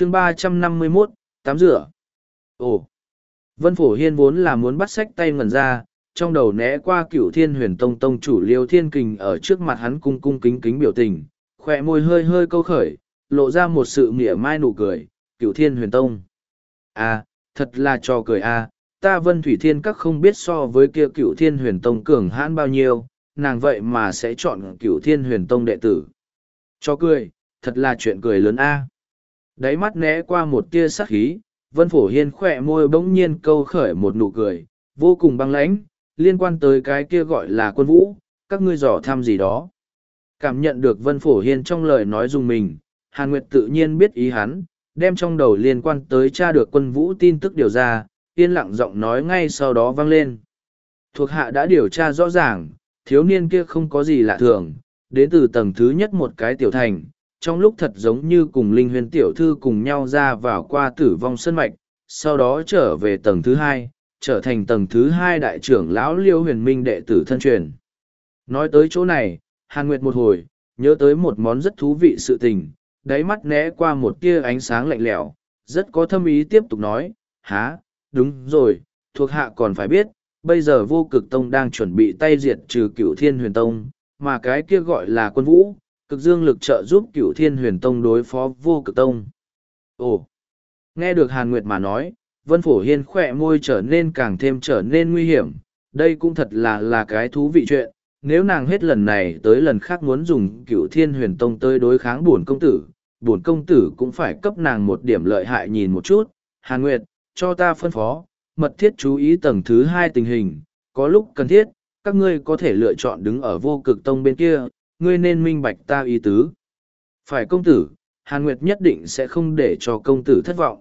chương ba trăm năm mươi 351, tắm rửa. Ồ! Vân Phổ Hiên vốn là muốn bắt sách tay ngần ra, trong đầu né qua cựu thiên huyền tông tông chủ liêu thiên kình ở trước mặt hắn cung cung kính kính biểu tình, khỏe môi hơi hơi câu khởi, lộ ra một sự mỉa mai nụ cười, cựu thiên huyền tông. À, thật là trò cười à, ta vân thủy thiên các không biết so với kia cựu thiên huyền tông cường hãn bao nhiêu, nàng vậy mà sẽ chọn cựu thiên huyền tông đệ tử. Cho cười, thật là chuyện cười lớn a. Đáy mắt né qua một tia sắc khí, vân phổ hiên khỏe môi bỗng nhiên câu khởi một nụ cười, vô cùng băng lãnh, liên quan tới cái kia gọi là quân vũ, các ngươi dò thăm gì đó. Cảm nhận được vân phổ hiên trong lời nói dùng mình, Hàn Nguyệt tự nhiên biết ý hắn, đem trong đầu liên quan tới cha được quân vũ tin tức điều ra, yên lặng giọng nói ngay sau đó vang lên. Thuộc hạ đã điều tra rõ ràng, thiếu niên kia không có gì lạ thường, đến từ tầng thứ nhất một cái tiểu thành, trong lúc thật giống như cùng linh huyền tiểu thư cùng nhau ra vào qua tử vong sân mạch, sau đó trở về tầng thứ hai, trở thành tầng thứ hai đại trưởng lão liêu huyền minh đệ tử thân truyền. Nói tới chỗ này, Hàn Nguyệt một hồi, nhớ tới một món rất thú vị sự tình, đáy mắt né qua một tia ánh sáng lạnh lẽo, rất có thâm ý tiếp tục nói, há, đúng rồi, thuộc hạ còn phải biết, bây giờ vô cực tông đang chuẩn bị tay diệt trừ cửu thiên huyền tông, mà cái kia gọi là quân vũ, cực dương lực trợ giúp Cựu thiên huyền tông đối phó vô cực tông. Ồ, nghe được Hàn Nguyệt mà nói, Vân Phổ Hiên khỏe môi trở nên càng thêm trở nên nguy hiểm, đây cũng thật là là cái thú vị chuyện, nếu nàng hết lần này tới lần khác muốn dùng Cựu thiên huyền tông tới đối kháng bổn công tử, bổn công tử cũng phải cấp nàng một điểm lợi hại nhìn một chút. Hàn Nguyệt, cho ta phân phó, mật thiết chú ý tầng thứ hai tình hình, có lúc cần thiết, các ngươi có thể lựa chọn đứng ở vô cực tông bên kia, ngươi nên minh bạch ta ý tứ. Phải công tử, Hàn Nguyệt nhất định sẽ không để cho công tử thất vọng.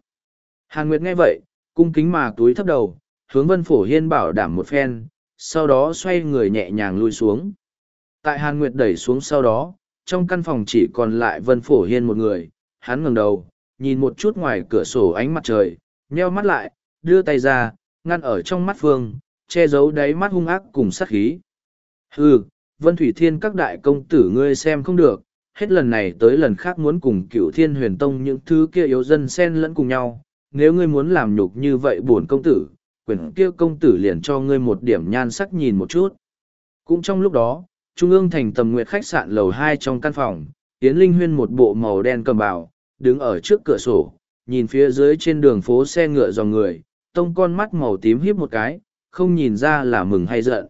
Hàn Nguyệt nghe vậy, cung kính mà túi thấp đầu, hướng Vân Phổ Hiên bảo đảm một phen, sau đó xoay người nhẹ nhàng lui xuống. Tại Hàn Nguyệt đẩy xuống sau đó, trong căn phòng chỉ còn lại Vân Phổ Hiên một người, hắn ngẩng đầu, nhìn một chút ngoài cửa sổ ánh mặt trời, nheo mắt lại, đưa tay ra, ngăn ở trong mắt Phương, che giấu đáy mắt hung ác cùng sát khí. Hừ, Vân Thủy Thiên các đại công tử ngươi xem không được, hết lần này tới lần khác muốn cùng cựu thiên huyền tông những thứ kia yếu dân xen lẫn cùng nhau. Nếu ngươi muốn làm nhục như vậy buồn công tử, quyển kia công tử liền cho ngươi một điểm nhan sắc nhìn một chút. Cũng trong lúc đó, Trung ương thành tầm nguyệt khách sạn lầu hai trong căn phòng, Yến Linh Huyên một bộ màu đen cầm bào, đứng ở trước cửa sổ, nhìn phía dưới trên đường phố xe ngựa dòng người, tông con mắt màu tím híp một cái, không nhìn ra là mừng hay giận.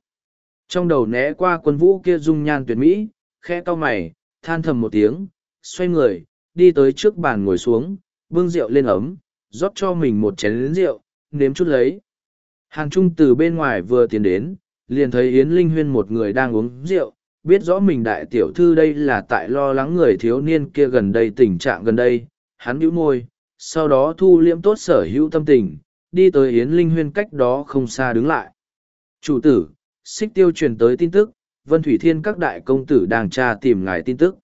Trong đầu né qua quân vũ kia dung nhan tuyệt mỹ, khẽ cau mày, than thầm một tiếng, xoay người, đi tới trước bàn ngồi xuống, bưng rượu lên ấm, rót cho mình một chén rượu, nếm chút lấy. Hàng Trung từ bên ngoài vừa tiến đến, liền thấy Yến Linh Huyên một người đang uống rượu, biết rõ mình đại tiểu thư đây là tại lo lắng người thiếu niên kia gần đây tình trạng gần đây, hắn nhíu môi, sau đó thu liễm tốt sở hữu tâm tình, đi tới Yến Linh Huyên cách đó không xa đứng lại. Chủ tử, xích tiêu truyền tới tin tức, Vân Thủy Thiên các đại công tử đang tra tìm ngài tin tức.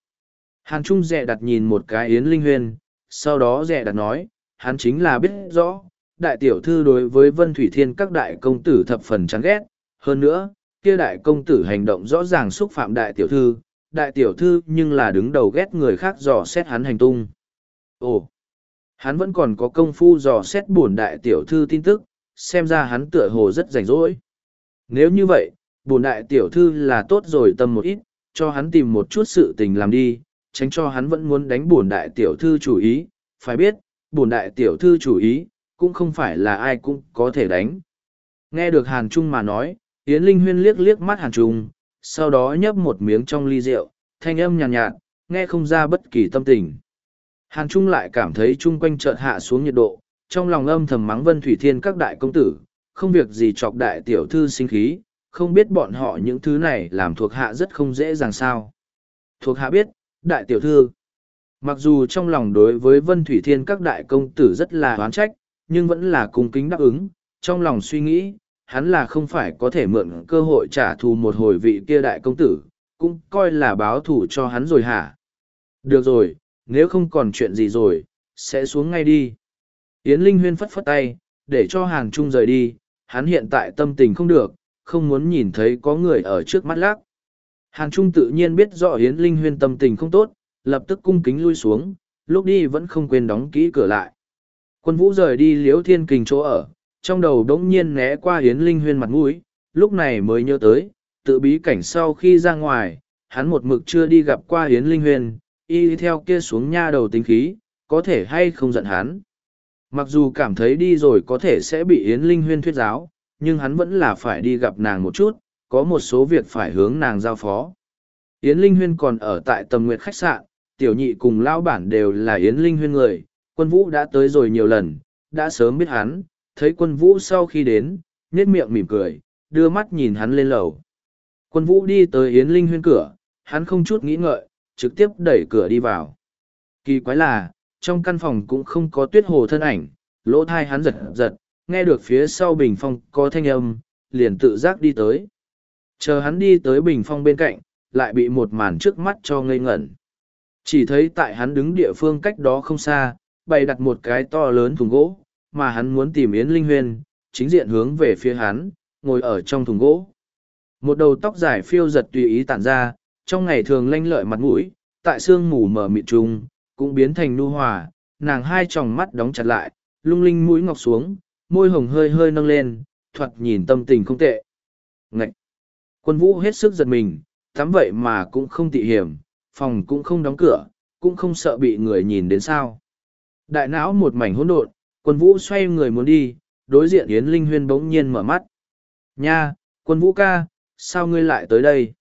Hàn Trung dẹ đặt nhìn một cái Yến Linh Huyên, sau đó dẹ đặt nói, hắn chính là biết rõ, đại tiểu thư đối với Vân Thủy Thiên các đại công tử thập phần chán ghét, hơn nữa, kia đại công tử hành động rõ ràng xúc phạm đại tiểu thư, đại tiểu thư nhưng là đứng đầu ghét người khác dò xét hắn hành tung. Ồ, hắn vẫn còn có công phu dò xét buồn đại tiểu thư tin tức, xem ra hắn tựa hồ rất rảnh rỗi. Nếu như vậy, bổn đại tiểu thư là tốt rồi tâm một ít, cho hắn tìm một chút sự tình làm đi, tránh cho hắn vẫn muốn đánh bổn đại tiểu thư chủ ý, phải biết, bổn đại tiểu thư chủ ý, cũng không phải là ai cũng có thể đánh. Nghe được Hàn Trung mà nói, Yến Linh Huyên liếc liếc mắt Hàn Trung, sau đó nhấp một miếng trong ly rượu, thanh âm nhàn nhạt, nhạt, nghe không ra bất kỳ tâm tình. Hàn Trung lại cảm thấy chung quanh chợt hạ xuống nhiệt độ, trong lòng âm thầm mắng Vân Thủy Thiên các đại công tử, không việc gì chọc đại tiểu thư sinh khí, không biết bọn họ những thứ này làm thuộc hạ rất không dễ dàng sao. Thuộc hạ biết, đại tiểu thư, mặc dù trong lòng đối với Vân Thủy Thiên các đại công tử rất là oán trách, nhưng vẫn là cung kính đáp ứng, trong lòng suy nghĩ, hắn là không phải có thể mượn cơ hội trả thù một hồi vị kia đại công tử, cũng coi là báo thù cho hắn rồi hả? Được rồi, nếu không còn chuyện gì rồi, sẽ xuống ngay đi. Yến Linh Huyên phất phất tay, để cho hàng trung rời đi, hắn hiện tại tâm tình không được, không muốn nhìn thấy có người ở trước mắt lác. Hàn trung tự nhiên biết rõ Yến Linh Huyên tâm tình không tốt, lập tức cung kính lui xuống, lúc đi vẫn không quên đóng kỹ cửa lại. Quân vũ rời đi liễu thiên kình chỗ ở, trong đầu đống nhiên né qua Yến Linh Huyên mặt mũi, lúc này mới nhớ tới, tự bí cảnh sau khi ra ngoài, hắn một mực chưa đi gặp qua Yến Linh Huyên, y theo kia xuống nha đầu tính khí, có thể hay không giận hắn. Mặc dù cảm thấy đi rồi có thể sẽ bị Yến Linh Huyên thuyết giáo, nhưng hắn vẫn là phải đi gặp nàng một chút, có một số việc phải hướng nàng giao phó. Yến Linh Huyên còn ở tại tầm nguyệt khách sạn, tiểu nhị cùng lao bản đều là Yến Linh Huyên người, quân vũ đã tới rồi nhiều lần, đã sớm biết hắn, thấy quân vũ sau khi đến, nhếch miệng mỉm cười, đưa mắt nhìn hắn lên lầu. Quân vũ đi tới Yến Linh Huyên cửa, hắn không chút nghĩ ngợi, trực tiếp đẩy cửa đi vào. Kỳ quái là, trong căn phòng cũng không có tuyết hồ thân ảnh, lỗ thai hắn giật giật, nghe được phía sau bình phong có thanh âm, liền tự giác đi tới. Chờ hắn đi tới bình phong bên cạnh, lại bị một màn trước mắt cho ngây ngẩn. Chỉ thấy tại hắn đứng địa phương cách đó không xa, bày đặt một cái to lớn thùng gỗ, mà hắn muốn tìm Yến Linh Huyên, chính diện hướng về phía hắn, ngồi ở trong thùng gỗ. Một đầu tóc dài phiêu giật tùy ý tản ra, trong ngày thường lanh lợi mặt mũi, tại sương mù mờ mịt trùng, cũng biến thành nu hòa, nàng hai tròng mắt đóng chặt lại, lung linh mũi ngọc xuống, môi hồng hơi hơi nâng lên, thoạt nhìn tâm tình không tệ. Ngậy! Quân vũ hết sức giật mình, tắm vậy mà cũng không tị hiểm, phòng cũng không đóng cửa, cũng không sợ bị người nhìn đến sao. Đại não một mảnh hỗn độn, quân vũ xoay người muốn đi, đối diện Yến Linh Huyên bỗng nhiên mở mắt. Nha, quân vũ ca, sao ngươi lại tới đây?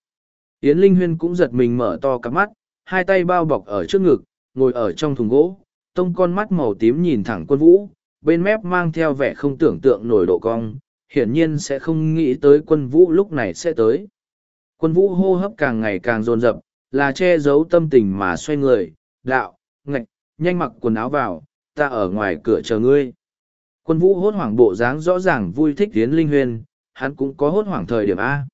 Yến Linh Huyên cũng giật mình mở to cặp mắt, hai tay bao bọc ở trước ngực, ngồi ở trong thùng gỗ, tông con mắt màu tím nhìn thẳng quân vũ, bên mép mang theo vẻ không tưởng tượng nổi độ cong, hiển nhiên sẽ không nghĩ tới quân vũ lúc này sẽ tới. Quân vũ hô hấp càng ngày càng dồn dập, là che giấu tâm tình mà xoay người, đạo, ngạch, nhanh mặc quần áo vào, ta ở ngoài cửa chờ ngươi. Quân vũ hốt hoảng bộ dáng rõ ràng vui thích tiến linh huyền, hắn cũng có hốt hoảng thời điểm A.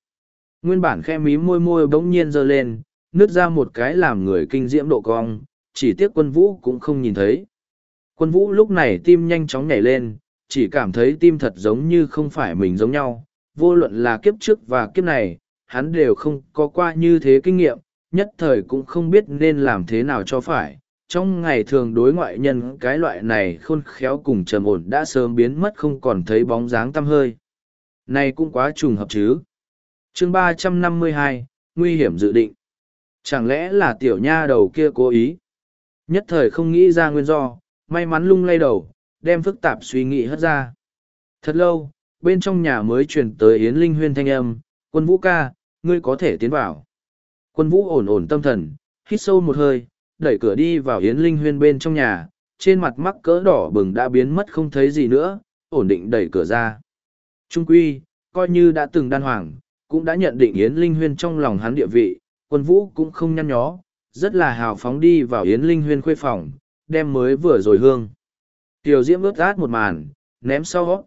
Nguyên bản khe mí môi môi bỗng nhiên giơ lên, nứt ra một cái làm người kinh diễm độ cong, chỉ tiếc quân vũ cũng không nhìn thấy. Quân vũ lúc này tim nhanh chóng nhảy lên, chỉ cảm thấy tim thật giống như không phải mình giống nhau, vô luận là kiếp trước và kiếp này, hắn đều không có qua như thế kinh nghiệm, nhất thời cũng không biết nên làm thế nào cho phải. Trong ngày thường đối ngoại nhân cái loại này khôn khéo cùng trầm ổn đã sớm biến mất không còn thấy bóng dáng tăm hơi. Này cũng quá trùng hợp chứ. chương ba trăm năm mươi hai nguy hiểm dự định. Chẳng lẽ là tiểu nha đầu kia cố ý? Nhất thời không nghĩ ra nguyên do, may mắn lung lay đầu, đem phức tạp suy nghĩ hất ra. Thật lâu, bên trong nhà mới truyền tới Yến Linh Huyên thanh âm, quân vũ ca, ngươi có thể tiến vào. Quân vũ ổn ổn tâm thần, hít sâu một hơi, đẩy cửa đi vào Yến Linh Huyên bên trong nhà, trên mặt mắc cỡ đỏ bừng đã biến mất không thấy gì nữa, ổn định đẩy cửa ra. Trung quy, coi như đã từng đan hoàng, cũng đã nhận định Yến Linh Huyên trong lòng hắn địa vị, quân vũ cũng không nhăn nhó, rất là hào phóng đi vào Yến Linh Huyên khuê phòng, đem mới vừa rồi hương. Tiểu Diễm ướt át một màn, ném sau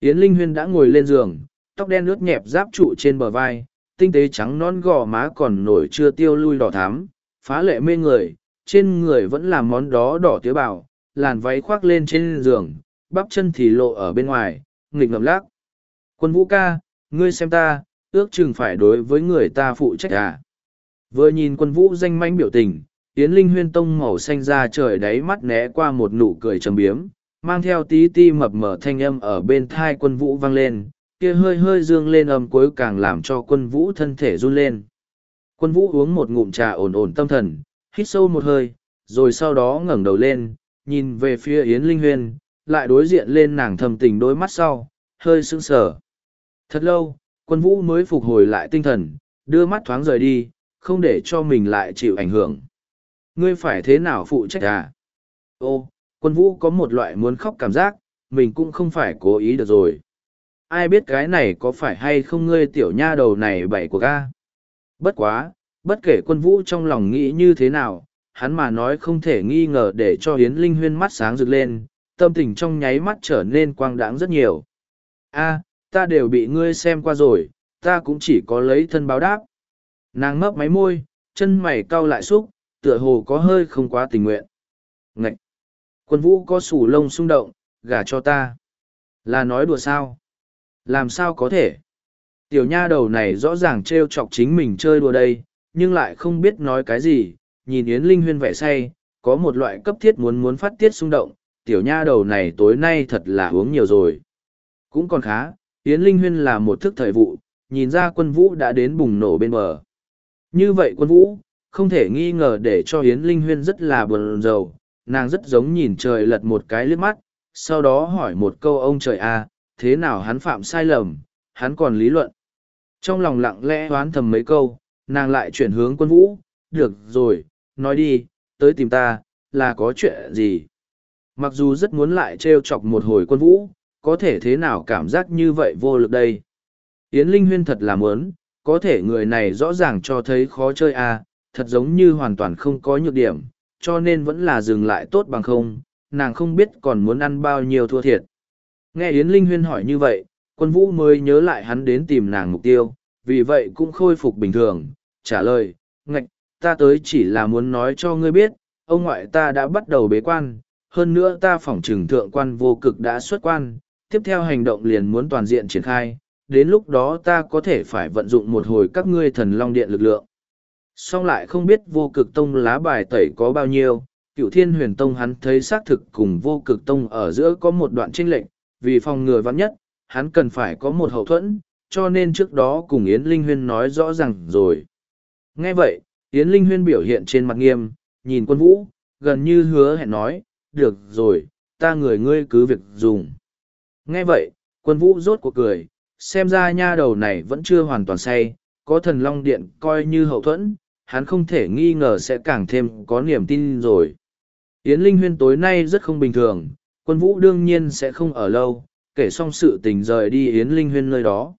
Yến Linh Huyên đã ngồi lên giường, tóc đen ướt nhẹp giáp trụ trên bờ vai, tinh tế trắng non gò má còn nổi chưa tiêu lui đỏ thắm, phá lệ mê người, trên người vẫn là món đó đỏ tía bảo, làn váy khoác lên trên giường, bắp chân thì lộ ở bên ngoài, nghịch ngầm lắc. Quân vũ ca, ngươi xem ta, ước chừng phải đối với người ta phụ trách à. Vừa nhìn quân vũ danh manh biểu tình, Yến Linh huyên tông màu xanh ra trời đáy mắt né qua một nụ cười trầm biếm, mang theo tí ti mập mờ thanh âm ở bên thai quân vũ vang lên, kia hơi hơi dương lên âm cuối càng làm cho quân vũ thân thể run lên. Quân vũ uống một ngụm trà ổn ổn tâm thần, hít sâu một hơi, rồi sau đó ngẩng đầu lên, nhìn về phía Yến Linh Huyên, lại đối diện lên nàng thầm tình đôi mắt sau, hơi sững sờ. Thật lâu, quân vũ mới phục hồi lại tinh thần, đưa mắt thoáng rời đi, không để cho mình lại chịu ảnh hưởng. Ngươi phải thế nào phụ trách à? Ô, quân vũ có một loại muốn khóc cảm giác, mình cũng không phải cố ý được rồi. Ai biết cái này có phải hay không ngươi tiểu nha đầu này bậy của ca? Bất quá, bất kể quân vũ trong lòng nghĩ như thế nào, hắn mà nói không thể nghi ngờ để cho yến Linh Huyên mắt sáng rực lên, tâm tình trong nháy mắt trở nên quang đãng rất nhiều. A, ta đều bị ngươi xem qua rồi, ta cũng chỉ có lấy thân báo đáp. Nàng mấp máy môi, chân mày cau lại xúc, tựa hồ có hơi không quá tình nguyện. Ngậy! Quân vũ có sủ lông xung động, gả cho ta. Là nói đùa sao? Làm sao có thể? Tiểu nha đầu này rõ ràng trêu chọc chính mình chơi đùa đây, nhưng lại không biết nói cái gì, nhìn Yến Linh Huyên vẻ say, có một loại cấp thiết muốn muốn phát tiết xung động, tiểu nha đầu này tối nay thật là uống nhiều rồi. Cũng còn khá, Yến Linh Huyên là một thức thời vụ, nhìn ra quân vũ đã đến bùng nổ bên bờ. Như vậy quân vũ, không thể nghi ngờ để cho Yến Linh Huyên rất là buồn rầu, nàng rất giống nhìn trời lật một cái liếc mắt, sau đó hỏi một câu ông trời a, thế nào hắn phạm sai lầm, hắn còn lý luận. Trong lòng lặng lẽ đoán thầm mấy câu, nàng lại chuyển hướng quân vũ, được rồi, nói đi, tới tìm ta, là có chuyện gì. Mặc dù rất muốn lại treo chọc một hồi quân vũ, có thể thế nào cảm giác như vậy vô lực đây. Yến Linh Huyên thật là muốn, có thể người này rõ ràng cho thấy khó chơi à, thật giống như hoàn toàn không có nhược điểm, cho nên vẫn là dừng lại tốt bằng không, nàng không biết còn muốn ăn bao nhiêu thua thiệt. Nghe Yến Linh Huyên hỏi như vậy, quân vũ mới nhớ lại hắn đến tìm nàng mục tiêu, vì vậy cũng khôi phục bình thường, trả lời, ngạch, ta tới chỉ là muốn nói cho ngươi biết, ông ngoại ta đã bắt đầu bế quan, hơn nữa ta phỏng trừng thượng quan vô cực đã xuất quan, tiếp theo hành động liền muốn toàn diện triển khai, đến lúc đó ta có thể phải vận dụng một hồi các ngươi thần long điện lực lượng. Song lại không biết vô cực tông lá bài tẩy có bao nhiêu, cựu thiên huyền tông hắn thấy xác thực cùng vô cực tông ở giữa có một đoạn tranh lệnh, vì phòng ngừa vắn nhất, hắn cần phải có một hậu thuẫn, cho nên trước đó cùng Yến Linh Huyên nói rõ ràng rồi. Nghe vậy, Yến Linh Huyên biểu hiện trên mặt nghiêm, nhìn quân vũ, gần như hứa hẹn nói, được rồi, ta người ngươi cứ việc dùng. Nghe vậy, quân vũ rốt cuộc cười, xem ra nha đầu này vẫn chưa hoàn toàn say, có thần long điện coi như hậu thuẫn, hắn không thể nghi ngờ sẽ càng thêm có niềm tin rồi. Yến Linh Huyên tối nay rất không bình thường, quân vũ đương nhiên sẽ không ở lâu, kể xong sự tình rời đi Yến Linh Huyên nơi đó.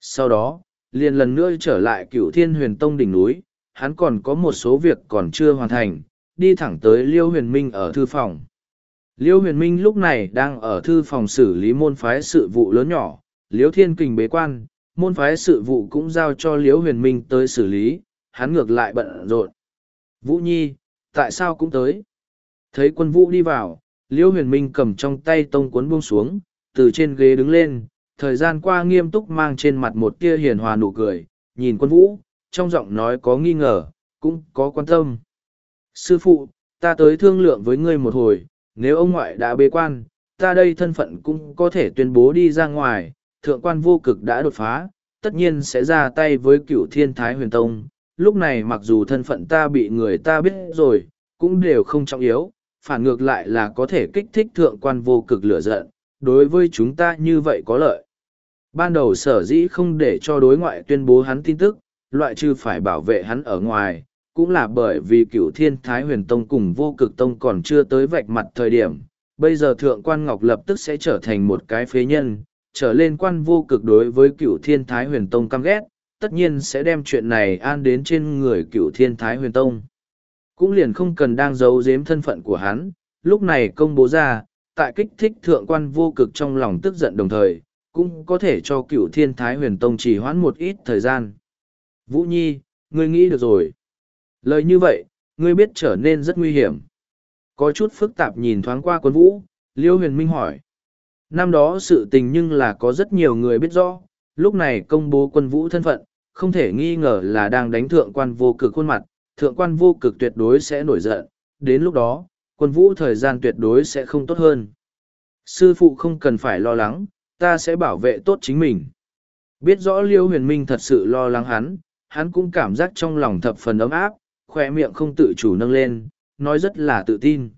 Sau đó, liền lần nữa trở lại cửu thiên huyền tông đỉnh núi, hắn còn có một số việc còn chưa hoàn thành, đi thẳng tới Liêu Huyền Minh ở thư phòng. Liêu Huyền Minh lúc này đang ở thư phòng xử lý môn phái sự vụ lớn nhỏ, Liễu Thiên Kình bế quan, môn phái sự vụ cũng giao cho Liễu Huyền Minh tới xử lý, hắn ngược lại bận rộn. Vũ Nhi, tại sao cũng tới? Thấy quân vũ đi vào, Liễu Huyền Minh cầm trong tay tông cuốn buông xuống, từ trên ghế đứng lên, thời gian qua nghiêm túc mang trên mặt một tia hiền hòa nụ cười, nhìn quân vũ, trong giọng nói có nghi ngờ, cũng có quan tâm. Sư phụ, ta tới thương lượng với ngươi một hồi, nếu ông ngoại đã bế quan, ta đây thân phận cũng có thể tuyên bố đi ra ngoài, thượng quan vô cực đã đột phá, tất nhiên sẽ ra tay với cựu thiên thái huyền tông. Lúc này mặc dù thân phận ta bị người ta biết rồi, cũng đều không trọng yếu, phản ngược lại là có thể kích thích thượng quan vô cực lửa giận, đối với chúng ta như vậy có lợi. Ban đầu sở dĩ không để cho đối ngoại tuyên bố hắn tin tức, loại trừ phải bảo vệ hắn ở ngoài, cũng là bởi vì cựu thiên thái huyền tông cùng vô cực tông còn chưa tới vạch mặt thời điểm. Bây giờ thượng quan ngọc lập tức sẽ trở thành một cái phế nhân, trở lên quan vô cực đối với cựu thiên thái huyền tông căm ghét, tất nhiên sẽ đem chuyện này an đến trên người cựu thiên thái huyền tông. Cũng liền không cần đang giấu giếm thân phận của hắn, lúc này công bố ra, tại kích thích thượng quan vô cực trong lòng tức giận đồng thời, cũng có thể cho cựu thiên thái huyền tông chỉ hoãn một ít thời gian. Vũ Nhi, ngươi nghĩ được rồi. Lời như vậy, ngươi biết trở nên rất nguy hiểm. Có chút phức tạp nhìn thoáng qua quân vũ, Liêu huyền minh hỏi. Năm đó sự tình nhưng là có rất nhiều người biết rõ, lúc này công bố quân vũ thân phận, không thể nghi ngờ là đang đánh thượng quan vô cực khuôn mặt, thượng quan vô cực tuyệt đối sẽ nổi giận, đến lúc đó, quân vũ thời gian tuyệt đối sẽ không tốt hơn. Sư phụ không cần phải lo lắng, ta sẽ bảo vệ tốt chính mình. Biết rõ Liêu huyền minh thật sự lo lắng hắn, hắn cũng cảm giác trong lòng thập phần ấm áp, khỏe miệng không tự chủ nâng lên, nói rất là tự tin.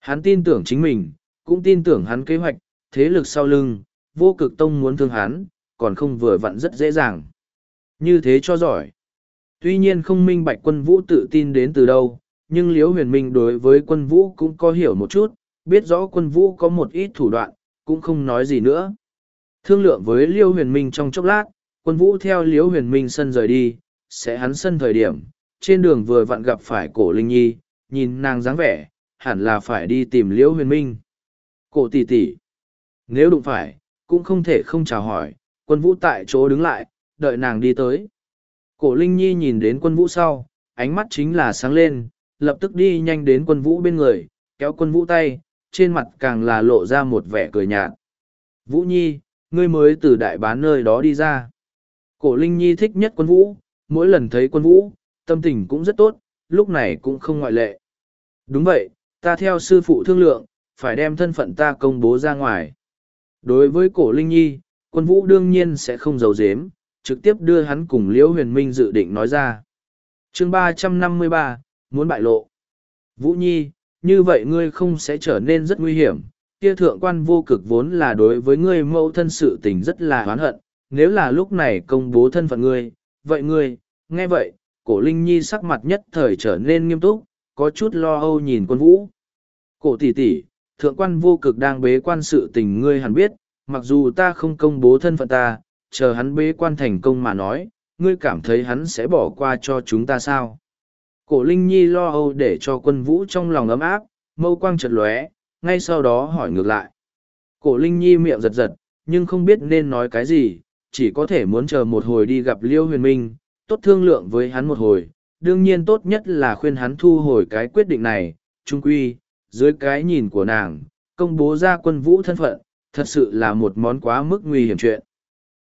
Hắn tin tưởng chính mình, cũng tin tưởng hắn kế hoạch, thế lực sau lưng, vô cực tông muốn thương hắn, còn không vừa vặn rất dễ dàng. Như thế cho giỏi. Tuy nhiên không minh bạch quân vũ tự tin đến từ đâu, nhưng Liễu huyền minh đối với quân vũ cũng có hiểu một chút, biết rõ quân vũ có một ít thủ đoạn, cũng không nói gì nữa. Thương lượng với Liêu huyền minh trong chốc lát, quân vũ theo Liễu huyền minh sân rời đi, sẽ hắn sân thời điểm, trên đường vừa vặn gặp phải cổ linh nhi nhìn nàng dáng vẻ hẳn là phải đi tìm liễu huyền minh cổ tỷ tỷ nếu đụng phải cũng không thể không chào hỏi quân vũ tại chỗ đứng lại đợi nàng đi tới cổ linh nhi nhìn đến quân vũ sau ánh mắt chính là sáng lên lập tức đi nhanh đến quân vũ bên người kéo quân vũ tay trên mặt càng là lộ ra một vẻ cười nhạt vũ nhi ngươi mới từ đại bán nơi đó đi ra cổ linh nhi thích nhất quân vũ mỗi lần thấy quân vũ tâm tình cũng rất tốt, lúc này cũng không ngoại lệ. Đúng vậy, ta theo sư phụ thương lượng, phải đem thân phận ta công bố ra ngoài. Đối với cổ Linh Nhi, quân vũ đương nhiên sẽ không giấu giếm, trực tiếp đưa hắn cùng Liễu Huyền Minh dự định nói ra. Chương ba trăm năm mươi ba muốn bại lộ. Vũ Nhi, như vậy ngươi không sẽ trở nên rất nguy hiểm, kia thượng quan vô cực vốn là đối với ngươi mẫu thân sự tình rất là oán hận, nếu là lúc này công bố thân phận ngươi, vậy ngươi, nghe vậy, cổ Linh Nhi sắc mặt nhất thời trở nên nghiêm túc, có chút lo âu nhìn quân vũ. Cổ tỷ tỷ, thượng quan vô cực đang bế quan sự tình ngươi hẳn biết, mặc dù ta không công bố thân phận ta, chờ hắn bế quan thành công mà nói, ngươi cảm thấy hắn sẽ bỏ qua cho chúng ta sao? Cổ Linh Nhi lo âu để cho quân vũ trong lòng ấm áp, mâu quang chợt lóe, ngay sau đó hỏi ngược lại. Cổ Linh Nhi miệng giật giật, nhưng không biết nên nói cái gì, chỉ có thể muốn chờ một hồi đi gặp Liêu Huyền Minh, tốt thương lượng với hắn một hồi. Đương nhiên tốt nhất là khuyên hắn thu hồi cái quyết định này, trung quy, dưới cái nhìn của nàng, công bố ra quân vũ thân phận, thật sự là một món quá mức nguy hiểm chuyện.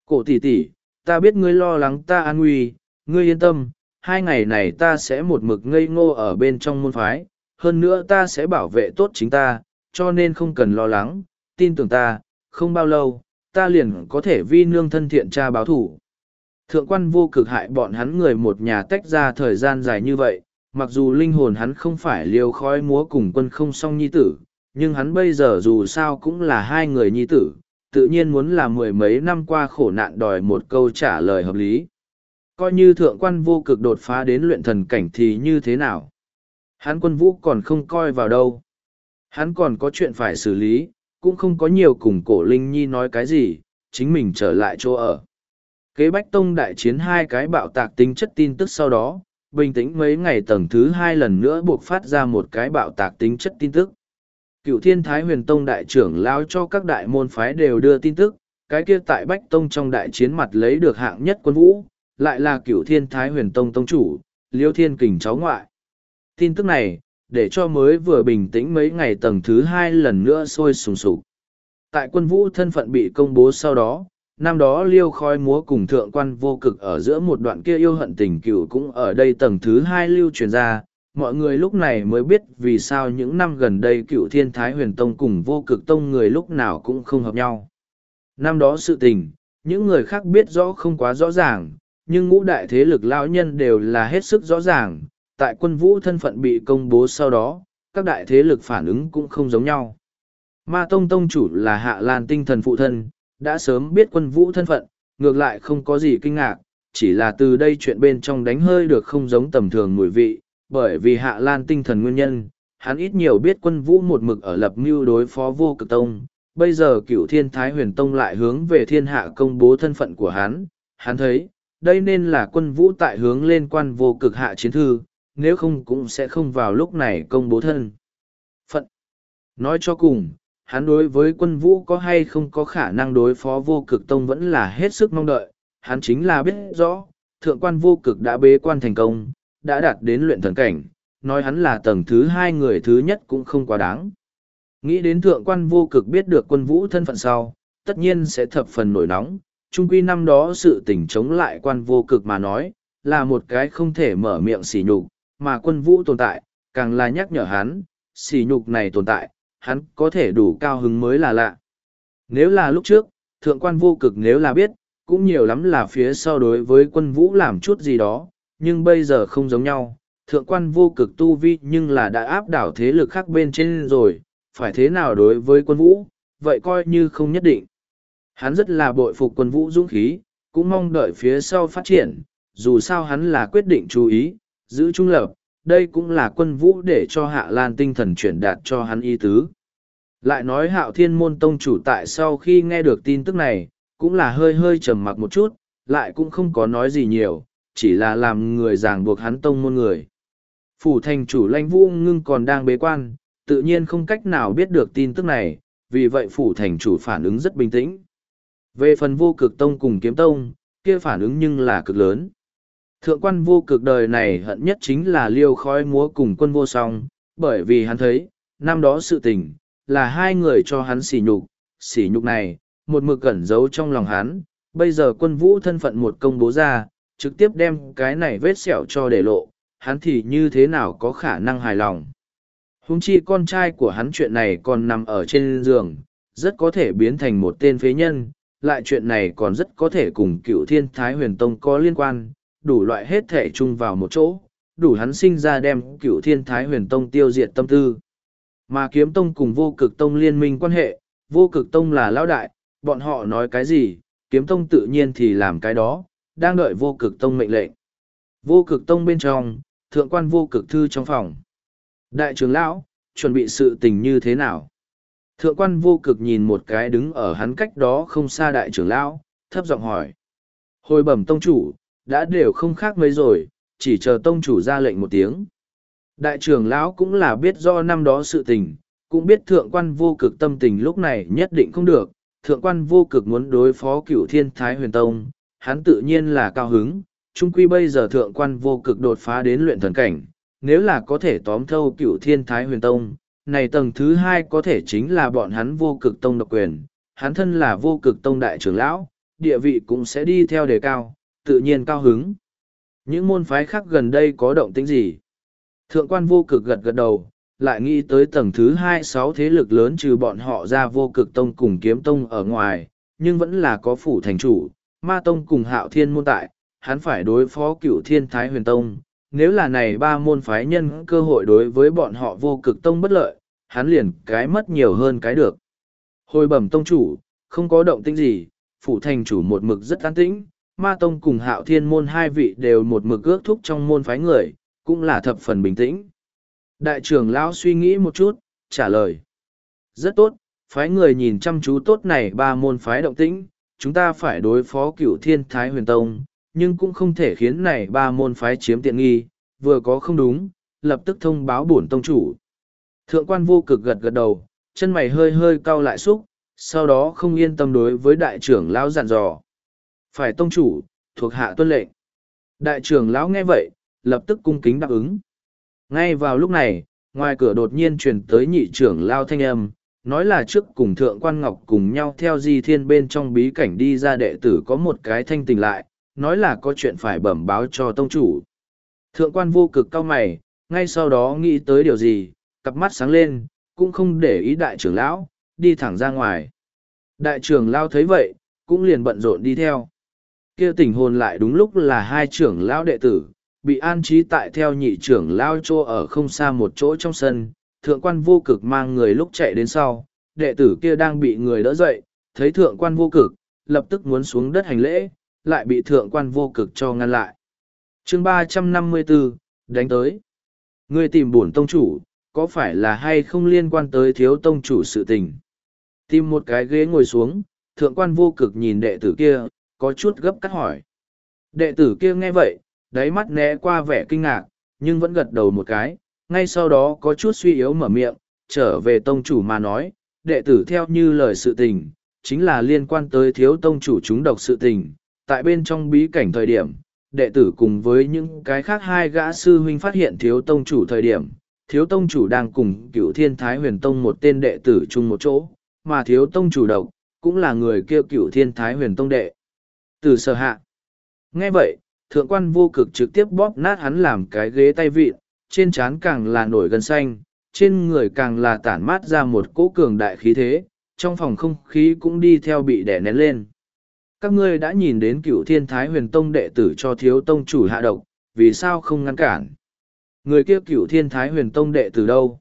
Cổ tỷ tỷ, ta biết ngươi lo lắng ta an nguy, ngươi yên tâm, hai ngày này ta sẽ một mực ngây ngô ở bên trong môn phái, hơn nữa ta sẽ bảo vệ tốt chính ta, cho nên không cần lo lắng, tin tưởng ta, không bao lâu, ta liền có thể vi nương thân thiện cha báo thủ. Thượng quan vô cực hại bọn hắn người một nhà tách ra thời gian dài như vậy, mặc dù linh hồn hắn không phải liều khói múa cùng quân không song nhi tử, nhưng hắn bây giờ dù sao cũng là hai người nhi tử, tự nhiên muốn là mười mấy năm qua khổ nạn đòi một câu trả lời hợp lý. Coi như thượng quan vô cực đột phá đến luyện thần cảnh thì như thế nào? Hắn quân vũ còn không coi vào đâu. Hắn còn có chuyện phải xử lý, cũng không có nhiều cùng cổ Linh Nhi nói cái gì, chính mình trở lại chỗ ở. Kế Bách Tông đại chiến hai cái bạo tạc tính chất tin tức sau đó, bình tĩnh mấy ngày tầng thứ hai lần nữa buộc phát ra một cái bạo tạc tính chất tin tức. Cựu Thiên Thái Huyền Tông đại trưởng lao cho các đại môn phái đều đưa tin tức, cái kia tại Bách Tông trong đại chiến mặt lấy được hạng nhất quân vũ, lại là Cựu Thiên Thái Huyền Tông tông chủ, Liêu Thiên Kình cháu ngoại. Tin tức này, để cho mới vừa bình tĩnh mấy ngày tầng thứ hai lần nữa sôi sùng sục. Tại quân vũ thân phận bị công bố sau đó, năm đó liêu khói múa cùng thượng quan vô cực ở giữa một đoạn kia yêu hận tình cựu cũng ở đây tầng thứ hai lưu truyền ra. Mọi người lúc này mới biết vì sao những năm gần đây cựu thiên thái huyền tông cùng vô cực tông người lúc nào cũng không hợp nhau. Năm đó sự tình, những người khác biết rõ không quá rõ ràng, nhưng ngũ đại thế lực lão nhân đều là hết sức rõ ràng, tại quân vũ thân phận bị công bố sau đó, các đại thế lực phản ứng cũng không giống nhau. Ma Tông Tông chủ là Hạ Lan tinh thần phụ thân, đã sớm biết quân vũ thân phận, ngược lại không có gì kinh ngạc, chỉ là từ đây chuyện bên trong đánh hơi được không giống tầm thường mùi vị, bởi vì Hạ Lan tinh thần nguyên nhân, hắn ít nhiều biết quân vũ một mực ở lập mưu đối phó vô cực tông. Bây giờ cựu thiên thái huyền tông lại hướng về thiên hạ công bố thân phận của hắn, hắn thấy, đây nên là quân vũ tại hướng lên quan vô cực hạ chiến thư, nếu không cũng sẽ không vào lúc này công bố thân. Phận. Nói cho cùng, hắn đối với quân vũ có hay không có khả năng đối phó vô cực tông vẫn là hết sức mong đợi, hắn chính là biết rõ, thượng quan vô cực đã bế quan thành công, đã đạt đến luyện thần cảnh, nói hắn là tầng thứ hai người thứ nhất cũng không quá đáng. Nghĩ đến thượng quan vô cực biết được quân vũ thân phận sau, tất nhiên sẽ thập phần nổi nóng, trung quy năm đó sự tình chống lại quan vô cực mà nói, là một cái không thể mở miệng xỉ nhục, mà quân vũ tồn tại, càng là nhắc nhở hắn, xỉ nhục này tồn tại, hắn có thể đủ cao hứng mới là lạ. Nếu là lúc trước, thượng quan vô cực nếu là biết, cũng nhiều lắm là phía sau đối với quân vũ làm chút gì đó, nhưng bây giờ không giống nhau. Thượng quan vô cực tu vi nhưng là đã áp đảo thế lực khác bên trên rồi, phải thế nào đối với quân vũ, vậy coi như không nhất định. Hắn rất là bội phục quân vũ dũng khí, cũng mong đợi phía sau phát triển, dù sao hắn là quyết định chú ý, giữ trung lập, đây cũng là quân vũ để cho hạ lan tinh thần chuyển đạt cho hắn y tứ. Lại nói hạo thiên môn tông chủ tại sau khi nghe được tin tức này, cũng là hơi hơi trầm mặc một chút, lại cũng không có nói gì nhiều, chỉ là làm người ràng buộc hắn tông môn người. Phủ thành chủ lãnh vũ ngưng còn đang bế quan, tự nhiên không cách nào biết được tin tức này, vì vậy phủ thành chủ phản ứng rất bình tĩnh. Về phần vô cực tông cùng kiếm tông, kia phản ứng nhưng là cực lớn. Thượng quan vô cực đời này hận nhất chính là liêu khói múa cùng quân vô song, bởi vì hắn thấy, năm đó sự tình, là hai người cho hắn sỉ nhục, sỉ nhục này, một mực cẩn giấu trong lòng hắn, bây giờ quân vũ thân phận một công bố ra, trực tiếp đem cái này vết sẹo cho để lộ, hắn thì như thế nào có khả năng hài lòng. Húng chi con trai của hắn chuyện này còn nằm ở trên giường, rất có thể biến thành một tên phế nhân, lại chuyện này còn rất có thể cùng cựu thiên thái huyền tông có liên quan, đủ loại hết thể chung vào một chỗ, đủ hắn sinh ra đem cựu thiên thái huyền tông tiêu diệt tâm tư. Mà kiếm tông cùng vô cực tông liên minh quan hệ, vô cực tông là lão đại, bọn họ nói cái gì, kiếm tông tự nhiên thì làm cái đó, đang đợi vô cực tông mệnh lệnh. Vô cực tông bên trong, thượng quan vô cực thư trong phòng. Đại trưởng lão, chuẩn bị sự tình như thế nào? Thượng quan vô cực nhìn một cái đứng ở hắn cách đó không xa đại trưởng lão, thấp giọng hỏi. Hồi bẩm tông chủ, đã đều không khác mấy rồi, chỉ chờ tông chủ ra lệnh một tiếng. Đại trưởng lão cũng là biết do năm đó sự tình, cũng biết thượng quan vô cực tâm tình lúc này nhất định không được. Thượng quan vô cực muốn đối phó cửu thiên thái huyền tông, hắn tự nhiên là cao hứng. Trung quy bây giờ thượng quan vô cực đột phá đến luyện thần cảnh, nếu là có thể tóm thâu cửu thiên thái huyền tông, này tầng thứ hai có thể chính là bọn hắn vô cực tông độc quyền, hắn thân là vô cực tông đại trưởng lão, địa vị cũng sẽ đi theo đề cao, tự nhiên cao hứng. Những môn phái khác gần đây có động tĩnh gì? Thượng quan vô cực gật gật đầu, lại nghĩ tới tầng thứ hai sáu thế lực lớn trừ bọn họ ra vô cực tông cùng kiếm tông ở ngoài, nhưng vẫn là có phủ thành chủ, ma tông cùng hạo thiên môn tại, hắn phải đối phó cựu thiên thái huyền tông. Nếu là này ba môn phái nhân cơ hội đối với bọn họ vô cực tông bất lợi, hắn liền cái mất nhiều hơn cái được. Hồi bẩm tông chủ, không có động tĩnh gì, phủ thành chủ một mực rất an tĩnh, ma tông cùng hạo thiên môn hai vị đều một mực ước thúc trong môn phái người, cũng là thập phần bình tĩnh. Đại trưởng lão suy nghĩ một chút, trả lời. Rất tốt, phái người nhìn chăm chú tốt này ba môn phái động tĩnh, chúng ta phải đối phó cửu thiên thái huyền tông, nhưng cũng không thể khiến này ba môn phái chiếm tiện nghi, vừa có không đúng, lập tức thông báo bổn tông chủ. Thượng quan vô cực gật gật đầu, chân mày hơi hơi cau lại xúc, sau đó không yên tâm đối với đại trưởng lão dặn dò. Phải tông chủ, thuộc hạ tuân lệnh. Đại trưởng lão nghe vậy, lập tức cung kính đáp ứng. Ngay vào lúc này, ngoài cửa đột nhiên truyền tới nhị trưởng lao thanh âm, nói là trước cùng thượng quan ngọc cùng nhau theo di thiên bên trong bí cảnh đi ra đệ tử có một cái thanh tình lại, nói là có chuyện phải bẩm báo cho tông chủ. Thượng quan vô cực cao mày, ngay sau đó nghĩ tới điều gì, cặp mắt sáng lên, cũng không để ý đại trưởng lão, đi thẳng ra ngoài. Đại trưởng lao thấy vậy, cũng liền bận rộn đi theo kia tình hồn lại đúng lúc là hai trưởng lão đệ tử, bị an trí tại theo nhị trưởng lão chô ở không xa một chỗ trong sân, thượng quan vô cực mang người lúc chạy đến sau, đệ tử kia đang bị người đỡ dậy, thấy thượng quan vô cực, lập tức muốn xuống đất hành lễ, lại bị thượng quan vô cực cho ngăn lại. chương ba trăm năm mươi 354, đánh tới. Người tìm bổn tông chủ, có phải là hay không liên quan tới thiếu tông chủ sự tình? Tìm một cái ghế ngồi xuống, thượng quan vô cực nhìn đệ tử kia, có chút gấp cắt hỏi. Đệ tử kia nghe vậy, đáy mắt né qua vẻ kinh ngạc, nhưng vẫn gật đầu một cái, ngay sau đó có chút suy yếu mở miệng, trở về tông chủ mà nói, đệ tử theo như lời sự tình, chính là liên quan tới thiếu tông chủ chúng độc sự tình, tại bên trong bí cảnh thời điểm, đệ tử cùng với những cái khác hai gã sư huynh phát hiện thiếu tông chủ thời điểm, thiếu tông chủ đang cùng cựu thiên thái huyền tông một tên đệ tử chung một chỗ, mà thiếu tông chủ độc, cũng là người kêu cựu thiên thái huyền tông đệ. Từ sở hạ. Nghe vậy, thượng quan vô cực trực tiếp bóp nát hắn làm cái ghế tay vịn, trên trán càng là nổi gân xanh, trên người càng là tản mát ra một cỗ cường đại khí thế, trong phòng không khí cũng đi theo bị đè nén lên. Các ngươi đã nhìn đến cựu thiên thái huyền tông đệ tử cho thiếu tông chủ hạ độc, vì sao không ngăn cản? Người kia cựu thiên thái huyền tông đệ tử đâu?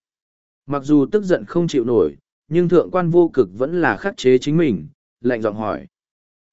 Mặc dù tức giận không chịu nổi, nhưng thượng quan vô cực vẫn là khắc chế chính mình, lạnh giọng hỏi.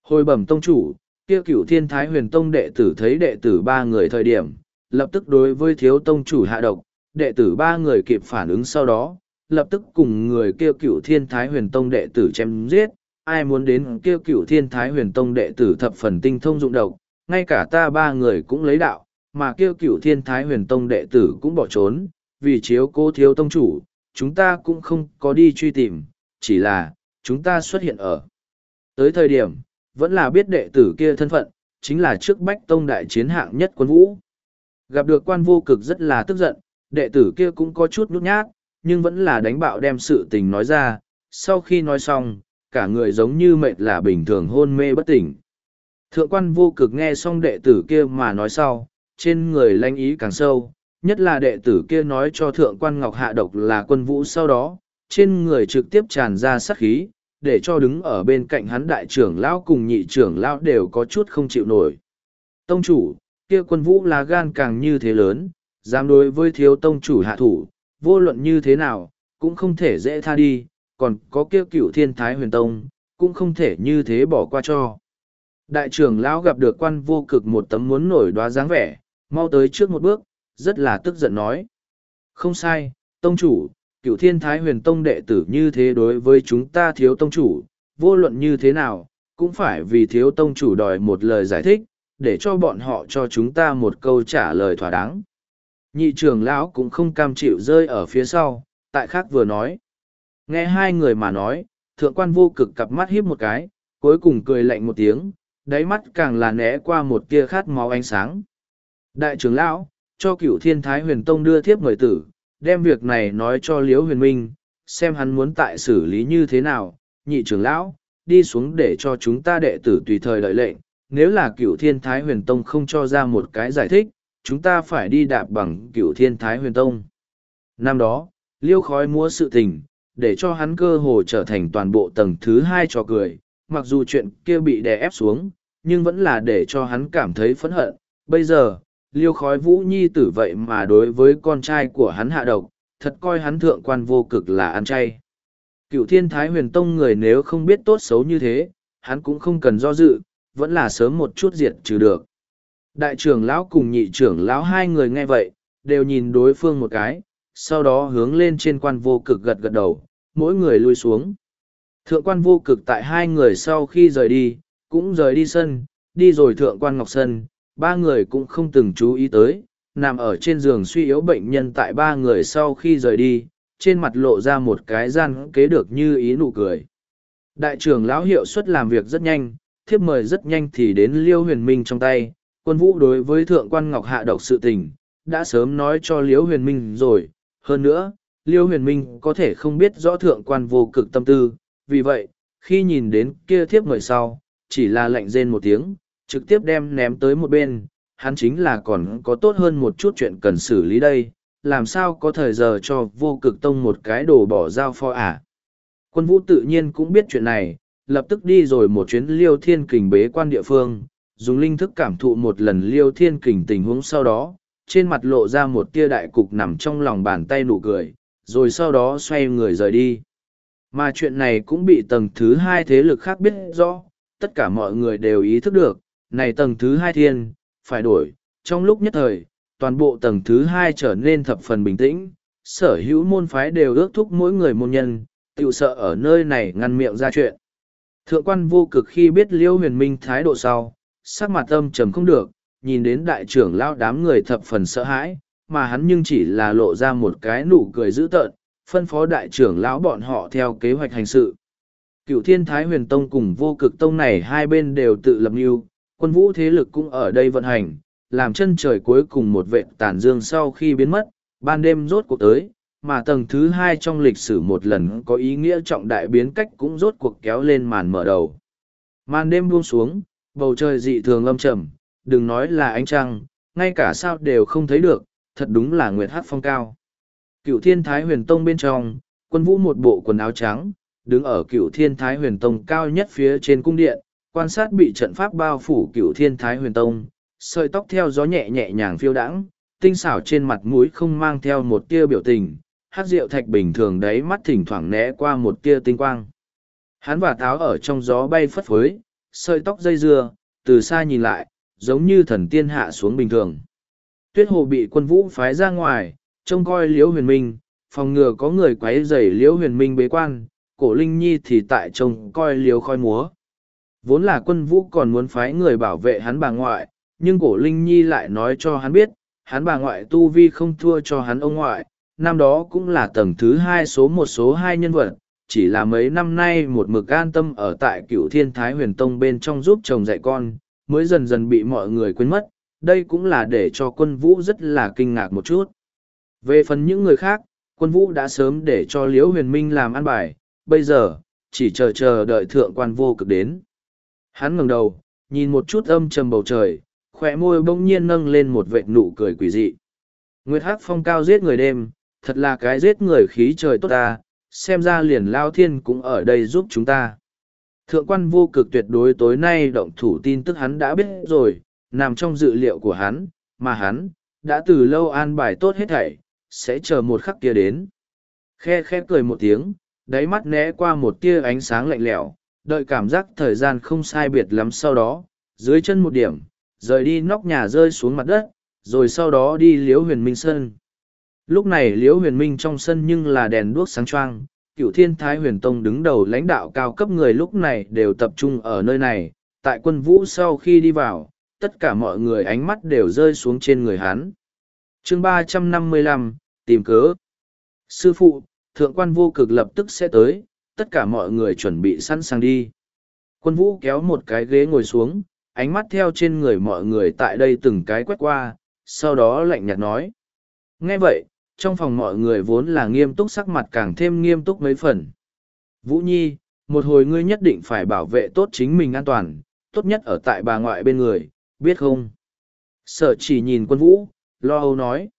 Hồi bẩm tông chủ, kia cửu thiên thái huyền tông đệ tử thấy đệ tử ba người thời điểm, lập tức đối với thiếu tông chủ hạ độc, đệ tử ba người kịp phản ứng sau đó, lập tức cùng người kia cửu thiên thái huyền tông đệ tử chém giết, ai muốn đến kia cửu thiên thái huyền tông đệ tử thập phần tinh thông dụng độc, ngay cả ta ba người cũng lấy đạo, mà kia cửu thiên thái huyền tông đệ tử cũng bỏ trốn, vì chiếu cố thiếu tông chủ, chúng ta cũng không có đi truy tìm, chỉ là, chúng ta xuất hiện ở. Tới thời điểm, vẫn là biết đệ tử kia thân phận, chính là trước bách tông đại chiến hạng nhất quân vũ. Gặp được quan vô cực rất là tức giận, đệ tử kia cũng có chút nhút nhát, nhưng vẫn là đánh bạo đem sự tình nói ra, sau khi nói xong, cả người giống như mệt là bình thường hôn mê bất tỉnh. Thượng quan vô cực nghe xong đệ tử kia mà nói sau, trên người lanh ý càng sâu, nhất là đệ tử kia nói cho thượng quan ngọc hạ độc là quân vũ sau đó, trên người trực tiếp tràn ra sát khí, để cho đứng ở bên cạnh hắn đại trưởng lão cùng nhị trưởng lão đều có chút không chịu nổi. Tông chủ, kia quân vũ là gan càng như thế lớn, dám đối với thiếu tông chủ hạ thủ, vô luận như thế nào, cũng không thể dễ tha đi, còn có kia cựu thiên thái huyền tông, cũng không thể như thế bỏ qua cho. Đại trưởng lão gặp được quan vô cực một tấm muốn nổi đoá dáng vẻ, mau tới trước một bước, rất là tức giận nói. Không sai, tông chủ, cựu thiên thái huyền tông đệ tử như thế đối với chúng ta thiếu tông chủ, vô luận như thế nào, cũng phải vì thiếu tông chủ đòi một lời giải thích, để cho bọn họ cho chúng ta một câu trả lời thỏa đáng. Nhị trưởng lão cũng không cam chịu rơi ở phía sau, tại khác vừa nói. Nghe hai người mà nói, thượng quan vô cực cặp mắt hiếp một cái, cuối cùng cười lạnh một tiếng, đáy mắt càng là né qua một tia khát máu ánh sáng. Đại trưởng lão, cho cựu thiên thái huyền tông đưa thiếp người tử, đem việc này nói cho liễu huyền minh, xem hắn muốn tại xử lý như thế nào, nhị trưởng lão, đi xuống để cho chúng ta đệ tử tùy thời đợi lệnh, nếu là cựu thiên thái huyền tông không cho ra một cái giải thích, chúng ta phải đi đạp bằng cựu thiên thái huyền tông. Năm đó, liêu khói múa sự tình, để cho hắn cơ hồ trở thành toàn bộ tầng thứ hai trò cười, mặc dù chuyện kia bị đè ép xuống, nhưng vẫn là để cho hắn cảm thấy phẫn hận. Bây giờ, liêu khói vũ nhi tử vậy mà đối với con trai của hắn hạ độc, thật coi hắn thượng quan vô cực là ăn chay. Cựu thiên thái huyền tông người nếu không biết tốt xấu như thế, hắn cũng không cần do dự, vẫn là sớm một chút diệt trừ được. Đại trưởng lão cùng nhị trưởng lão hai người nghe vậy, đều nhìn đối phương một cái, sau đó hướng lên trên quan vô cực gật gật đầu, mỗi người lui xuống. Thượng quan vô cực tại hai người sau khi rời đi, cũng rời đi sân, đi rồi thượng quan ngọc sân, ba người cũng không từng chú ý tới, nằm ở trên giường suy yếu bệnh nhân tại ba người sau khi rời đi, trên mặt lộ ra một cái gian kế được như ý nụ cười. Đại trưởng lão hiệu suất làm việc rất nhanh, thiếp mời rất nhanh thì đến Liêu Huyền Minh trong tay, quân vũ đối với thượng quan ngọc hạ độc sự tình, đã sớm nói cho Liêu Huyền Minh rồi, hơn nữa, Liêu Huyền Minh có thể không biết rõ thượng quan vô cực tâm tư, vì vậy, khi nhìn đến kia thiếp mời sau, chỉ là lạnh rên một tiếng, trực tiếp đem ném tới một bên, hắn chính là còn có tốt hơn một chút chuyện cần xử lý đây, làm sao có thời giờ cho vô cực tông một cái đồ bỏ giao pho à. Quân vũ tự nhiên cũng biết chuyện này, lập tức đi rồi một chuyến liêu thiên kình bế quan địa phương, dùng linh thức cảm thụ một lần liêu thiên kình tình huống sau đó, trên mặt lộ ra một tia đại cục nằm trong lòng bàn tay nụ cười, rồi sau đó xoay người rời đi. Mà chuyện này cũng bị tầng thứ hai thế lực khác biết rõ, tất cả mọi người đều ý thức được, này tầng thứ hai thiên, phải đổi, trong lúc nhất thời, toàn bộ tầng thứ hai trở nên thập phần bình tĩnh, sở hữu môn phái đều ước thúc mỗi người môn nhân, tự sợ ở nơi này ngăn miệng ra chuyện. Thượng quan vô cực khi biết Liêu huyền minh thái độ sau, sắc mặt âm trầm không được, nhìn đến đại trưởng lao đám người thập phần sợ hãi, mà hắn nhưng chỉ là lộ ra một cái nụ cười dữ tợn, phân phó đại trưởng lão bọn họ theo kế hoạch hành sự. Cựu thiên thái huyền tông cùng vô cực tông này hai bên đều tự lập mưu, quân vũ thế lực cũng ở đây vận hành, làm chân trời cuối cùng một vệ tàn dương sau khi biến mất, ban đêm rốt cuộc tới, mà tầng thứ hai trong lịch sử một lần có ý nghĩa trọng đại biến cách cũng rốt cuộc kéo lên màn mở đầu. Màn đêm buông xuống, bầu trời dị thường âm trầm, đừng nói là ánh trăng, ngay cả sao đều không thấy được, thật đúng là nguyệt hát phong cao. Cựu thiên thái huyền tông bên trong, quân vũ một bộ quần áo trắng, đứng ở cựu thiên thái huyền tông cao nhất phía trên cung điện, quan sát bị trận pháp bao phủ cựu thiên thái huyền tông, sợi tóc theo gió nhẹ nhẹ nhàng phiêu đãng, tinh xảo trên mặt mũi không mang theo một tia biểu tình, hát rượu thạch bình thường đấy mắt thỉnh thoảng né qua một tia tinh quang. Hắn và táo ở trong gió bay phất phới, sợi tóc dây dưa, từ xa nhìn lại, giống như thần tiên hạ xuống bình thường. Tuyết hồ bị quân vũ phái ra ngoài, trông coi liễu huyền minh, phòng ngừa có người quấy rầy liễu huyền minh bế quan, cổ linh nhi thì tại trông coi liễu khói múa. Vốn là quân vũ còn muốn phái người bảo vệ hắn bà ngoại, nhưng cổ linh nhi lại nói cho hắn biết, hắn bà ngoại tu vi không thua cho hắn ông ngoại, năm đó cũng là tầng thứ hai số một số hai nhân vật, chỉ là mấy năm nay một mực an tâm ở tại cựu thiên thái huyền tông bên trong giúp chồng dạy con, mới dần dần bị mọi người quên mất, đây cũng là để cho quân vũ rất là kinh ngạc một chút. Về phần những người khác, quân vũ đã sớm để cho Liễu huyền minh làm ăn bài, bây giờ, chỉ chờ chờ đợi thượng quan vô cực đến. Hắn ngẩng đầu, nhìn một chút âm trầm bầu trời, khỏe môi bỗng nhiên nâng lên một vệt nụ cười quỷ dị. Nguyệt Hắc Phong cao giết người đêm, thật là cái giết người khí trời tốt ta, xem ra liền Lao Thiên cũng ở đây giúp chúng ta. Thượng quan vô cực tuyệt đối tối nay động thủ tin tức hắn đã biết rồi, nằm trong dự liệu của hắn, mà hắn, đã từ lâu an bài tốt hết thảy, sẽ chờ một khắc kia đến. Khe khe cười một tiếng, đáy mắt né qua một tia ánh sáng lạnh lẽo, đợi cảm giác thời gian không sai biệt lắm sau đó, dưới chân một điểm, rời đi nóc nhà rơi xuống mặt đất, rồi sau đó đi liếu huyền minh sân. Lúc này liếu huyền minh trong sân nhưng là đèn đuốc sáng choang, cựu thiên thái huyền tông đứng đầu lãnh đạo cao cấp người lúc này đều tập trung ở nơi này, tại quân vũ sau khi đi vào, tất cả mọi người ánh mắt đều rơi xuống trên người hắn. chương ba trăm năm mươi lăm tìm cớ. Sư phụ, thượng quan vô cực lập tức sẽ tới, tất cả mọi người chuẩn bị sẵn sàng đi. Quân vũ kéo một cái ghế ngồi xuống, ánh mắt theo trên người mọi người tại đây từng cái quét qua, sau đó lạnh nhạt nói. Nghe vậy, trong phòng mọi người vốn là nghiêm túc sắc mặt càng thêm nghiêm túc mấy phần. Vũ Nhi, một hồi ngươi nhất định phải bảo vệ tốt chính mình an toàn, tốt nhất ở tại bà ngoại bên người, biết không? Sở chỉ nhìn quân vũ, lo âu nói.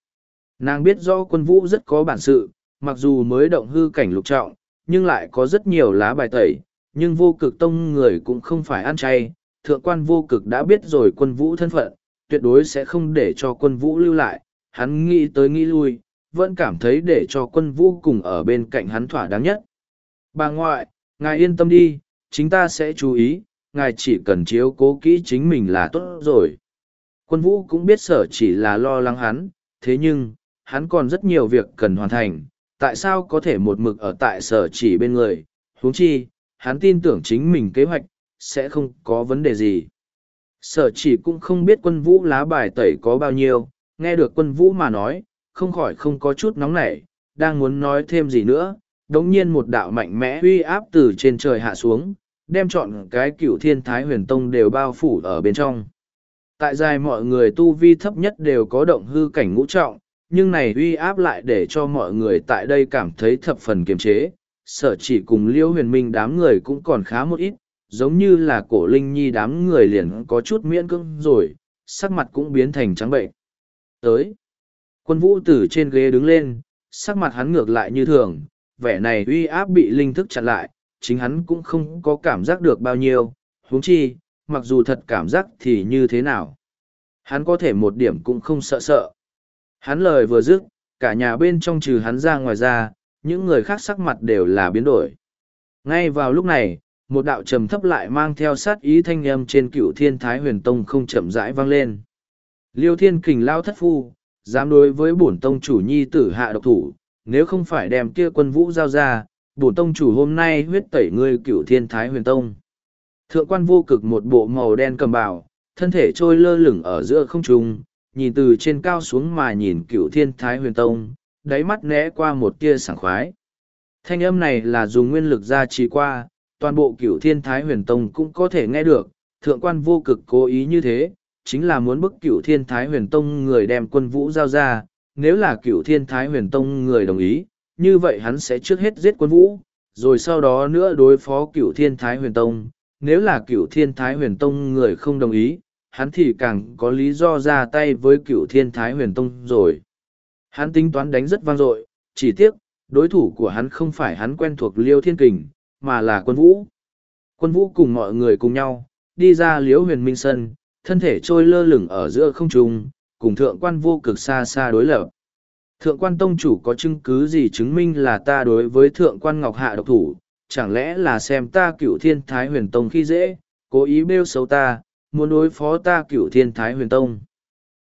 Nàng biết do quân vũ rất có bản sự, mặc dù mới động hư cảnh lục trọng, nhưng lại có rất nhiều lá bài tẩy, nhưng vô cực tông người cũng không phải ăn chay. Thượng quan vô cực đã biết rồi quân vũ thân phận, tuyệt đối sẽ không để cho quân vũ lưu lại, hắn nghĩ tới nghĩ lui, vẫn cảm thấy để cho quân vũ cùng ở bên cạnh hắn thỏa đáng nhất. Bà ngoại, ngài yên tâm đi, chính ta sẽ chú ý, ngài chỉ cần chiếu cố kỹ chính mình là tốt rồi. Quân vũ cũng biết sở chỉ là lo lắng hắn, thế nhưng, hắn còn rất nhiều việc cần hoàn thành, tại sao có thể một mực ở tại sở chỉ bên người, huống chi, hắn tin tưởng chính mình kế hoạch, sẽ không có vấn đề gì. Sở chỉ cũng không biết quân vũ lá bài tẩy có bao nhiêu, nghe được quân vũ mà nói, không khỏi không có chút nóng nảy, đang muốn nói thêm gì nữa, đống nhiên một đạo mạnh mẽ uy áp từ trên trời hạ xuống, đem chọn cái cựu thiên thái huyền tông đều bao phủ ở bên trong. Tại dài mọi người tu vi thấp nhất đều có động hư cảnh ngũ trọng, nhưng này uy áp lại để cho mọi người tại đây cảm thấy thập phần kiềm chế, sở chỉ cùng liêu huyền minh đám người cũng còn khá một ít, giống như là cổ linh nhi đám người liền có chút miễn cưỡng rồi, sắc mặt cũng biến thành trắng bệnh. Tới, quân vũ từ trên ghế đứng lên, sắc mặt hắn ngược lại như thường, vẻ này uy áp bị linh thức chặn lại, chính hắn cũng không có cảm giác được bao nhiêu, huống chi, mặc dù thật cảm giác thì như thế nào. Hắn có thể một điểm cũng không sợ sợ. Hắn lời vừa dứt, cả nhà bên trong trừ hắn ra ngoài ra, những người khác sắc mặt đều là biến đổi. Ngay vào lúc này, một đạo trầm thấp lại mang theo sát ý thanh âm trên cựu thiên thái huyền tông không chậm rãi vang lên. Liêu thiên kình lao thất phu, dám đối với bổn tông chủ nhi tử hạ độc thủ, nếu không phải đem kia quân vũ giao ra, bổn tông chủ hôm nay huyết tẩy ngươi cựu thiên thái huyền tông. Thượng quan vô cực một bộ màu đen cầm bào, thân thể trôi lơ lửng ở giữa không trung, nhìn từ trên cao xuống mà nhìn cựu thiên thái huyền tông, đáy mắt né qua một tia sảng khoái. Thanh âm này là dùng nguyên lực ra trì qua, toàn bộ cựu thiên thái huyền tông cũng có thể nghe được, thượng quan vô cực cố ý như thế, chính là muốn bức cựu thiên thái huyền tông người đem quân vũ giao ra, nếu là cựu thiên thái huyền tông người đồng ý, như vậy hắn sẽ trước hết giết quân vũ, rồi sau đó nữa đối phó cựu thiên thái huyền tông. Nếu là cựu thiên thái huyền tông người không đồng ý, hắn thì càng có lý do ra tay với cựu thiên thái huyền tông rồi. Hắn tính toán đánh rất vang dội, chỉ tiếc, đối thủ của hắn không phải hắn quen thuộc liêu thiên kình, mà là quân vũ. Quân vũ cùng mọi người cùng nhau, đi ra liễu huyền minh sân, thân thể trôi lơ lửng ở giữa không trung, cùng thượng quan vô cực xa xa đối lập. Thượng quan tông chủ có chứng cứ gì chứng minh là ta đối với thượng quan ngọc hạ độc thủ, chẳng lẽ là xem ta cựu thiên thái huyền tông khi dễ, cố ý bêu xấu ta, muốn đối phó ta cựu thiên thái huyền tông.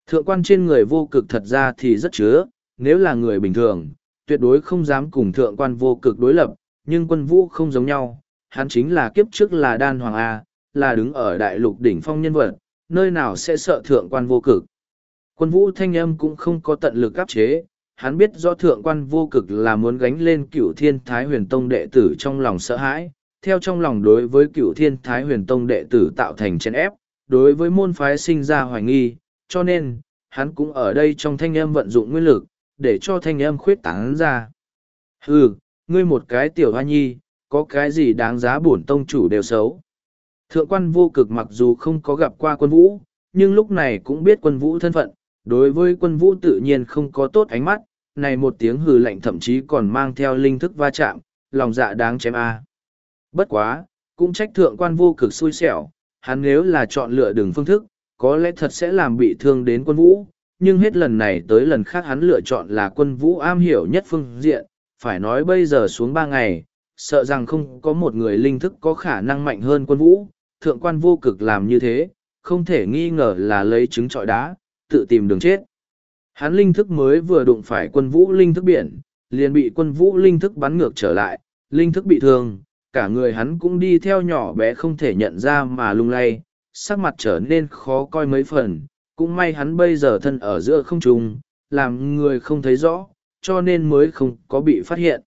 Thượng quan trên người vô cực thật ra thì rất chứa, nếu là người bình thường, tuyệt đối không dám cùng thượng quan vô cực đối lập, nhưng quân vũ không giống nhau, hắn chính là kiếp trước là đan hoàng A, là đứng ở đại lục đỉnh phong nhân vật, nơi nào sẽ sợ thượng quan vô cực. Quân vũ thanh âm cũng không có tận lực áp chế, hắn biết do thượng quan vô cực là muốn gánh lên cựu thiên thái huyền tông đệ tử trong lòng sợ hãi, theo trong lòng đối với cựu thiên thái huyền tông đệ tử tạo thành chèn ép, đối với môn phái sinh ra hoài nghi, cho nên, hắn cũng ở đây trong thanh âm vận dụng nguyên lực, để cho thanh âm khuyết tán ra. Hừ, ngươi một cái tiểu hoa nhi, có cái gì đáng giá bổn tông chủ đều xấu. Thượng quan vô cực mặc dù không có gặp qua quân vũ, nhưng lúc này cũng biết quân vũ thân phận, đối với quân vũ tự nhiên không có tốt ánh mắt, này một tiếng hừ lạnh thậm chí còn mang theo linh thức va chạm, lòng dạ đáng chém a. Bất quá, cũng trách thượng quan vô cực xui xẻo, hắn nếu là chọn lựa đường phương thức, có lẽ thật sẽ làm bị thương đến quân vũ, nhưng hết lần này tới lần khác hắn lựa chọn là quân vũ am hiểu nhất phương diện, phải nói bây giờ xuống ba ngày, sợ rằng không có một người linh thức có khả năng mạnh hơn quân vũ, thượng quan vô cực làm như thế, không thể nghi ngờ là lấy trứng trọi đá, tự tìm đường chết. Hắn linh thức mới vừa đụng phải quân vũ linh thức biển, liền bị quân vũ linh thức bắn ngược trở lại, linh thức bị thương, cả người hắn cũng đi theo nhỏ bé không thể nhận ra mà lung lay, sắc mặt trở nên khó coi mấy phần, cũng may hắn bây giờ thân ở giữa không trung, làm người không thấy rõ, cho nên mới không có bị phát hiện.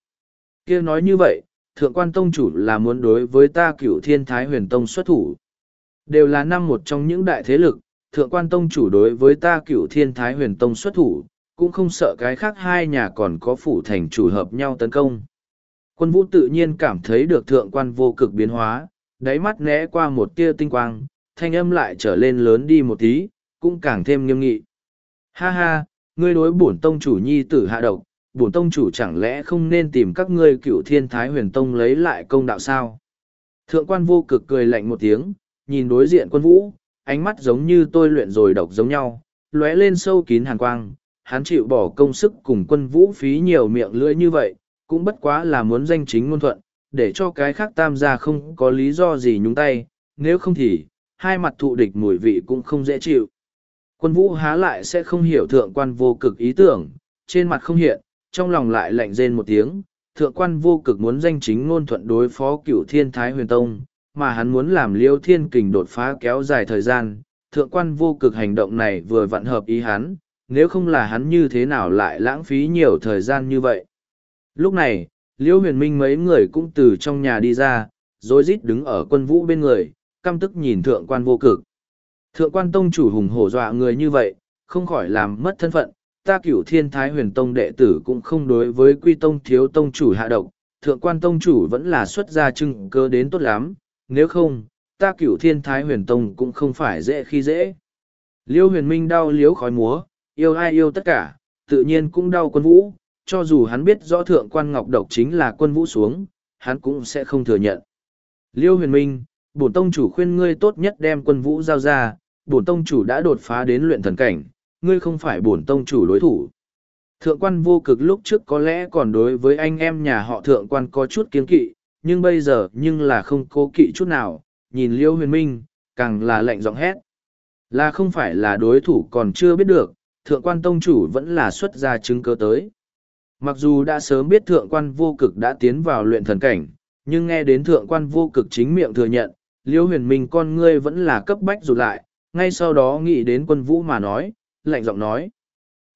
kia nói như vậy, thượng quan tông chủ là muốn đối với ta cửu thiên thái huyền tông xuất thủ. Đều là năm một trong những đại thế lực, thượng quan tông chủ đối với ta cửu thiên thái huyền tông xuất thủ, cũng không sợ cái khác hai nhà còn có phủ thành chủ hợp nhau tấn công. Quân vũ tự nhiên cảm thấy được thượng quan vô cực biến hóa, đáy mắt né qua một tia tinh quang, thanh âm lại trở lên lớn đi một tí, cũng càng thêm nghiêm nghị. Ha ha, ngươi đối bổn tông chủ nhi tử hạ độc, bổn tông chủ chẳng lẽ không nên tìm các ngươi cựu thiên thái huyền tông lấy lại công đạo sao? Thượng quan vô cực cười lạnh một tiếng, nhìn đối diện quân vũ, ánh mắt giống như tôi luyện rồi độc giống nhau, lóe lên sâu kín hàn quang, hắn chịu bỏ công sức cùng quân vũ phí nhiều miệng lưỡi như vậy, cũng bất quá là muốn danh chính ngôn thuận, để cho cái khác tam gia không có lý do gì nhúng tay, nếu không thì, hai mặt thụ địch mùi vị cũng không dễ chịu. Quân vũ há lại sẽ không hiểu thượng quan vô cực ý tưởng, trên mặt không hiện, trong lòng lại lạnh rên một tiếng, thượng quan vô cực muốn danh chính ngôn thuận đối phó cửu thiên thái huyền tông, mà hắn muốn làm liêu thiên kình đột phá kéo dài thời gian, thượng quan vô cực hành động này vừa vặn hợp ý hắn, nếu không là hắn như thế nào lại lãng phí nhiều thời gian như vậy. Lúc này, liễu huyền minh mấy người cũng từ trong nhà đi ra, rồi rít đứng ở quân vũ bên người, căm tức nhìn thượng quan vô cực. Thượng quan tông chủ hùng hổ dọa người như vậy, không khỏi làm mất thân phận, ta cửu thiên thái huyền tông đệ tử cũng không đối với quy tông thiếu tông chủ hạ độc, thượng quan tông chủ vẫn là xuất gia chứng cơ đến tốt lắm, nếu không, ta cửu thiên thái huyền tông cũng không phải dễ khi dễ. Liêu huyền minh đau liếu khói múa, yêu ai yêu tất cả, tự nhiên cũng đau quân vũ, cho dù hắn biết rõ thượng quan ngọc độc chính là quân vũ xuống, hắn cũng sẽ không thừa nhận. Liêu huyền minh, bổn tông chủ khuyên ngươi tốt nhất đem quân vũ giao ra, bổn tông chủ đã đột phá đến luyện thần cảnh, ngươi không phải bổn tông chủ đối thủ. Thượng quan vô cực lúc trước có lẽ còn đối với anh em nhà họ thượng quan có chút kiến kỵ, nhưng bây giờ nhưng là không cố kỵ chút nào, nhìn liêu huyền minh, càng là lạnh giọng hét. Là không phải là đối thủ còn chưa biết được, thượng quan tông chủ vẫn là xuất ra chứng cứ tới. Mặc dù đã sớm biết thượng quan vô cực đã tiến vào luyện thần cảnh, nhưng nghe đến thượng quan vô cực chính miệng thừa nhận, liêu huyền minh con ngươi vẫn là cấp bách rụt lại, ngay sau đó nghĩ đến quân vũ mà nói, lạnh giọng nói.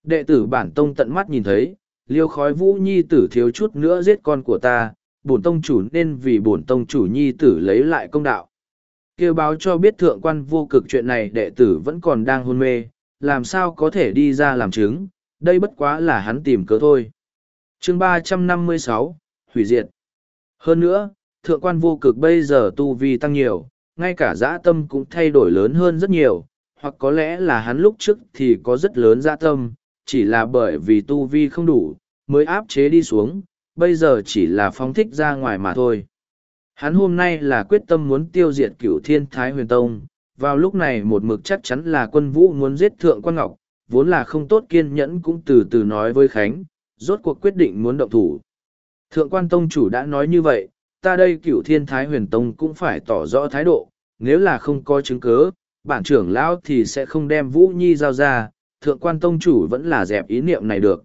Đệ tử bản tông tận mắt nhìn thấy, liêu khói vũ nhi tử thiếu chút nữa giết con của ta, bổn tông chủ nên vì bổn tông chủ nhi tử lấy lại công đạo. kêu báo cho biết thượng quan vô cực chuyện này đệ tử vẫn còn đang hôn mê, làm sao có thể đi ra làm chứng, đây bất quá là hắn tìm cớ thôi chương ba trăm năm mươi sáu Hủy diệt. Hơn nữa, thượng quan vô cực bây giờ tu vi tăng nhiều, ngay cả dã tâm cũng thay đổi lớn hơn rất nhiều, hoặc có lẽ là hắn lúc trước thì có rất lớn dã tâm, chỉ là bởi vì tu vi không đủ, mới áp chế đi xuống, bây giờ chỉ là phóng thích ra ngoài mà thôi. Hắn hôm nay là quyết tâm muốn tiêu diệt cửu thiên thái huyền tông, vào lúc này một mực chắc chắn là quân vũ muốn giết thượng quan ngọc, vốn là không tốt kiên nhẫn cũng từ từ nói với Khánh, rốt cuộc quyết định muốn động thủ. Thượng quan tông chủ đã nói như vậy, ta đây cửu thiên thái huyền tông cũng phải tỏ rõ thái độ, nếu là không có chứng cứ, bản trưởng lão thì sẽ không đem Vũ Nhi giao ra, thượng quan tông chủ vẫn là dẹp ý niệm này được.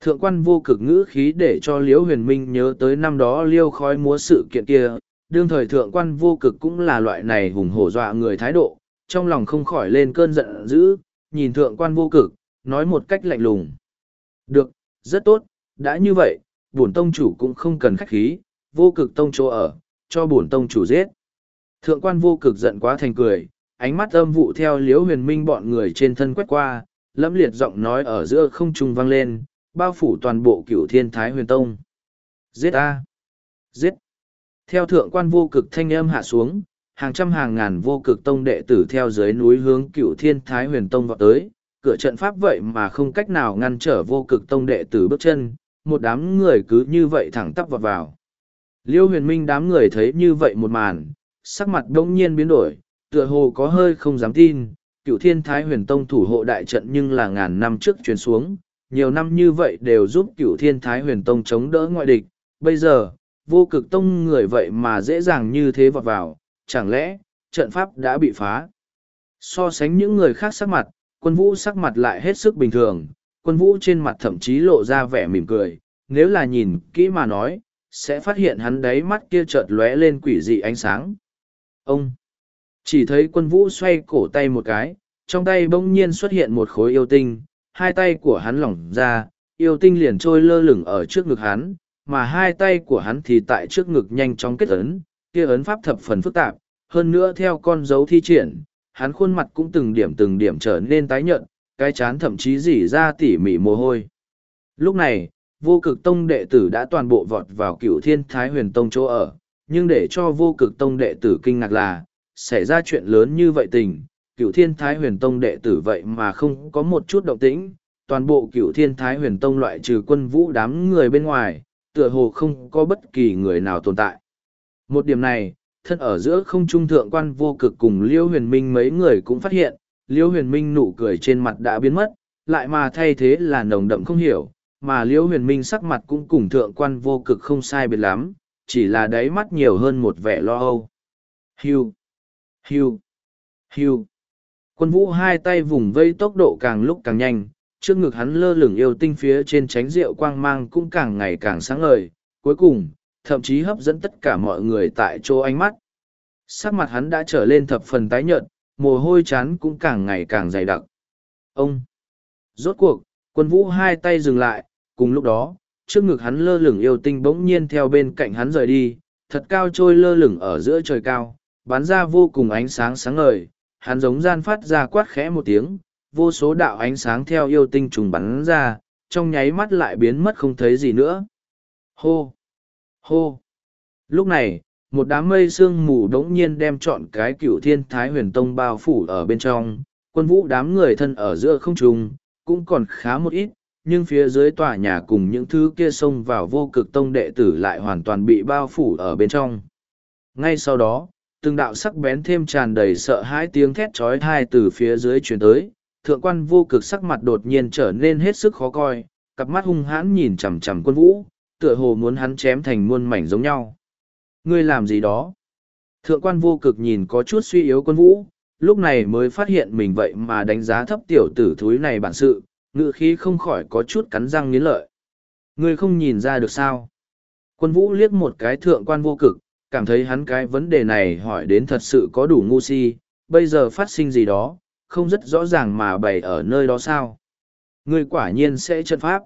Thượng quan vô cực ngữ khí để cho Liễu huyền minh nhớ tới năm đó liêu khói múa sự kiện kia, đương thời thượng quan vô cực cũng là loại này hùng hổ dọa người thái độ, trong lòng không khỏi lên cơn giận dữ, nhìn thượng quan vô cực, nói một cách lạnh lùng. Được, rất tốt, đã như vậy, bổn tông chủ cũng không cần khách khí, vô cực tông chỗ ở, cho bổn tông chủ giết. Thượng quan vô cực giận quá thành cười, ánh mắt âm vụ theo liễu huyền minh bọn người trên thân quét qua, lẫm liệt giọng nói ở giữa không trung vang lên, bao phủ toàn bộ cửu thiên thái huyền tông. Giết a Giết! Theo thượng quan vô cực thanh âm hạ xuống, hàng trăm hàng ngàn vô cực tông đệ tử theo dưới núi hướng cửu thiên thái huyền tông vọt tới, cửa trận pháp vậy mà không cách nào ngăn trở vô cực tông đệ tử bước chân, một đám người cứ như vậy thẳng tắp vọt vào. Liêu huyền minh đám người thấy như vậy một màn, sắc mặt đông nhiên biến đổi, tựa hồ có hơi không dám tin, cựu thiên thái huyền tông thủ hộ đại trận nhưng là ngàn năm trước truyền xuống, nhiều năm như vậy đều giúp cựu thiên thái huyền tông chống đỡ ngoại địch, bây giờ, vô cực tông người vậy mà dễ dàng như thế vọt vào, chẳng lẽ, trận pháp đã bị phá. So sánh những người khác sắc mặt, quân vũ sắc mặt lại hết sức bình thường, quân vũ trên mặt thậm chí lộ ra vẻ mỉm cười, nếu là nhìn kỹ mà nói, sẽ phát hiện hắn đáy mắt kia chợt lóe lên quỷ dị ánh sáng. Ông! Chỉ thấy quân vũ xoay cổ tay một cái, trong tay bỗng nhiên xuất hiện một khối yêu tinh, hai tay của hắn lỏng ra, yêu tinh liền trôi lơ lửng ở trước ngực hắn, mà hai tay của hắn thì tại trước ngực nhanh chóng kết ấn, kia ấn pháp thập phần phức tạp, hơn nữa theo con dấu thi triển, hắn khuôn mặt cũng từng điểm từng điểm trở nên tái nhợt, cái chán thậm chí dỉ ra tỉ mỉ mồ hôi. Lúc này, vô cực tông đệ tử đã toàn bộ vọt vào cựu thiên thái huyền tông chỗ ở, nhưng để cho vô cực tông đệ tử kinh ngạc là, xảy ra chuyện lớn như vậy tình, cựu thiên thái huyền tông đệ tử vậy mà không có một chút động tĩnh, toàn bộ cựu thiên thái huyền tông loại trừ quân vũ đám người bên ngoài, tựa hồ không có bất kỳ người nào tồn tại. Một điểm này, thân ở giữa không trung thượng quan vô cực cùng liêu huyền minh mấy người cũng phát hiện, liêu huyền minh nụ cười trên mặt đã biến mất, lại mà thay thế là nồng đậm không hiểu, mà liêu huyền minh sắc mặt cũng cùng thượng quan vô cực không sai biệt lắm, chỉ là đáy mắt nhiều hơn một vẻ lo âu. Hiu! Hiu! Hiu! Quân vũ hai tay vùng vây tốc độ càng lúc càng nhanh, trước ngực hắn lơ lửng yêu tinh phía trên tránh rượu quang mang cũng càng ngày càng sáng ngời, cuối cùng, thậm chí hấp dẫn tất cả mọi người tại chỗ ánh mắt. Sắc mặt hắn đã trở lên thập phần tái nhợt, mồ hôi chán cũng càng ngày càng dày đặc. Ông! Rốt cuộc, quân vũ hai tay dừng lại, cùng lúc đó, trước ngực hắn lơ lửng yêu tinh bỗng nhiên theo bên cạnh hắn rời đi, thật cao trôi lơ lửng ở giữa trời cao, bắn ra vô cùng ánh sáng sáng ngời, hắn giống gian phát ra quát khẽ một tiếng, vô số đạo ánh sáng theo yêu tinh trùng bắn ra, trong nháy mắt lại biến mất không thấy gì nữa. Hô! Hô! Lúc này, một đám mây sương mù đống nhiên đem trọn cái cựu thiên thái huyền tông bao phủ ở bên trong, quân vũ đám người thân ở giữa không trung, cũng còn khá một ít, nhưng phía dưới tòa nhà cùng những thứ kia xông vào vô cực tông đệ tử lại hoàn toàn bị bao phủ ở bên trong. Ngay sau đó, từng đạo sắc bén thêm tràn đầy sợ hãi tiếng thét trói thai từ phía dưới truyền tới, thượng quan vô cực sắc mặt đột nhiên trở nên hết sức khó coi, cặp mắt hung hãn nhìn chằm chằm quân vũ, tựa hồ muốn hắn chém thành muôn mảnh giống nhau. Ngươi làm gì đó? Thượng quan vô cực nhìn có chút suy yếu quân vũ, lúc này mới phát hiện mình vậy mà đánh giá thấp tiểu tử thúi này bản sự, ngự khí không khỏi có chút cắn răng nghiến lợi. Ngươi không nhìn ra được sao? Quân vũ liếc một cái thượng quan vô cực, cảm thấy hắn cái vấn đề này hỏi đến thật sự có đủ ngu si, bây giờ phát sinh gì đó, không rất rõ ràng mà bày ở nơi đó sao. Ngươi quả nhiên sẽ trận pháp.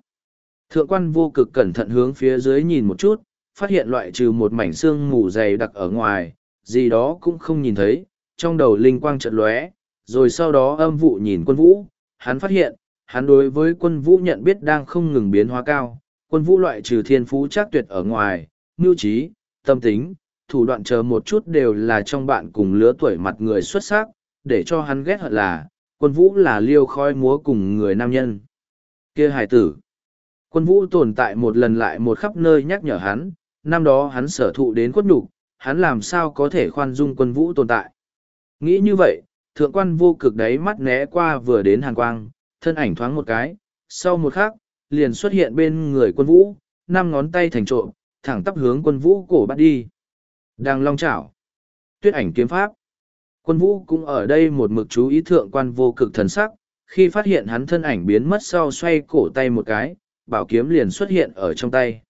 Thượng quan vô cực cẩn thận hướng phía dưới nhìn một chút, phát hiện loại trừ một mảnh xương mù dày đặc ở ngoài, gì đó cũng không nhìn thấy, trong đầu linh quang trận lóe, rồi sau đó âm vụ nhìn quân vũ, hắn phát hiện, hắn đối với quân vũ nhận biết đang không ngừng biến hóa cao, quân vũ loại trừ thiên phú chắc tuyệt ở ngoài, mưu trí, tâm tính, thủ đoạn chờ một chút đều là trong bạn cùng lứa tuổi mặt người xuất sắc, để cho hắn ghét hận là, quân vũ là liêu khói múa cùng người nam nhân. kia Hải tử. Quân vũ tồn tại một lần lại một khắp nơi nhắc nhở hắn, năm đó hắn sở thụ đến quất nhục, hắn làm sao có thể khoan dung quân vũ tồn tại. Nghĩ như vậy, thượng quan vô cực đáy mắt né qua vừa đến hàn quang, thân ảnh thoáng một cái, sau một khắc, liền xuất hiện bên người quân vũ, năm ngón tay thành trộm, thẳng tắp hướng quân vũ cổ bắt đi. Đang long chảo. Tuyết ảnh kiếm pháp. Quân vũ cũng ở đây một mực chú ý thượng quan vô cực thần sắc, khi phát hiện hắn thân ảnh biến mất sau xoay cổ tay một cái, bảo kiếm liền xuất hiện ở trong tay.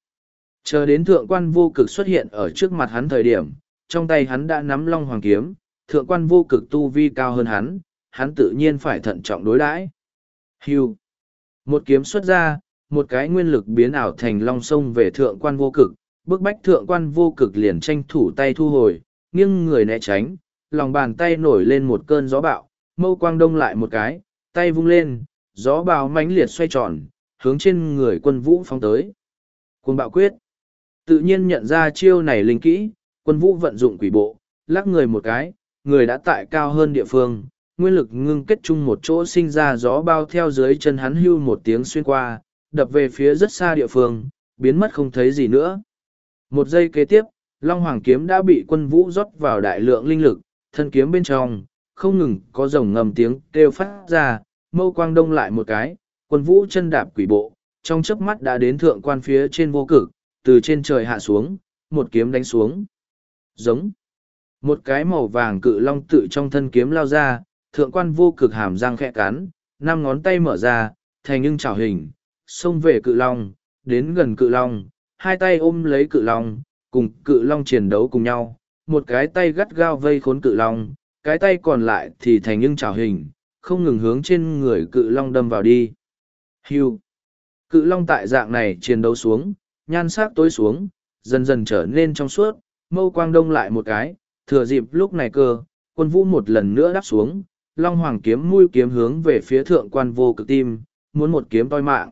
Chờ đến thượng quan vô cực xuất hiện ở trước mặt hắn thời điểm, trong tay hắn đã nắm long hoàng kiếm, thượng quan vô cực tu vi cao hơn hắn, hắn tự nhiên phải thận trọng đối đãi. Hưu. Một kiếm xuất ra, một cái nguyên lực biến ảo thành long sông về thượng quan vô cực, bức bách thượng quan vô cực liền tranh thủ tay thu hồi, nghiêng người né tránh, lòng bàn tay nổi lên một cơn gió bạo, mâu quang đông lại một cái, tay vung lên, gió bào mãnh liệt xoay tròn, hướng trên người quân vũ phóng tới. Quân bạo quyết. Tự nhiên nhận ra chiêu này linh kỹ, quân vũ vận dụng quỷ bộ, lắc người một cái, người đã tại cao hơn địa phương, nguyên lực ngưng kết chung một chỗ sinh ra gió bao theo dưới chân hắn hưu một tiếng xuyên qua, đập về phía rất xa địa phương, biến mất không thấy gì nữa. Một giây kế tiếp, Long Hoàng kiếm đã bị quân vũ rót vào đại lượng linh lực, thân kiếm bên trong, không ngừng có rồng ngầm tiếng kêu phát ra, mâu quang đông lại một cái, quân vũ chân đạp quỷ bộ, trong chớp mắt đã đến thượng quan phía trên vô cực, từ trên trời hạ xuống, một kiếm đánh xuống. Giống. Một cái màu vàng cự long tự trong thân kiếm lao ra, thượng quan vô cực hàm răng khẽ cắn, năm ngón tay mở ra, thành nhưng trảo hình, xông về cự long, đến gần cự long, hai tay ôm lấy cự long, cùng cự long chiến đấu cùng nhau, một cái tay gắt gao vây khốn cự long, cái tay còn lại thì thành nhưng trảo hình, không ngừng hướng trên người cự long đâm vào đi. Hưu. Cự long tại dạng này chiến đấu xuống, nhan sắc tối xuống, dần dần trở nên trong suốt, mâu quang đông lại một cái, thừa dịp lúc này cơ, quân vũ một lần nữa đáp xuống, long hoàng kiếm mũi kiếm hướng về phía thượng quan vô cực tim, muốn một kiếm toi mạng.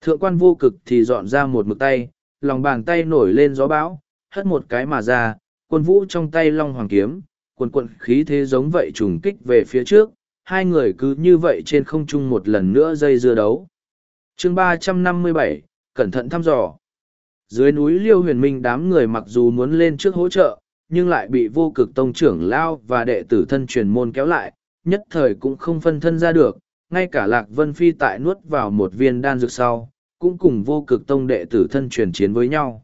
Thượng quan vô cực thì dọn ra một mực tay, lòng bàn tay nổi lên gió bão, hất một cái mà ra, quân vũ trong tay long hoàng kiếm, quần quận khí thế giống vậy trùng kích về phía trước, hai người cứ như vậy trên không trung một lần nữa dây dưa đấu chương ba trăm năm mươi bảy cẩn thận thăm dò. Dưới núi Liêu huyền minh đám người mặc dù muốn lên trước hỗ trợ, nhưng lại bị vô cực tông trưởng lao và đệ tử thân truyền môn kéo lại, nhất thời cũng không phân thân ra được, ngay cả Lạc Vân Phi tại nuốt vào một viên đan dược sau, cũng cùng vô cực tông đệ tử thân truyền chiến với nhau.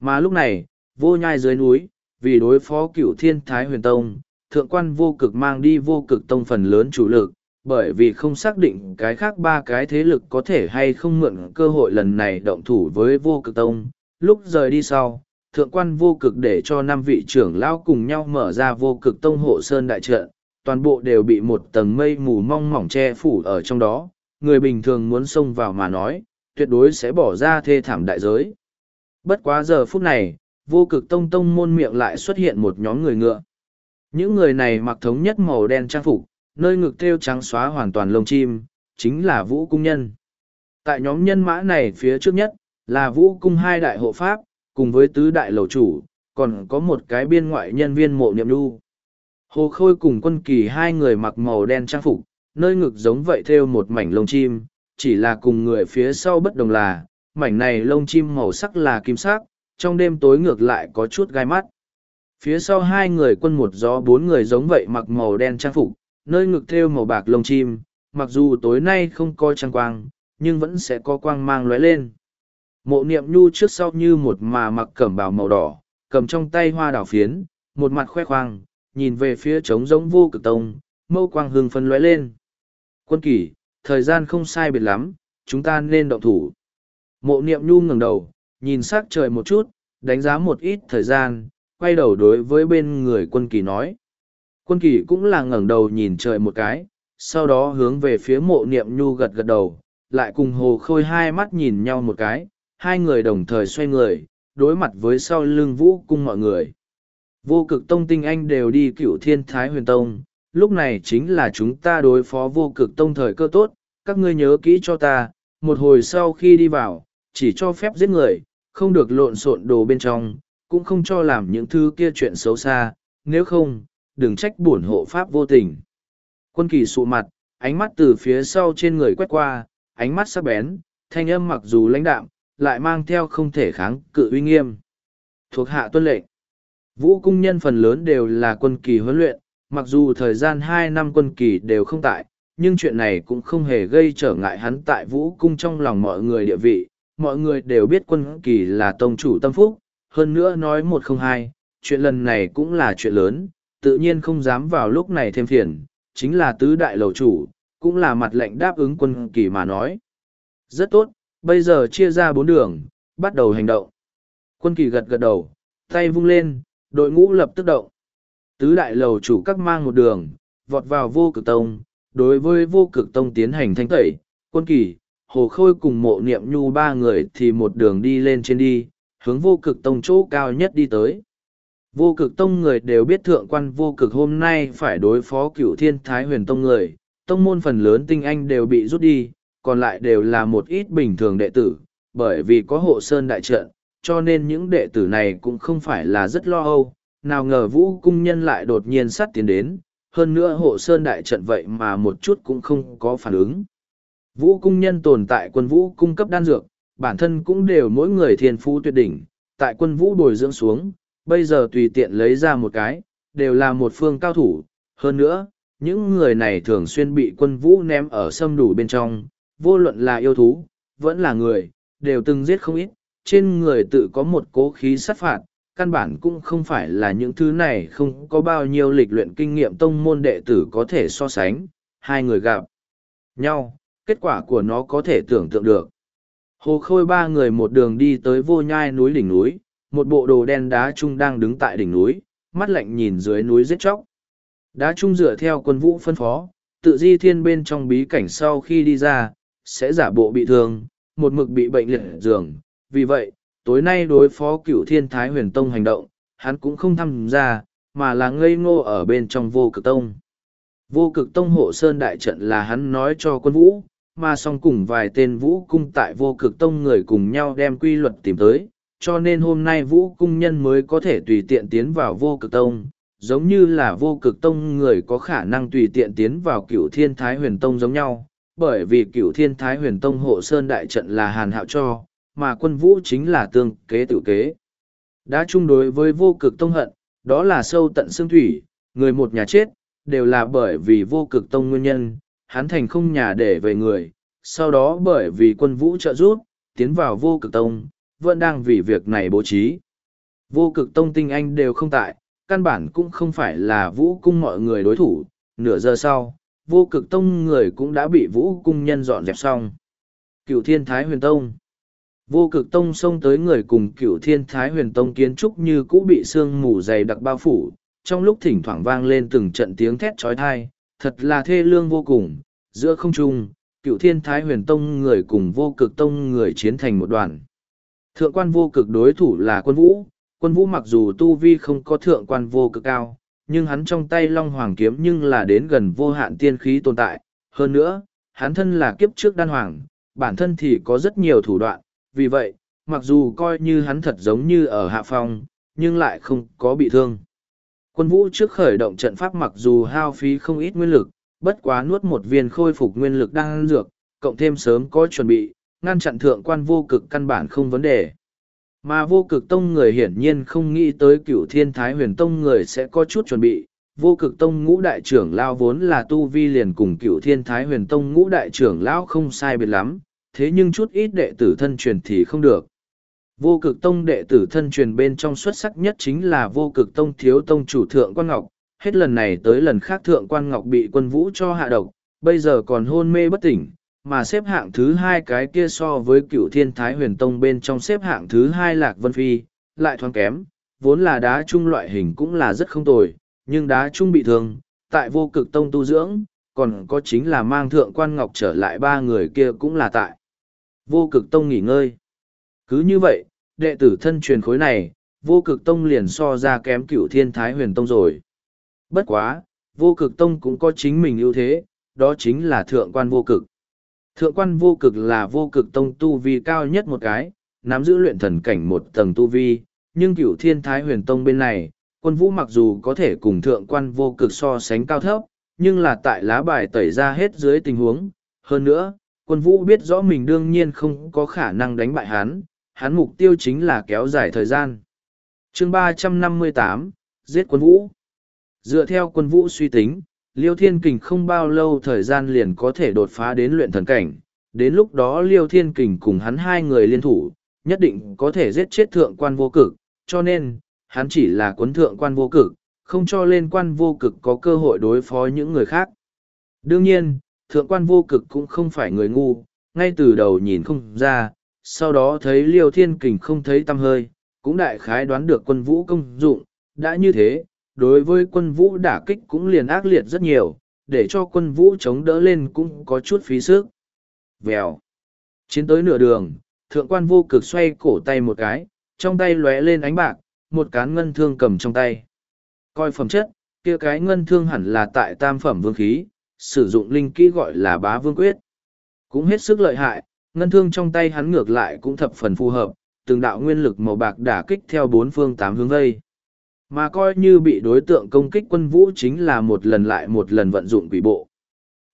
Mà lúc này, vô nhai dưới núi, vì đối phó cửu thiên thái huyền tông, thượng quan vô cực mang đi vô cực tông phần lớn chủ lực, bởi vì không xác định cái khác ba cái thế lực có thể hay không mượn cơ hội lần này động thủ với vô cực tông. Lúc rời đi sau, thượng quan vô cực để cho năm vị trưởng lão cùng nhau mở ra vô cực tông hộ sơn đại trận, toàn bộ đều bị một tầng mây mù mong mỏng che phủ ở trong đó, người bình thường muốn xông vào mà nói, tuyệt đối sẽ bỏ ra thê thảm đại giới. Bất quá giờ phút này, vô cực tông tông môn miệng lại xuất hiện một nhóm người ngựa. Những người này mặc thống nhất màu đen trang phục, nơi ngực thêu trắng xóa hoàn toàn lông chim, chính là vũ cung nhân. Tại nhóm nhân mã này phía trước nhất, là vũ cung hai đại hộ pháp, cùng với tứ đại lầu chủ, còn có một cái biên ngoại nhân viên mộ niệm đu. Hồ Khôi cùng quân kỳ hai người mặc màu đen trang phục, nơi ngực giống vậy theo một mảnh lông chim, chỉ là cùng người phía sau bất đồng là, mảnh này lông chim màu sắc là kim sắc, trong đêm tối ngược lại có chút gai mắt. Phía sau hai người quân một gió bốn người giống vậy mặc màu đen trang phục, nơi ngực thêu màu bạc lông chim, mặc dù tối nay không có trăng quang, nhưng vẫn sẽ có quang mang lóe lên. Mộ niệm nhu trước sau như một mà mặc cẩm bào màu đỏ, cầm trong tay hoa đào phiến, một mặt khoe khoang, nhìn về phía trống giống vô cực tông, mâu quang hương phân lóe lên. Quân kỷ, thời gian không sai biệt lắm, chúng ta nên động thủ. Mộ niệm nhu ngẩng đầu, nhìn sắc trời một chút, đánh giá một ít thời gian, quay đầu đối với bên người quân kỳ nói. Quân kỳ cũng là ngẩng đầu nhìn trời một cái, sau đó hướng về phía mộ niệm nhu gật gật đầu, lại cùng hồ khôi hai mắt nhìn nhau một cái, hai người đồng thời xoay người, đối mặt với sau lưng vũ cung mọi người. Vô cực tông tinh anh đều đi cựu thiên thái huyền tông, lúc này chính là chúng ta đối phó vô cực tông thời cơ tốt, các ngươi nhớ kỹ cho ta, một hồi sau khi đi vào, chỉ cho phép giết người, không được lộn xộn đồ bên trong, cũng không cho làm những thứ kia chuyện xấu xa, nếu không, đừng trách bổn hộ pháp vô tình. Quân kỳ sụ mặt, ánh mắt từ phía sau trên người quét qua, ánh mắt sắc bén, thanh âm mặc dù lãnh đạm, lại mang theo không thể kháng cự uy nghiêm. Thuộc hạ tuân lệnh. Vũ cung nhân phần lớn đều là quân kỳ huấn luyện, mặc dù thời gian hai năm quân kỳ đều không tại, nhưng chuyện này cũng không hề gây trở ngại hắn tại vũ cung trong lòng mọi người địa vị. Mọi người đều biết quân kỳ là tông chủ tâm phúc, hơn nữa nói một không hai, chuyện lần này cũng là chuyện lớn, tự nhiên không dám vào lúc này thêm phiền, chính là tứ đại lầu chủ, cũng là mặt lệnh đáp ứng quân kỳ mà nói. Rất tốt, bây giờ chia ra bốn đường, bắt đầu hành động. Quân kỳ gật gật đầu, tay vung lên, đội ngũ lập tức động. Tứ đại lầu chủ các mang một đường, vọt vào vô cực tông, đối với vô cực tông tiến hành thanh tẩy, quân kỳ, hồ khôi cùng mộ niệm nhu ba người thì một đường đi lên trên đi, hướng vô cực tông chỗ cao nhất đi tới. Vô cực tông người đều biết thượng quan vô cực hôm nay phải đối phó cửu thiên thái huyền tông người, tông môn phần lớn tinh anh đều bị rút đi, còn lại đều là một ít bình thường đệ tử, bởi vì có hộ sơn đại trận, cho nên những đệ tử này cũng không phải là rất lo âu, nào ngờ vũ cung nhân lại đột nhiên sát tiến đến, hơn nữa hộ sơn đại trận vậy mà một chút cũng không có phản ứng. Vũ cung nhân tồn tại quân vũ cung cấp đan dược, bản thân cũng đều mỗi người thiên phú tuyệt đỉnh, tại quân vũ bồi dưỡng xuống, bây giờ tùy tiện lấy ra một cái, đều là một phương cao thủ. Hơn nữa, những người này thường xuyên bị quân vũ ném ở sâm đủ bên trong, vô luận là yêu thú, vẫn là người, đều từng giết không ít, trên người tự có một cố khí sát phạt, căn bản cũng không phải là những thứ này không có bao nhiêu lịch luyện kinh nghiệm tông môn đệ tử có thể so sánh, hai người gặp nhau, kết quả của nó có thể tưởng tượng được. Hồ Khôi ba người một đường đi tới vô nhai núi đỉnh núi, một bộ đồ đen đá trung đang đứng tại đỉnh núi, mắt lạnh nhìn dưới núi giết chóc. Đá trung dựa theo quân vũ phân phó, tự di thiên bên trong bí cảnh sau khi đi ra, sẽ giả bộ bị thương, một mực bị bệnh liệt giường. Vì vậy, tối nay đối phó cửu thiên thái huyền tông hành động, hắn cũng không tham gia, mà là ngây ngô ở bên trong vô cực tông. Vô cực tông hộ sơn đại trận là hắn nói cho quân vũ, mà song cùng vài tên vũ cung tại vô cực tông người cùng nhau đem quy luật tìm tới, cho nên hôm nay vũ cung nhân mới có thể tùy tiện tiến vào vô cực tông, giống như là vô cực tông người có khả năng tùy tiện tiến vào cựu thiên thái huyền tông giống nhau, bởi vì cựu thiên thái huyền tông hộ sơn đại trận là hàn hạo cho, mà quân vũ chính là tương kế tự kế. Đã chung đối với vô cực tông hận, đó là sâu tận xương thủy, người một nhà chết, đều là bởi vì vô cực tông nguyên nhân, hắn thành không nhà để về người, sau đó bởi vì quân vũ trợ giúp, tiến vào vô cực tông, vẫn đang vì việc này bố trí. Vô cực tông tinh anh đều không tại, căn bản cũng không phải là vũ cung mọi người đối thủ, nửa giờ sau, vô cực tông người cũng đã bị vũ cung nhân dọn dẹp xong. Cựu thiên thái huyền tông Vô cực tông xông tới người cùng cựu thiên thái huyền tông kiến trúc như cũ bị sương mù dày đặc bao phủ, trong lúc thỉnh thoảng vang lên từng trận tiếng thét trói thai, thật là thê lương vô cùng, giữa không trung, cựu thiên thái huyền tông người cùng vô cực tông người chiến thành một đoàn. Thượng quan vô cực đối thủ là quân vũ, quân vũ mặc dù tu vi không có thượng quan vô cực cao, nhưng hắn trong tay long hoàng kiếm nhưng là đến gần vô hạn tiên khí tồn tại. Hơn nữa, hắn thân là kiếp trước đan hoàng, bản thân thì có rất nhiều thủ đoạn, vì vậy, mặc dù coi như hắn thật giống như ở hạ phong, nhưng lại không có bị thương. Quân vũ trước khởi động trận pháp mặc dù hao phí không ít nguyên lực, bất quá nuốt một viên khôi phục nguyên lực đang dược, cộng thêm sớm có chuẩn bị, ngăn chặn thượng quan vô cực căn bản không vấn đề. Mà vô cực tông người hiển nhiên không nghĩ tới cựu thiên thái huyền tông người sẽ có chút chuẩn bị. Vô cực tông ngũ đại trưởng lao vốn là tu vi liền cùng cựu thiên thái huyền tông ngũ đại trưởng lão không sai biệt lắm, thế nhưng chút ít đệ tử thân truyền thì không được. Vô cực tông đệ tử thân truyền bên trong xuất sắc nhất chính là vô cực tông thiếu tông chủ thượng quan ngọc, hết lần này tới lần khác thượng quan ngọc bị quân vũ cho hạ độc, bây giờ còn hôn mê bất tỉnh, mà xếp hạng thứ hai cái kia so với cựu thiên thái huyền tông bên trong xếp hạng thứ hai lạc vân phi, lại thoáng kém, vốn là đá trung loại hình cũng là rất không tồi, nhưng đá trung bị thương, tại vô cực tông tu dưỡng, còn có chính là mang thượng quan ngọc trở lại ba người kia cũng là tại vô cực tông nghỉ ngơi. Cứ như vậy, đệ tử thân truyền khối này, vô cực tông liền so ra kém cựu thiên thái huyền tông rồi. Bất quá, vô cực tông cũng có chính mình ưu thế, đó chính là thượng quan vô cực. Thượng quan vô cực là vô cực tông tu vi cao nhất một cái, nắm giữ luyện thần cảnh một tầng tu vi, nhưng cửu thiên thái huyền tông bên này, quân vũ mặc dù có thể cùng thượng quan vô cực so sánh cao thấp, nhưng là tại lá bài tẩy ra hết dưới tình huống. Hơn nữa, quân vũ biết rõ mình đương nhiên không có khả năng đánh bại hắn, hắn mục tiêu chính là kéo dài thời gian. Chương ba trăm năm mươi tám Giết quân vũ Dựa theo quân vũ suy tính, Liêu Thiên Kình không bao lâu thời gian liền có thể đột phá đến luyện thần cảnh, đến lúc đó Liêu Thiên Kình cùng hắn hai người liên thủ, nhất định có thể giết chết thượng quan vô cực, cho nên, hắn chỉ là cuốn thượng quan vô cực, không cho lên quan vô cực có cơ hội đối phó những người khác. Đương nhiên, thượng quan vô cực cũng không phải người ngu, ngay từ đầu nhìn không ra, sau đó thấy Liêu Thiên Kình không thấy tâm hơi, cũng đại khái đoán được quân vũ công dụng, đã như thế, đối với quân vũ đả kích cũng liền ác liệt rất nhiều, để cho quân vũ chống đỡ lên cũng có chút phí sức. Vèo. Chiến tới nửa đường, thượng quan vô cực xoay cổ tay một cái, trong tay lóe lên ánh bạc, một cán ngân thương cầm trong tay. Coi phẩm chất, kia cái ngân thương hẳn là tại tam phẩm vương khí, sử dụng linh kỹ gọi là bá vương quyết. Cũng hết sức lợi hại, ngân thương trong tay hắn ngược lại cũng thập phần phù hợp, từng đạo nguyên lực màu bạc đả kích theo bốn phương tám hướng vây. Mà coi như bị đối tượng công kích quân vũ chính là một lần lại một lần vận dụng quỷ bộ.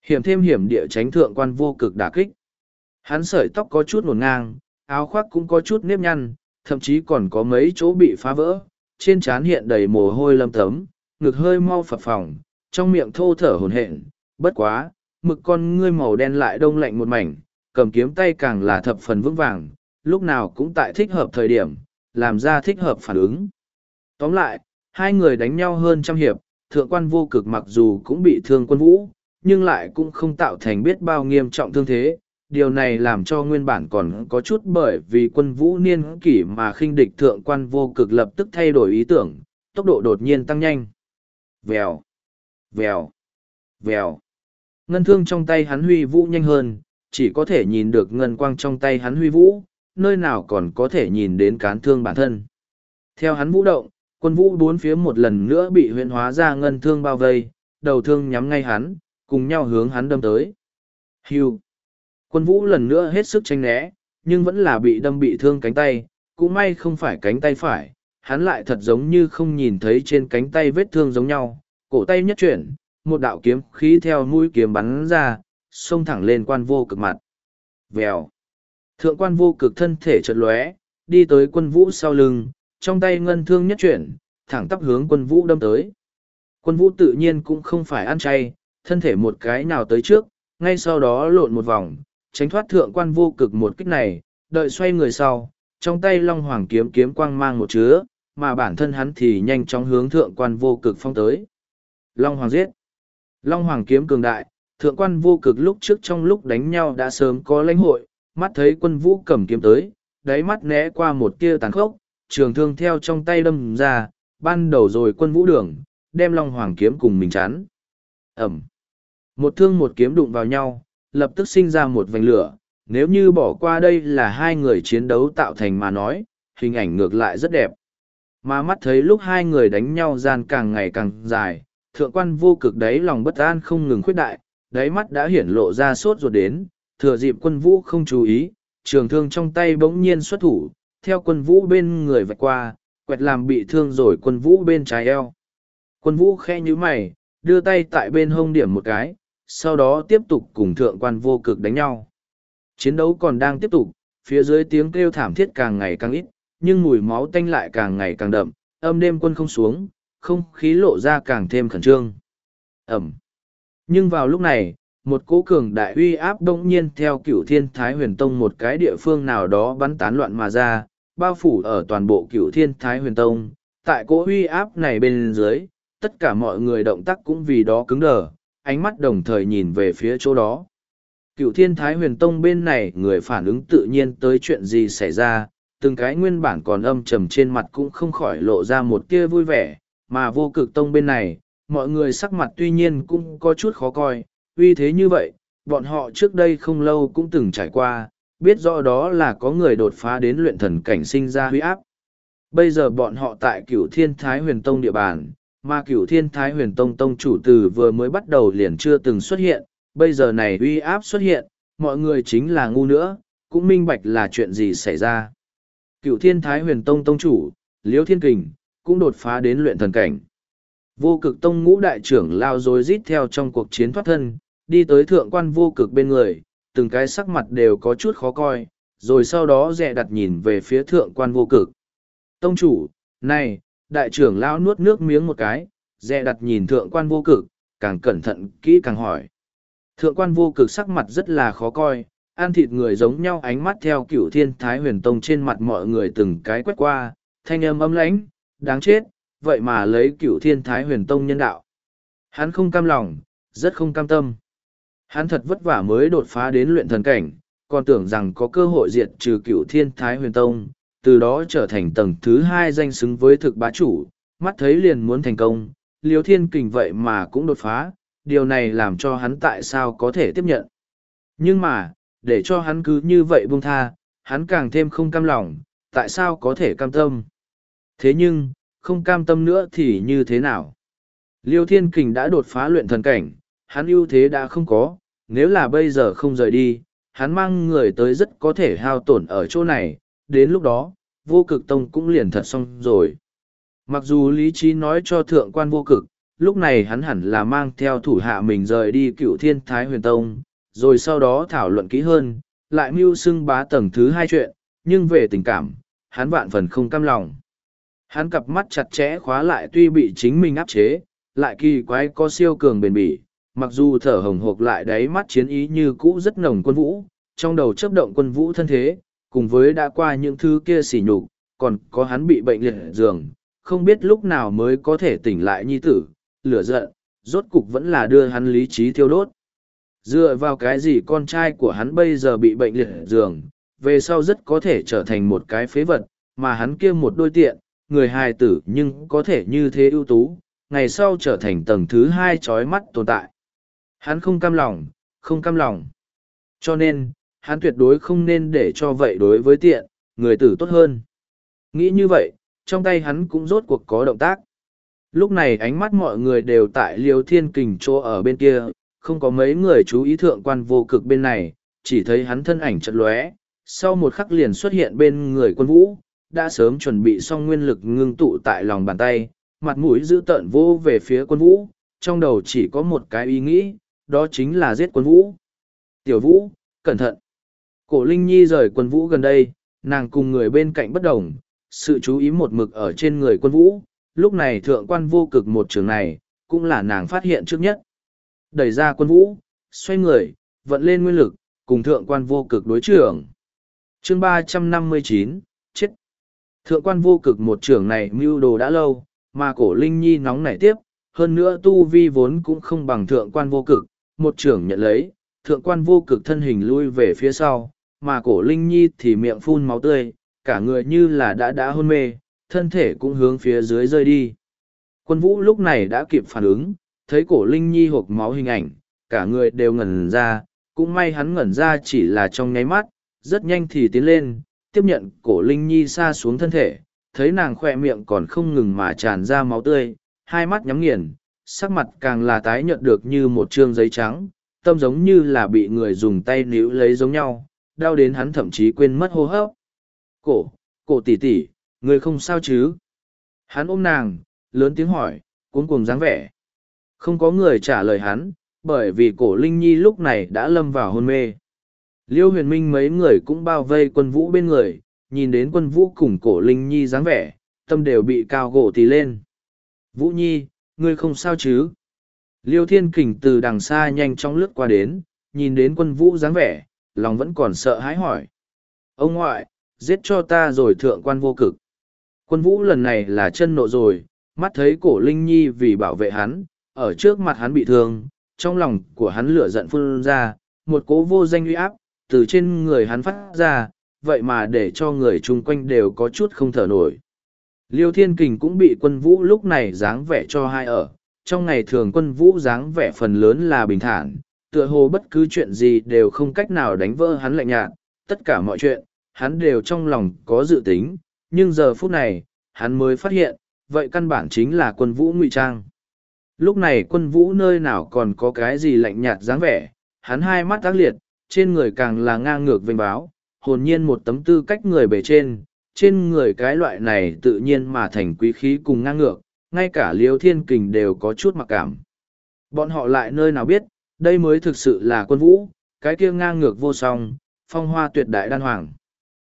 Hiểm thêm hiểm địa tránh thượng quan vô cực đả kích. Hắn sợi tóc có chút ngổn ngang, áo khoác cũng có chút nếp nhăn, thậm chí còn có mấy chỗ bị phá vỡ, trên trán hiện đầy mồ hôi lâm tấm, ngực hơi mau phập phồng, trong miệng thô thở hồn hển, bất quá, mực con ngươi màu đen lại đông lạnh một mảnh, cầm kiếm tay càng là thập phần vững vàng, lúc nào cũng tại thích hợp thời điểm, làm ra thích hợp phản ứng. Tóm lại, hai người đánh nhau hơn trăm hiệp, thượng quan vô cực mặc dù cũng bị thương quân vũ, nhưng lại cũng không tạo thành biết bao nghiêm trọng thương thế. Điều này làm cho nguyên bản còn có chút bởi vì quân vũ niên kỷ mà khinh địch thượng quan vô cực lập tức thay đổi ý tưởng, tốc độ đột nhiên tăng nhanh. Vèo, vèo, vèo. Ngân thương trong tay hắn huy vũ nhanh hơn, chỉ có thể nhìn được ngân quang trong tay hắn huy vũ, nơi nào còn có thể nhìn đến cán thương bản thân. Theo hắn vũ động, quân vũ bốn phía một lần nữa bị huyện hóa ra ngân thương bao vây, đầu thương nhắm ngay hắn, cùng nhau hướng hắn đâm tới. Hưu. Quân vũ lần nữa hết sức tranh né, nhưng vẫn là bị đâm bị thương cánh tay, cũng may không phải cánh tay phải, hắn lại thật giống như không nhìn thấy trên cánh tay vết thương giống nhau, cổ tay nhất chuyển, một đạo kiếm khí theo mũi kiếm bắn ra, xông thẳng lên quan vô cực mặt. Vèo. Thượng quan vô cực thân thể chợt lóe, đi tới quân vũ sau lưng, trong tay ngân thương nhất chuyển, thẳng tắp hướng quân vũ đâm tới. Quân vũ tự nhiên cũng không phải ăn chay, thân thể một cái nào tới trước, ngay sau đó lộn một vòng, tránh thoát thượng quan vô cực một kích này, đợi xoay người sau, trong tay long hoàng kiếm kiếm quang mang một chứa, mà bản thân hắn thì nhanh chóng hướng thượng quan vô cực phong tới. Long hoàng giết. Long hoàng kiếm cường đại, thượng quan vô cực lúc trước trong lúc đánh nhau đã sớm có lãnh hội, mắt thấy quân vũ cầm kiếm tới, đáy mắt né qua một tia tàn khốc, trường thương theo trong tay đâm ra, ban đầu rồi quân vũ đường, đem long hoàng kiếm cùng mình chắn. Ẩm. Một thương một kiếm đụng vào nhau, lập tức sinh ra một vành lửa, nếu như bỏ qua đây là hai người chiến đấu tạo thành mà nói, hình ảnh ngược lại rất đẹp. Mà mắt thấy lúc hai người đánh nhau gian càng ngày càng dài, thượng quan vô cực đấy lòng bất an không ngừng khuyết đại, đáy mắt đã hiển lộ ra sốt ruột đến, thừa dịp quân vũ không chú ý, trường thương trong tay bỗng nhiên xuất thủ, theo quân vũ bên người vạch qua, quẹt làm bị thương rồi quân vũ bên trái eo. Quân vũ khe như mày, đưa tay tại bên hông điểm một cái, sau đó tiếp tục cùng thượng quan vô cực đánh nhau. Chiến đấu còn đang tiếp tục, phía dưới tiếng kêu thảm thiết càng ngày càng ít, nhưng mùi máu tanh lại càng ngày càng đậm, âm đêm quân không xuống, không khí lộ ra càng thêm khẩn trương. Ẩm. Nhưng vào lúc này, một cỗ cường đại uy áp đông nhiên theo cửu thiên thái huyền tông một cái địa phương nào đó bắn tán loạn mà ra, bao phủ ở toàn bộ cửu thiên thái huyền tông. Tại cỗ huy áp này bên dưới, tất cả mọi người động tác cũng vì đó cứng đờ, ánh mắt đồng thời nhìn về phía chỗ đó. Cựu thiên thái huyền tông bên này người phản ứng tự nhiên tới chuyện gì xảy ra, từng cái nguyên bản còn âm trầm trên mặt cũng không khỏi lộ ra một tia vui vẻ, mà vô cực tông bên này, mọi người sắc mặt tuy nhiên cũng có chút khó coi, uy thế như vậy, bọn họ trước đây không lâu cũng từng trải qua, biết rõ đó là có người đột phá đến luyện thần cảnh sinh ra huy áp. Bây giờ bọn họ tại cửu thiên thái huyền tông địa bàn, mà cửu thiên thái huyền tông tông chủ từ vừa mới bắt đầu liền chưa từng xuất hiện, bây giờ này uy áp xuất hiện, mọi người chính là ngu nữa, cũng minh bạch là chuyện gì xảy ra. Cửu thiên thái huyền tông tông chủ, liễu thiên kình, cũng đột phá đến luyện thần cảnh. Vô cực tông ngũ đại trưởng lao dối rít theo trong cuộc chiến thoát thân, đi tới thượng quan vô cực bên người, từng cái sắc mặt đều có chút khó coi, rồi sau đó dẹ đặt nhìn về phía thượng quan vô cực. Tông chủ, này, đại trưởng lão nuốt nước miếng một cái, dẹ đặt nhìn thượng quan vô cực, càng cẩn thận kỹ càng hỏi. Thượng quan vô cực sắc mặt rất là khó coi, ăn thịt người giống nhau ánh mắt theo cửu thiên thái huyền tông trên mặt mọi người từng cái quét qua, thanh âm âm lãnh, đáng chết, vậy mà lấy cửu thiên thái huyền tông nhân đạo. Hắn không cam lòng, rất không cam tâm. Hắn thật vất vả mới đột phá đến luyện thần cảnh, còn tưởng rằng có cơ hội diệt trừ cửu thiên thái huyền tông, từ đó trở thành tầng thứ hai danh xứng với thực bá chủ, mắt thấy liền muốn thành công, liêu thiên kình vậy mà cũng đột phá, điều này làm cho hắn tại sao có thể tiếp nhận. Nhưng mà, để cho hắn cứ như vậy buông tha, hắn càng thêm không cam lòng, tại sao có thể cam tâm. Thế nhưng, không cam tâm nữa thì như thế nào? Liêu Thiên Kình đã đột phá luyện thần cảnh, hắn ưu thế đã không có, nếu là bây giờ không rời đi, hắn mang người tới rất có thể hao tổn ở chỗ này, đến lúc đó, vô cực tông cũng liền thật xong rồi. Mặc dù lý trí nói cho thượng quan vô cực, lúc này hắn hẳn là mang theo thủ hạ mình rời đi cựu thiên thái huyền tông, rồi sau đó thảo luận kỹ hơn, lại mưu xưng bá tầng thứ hai chuyện, nhưng về tình cảm, hắn vạn phần không cam lòng. Hắn cặp mắt chặt chẽ khóa lại tuy bị chính mình áp chế, lại kỳ quái có siêu cường bền bỉ, mặc dù thở hồng hộc lại đáy mắt chiến ý như cũ rất nồng quân vũ, trong đầu chấp động quân vũ thân thế, cùng với đã qua những thứ kia xỉ nhục, còn có hắn bị bệnh liệt giường, không biết lúc nào mới có thể tỉnh lại nhi tử, lửa giận, rốt cục vẫn là đưa hắn lý trí thiêu đốt. Dựa vào cái gì con trai của hắn bây giờ bị bệnh liệt giường, về sau rất có thể trở thành một cái phế vật, mà hắn kia một đôi tiện, người hài tử nhưng có thể như thế ưu tú, ngày sau trở thành tầng thứ hai chói mắt tồn tại. Hắn không cam lòng, không cam lòng. Cho nên, hắn tuyệt đối không nên để cho vậy đối với tiện, người tử tốt hơn. Nghĩ như vậy, trong tay hắn cũng rốt cuộc có động tác. Lúc này ánh mắt mọi người đều tại liêu thiên kình chỗ ở bên kia, không có mấy người chú ý thượng quan vô cực bên này, chỉ thấy hắn thân ảnh chật lóe, sau một khắc liền xuất hiện bên người quân vũ, đã sớm chuẩn bị xong nguyên lực ngưng tụ tại lòng bàn tay, mặt mũi giữ tợn vô về phía quân vũ, trong đầu chỉ có một cái ý nghĩ, đó chính là giết quân vũ. Tiểu vũ, cẩn thận. Cổ Linh Nhi rời quân vũ gần đây, nàng cùng người bên cạnh bất đồng, sự chú ý một mực ở trên người quân vũ, lúc này thượng quan vô cực một trường này, cũng là nàng phát hiện trước nhất. Đẩy ra quân vũ, xoay người, vận lên nguyên lực, cùng thượng quan vô cực đối trưởng. Chương ba trăm năm mươi chín chết. Thượng quan vô cực một trưởng này mưu đồ đã lâu, mà cổ Linh Nhi nóng nảy tiếp, hơn nữa tu vi vốn cũng không bằng thượng quan vô cực, một trưởng nhận lấy, thượng quan vô cực thân hình lui về phía sau, mà cổ Linh Nhi thì miệng phun máu tươi, cả người như là đã đã hôn mê, thân thể cũng hướng phía dưới rơi đi. Quân vũ lúc này đã kịp phản ứng, thấy cổ Linh Nhi hộp máu hình ảnh, cả người đều ngẩn ra, cũng may hắn ngẩn ra chỉ là trong nháy mắt, rất nhanh thì tiến lên, tiếp nhận cổ Linh Nhi xa xuống thân thể, thấy nàng khoe miệng còn không ngừng mà tràn ra máu tươi, hai mắt nhắm nghiền, sắc mặt càng là tái nhợt được như một trương giấy trắng, tâm giống như là bị người dùng tay níu lấy giống nhau, đau đến hắn thậm chí quên mất hô hấp. Cổ, cổ tỷ tỷ, người không sao chứ? Hắn ôm nàng, lớn tiếng hỏi, cuốn cuồng dáng vẻ. Không có người trả lời hắn, bởi vì cổ Linh Nhi lúc này đã lâm vào hôn mê. Liêu huyền minh mấy người cũng bao vây quân vũ bên người, nhìn đến quân vũ cùng cổ Linh Nhi dáng vẻ, tâm đều bị cao gỗ tì lên. Vũ Nhi, ngươi không sao chứ? Liêu thiên kình từ đằng xa nhanh chóng lướt qua đến, nhìn đến quân vũ dáng vẻ, lòng vẫn còn sợ hãi hỏi. Ông ngoại, giết cho ta rồi thượng quan vô cực. Quân vũ lần này là chân nộ rồi, mắt thấy cổ Linh Nhi vì bảo vệ hắn, ở trước mặt hắn bị thương, trong lòng của hắn lửa giận phun ra, một cố vô danh uy áp, từ trên người hắn phát ra, vậy mà để cho người chung quanh đều có chút không thở nổi. Liêu Thiên Kình cũng bị quân vũ lúc này dáng vẻ cho hai ở, trong ngày thường quân vũ dáng vẻ phần lớn là bình thản, tựa hồ bất cứ chuyện gì đều không cách nào đánh vỡ hắn lạnh nhạt, tất cả mọi chuyện, hắn đều trong lòng có dự tính, nhưng giờ phút này, hắn mới phát hiện, vậy căn bản chính là quân vũ ngụy trang. Lúc này quân vũ nơi nào còn có cái gì lạnh nhạt dáng vẻ, hắn hai mắt tác liệt, trên người càng là ngang ngược vinh báo, hồn nhiên một tấm tư cách người bề trên, trên người cái loại này tự nhiên mà thành quý khí cùng ngang ngược, ngay cả liêu thiên kình đều có chút mặc cảm. Bọn họ lại nơi nào biết, đây mới thực sự là quân vũ, cái kia ngang ngược vô song, phong hoa tuyệt đại đan hoàng.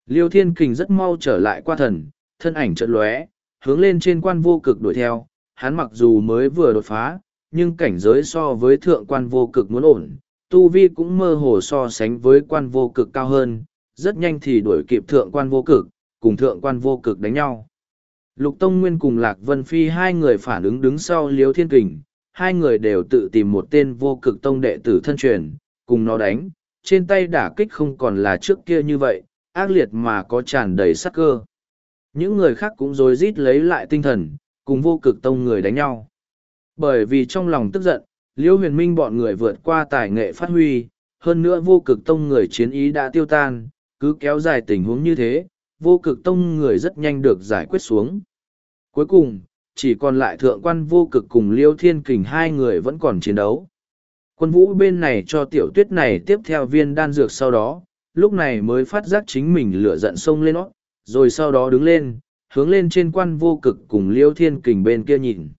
Liêu thiên kình rất mau trở lại qua thần, thân ảnh trận lóe, hướng lên trên quan vô cực đuổi theo, hắn mặc dù mới vừa đột phá, nhưng cảnh giới so với thượng quan vô cực muốn ổn, tu vi cũng mơ hồ so sánh với quan vô cực cao hơn, rất nhanh thì đuổi kịp thượng quan vô cực, cùng thượng quan vô cực đánh nhau. Lục Tông Nguyên cùng Lạc Vân Phi hai người phản ứng đứng sau Liêu Thiên Kình, hai người đều tự tìm một tên vô cực tông đệ tử thân truyền, cùng nó đánh, trên tay đả kích không còn là trước kia như vậy, ác liệt mà có tràn đầy sắc cơ. Những người khác cũng rối rít lấy lại tinh thần, cùng vô cực tông người đánh nhau. Bởi vì trong lòng tức giận, Liêu huyền minh bọn người vượt qua tài nghệ phát huy, hơn nữa vô cực tông người chiến ý đã tiêu tan, cứ kéo dài tình huống như thế, vô cực tông người rất nhanh được giải quyết xuống. Cuối cùng, chỉ còn lại thượng quan vô cực cùng liêu thiên kình hai người vẫn còn chiến đấu. Quân vũ bên này cho tiểu tuyết này tiếp theo viên đan dược sau đó, lúc này mới phát giác chính mình lửa giận sông lên nó, rồi sau đó đứng lên, hướng lên trên quan vô cực cùng liêu thiên kình bên kia nhìn.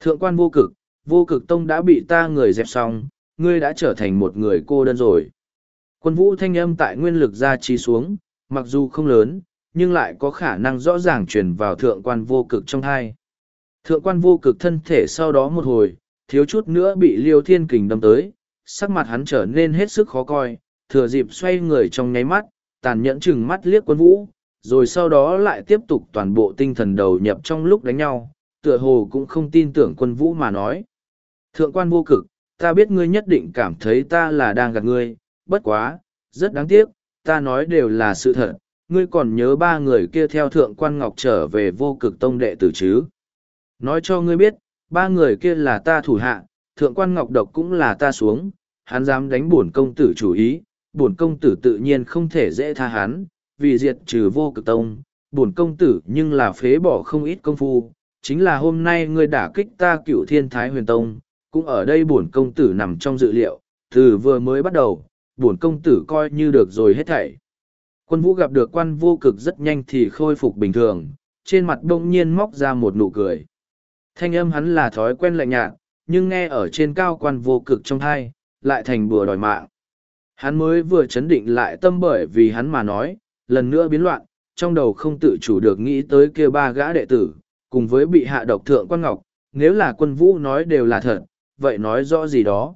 Thượng quan vô cực, vô cực tông đã bị ta người dẹp xong, ngươi đã trở thành một người cô đơn rồi. Quân vũ thanh âm tại nguyên lực ra trí xuống, mặc dù không lớn, nhưng lại có khả năng rõ ràng truyền vào thượng quan vô cực trong thai. Thượng quan vô cực thân thể sau đó một hồi, thiếu chút nữa bị liêu thiên kình đâm tới, sắc mặt hắn trở nên hết sức khó coi, thừa dịp xoay người trong nháy mắt, tàn nhẫn chừng mắt liếc quân vũ, rồi sau đó lại tiếp tục toàn bộ tinh thần đầu nhập trong lúc đánh nhau, tựa hồ cũng không tin tưởng quân vũ mà nói. Thượng quan vô cực, ta biết ngươi nhất định cảm thấy ta là đang gạt ngươi, bất quá, rất đáng tiếc, ta nói đều là sự thật, ngươi còn nhớ ba người kia theo thượng quan ngọc trở về vô cực tông đệ tử chứ. Nói cho ngươi biết, ba người kia là ta thủ hạ, thượng quan ngọc độc cũng là ta xuống, hắn dám đánh bổn công tử chủ ý, bổn công tử tự nhiên không thể dễ tha hắn, vì diệt trừ vô cực tông, bổn công tử nhưng là phế bỏ không ít công phu, chính là hôm nay ngươi đả kích ta cựu thiên thái huyền tông, cũng ở đây bổn công tử nằm trong dự liệu, từ vừa mới bắt đầu, bổn công tử coi như được rồi hết thảy. Quân vũ gặp được quan vô cực rất nhanh thì khôi phục bình thường, trên mặt đông nhiên móc ra một nụ cười. Thanh âm hắn là thói quen lạnh nhạt, nhưng nghe ở trên cao quan vô cực trong thai, lại thành bùa đòi mạng. Hắn mới vừa chấn định lại tâm bởi vì hắn mà nói, lần nữa biến loạn, trong đầu không tự chủ được nghĩ tới kia ba gã đệ tử, cùng với bị hạ độc thượng quan ngọc, nếu là quân vũ nói đều là thật, vậy nói rõ gì đó.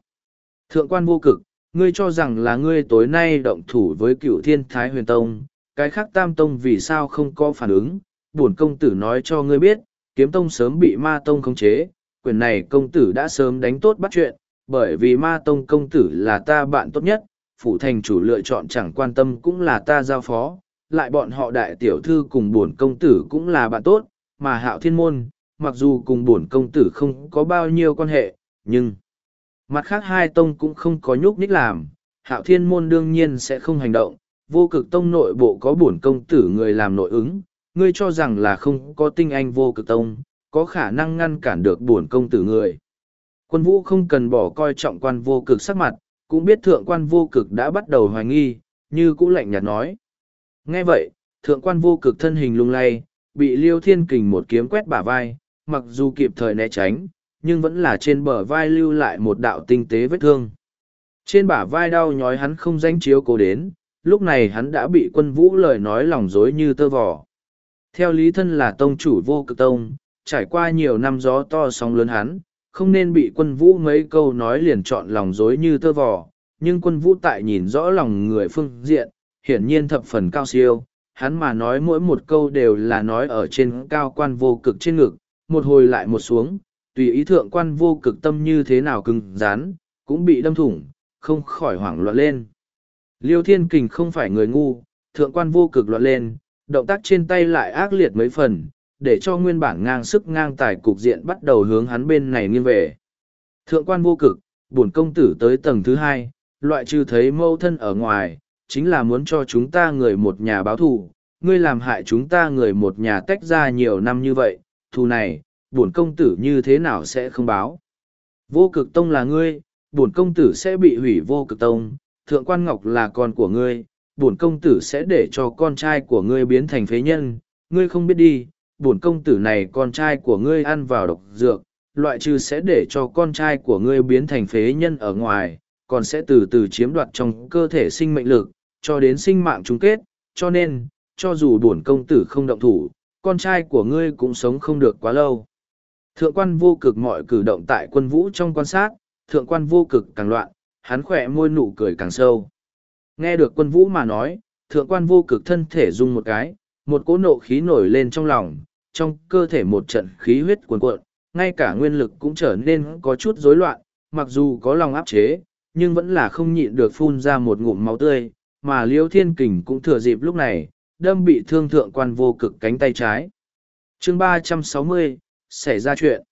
Thượng quan vô cực, ngươi cho rằng là ngươi tối nay động thủ với cựu thiên thái huyền tông, cái khác tam tông vì sao không có phản ứng, bổn công tử nói cho ngươi biết, kiếm tông sớm bị ma tông khống chế, quyền này công tử đã sớm đánh tốt bắt chuyện, bởi vì ma tông công tử là ta bạn tốt nhất, phủ thành chủ lựa chọn chẳng quan tâm cũng là ta giao phó, lại bọn họ đại tiểu thư cùng bổn công tử cũng là bạn tốt, mà hạo thiên môn, mặc dù cùng bổn công tử không có bao nhiêu quan hệ, nhưng mặt khác hai tông cũng không có nhúc nhích làm, hạo thiên môn đương nhiên sẽ không hành động, vô cực tông nội bộ có bổn công tử người làm nội ứng, ngươi cho rằng là không có tinh anh vô cực tông, có khả năng ngăn cản được bổn công tử người. Quân vũ không cần bỏ coi trọng quan vô cực sắc mặt, cũng biết thượng quan vô cực đã bắt đầu hoài nghi, như cũ lạnh nhạt nói. Nghe vậy, thượng quan vô cực thân hình lung lay, bị liêu thiên kình một kiếm quét bả vai, mặc dù kịp thời né tránh, nhưng vẫn là trên bờ vai lưu lại một đạo tinh tế vết thương. Trên bả vai đau nhói hắn không danh chiếu cố đến, lúc này hắn đã bị quân vũ lời nói lòng dối như tơ vò. Theo lý thân là tông chủ vô cực tông, trải qua nhiều năm gió to sóng lớn hắn, không nên bị quân vũ mấy câu nói liền chọn lòng dối như tơ vò, nhưng quân vũ tại nhìn rõ lòng người phương diện, hiển nhiên thập phần cao siêu, hắn mà nói mỗi một câu đều là nói ở trên cao quan vô cực trên ngực, một hồi lại một xuống, tùy ý thượng quan vô cực tâm như thế nào cứng rán, cũng bị đâm thủng, không khỏi hoảng loạn lên. Liêu thiên kình không phải người ngu, thượng quan vô cực loạn lên, động tác trên tay lại ác liệt mấy phần, để cho nguyên bản ngang sức ngang tài cục diện bắt đầu hướng hắn bên này nghiêng về. Thượng quan vô cực, bổn công tử tới tầng thứ hai, loại trừ thấy mâu thân ở ngoài, chính là muốn cho chúng ta người một nhà báo thù, ngươi làm hại chúng ta người một nhà tách ra nhiều năm như vậy, thù này, bổn công tử như thế nào sẽ không báo. Vô cực tông là ngươi, bổn công tử sẽ bị hủy vô cực tông, thượng quan ngọc là con của ngươi, bổn công tử sẽ để cho con trai của ngươi biến thành phế nhân, ngươi không biết đi, bổn công tử này con trai của ngươi ăn vào độc dược, loại trừ sẽ để cho con trai của ngươi biến thành phế nhân ở ngoài, còn sẽ từ từ chiếm đoạt trong cơ thể sinh mệnh lực, cho đến sinh mạng chung kết, cho nên, cho dù bổn công tử không động thủ, con trai của ngươi cũng sống không được quá lâu. Thượng quan vô cực mọi cử động tại quân vũ trong quan sát, thượng quan vô cực càng loạn, hắn khỏe môi nụ cười càng sâu. Nghe được quân vũ mà nói, thượng quan vô cực thân thể rung một cái, một cỗ nộ khí nổi lên trong lòng, trong cơ thể một trận khí huyết cuồn cuộn, ngay cả nguyên lực cũng trở nên có chút rối loạn, mặc dù có lòng áp chế, nhưng vẫn là không nhịn được phun ra một ngụm máu tươi, mà liêu thiên kình cũng thừa dịp lúc này, đâm bị thương thượng quan vô cực cánh tay trái. chương ba trăm sáu mươi xảy ra chuyện.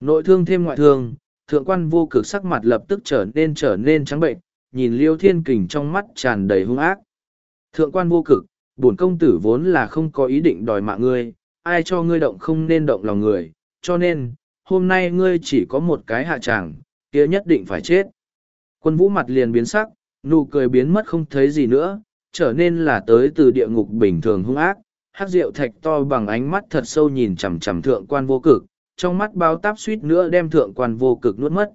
Nội thương thêm ngoại thương, thượng quan vô cực sắc mặt lập tức trở nên trở nên trắng bệnh, nhìn liêu thiên kình trong mắt tràn đầy hung ác. Thượng quan vô cực, bổn công tử vốn là không có ý định đòi mạng ngươi, ai cho ngươi động không nên động lòng người, cho nên, hôm nay ngươi chỉ có một cái hạ tràng, kia nhất định phải chết. Quân vũ mặt liền biến sắc, nụ cười biến mất không thấy gì nữa, trở nên là tới từ địa ngục bình thường hung ác, hát rượu thạch to bằng ánh mắt thật sâu nhìn chằm chằm thượng quan vô cực, trong mắt bao táp suýt nữa đem thượng quan vô cực nuốt mất.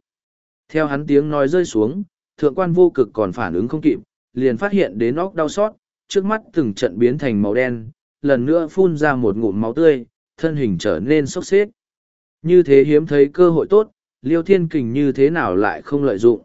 Theo hắn tiếng nói rơi xuống, thượng quan vô cực còn phản ứng không kịp, liền phát hiện đến óc đau xót, trước mắt từng trận biến thành màu đen, lần nữa phun ra một ngụm máu tươi, thân hình trở nên sốc xếp. Như thế hiếm thấy cơ hội tốt, liêu thiên kình như thế nào lại không lợi dụng.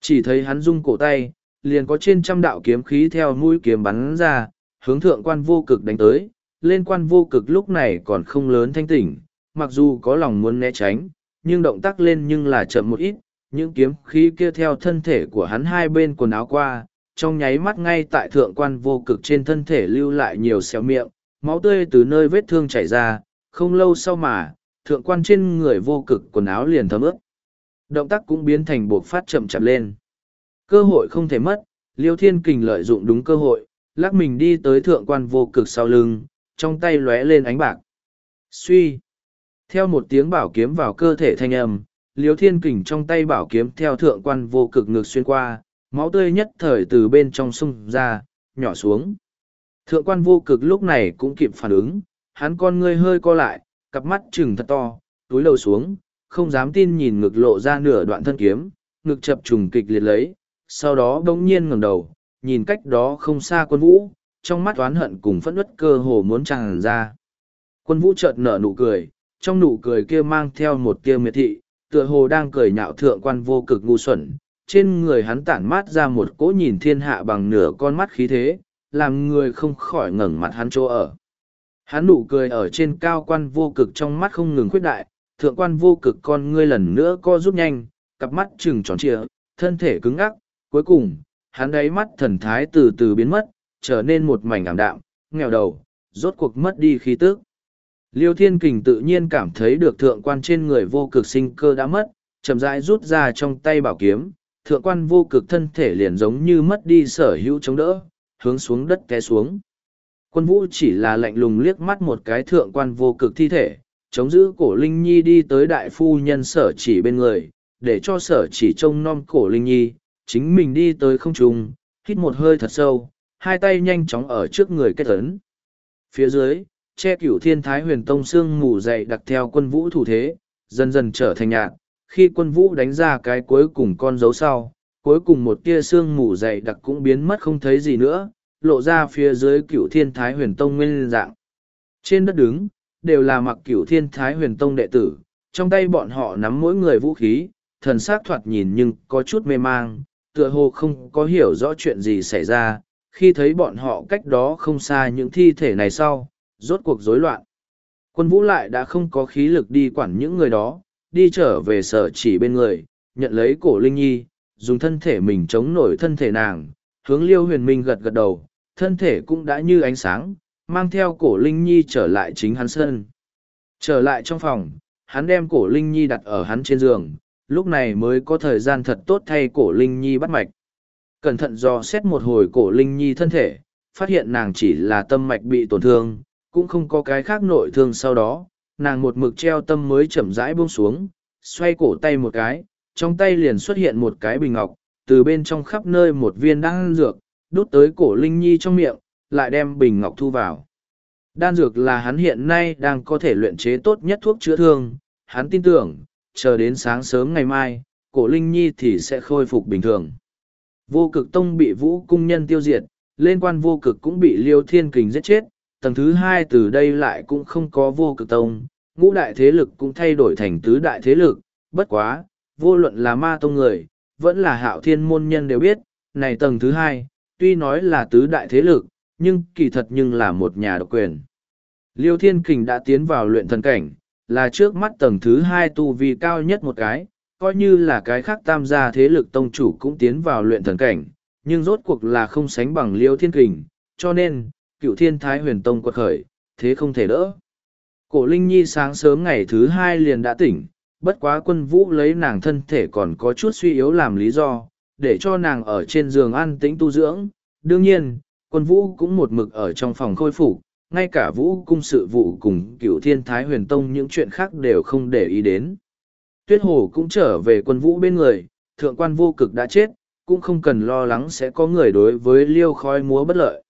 Chỉ thấy hắn rung cổ tay, liền có trên trăm đạo kiếm khí theo mũi kiếm bắn ra, hướng thượng quan vô cực đánh tới. Lên quan vô cực lúc này còn không lớn thanh tỉnh, mặc dù có lòng muốn né tránh, nhưng động tác lên nhưng là chậm một ít, những kiếm khí kia theo thân thể của hắn hai bên quần áo qua, trong nháy mắt ngay tại thượng quan vô cực trên thân thể lưu lại nhiều xéo miệng, máu tươi từ nơi vết thương chảy ra, không lâu sau mà, thượng quan trên người vô cực quần áo liền thấm ướt. Động tác cũng biến thành buộc phát chậm chậm lên. Cơ hội không thể mất, Liêu Thiên Kình lợi dụng đúng cơ hội, lắc mình đi tới thượng quan vô cực sau lưng, trong tay lóe lên ánh bạc. Suy! Theo một tiếng bảo kiếm vào cơ thể thanh âm, liếu Thiên Kình trong tay bảo kiếm theo thượng quan vô cực ngược xuyên qua, máu tươi nhất thời từ bên trong sông ra, nhỏ xuống. Thượng quan vô cực lúc này cũng kịp phản ứng, hắn con ngươi hơi co lại, cặp mắt trừng thật to, túi lầu xuống, không dám tin nhìn ngực lộ ra nửa đoạn thân kiếm, ngực chập trùng kịch liệt lấy, sau đó bỗng nhiên ngẩng đầu, nhìn cách đó không xa quân vũ, trong mắt oán hận cùng phẫn uất cơ hồ muốn tràn ra. Quân vũ chợt nở nụ cười, trong nụ cười kia mang theo một tia miệt thị, tựa hồ đang cười nhạo thượng quan vô cực ngu xuẩn, trên người hắn tản mát ra một cỗ nhìn thiên hạ bằng nửa con mắt khí thế, làm người không khỏi ngẩng mặt hắn chỗ ở. Hắn nụ cười ở trên cao quan vô cực trong mắt không ngừng khuyết đại, thượng quan vô cực con ngươi lần nữa co rút nhanh, cặp mắt trừng tròn trịa, thân thể cứng ngắc, cuối cùng, hắn đáy mắt thần thái từ từ biến mất, trở nên một mảnh ảm đạm, nghèo đầu, rốt cuộc mất đi khí tức. Liêu Thiên Kình tự nhiên cảm thấy được thượng quan trên người vô cực sinh cơ đã mất, chậm rãi rút ra trong tay bảo kiếm, thượng quan vô cực thân thể liền giống như mất đi sở hữu chống đỡ, hướng xuống đất té xuống. Quân vũ chỉ là lạnh lùng liếc mắt một cái thượng quan vô cực thi thể, chống giữ cổ Linh Nhi đi tới đại phu nhân sở chỉ bên người, để cho sở chỉ trông nom cổ Linh Nhi, chính mình đi tới không trung, hít một hơi thật sâu, hai tay nhanh chóng ở trước người kết ấn. Phía dưới, che cửu thiên thái huyền tông xương mù dày đặc theo quân vũ thủ thế, dần dần trở thành nhạt, khi quân vũ đánh ra cái cuối cùng con dấu sau, cuối cùng một tia xương mù dày đặc cũng biến mất không thấy gì nữa, lộ ra phía dưới cửu thiên thái huyền tông nguyên dạng. Trên đất đứng, đều là mặc cửu thiên thái huyền tông đệ tử, trong tay bọn họ nắm mỗi người vũ khí, thần sắc thoạt nhìn nhưng có chút mê mang, tựa hồ không có hiểu rõ chuyện gì xảy ra, khi thấy bọn họ cách đó không xa những thi thể này sau, rốt cuộc rối loạn. Quân vũ lại đã không có khí lực đi quản những người đó, đi trở về sở chỉ bên người, nhận lấy cổ Linh Nhi, dùng thân thể mình chống nổi thân thể nàng, hướng liêu huyền minh gật gật đầu, thân thể cũng đã như ánh sáng, mang theo cổ Linh Nhi trở lại chính hắn sân. Trở lại trong phòng, hắn đem cổ Linh Nhi đặt ở hắn trên giường, lúc này mới có thời gian thật tốt thay cổ Linh Nhi bắt mạch. Cẩn thận do xét một hồi cổ Linh Nhi thân thể, phát hiện nàng chỉ là tâm mạch bị tổn thương, cũng không có cái khác nội thương sau đó, nàng một mực treo tâm mới chậm rãi buông xuống, xoay cổ tay một cái, trong tay liền xuất hiện một cái bình ngọc, từ bên trong khắp nơi một viên đan dược, đút tới cổ Linh Nhi trong miệng, lại đem bình ngọc thu vào. Đan dược là hắn hiện nay đang có thể luyện chế tốt nhất thuốc chữa thương, hắn tin tưởng, chờ đến sáng sớm ngày mai, cổ Linh Nhi thì sẽ khôi phục bình thường. Vô cực tông bị vũ cung nhân tiêu diệt, lên quan vô cực cũng bị liêu thiên kình giết chết, tầng thứ hai từ đây lại cũng không có vô cực tông, ngũ đại thế lực cũng thay đổi thành tứ đại thế lực, bất quá, vô luận là ma tông người, vẫn là hạo thiên môn nhân đều biết, này tầng thứ hai, tuy nói là tứ đại thế lực, nhưng kỳ thật nhưng là một nhà độc quyền. Liêu Thiên Kình đã tiến vào luyện thần cảnh, là trước mắt tầng thứ hai tu vi cao nhất một cái, coi như là cái khác tam gia thế lực tông chủ cũng tiến vào luyện thần cảnh, nhưng rốt cuộc là không sánh bằng Liêu Thiên Kình, cho nên, cựu thiên thái huyền tông quật khởi, thế không thể đỡ. Cổ Linh Nhi sáng sớm ngày thứ hai liền đã tỉnh, bất quá quân vũ lấy nàng thân thể còn có chút suy yếu làm lý do, để cho nàng ở trên giường ăn tĩnh tu dưỡng. Đương nhiên, quân vũ cũng một mực ở trong phòng khôi phục, ngay cả vũ cung sự vụ cùng cựu thiên thái huyền tông những chuyện khác đều không để ý đến. Tuyết hồ cũng trở về quân vũ bên người, thượng quan vô cực đã chết, cũng không cần lo lắng sẽ có người đối với liêu khói múa bất lợi.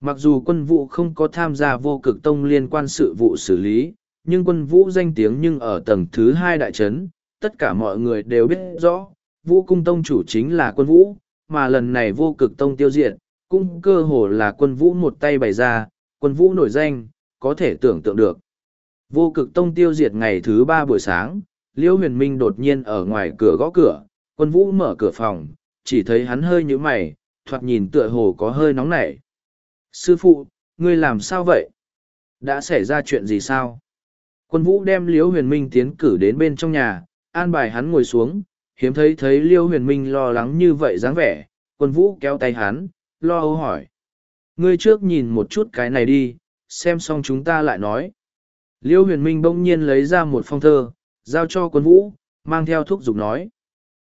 Mặc dù quân vũ không có tham gia vô cực tông liên quan sự vụ xử lý, nhưng quân vũ danh tiếng nhưng ở tầng thứ hai đại trấn, tất cả mọi người đều biết rõ, vũ cung tông chủ chính là quân vũ, mà lần này vô cực tông tiêu diệt, cũng cơ hồ là quân vũ một tay bày ra, quân vũ nổi danh, có thể tưởng tượng được. Vô cực tông tiêu diệt ngày thứ ba buổi sáng, Liêu huyền minh đột nhiên ở ngoài cửa gõ cửa, quân vũ mở cửa phòng, chỉ thấy hắn hơi nhíu mày, thoạt nhìn tựa hồ có hơi nóng nảy. Sư phụ, ngươi làm sao vậy? Đã xảy ra chuyện gì sao? Quân vũ đem Liêu huyền minh tiến cử đến bên trong nhà, an bài hắn ngồi xuống, hiếm thấy thấy Liêu huyền minh lo lắng như vậy dáng vẻ, quân vũ kéo tay hắn, lo âu hỏi. Ngươi trước nhìn một chút cái này đi, xem xong chúng ta lại nói. Liêu huyền minh bỗng nhiên lấy ra một phong thơ, giao cho quân vũ, mang theo thuốc dục nói.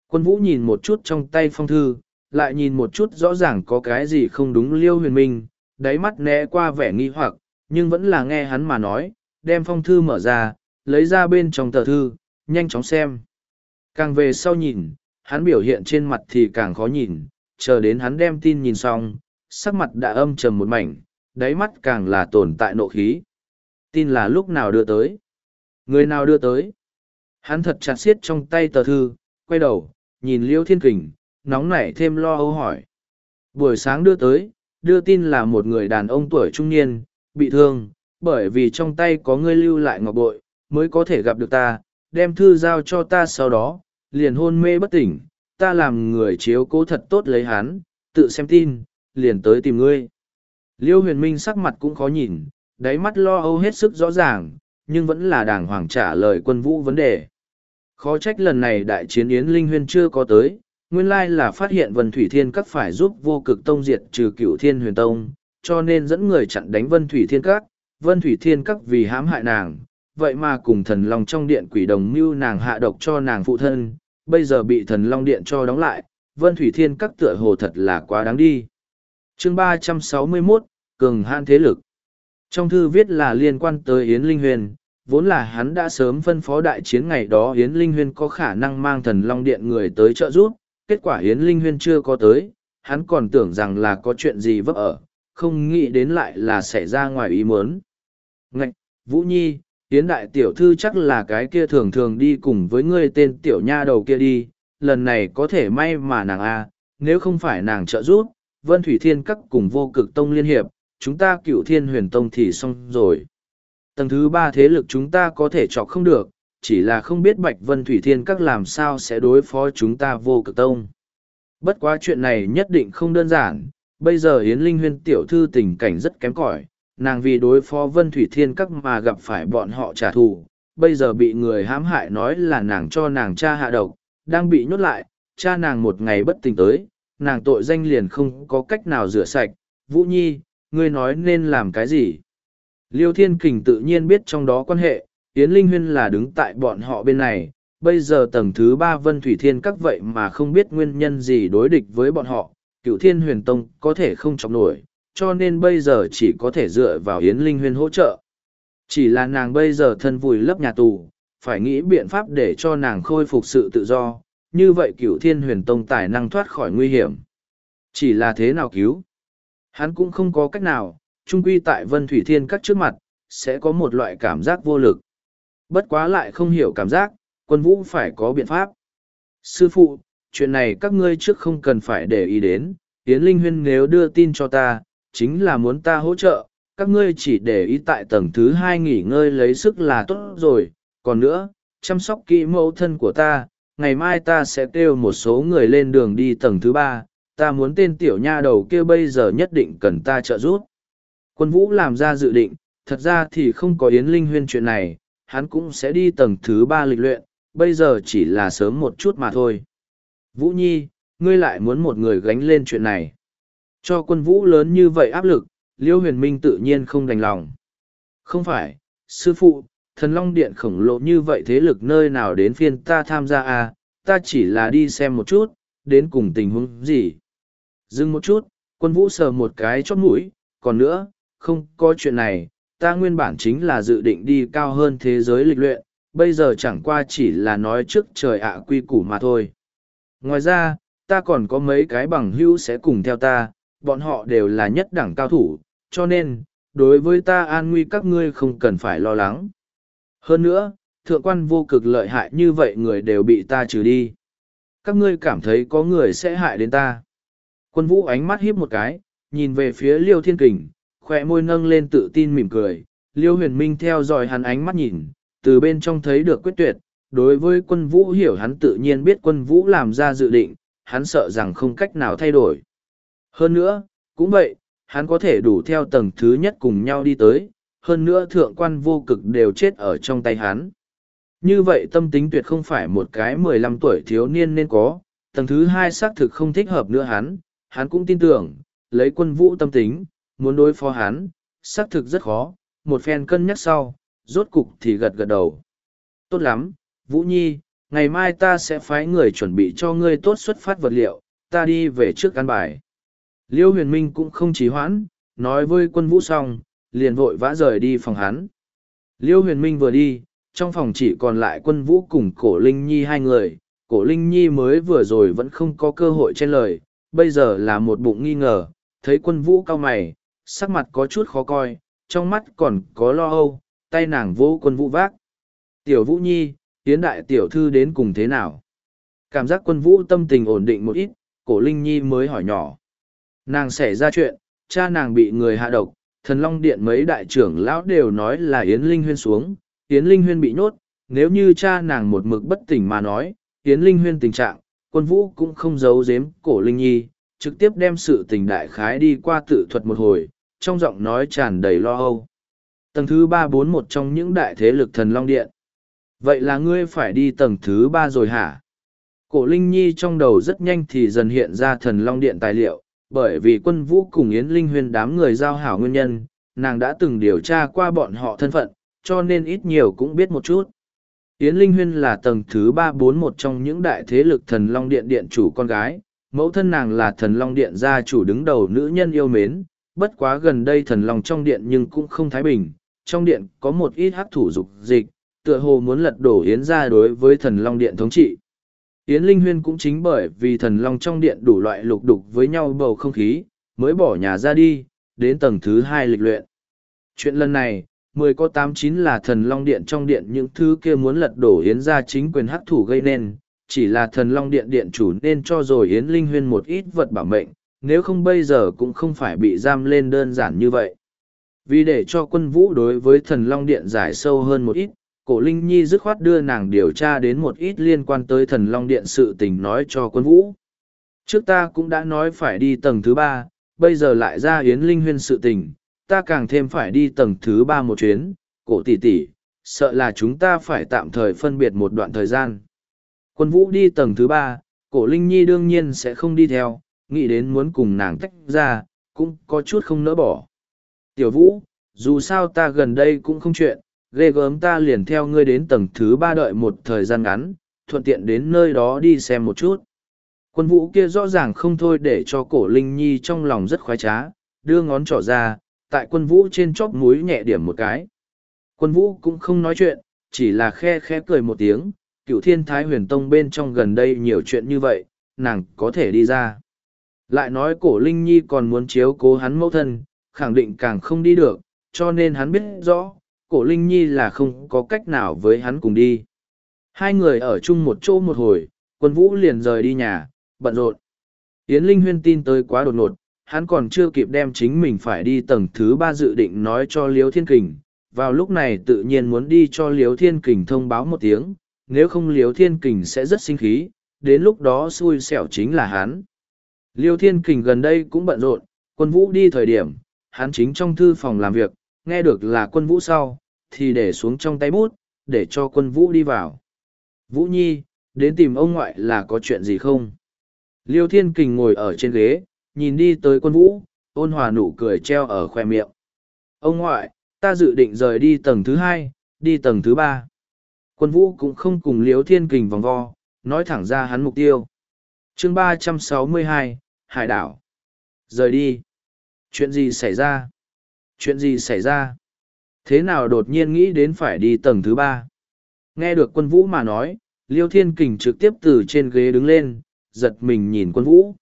Quân vũ nhìn một chút trong tay phong thư, lại nhìn một chút rõ ràng có cái gì không đúng liêu huyền minh, đáy mắt né qua vẻ nghi hoặc, nhưng vẫn là nghe hắn mà nói, đem phong thư mở ra, lấy ra bên trong tờ thư, nhanh chóng xem. Càng về sau nhìn, hắn biểu hiện trên mặt thì càng khó nhìn, chờ đến hắn đem tin nhìn xong, sắc mặt đã âm trầm một mảnh, đáy mắt càng là tồn tại nộ khí. Tin là lúc nào đưa tới? Người nào đưa tới? Hắn thật chặt xiết trong tay tờ thư, quay đầu, nhìn Liêu Thiên Kình, nóng nảy thêm lo âu hỏi. Buổi sáng đưa tới, đưa tin là một người đàn ông tuổi trung niên, bị thương, bởi vì trong tay có ngươi lưu lại ngọc bội, mới có thể gặp được ta, đem thư giao cho ta sau đó, liền hôn mê bất tỉnh, ta làm người chiếu cố thật tốt lấy hắn, tự xem tin, liền tới tìm ngươi. Liêu huyền minh sắc mặt cũng khó nhìn, đáy mắt lo âu hết sức rõ ràng, nhưng vẫn là đàng hoàng trả lời quân vũ vấn đề. Khó trách lần này đại chiến Yến Linh huyền chưa có tới, nguyên lai là phát hiện Vân Thủy Thiên Các phải giúp vô cực tông diệt trừ cửu thiên huyền tông, cho nên dẫn người chặn đánh Vân Thủy Thiên Các, Vân Thủy Thiên Các vì hãm hại nàng, vậy mà cùng thần long trong điện quỷ đồng mưu nàng hạ độc cho nàng phụ thân, bây giờ bị thần long điện cho đóng lại, Vân Thủy Thiên Các tựa hồ thật là quá đáng đi. Chương ba trăm sáu mươi 361, Cường Hãn Thế Lực Trong thư viết là liên quan tới Yến Linh Huyền, vốn là hắn đã sớm phân phó đại chiến ngày đó Yến Linh huyền có khả năng mang thần Long Điện người tới trợ giúp, kết quả Yến Linh huyền chưa có tới, hắn còn tưởng rằng là có chuyện gì vấp ở, không nghĩ đến lại là xảy ra ngoài ý muốn. Ngạch, Vũ Nhi, Yến Đại Tiểu Thư chắc là cái kia thường thường đi cùng với ngươi tên Tiểu Nha đầu kia đi, lần này có thể may mà nàng a nếu không phải nàng trợ giúp, Vân Thủy Thiên Các cùng vô cực tông liên hiệp, chúng ta cựu thiên huyền tông thì xong rồi tầng thứ ba thế lực chúng ta có thể chọc không được, chỉ là không biết Bạch Vân Thủy Thiên các làm sao sẽ đối phó chúng ta vô cực tông. Bất quá chuyện này nhất định không đơn giản, bây giờ Yến Linh Huyên tiểu thư tình cảnh rất kém cỏi, nàng vì đối phó Vân Thủy Thiên các mà gặp phải bọn họ trả thù, bây giờ bị người hãm hại nói là nàng cho nàng cha hạ độc, đang bị nhốt lại, cha nàng một ngày bất tỉnh tới, nàng tội danh liền không có cách nào rửa sạch. Vũ Nhi, ngươi nói nên làm cái gì? Liêu Thiên Kình tự nhiên biết trong đó quan hệ, Yến Linh Huyên là đứng tại bọn họ bên này, bây giờ tầng thứ ba Vân Thủy Thiên các vậy mà không biết nguyên nhân gì đối địch với bọn họ, cựu Thiên Huyền Tông có thể không chọc nổi, cho nên bây giờ chỉ có thể dựa vào Yến Linh Huyên hỗ trợ. Chỉ là nàng bây giờ thân vùi lấp nhà tù, phải nghĩ biện pháp để cho nàng khôi phục sự tự do, như vậy cựu Thiên Huyền Tông tài năng thoát khỏi nguy hiểm. Chỉ là thế nào cứu? Hắn cũng không có cách nào, trung quy tại Vân Thủy Thiên các trước mặt, sẽ có một loại cảm giác vô lực. Bất quá lại không hiểu cảm giác, quân vũ phải có biện pháp. Sư phụ, chuyện này các ngươi trước không cần phải để ý đến, Yến Linh Huyên nếu đưa tin cho ta, chính là muốn ta hỗ trợ, các ngươi chỉ để ý tại tầng thứ hai nghỉ ngơi lấy sức là tốt rồi, còn nữa, chăm sóc kỹ mẫu thân của ta, ngày mai ta sẽ kêu một số người lên đường đi tầng thứ ba, ta muốn tên tiểu nha đầu kia bây giờ nhất định cần ta trợ giúp. Quân vũ làm ra dự định, thật ra thì không có Yến Linh Huyên chuyện này, hắn cũng sẽ đi tầng thứ ba lịch luyện, bây giờ chỉ là sớm một chút mà thôi. Vũ Nhi, ngươi lại muốn một người gánh lên chuyện này. Cho quân vũ lớn như vậy áp lực, Liêu huyền minh tự nhiên không đành lòng. Không phải, sư phụ, thần long điện khổng lồ như vậy thế lực nơi nào đến phiên ta tham gia à, ta chỉ là đi xem một chút, đến cùng tình huống gì. Dừng một chút, quân vũ sờ một cái chót mũi, còn nữa, không có chuyện này, ta nguyên bản chính là dự định đi cao hơn thế giới lịch luyện, bây giờ chẳng qua chỉ là nói trước trời ạ quy củ mà thôi. Ngoài ra, ta còn có mấy cái bằng hữu sẽ cùng theo ta, bọn họ đều là nhất đẳng cao thủ, cho nên, đối với ta an nguy các ngươi không cần phải lo lắng. Hơn nữa, thượng quan vô cực lợi hại như vậy người đều bị ta trừ đi. Các ngươi cảm thấy có người sẽ hại đến ta. Quân vũ ánh mắt hiếp một cái, nhìn về phía liêu thiên kình, khỏe môi nâng lên tự tin mỉm cười. Liêu huyền minh theo dõi hắn ánh mắt nhìn, từ bên trong thấy được quyết tuyệt. Đối với quân vũ hiểu hắn tự nhiên biết quân vũ làm ra dự định, hắn sợ rằng không cách nào thay đổi. Hơn nữa, cũng vậy, hắn có thể đủ theo tầng thứ nhất cùng nhau đi tới, hơn nữa thượng quan vô cực đều chết ở trong tay hắn. Như vậy tâm tính tuyệt không phải một cái mười lăm tuổi thiếu niên nên có, tầng thứ hai xác thực không thích hợp nữa hắn, hắn cũng tin tưởng, lấy quân vũ tâm tính, muốn đối phó hắn, xác thực rất khó, một phen cân nhắc sau, rốt cục thì gật gật đầu. Tốt lắm, Vũ Nhi, ngày mai ta sẽ phái người chuẩn bị cho ngươi tốt xuất phát vật liệu, ta đi về trước căn bài. Liêu huyền minh cũng không trì hoãn, nói với quân vũ xong, liền vội vã rời đi phòng hắn. Liêu huyền minh vừa đi, trong phòng chỉ còn lại quân vũ cùng cổ Linh Nhi hai người, cổ Linh Nhi mới vừa rồi vẫn không có cơ hội chen lời, bây giờ là một bụng nghi ngờ, thấy quân vũ cao mày, sắc mặt có chút khó coi, trong mắt còn có lo âu, tay nàng vỗ quân vũ vác. Tiểu vũ nhi, tiến đại tiểu thư đến cùng thế nào? Cảm giác quân vũ tâm tình ổn định một ít, cổ Linh Nhi mới hỏi nhỏ. Nàng xảy ra chuyện, cha nàng bị người hạ độc, thần long điện mấy đại trưởng lão đều nói là Yến Linh Huyên xuống, Yến Linh Huyên bị nhốt, nếu như cha nàng một mực bất tỉnh mà nói, Yến Linh Huyên tình trạng, quân vũ cũng không giấu giếm cổ Linh Nhi, trực tiếp đem sự tình đại khái đi qua tự thuật một hồi, trong giọng nói tràn đầy lo âu. Tầng thứ ba bốn một trong những đại thế lực thần Long Điện. Vậy là ngươi phải đi tầng thứ ba rồi hả? Cổ Linh Nhi trong đầu rất nhanh thì dần hiện ra thần Long Điện tài liệu, bởi vì quân vũ cùng Yến Linh huyền đám người giao hảo nguyên nhân, nàng đã từng điều tra qua bọn họ thân phận, cho nên ít nhiều cũng biết một chút. Yến Linh Huyên là tầng thứ ba bốn một trong những đại thế lực thần Long Điện điện chủ con gái, mẫu thân nàng là thần Long Điện gia chủ đứng đầu nữ nhân yêu mến, bất quá gần đây thần Long trong điện nhưng cũng không thái bình, trong điện có một ít hắc thủ dục dịch, tựa hồ muốn lật đổ Yến gia đối với thần Long Điện thống trị. Yến Linh Huyên cũng chính bởi vì thần Long trong điện đủ loại lục đục với nhau bầu không khí, mới bỏ nhà ra đi, đến tầng thứ hai lịch luyện. Chuyện lần này, mười có tám chín là thần long điện trong điện những thứ kia muốn lật đổ yến ra chính quyền hắc thủ gây nên chỉ là thần long điện điện chủ nên cho rồi yến linh huyên một ít vật bảo mệnh nếu không bây giờ cũng không phải bị giam lên đơn giản như vậy vì để cho quân vũ đối với thần long điện giải sâu hơn một ít cổ linh nhi dứt khoát đưa nàng điều tra đến một ít liên quan tới thần long điện sự tình nói cho quân vũ trước ta cũng đã nói phải đi tầng thứ ba bây giờ lại ra yến linh huyên sự tình ta càng thêm phải đi tầng thứ ba một chuyến, cổ tỷ tỷ, sợ là chúng ta phải tạm thời phân biệt một đoạn thời gian. Quân vũ đi tầng thứ ba, cổ Linh Nhi đương nhiên sẽ không đi theo, nghĩ đến muốn cùng nàng tách ra, cũng có chút không nỡ bỏ. Tiểu vũ, dù sao ta gần đây cũng không chuyện, ghê gớm ta liền theo ngươi đến tầng thứ ba đợi một thời gian ngắn, thuận tiện đến nơi đó đi xem một chút. Quân vũ kia rõ ràng không thôi để cho cổ Linh Nhi trong lòng rất khoái trá, đưa ngón trỏ ra, tại quân vũ trên chóp mũi nhẹ điểm một cái. Quân vũ cũng không nói chuyện, chỉ là khe khe cười một tiếng, cựu thiên thái huyền tông bên trong gần đây nhiều chuyện như vậy, nàng có thể đi ra. Lại nói cổ Linh Nhi còn muốn chiếu cố hắn mẫu thân, khẳng định càng không đi được, cho nên hắn biết rõ, cổ Linh Nhi là không có cách nào với hắn cùng đi. Hai người ở chung một chỗ một hồi, quân vũ liền rời đi nhà, bận rộn. Yến Linh huyên tin tới quá đột ngột, hắn còn chưa kịp đem chính mình phải đi tầng thứ ba dự định nói cho liếu thiên kình vào lúc này tự nhiên muốn đi cho liếu thiên kình thông báo một tiếng nếu không liếu thiên kình sẽ rất sinh khí đến lúc đó xui xẻo chính là hắn liêu thiên kình gần đây cũng bận rộn quân vũ đi thời điểm hắn chính trong thư phòng làm việc nghe được là quân vũ sau thì để xuống trong tay bút để cho quân vũ đi vào vũ nhi đến tìm ông ngoại là có chuyện gì không liêu thiên kình ngồi ở trên ghế nhìn đi tới quân vũ, ôn hòa nụ cười treo ở khoe miệng. Ông ngoại, ta dự định rời đi tầng thứ hai, đi tầng thứ ba. Quân vũ cũng không cùng Liêu thiên kình vòng vo, nói thẳng ra hắn mục tiêu. Chương ba trăm sáu mươi hai, Hải đảo. Rời đi. Chuyện gì xảy ra? Chuyện gì xảy ra? Thế nào đột nhiên nghĩ đến phải đi tầng thứ ba? Nghe được quân vũ mà nói, liêu thiên kình trực tiếp từ trên ghế đứng lên, giật mình nhìn quân vũ.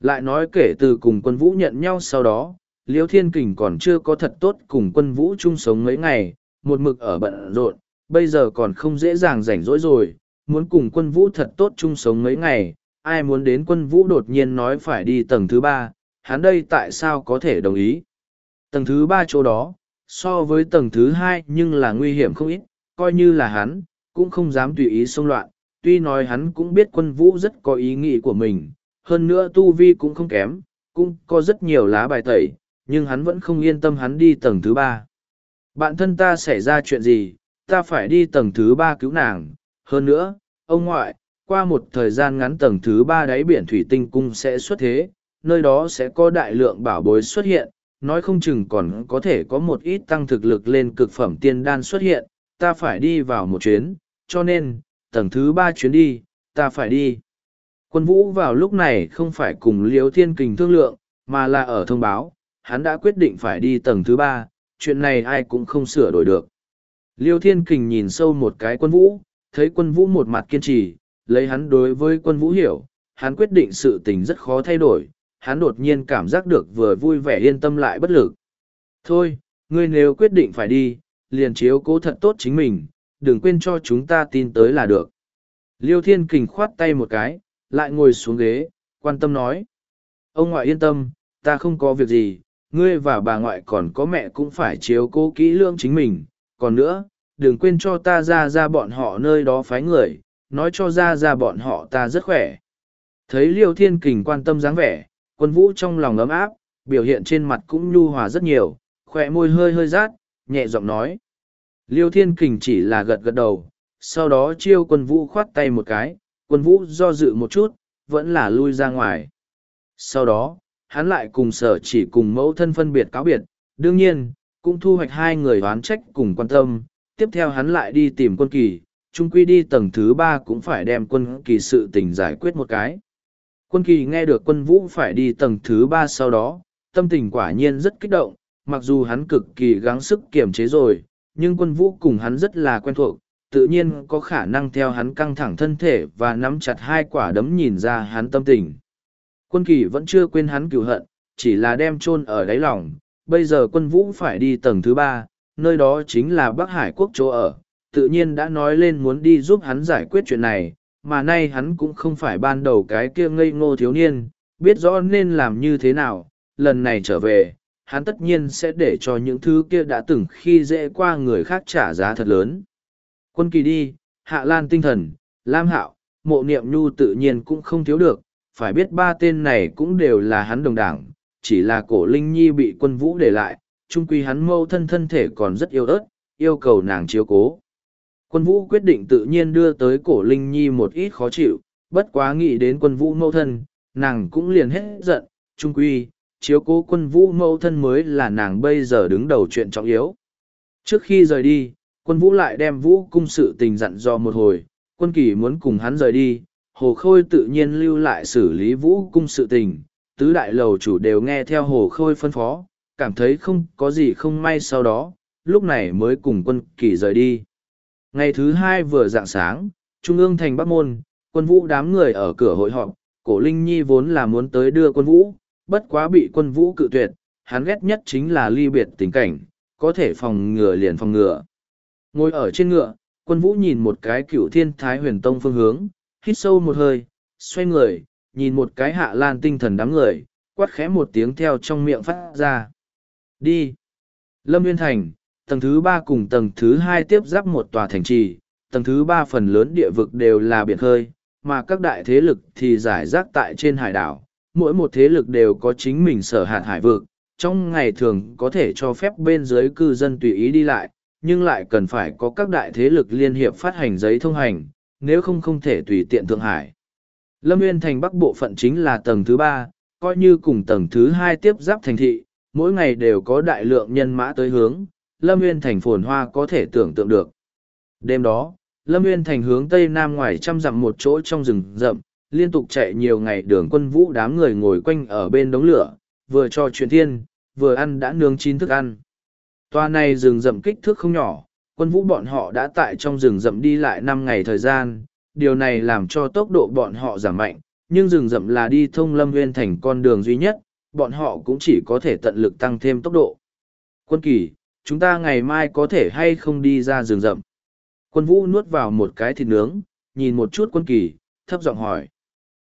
Lại nói kể từ cùng quân vũ nhận nhau sau đó, liêu thiên kình còn chưa có thật tốt cùng quân vũ chung sống mấy ngày một mực ở bận rộn bây giờ còn không dễ dàng rảnh rỗi rồi muốn cùng quân vũ thật tốt chung sống mấy ngày ai muốn đến quân vũ đột nhiên nói phải đi tầng thứ ba hắn đây tại sao có thể đồng ý tầng thứ ba chỗ đó, so với tầng thứ hai nhưng là nguy hiểm không ít, coi như là hắn, cũng không dám tùy ý xông loạn. Tuy nói hắn cũng biết quân vũ rất có ý nghĩ của mình, hơn nữa tu vi cũng không kém, cũng có rất nhiều lá bài tẩy, nhưng hắn vẫn không yên tâm hắn đi tầng thứ ba. Bạn thân ta xảy ra chuyện gì, ta phải đi tầng thứ ba cứu nàng. Hơn nữa, ông ngoại, qua một thời gian ngắn tầng thứ ba đáy biển thủy tinh cung sẽ xuất thế, nơi đó sẽ có đại lượng bảo bối xuất hiện nói không chừng còn có thể có một ít tăng thực lực lên cực phẩm tiên đan xuất hiện, ta phải đi vào một chuyến, cho nên, tầng thứ ba chuyến đi, ta phải đi. Quân vũ vào lúc này không phải cùng Liễu thiên kình thương lượng, mà là ở thông báo, hắn đã quyết định phải đi tầng thứ ba, chuyện này ai cũng không sửa đổi được. Liêu thiên kình nhìn sâu một cái quân vũ, thấy quân vũ một mặt kiên trì, lấy hắn đối với quân vũ hiểu, hắn quyết định sự tình rất khó thay đổi hắn đột nhiên cảm giác được vừa vui vẻ yên tâm lại bất lực. Thôi, ngươi nếu quyết định phải đi, liền chiếu cố thật tốt chính mình, đừng quên cho chúng ta tin tới là được. Liêu thiên kình khoát tay một cái, lại ngồi xuống ghế, quan tâm nói. Ông ngoại yên tâm, ta không có việc gì, ngươi và bà ngoại còn có mẹ cũng phải chiếu cố kỹ lưỡng chính mình. Còn nữa, đừng quên cho ta ra ra bọn họ nơi đó phái người, nói cho ra ra bọn họ ta rất khỏe. Thấy liêu thiên kình quan tâm dáng vẻ quân vũ trong lòng ấm áp biểu hiện trên mặt cũng nhu hòa rất nhiều khỏe môi hơi hơi rát nhẹ giọng nói. Liêu thiên kình chỉ là gật gật đầu sau đó chiêu quân vũ khoát tay một cái quân vũ do dự một chút vẫn là lui ra ngoài. Sau đó hắn lại cùng sở chỉ cùng mẫu thân phân biệt cáo biệt, đương nhiên, cũng thu hoạch hai người đoán trách cùng quan tâm, tiếp theo hắn lại đi tìm quân kỳ, chung quy đi tầng thứ ba cũng phải đem quân kỳ sự tình giải quyết một cái. Quân kỳ nghe được quân vũ phải đi tầng thứ ba sau đó, tâm tình quả nhiên rất kích động, mặc dù hắn cực kỳ gắng sức kiềm chế rồi, nhưng quân vũ cùng hắn rất là quen thuộc, tự nhiên có khả năng theo hắn căng thẳng thân thể và nắm chặt hai quả đấm nhìn ra hắn tâm tình. Quân kỳ vẫn chưa quên hắn cựu hận, chỉ là đem chôn ở đáy lòng. Bây giờ quân vũ phải đi tầng thứ ba, nơi đó chính là Bắc Hải quốc chỗ ở. Tự nhiên đã nói lên muốn đi giúp hắn giải quyết chuyện này, mà nay hắn cũng không phải ban đầu cái kia ngây ngô thiếu niên, biết rõ nên làm như thế nào. Lần này trở về, hắn tất nhiên sẽ để cho những thứ kia đã từng khi dễ qua người khác trả giá thật lớn. Quân kỳ đi, Hạ Lan tinh thần, Lam Hạo, mộ niệm nhu tự nhiên cũng không thiếu được, phải biết ba tên này cũng đều là hắn đồng đảng, chỉ là cổ Linh Nhi bị quân vũ để lại, chung quy hắn mâu thân thân thể còn rất yêu ớt, yêu cầu nàng chiếu cố. Quân vũ quyết định tự nhiên đưa tới cổ Linh Nhi một ít khó chịu, bất quá nghĩ đến quân vũ mâu thân, nàng cũng liền hết giận, trung quy, chiếu cố quân vũ mâu thân mới là nàng bây giờ đứng đầu chuyện trọng yếu. Trước khi rời đi, quân vũ lại đem vũ cung sự tình dặn dò một hồi, quân kỳ muốn cùng hắn rời đi, hồ khôi tự nhiên lưu lại xử lý vũ cung sự tình tứ đại lầu chủ đều nghe theo hồ khôi phân phó cảm thấy không có gì không may sau đó lúc này mới cùng quân kỳ rời đi ngày thứ hai vừa dạng sáng trung ương thành bắc môn quân vũ đám người ở cửa hội họp cổ linh nhi vốn là muốn tới đưa quân vũ bất quá bị quân vũ cự tuyệt hắn ghét nhất chính là ly biệt tình cảnh có thể phòng ngừa liền phòng ngừa ngồi ở trên ngựa quân vũ nhìn một cái cựu thiên thái huyền tông phương hướng hít sâu một hơi, xoay người, nhìn một cái hạ lan tinh thần đám người, quát khẽ một tiếng theo trong miệng phát ra. Đi! Lâm Nguyên Thành, tầng thứ ba cùng tầng thứ hai tiếp giáp một tòa thành trì, tầng thứ ba phần lớn địa vực đều là biển khơi, mà các đại thế lực thì giải rác tại trên hải đảo. Mỗi một thế lực đều có chính mình sở hạt hải vực, trong ngày thường có thể cho phép bên dưới cư dân tùy ý đi lại, nhưng lại cần phải có các đại thế lực liên hiệp phát hành giấy thông hành, nếu không không thể tùy tiện Thượng Hải. Lâm Nguyên thành bắc bộ phận chính là tầng thứ ba, coi như cùng tầng thứ hai tiếp giáp thành thị, mỗi ngày đều có đại lượng nhân mã tới hướng, Lâm Nguyên thành phồn hoa có thể tưởng tượng được. Đêm đó, Lâm Nguyên thành hướng tây nam ngoài trăm dặm một chỗ trong rừng rậm, liên tục chạy nhiều ngày đường quân vũ đám người ngồi quanh ở bên đống lửa, vừa cho chuyện thiên, vừa ăn đã nướng chín thức ăn. Toa này rừng rậm kích thước không nhỏ, quân vũ bọn họ đã tại trong rừng rậm đi lại năm ngày thời gian, điều này làm cho tốc độ bọn họ giảm mạnh, nhưng rừng rậm là đi thông lâm nguyên thành con đường duy nhất, bọn họ cũng chỉ có thể tận lực tăng thêm tốc độ. Quân kỳ, chúng ta ngày mai có thể hay không đi ra rừng rậm? Quân vũ nuốt vào một cái thịt nướng, nhìn một chút quân kỳ, thấp giọng hỏi.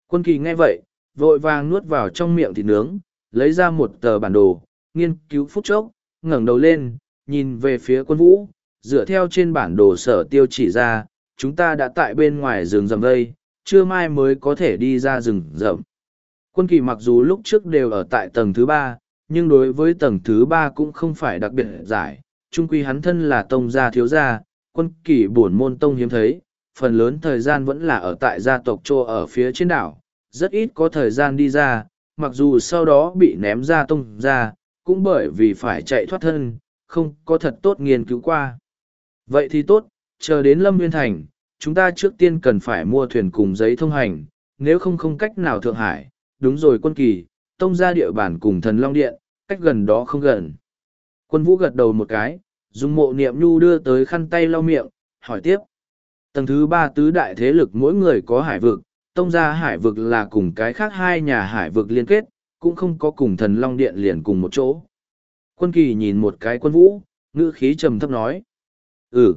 Quân kỳ nghe vậy, vội vàng nuốt vào trong miệng thịt nướng, lấy ra một tờ bản đồ, nghiên cứu phút chốc, ngẩng đầu lên, nhìn về phía quân vũ, dựa theo trên bản đồ sở tiêu chỉ ra, chúng ta đã tại bên ngoài rừng rậm đây, trưa mai mới có thể đi ra rừng rậm. Quân kỳ mặc dù lúc trước đều ở tại tầng thứ ba, nhưng đối với tầng thứ ba cũng không phải đặc biệt giải, trung quy hắn thân là tông gia thiếu gia, quân kỳ bổn môn tông hiếm thấy, phần lớn thời gian vẫn là ở tại gia tộc chô ở phía trên đảo, rất ít có thời gian đi ra, mặc dù sau đó bị ném ra tông ra, cũng bởi vì phải chạy thoát thân, không có thật tốt nghiên cứu qua. Vậy thì tốt, chờ đến Lâm Nguyên Thành, chúng ta trước tiên cần phải mua thuyền cùng giấy thông hành, nếu không không cách nào Thượng Hải, đúng rồi quân kỳ, tông ra địa bản cùng thần Long Điện, cách gần đó không gần. Quân vũ gật đầu một cái, dùng mộ niệm nhu đưa tới khăn tay lau miệng, hỏi tiếp. Tầng thứ ba tứ đại thế lực mỗi người có hải vực, tông gia hải vực là cùng cái khác hai nhà hải vực liên kết, cũng không có cùng thần Long Điện liền cùng một chỗ. Quân kỳ nhìn một cái quân vũ, ngữ khí trầm thấp nói. Ừ.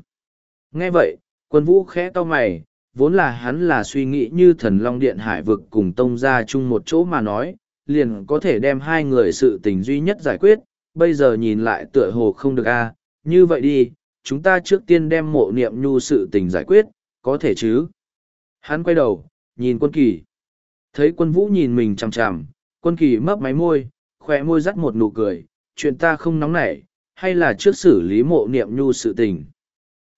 Nghe vậy, quân vũ khẽ to mày, vốn là hắn là suy nghĩ như thần Long Điện hải vực cùng tông gia chung một chỗ mà nói, liền có thể đem hai người sự tình duy nhất giải quyết, bây giờ nhìn lại tựa hồ không được a như vậy đi, chúng ta trước tiên đem mộ niệm nhu sự tình giải quyết, có thể chứ? Hắn quay đầu, nhìn quân kỳ. Thấy quân vũ nhìn mình chằm chằm, quân kỳ mấp máy môi, khỏe môi dắt một nụ cười, chuyện ta không nóng nảy, hay là trước xử lý mộ niệm nhu sự tình.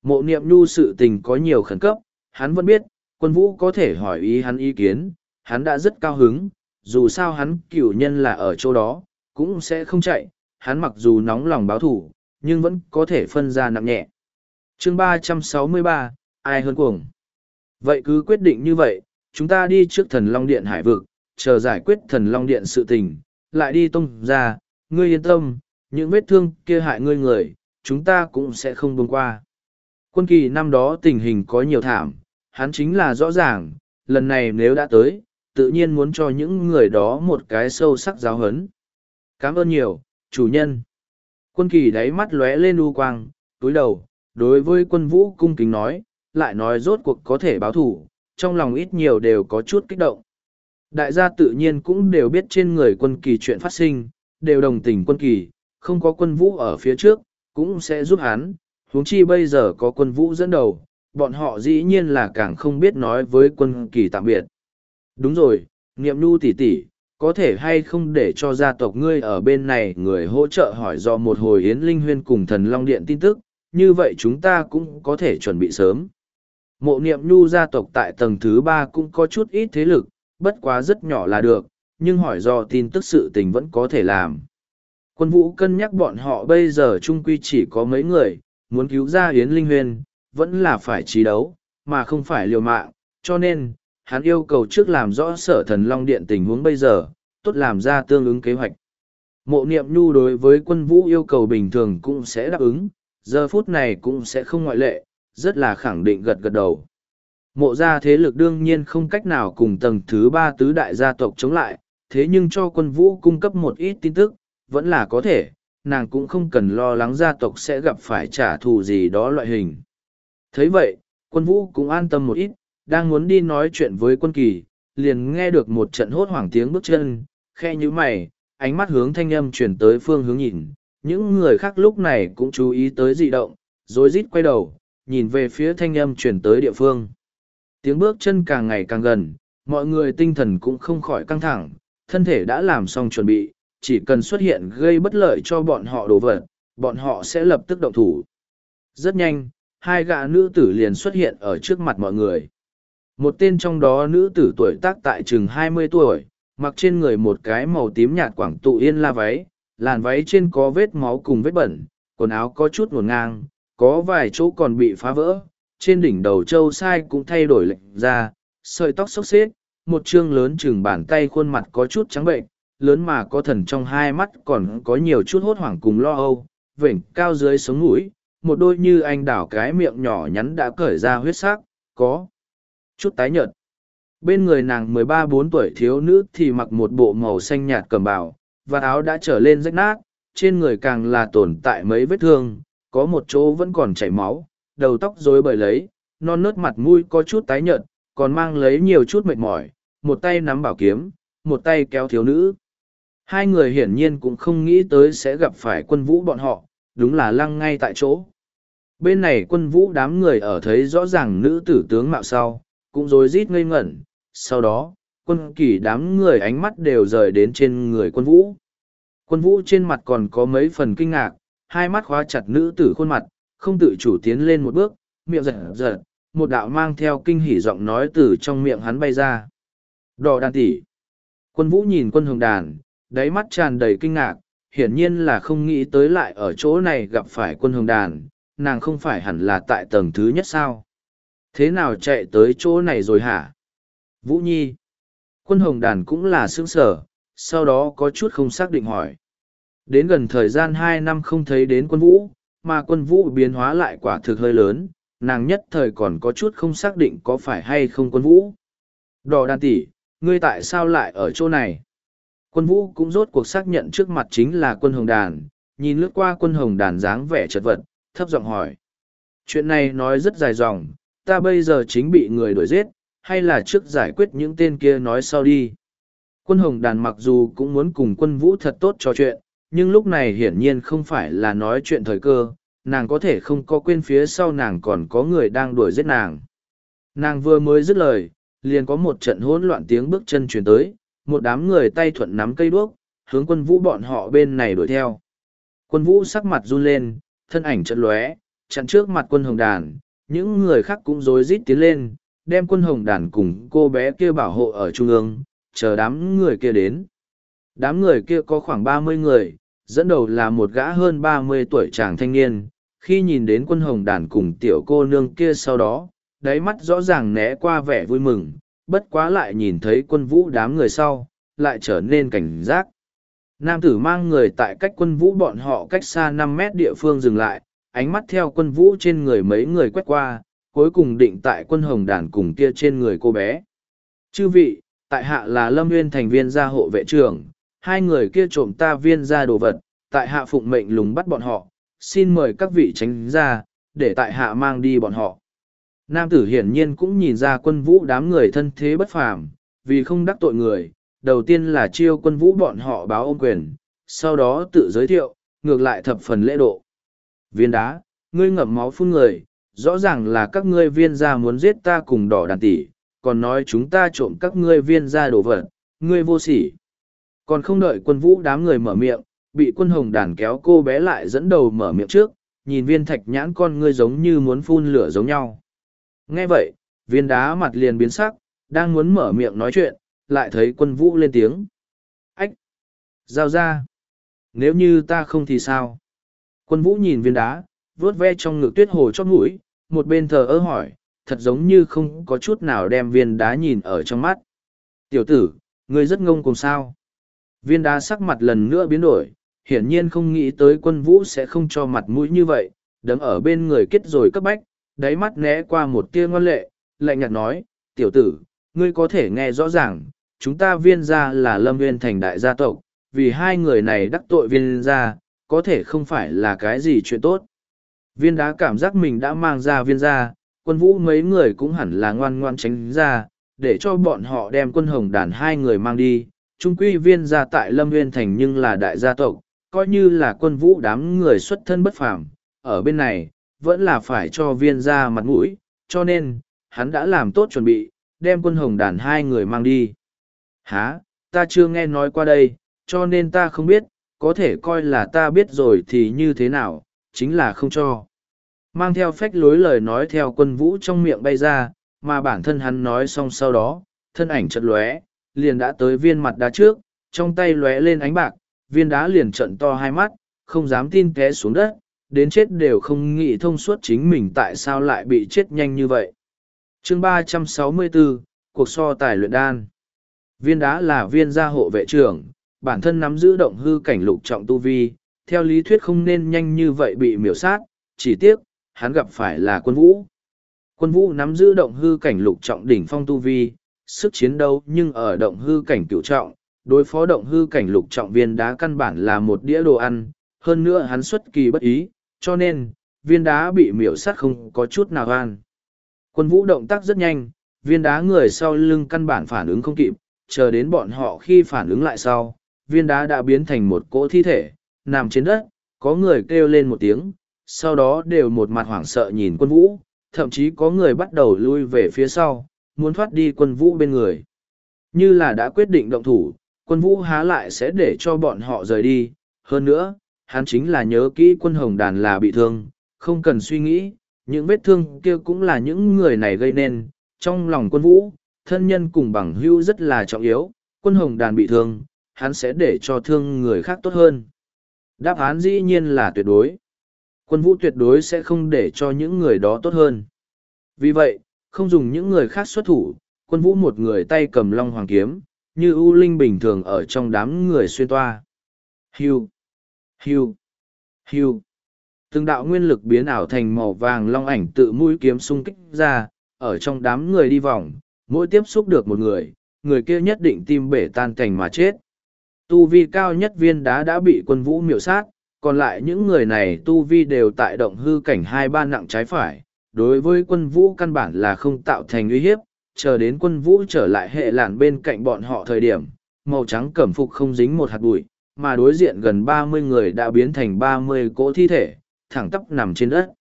Mộ niệm nhu sự tình có nhiều khẩn cấp, hắn vẫn biết, quân vũ có thể hỏi ý hắn ý kiến, hắn đã rất cao hứng, dù sao hắn cửu nhân là ở chỗ đó, cũng sẽ không chạy, hắn mặc dù nóng lòng báo thủ, nhưng vẫn có thể phân ra nặng nhẹ. Chương ba trăm sáu mươi ba, ai hơn cuồng? Vậy cứ quyết định như vậy, chúng ta đi trước thần Long Điện hải vực, chờ giải quyết thần Long Điện sự tình, lại đi tông ra, ngươi yên tâm, những vết thương kia hại ngươi người, chúng ta cũng sẽ không buông qua. Quân kỳ năm đó tình hình có nhiều thảm, hắn chính là rõ ràng, lần này nếu đã tới, tự nhiên muốn cho những người đó một cái sâu sắc giáo hấn. Cảm ơn nhiều, chủ nhân. Quân kỳ đáy mắt lóe lên u quang, túi đầu, đối với quân vũ cung kính nói, lại nói rốt cuộc có thể báo thủ, trong lòng ít nhiều đều có chút kích động. Đại gia tự nhiên cũng đều biết trên người quân kỳ chuyện phát sinh, đều đồng tình quân kỳ, không có quân vũ ở phía trước, cũng sẽ giúp hắn, huống chi bây giờ có quân vũ dẫn đầu, bọn họ dĩ nhiên là càng không biết nói với quân kỳ tạm biệt. Đúng rồi, niệm nu tỷ tỷ, có thể hay không để cho gia tộc ngươi ở bên này người hỗ trợ hỏi do một hồi yến linh huyên cùng thần long điện tin tức, như vậy chúng ta cũng có thể chuẩn bị sớm. Mộ niệm nhu gia tộc tại tầng thứ ba cũng có chút ít thế lực, bất quá rất nhỏ là được, nhưng hỏi do tin tức sự tình vẫn có thể làm. Quân vũ cân nhắc bọn họ bây giờ trung quy chỉ có mấy người, muốn cứu ra Yến Linh Huyên, vẫn là phải trí đấu, mà không phải liều mạng, cho nên, hắn yêu cầu trước làm rõ sở thần Long Điện tình huống bây giờ, tốt làm ra tương ứng kế hoạch. Mộ niệm nhu đối với quân vũ yêu cầu bình thường cũng sẽ đáp ứng, giờ phút này cũng sẽ không ngoại lệ, rất là khẳng định gật gật đầu. Mộ gia thế lực đương nhiên không cách nào cùng tầng thứ ba tứ đại gia tộc chống lại, thế nhưng cho quân vũ cung cấp một ít tin tức, vẫn là có thể, nàng cũng không cần lo lắng gia tộc sẽ gặp phải trả thù gì đó loại hình. thấy vậy, quân vũ cũng an tâm một ít, đang muốn đi nói chuyện với quân kỳ, liền nghe được một trận hốt hoảng tiếng bước chân, khe như mày, ánh mắt hướng thanh âm chuyển tới phương hướng nhìn, những người khác lúc này cũng chú ý tới dị động, rồi rít quay đầu, nhìn về phía thanh âm chuyển tới địa phương. Tiếng bước chân càng ngày càng gần, mọi người tinh thần cũng không khỏi căng thẳng, thân thể đã làm xong chuẩn bị, chỉ cần xuất hiện gây bất lợi cho bọn họ đổ vật, bọn họ sẽ lập tức động thủ. Rất nhanh, hai gã nữ tử liền xuất hiện ở trước mặt mọi người. Một tên trong đó nữ tử tuổi tác tại chừng mươi tuổi, mặc trên người một cái màu tím nhạt quảng tụ yên la váy, làn váy trên có vết máu cùng vết bẩn, quần áo có chút ngổn ngang, có vài chỗ còn bị phá vỡ, trên đỉnh đầu châu sai cũng thay đổi lệnh ra, sợi tóc xốc xếp, một chương lớn chừng bàn tay khuôn mặt có chút trắng bệnh, lớn mà có thần trong hai mắt còn có nhiều chút hốt hoảng cùng lo âu, vểnh cao dưới sống mũi, một đôi như anh đảo cái miệng nhỏ nhắn đã cởi ra huyết sắc, có chút tái nhợt. Bên người nàng mười ba bốn tuổi thiếu nữ thì mặc một bộ màu xanh nhạt cầm bào, và áo đã trở lên rách nát, trên người càng là tồn tại mấy vết thương, có một chỗ vẫn còn chảy máu, đầu tóc rối bời lấy, non nớt mặt mũi có chút tái nhợt, còn mang lấy nhiều chút mệt mỏi, một tay nắm bảo kiếm, một tay kéo thiếu nữ. Hai người hiển nhiên cũng không nghĩ tới sẽ gặp phải quân vũ bọn họ, đúng là lăng ngay tại chỗ. Bên này quân vũ đám người ở thấy rõ ràng nữ tử tướng mạo sau, cũng rối rít ngây ngẩn, sau đó, quân kỳ đám người ánh mắt đều rời đến trên người quân vũ. Quân vũ trên mặt còn có mấy phần kinh ngạc, hai mắt khóa chặt nữ tử khuôn mặt, không tự chủ tiến lên một bước, miệng giật giật, một đạo mang theo kinh hỉ giọng nói từ trong miệng hắn bay ra. Đỏ đàn tỷ. Quân vũ nhìn quân hồng đàn, đáy mắt tràn đầy kinh ngạc, hiển nhiên là không nghĩ tới lại ở chỗ này gặp phải quân hồng đàn, nàng không phải hẳn là tại tầng thứ nhất sao. Thế nào chạy tới chỗ này rồi hả? Vũ Nhi. Quân hồng đàn cũng là xương sở, sau đó có chút không xác định hỏi. Đến gần thời gian hai năm không thấy đến quân vũ, mà quân vũ biến hóa lại quả thực hơi lớn, nàng nhất thời còn có chút không xác định có phải hay không quân vũ. Đỏ đàn tỷ, ngươi tại sao lại ở chỗ này? Quân vũ cũng rốt cuộc xác nhận trước mặt chính là quân hồng đàn, nhìn lướt qua quân hồng đàn dáng vẻ chật vật, thấp giọng hỏi. Chuyện này nói rất dài dòng, ta bây giờ chính bị người đuổi giết, hay là trước giải quyết những tên kia nói sau đi. Quân hồng đàn mặc dù cũng muốn cùng quân vũ thật tốt trò chuyện, nhưng lúc này hiển nhiên không phải là nói chuyện thời cơ, nàng có thể không có quên phía sau nàng còn có người đang đuổi giết nàng. Nàng vừa mới dứt lời, liền có một trận hỗn loạn tiếng bước chân truyền tới, một đám người tay thuận nắm cây đuốc, hướng quân vũ bọn họ bên này đuổi theo. Quân vũ sắc mặt run lên, thân ảnh chợt lóe, chặn trước mặt quân hồng đàn, những người khác cũng rối rít tiến lên, đem quân hồng đàn cùng cô bé kia bảo hộ ở trung ương, chờ đám người kia đến. Đám người kia có khoảng ba mươi người, dẫn đầu là một gã hơn ba mươi tuổi chàng thanh niên, khi nhìn đến quân hồng đàn cùng tiểu cô nương kia sau đó, đáy mắt rõ ràng né qua vẻ vui mừng, bất quá lại nhìn thấy quân vũ đám người sau, lại trở nên cảnh giác. Nam tử mang người tại cách quân vũ bọn họ cách xa năm mét địa phương dừng lại, ánh mắt theo quân vũ trên người mấy người quét qua, cuối cùng định tại quân hồng đàn cùng kia trên người cô bé. Chư vị, tại hạ là Lâm Nguyên thành viên gia hộ vệ trưởng, hai người kia trộm ta viên gia đồ vật, tại hạ phụng mệnh lùng bắt bọn họ, xin mời các vị tránh ra, để tại hạ mang đi bọn họ. Nam tử hiển nhiên cũng nhìn ra quân vũ đám người thân thế bất phàm, vì không đắc tội người, đầu tiên là chiêu quân vũ bọn họ báo ôm quyền, sau đó tự giới thiệu, ngược lại thập phần lễ độ. Viên đá, ngươi ngậm máu phun người, rõ ràng là các ngươi viên gia muốn giết ta cùng đỏ đàn tỷ, còn nói chúng ta trộm các ngươi viên gia đồ vật, ngươi vô sỉ. Còn không đợi quân vũ đám người mở miệng, bị quân hồng đàn kéo cô bé lại dẫn đầu mở miệng trước, nhìn viên thạch nhãn con ngươi giống như muốn phun lửa giống nhau. Nghe vậy, viên đá mặt liền biến sắc, đang muốn mở miệng nói chuyện, lại thấy quân vũ lên tiếng. Ách! Giao ra! Nếu như ta không thì sao? Quân vũ nhìn viên đá, vướt ve trong ngực tuyết hồ chót mũi, một bên thờ ơ hỏi, thật giống như không có chút nào đem viên đá nhìn ở trong mắt. Tiểu tử, ngươi rất ngông cùng sao? Viên đá sắc mặt lần nữa biến đổi, hiển nhiên không nghĩ tới quân vũ sẽ không cho mặt mũi như vậy, đấm ở bên người kết rồi cấp bách, đáy mắt né qua một tia ngoan lệ, lạnh nhạt nói, tiểu tử, ngươi có thể nghe rõ ràng, chúng ta viên gia là lâm viên thành đại gia tộc, vì hai người này đắc tội viên gia, có thể không phải là cái gì chuyện tốt. Viên đá cảm giác mình đã mang ra viên gia, quân vũ mấy người cũng hẳn là ngoan ngoan tránh ra, để cho bọn họ đem quân hồng đàn hai người mang đi. Trung quy viên gia tại Lâm Nguyên Thành nhưng là đại gia tộc, coi như là quân vũ đám người xuất thân bất phàm, ở bên này, vẫn là phải cho viên gia mặt mũi, cho nên, hắn đã làm tốt chuẩn bị, đem quân hồng đàn hai người mang đi. Hả, ta chưa nghe nói qua đây, cho nên ta không biết, có thể coi là ta biết rồi thì như thế nào, chính là không cho. Mang theo phách lối lời nói theo quân vũ trong miệng bay ra, mà bản thân hắn nói xong sau đó, thân ảnh chợt lóe, liền đã tới viên mặt đá trước, trong tay lóe lên ánh bạc, viên đá liền trận to hai mắt, không dám tin té xuống đất, đến chết đều không nghĩ thông suốt chính mình tại sao lại bị chết nhanh như vậy. Chương ba trăm sáu mươi bốn Cuộc so tài luyện đan Viên đá là viên gia hộ vệ trưởng, bản thân nắm giữ động hư cảnh lục trọng tu vi, theo lý thuyết không nên nhanh như vậy bị miểu sát, chỉ tiếc, hắn gặp phải là quân vũ. Quân vũ nắm giữ động hư cảnh lục trọng đỉnh phong tu vi, sức chiến đấu nhưng ở động hư cảnh cửu trọng, đối phó động hư cảnh lục trọng viên đá căn bản là một đĩa đồ ăn, hơn nữa hắn xuất kỳ bất ý, cho nên, viên đá bị miểu sát không có chút nào an. Quân vũ động tác rất nhanh, viên đá người sau lưng căn bản phản ứng không kịp, chờ đến bọn họ khi phản ứng lại sau, viên đá đã biến thành một cỗ thi thể, nằm trên đất, có người kêu lên một tiếng, sau đó đều một mặt hoảng sợ nhìn quân vũ, thậm chí có người bắt đầu lui về phía sau, muốn thoát đi quân vũ bên người. Như là đã quyết định động thủ, quân vũ há lại sẽ để cho bọn họ rời đi, hơn nữa, hắn chính là nhớ kỹ quân hồng đàn là bị thương, không cần suy nghĩ, những vết thương kia cũng là những người này gây nên, trong lòng quân vũ, thân nhân cùng bằng hữu rất là trọng yếu, quân hồng đàn bị thương, hắn sẽ để cho thương người khác tốt hơn. Đáp án dĩ nhiên là tuyệt đối. Quân vũ tuyệt đối sẽ không để cho những người đó tốt hơn. Vì vậy, không dùng những người khác xuất thủ, quân vũ một người tay cầm long hoàng kiếm, như ưu linh bình thường ở trong đám người xuyên toa. Hiu, hiu, hiu. Từng đạo nguyên lực biến ảo thành màu vàng long ảnh tự mũi kiếm xung kích ra, ở trong đám người đi vòng, mỗi tiếp xúc được một người, người kia nhất định tim bể tan cảnh mà chết. Tu vi cao nhất viên đá đã bị quân vũ miểu sát, còn lại những người này tu vi đều tại động hư cảnh hai ba nặng trái phải. Đối với quân vũ căn bản là không tạo thành uy hiếp, chờ đến quân vũ trở lại hệ làn bên cạnh bọn họ thời điểm, màu trắng cẩm phục không dính một hạt bụi, mà đối diện gần ba mươi người đã biến thành ba mươi cỗ thi thể, thẳng tắp nằm trên đất.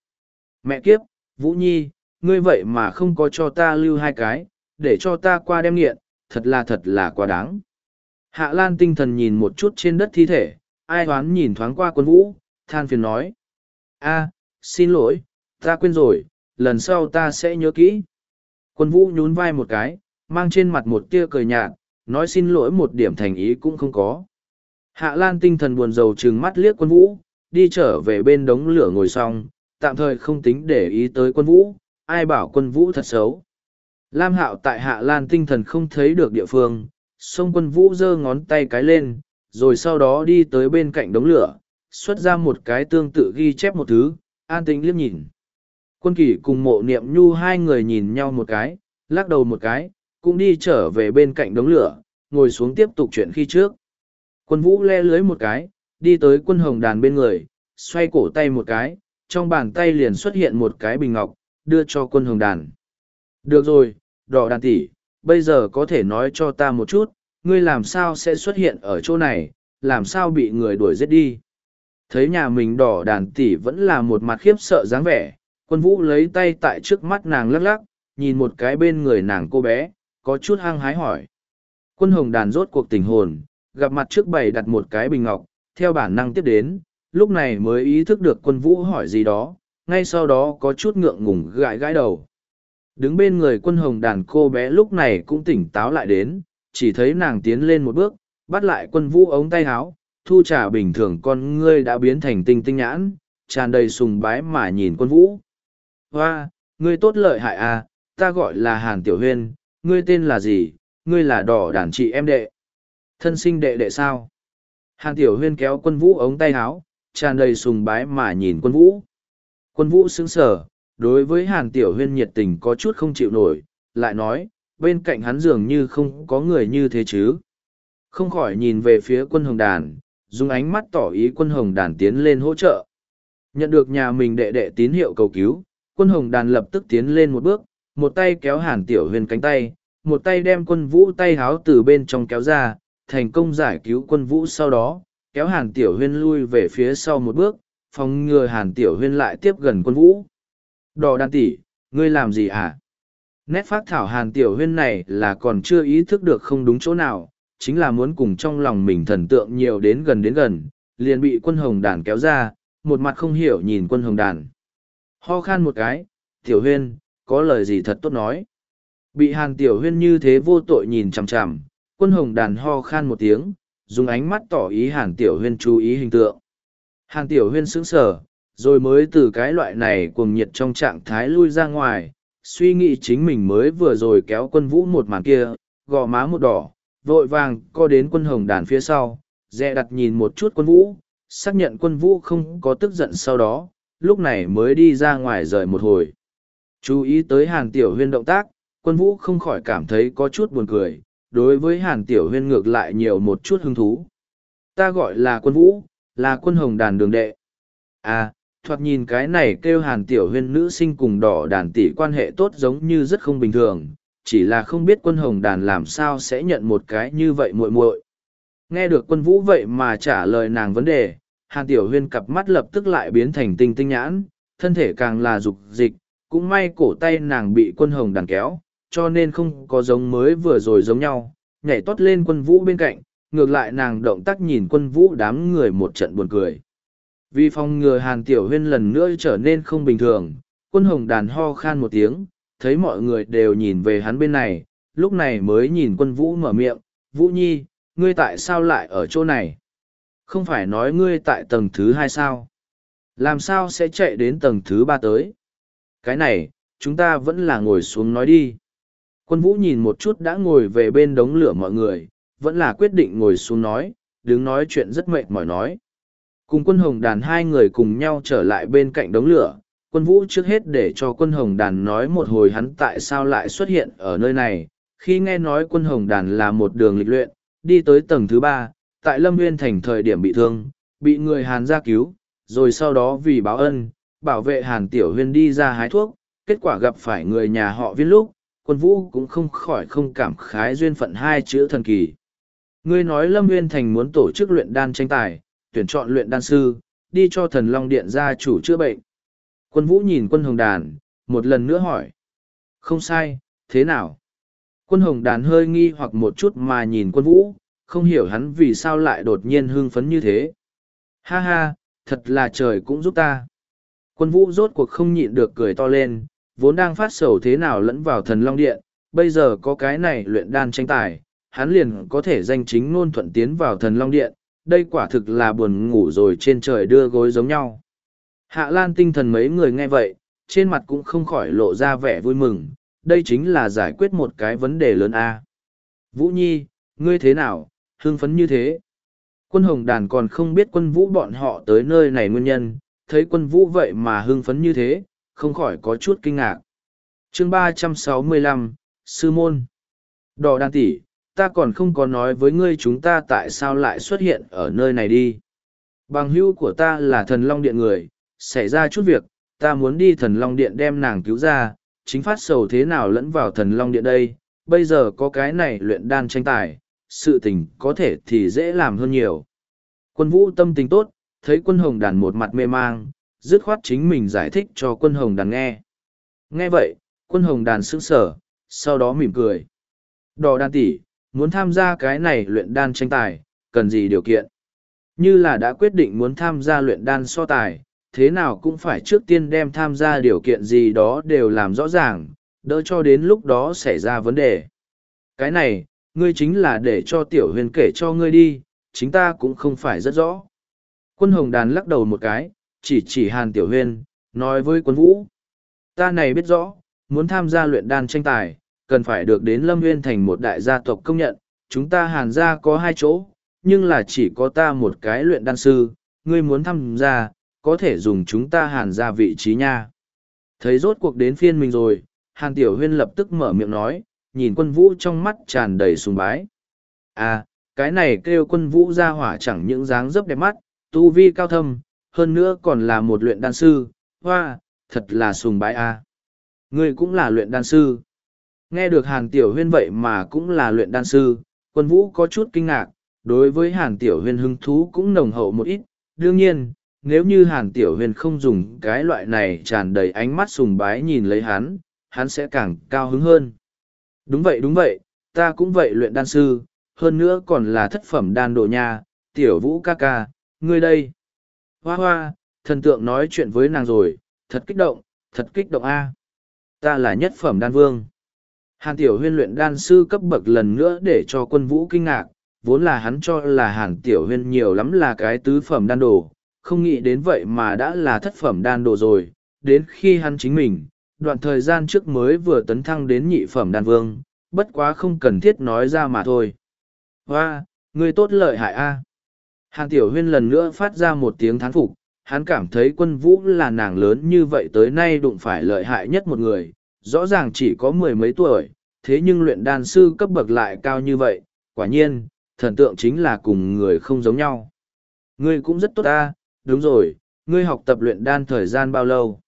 Mẹ kiếp, Vũ Nhi, ngươi vậy mà không có cho ta lưu hai cái, để cho ta qua đem nghiện, thật là thật là quá đáng. Hạ Lan tinh thần nhìn một chút trên đất thi thể, ai hoán nhìn thoáng qua quân vũ, than phiền nói. a xin lỗi, ta quên rồi, lần sau ta sẽ nhớ kỹ. Quân vũ nhún vai một cái, mang trên mặt một tia cười nhạt, nói xin lỗi một điểm thành ý cũng không có. Hạ Lan tinh thần buồn rầu trừng mắt liếc quân vũ, đi trở về bên đống lửa ngồi xong, tạm thời không tính để ý tới quân vũ, ai bảo quân vũ thật xấu. Lam Hạo tại Hạ Lan tinh thần không thấy được địa phương, Sông quân vũ giơ ngón tay cái lên, rồi sau đó đi tới bên cạnh đống lửa, xuất ra một cái tương tự ghi chép một thứ, an tĩnh liếc nhìn. Quân kỷ cùng mộ niệm nhu hai người nhìn nhau một cái, lắc đầu một cái, cũng đi trở về bên cạnh đống lửa, ngồi xuống tiếp tục chuyện khi trước. Quân vũ le lưới một cái, đi tới quân hồng đàn bên người, xoay cổ tay một cái, trong bàn tay liền xuất hiện một cái bình ngọc, đưa cho quân hồng đàn. Được rồi, đỏ đàn tỷ, bây giờ có thể nói cho ta một chút, ngươi làm sao sẽ xuất hiện ở chỗ này, làm sao bị người đuổi giết đi. Thấy nhà mình đỏ đàn tỷ vẫn là một mặt khiếp sợ dáng vẻ, quân vũ lấy tay tại trước mắt nàng lắc lắc, nhìn một cái bên người nàng cô bé, có chút hăng hái hỏi. Quân hồng đàn rốt cuộc tình hồn, gặp mặt trước bày đặt một cái bình ngọc, theo bản năng tiếp đến, lúc này mới ý thức được quân vũ hỏi gì đó, ngay sau đó có chút ngượng ngùng gãi gãi đầu. Đứng bên người quân hồng đàn cô bé lúc này cũng tỉnh táo lại đến, chỉ thấy nàng tiến lên một bước, bắt lại quân vũ ống tay áo, thu trả bình thường con ngươi đã biến thành tinh tinh nhãn, tràn đầy sùng bái mà nhìn quân vũ. Hoa, ngươi tốt lợi hại à, ta gọi là Hàn Tiểu Huyên, ngươi tên là gì, ngươi là đỏ đàn chị em đệ. Thân sinh đệ đệ sao? Hàn Tiểu Huyên kéo quân vũ ống tay áo, tràn đầy sùng bái mà nhìn quân vũ. Quân vũ sững sờ, đối với Hàn Tiểu Huyên nhiệt tình có chút không chịu nổi, lại nói, bên cạnh hắn dường như không có người như thế chứ. Không khỏi nhìn về phía quân hồng đàn, dùng ánh mắt tỏ ý quân hồng đàn tiến lên hỗ trợ. Nhận được nhà mình đệ đệ tín hiệu cầu cứu, quân hồng đàn lập tức tiến lên một bước, một tay kéo hàn tiểu Huyên cánh tay, một tay đem quân vũ tay háo từ bên trong kéo ra, thành công giải cứu quân vũ sau đó, kéo hàn tiểu huyên lui về phía sau một bước, phòng ngừa hàn tiểu huyên lại tiếp gần quân vũ. Đỏ đàn tỷ, ngươi làm gì hả? Nét phát thảo hàn tiểu huyên này là còn chưa ý thức được không đúng chỗ nào, chính là muốn cùng trong lòng mình thần tượng nhiều đến gần đến gần, liền bị quân hồng đàn kéo ra, một mặt không hiểu nhìn quân hồng đàn. Ho khan một cái, tiểu huyên, có lời gì thật tốt nói. Bị hàn tiểu huyên như thế vô tội nhìn chằm chằm, quân hồng đàn ho khan một tiếng, dùng ánh mắt tỏ ý hàn tiểu huyên chú ý hình tượng. Hàn tiểu huyên sững sờ, rồi mới từ cái loại này cuồng nhiệt trong trạng thái lui ra ngoài, suy nghĩ chính mình mới vừa rồi kéo quân vũ một màn kia, gò má một đỏ, vội vàng co đến quân hồng đàn phía sau, dè đặt nhìn một chút quân vũ, xác nhận quân vũ không có tức giận sau đó, lúc này mới đi ra ngoài rời một hồi. Chú ý tới hàn tiểu huyên động tác, quân vũ không khỏi cảm thấy có chút buồn cười, đối với hàn tiểu huyên ngược lại nhiều một chút hứng thú. Ta gọi là quân vũ, là quân hồng đàn đường đệ. À, thoạt nhìn cái này kêu hàn tiểu huyên nữ sinh cùng đỏ đàn tỷ quan hệ tốt giống như rất không bình thường, chỉ là không biết quân hồng đàn làm sao sẽ nhận một cái như vậy muội muội. Nghe được quân vũ vậy mà trả lời nàng vấn đề, hàn tiểu huyên cặp mắt lập tức lại biến thành tinh tinh nhãn, thân thể càng là dục dịch, cũng may cổ tay nàng bị quân hồng đàn kéo, cho nên không có giống mới vừa rồi giống nhau, nhảy tót lên quân vũ bên cạnh, ngược lại nàng động tác nhìn quân vũ đám người một trận buồn cười. Vì phòng ngừa hàn tiểu huyên lần nữa trở nên không bình thường, quân hồng đàn ho khan một tiếng, thấy mọi người đều nhìn về hắn bên này, lúc này mới nhìn quân vũ mở miệng, Vũ Nhi, ngươi tại sao lại ở chỗ này? Không phải nói ngươi tại tầng thứ hai sao? Làm sao sẽ chạy đến tầng thứ ba tới? Cái này, chúng ta vẫn là ngồi xuống nói đi. Quân vũ nhìn một chút đã ngồi về bên đống lửa mọi người, vẫn là quyết định ngồi xuống nói, đứng nói chuyện rất mệt mỏi nói. Cùng quân hồng đàn hai người cùng nhau trở lại bên cạnh đống lửa, quân vũ trước hết để cho quân hồng đàn nói một hồi hắn tại sao lại xuất hiện ở nơi này. Khi nghe nói quân hồng đàn là một đường lịch luyện, đi tới tầng thứ ba, tại Lâm Nguyên thành thời điểm bị thương, bị người Hàn ra cứu, rồi sau đó vì báo ân, bảo vệ Hàn Tiểu Huyên đi ra hái thuốc, kết quả gặp phải người nhà họ viên lúc, quân vũ cũng không khỏi không cảm khái duyên phận hai chữ thần kỳ. Ngươi nói Lâm Nguyên Thành muốn tổ chức luyện đan tranh tài, tuyển chọn luyện đan sư, đi cho thần Long Điện gia chủ chữa bệnh. Quân vũ nhìn quân hồng đàn, một lần nữa hỏi. Không sai, thế nào? Quân hồng đàn hơi nghi hoặc một chút mà nhìn quân vũ, không hiểu hắn vì sao lại đột nhiên hưng phấn như thế. Ha ha, thật là trời cũng giúp ta. Quân vũ rốt cuộc không nhịn được cười to lên, vốn đang phát sầu thế nào lẫn vào thần Long Điện, bây giờ có cái này luyện đan tranh tài, hắn liền có thể danh chính ngôn thuận tiến vào thần Long Điện, đây quả thực là buồn ngủ rồi trên trời đưa gối giống nhau. Hạ Lan tinh thần mấy người nghe vậy, trên mặt cũng không khỏi lộ ra vẻ vui mừng, đây chính là giải quyết một cái vấn đề lớn a. Vũ Nhi, ngươi thế nào, hưng phấn như thế? Quân Hồng Đàn còn không biết quân vũ bọn họ tới nơi này nguyên nhân, thấy quân vũ vậy mà hưng phấn như thế, không khỏi có chút kinh ngạc. Chương ba trăm sáu mươi lăm Sư Môn Đỏ đàn tỷ, ta còn không có nói với ngươi chúng ta tại sao lại xuất hiện ở nơi này đi. Bằng hữu của ta là thần Long Điện người, xảy ra chút việc, ta muốn đi thần Long Điện đem nàng cứu ra, chính phát sầu thế nào lẫn vào thần Long Điện đây, bây giờ có cái này luyện đan tranh tài, sự tình có thể thì dễ làm hơn nhiều. Quân vũ tâm tình tốt, thấy quân hồng đàn một mặt mê mang, dứt khoát chính mình giải thích cho quân hồng đàn nghe. Nghe vậy, quân hồng đàn sững sờ, sau đó mỉm cười. Đỏ đàn tỷ, muốn tham gia cái này luyện đan tranh tài, cần gì điều kiện? Như là đã quyết định muốn tham gia luyện đan so tài, thế nào cũng phải trước tiên đem tham gia điều kiện gì đó đều làm rõ ràng, đỡ cho đến lúc đó xảy ra vấn đề. Cái này, ngươi chính là để cho tiểu huyền kể cho ngươi đi, chính ta cũng không phải rất rõ. Quân hồng đàn lắc đầu một cái, chỉ chỉ hàn tiểu huyền, nói với quân vũ. Ta này biết rõ, muốn tham gia luyện đan tranh tài, cần phải được đến Lâm Nguyên thành một đại gia tộc công nhận, chúng ta hàn gia có hai chỗ, nhưng là chỉ có ta một cái luyện đan sư, ngươi muốn tham gia, có thể dùng chúng ta hàn gia vị trí nha. Thấy rốt cuộc đến phiên mình rồi, hàn tiểu huyên lập tức mở miệng nói, nhìn quân vũ trong mắt tràn đầy sùng bái. À, cái này kêu quân vũ ra hỏa chẳng những dáng dấp đẹp mắt, tu vi cao thâm, hơn nữa còn là một luyện đan sư, hoa, thật là sùng bái a. À. Ngươi cũng là luyện đan sư. Nghe được Hàn Tiểu Huyên vậy mà cũng là luyện đan sư, quân vũ có chút kinh ngạc, đối với Hàn Tiểu Huyên hứng thú cũng nồng hậu một ít. Đương nhiên, nếu như Hàn Tiểu Huyên không dùng cái loại này tràn đầy ánh mắt sùng bái nhìn lấy hắn, hắn sẽ càng cao hứng hơn. Đúng vậy đúng vậy, ta cũng vậy luyện đan sư, hơn nữa còn là thất phẩm đan độ nha, Tiểu Vũ ca ca, ngươi đây. Hoa hoa, thần tượng nói chuyện với nàng rồi, thật kích động, thật kích động a. Ta là nhất phẩm đan vương. Hàn Tiểu Huyên luyện đan sư cấp bậc lần nữa để cho quân vũ kinh ngạc, vốn là hắn cho là Hàn Tiểu Huyên nhiều lắm là cái tứ phẩm đan đồ, không nghĩ đến vậy mà đã là thất phẩm đan đồ rồi, đến khi hắn chính mình, đoạn thời gian trước mới vừa tấn thăng đến nhị phẩm đan vương, bất quá không cần thiết nói ra mà thôi. Hoa, người tốt lợi hại a. Hàn Tiểu Huyên lần nữa phát ra một tiếng thán phục, hắn cảm thấy quân vũ là nàng lớn như vậy tới nay đụng phải lợi hại nhất một người, rõ ràng chỉ có mười mấy tuổi, thế nhưng luyện đan sư cấp bậc lại cao như vậy, quả nhiên, thần tượng chính là cùng người không giống nhau. Ngươi cũng rất tốt ta, đúng rồi, ngươi học tập luyện đan thời gian bao lâu?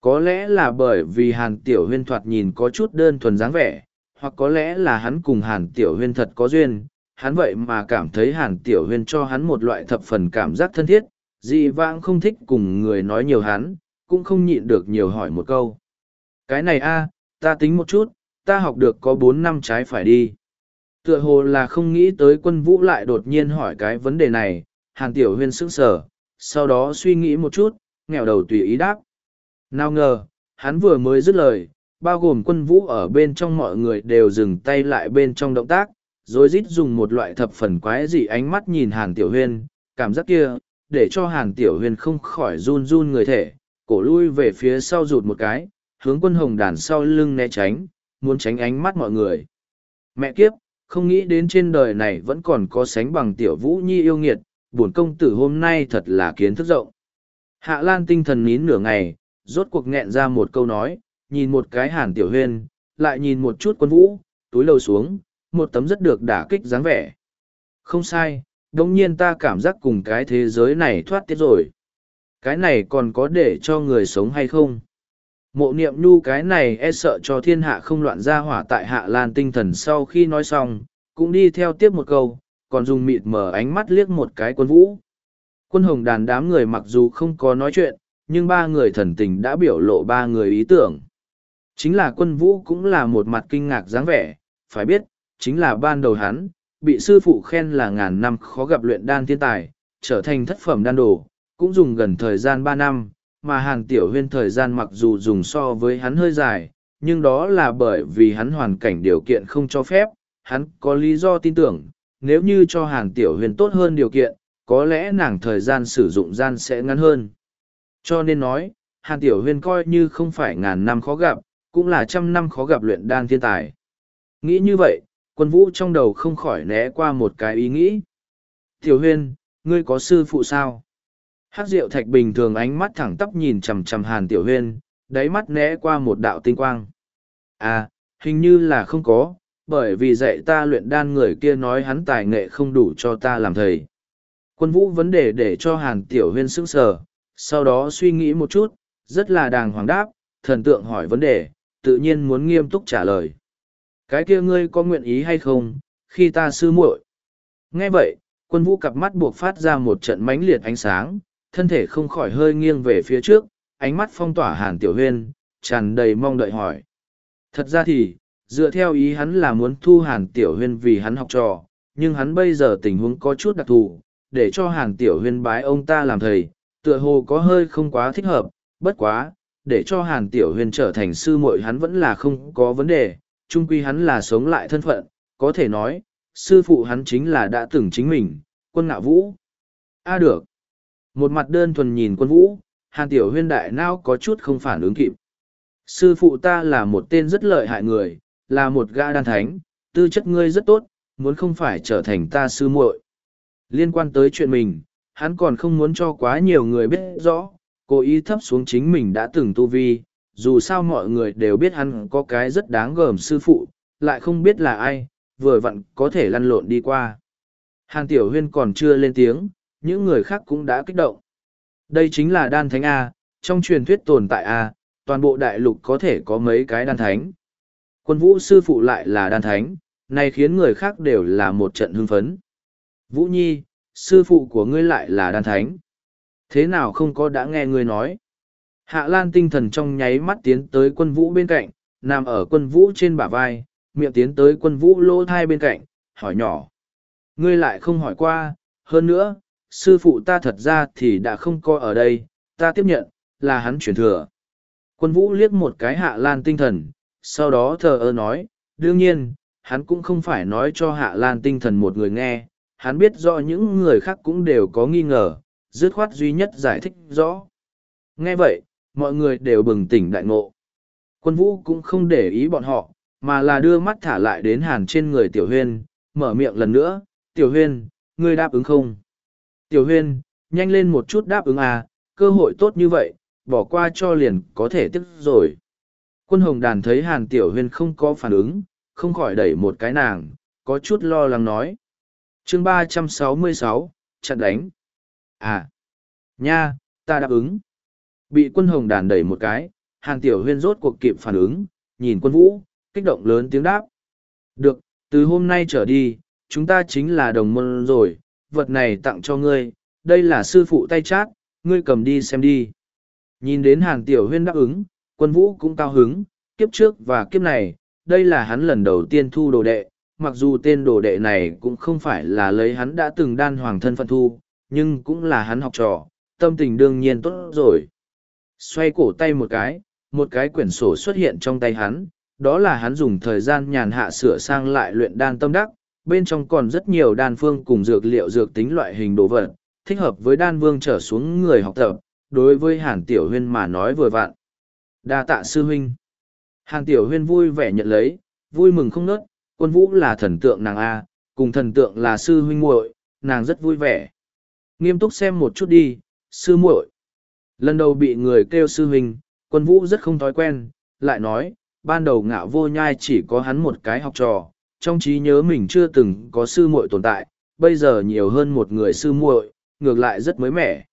Có lẽ là bởi vì Hàn Tiểu Huyên thoạt nhìn có chút đơn thuần dáng vẻ, hoặc có lẽ là hắn cùng Hàn Tiểu Huyên thật có duyên, hắn vậy mà cảm thấy Hàn Tiểu Huyên cho hắn một loại thập phần cảm giác thân thiết, dị vãng không thích cùng người nói nhiều hắn, cũng không nhịn được nhiều hỏi một câu. Cái này a, ta tính một chút, ta học được có bốn năm trái phải đi. Tựa hồ là không nghĩ tới quân vũ lại đột nhiên hỏi cái vấn đề này, Hàn Tiểu Huyên sững sờ, sau đó suy nghĩ một chút, nghèo đầu tùy ý đáp. Nào ngờ, hắn vừa mới dứt lời, bao gồm quân vũ ở bên trong mọi người đều dừng tay lại bên trong động tác, rồi rít dùng một loại thập phần quái dị ánh mắt nhìn Hàn Tiểu Huyên, cảm giác kia, để cho Hàn Tiểu Huyên không khỏi run run người thể, cổ lui về phía sau rụt một cái, hướng quân hồng đàn sau lưng né tránh, muốn tránh ánh mắt mọi người. Mẹ kiếp, không nghĩ đến trên đời này vẫn còn có sánh bằng Tiểu Vũ Nhi yêu nghiệt, buồn công tử hôm nay thật là kiến thức rộng. Hạ Lan tinh thần nín nửa ngày, rốt cuộc nghẹn ra một câu nói, nhìn một cái hàn tiểu huyên, lại nhìn một chút quân vũ, túi lầu xuống, một tấm rất được đả kích dáng vẻ. Không sai, đồng nhiên ta cảm giác cùng cái thế giới này thoát tiết rồi. Cái này còn có để cho người sống hay không? Mộ niệm nhu cái này e sợ cho thiên hạ không loạn ra hỏa tại hạ lan tinh thần sau khi nói xong, cũng đi theo tiếp một câu, còn dùng mịt mở ánh mắt liếc một cái quân vũ. Quân hồng đàn đám người mặc dù không có nói chuyện, nhưng ba người thần tình đã biểu lộ ba người ý tưởng. Chính là quân vũ cũng là một mặt kinh ngạc dáng vẻ, phải biết, chính là ban đầu hắn, bị sư phụ khen là ngàn năm khó gặp luyện đan thiên tài, trở thành thất phẩm đan đồ, cũng dùng gần thời gian ba năm, mà Hàn tiểu huyên thời gian mặc dù dùng so với hắn hơi dài, nhưng đó là bởi vì hắn hoàn cảnh điều kiện không cho phép, hắn có lý do tin tưởng, nếu như cho Hàn tiểu Huyên tốt hơn điều kiện, có lẽ nàng thời gian sử dụng gian sẽ ngắn hơn. Cho nên nói, Hàn Tiểu Huyên coi như không phải ngàn năm khó gặp, cũng là trăm năm khó gặp luyện đan thiên tài. Nghĩ như vậy, quân vũ trong đầu không khỏi né qua một cái ý nghĩ. Tiểu Huyên, ngươi có sư phụ sao? Hắc Diệu Thạch bình thường ánh mắt thẳng tắp nhìn chằm chằm Hàn Tiểu Huyên, đáy mắt né qua một đạo tinh quang. À, hình như là không có, bởi vì dạy ta luyện đan người kia nói hắn tài nghệ không đủ cho ta làm thầy. Quân vũ vấn đề để cho Hàn Tiểu Huyên sững sờ, sau đó suy nghĩ một chút, rất là đàng hoàng đáp, thần tượng hỏi vấn đề, tự nhiên muốn nghiêm túc trả lời. Cái kia ngươi có nguyện ý hay không, khi ta sư muội. Nghe vậy, quân vũ cặp mắt buộc phát ra một trận mãnh liệt ánh sáng, thân thể không khỏi hơi nghiêng về phía trước, ánh mắt phong tỏa hàn tiểu huyên, tràn đầy mong đợi hỏi. Thật ra thì, dựa theo ý hắn là muốn thu hàn tiểu huyên vì hắn học trò, nhưng hắn bây giờ tình huống có chút đặc thù, để cho hàn tiểu huyên bái ông ta làm thầy, tựa hồ có hơi không quá thích hợp, bất quá, để cho hàn tiểu Huyên trở thành sư muội hắn vẫn là không có vấn đề, chung quy hắn là sống lại thân phận, có thể nói, sư phụ hắn chính là đã từng chính mình, quân ngạo vũ. A được. Một mặt đơn thuần nhìn quân vũ, hàn tiểu huyên đại nao có chút không phản ứng kịp. Sư phụ ta là một tên rất lợi hại người, là một gã đan thánh, tư chất ngươi rất tốt, muốn không phải trở thành ta sư muội. Liên quan tới chuyện mình, hắn còn không muốn cho quá nhiều người biết rõ, cố ý thấp xuống chính mình đã từng tu vi, dù sao mọi người đều biết hắn có cái rất đáng gờm sư phụ, lại không biết là ai, vừa vặn có thể lăn lộn đi qua. Hàn Tiểu Huyên còn chưa lên tiếng, những người khác cũng đã kích động. Đây chính là đan thánh A, trong truyền thuyết tồn tại A, toàn bộ đại lục có thể có mấy cái đan thánh. Quân vũ sư phụ lại là đan thánh, này khiến người khác đều là một trận hưng phấn. Vũ Nhi, sư phụ của ngươi lại là đan thánh. Thế nào không có đã nghe ngươi nói? Hạ Lan tinh thần trong nháy mắt tiến tới quân vũ bên cạnh, nằm ở quân vũ trên bả vai, miệng tiến tới quân vũ lỗ thai bên cạnh, hỏi nhỏ. Ngươi lại không hỏi qua, hơn nữa, sư phụ ta thật ra thì đã không coi ở đây, ta tiếp nhận, là hắn chuyển thừa. Quân vũ liếc một cái hạ lan tinh thần, sau đó thờ ơ nói, đương nhiên, hắn cũng không phải nói cho hạ lan tinh thần một người nghe, hắn biết rõ những người khác cũng đều có nghi ngờ, dứt khoát duy nhất giải thích rõ. Nghe vậy, mọi người đều bừng tỉnh đại ngộ. Quân vũ cũng không để ý bọn họ, mà là đưa mắt thả lại đến hàn trên người tiểu huyên, mở miệng lần nữa, tiểu huyên, ngươi đáp ứng không? Tiểu huyên, nhanh lên một chút đáp ứng à, cơ hội tốt như vậy, bỏ qua cho liền có thể tức rồi. Quân hồng đàn thấy hàn tiểu huyên không có phản ứng, không khỏi đẩy một cái nàng, có chút lo lắng nói. chương ba trăm sáu mươi sáu chặn đánh. À, nha, ta đáp ứng. Bị quân hồng đàn đẩy một cái, Hàn tiểu huyên rốt cuộc kịp phản ứng, nhìn quân vũ, kích động lớn tiếng đáp. Được, từ hôm nay trở đi, chúng ta chính là đồng môn rồi, vật này tặng cho ngươi, đây là sư phụ tay chát, ngươi cầm đi xem đi. Nhìn đến hàng tiểu huyên đáp ứng, quân vũ cũng cao hứng, kiếp trước và kiếp này, đây là hắn lần đầu tiên thu đồ đệ, mặc dù tên đồ đệ này cũng không phải là lấy hắn đã từng đan hoàng thân phận thu, nhưng cũng là hắn học trò, tâm tình đương nhiên tốt rồi. Xoay cổ tay một cái, một cái quyển sổ xuất hiện trong tay hắn, đó là hắn dùng thời gian nhàn hạ sửa sang lại luyện đan tâm đắc, bên trong còn rất nhiều đan phương cùng dược liệu dược tính loại hình đồ vật, thích hợp với đan vương trở xuống người học tập, đối với hàn tiểu huyên mà nói vừa vặn. đa tạ sư huynh. Hàn tiểu huyên vui vẻ nhận lấy, vui mừng không nớt, quân vũ là thần tượng nàng A, cùng thần tượng là sư huynh muội, nàng rất vui vẻ. Nghiêm túc xem một chút đi, sư muội. Lần đầu bị người kêu sư huynh, quân vũ rất không thói quen, lại nói, ban đầu ngạo vô nhai chỉ có hắn một cái học trò, trong trí nhớ mình chưa từng có sư muội tồn tại, bây giờ nhiều hơn một người sư muội, ngược lại rất mới mẻ.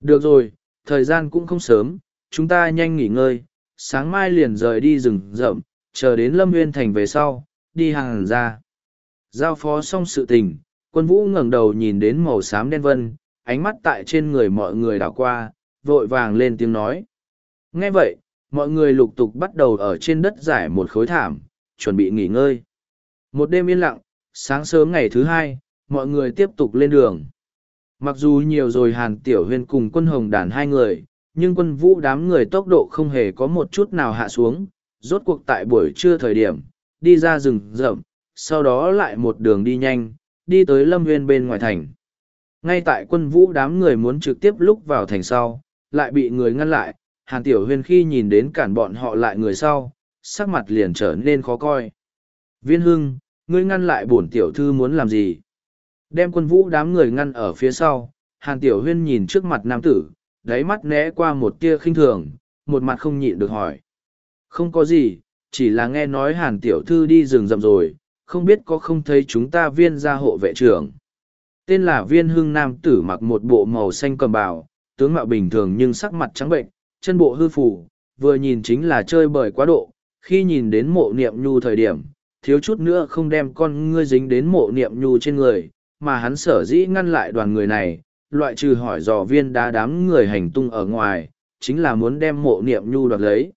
Được rồi, thời gian cũng không sớm, chúng ta nhanh nghỉ ngơi, sáng mai liền rời đi rừng rậm, chờ đến Lâm Nguyên Thành về sau, đi hàng ra. Giao phó xong sự tình, quân vũ ngẩng đầu nhìn đến màu xám đen vân, ánh mắt tại trên người mọi người đảo qua, vội vàng lên tiếng nói. Nghe vậy, mọi người lục tục bắt đầu ở trên đất giải một khối thảm, chuẩn bị nghỉ ngơi. Một đêm yên lặng, sáng sớm ngày thứ hai, mọi người tiếp tục lên đường. Mặc dù nhiều rồi Hàn Tiểu Huyên cùng quân hồng đàn hai người, nhưng quân vũ đám người tốc độ không hề có một chút nào hạ xuống, rốt cuộc tại buổi trưa thời điểm, đi ra rừng rậm, sau đó lại một đường đi nhanh, đi tới lâm nguyên bên ngoài thành. Ngay tại quân vũ đám người muốn trực tiếp lúc vào thành sau, lại bị người ngăn lại, Hàn Tiểu Huyên khi nhìn đến cản bọn họ lại người sau, sắc mặt liền trở nên khó coi. Viên Hưng, ngươi ngăn lại bổn tiểu thư muốn làm gì? Đem quân vũ đám người ngăn ở phía sau, Hàn Tiểu Huyên nhìn trước mặt nam tử, đáy mắt né qua một tia khinh thường, một mặt không nhịn được hỏi. Không có gì, chỉ là nghe nói Hàn Tiểu Thư đi rừng rậm rồi, không biết có không thấy chúng ta viên gia hộ vệ trưởng. Tên là viên hưng nam tử mặc một bộ màu xanh cầm bào, tướng mạo bình thường nhưng sắc mặt trắng bệnh, chân bộ hư phủ, vừa nhìn chính là chơi bời quá độ, khi nhìn đến mộ niệm nhu thời điểm, thiếu chút nữa không đem con ngươi dính đến mộ niệm nhu trên người, mà hắn sở dĩ ngăn lại đoàn người này, loại trừ hỏi dò viên đá đám người hành tung ở ngoài, chính là muốn đem mộ niệm nhu đoạt lấy.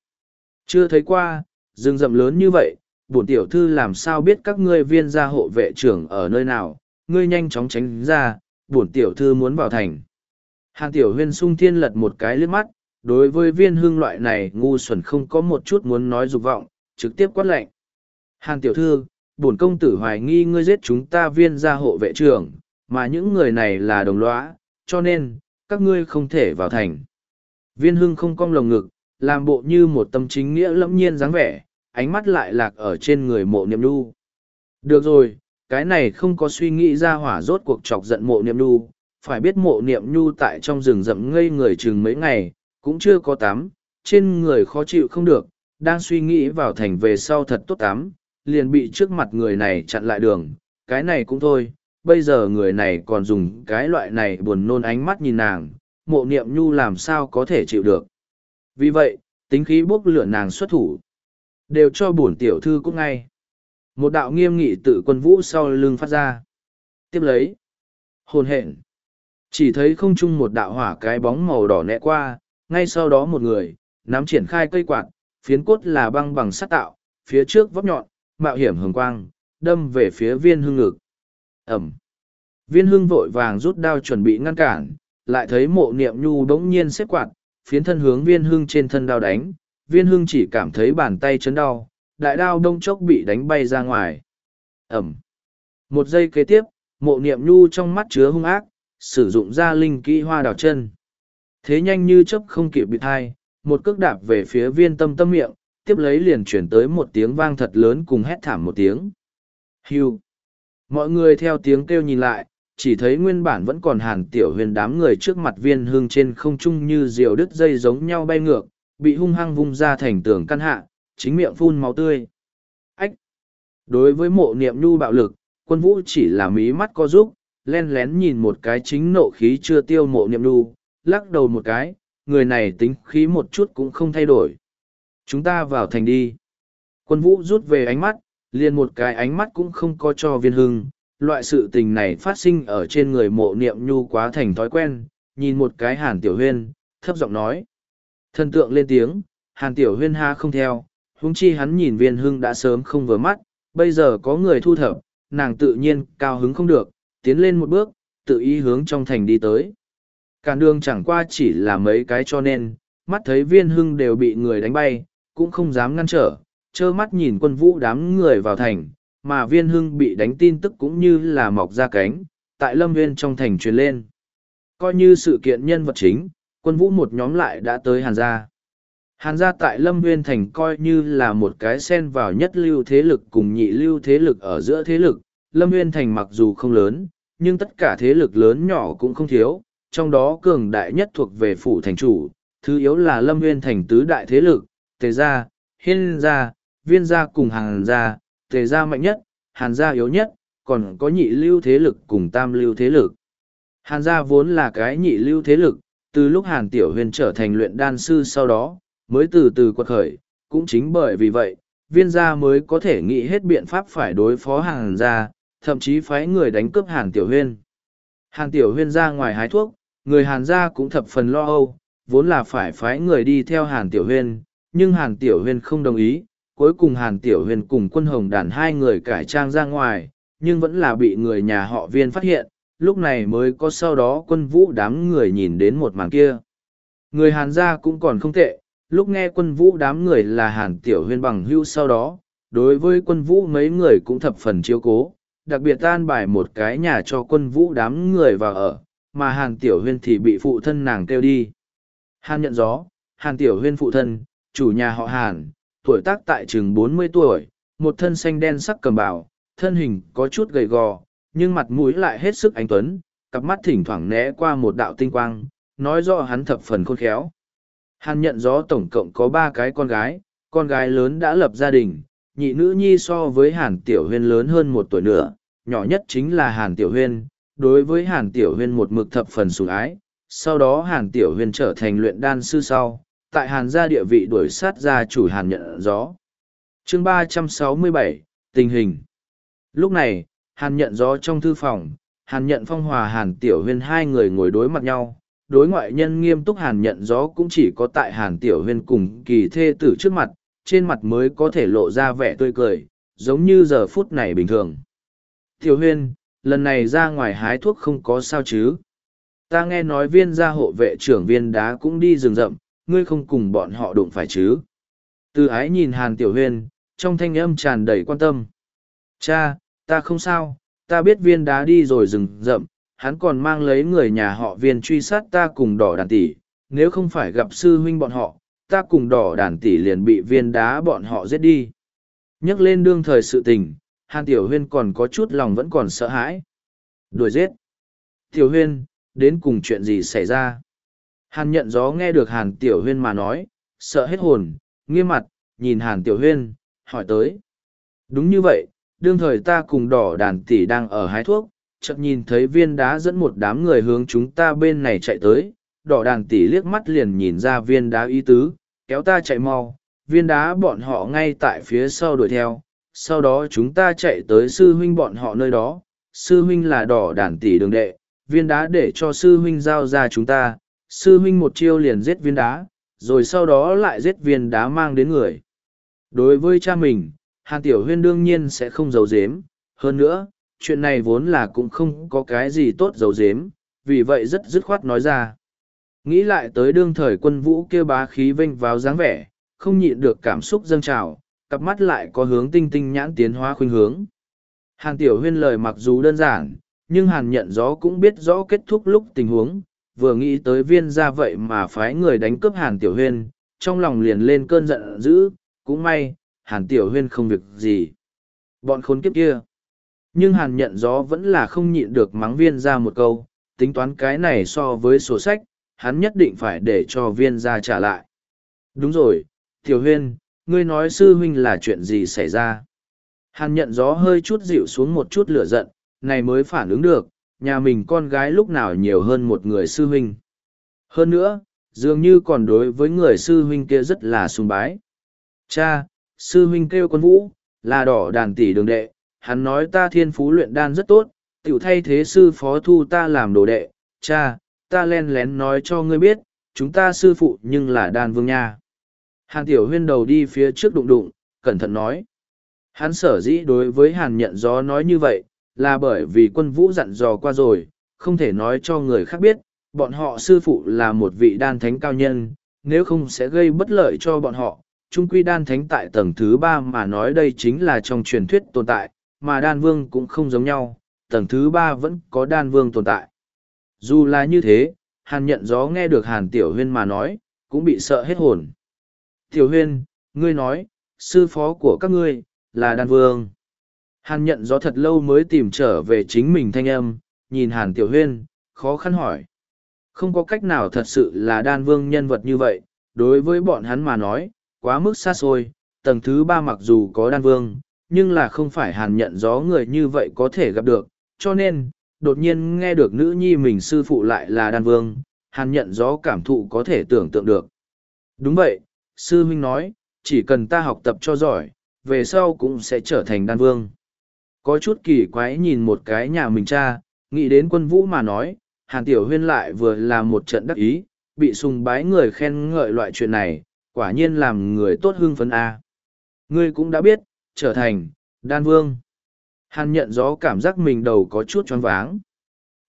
Chưa thấy qua, rừng rậm lớn như vậy, bổn tiểu thư làm sao biết các ngươi viên gia hộ vệ trưởng ở nơi nào, ngươi nhanh chóng tránh ra, bổn tiểu thư muốn vào thành. Hàng tiểu huyên sung thiên lật một cái liếc mắt, đối với viên hương loại này ngu xuẩn không có một chút muốn nói dục vọng, trực tiếp quát lệnh. Hàn tiểu thư, bổn công tử hoài nghi ngươi giết chúng ta viên gia hộ vệ trưởng, mà những người này là đồng lõa, cho nên, các ngươi không thể vào thành. Viên hưng không cong lồng ngực, làm bộ như một tâm chính nghĩa lẫm nhiên dáng vẻ, ánh mắt lại lạc ở trên người mộ niệm đu. Được rồi, cái này không có suy nghĩ ra hỏa rốt cuộc chọc giận mộ niệm nhu, phải biết mộ niệm nhu tại trong rừng rậm ngây người chừng mấy ngày, cũng chưa có tắm, trên người khó chịu không được, đang suy nghĩ vào thành về sau thật tốt tắm, liền bị trước mặt người này chặn lại đường, cái này cũng thôi, bây giờ người này còn dùng cái loại này buồn nôn ánh mắt nhìn nàng, mộ niệm nhu làm sao có thể chịu được. Vì vậy, tính khí bốc lửa nàng xuất thủ. Đều cho bổn tiểu thư cũng ngay. Một đạo nghiêm nghị tự quân vũ sau lưng phát ra. Tiếp lấy. Hồn hện. Chỉ thấy không chung một đạo hỏa cái bóng màu đỏ nẹ qua, ngay sau đó một người, nắm triển khai cây quạt, phiến cốt là băng bằng sắt tạo, phía trước vóc nhọn, mạo hiểm hồng quang, đâm về phía viên hương ngực. Ẩm. Viên hương vội vàng rút đao chuẩn bị ngăn cản, lại thấy mộ niệm nhu đống nhiên xếp quạt, phiến thân hướng viên hương trên thân đao đánh, viên hương chỉ cảm thấy bàn tay chấn đau, đại đao đông chốc bị đánh bay ra ngoài. Ẩm. Một giây kế tiếp, mộ niệm nhu trong mắt chứa hung ác, sử dụng ra linh kỹ hoa đào chân. Thế nhanh như chớp không kịp bị thai, một cước đạp về phía viên tâm tâm miệng, tiếp lấy liền chuyển tới một tiếng vang thật lớn cùng hét thảm một tiếng. Hưu. Mọi người theo tiếng kêu nhìn lại, chỉ thấy nguyên bản vẫn còn hàn tiểu huyền đám người trước mặt viên hương trên không trung như diều đứt dây giống nhau bay ngược, bị hung hăng vung ra thành tường căn hạ, chính miệng phun máu tươi. Ách! Đối với mộ niệm nhu bạo lực, quân vũ chỉ là mí mắt co giúp, len lén nhìn một cái chính nộ khí chưa tiêu mộ niệm nhu, lắc đầu một cái, người này tính khí một chút cũng không thay đổi. Chúng ta vào thành đi. Quân vũ rút về ánh mắt, liền một cái ánh mắt cũng không có cho viên hưng. Loại sự tình này phát sinh ở trên người mộ niệm nhu quá thành thói quen, nhìn một cái hàn tiểu huyên, thấp giọng nói. Thần tượng lên tiếng, hàn tiểu huyên ha không theo, huống chi hắn nhìn viên hưng đã sớm không vừa mắt, bây giờ có người thu thập, nàng tự nhiên cao hứng không được, tiến lên một bước, tự ý hướng trong thành đi tới. Cản đường chẳng qua chỉ là mấy cái cho nên, mắt thấy viên hưng đều bị người đánh bay, cũng không dám ngăn trở, trơ mắt nhìn quân vũ đám người vào thành, mà viên hưng bị đánh tin tức cũng như là mọc ra cánh, tại lâm viên trong thành truyền lên. Coi như sự kiện nhân vật chính, quân vũ một nhóm lại đã tới Hàn gia. Hàn gia tại Lâm Nguyên Thành coi như là một cái sen vào nhất lưu thế lực cùng nhị lưu thế lực ở giữa thế lực. Lâm Nguyên Thành mặc dù không lớn, nhưng tất cả thế lực lớn nhỏ cũng không thiếu, trong đó cường đại nhất thuộc về phủ thành chủ, thứ yếu là Lâm Nguyên Thành tứ đại thế lực, Tề gia, Hiên gia, Viên gia cùng Hàn gia, Tề gia mạnh nhất, Hàn gia yếu nhất, còn có nhị lưu thế lực cùng tam lưu thế lực. Hàn gia vốn là cái nhị lưu thế lực, từ lúc Hàn Tiểu Huyền trở thành luyện đan sư sau đó, mới từ từ quật khởi, cũng chính bởi vì vậy, viên gia mới có thể nghĩ hết biện pháp phải đối phó Hàn gia, thậm chí phái người đánh cướp Hàn Tiểu Huyên. Hàn Tiểu Huyên ra ngoài hái thuốc, người Hàn gia cũng thập phần lo âu, vốn là phải phái người đi theo Hàn Tiểu Huyên, nhưng Hàn Tiểu Huyên không đồng ý, cuối cùng Hàn Tiểu Huyên cùng quân hồng đàn hai người cải trang ra ngoài, nhưng vẫn là bị người nhà họ viên phát hiện, lúc này mới có sau đó quân vũ đám người nhìn đến một màn kia. Người Hàn gia cũng còn không tệ, lúc nghe quân vũ đám người là Hàn Tiểu Huyên bằng hữu sau đó, đối với quân vũ mấy người cũng thập phần chiếu cố, đặc biệt tan bài một cái nhà cho quân vũ đám người vào ở, mà Hàn Tiểu Huyên thì bị phụ thân nàng kêu đi. Hàn nhận gió, Hàn Tiểu Huyên phụ thân, chủ nhà họ Hàn, tuổi tác tại chừng bốn mươi tuổi, một thân xanh đen sắc cầm bảo, thân hình có chút gầy gò, nhưng mặt mũi lại hết sức anh tuấn, cặp mắt thỉnh thoảng né qua một đạo tinh quang, nói rõ hắn thập phần khôn khéo. Hàn nhận gió tổng cộng có ba cái con gái, con gái lớn đã lập gia đình, nhị nữ nhi so với Hàn Tiểu Huyên lớn hơn một tuổi nữa, nhỏ nhất chính là Hàn Tiểu Huyên, đối với Hàn Tiểu Huyên một mực thập phần sủng ái. Sau đó Hàn Tiểu Huyên trở thành luyện đan sư sau, tại Hàn gia địa vị đuổi sát gia chủ Hàn nhận gió. chương ba trăm sáu mươi bảy tình hình. Lúc này, Hàn nhận gió trong thư phòng, Hàn nhận phong hòa Hàn Tiểu Huyên hai người ngồi đối mặt nhau. Đối ngoại nhân nghiêm túc Hàn nhận gió cũng chỉ có tại Hàn Tiểu Huyên cùng kỳ thê tử trước mặt, trên mặt mới có thể lộ ra vẻ tươi cười, giống như giờ phút này bình thường. Tiểu Huyên, lần này ra ngoài hái thuốc không có sao chứ. Ta nghe nói viên gia hộ vệ trưởng viên đá cũng đi rừng rậm, ngươi không cùng bọn họ đụng phải chứ. Từ ái nhìn Hàn Tiểu Huyên, trong thanh âm tràn đầy quan tâm. Cha, ta không sao, ta biết viên đá đi rồi rừng rậm, hắn còn mang lấy người nhà họ viên truy sát ta cùng đỏ đàn tỷ, nếu không phải gặp sư huynh bọn họ, ta cùng đỏ đàn tỷ liền bị viên đá bọn họ giết đi. Nhắc lên đương thời sự tình, Hàn Tiểu Huyên còn có chút lòng vẫn còn sợ hãi. Đuổi giết. Tiểu Huyên, đến cùng chuyện gì xảy ra? Hàn nhận gió nghe được Hàn Tiểu Huyên mà nói, sợ hết hồn, nghiêm mặt, nhìn Hàn Tiểu Huyên, hỏi tới. Đúng như vậy, đương thời ta cùng đỏ đàn tỷ đang ở hái thuốc, chợt nhìn thấy viên đá dẫn một đám người hướng chúng ta bên này chạy tới, đỏ đàn tỷ liếc mắt liền nhìn ra viên đá ý tứ, kéo ta chạy mau, viên đá bọn họ ngay tại phía sau đuổi theo, sau đó chúng ta chạy tới sư huynh bọn họ nơi đó, sư huynh là đỏ đàn tỷ đường đệ, viên đá để cho sư huynh giao ra chúng ta, sư huynh một chiêu liền giết viên đá, rồi sau đó lại giết viên đá mang đến người. Đối với cha mình, Hàn Tiểu Huyên đương nhiên sẽ không giấu giếm, hơn nữa, chuyện này vốn là cũng không có cái gì tốt giấu giếm, vì vậy rất dứt khoát nói ra. Nghĩ lại tới đương thời quân vũ kêu bá khí vinh vào dáng vẻ, không nhịn được cảm xúc dâng trào, cặp mắt lại có hướng tinh tinh nhãn tiến hóa khuynh hướng. Hàn Tiểu Huyên lời mặc dù đơn giản, nhưng Hàn nhận rõ cũng biết rõ kết thúc lúc tình huống, vừa nghĩ tới viên ra vậy mà phái người đánh cướp Hàn Tiểu Huyên, trong lòng liền lên cơn giận dữ, cũng may, Hàn Tiểu Huyên không việc gì. Bọn khốn kiếp kia. Nhưng Hàn nhận gió vẫn là không nhịn được mắng viên ra một câu, tính toán cái này so với sổ sách, hắn nhất định phải để cho viên ra trả lại. Đúng rồi, Tiểu Huyên, ngươi nói sư huynh là chuyện gì xảy ra? Hàn nhận gió hơi chút dịu xuống một chút lửa giận, này mới phản ứng được, nhà mình con gái lúc nào nhiều hơn một người sư huynh. Hơn nữa, dường như còn đối với người sư huynh kia rất là sùng bái. Cha, sư huynh kêu con vũ, là đỏ đàn tỷ đường đệ, hắn nói ta thiên phú luyện đan rất tốt, tiểu thay thế sư phó thu ta làm đồ đệ, cha, ta len lén nói cho ngươi biết, chúng ta sư phụ nhưng là đan vương nha. Hàn tiểu huyên đầu đi phía trước đụng đụng, cẩn thận nói. Hắn sở dĩ đối với hàn nhận gió nói như vậy, là bởi vì quân vũ dặn dò qua rồi, không thể nói cho người khác biết, bọn họ sư phụ là một vị đan thánh cao nhân, nếu không sẽ gây bất lợi cho bọn họ. Trung quy đan thánh tại tầng thứ ba mà nói đây chính là trong truyền thuyết tồn tại, mà đan vương cũng không giống nhau, tầng thứ ba vẫn có đan vương tồn tại. Dù là như thế, hàn nhận gió nghe được hàn tiểu huyên mà nói, cũng bị sợ hết hồn. Tiểu huyên, ngươi nói, sư phó của các ngươi, là đan vương. Hàn nhận gió thật lâu mới tìm trở về chính mình thanh âm, nhìn hàn tiểu huyên, khó khăn hỏi. Không có cách nào thật sự là đan vương nhân vật như vậy, đối với bọn hắn mà nói, quá mức xa xôi, tầng thứ ba mặc dù có đan vương, nhưng là không phải hàn nhận gió người như vậy có thể gặp được, cho nên, đột nhiên nghe được nữ nhi mình sư phụ lại là đan vương, hàn nhận gió cảm thụ có thể tưởng tượng được. Đúng vậy, sư huynh nói, chỉ cần ta học tập cho giỏi, về sau cũng sẽ trở thành đan vương. Có chút kỳ quái nhìn một cái nhà mình cha, nghĩ đến quân vũ mà nói, hàn tiểu huyên lại vừa là một trận đắc ý, bị sùng bái người khen ngợi loại chuyện này, quả nhiên làm người tốt hưng phấn A. Ngươi cũng đã biết, trở thành, đan vương. Hàn nhận gió cảm giác mình đầu có chút choáng váng.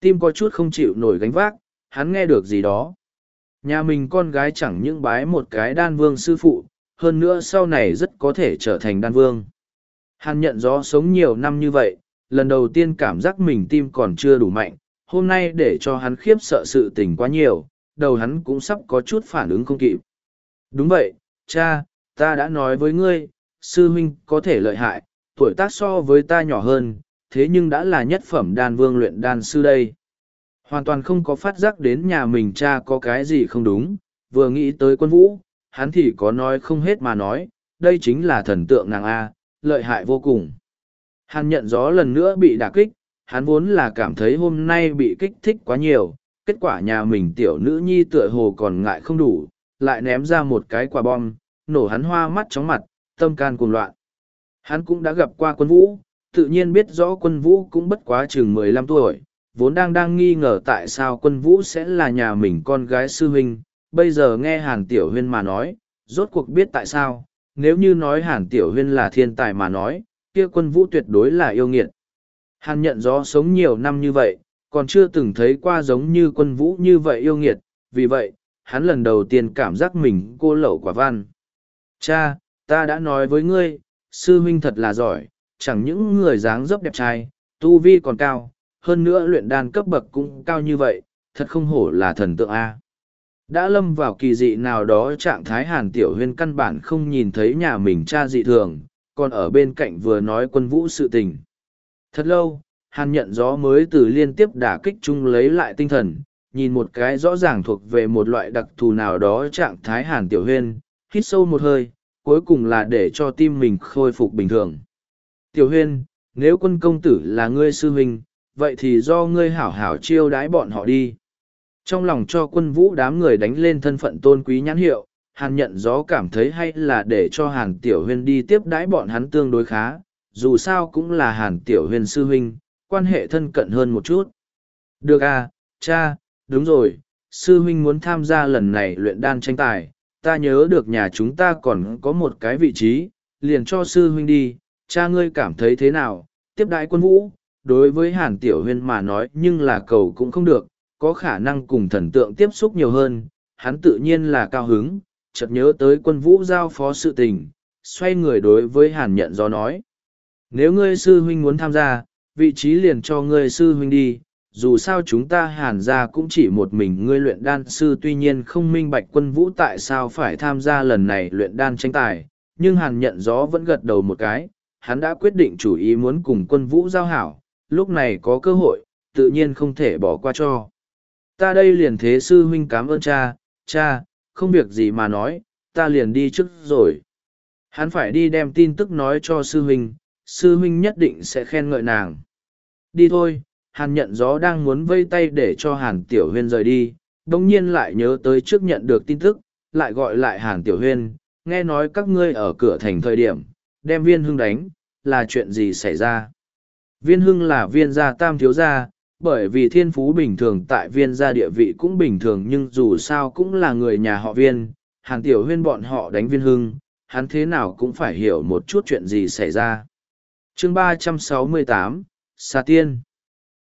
Tim có chút không chịu nổi gánh vác, hắn nghe được gì đó. Nhà mình con gái chẳng những bái một cái đan vương sư phụ, hơn nữa sau này rất có thể trở thành đan vương. Hàn nhận gió sống nhiều năm như vậy, lần đầu tiên cảm giác mình tim còn chưa đủ mạnh, hôm nay để cho hắn khiếp sợ sự tình quá nhiều, đầu hắn cũng sắp có chút phản ứng không kịp. Đúng vậy, cha, ta đã nói với ngươi, sư huynh có thể lợi hại, tuổi tác so với ta nhỏ hơn, thế nhưng đã là nhất phẩm đan vương luyện đan sư đây. Hoàn toàn không có phát giác đến nhà mình cha có cái gì không đúng, vừa nghĩ tới quân vũ, hắn thì có nói không hết mà nói, đây chính là thần tượng nàng A, lợi hại vô cùng. Hàn nhận gió lần nữa bị đả kích, hắn vốn là cảm thấy hôm nay bị kích thích quá nhiều, kết quả nhà mình tiểu nữ nhi tựa hồ còn ngại không đủ, lại ném ra một cái quả bom, nổ hắn hoa mắt chóng mặt, tâm can cuồng loạn. Hắn cũng đã gặp qua quân vũ, tự nhiên biết rõ quân vũ cũng bất quá chừng mười lăm tuổi, vốn đang đang nghi ngờ tại sao quân vũ sẽ là nhà mình con gái sư huynh, bây giờ nghe Hàn Tiểu Huyên mà nói, rốt cuộc biết tại sao, nếu như nói Hàn Tiểu Huyên là thiên tài mà nói, kia quân vũ tuyệt đối là yêu nghiệt. Hàn nhận gió sống nhiều năm như vậy, còn chưa từng thấy qua giống như quân vũ như vậy yêu nghiệt, vì vậy, hắn lần đầu tiên cảm giác mình cô lẩu quả văn. Cha, ta đã nói với ngươi, sư huynh thật là giỏi, chẳng những người dáng dấp đẹp trai, tu vi còn cao, hơn nữa luyện đan cấp bậc cũng cao như vậy, thật không hổ là thần tượng A. Đã lâm vào kỳ dị nào đó trạng thái hàn tiểu huyên căn bản không nhìn thấy nhà mình cha dị thường, còn ở bên cạnh vừa nói quân vũ sự tình. Thật lâu, hàn nhận gió mới từ liên tiếp đả kích chung lấy lại tinh thần, nhìn một cái rõ ràng thuộc về một loại đặc thù nào đó trạng thái hàn tiểu huyên, hít sâu một hơi, cuối cùng là để cho tim mình khôi phục bình thường. Tiểu huyên, nếu quân công tử là ngươi sư huynh, vậy thì do ngươi hảo hảo chiêu đái bọn họ đi. Trong lòng cho quân vũ đám người đánh lên thân phận tôn quý nhãn hiệu, hàn nhận gió cảm thấy hay là để cho hàn tiểu huyên đi tiếp đái bọn hắn tương đối khá, dù sao cũng là hàn tiểu huyên sư huynh, quan hệ thân cận hơn một chút. Được à, cha, đúng rồi, sư huynh muốn tham gia lần này luyện đan tranh tài, ta nhớ được nhà chúng ta còn có một cái vị trí, liền cho sư huynh đi, cha ngươi cảm thấy thế nào, tiếp đại quân vũ, đối với hàn tiểu huyên mà nói nhưng là cầu cũng không được, có khả năng cùng thần tượng tiếp xúc nhiều hơn, hắn tự nhiên là cao hứng, chợt nhớ tới quân vũ giao phó sự tình, xoay người đối với hàn nhận do nói. Nếu ngươi sư huynh muốn tham gia, vị trí liền cho ngươi sư huynh đi, dù sao chúng ta hàn ra cũng chỉ một mình ngươi luyện đan sư tuy nhiên không minh bạch quân vũ tại sao phải tham gia lần này luyện đan tranh tài, nhưng hàn nhận gió vẫn gật đầu một cái, hắn đã quyết định chủ ý muốn cùng quân vũ giao hảo, lúc này có cơ hội, tự nhiên không thể bỏ qua cho. Ta đây liền thế sư huynh cảm ơn cha, cha, không việc gì mà nói, ta liền đi trước rồi. Hắn phải đi đem tin tức nói cho sư huynh, sư huynh nhất định sẽ khen ngợi nàng. Đi thôi, hàn nhận gió đang muốn vây tay để cho hàn tiểu huyên rời đi, đồng nhiên lại nhớ tới trước nhận được tin tức, lại gọi lại hàn tiểu huyên, nghe nói các ngươi ở cửa thành thời điểm, đem viên hưng đánh, là chuyện gì xảy ra. Viên hưng là viên gia tam thiếu gia, bởi vì thiên phú bình thường tại viên gia địa vị cũng bình thường nhưng dù sao cũng là người nhà họ viên, hàn tiểu huyên bọn họ đánh viên hưng, hắn thế nào cũng phải hiểu một chút chuyện gì xảy ra. chương ba trăm sáu mươi tám Sa Tiên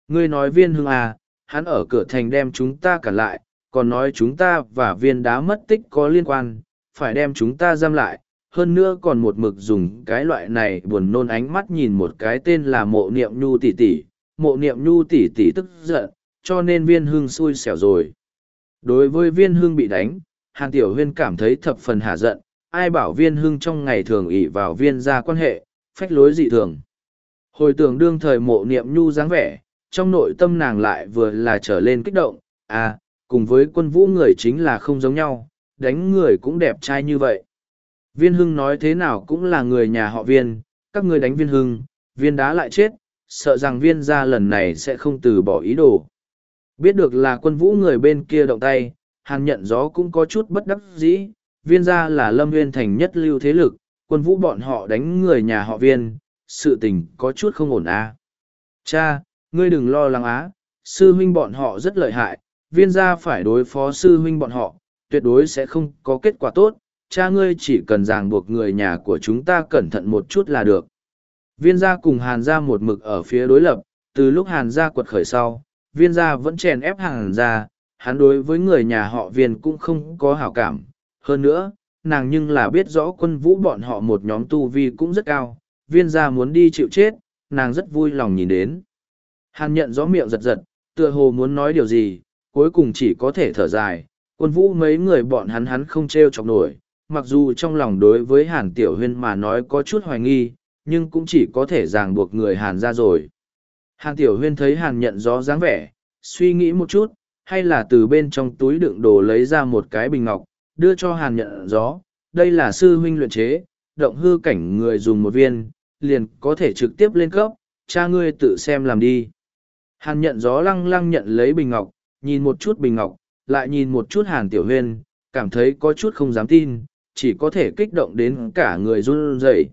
Ngươi nói viên hưng à, hắn ở cửa thành đem chúng ta cản lại, còn nói chúng ta và viên đá mất tích có liên quan, phải đem chúng ta giam lại. Hơn nữa còn một mực dùng cái loại này buồn nôn ánh mắt nhìn một cái tên là mộ niệm nhu tỷ tỷ, mộ niệm nhu tỷ tỷ tức giận, cho nên viên hương xui xẻo rồi. Đối với viên hương bị đánh, Hàn Tiểu Huyên cảm thấy thập phần hạ giận, ai bảo viên hương trong ngày thường ỷ vào viên ra quan hệ, phách lối dị thường. Hồi tưởng đương thời mộ niệm nhu dáng vẻ, trong nội tâm nàng lại vừa là trở lên kích động, à, cùng với quân vũ người chính là không giống nhau, đánh người cũng đẹp trai như vậy. Viên hưng nói thế nào cũng là người nhà họ viên, các ngươi đánh viên hưng, viên đá lại chết, sợ rằng viên gia lần này sẽ không từ bỏ ý đồ. Biết được là quân vũ người bên kia động tay, hàn nhận gió cũng có chút bất đắc dĩ, viên gia là lâm nguyên thành nhất lưu thế lực, quân vũ bọn họ đánh người nhà họ viên, sự tình có chút không ổn à. Cha, ngươi đừng lo lắng á, sư huynh bọn họ rất lợi hại, viên gia phải đối phó sư huynh bọn họ, tuyệt đối sẽ không có kết quả tốt, cha ngươi chỉ cần ràng buộc người nhà của chúng ta cẩn thận một chút là được. Viên gia cùng hàn gia một mực ở phía đối lập, từ lúc hàn gia quật khởi sau, viên gia vẫn chèn ép hàn gia, hắn đối với người nhà họ viên cũng không có hảo cảm. Hơn nữa, nàng nhưng là biết rõ quân vũ bọn họ một nhóm tu vi cũng rất cao, viên gia muốn đi chịu chết, nàng rất vui lòng nhìn đến. Hàn nhận rõ miệng giật giật, tựa hồ muốn nói điều gì, cuối cùng chỉ có thể thở dài, quân vũ mấy người bọn hắn hắn không treo chọc nổi, mặc dù trong lòng đối với hàn tiểu huyên mà nói có chút hoài nghi, nhưng cũng chỉ có thể ràng buộc người hàn ra rồi. Hàn tiểu huyên thấy hàn nhận gió dáng vẻ, suy nghĩ một chút, hay là từ bên trong túi đựng đồ lấy ra một cái bình ngọc, đưa cho hàn nhận gió, đây là sư huynh luyện chế, động hư cảnh người dùng một viên, liền có thể trực tiếp lên cấp, cha ngươi tự xem làm đi. Hàn nhận gió lăng lăng nhận lấy bình ngọc, nhìn một chút bình ngọc, lại nhìn một chút hàn tiểu huyên, cảm thấy có chút không dám tin, chỉ có thể kích động đến cả người run rẩy.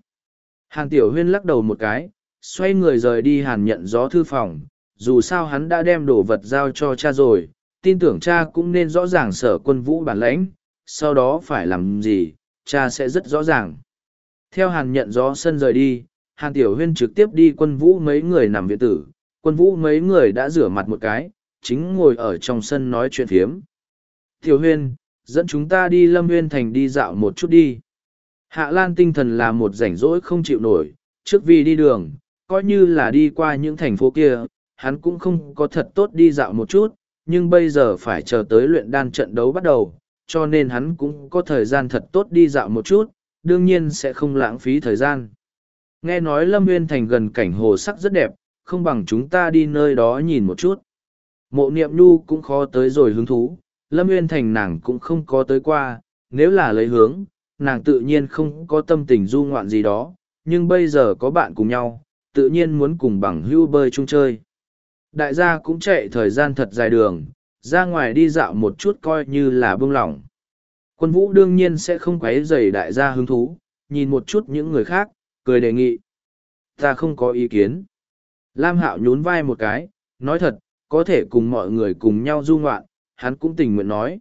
Hàn tiểu huyên lắc đầu một cái, xoay người rời đi hàn nhận gió thư phòng, dù sao hắn đã đem đồ vật giao cho cha rồi, tin tưởng cha cũng nên rõ ràng sở quân vũ bản lãnh, sau đó phải làm gì, cha sẽ rất rõ ràng. Theo hàn nhận gió sân rời đi, hàn tiểu huyên trực tiếp đi quân vũ mấy người nằm viện tử, quân vũ mấy người đã rửa mặt một cái, chính ngồi ở trong sân nói chuyện phiếm. Tiểu huyên, dẫn chúng ta đi lâm huyên thành đi dạo một chút đi. Hạ Lan tinh thần là một rảnh rỗi không chịu nổi, trước vì đi đường, coi như là đi qua những thành phố kia, hắn cũng không có thật tốt đi dạo một chút, nhưng bây giờ phải chờ tới luyện đan trận đấu bắt đầu, cho nên hắn cũng có thời gian thật tốt đi dạo một chút, đương nhiên sẽ không lãng phí thời gian. Nghe nói Lâm Nguyên Thành gần cảnh hồ sắc rất đẹp, không bằng chúng ta đi nơi đó nhìn một chút. Mộ niệm nhu cũng khó tới rồi hứng thú, Lâm Nguyên Thành nàng cũng không có tới qua, nếu là lấy hướng, nàng tự nhiên không có tâm tình du ngoạn gì đó, nhưng bây giờ có bạn cùng nhau, tự nhiên muốn cùng bằng hưu bơi chung chơi. Đại gia cũng chạy thời gian thật dài đường, ra ngoài đi dạo một chút coi như là bông lỏng. Quân vũ đương nhiên sẽ không quấy rầy đại gia hứng thú, nhìn một chút những người khác, cười đề nghị. Ta không có ý kiến. Lam Hạo nhún vai một cái, nói thật, có thể cùng mọi người cùng nhau du ngoạn, hắn cũng tình nguyện nói.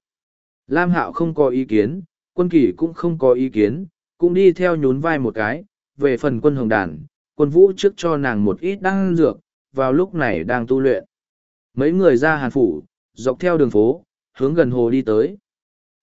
Lam Hạo không có ý kiến, quân kỳ cũng không có ý kiến, cũng đi theo nhún vai một cái, về phần quân hồng đàn, quân vũ trước cho nàng một ít đăng dược, vào lúc này đang tu luyện. Mấy người ra hàn phủ, dọc theo đường phố, hướng gần hồ đi tới.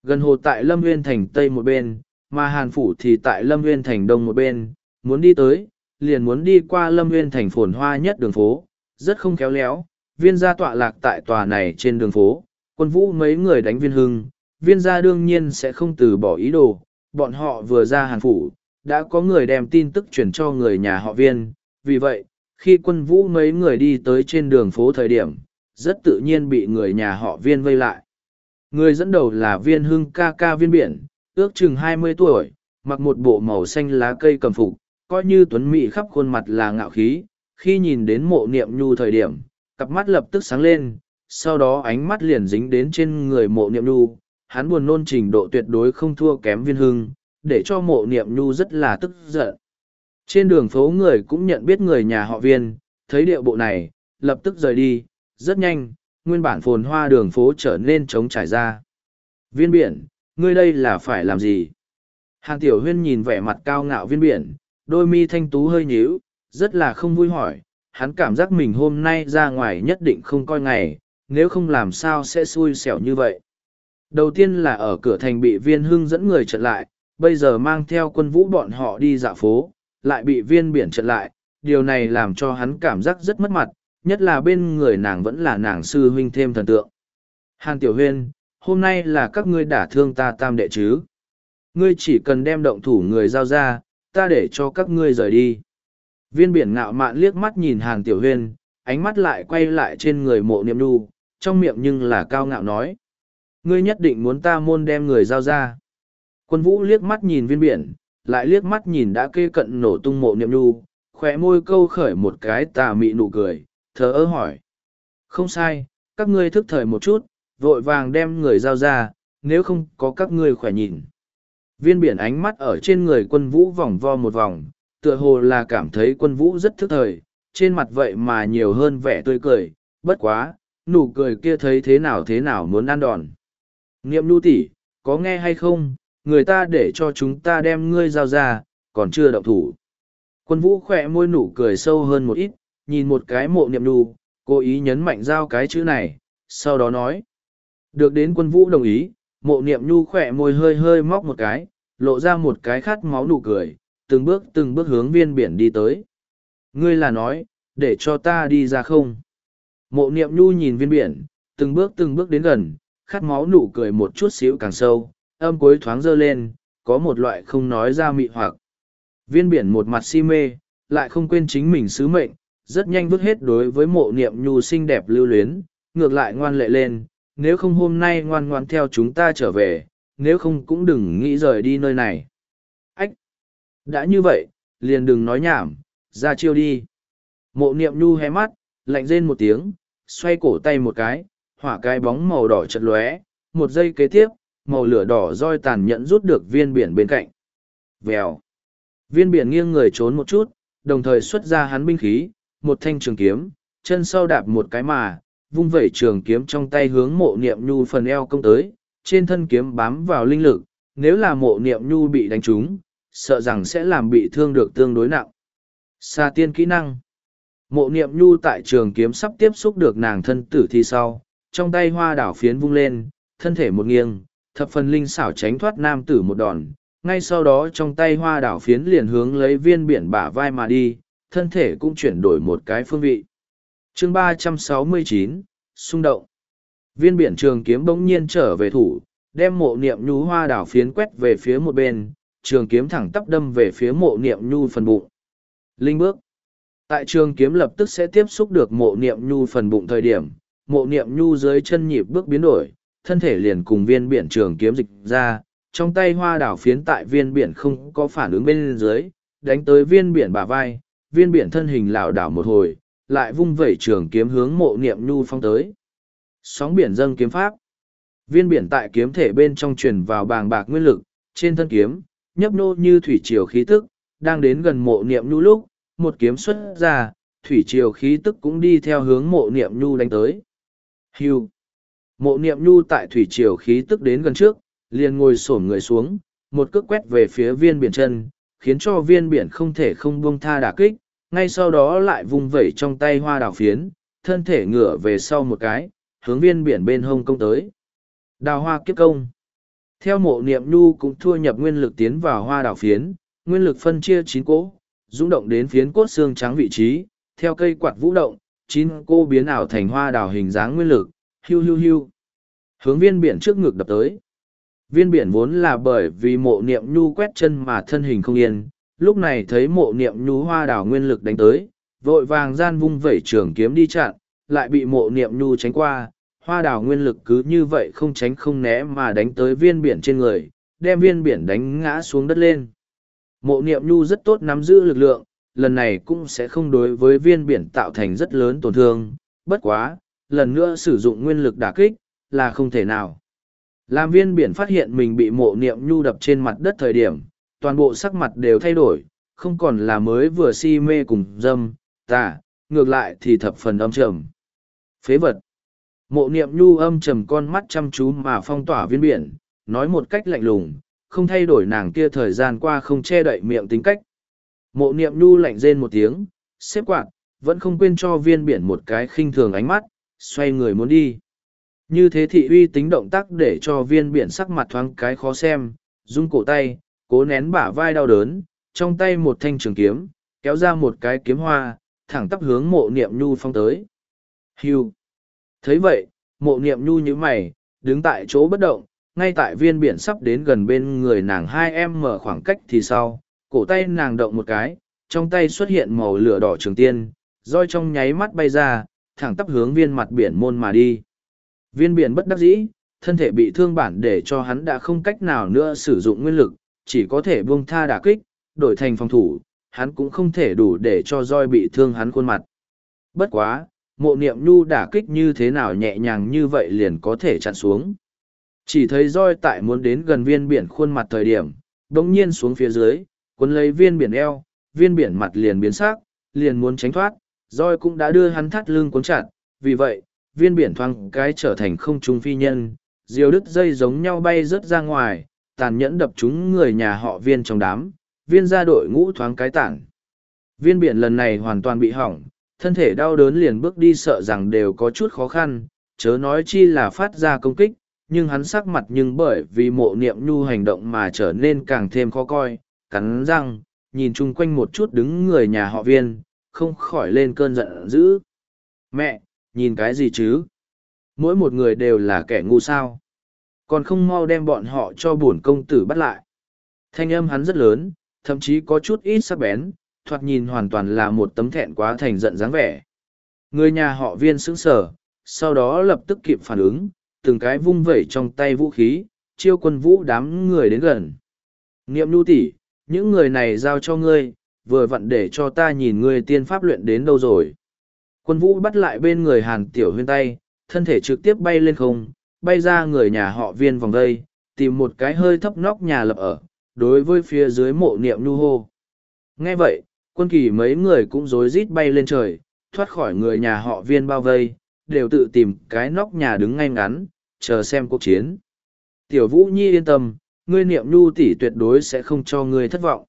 Gần hồ tại Lâm Nguyên Thành Tây một bên, mà hàn phủ thì tại Lâm Nguyên Thành Đông một bên, muốn đi tới, liền muốn đi qua Lâm Nguyên Thành phồn hoa nhất đường phố, rất không khéo léo, viên gia tọa lạc tại tòa này trên đường phố, quân vũ mấy người đánh viên hưng, viên gia đương nhiên sẽ không từ bỏ ý đồ, bọn họ vừa ra hàn phủ, đã có người đem tin tức chuyển cho người nhà họ viên, vì vậy, khi quân vũ mấy người đi tới trên đường phố thời điểm, rất tự nhiên bị người nhà họ viên vây lại. Người dẫn đầu là viên hưng ca ca viên biển, ước chừng hai mươi tuổi, mặc một bộ màu xanh lá cây cầm phục, coi như tuấn mỹ khắp khuôn mặt là ngạo khí, khi nhìn đến mộ niệm nhu thời điểm, cặp mắt lập tức sáng lên, sau đó ánh mắt liền dính đến trên người mộ niệm nhu, hắn buồn nôn trình độ tuyệt đối không thua kém viên hưng, để cho mộ niệm nhu rất là tức giận. Trên đường phố người cũng nhận biết người nhà họ viên, thấy điệu bộ này, lập tức rời đi, rất nhanh, nguyên bản phồn hoa đường phố trở nên trống trải ra. Viên biển, ngươi đây là phải làm gì? Hàn Tiểu Huyên nhìn vẻ mặt cao ngạo viên biển, đôi mi thanh tú hơi nhíu, rất là không vui hỏi, hắn cảm giác mình hôm nay ra ngoài nhất định không coi ngày, nếu không làm sao sẽ xui xẻo như vậy. Đầu tiên là ở cửa thành bị viên hưng dẫn người trận lại, bây giờ mang theo quân vũ bọn họ đi dạo phố, lại bị viên biển trận lại, điều này làm cho hắn cảm giác rất mất mặt, nhất là bên người nàng vẫn là nàng sư huynh thêm thần tượng. Hàn Tiểu Huyên, hôm nay là các ngươi đả thương ta tam đệ chứ. Ngươi chỉ cần đem động thủ người giao ra, ta để cho các ngươi rời đi. Viên biển ngạo mạn liếc mắt nhìn Hàn Tiểu Huyên, ánh mắt lại quay lại trên người mộ niệm nu, trong miệng nhưng là cao ngạo nói. Ngươi nhất định muốn ta môn đem người giao ra. Quân vũ liếc mắt nhìn viên biển, lại liếc mắt nhìn đã kê cận nổ tung mộ niệm nu, khỏe môi câu khởi một cái tà mị nụ cười, thờ ơ hỏi. Không sai, các ngươi thức thời một chút, vội vàng đem người giao ra, nếu không có các ngươi khỏe nhìn. Viên biển ánh mắt ở trên người quân vũ vòng vo một vòng, tựa hồ là cảm thấy quân vũ rất thức thời, trên mặt vậy mà nhiều hơn vẻ tươi cười, bất quá, nụ cười kia thấy thế nào thế nào muốn ăn đòn. Niệm nu tỷ, có nghe hay không, người ta để cho chúng ta đem ngươi giao ra, còn chưa động thủ. Quân vũ khỏe môi nụ cười sâu hơn một ít, nhìn một cái mộ niệm nu, cố ý nhấn mạnh giao cái chữ này, sau đó nói. Được đến quân vũ đồng ý, mộ niệm nhu khỏe môi hơi hơi móc một cái, lộ ra một cái khát máu nụ cười, từng bước từng bước hướng viên biển đi tới. Ngươi là nói, để cho ta đi ra không? Mộ niệm nhu nhìn viên biển, từng bước từng bước đến gần, khát máu nụ cười một chút xíu càng sâu, âm cuối thoáng dơ lên, có một loại không nói ra mị hoặc. Viên biển một mặt si mê, lại không quên chính mình sứ mệnh, rất nhanh vứt hết đối với mộ niệm nhu xinh đẹp lưu luyến, ngược lại ngoan lệ lên, nếu không hôm nay ngoan ngoan theo chúng ta trở về, nếu không cũng đừng nghĩ rời đi nơi này. Ách! Đã như vậy, liền đừng nói nhảm, ra chiêu đi. Mộ niệm nhu hé mắt, lạnh rên một tiếng, xoay cổ tay một cái, hỏa cái bóng màu đỏ chật lóe, một giây kế tiếp, màu lửa đỏ roi tàn nhẫn rút được viên biển bên cạnh. Vèo! Viên biển nghiêng người trốn một chút, đồng thời xuất ra hắn binh khí, một thanh trường kiếm, chân sau đạp một cái mà, vung vẩy trường kiếm trong tay hướng mộ niệm nhu phần eo công tới, trên thân kiếm bám vào linh lực, nếu là mộ niệm nhu bị đánh trúng, sợ rằng sẽ làm bị thương được tương đối nặng. Xa tiên kỹ năng Mộ niệm nhu tại trường kiếm sắp tiếp xúc được nàng thân tử thi sau, trong tay hoa đảo phiến vung lên, thân thể một nghiêng, thập phần linh xảo tránh thoát nam tử một đòn, ngay sau đó trong tay hoa đảo phiến liền hướng lấy viên biển bả vai mà đi, thân thể cũng chuyển đổi một cái phương vị. chương ba trăm sáu mươi chín xung động. Viên biển trường kiếm bỗng nhiên trở về thủ, đem mộ niệm nhu hoa đảo phiến quét về phía một bên, trường kiếm thẳng tắp đâm về phía mộ niệm nhu phần bụng. Linh bước. Tại trường kiếm lập tức sẽ tiếp xúc được mộ niệm nhu phần bụng thời điểm, mộ niệm nhu dưới chân nhịp bước biến đổi, thân thể liền cùng viên biển trường kiếm dịch ra, trong tay hoa đảo phiến tại viên biển không có phản ứng bên dưới, đánh tới viên biển bả vai, viên biển thân hình lảo đảo một hồi, lại vung vẩy trường kiếm hướng mộ niệm nhu phong tới. Sóng biển dâng kiếm pháp. Viên biển tại kiếm thể bên trong truyền vào bàng bạc nguyên lực, trên thân kiếm, nhấp nô như thủy triều khí tức, đang đến gần mộ niệm nhu lúc, một kiếm xuất ra, thủy triều khí tức cũng đi theo hướng mộ niệm nhu đánh tới. Hưu. Mộ niệm nhu tại thủy triều khí tức đến gần trước, liền ngồi xổm người xuống, một cước quét về phía viên biển chân, khiến cho viên biển không thể không buông tha đả kích, ngay sau đó lại vung vẩy trong tay hoa đào phiến, thân thể ngửa về sau một cái, hướng viên biển bên hông công tới. Đào hoa kiếp công. Theo mộ niệm nhu cũng thua nhập nguyên lực tiến vào hoa đào phiến, nguyên lực phân chia chín cỗ, rung động đến phiến cốt xương trắng vị trí, theo cây quạt vũ động, chín cô biến ảo thành hoa đào hình dáng nguyên lực, hiu hiu hiu. Hướng viên biển trước ngực đập tới. Viên biển vốn là bởi vì mộ niệm nhu quét chân mà thân hình không yên, lúc này thấy mộ niệm nhu hoa đào nguyên lực đánh tới, vội vàng gian vung vẩy trường kiếm đi chặn, lại bị mộ niệm nhu tránh qua, hoa đào nguyên lực cứ như vậy không tránh không né mà đánh tới viên biển trên người, đem viên biển đánh ngã xuống đất lên. Mộ niệm nhu rất tốt nắm giữ lực lượng, lần này cũng sẽ không đối với viên biển tạo thành rất lớn tổn thương, bất quá, lần nữa sử dụng nguyên lực đả kích, là không thể nào. Làm viên biển phát hiện mình bị mộ niệm nhu đập trên mặt đất thời điểm, toàn bộ sắc mặt đều thay đổi, không còn là mới vừa si mê cùng dâm, tà, ngược lại thì thập phần âm trầm. Phế vật. Mộ niệm nhu âm trầm con mắt chăm chú mà phong tỏa viên biển, nói một cách lạnh lùng, không thay đổi nàng kia thời gian qua không che đậy miệng tính cách. Mộ niệm nhu lạnh rên một tiếng, xếp quạt, vẫn không quên cho viên biển một cái khinh thường ánh mắt, xoay người muốn đi. Như thế thị uy tính động tác để cho viên biển sắc mặt thoáng cái khó xem, rung cổ tay, cố nén bả vai đau đớn, trong tay một thanh trường kiếm, kéo ra một cái kiếm hoa, thẳng tắp hướng mộ niệm nhu phong tới. Hưu. thấy vậy, mộ niệm nhu như mày, đứng tại chỗ bất động, ngay tại viên biển sắp đến gần bên người nàng hai em mở khoảng cách thì sau, cổ tay nàng động một cái, trong tay xuất hiện màu lửa đỏ trường tiên, roi trong nháy mắt bay ra, thẳng tắp hướng viên mặt biển môn mà đi. Viên biển bất đắc dĩ, thân thể bị thương bản để cho hắn đã không cách nào nữa sử dụng nguyên lực, chỉ có thể buông tha đả kích, đổi thành phòng thủ, hắn cũng không thể đủ để cho roi bị thương hắn khuôn mặt. Bất quá, mộ niệm nhu đả kích như thế nào nhẹ nhàng như vậy liền có thể chặn xuống. Chỉ thấy roi tại muốn đến gần viên biển khuôn mặt thời điểm, đống nhiên xuống phía dưới, cuốn lấy viên biển eo, viên biển mặt liền biến sắc, liền muốn tránh thoát, roi cũng đã đưa hắn thắt lưng cuốn chặt, vì vậy, viên biển thoáng cái trở thành không trung phi nhân, diều đứt dây giống nhau bay rớt ra ngoài, tàn nhẫn đập chúng người nhà họ viên trong đám, viên ra đội ngũ thoáng cái tản. Viên biển lần này hoàn toàn bị hỏng, thân thể đau đớn liền bước đi sợ rằng đều có chút khó khăn, chớ nói chi là phát ra công kích, nhưng hắn sắc mặt nhưng bởi vì mộ niệm nhu hành động mà trở nên càng thêm khó coi, cắn răng, nhìn chung quanh một chút đứng người nhà họ viên, không khỏi lên cơn giận dữ. Mẹ, nhìn cái gì chứ? Mỗi một người đều là kẻ ngu sao. Còn không mau đem bọn họ cho bổn công tử bắt lại. Thanh âm hắn rất lớn, thậm chí có chút ít sắc bén, thoạt nhìn hoàn toàn là một tấm thẹn quá thành giận dáng vẻ. Người nhà họ viên sững sờ, sau đó lập tức kịp phản ứng, từng cái vung vẩy trong tay vũ khí, chiêu quân vũ đám người đến gần. Niệm nu tỷ, những người này giao cho ngươi, vừa vặn để cho ta nhìn ngươi tiên pháp luyện đến đâu rồi. Quân vũ bắt lại bên người hàn tiểu huyên tay, thân thể trực tiếp bay lên không, bay ra người nhà họ viên vòng đây, tìm một cái hơi thấp nóc nhà lập ở, đối với phía dưới mộ niệm nu hô. Nghe vậy, quân kỳ mấy người cũng rối rít bay lên trời, thoát khỏi người nhà họ viên bao vây, đều tự tìm cái nóc nhà đứng ngay ngắn, chờ xem cuộc chiến. Tiểu Vũ Nhi yên tâm, ngươi niệm nhu tỷ tuyệt đối sẽ không cho ngươi thất vọng.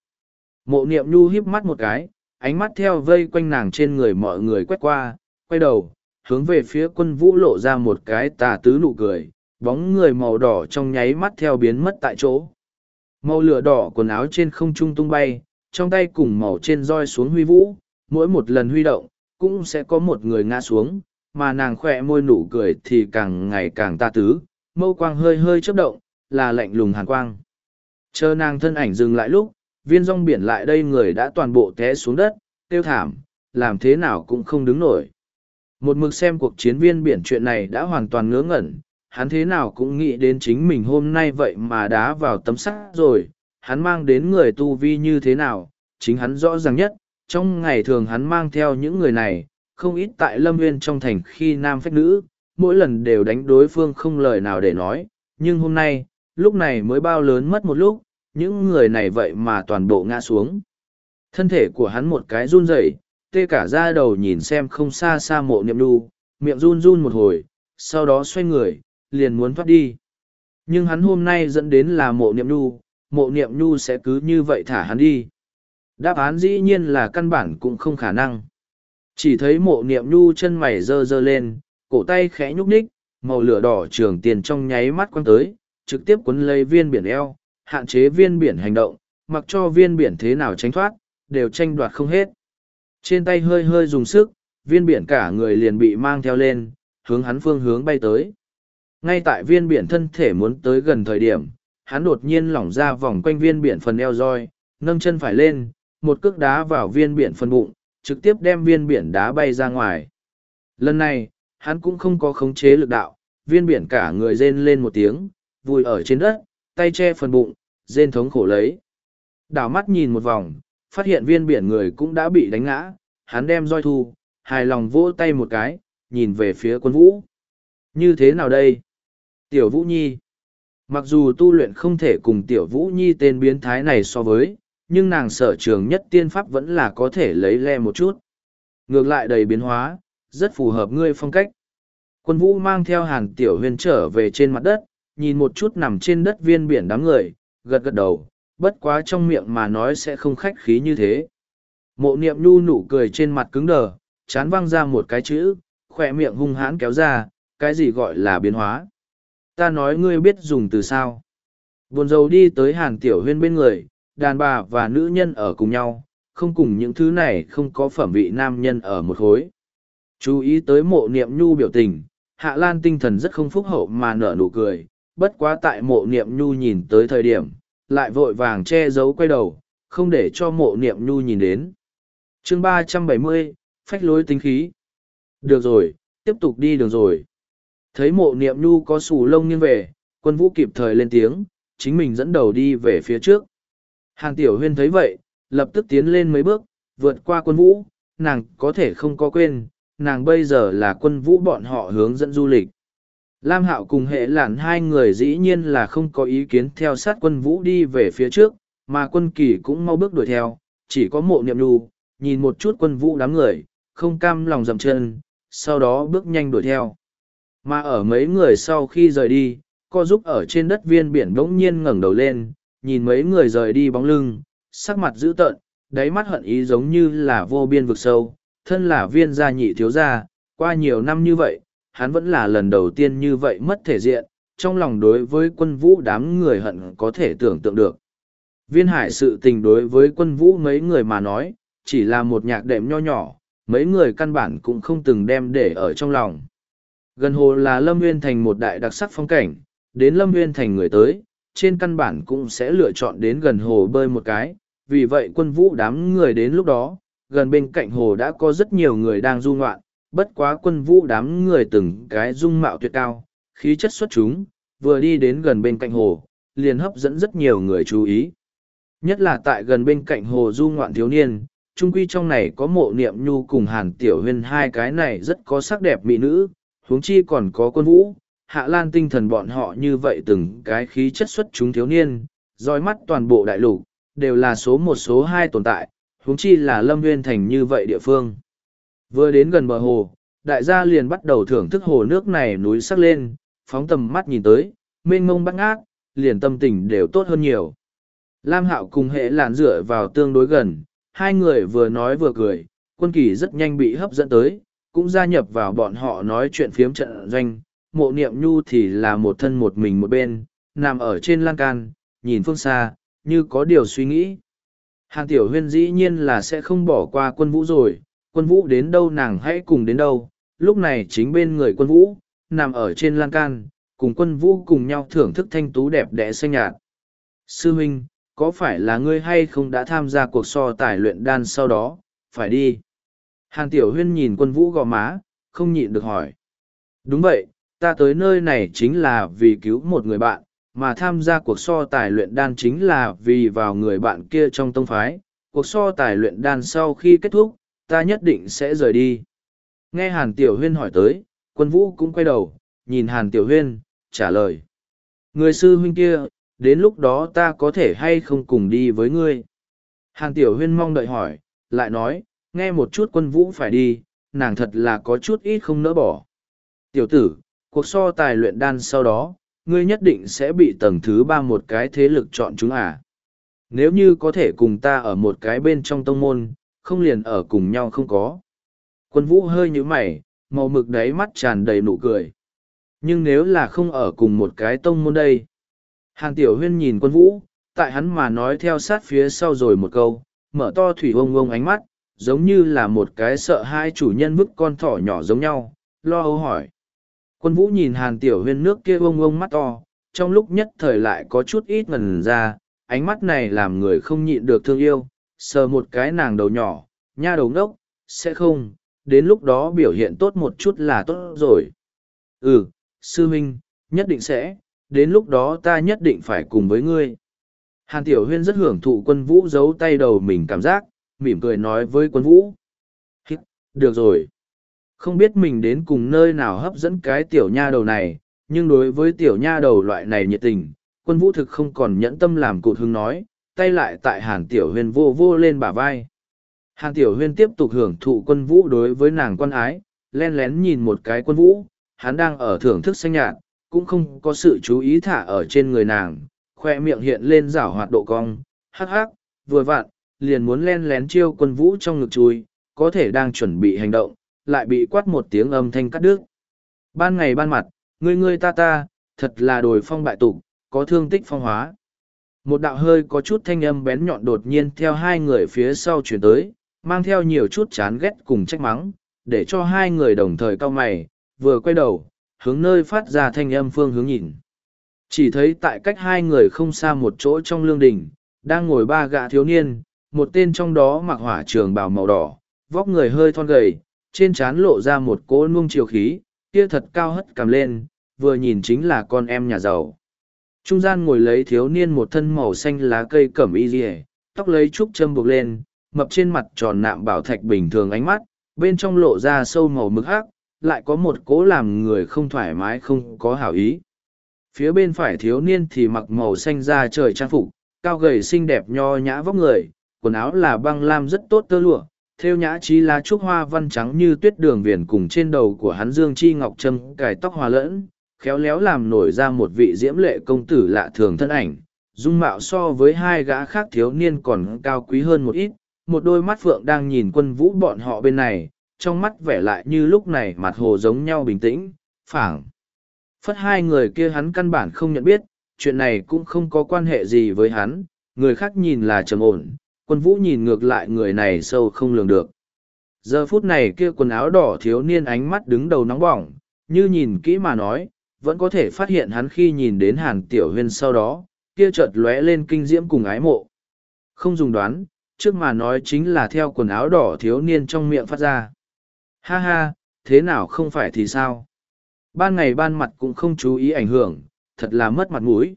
Mộ niệm nhu híp mắt một cái, ánh mắt theo vây quanh nàng trên người mọi người quét qua, quay đầu, hướng về phía quân vũ lộ ra một cái tà tứ nụ cười, bóng người màu đỏ trong nháy mắt theo biến mất tại chỗ. Màu lửa đỏ quần áo trên không trung tung bay, trong tay cùng màu trên roi xuống huy vũ, mỗi một lần huy động, cũng sẽ có một người ngã xuống, mà nàng khỏe môi nụ cười thì càng ngày càng ta tứ, mâu quang hơi hơi chớp động, là lạnh lùng hàn quang. Chờ nàng thân ảnh dừng lại lúc, viên rong biển lại đây người đã toàn bộ té xuống đất, tiêu thảm, làm thế nào cũng không đứng nổi. Một mực xem cuộc chiến viên biển chuyện này đã hoàn toàn ngớ ngẩn, hắn thế nào cũng nghĩ đến chính mình hôm nay vậy mà đá vào tấm sắt rồi, hắn mang đến người tu vi như thế nào, chính hắn rõ ràng nhất, trong ngày thường hắn mang theo những người này, không ít tại lâm nguyên trong thành khi nam phách nữ, mỗi lần đều đánh đối phương không lời nào để nói, nhưng hôm nay, lúc này mới bao lớn mất một lúc, những người này vậy mà toàn bộ ngã xuống. Thân thể của hắn một cái run rẩy, tê cả da đầu nhìn xem không xa xa mộ niệm đu, miệng run run một hồi, sau đó xoay người, liền muốn thoát đi. Nhưng hắn hôm nay dẫn đến là mộ niệm đu, mộ niệm nhu sẽ cứ như vậy thả hắn đi. Đáp án dĩ nhiên là căn bản cũng không khả năng. Chỉ thấy mộ niệm nhu chân mày dơ dơ lên, cổ tay khẽ nhúc nhích, màu lửa đỏ trường tiền trong nháy mắt quăng tới, trực tiếp quấn lấy viên biển eo, hạn chế viên biển hành động, mặc cho viên biển thế nào tránh thoát, đều tranh đoạt không hết. Trên tay hơi hơi dùng sức, viên biển cả người liền bị mang theo lên, hướng hắn phương hướng bay tới. Ngay tại viên biển thân thể muốn tới gần thời điểm, hắn đột nhiên lỏng ra vòng quanh viên biển phần eo roi, nâng chân phải lên, một cước đá vào viên biển phần bụng, trực tiếp đem viên biển đá bay ra ngoài. Lần này, hắn cũng không có khống chế lực đạo, viên biển cả người rên lên một tiếng, vùi ở trên đất, tay che phần bụng, rên thống khổ lấy. Đảo mắt nhìn một vòng, phát hiện viên biển người cũng đã bị đánh ngã, hắn đem roi thu, hài lòng vỗ tay một cái, nhìn về phía quân vũ. Như thế nào đây? Tiểu Vũ Nhi. Mặc dù tu luyện không thể cùng Tiểu Vũ Nhi tên biến thái này so với, nhưng nàng sở trường nhất tiên pháp vẫn là có thể lấy le một chút. Ngược lại đầy biến hóa, rất phù hợp ngươi phong cách. Quân vũ mang theo hàn tiểu huyền trở về trên mặt đất, nhìn một chút nằm trên đất viên biển đám người, gật gật đầu, bất quá trong miệng mà nói sẽ không khách khí như thế. Mộ niệm nhu nụ cười trên mặt cứng đờ, chán văng ra một cái chữ, khỏe miệng hung hãn kéo ra, cái gì gọi là biến hóa. Ta nói ngươi biết dùng từ sao. Buồn dầu đi tới hàn tiểu huyên bên người, đàn bà và nữ nhân ở cùng nhau, không cùng những thứ này không có phẩm vị nam nhân ở một khối. Chú ý tới mộ niệm nhu biểu tình, hạ lan tinh thần rất không phúc hậu mà nở nụ cười, bất quá tại mộ niệm nhu nhìn tới thời điểm, lại vội vàng che giấu quay đầu, không để cho mộ niệm nhu nhìn đến. chương ba trăm bảy mươi phách lối tính khí. Được rồi, tiếp tục đi đường rồi. Thấy mộ niệm nhu có sù lông nghiêng về, quân vũ kịp thời lên tiếng, chính mình dẫn đầu đi về phía trước. Hàng tiểu huyên thấy vậy, lập tức tiến lên mấy bước, vượt qua quân vũ, nàng có thể không có quên, nàng bây giờ là quân vũ bọn họ hướng dẫn du lịch. Lam Hạo cùng hệ lản hai người dĩ nhiên là không có ý kiến theo sát quân vũ đi về phía trước, mà quân kỳ cũng mau bước đuổi theo, chỉ có mộ niệm đù, nhìn một chút quân vũ đám người, không cam lòng dầm chân, sau đó bước nhanh đuổi theo. Mà ở mấy người sau khi rời đi, co giúp ở trên đất viên biển bỗng nhiên ngẩng đầu lên, nhìn mấy người rời đi bóng lưng, sắc mặt dữ tợn, đáy mắt hận ý giống như là vô biên vực sâu, thân là viên gia nhị thiếu gia, qua nhiều năm như vậy, hắn vẫn là lần đầu tiên như vậy mất thể diện, trong lòng đối với quân vũ đám người hận có thể tưởng tượng được. Viên hải sự tình đối với quân vũ mấy người mà nói, chỉ là một nhạc đệm nho nhỏ, mấy người căn bản cũng không từng đem để ở trong lòng. Gần hồ là Lâm Nguyên Thành một đại đặc sắc phong cảnh, đến Lâm Nguyên Thành người tới, trên căn bản cũng sẽ lựa chọn đến gần hồ bơi một cái, vì vậy quân vũ đám người đến lúc đó, gần bên cạnh hồ đã có rất nhiều người đang du ngoạn, bất quá quân vũ đám người từng cái dung mạo tuyệt cao, khí chất xuất chúng, vừa đi đến gần bên cạnh hồ, liền hấp dẫn rất nhiều người chú ý. Nhất là tại gần bên cạnh hồ du ngoạn thiếu niên, trung quy trong này có mộ niệm nhu cùng hàn tiểu huyên hai cái này rất có sắc đẹp mỹ nữ, huống chi còn có quân vũ, hạ lan tinh thần bọn họ như vậy từng cái khí chất xuất chúng thiếu niên, dõi mắt toàn bộ đại lục, đều là số một số hai tồn tại, huống chi là lâm nguyên thành như vậy địa phương. Vừa đến gần bờ hồ, đại gia liền bắt đầu thưởng thức hồ nước này núi sắc lên, phóng tầm mắt nhìn tới, mênh mông bắt ngát, liền tâm tình đều tốt hơn nhiều. Lam Hạo cùng hệ làn dựa vào tương đối gần, hai người vừa nói vừa cười, quân kỳ rất nhanh bị hấp dẫn tới, cũng gia nhập vào bọn họ nói chuyện phiếm trận doanh, mộ niệm nhu thì là một thân một mình một bên, nằm ở trên lan can, nhìn phương xa, như có điều suy nghĩ. Hàng tiểu huyên dĩ nhiên là sẽ không bỏ qua quân vũ rồi, quân vũ đến đâu nàng hãy cùng đến đâu, lúc này chính bên người quân vũ, nằm ở trên lan can, cùng quân vũ cùng nhau thưởng thức thanh tú đẹp đẽ xanh nhạt. Sư huynh, có phải là ngươi hay không đã tham gia cuộc so tài luyện đan sau đó, phải đi. Hàn Tiểu Huyên nhìn quân vũ gò má, không nhịn được hỏi. Đúng vậy, ta tới nơi này chính là vì cứu một người bạn, mà tham gia cuộc so tài luyện đan chính là vì vào người bạn kia trong tông phái. Cuộc so tài luyện đan sau khi kết thúc, ta nhất định sẽ rời đi. Nghe Hàn Tiểu Huyên hỏi tới, quân vũ cũng quay đầu, nhìn Hàn Tiểu Huyên, trả lời. Người sư huynh kia, đến lúc đó ta có thể hay không cùng đi với ngươi. Hàn Tiểu Huyên mong đợi hỏi, lại nói, nghe một chút quân vũ phải đi, nàng thật là có chút ít không nỡ bỏ. Tiểu tử, cuộc so tài luyện đan sau đó, ngươi nhất định sẽ bị tầng thứ ba một cái thế lực chọn chúng à. Nếu như có thể cùng ta ở một cái bên trong tông môn, không liền ở cùng nhau không có. Quân vũ hơi nhíu mày, màu mực đáy mắt tràn đầy nụ cười. Nhưng nếu là không ở cùng một cái tông môn đây. Hàng tiểu huyên nhìn quân vũ, tại hắn mà nói theo sát phía sau rồi một câu, mở to thủy ông ông ánh mắt, giống như là một cái sợ hai chủ nhân vứt con thỏ nhỏ giống nhau, lo âu hỏi. Quân vũ nhìn hàn tiểu huyên nước kia ông ông mắt to, trong lúc nhất thời lại có chút ít ngần ra, ánh mắt này làm người không nhịn được thương yêu, sờ một cái nàng đầu nhỏ, nha đầu ngốc, sẽ không, đến lúc đó biểu hiện tốt một chút là tốt rồi. Ừ, sư huynh, nhất định sẽ, đến lúc đó ta nhất định phải cùng với ngươi. Hàn Tiểu Huyên rất hưởng thụ quân vũ giấu tay đầu mình cảm giác, mỉm cười nói với quân vũ. Hít, được rồi. Không biết mình đến cùng nơi nào hấp dẫn cái tiểu nha đầu này, nhưng đối với tiểu nha đầu loại này nhiệt tình, quân vũ thực không còn nhẫn tâm làm cụt hưng nói, tay lại tại Hàn Tiểu Huyên vô vô lên bả vai. Hàn Tiểu Huyên tiếp tục hưởng thụ quân vũ đối với nàng quan ái, len lén nhìn một cái quân vũ, hắn đang ở thưởng thức xanh nhạt, cũng không có sự chú ý thả ở trên người nàng, khoe miệng hiện lên rảo hoạt độ cong, hắc hắc, vừa vặn, liền muốn len lén chiêu quân vũ trong ngực chui, có thể đang chuẩn bị hành động, lại bị quát một tiếng âm thanh cắt đứt. Ban ngày ban mặt, ngươi ngươi ta ta, thật là đồi phong bại tục, có thương tích phong hóa. Một đạo hơi có chút thanh âm bén nhọn đột nhiên theo hai người phía sau chuyển tới, mang theo nhiều chút chán ghét cùng trách mắng, để cho hai người đồng thời cao mày, vừa quay đầu, hướng nơi phát ra thanh âm phương hướng nhìn. Chỉ thấy tại cách hai người không xa một chỗ trong lương đình, đang ngồi ba gã thiếu niên, một tên trong đó mặc hỏa trường bào màu đỏ, vóc người hơi thon gầy, trên trán lộ ra một cỗ nuông chiều khí, kia thật cao hất cầm lên, vừa nhìn chính là con em nhà giàu. Trung gian ngồi lấy thiếu niên một thân màu xanh lá cây cẩm y rìa, tóc lấy trúc châm buộc lên, mập trên mặt tròn nạm bảo thạch bình thường ánh mắt, bên trong lộ ra sâu màu mực hắc, lại có một cố làm người không thoải mái không có hảo ý. Phía bên phải thiếu niên thì mặc màu xanh da trời trang phục, cao gầy xinh đẹp nho nhã vóc người, quần áo là băng lam rất tốt tơ lụa, theo nhã trí lá trúc hoa văn trắng như tuyết đường viền cùng trên đầu của hắn dương chi ngọc trâm cài tóc hòa lẫn, khéo léo làm nổi ra một vị diễm lệ công tử lạ thường thân ảnh. Dung mạo so với hai gã khác thiếu niên còn cao quý hơn một ít, một đôi mắt phượng đang nhìn quân vũ bọn họ bên này, trong mắt vẻ lại như lúc này mặt hồ giống nhau bình tĩnh, phảng. Phất hai người kia hắn căn bản không nhận biết, chuyện này cũng không có quan hệ gì với hắn, người khác nhìn là trầm ổn, quân vũ nhìn ngược lại người này sâu không lường được. Giờ phút này kia quần áo đỏ thiếu niên ánh mắt đứng đầu nóng bỏng, như nhìn kỹ mà nói, vẫn có thể phát hiện hắn khi nhìn đến hàn tiểu huyên sau đó, kia chợt lóe lên kinh diễm cùng ái mộ. Không dùng đoán, trước mà nói chính là theo quần áo đỏ thiếu niên trong miệng phát ra. Ha ha, thế nào không phải thì sao? Ban ngày ban mặt cũng không chú ý ảnh hưởng, thật là mất mặt mũi.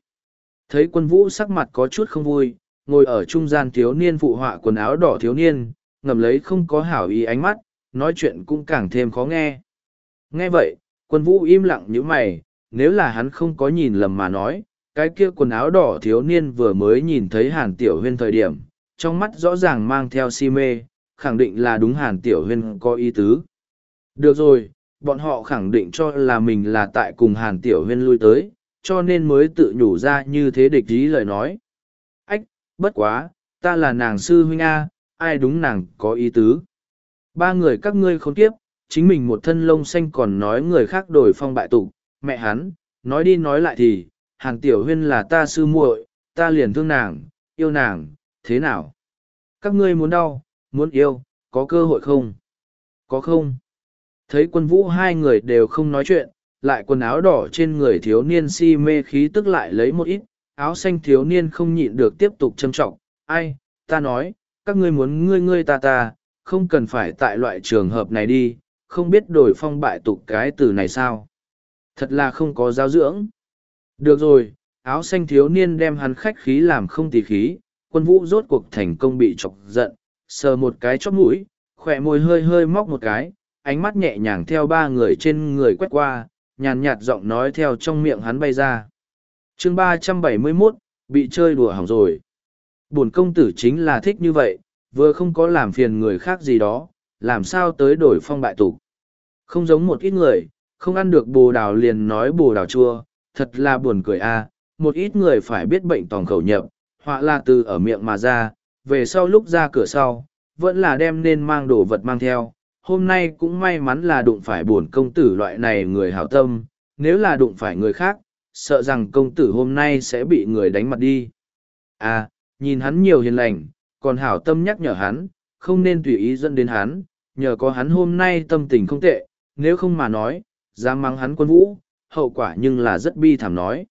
Thấy quân vũ sắc mặt có chút không vui, ngồi ở trung gian thiếu niên phụ họa quần áo đỏ thiếu niên, ngầm lấy không có hảo ý ánh mắt, nói chuyện cũng càng thêm khó nghe. Nghe vậy, quân vũ im lặng như mày, nếu là hắn không có nhìn lầm mà nói, cái kia quần áo đỏ thiếu niên vừa mới nhìn thấy hàn tiểu huyên thời điểm, trong mắt rõ ràng mang theo si mê, khẳng định là đúng hàn tiểu huyên có ý tứ. Được rồi, bọn họ khẳng định cho là mình là tại cùng hàn tiểu huyên lui tới, cho nên mới tự nhủ ra như thế địch ý lời nói. Ách, bất quá, ta là nàng sư huynh A, ai đúng nàng có ý tứ. Ba người các ngươi không tiếp, chính mình một thân lông xanh còn nói người khác đổi phong bại tục, mẹ hắn, nói đi nói lại thì, hàn tiểu huyên là ta sư muội, ta liền thương nàng, yêu nàng, thế nào? Các ngươi muốn đau, muốn yêu, có cơ hội không? Có không? Thấy quân vũ hai người đều không nói chuyện, lại quần áo đỏ trên người thiếu niên si mê khí tức lại lấy một ít, áo xanh thiếu niên không nhịn được tiếp tục châm trọng, ai, ta nói, các ngươi muốn ngươi ngươi ta ta, không cần phải tại loại trường hợp này đi, không biết đổi phong bại tục cái từ này sao. Thật là không có giáo dưỡng. Được rồi, áo xanh thiếu niên đem hắn khách khí làm không tì khí, quân vũ rốt cuộc thành công bị chọc giận, sờ một cái chóp mũi, khỏe môi hơi hơi móc một cái, ánh mắt nhẹ nhàng theo ba người trên người quét qua, nhàn nhạt giọng nói theo trong miệng hắn bay ra. chương ba trăm bảy mươi 371, bị chơi đùa hỏng rồi. Bổn công tử chính là thích như vậy, vừa không có làm phiền người khác gì đó, làm sao tới đổi phong bại tục. Không giống một ít người, không ăn được bồ đào liền nói bồ đào chua, thật là buồn cười a một ít người phải biết bệnh tòng khẩu nhập, họa là từ ở miệng mà ra, về sau lúc ra cửa sau, vẫn là đem nên mang đồ vật mang theo, hôm nay cũng may mắn là đụng phải bổn công tử loại này người hảo tâm, nếu là đụng phải người khác, sợ rằng công tử hôm nay sẽ bị người đánh mặt đi. À, nhìn hắn nhiều hiền lành, còn hảo tâm nhắc nhở hắn, không nên tùy ý dẫn đến hắn, nhờ có hắn hôm nay tâm tình không tệ, nếu không mà nói, dám mắng hắn quân vũ, hậu quả nhưng là rất bi thảm nói.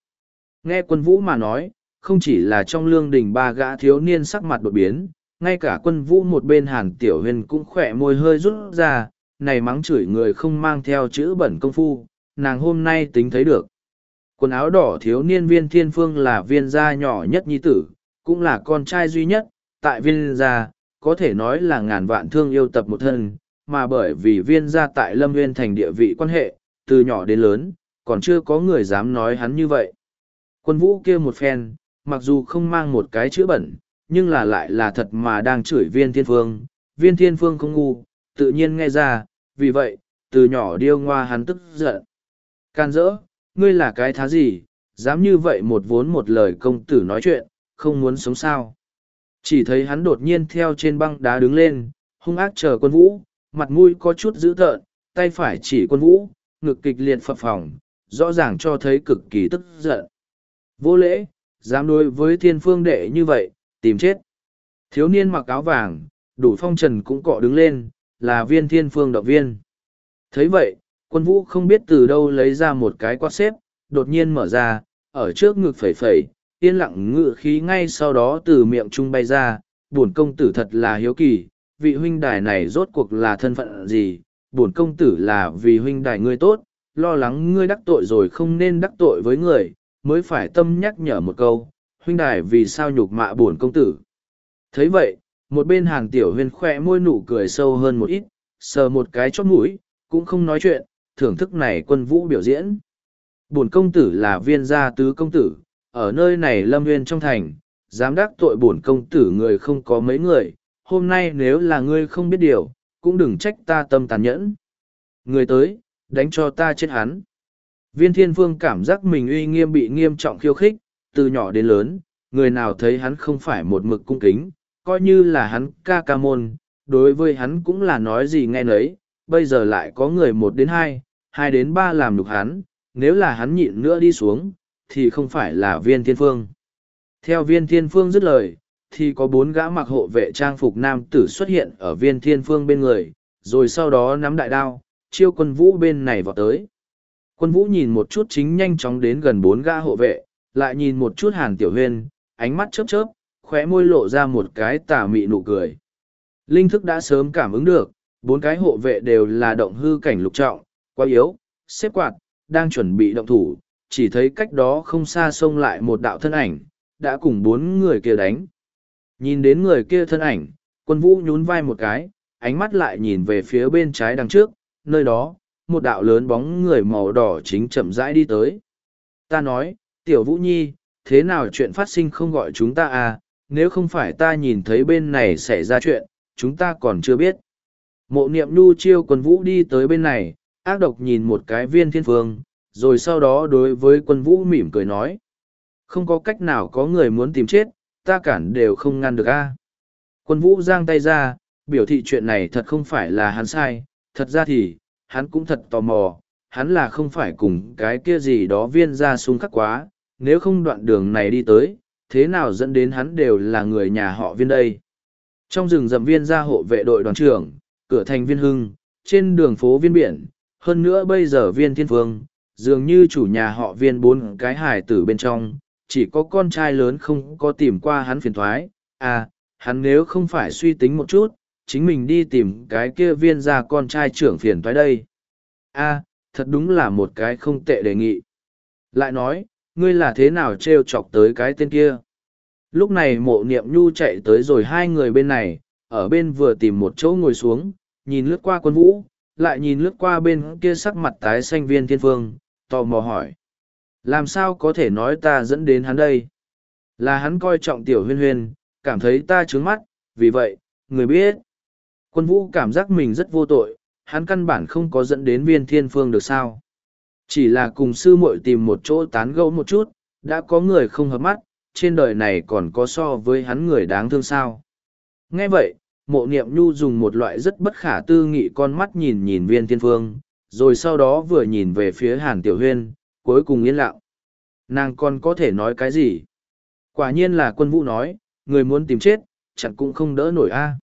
Nghe quân vũ mà nói, không chỉ là trong lương đình ba gã thiếu niên sắc mặt đột biến, ngay cả quân vũ một bên hàn tiểu huyền cũng khỏe môi hơi rút ra, này mắng chửi người không mang theo chữ bẩn công phu, nàng hôm nay tính thấy được. Quần áo đỏ thiếu niên viên thiên phương là viên gia nhỏ nhất nhi tử, cũng là con trai duy nhất, tại viên gia, có thể nói là ngàn vạn thương yêu tập một thân, mà bởi vì viên gia tại Lâm Nguyên thành địa vị quan hệ, từ nhỏ đến lớn, còn chưa có người dám nói hắn như vậy. Quân vũ kia một phen, mặc dù không mang một cái chữ bẩn, nhưng là lại là thật mà đang chửi viên thiên phương, viên thiên phương không ngu, tự nhiên nghe ra, vì vậy, từ nhỏ điêu ngoa hắn tức giận. Can dỡ, ngươi là cái thá gì, dám như vậy một vốn một lời công tử nói chuyện, không muốn sống sao. Chỉ thấy hắn đột nhiên theo trên băng đá đứng lên, hung ác chờ quân vũ, mặt mũi có chút dữ tợn, tay phải chỉ quân vũ, ngực kịch liệt phập phỏng rõ ràng cho thấy cực kỳ tức giận. Vô lễ, dám đối với thiên phương đệ như vậy, tìm chết. Thiếu niên mặc áo vàng, đủ phong trần cũng cọ đứng lên, là viên thiên phương động viên. thấy vậy, quân vũ không biết từ đâu lấy ra một cái quạt xếp, đột nhiên mở ra, ở trước ngực phẩy phẩy, yên lặng ngự khí ngay sau đó từ miệng trung bay ra, buồn công tử thật là hiếu kỳ, vị huynh đài này rốt cuộc là thân phận gì, buồn công tử là vì huynh đài ngươi tốt, lo lắng ngươi đắc tội rồi không nên đắc tội với người, mới phải tâm nhắc nhở một câu, huynh đài vì sao nhục mạ buồn công tử. thấy vậy, một bên hàng tiểu huyên khoe môi nụ cười sâu hơn một ít, sờ một cái chót mũi, cũng không nói chuyện, thưởng thức này quân vũ biểu diễn. Bổn công tử là viên gia tứ công tử, ở nơi này lâm nguyên trong thành, dám đắc tội bổn công tử người không có mấy người, hôm nay nếu là ngươi không biết điều, cũng đừng trách ta tâm tàn nhẫn. Người tới, đánh cho ta chết hắn. Viên thiên phương cảm giác mình uy nghiêm bị nghiêm trọng khiêu khích, từ nhỏ đến lớn, người nào thấy hắn không phải một mực cung kính, coi như là hắn ca ca môn, đối với hắn cũng là nói gì nghe nấy, bây giờ lại có người một đến hai, hai đến ba làm nhục hắn, nếu là hắn nhịn nữa đi xuống, thì không phải là viên thiên phương. Theo viên thiên phương dứt lời, thì có bốn gã mặc hộ vệ trang phục nam tử xuất hiện ở viên thiên phương bên người, rồi sau đó nắm đại đao, chiêu quân vũ bên này vào tới. Quân vũ nhìn một chút chính nhanh chóng đến gần bốn gã hộ vệ, lại nhìn một chút hàn tiểu huyên, ánh mắt chớp chớp, khóe môi lộ ra một cái tà mị nụ cười. Linh thức đã sớm cảm ứng được, bốn cái hộ vệ đều là động hư cảnh lục trọng, quá yếu, xếp quạt, đang chuẩn bị động thủ, chỉ thấy cách đó không xa xông lại một đạo thân ảnh, đã cùng bốn người kia đánh. Nhìn đến người kia thân ảnh, quân vũ nhún vai một cái, ánh mắt lại nhìn về phía bên trái đằng trước, nơi đó, một đạo lớn bóng người màu đỏ chính chậm rãi đi tới. Ta nói, tiểu vũ nhi, thế nào chuyện phát sinh không gọi chúng ta à, nếu không phải ta nhìn thấy bên này xảy ra chuyện, chúng ta còn chưa biết. Mộ niệm nu chiêu quân vũ đi tới bên này, ác độc nhìn một cái viên thiên phương, rồi sau đó đối với quân vũ mỉm cười nói. Không có cách nào có người muốn tìm chết, ta cản đều không ngăn được a. Quân vũ giang tay ra, biểu thị chuyện này thật không phải là hắn sai, thật ra thì, hắn cũng thật tò mò, hắn là không phải cùng cái kia gì đó viên ra xuống khắc quá, nếu không đoạn đường này đi tới, thế nào dẫn đến hắn đều là người nhà họ viên đây. Trong rừng rậm viên ra hộ vệ đội đoàn trưởng, cửa thành viên hưng, trên đường phố viên biển, hơn nữa bây giờ viên thiên phương, dường như chủ nhà họ viên bốn cái hải tử bên trong, chỉ có con trai lớn không có tìm qua hắn phiền thoái, à, hắn nếu không phải suy tính một chút, chính mình đi tìm cái kia viên ra con trai trưởng phiền thoái đây. a à, thật đúng là một cái không tệ đề nghị. Lại nói, ngươi là thế nào trêu chọc tới cái tên kia? Lúc này mộ niệm nhu chạy tới rồi hai người bên này, ở bên vừa tìm một chỗ ngồi xuống, nhìn lướt qua quân vũ, lại nhìn lướt qua bên kia sắc mặt tái xanh viên thiên phương, tò mò hỏi. Làm sao có thể nói ta dẫn đến hắn đây? Là hắn coi trọng tiểu huyên huyên, cảm thấy ta trướng mắt, vì vậy, người biết. Quân vũ cảm giác mình rất vô tội, hắn căn bản không có dẫn đến viên thiên phương được sao. Chỉ là cùng sư muội tìm một chỗ tán gẫu một chút, đã có người không hợp mắt, trên đời này còn có so với hắn người đáng thương sao. Nghe vậy, mộ niệm nhu dùng một loại rất bất khả tư nghị con mắt nhìn nhìn viên thiên phương, rồi sau đó vừa nhìn về phía hàn tiểu huyên, cuối cùng yên lặng. Nàng còn có thể nói cái gì? Quả nhiên là quân vũ nói, người muốn tìm chết, chẳng cũng không đỡ nổi a.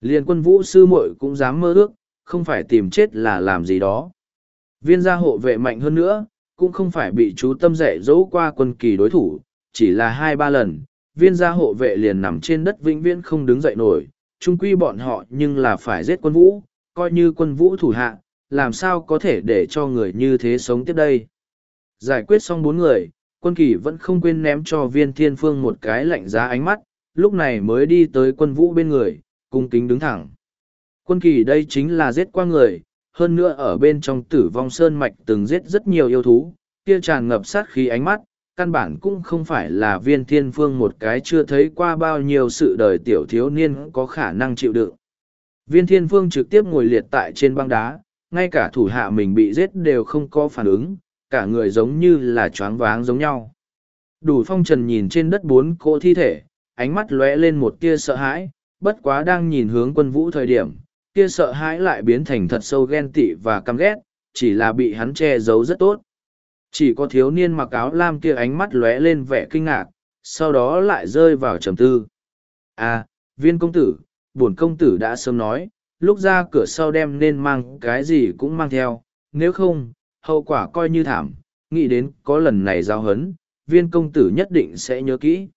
Liên quân vũ sư muội cũng dám mơ ước, không phải tìm chết là làm gì đó. Viên gia hộ vệ mạnh hơn nữa, cũng không phải bị chú tâm dạy dỗ qua quân kỳ đối thủ, chỉ là hai ba lần, viên gia hộ vệ liền nằm trên đất vĩnh viễn không đứng dậy nổi, chung quy bọn họ nhưng là phải giết quân vũ, coi như quân vũ thủ hạ, làm sao có thể để cho người như thế sống tiếp đây. Giải quyết xong bốn người, quân kỳ vẫn không quên ném cho viên thiên phương một cái lạnh giá ánh mắt, lúc này mới đi tới quân vũ bên người, cung kính đứng thẳng. Quân kỳ đây chính là giết qua người, hơn nữa ở bên trong tử vong sơn mạch từng giết rất nhiều yêu thú, kia tràn ngập sát khí ánh mắt, căn bản cũng không phải là viên thiên phương một cái chưa thấy qua bao nhiêu sự đời tiểu thiếu niên có khả năng chịu đựng. Viên thiên phương trực tiếp ngồi liệt tại trên băng đá, ngay cả thủ hạ mình bị giết đều không có phản ứng, cả người giống như là choáng váng giống nhau. Đủ phong trần nhìn trên đất bốn cỗ thi thể, ánh mắt lóe lên một tia sợ hãi, bất quá đang nhìn hướng quân vũ thời điểm, tia sợ hãi lại biến thành thật sâu ghen tị và căm ghét, chỉ là bị hắn che giấu rất tốt. Chỉ có thiếu niên mặc áo lam kia ánh mắt lóe lên vẻ kinh ngạc, sau đó lại rơi vào trầm tư. À, viên công tử, bổn công tử đã sớm nói, lúc ra cửa sau đem nên mang cái gì cũng mang theo, nếu không, hậu quả coi như thảm, nghĩ đến có lần này giao hấn, viên công tử nhất định sẽ nhớ kỹ.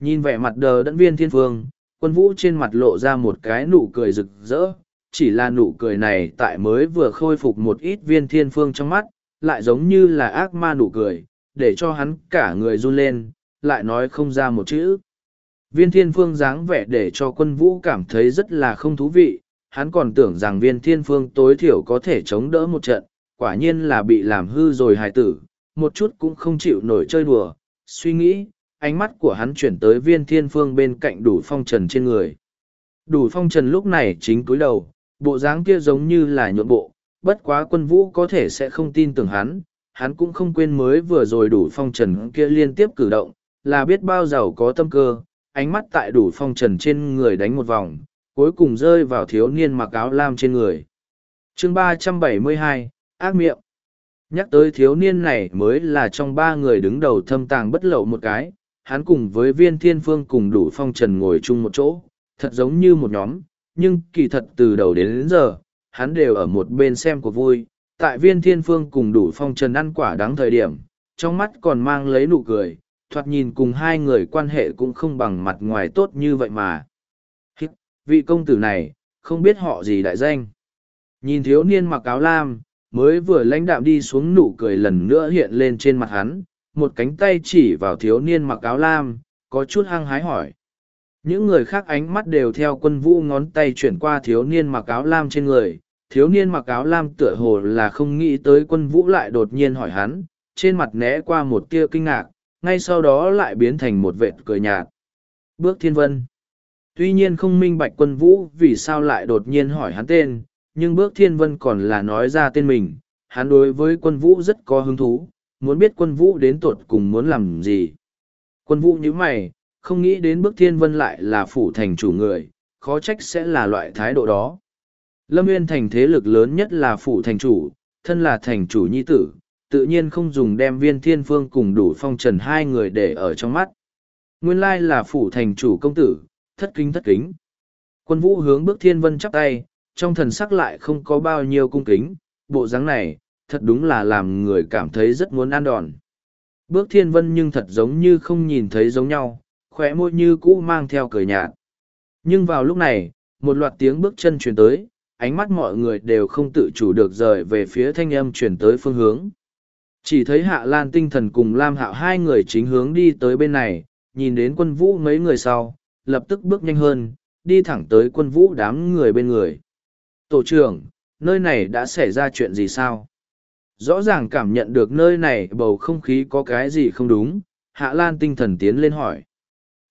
Nhìn vẻ mặt đờ đẫn viên thiên phương, quân vũ trên mặt lộ ra một cái nụ cười rực rỡ, chỉ là nụ cười này tại mới vừa khôi phục một ít viên thiên phương trong mắt, lại giống như là ác ma nụ cười, để cho hắn cả người run lên, lại nói không ra một chữ. Viên thiên phương dáng vẻ để cho quân vũ cảm thấy rất là không thú vị, hắn còn tưởng rằng viên thiên phương tối thiểu có thể chống đỡ một trận, quả nhiên là bị làm hư rồi hài tử, một chút cũng không chịu nổi chơi đùa, suy nghĩ, ánh mắt của hắn chuyển tới viên thiên phương bên cạnh đủ phong trần trên người. Đủ phong trần lúc này chính cúi đầu, bộ dáng kia giống như là nhuộn bộ, bất quá quân vũ có thể sẽ không tin tưởng hắn, hắn cũng không quên mới vừa rồi đủ phong trần kia liên tiếp cử động, là biết bao giàu có tâm cơ, ánh mắt tại đủ phong trần trên người đánh một vòng, cuối cùng rơi vào thiếu niên mặc áo lam trên người. Chương ba trăm bảy mươi hai ác miệng. Nhắc tới thiếu niên này mới là trong ba người đứng đầu thâm tàng bất lậu một cái, hắn cùng với viên thiên phương cùng đủ phong trần ngồi chung một chỗ, thật giống như một nhóm, nhưng kỳ thật từ đầu đến, đến giờ, hắn đều ở một bên xem của vui. Tại viên thiên phương cùng đủ phong trần ăn quả đáng thời điểm, trong mắt còn mang lấy nụ cười, thoạt nhìn cùng hai người quan hệ cũng không bằng mặt ngoài tốt như vậy mà. Hít, vị công tử này, không biết họ gì đại danh. Nhìn thiếu niên mặc áo lam, mới vừa lãnh đạm đi xuống nụ cười lần nữa hiện lên trên mặt hắn, một cánh tay chỉ vào thiếu niên mặc áo lam, có chút hăng hái hỏi. Những người khác ánh mắt đều theo quân vũ ngón tay chuyển qua thiếu niên mặc áo lam trên người, thiếu niên mặc áo lam tựa hồ là không nghĩ tới quân vũ lại đột nhiên hỏi hắn, trên mặt né qua một tia kinh ngạc, ngay sau đó lại biến thành một vệt cười nhạt. Bước thiên vân. Tuy nhiên không minh bạch quân vũ vì sao lại đột nhiên hỏi hắn tên, nhưng bước thiên vân còn là nói ra tên mình, hắn đối với quân vũ rất có hứng thú, muốn biết quân vũ đến tuột cùng muốn làm gì. Quân vũ như mày, không nghĩ đến bước thiên vân lại là phủ thành chủ người, khó trách sẽ là loại thái độ đó. Lâm Nguyên thành thế lực lớn nhất là phủ thành chủ, thân là thành chủ nhi tử, tự nhiên không dùng đem viên thiên phương cùng đủ phong trần hai người để ở trong mắt. Nguyên lai là phủ thành chủ công tử, thất kính thất kính. Quân vũ hướng bước thiên vân chắp tay, trong thần sắc lại không có bao nhiêu cung kính, bộ dáng này, thật đúng là làm người cảm thấy rất muốn ăn đòn. Bước thiên vân nhưng thật giống như không nhìn thấy giống nhau, khỏe môi như cũ mang theo cười nhạt. Nhưng vào lúc này, một loạt tiếng bước chân truyền tới, ánh mắt mọi người đều không tự chủ được rời về phía thanh âm truyền tới phương hướng. Chỉ thấy Hạ Lan tinh thần cùng Lam Hạo hai người chính hướng đi tới bên này, nhìn đến quân vũ mấy người sau, lập tức bước nhanh hơn, đi thẳng tới quân vũ đám người bên người. Tổ trưởng, nơi này đã xảy ra chuyện gì sao? Rõ ràng cảm nhận được nơi này bầu không khí có cái gì không đúng, Hạ Lan tinh thần tiến lên hỏi.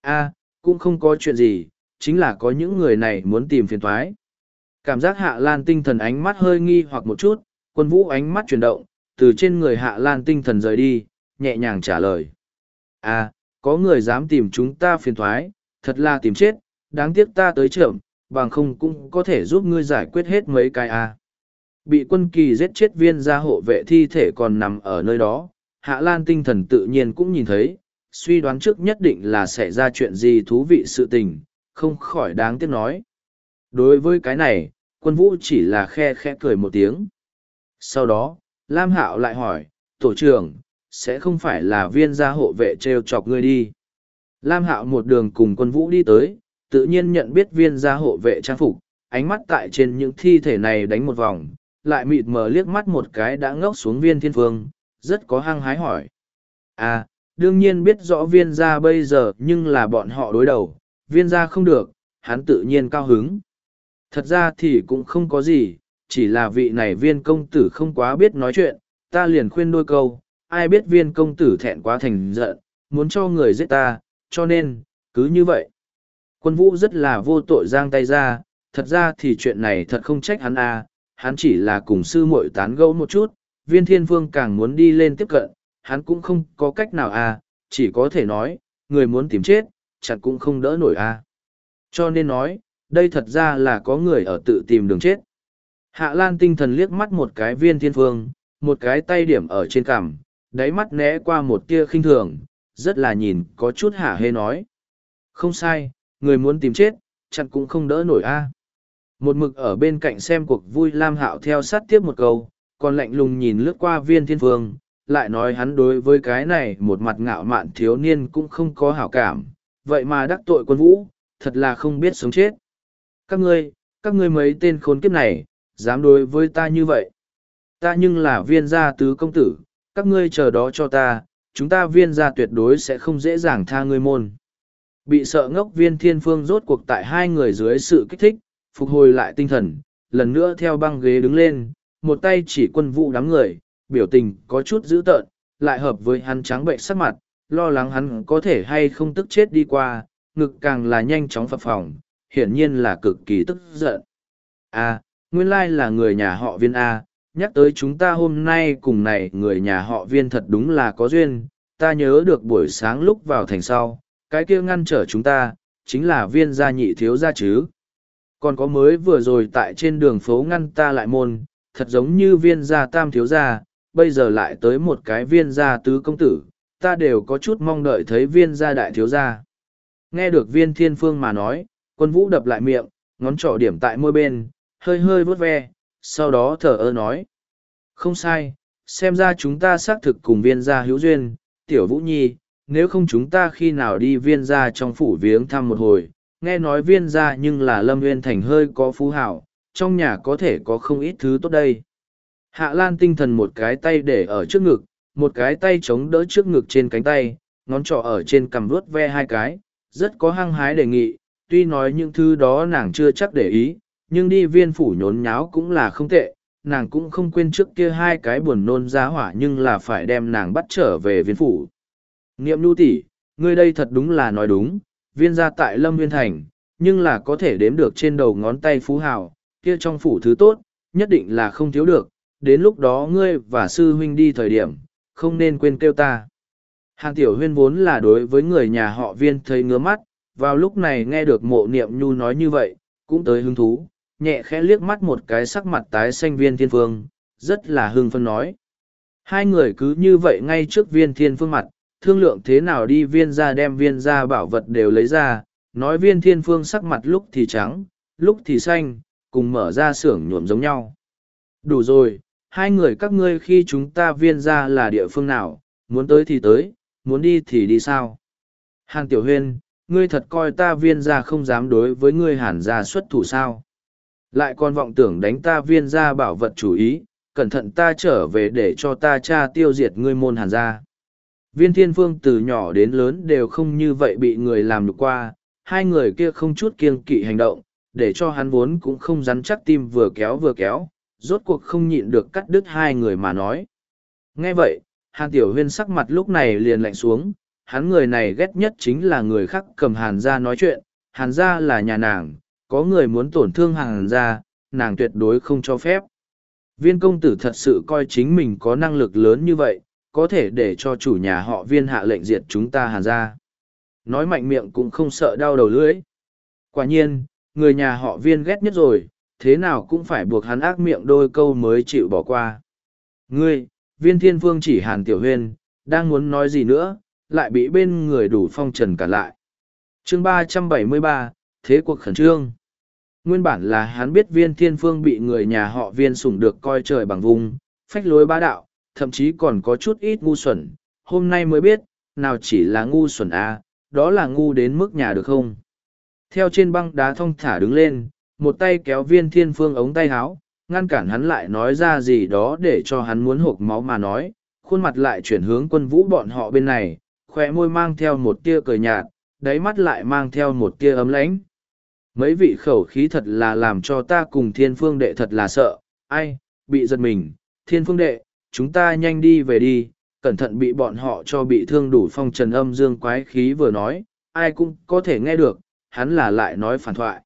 a cũng không có chuyện gì, chính là có những người này muốn tìm phiền thoái. Cảm giác Hạ Lan tinh thần ánh mắt hơi nghi hoặc một chút, quân vũ ánh mắt chuyển động, từ trên người Hạ Lan tinh thần rời đi, nhẹ nhàng trả lời. a có người dám tìm chúng ta phiền thoái, thật là tìm chết, đáng tiếc ta tới trưởng, bằng không cũng có thể giúp ngươi giải quyết hết mấy cái a. Bị quân kỳ giết chết viên gia hộ vệ thi thể còn nằm ở nơi đó, hạ lan tinh thần tự nhiên cũng nhìn thấy, suy đoán trước nhất định là sẽ ra chuyện gì thú vị sự tình, không khỏi đáng tiếc nói. Đối với cái này, quân vũ chỉ là khe khẽ cười một tiếng. Sau đó, lam hạo lại hỏi, tổ trưởng, sẽ không phải là viên gia hộ vệ t chọc ngươi đi? Lam hạo một đường cùng quân vũ đi tới tự nhiên nhận biết viên gia hộ vệ trang phục ánh mắt tại trên những thi thể này đánh một vòng lại mịt mờ liếc mắt một cái đã ngốc xuống viên thiên phương, rất có hăng hái hỏi. À, đương nhiên biết rõ viên gia bây giờ nhưng là bọn họ đối đầu, viên gia không được, hắn tự nhiên cao hứng. Thật ra thì cũng không có gì, chỉ là vị này viên công tử không quá biết nói chuyện, ta liền khuyên đôi câu, ai biết viên công tử thẹn quá thành giận, muốn cho người giết ta, cho nên, cứ như vậy. Quân vũ rất là vô tội giang tay ra, thật ra thì chuyện này thật không trách hắn à, hắn chỉ là cùng sư muội tán gẫu một chút, viên thiên vương càng muốn đi lên tiếp cận, hắn cũng không có cách nào à, chỉ có thể nói, người muốn tìm chết, chặt cũng không đỡ nổi à. Cho nên nói, đây thật ra là có người ở tự tìm đường chết. Hạ Lan tinh thần liếc mắt một cái viên thiên phương, một cái tay điểm ở trên cằm, đáy mắt né qua một tia khinh thường, rất là nhìn có chút hả hê nói. Không sai, người muốn tìm chết, chặn cũng không đỡ nổi a. Một mực ở bên cạnh xem cuộc vui Lam Hạo theo sát tiếp một câu, còn lạnh lùng nhìn lướt qua viên thiên phương, lại nói hắn đối với cái này một mặt ngạo mạn thiếu niên cũng không có hảo cảm, vậy mà đắc tội quân vũ, thật là không biết sống chết. Các ngươi, các ngươi mấy tên khốn kiếp này, dám đối với ta như vậy. Ta nhưng là viên gia tứ công tử, các ngươi chờ đó cho ta, chúng ta viên gia tuyệt đối sẽ không dễ dàng tha ngươi môn. Bị sợ ngốc viên thiên phương rốt cuộc tại hai người dưới sự kích thích, phục hồi lại tinh thần, lần nữa theo băng ghế đứng lên, một tay chỉ quân vụ đám người, biểu tình có chút dữ tợn, lại hợp với hắn trắng bệnh sắc mặt, lo lắng hắn có thể hay không tức chết đi qua, ngực càng là nhanh chóng phập phồng, hiển nhiên là cực kỳ tức giận. A, nguyên lai là người nhà họ viên A, nhắc tới chúng ta hôm nay cùng này người nhà họ viên thật đúng là có duyên, ta nhớ được buổi sáng lúc vào thành sau, cái kia ngăn trở chúng ta, chính là viên gia nhị thiếu gia chứ. Còn có mới vừa rồi tại trên đường phố ngăn ta lại môn, thật giống như viên gia tam thiếu gia, bây giờ lại tới một cái viên gia tứ công tử, ta đều có chút mong đợi thấy viên gia đại thiếu gia. Nghe được viên thiên phương mà nói, quân vũ đập lại miệng, ngón trỏ điểm tại môi bên, hơi hơi vớt ve, sau đó thở ơ nói. Không sai, xem ra chúng ta xác thực cùng viên gia hữu duyên, tiểu vũ nhi, nếu không chúng ta khi nào đi viên gia trong phủ viếng thăm một hồi, nghe nói viên gia nhưng là lâm nguyên thành hơi có phú hảo, trong nhà có thể có không ít thứ tốt đây. Hạ Lan tinh thần một cái tay để ở trước ngực, một cái tay chống đỡ trước ngực trên cánh tay, ngón trỏ ở trên cằm vuốt ve hai cái, rất có hăng hái đề nghị, tuy nói những thứ đó nàng chưa chắc để ý, nhưng đi viên phủ nhốn nháo cũng là không tệ, nàng cũng không quên trước kia hai cái buồn nôn ra hỏa nhưng là phải đem nàng bắt trở về viên phủ. Niệm nhu tỷ, ngươi đây thật đúng là nói đúng, viên gia tại Lâm Nguyên Thành, nhưng là có thể đếm được trên đầu ngón tay phú hào, kia trong phủ thứ tốt, nhất định là không thiếu được, đến lúc đó ngươi và sư huynh đi thời điểm, không nên quên kêu ta. Hàng Tiểu Huyên vốn là đối với người nhà họ viên thấy ngứa mắt, vào lúc này nghe được mộ niệm nhu nói như vậy, cũng tới hứng thú, nhẹ khẽ liếc mắt một cái sắc mặt tái xanh viên thiên phương, rất là hưng phân nói. Hai người cứ như vậy ngay trước viên thiên phương mặt, thương lượng thế nào đi viên ra đem viên ra bảo vật đều lấy ra, nói viên thiên phương sắc mặt lúc thì trắng, lúc thì xanh, cùng mở ra xưởng nhuộm giống nhau. Đủ rồi, hai người các ngươi khi chúng ta viên ra là địa phương nào, muốn tới thì tới, muốn đi thì đi sao. Hàn Tiểu Huyên, ngươi thật coi ta viên ra không dám đối với ngươi hàn ra xuất thủ sao. Lại còn vọng tưởng đánh ta viên ra bảo vật chủ ý, cẩn thận ta trở về để cho ta cha tiêu diệt ngươi môn hàn ra. Viên thiên phương từ nhỏ đến lớn đều không như vậy bị người làm được qua, hai người kia không chút kiêng kỵ hành động, để cho hắn vốn cũng không rắn chắc tim vừa kéo vừa kéo, rốt cuộc không nhịn được cắt đứt hai người mà nói. Nghe vậy, Hàn Tiểu Huyên sắc mặt lúc này liền lạnh xuống, hắn người này ghét nhất chính là người khác cầm Hàn ra nói chuyện, Hàn ra là nhà nàng, có người muốn tổn thương Hàn ra, nàng tuyệt đối không cho phép. Viên công tử thật sự coi chính mình có năng lực lớn như vậy, có thể để cho chủ nhà họ viên hạ lệnh diệt chúng ta Hàn ra. Nói mạnh miệng cũng không sợ đau đầu lưỡi. Quả nhiên, người nhà họ viên ghét nhất rồi, thế nào cũng phải buộc hắn ác miệng đôi câu mới chịu bỏ qua. Ngươi, viên thiên Vương chỉ hàn tiểu huyên, đang muốn nói gì nữa, lại bị bên người đủ phong trần cả lại. chương ba trăm bảy mươi ba Thế cuộc khẩn trương. Nguyên bản là hắn biết viên thiên phương bị người nhà họ viên sủng được coi trời bằng vùng, phách lối bá đạo, thậm chí còn có chút ít ngu xuẩn. Hôm nay mới biết, nào chỉ là ngu xuẩn à, đó là ngu đến mức nhà được không? Theo trên băng đá thong thả đứng lên, một tay kéo viên thiên phương ống tay háo, ngăn cản hắn lại nói ra gì đó để cho hắn muốn hộp máu mà nói, khuôn mặt lại chuyển hướng quân vũ bọn họ bên này, khoe môi mang theo một tia cười nhạt, đáy mắt lại mang theo một tia ấm lãnh. Mấy vị khẩu khí thật là làm cho ta cùng thiên phương đệ thật là sợ, ai, bị giật mình, thiên phương đệ, chúng ta nhanh đi về đi, cẩn thận bị bọn họ cho bị thương đủ phong trần âm dương quái khí vừa nói, ai cũng có thể nghe được, hắn là lại nói phản thoại.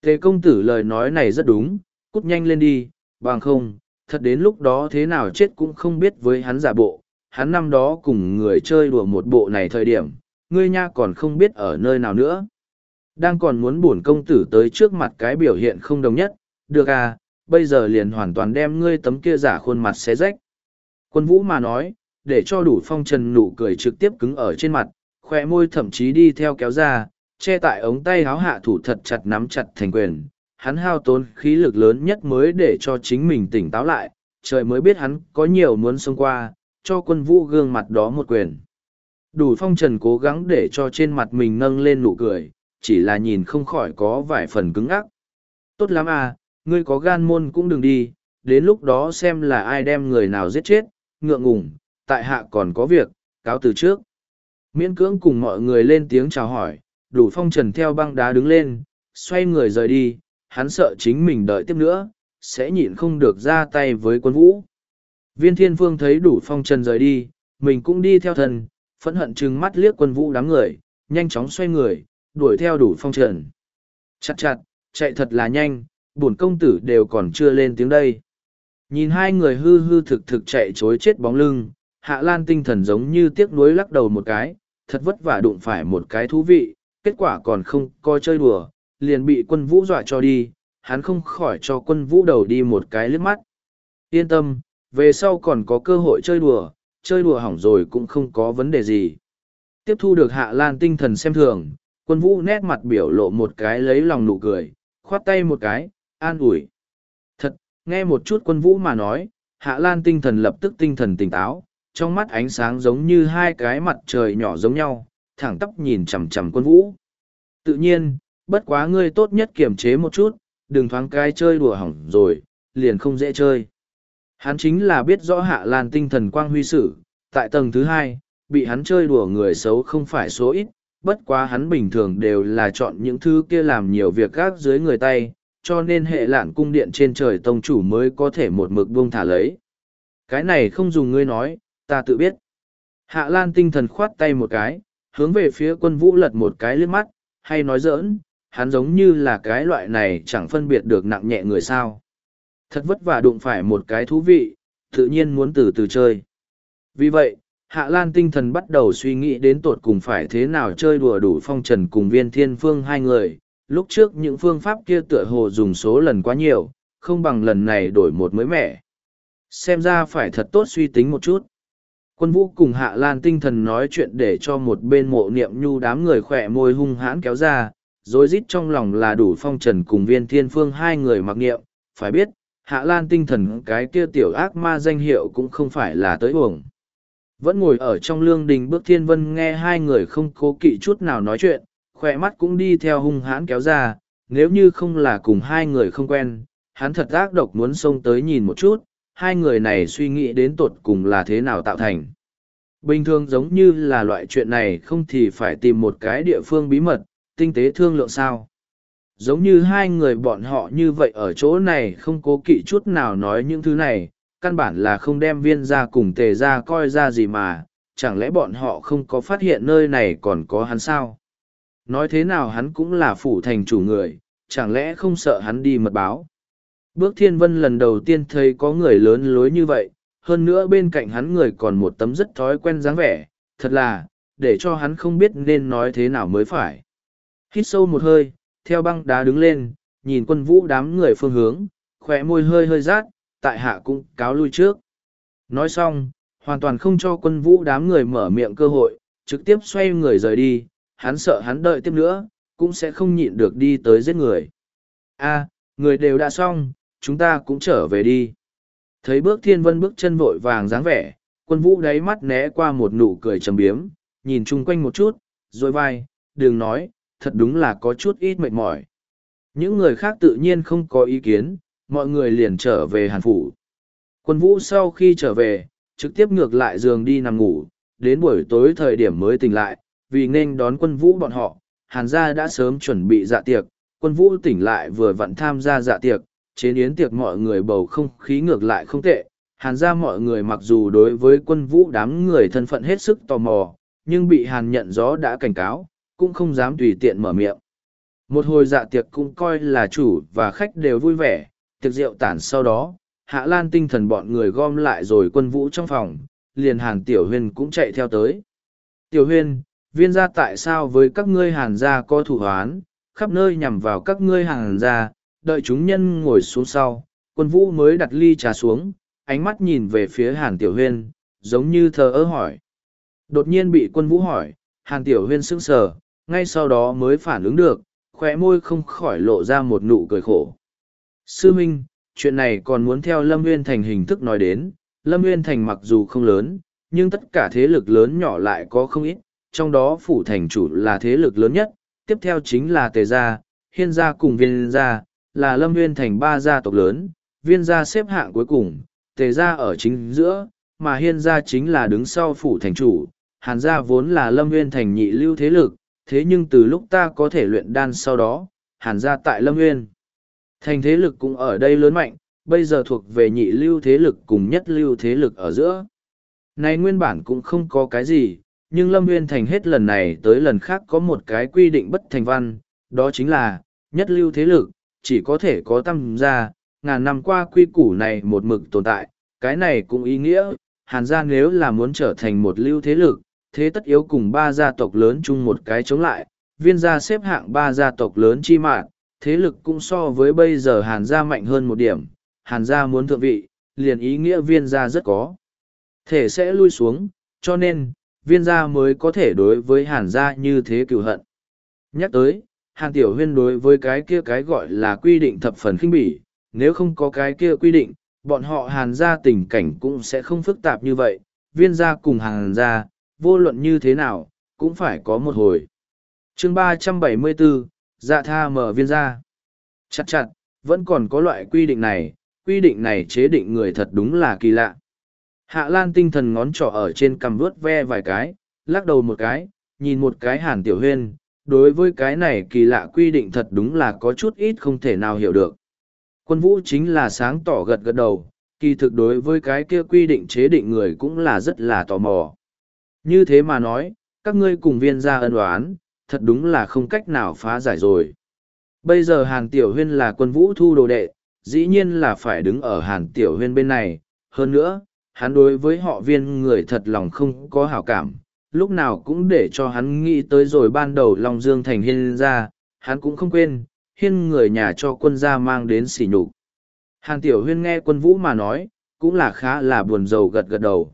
Tề công tử lời nói này rất đúng, cút nhanh lên đi, bằng không, thật đến lúc đó thế nào chết cũng không biết với hắn giả bộ, hắn năm đó cùng người chơi đùa một bộ này thời điểm, ngươi nha còn không biết ở nơi nào nữa. Đang còn muốn buồn công tử tới trước mặt cái biểu hiện không đồng nhất, được à, bây giờ liền hoàn toàn đem ngươi tấm kia giả khuôn mặt xé rách. Quân vũ mà nói, để cho đủ phong trần nụ cười trực tiếp cứng ở trên mặt, khoe môi thậm chí đi theo kéo ra, che tại ống tay háo hạ thủ thật chặt nắm chặt thành quyền. Hắn hao tốn khí lực lớn nhất mới để cho chính mình tỉnh táo lại, trời mới biết hắn có nhiều muốn xông qua, cho quân vũ gương mặt đó một quyền. Đủ phong trần cố gắng để cho trên mặt mình nâng lên nụ cười, chỉ là nhìn không khỏi có vài phần cứng ắc. Tốt lắm à, ngươi có gan môn cũng đừng đi, đến lúc đó xem là ai đem người nào giết chết, ngượng ngùng, tại hạ còn có việc, cáo từ trước. Miễn cưỡng cùng mọi người lên tiếng chào hỏi, đủ phong trần theo băng đá đứng lên, xoay người rời đi, hắn sợ chính mình đợi tiếp nữa, sẽ nhịn không được ra tay với quân vũ. Viên thiên phương thấy đủ phong trần rời đi, mình cũng đi theo thần, phẫn hận chừng mắt liếc quân vũ đám người, nhanh chóng xoay người, đuổi theo đủ phong trần. Chặt chặt, chạy thật là nhanh, bổn công tử đều còn chưa lên tiếng đây. Nhìn hai người hư hư thực thực chạy chối chết bóng lưng, hạ lan tinh thần giống như tiếc nuối lắc đầu một cái, thật vất vả đụng phải một cái thú vị, kết quả còn không coi chơi đùa, liền bị quân vũ dọa cho đi, hắn không khỏi cho quân vũ đầu đi một cái liếc mắt. Yên tâm, về sau còn có cơ hội chơi đùa, chơi đùa hỏng rồi cũng không có vấn đề gì. Tiếp thu được hạ lan tinh thần xem thường, quân vũ nét mặt biểu lộ một cái lấy lòng nụ cười, khoát tay một cái, an ủi. Nghe một chút quân vũ mà nói, hạ lan tinh thần lập tức tinh thần tỉnh táo, trong mắt ánh sáng giống như hai cái mặt trời nhỏ giống nhau, thẳng tắp nhìn chằm chằm quân vũ. Tự nhiên, bất quá ngươi tốt nhất kiềm chế một chút, đừng thoáng cái chơi đùa hỏng rồi, liền không dễ chơi. Hắn chính là biết rõ hạ lan tinh thần quang huy sử, tại tầng thứ hai, bị hắn chơi đùa người xấu không phải số ít, bất quá hắn bình thường đều là chọn những thứ kia làm nhiều việc gác dưới người tay, cho nên hệ lạn cung điện trên trời tông chủ mới có thể một mực buông thả lấy. Cái này không dùng ngươi nói, ta tự biết. Hạ Lan tinh thần khoát tay một cái, hướng về phía quân vũ lật một cái liếc mắt, hay nói giỡn, hắn giống như là cái loại này chẳng phân biệt được nặng nhẹ người sao. Thật vất vả đụng phải một cái thú vị, tự nhiên muốn từ từ chơi. Vì vậy, Hạ Lan tinh thần bắt đầu suy nghĩ đến tột cùng phải thế nào chơi đùa đủ phong trần cùng viên thiên phương hai người. Lúc trước những phương pháp kia tựa hồ dùng số lần quá nhiều, không bằng lần này đổi một mới mẻ. Xem ra phải thật tốt suy tính một chút. Quân vũ cùng Hạ Lan tinh thần nói chuyện để cho một bên mộ niệm nhu đám người khỏe môi hung hãn kéo ra, rối rít trong lòng là đủ phong trần cùng viên thiên phương hai người mặc niệm, phải biết, Hạ Lan tinh thần cái kia tiểu ác ma danh hiệu cũng không phải là tới uổng. Vẫn ngồi ở trong lương đình bước thiên vân nghe hai người không cố kỵ chút nào nói chuyện, khỏe mắt cũng đi theo hung hãn kéo ra, nếu như không là cùng hai người không quen, hắn thật ác độc muốn xông tới nhìn một chút, hai người này suy nghĩ đến tột cùng là thế nào tạo thành. Bình thường giống như là loại chuyện này không thì phải tìm một cái địa phương bí mật, tinh tế thương lượng sao. Giống như hai người bọn họ như vậy ở chỗ này không cố kỵ chút nào nói những thứ này, căn bản là không đem viên ra cùng tề ra coi ra gì mà, chẳng lẽ bọn họ không có phát hiện nơi này còn có hắn sao? Nói thế nào hắn cũng là phủ thành chủ người, chẳng lẽ không sợ hắn đi mật báo? Bước thiên vân lần đầu tiên thấy có người lớn lối như vậy, hơn nữa bên cạnh hắn người còn một tấm rất thói quen dáng vẻ, thật là, để cho hắn không biết nên nói thế nào mới phải. Hít sâu một hơi, theo băng đá đứng lên, nhìn quân vũ đám người phương hướng, khỏe môi hơi hơi rát, tại hạ cũng cáo lui trước. Nói xong, hoàn toàn không cho quân vũ đám người mở miệng cơ hội, trực tiếp xoay người rời đi, hắn sợ hắn đợi tiếp nữa, cũng sẽ không nhịn được đi tới giết người. A, người đều đã xong, chúng ta cũng trở về đi. Thấy bước thiên vân bước chân vội vàng dáng vẻ, quân vũ đáy mắt né qua một nụ cười trầm biếm, nhìn chung quanh một chút, rồi vai, đường nói, thật đúng là có chút ít mệt mỏi. Những người khác tự nhiên không có ý kiến, mọi người liền trở về hàn phủ. Quân vũ sau khi trở về, trực tiếp ngược lại giường đi nằm ngủ, đến buổi tối thời điểm mới tỉnh lại, vì nên đón quân vũ bọn họ, hàn gia đã sớm chuẩn bị dạ tiệc, quân vũ tỉnh lại vừa vặn tham gia dạ tiệc, chế yến tiệc mọi người bầu không khí ngược lại không tệ, hàn gia mọi người mặc dù đối với quân vũ đám người thân phận hết sức tò mò, nhưng bị hàn nhận gió đã cảnh cáo, cũng không dám tùy tiện mở miệng. Một hồi dạ tiệc cũng coi là chủ và khách đều vui vẻ, tiệc rượu tản sau đó, hạ lan tinh thần bọn người gom lại rồi quân vũ trong phòng, liền hàn tiểu huyên cũng chạy theo tới. Tiểu huyên, viên gia tại sao với các ngươi hàn gia có thủ hoán, khắp nơi nhằm vào các ngươi hàn gia, đợi chúng nhân ngồi xuống sau, quân vũ mới đặt ly trà xuống, ánh mắt nhìn về phía hàn tiểu huyên, giống như thờ ơ hỏi. Đột nhiên bị quân vũ hỏi, hàn tiểu huyên sững sờ, ngay sau đó mới phản ứng được, khóe môi không khỏi lộ ra một nụ cười khổ. Sư Minh, chuyện này còn muốn theo Lâm Nguyên Thành hình thức nói đến, Lâm Nguyên Thành mặc dù không lớn, nhưng tất cả thế lực lớn nhỏ lại có không ít, trong đó phủ thành chủ là thế lực lớn nhất, tiếp theo chính là Tề Gia, Hiên Gia cùng Viên Gia, là Lâm Nguyên Thành ba gia tộc lớn, Viên Gia xếp hạng cuối cùng, Tề Gia ở chính giữa, mà Hiên Gia chính là đứng sau phủ thành chủ, Hàn Gia vốn là Lâm Nguyên Thành nhị lưu thế lực, thế nhưng từ lúc ta có thể luyện đan sau đó, Hàn Gia tại Lâm Nguyên. Thành thế lực cũng ở đây lớn mạnh, bây giờ thuộc về nhị lưu thế lực cùng nhất lưu thế lực ở giữa. Này nguyên bản cũng không có cái gì, nhưng Lâm Nguyên Thành hết lần này tới lần khác có một cái quy định bất thành văn, đó chính là, nhất lưu thế lực, chỉ có thể có tăng gia, ngàn năm qua quy củ này một mực tồn tại, cái này cũng ý nghĩa, Hàn gia nếu là muốn trở thành một lưu thế lực, thế tất yếu cùng ba gia tộc lớn chung một cái chống lại, viên gia xếp hạng ba gia tộc lớn chi mạng, thế lực cũng so với bây giờ Hàn gia mạnh hơn một điểm, Hàn gia muốn thượng vị, liền ý nghĩa viên gia rất có. Thể sẽ lui xuống, cho nên, viên gia mới có thể đối với Hàn gia như thế cựu hận. Nhắc tới, Hàn Tiểu Huyên đối với cái kia cái gọi là quy định thập phần khinh bỉ, nếu không có cái kia quy định, bọn họ Hàn gia tình cảnh cũng sẽ không phức tạp như vậy, viên gia cùng Hàn gia, vô luận như thế nào, cũng phải có một hồi. chương ba trăm bảy mươi bốn dạ tha mở viên gia. Chặt chặt, vẫn còn có loại quy định này, quy định này chế định người thật đúng là kỳ lạ. Hạ Lan tinh thần ngón trỏ ở trên cằm vuốt ve vài cái, lắc đầu một cái, nhìn một cái hàn tiểu huyên, đối với cái này kỳ lạ quy định thật đúng là có chút ít không thể nào hiểu được. Quân vũ chính là sáng tỏ gật gật đầu, kỳ thực đối với cái kia quy định chế định người cũng là rất là tò mò. Như thế mà nói, các ngươi cùng viên gia ân oán, thật đúng là không cách nào phá giải rồi. Bây giờ Hàn Tiểu Huyên là quân vũ thu đồ đệ, dĩ nhiên là phải đứng ở Hàn Tiểu Huyên bên này. Hơn nữa, hắn đối với họ viên người thật lòng không có hảo cảm, lúc nào cũng để cho hắn nghĩ tới rồi ban đầu Long Dương thành hiên ra, hắn cũng không quên, hiên người nhà cho quân gia mang đến xỉ nhục. Hàn Tiểu Huyên nghe quân vũ mà nói, cũng là khá là buồn rầu gật gật đầu.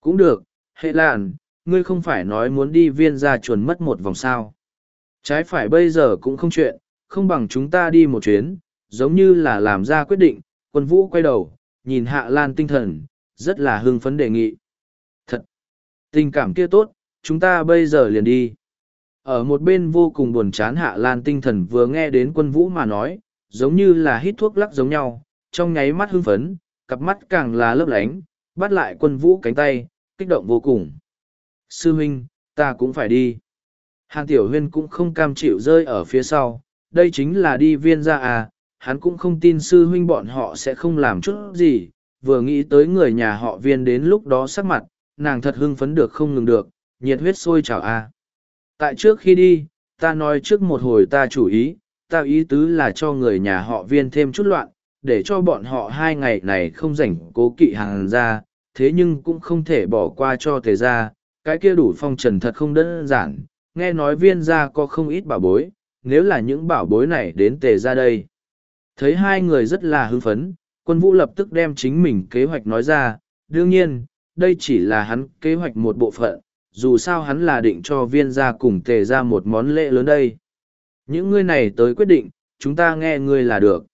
Cũng được, hệ lạn, ngươi không phải nói muốn đi viên gia chuồn mất một vòng sao. Trái phải bây giờ cũng không chuyện, không bằng chúng ta đi một chuyến, giống như là làm ra quyết định, quân vũ quay đầu, nhìn hạ lan tinh thần, rất là hưng phấn đề nghị. Thật! Tình cảm kia tốt, chúng ta bây giờ liền đi. Ở một bên vô cùng buồn chán hạ lan tinh thần vừa nghe đến quân vũ mà nói, giống như là hít thuốc lắc giống nhau, trong nháy mắt hưng phấn, cặp mắt càng là lấp lánh, bắt lại quân vũ cánh tay, kích động vô cùng. Sư huynh, ta cũng phải đi. Hàng tiểu huyên cũng không cam chịu rơi ở phía sau, đây chính là đi viên gia à, hắn cũng không tin sư huynh bọn họ sẽ không làm chút gì, vừa nghĩ tới người nhà họ viên đến lúc đó sắc mặt, nàng thật hưng phấn được không ngừng được, nhiệt huyết sôi trào à. Tại trước khi đi, ta nói trước một hồi ta chủ ý, ta ý tứ là cho người nhà họ viên thêm chút loạn, để cho bọn họ hai ngày này không rảnh cố kỵ hàng ra, thế nhưng cũng không thể bỏ qua cho tề ra, cái kia đủ phong trần thật không đơn giản, nghe nói viên gia có không ít bảo bối, nếu là những bảo bối này đến tề ra đây. Thấy hai người rất là hưng phấn, quân vũ lập tức đem chính mình kế hoạch nói ra, đương nhiên, đây chỉ là hắn kế hoạch một bộ phận, dù sao hắn là định cho viên gia cùng tề ra một món lễ lớn đây. Những ngươi này tới quyết định, chúng ta nghe ngươi là được.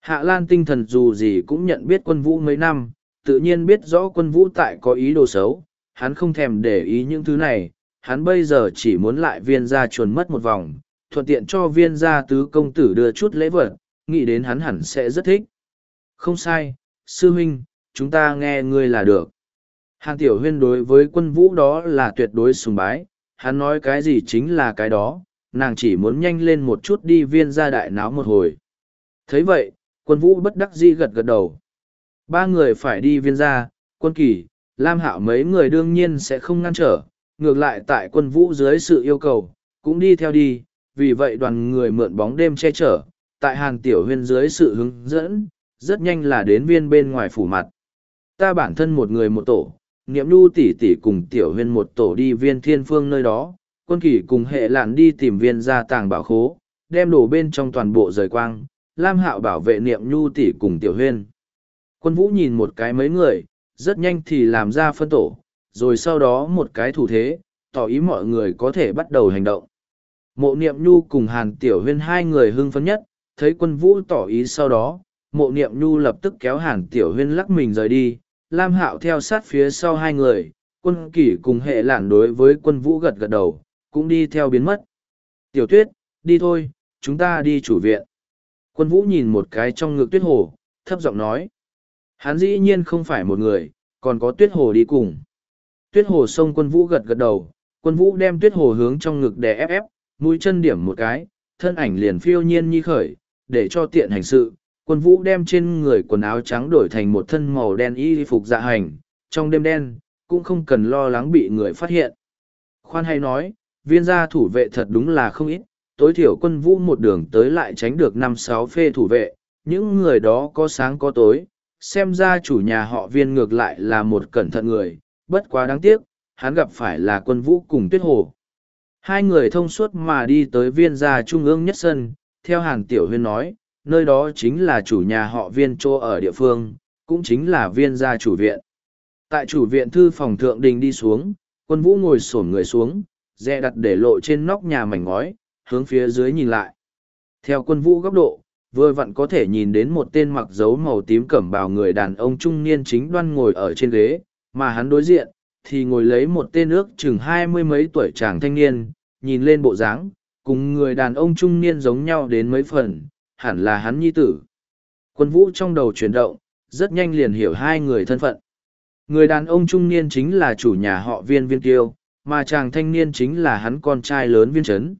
Hạ Lan tinh thần dù gì cũng nhận biết quân vũ mấy năm, tự nhiên biết rõ quân vũ tại có ý đồ xấu, hắn không thèm để ý những thứ này, hắn bây giờ chỉ muốn lại viên gia chuồn mất một vòng, thuận tiện cho viên gia tứ công tử đưa chút lễ vật, nghĩ đến hắn hẳn sẽ rất thích. Không sai, sư huynh, chúng ta nghe ngươi là được. Hàn Tiểu Huyên đối với quân vũ đó là tuyệt đối sùng bái, hắn nói cái gì chính là cái đó, nàng chỉ muốn nhanh lên một chút đi viên gia đại náo một hồi. thấy vậy, quân vũ bất đắc dĩ gật gật đầu. Ba người phải đi viên gia, quân kỳ, Lam Hạo mấy người đương nhiên sẽ không ngăn trở, ngược lại tại quân vũ dưới sự yêu cầu, cũng đi theo đi, vì vậy đoàn người mượn bóng đêm che chở, tại Hàn Tiểu Huyên dưới sự hướng dẫn, rất nhanh là đến viên bên ngoài phủ mặt. Ta bản thân một người một tổ, Niệm Nhu tỷ tỷ cùng Tiểu Huyên một tổ đi viên thiên phương nơi đó, quân kỷ cùng hệ lạn đi tìm viên gia tàng bảo khố, đem đồ bên trong toàn bộ rời quang, Lam Hạo bảo vệ Niệm Nhu tỷ cùng Tiểu Huyên. Quân Vũ nhìn một cái mấy người, rất nhanh thì làm ra phân tổ, rồi sau đó một cái thủ thế, tỏ ý mọi người có thể bắt đầu hành động. Mộ Niệm Nhu cùng Hàn Tiểu Huyên hai người hưng phấn nhất, thấy quân Vũ tỏ ý sau đó, mộ Niệm Nhu lập tức kéo Hàn Tiểu Huyên lắc mình rời đi, Lam Hạo theo sát phía sau hai người, quân kỷ cùng hệ lản đối với quân Vũ gật gật đầu, cũng đi theo biến mất. Tiểu tuyết, đi thôi, chúng ta đi chủ viện. Quân vũ nhìn một cái trong ngực tuyết hồ, thấp giọng nói. Hắn dĩ nhiên không phải một người, còn có tuyết hồ đi cùng. Tuyết hồ xông quân vũ gật gật đầu, quân vũ đem tuyết hồ hướng trong ngực đè ép ép, mũi chân điểm một cái, thân ảnh liền phiêu nhiên nhi khởi, để cho tiện hành sự. Quân vũ đem trên người quần áo trắng đổi thành một thân màu đen y phục dạ hành, trong đêm đen, cũng không cần lo lắng bị người phát hiện. Khoan hay nói, viên gia thủ vệ thật đúng là không ít, tối thiểu quân vũ một đường tới lại tránh được năm sáu phê thủ vệ, những người đó có sáng có tối, xem ra chủ nhà họ viên ngược lại là một cẩn thận người, bất quá đáng tiếc, hắn gặp phải là quân vũ cùng tuyết hồ. Hai người thông suốt mà đi tới viên gia trung ương nhất sân, theo hàng tiểu huyên nói, nơi đó chính là chủ nhà họ viên chỗ ở địa phương, cũng chính là viên gia chủ viện. Tại chủ viện thư phòng thượng đình đi xuống, quân vũ ngồi sổn người xuống, dè đặt để lộ trên nóc nhà mảnh ngói, hướng phía dưới nhìn lại. Theo quân vũ góc độ, vừa vặn có thể nhìn đến một tên mặc dấu màu tím cẩm bào người đàn ông trung niên chính đoan ngồi ở trên ghế, mà hắn đối diện, thì ngồi lấy một tên ước chừng hai mươi mấy tuổi chàng thanh niên, nhìn lên bộ dáng, cùng người đàn ông trung niên giống nhau đến mấy phần, hẳn là hắn nhi tử. Quân vũ trong đầu chuyển động, rất nhanh liền hiểu hai người thân phận. Người đàn ông trung niên chính là chủ nhà họ viên viên tiêu, mà chàng thanh niên chính là hắn con trai lớn viên Chấn.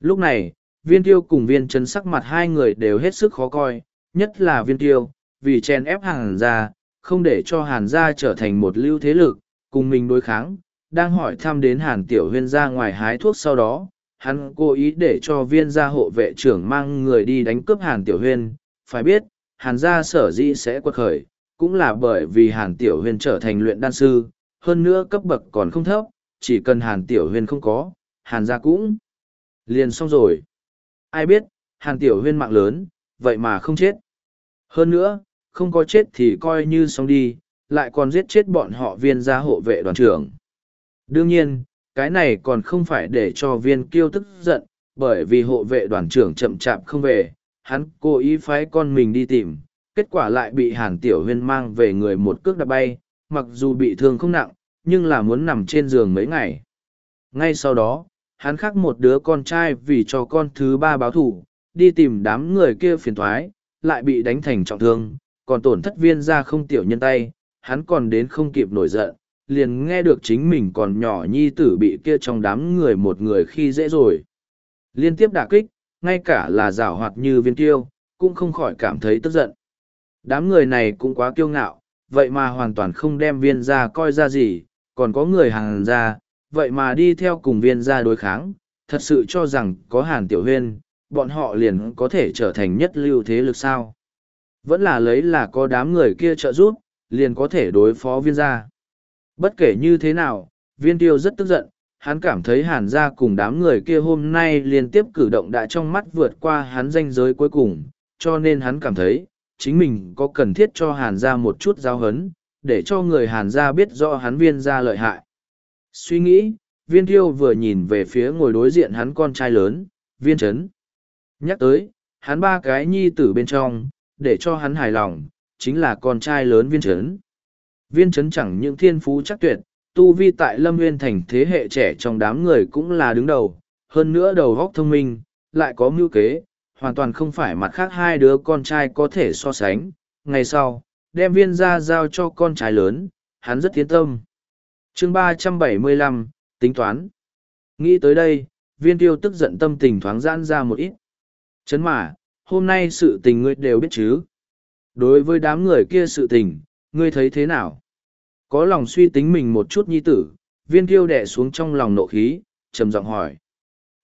Lúc này, viên tiêu cùng viên Chấn sắc mặt hai người đều hết sức khó coi, nhất là viên tiêu, vì chen ép hàn gia, không để cho hàn gia trở thành một lưu thế lực, cùng mình đối kháng, đang hỏi thăm đến hàn tiểu huyên ra ngoài hái thuốc sau đó, hắn cố ý để cho viên gia hộ vệ trưởng mang người đi đánh cướp hàn tiểu huyên, phải biết, hàn gia sở dĩ sẽ quật khởi, cũng là bởi vì hàn tiểu huyên trở thành luyện đan sư, hơn nữa cấp bậc còn không thấp, chỉ cần hàn tiểu huyên không có, hàn gia cũng liền xong rồi. Ai biết, hàn tiểu huyên mạng lớn, vậy mà không chết. Hơn nữa, không có chết thì coi như xong đi, lại còn giết chết bọn họ viên gia hộ vệ đoàn trưởng. Đương nhiên, cái này còn không phải để cho viên kiêu tức giận, bởi vì hộ vệ đoàn trưởng chậm chạp không về, hắn cố ý phái con mình đi tìm, kết quả lại bị hàn tiểu huyên mang về người một cước đạp bay, mặc dù bị thương không nặng, nhưng là muốn nằm trên giường mấy ngày. Ngay sau đó, hắn khắc một đứa con trai vì cho con thứ ba báo thủ, đi tìm đám người kia phiền thoái, lại bị đánh thành trọng thương, còn tổn thất viên ra không tiểu nhân tay, hắn còn đến không kịp nổi giận, liền nghe được chính mình còn nhỏ nhi tử bị kia trong đám người một người khi dễ rồi. Liên tiếp đả kích, ngay cả là rào hoạt như viên tiêu, cũng không khỏi cảm thấy tức giận. Đám người này cũng quá kiêu ngạo, vậy mà hoàn toàn không đem viên ra coi ra gì, còn có người hàng ra, vậy mà đi theo cùng viên ra đối kháng, thật sự cho rằng có hàn tiểu huyên, bọn họ liền có thể trở thành nhất lưu thế lực sao. Vẫn là lấy là có đám người kia trợ giúp, liền có thể đối phó viên gia. Bất kể như thế nào, viên tiêu rất tức giận, hắn cảm thấy hàn gia cùng đám người kia hôm nay liên tiếp cử động đã trong mắt vượt qua hắn danh giới cuối cùng, cho nên hắn cảm thấy, chính mình có cần thiết cho hàn gia một chút giao hấn, để cho người hàn gia biết rõ hắn viên gia lợi hại. Suy nghĩ, viên tiêu vừa nhìn về phía ngồi đối diện hắn con trai lớn, viên trấn. Nhắc tới, hắn ba cái nhi tử bên trong, để cho hắn hài lòng, chính là con trai lớn viên trấn. Viên chấn chẳng những thiên phú chắc tuyệt, tu vi tại Lâm Nguyên thành thế hệ trẻ trong đám người cũng là đứng đầu, hơn nữa đầu góc thông minh, lại có mưu kế, hoàn toàn không phải mặt khác hai đứa con trai có thể so sánh. Ngày sau, đem viên ra giao cho con trai lớn, hắn rất tiến tâm. chương ba trăm bảy mươi lăm tính toán. Nghĩ tới đây, viên tiêu tức giận tâm tình thoáng giãn ra một ít. Chấn mà, hôm nay sự tình ngươi đều biết chứ. Đối với đám người kia sự tình, ngươi thấy thế nào? Có lòng suy tính mình một chút nhi tử, viên kiêu đẻ xuống trong lòng nộ khí, trầm giọng hỏi.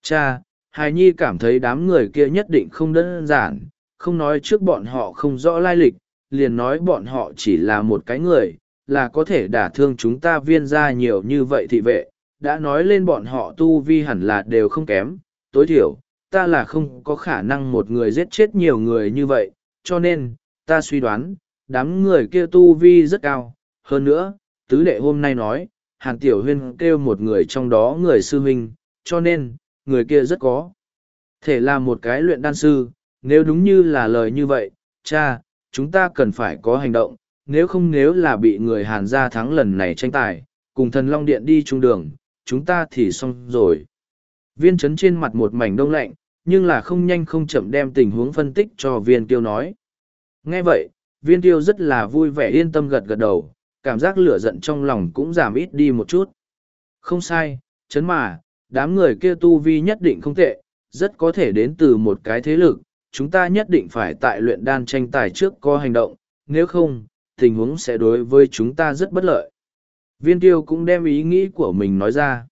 Cha, Hài Nhi cảm thấy đám người kia nhất định không đơn giản, không nói trước bọn họ không rõ lai lịch, liền nói bọn họ chỉ là một cái người, là có thể đả thương chúng ta viên ra nhiều như vậy thị vệ, đã nói lên bọn họ tu vi hẳn là đều không kém, tối thiểu, ta là không có khả năng một người giết chết nhiều người như vậy, cho nên, ta suy đoán, đám người kia tu vi rất cao, hơn nữa, tứ đệ hôm nay nói, Hàn Tiểu Huyên kêu một người trong đó người sư huynh, cho nên, người kia rất có. Thể là một cái luyện đan sư, nếu đúng như là lời như vậy, cha, chúng ta cần phải có hành động, nếu không nếu là bị người Hàn gia thắng lần này tranh tài, cùng thần Long Điện đi trung đường, chúng ta thì xong rồi. Viên chấn trên mặt một mảnh đông lạnh, nhưng là không nhanh không chậm đem tình huống phân tích cho viên tiêu nói. Nghe vậy, viên tiêu rất là vui vẻ yên tâm gật gật đầu, cảm giác lửa giận trong lòng cũng giảm ít đi một chút. Không sai, chấn mà, đám người kia tu vi nhất định không tệ, rất có thể đến từ một cái thế lực, chúng ta nhất định phải tại luyện đan tranh tài trước có hành động, nếu không, tình huống sẽ đối với chúng ta rất bất lợi. Viên tiêu cũng đem ý nghĩ của mình nói ra.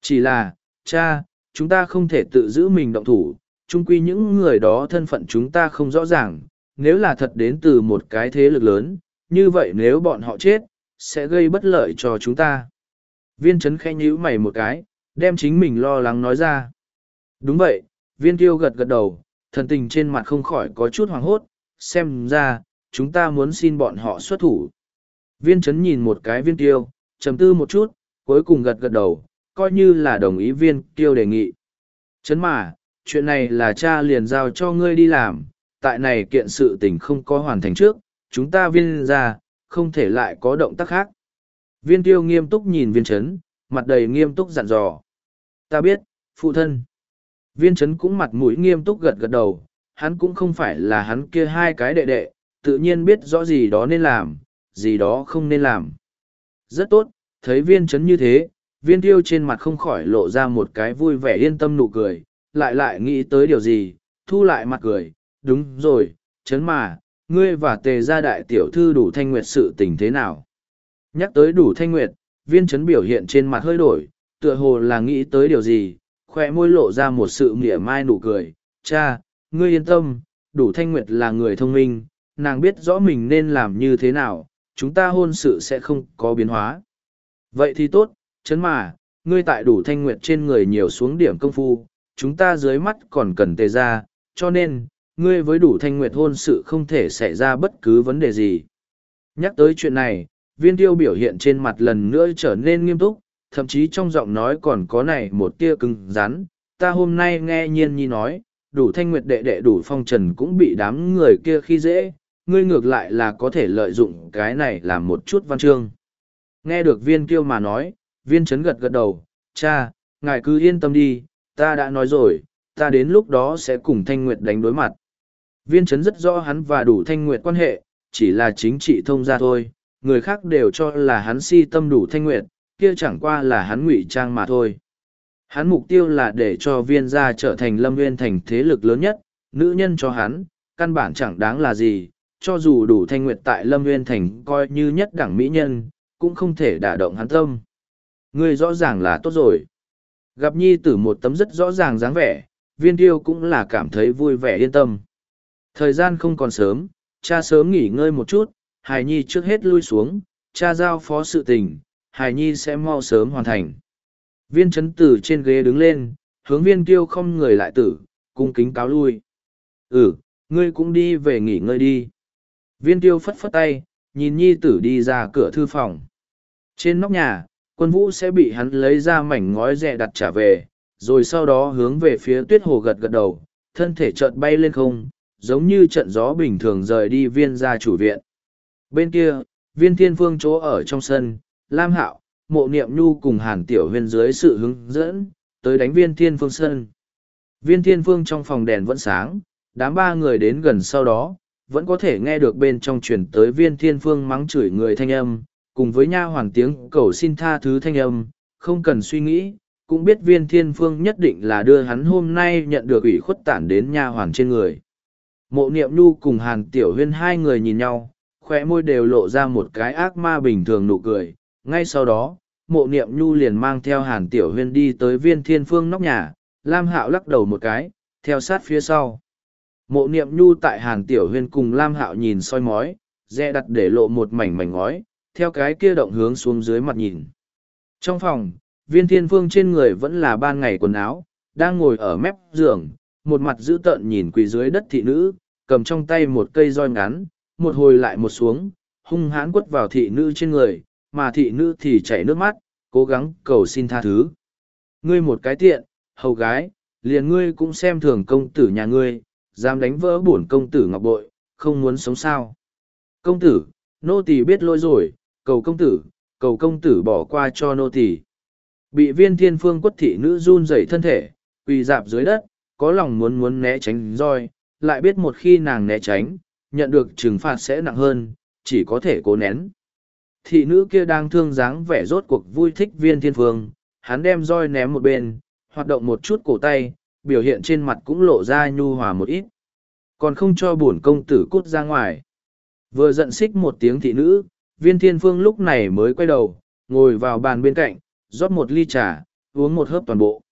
Chỉ là, cha, chúng ta không thể tự giữ mình động thủ, chung quy những người đó thân phận chúng ta không rõ ràng, nếu là thật đến từ một cái thế lực lớn, như vậy nếu bọn họ chết, sẽ gây bất lợi cho chúng ta. Viên chấn khẽ nhíu mày một cái, đem chính mình lo lắng nói ra. Đúng vậy, viên tiêu gật gật đầu, thần tình trên mặt không khỏi có chút hoảng hốt, xem ra, chúng ta muốn xin bọn họ xuất thủ. Viên chấn nhìn một cái viên tiêu, trầm tư một chút, cuối cùng gật gật đầu, coi như là đồng ý viên tiêu đề nghị. Chấn mà, chuyện này là cha liền giao cho ngươi đi làm, tại này kiện sự tình không có hoàn thành trước, chúng ta viên ra, không thể lại có động tác khác. Viên tiêu nghiêm túc nhìn viên chấn, mặt đầy nghiêm túc dặn dò. Ta biết, phụ thân. Viên chấn cũng mặt mũi nghiêm túc gật gật đầu, hắn cũng không phải là hắn kia hai cái đệ đệ, tự nhiên biết rõ gì đó nên làm, gì đó không nên làm. Rất tốt, thấy viên chấn như thế, viên tiêu trên mặt không khỏi lộ ra một cái vui vẻ yên tâm nụ cười, lại lại nghĩ tới điều gì, thu lại mặt cười, đúng rồi, chấn mà, ngươi và tề gia đại tiểu thư đủ thanh nguyệt sự tình thế nào? Nhắc tới đủ thanh nguyệt, viên chấn biểu hiện trên mặt hơi đổi, tựa hồ là nghĩ tới điều gì, khoe môi lộ ra một sự mỉa mai nụ cười, cha, ngươi yên tâm, đủ thanh nguyệt là người thông minh, nàng biết rõ mình nên làm như thế nào, chúng ta hôn sự sẽ không có biến hóa. Vậy thì tốt, chấn mà, ngươi tại đủ thanh nguyệt trên người nhiều xuống điểm công phu, chúng ta dưới mắt còn cần tề ra, cho nên, ngươi với đủ thanh nguyệt hôn sự không thể xảy ra bất cứ vấn đề gì. Nhắc tới chuyện này, viên tiêu biểu hiện trên mặt lần nữa trở nên nghiêm túc, thậm chí trong giọng nói còn có này một tia cứng rắn. Ta hôm nay nghe nhiên nhi nói, đủ thanh nguyệt đệ đệ đủ phong trần cũng bị đám người kia khi dễ, ngươi ngược lại là có thể lợi dụng cái này làm một chút văn chương. Nghe được viên kiêu mà nói, viên chấn gật gật đầu, cha, ngài cứ yên tâm đi, ta đã nói rồi, ta đến lúc đó sẽ cùng thanh nguyệt đánh đối mặt. Viên chấn rất rõ hắn và đủ thanh nguyệt quan hệ, chỉ là chính trị thông gia thôi, người khác đều cho là hắn si tâm đủ thanh nguyệt, kia chẳng qua là hắn ngụy trang mà thôi. Hắn mục tiêu là để cho viên gia trở thành lâm Nguyên thành thế lực lớn nhất, nữ nhân cho hắn, căn bản chẳng đáng là gì, cho dù đủ thanh nguyệt tại lâm Nguyên thành coi như nhất đẳng mỹ nhân, cũng không thể đả động hắn tâm. Ngươi rõ ràng là tốt rồi. Gặp nhi tử một tấm rất rõ ràng dáng vẻ, viên tiêu cũng là cảm thấy vui vẻ yên tâm. Thời gian không còn sớm, cha sớm nghỉ ngơi một chút, Hải nhi trước hết lui xuống, cha giao phó sự tình, Hải nhi sẽ mau sớm hoàn thành. Viên chấn tử trên ghế đứng lên, hướng viên tiêu không người lại tử, cung kính cáo lui. Ừ, ngươi cũng đi về nghỉ ngơi đi. Viên tiêu phất phất tay, nhìn nhi tử đi ra cửa thư phòng. Trên nóc nhà, quân vũ sẽ bị hắn lấy ra mảnh ngói rẻ đặt trả về, rồi sau đó hướng về phía tuyết hồ gật gật đầu, thân thể chợt bay lên không, giống như trận gió bình thường rời đi viên gia chủ viện. Bên kia, viên thiên phương chỗ ở trong sân, Lam Hạo, mộ niệm nhu cùng hàn tiểu huyên dưới sự hướng dẫn, tới đánh viên thiên phương sân. Viên thiên phương trong phòng đèn vẫn sáng, đám ba người đến gần sau đó, vẫn có thể nghe được bên trong truyền tới viên thiên phương mắng chửi người thanh âm, cùng với nha hoàn tiếng cầu xin tha thứ thanh âm, không cần suy nghĩ, cũng biết viên thiên phương nhất định là đưa hắn hôm nay nhận được ủy khuất tản đến nha hoàn trên người. Mộ niệm nhu cùng hàn tiểu huyên hai người nhìn nhau, khoe môi đều lộ ra một cái ác ma bình thường nụ cười. Ngay sau đó, mộ niệm nhu liền mang theo hàn tiểu huyên đi tới viên thiên phương nóc nhà, Lam Hạo lắc đầu một cái, theo sát phía sau. Mộ niệm nhu tại hàn tiểu huyên cùng Lam Hạo nhìn soi mói, dè đặt để lộ một mảnh mảnh ngói, theo cái kia động hướng xuống dưới mặt nhìn. Trong phòng, viên thiên phương trên người vẫn là ban ngày quần áo, đang ngồi ở mép giường, một mặt dữ tợn nhìn quỳ dưới đất thị nữ, cầm trong tay một cây roi ngắn, một hồi lại một xuống, hung hãn quất vào thị nữ trên người, mà thị nữ thì chảy nước mắt, cố gắng cầu xin tha thứ. Ngươi một cái tiện, hầu gái, liền ngươi cũng xem thường công tử nhà ngươi, dám đánh vỡ bổn công tử ngọc bội, không muốn sống sao. Công tử, nô tỳ biết lỗi rồi, cầu công tử, cầu công tử bỏ qua cho nô tỳ. Bị viên thiên phương quất thị nữ run rẩy thân thể, quỳ dạp dưới đất, có lòng muốn muốn né tránh roi, lại biết một khi nàng né tránh, nhận được trừng phạt sẽ nặng hơn, chỉ có thể cố nén. Thị nữ kia đang thương dáng vẻ rốt cuộc vui thích viên thiên phương, hắn đem roi ném một bên, hoạt động một chút cổ tay, biểu hiện trên mặt cũng lộ ra nhu hòa một ít. Còn không cho bổn công tử cút ra ngoài. Vừa giận xích một tiếng thị nữ, viên thiên phương lúc này mới quay đầu, ngồi vào bàn bên cạnh, rót một ly trà, uống một hớp toàn bộ.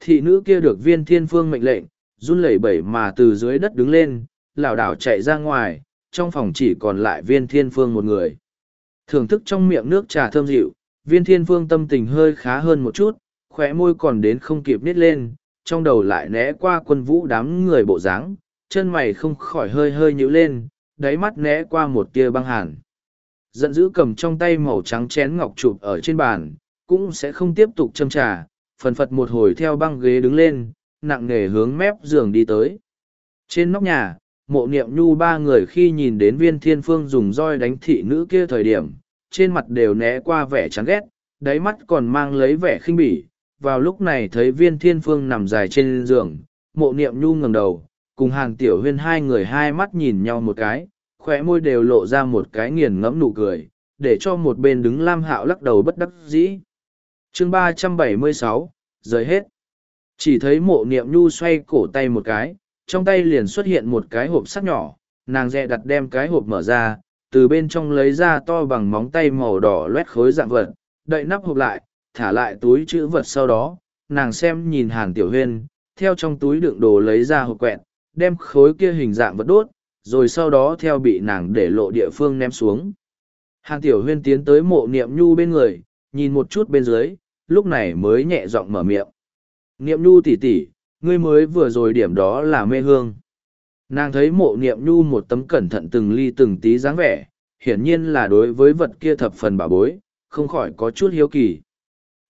Thị nữ kia được viên thiên phương mệnh lệnh, run lẩy bẩy mà từ dưới đất đứng lên, lảo đảo chạy ra ngoài, trong phòng chỉ còn lại viên thiên phương một người. Thưởng thức trong miệng nước trà thơm dịu, viên thiên phương tâm tình hơi khá hơn một chút, khóe môi còn đến không kịp nít lên, trong đầu lại né qua quân vũ đám người bộ dáng, chân mày không khỏi hơi hơi nhíu lên, đáy mắt né qua một tia băng hàn. Giận dữ cầm trong tay màu trắng chén ngọc chụp ở trên bàn, cũng sẽ không tiếp tục châm trà, phần phật một hồi theo băng ghế đứng lên, nặng nề hướng mép giường đi tới. Trên nóc nhà, mộ niệm nhu ba người khi nhìn đến viên thiên phương dùng roi đánh thị nữ kia thời điểm, trên mặt đều né qua vẻ chán ghét, đáy mắt còn mang lấy vẻ khinh bỉ. Vào lúc này thấy viên thiên phương nằm dài trên giường, mộ niệm nhu ngẩng đầu, cùng hàng tiểu huyên hai người hai mắt nhìn nhau một cái, khỏe môi đều lộ ra một cái nghiền ngẫm nụ cười, để cho một bên đứng lam hạo lắc đầu bất đắc dĩ. chương ba trăm bảy mươi sáu rời hết. Chỉ thấy mộ niệm nhu xoay cổ tay một cái, trong tay liền xuất hiện một cái hộp sắt nhỏ, nàng dẹ đặt đem cái hộp mở ra, từ bên trong lấy ra to bằng móng tay màu đỏ loét khối dạng vật, đậy nắp hộp lại, thả lại túi chữ vật sau đó, nàng xem nhìn hàn tiểu huyên, theo trong túi đựng đồ lấy ra hộp quẹt, đem khối kia hình dạng vật đốt, rồi sau đó theo bị nàng để lộ địa phương ném xuống. Hàn tiểu huyên tiến tới mộ niệm nhu bên người, nhìn một chút bên dưới, lúc này mới nhẹ giọng mở miệng. Niệm nhu tỉ tỉ, ngươi mới vừa rồi điểm đó là mê hương. Nàng thấy mộ niệm nhu một tấm cẩn thận từng ly từng tí dáng vẻ, hiển nhiên là đối với vật kia thập phần bà bối, không khỏi có chút hiếu kỳ.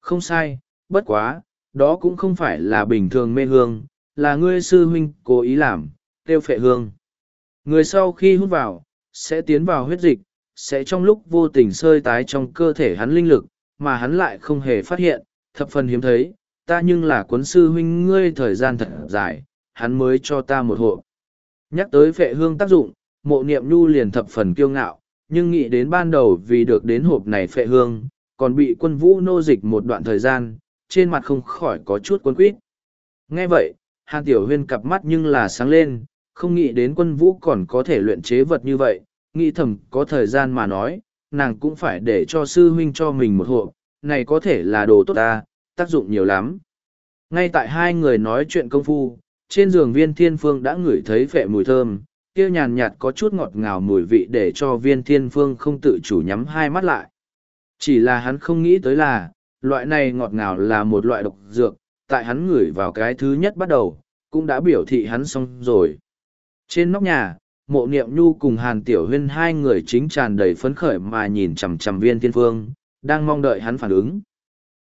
Không sai, bất quá, đó cũng không phải là bình thường mê hương, là ngươi sư huynh cố ý làm, tiêu phệ hương. Người sau khi hút vào, sẽ tiến vào huyết dịch, sẽ trong lúc vô tình sơi tái trong cơ thể hắn linh lực, mà hắn lại không hề phát hiện, thập phần hiếm thấy, ta nhưng là cuốn sư huynh ngươi thời gian thật dài, hắn mới cho ta một hộ. Nhắc tới phệ hương tác dụng, mộ niệm nhu liền thập phần kiêu ngạo, nhưng nghĩ đến ban đầu vì được đến hộp này phệ hương, còn bị quân vũ nô dịch một đoạn thời gian, trên mặt không khỏi có chút quân quýt. Nghe vậy, Hàn Tiểu Huyên cặp mắt nhưng là sáng lên, không nghĩ đến quân vũ còn có thể luyện chế vật như vậy, nghĩ thầm có thời gian mà nói, nàng cũng phải để cho sư huynh cho mình một hộp, này có thể là đồ tốt ta, tác dụng nhiều lắm. Ngay tại hai người nói chuyện công phu, trên giường viên thiên phương đã ngửi thấy vẻ mùi thơm, kia nhàn nhạt có chút ngọt ngào mùi vị để cho viên thiên phương không tự chủ nhắm hai mắt lại. Chỉ là hắn không nghĩ tới là, loại này ngọt ngào là một loại độc dược, tại hắn ngửi vào cái thứ nhất bắt đầu, cũng đã biểu thị hắn xong rồi. Trên nóc nhà, mộ niệm nhu cùng hàn tiểu huyên hai người chính tràn đầy phấn khởi mà nhìn chằm chằm viên thiên phương, đang mong đợi hắn phản ứng.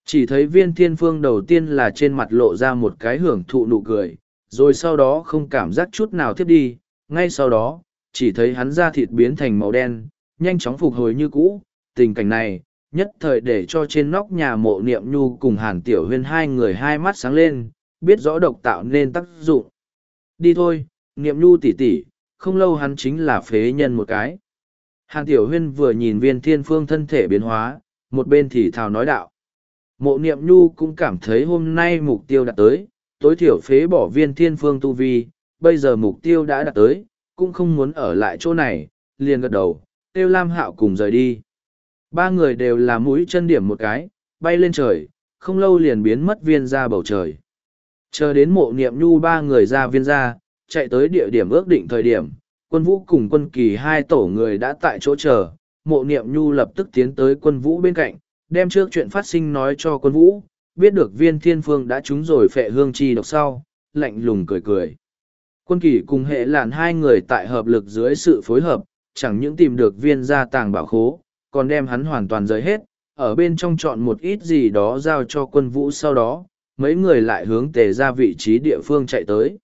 Chỉ thấy viên thiên phương đầu tiên là trên mặt lộ ra một cái hưởng thụ nụ cười, rồi sau đó không cảm giác chút nào tiếp đi, ngay sau đó, chỉ thấy hắn da thịt biến thành màu đen, nhanh chóng phục hồi như cũ. Tình cảnh này, nhất thời để cho trên nóc nhà mộ niệm nhu cùng hàn tiểu huyên hai người hai mắt sáng lên, biết rõ độc tạo nên tác dụng. Đi thôi, niệm nhu tỉ tỉ, không lâu hắn chính là phế nhân một cái. Hàn Tiểu Huyên vừa nhìn viên thiên phương thân thể biến hóa, một bên thì thào nói đạo. Mộ niệm nhu cũng cảm thấy hôm nay mục tiêu đã tới, tối thiểu phế bỏ viên thiên phương tu vi, bây giờ mục tiêu đã đạt tới, cũng không muốn ở lại chỗ này, liền gật đầu, Têu lam hạo cùng rời đi. Ba người đều là mũi chân điểm một cái, bay lên trời, không lâu liền biến mất viên ra bầu trời. Chờ đến mộ niệm nhu ba người ra viên ra, chạy tới địa điểm ước định thời điểm, quân vũ cùng quân kỳ hai tổ người đã tại chỗ chờ, mộ niệm nhu lập tức tiến tới quân vũ bên cạnh, đem trước chuyện phát sinh nói cho quân vũ, biết được viên thiên phương đã trúng rồi phệ hương chi độc sau, lạnh lùng cười cười. Quân kỳ cùng hệ lạn hai người tại hợp lực dưới sự phối hợp, chẳng những tìm được viên gia tàng bảo khố, còn đem hắn hoàn toàn rời hết, ở bên trong chọn một ít gì đó giao cho quân vũ sau đó, mấy người lại hướng tề ra vị trí địa phương chạy tới.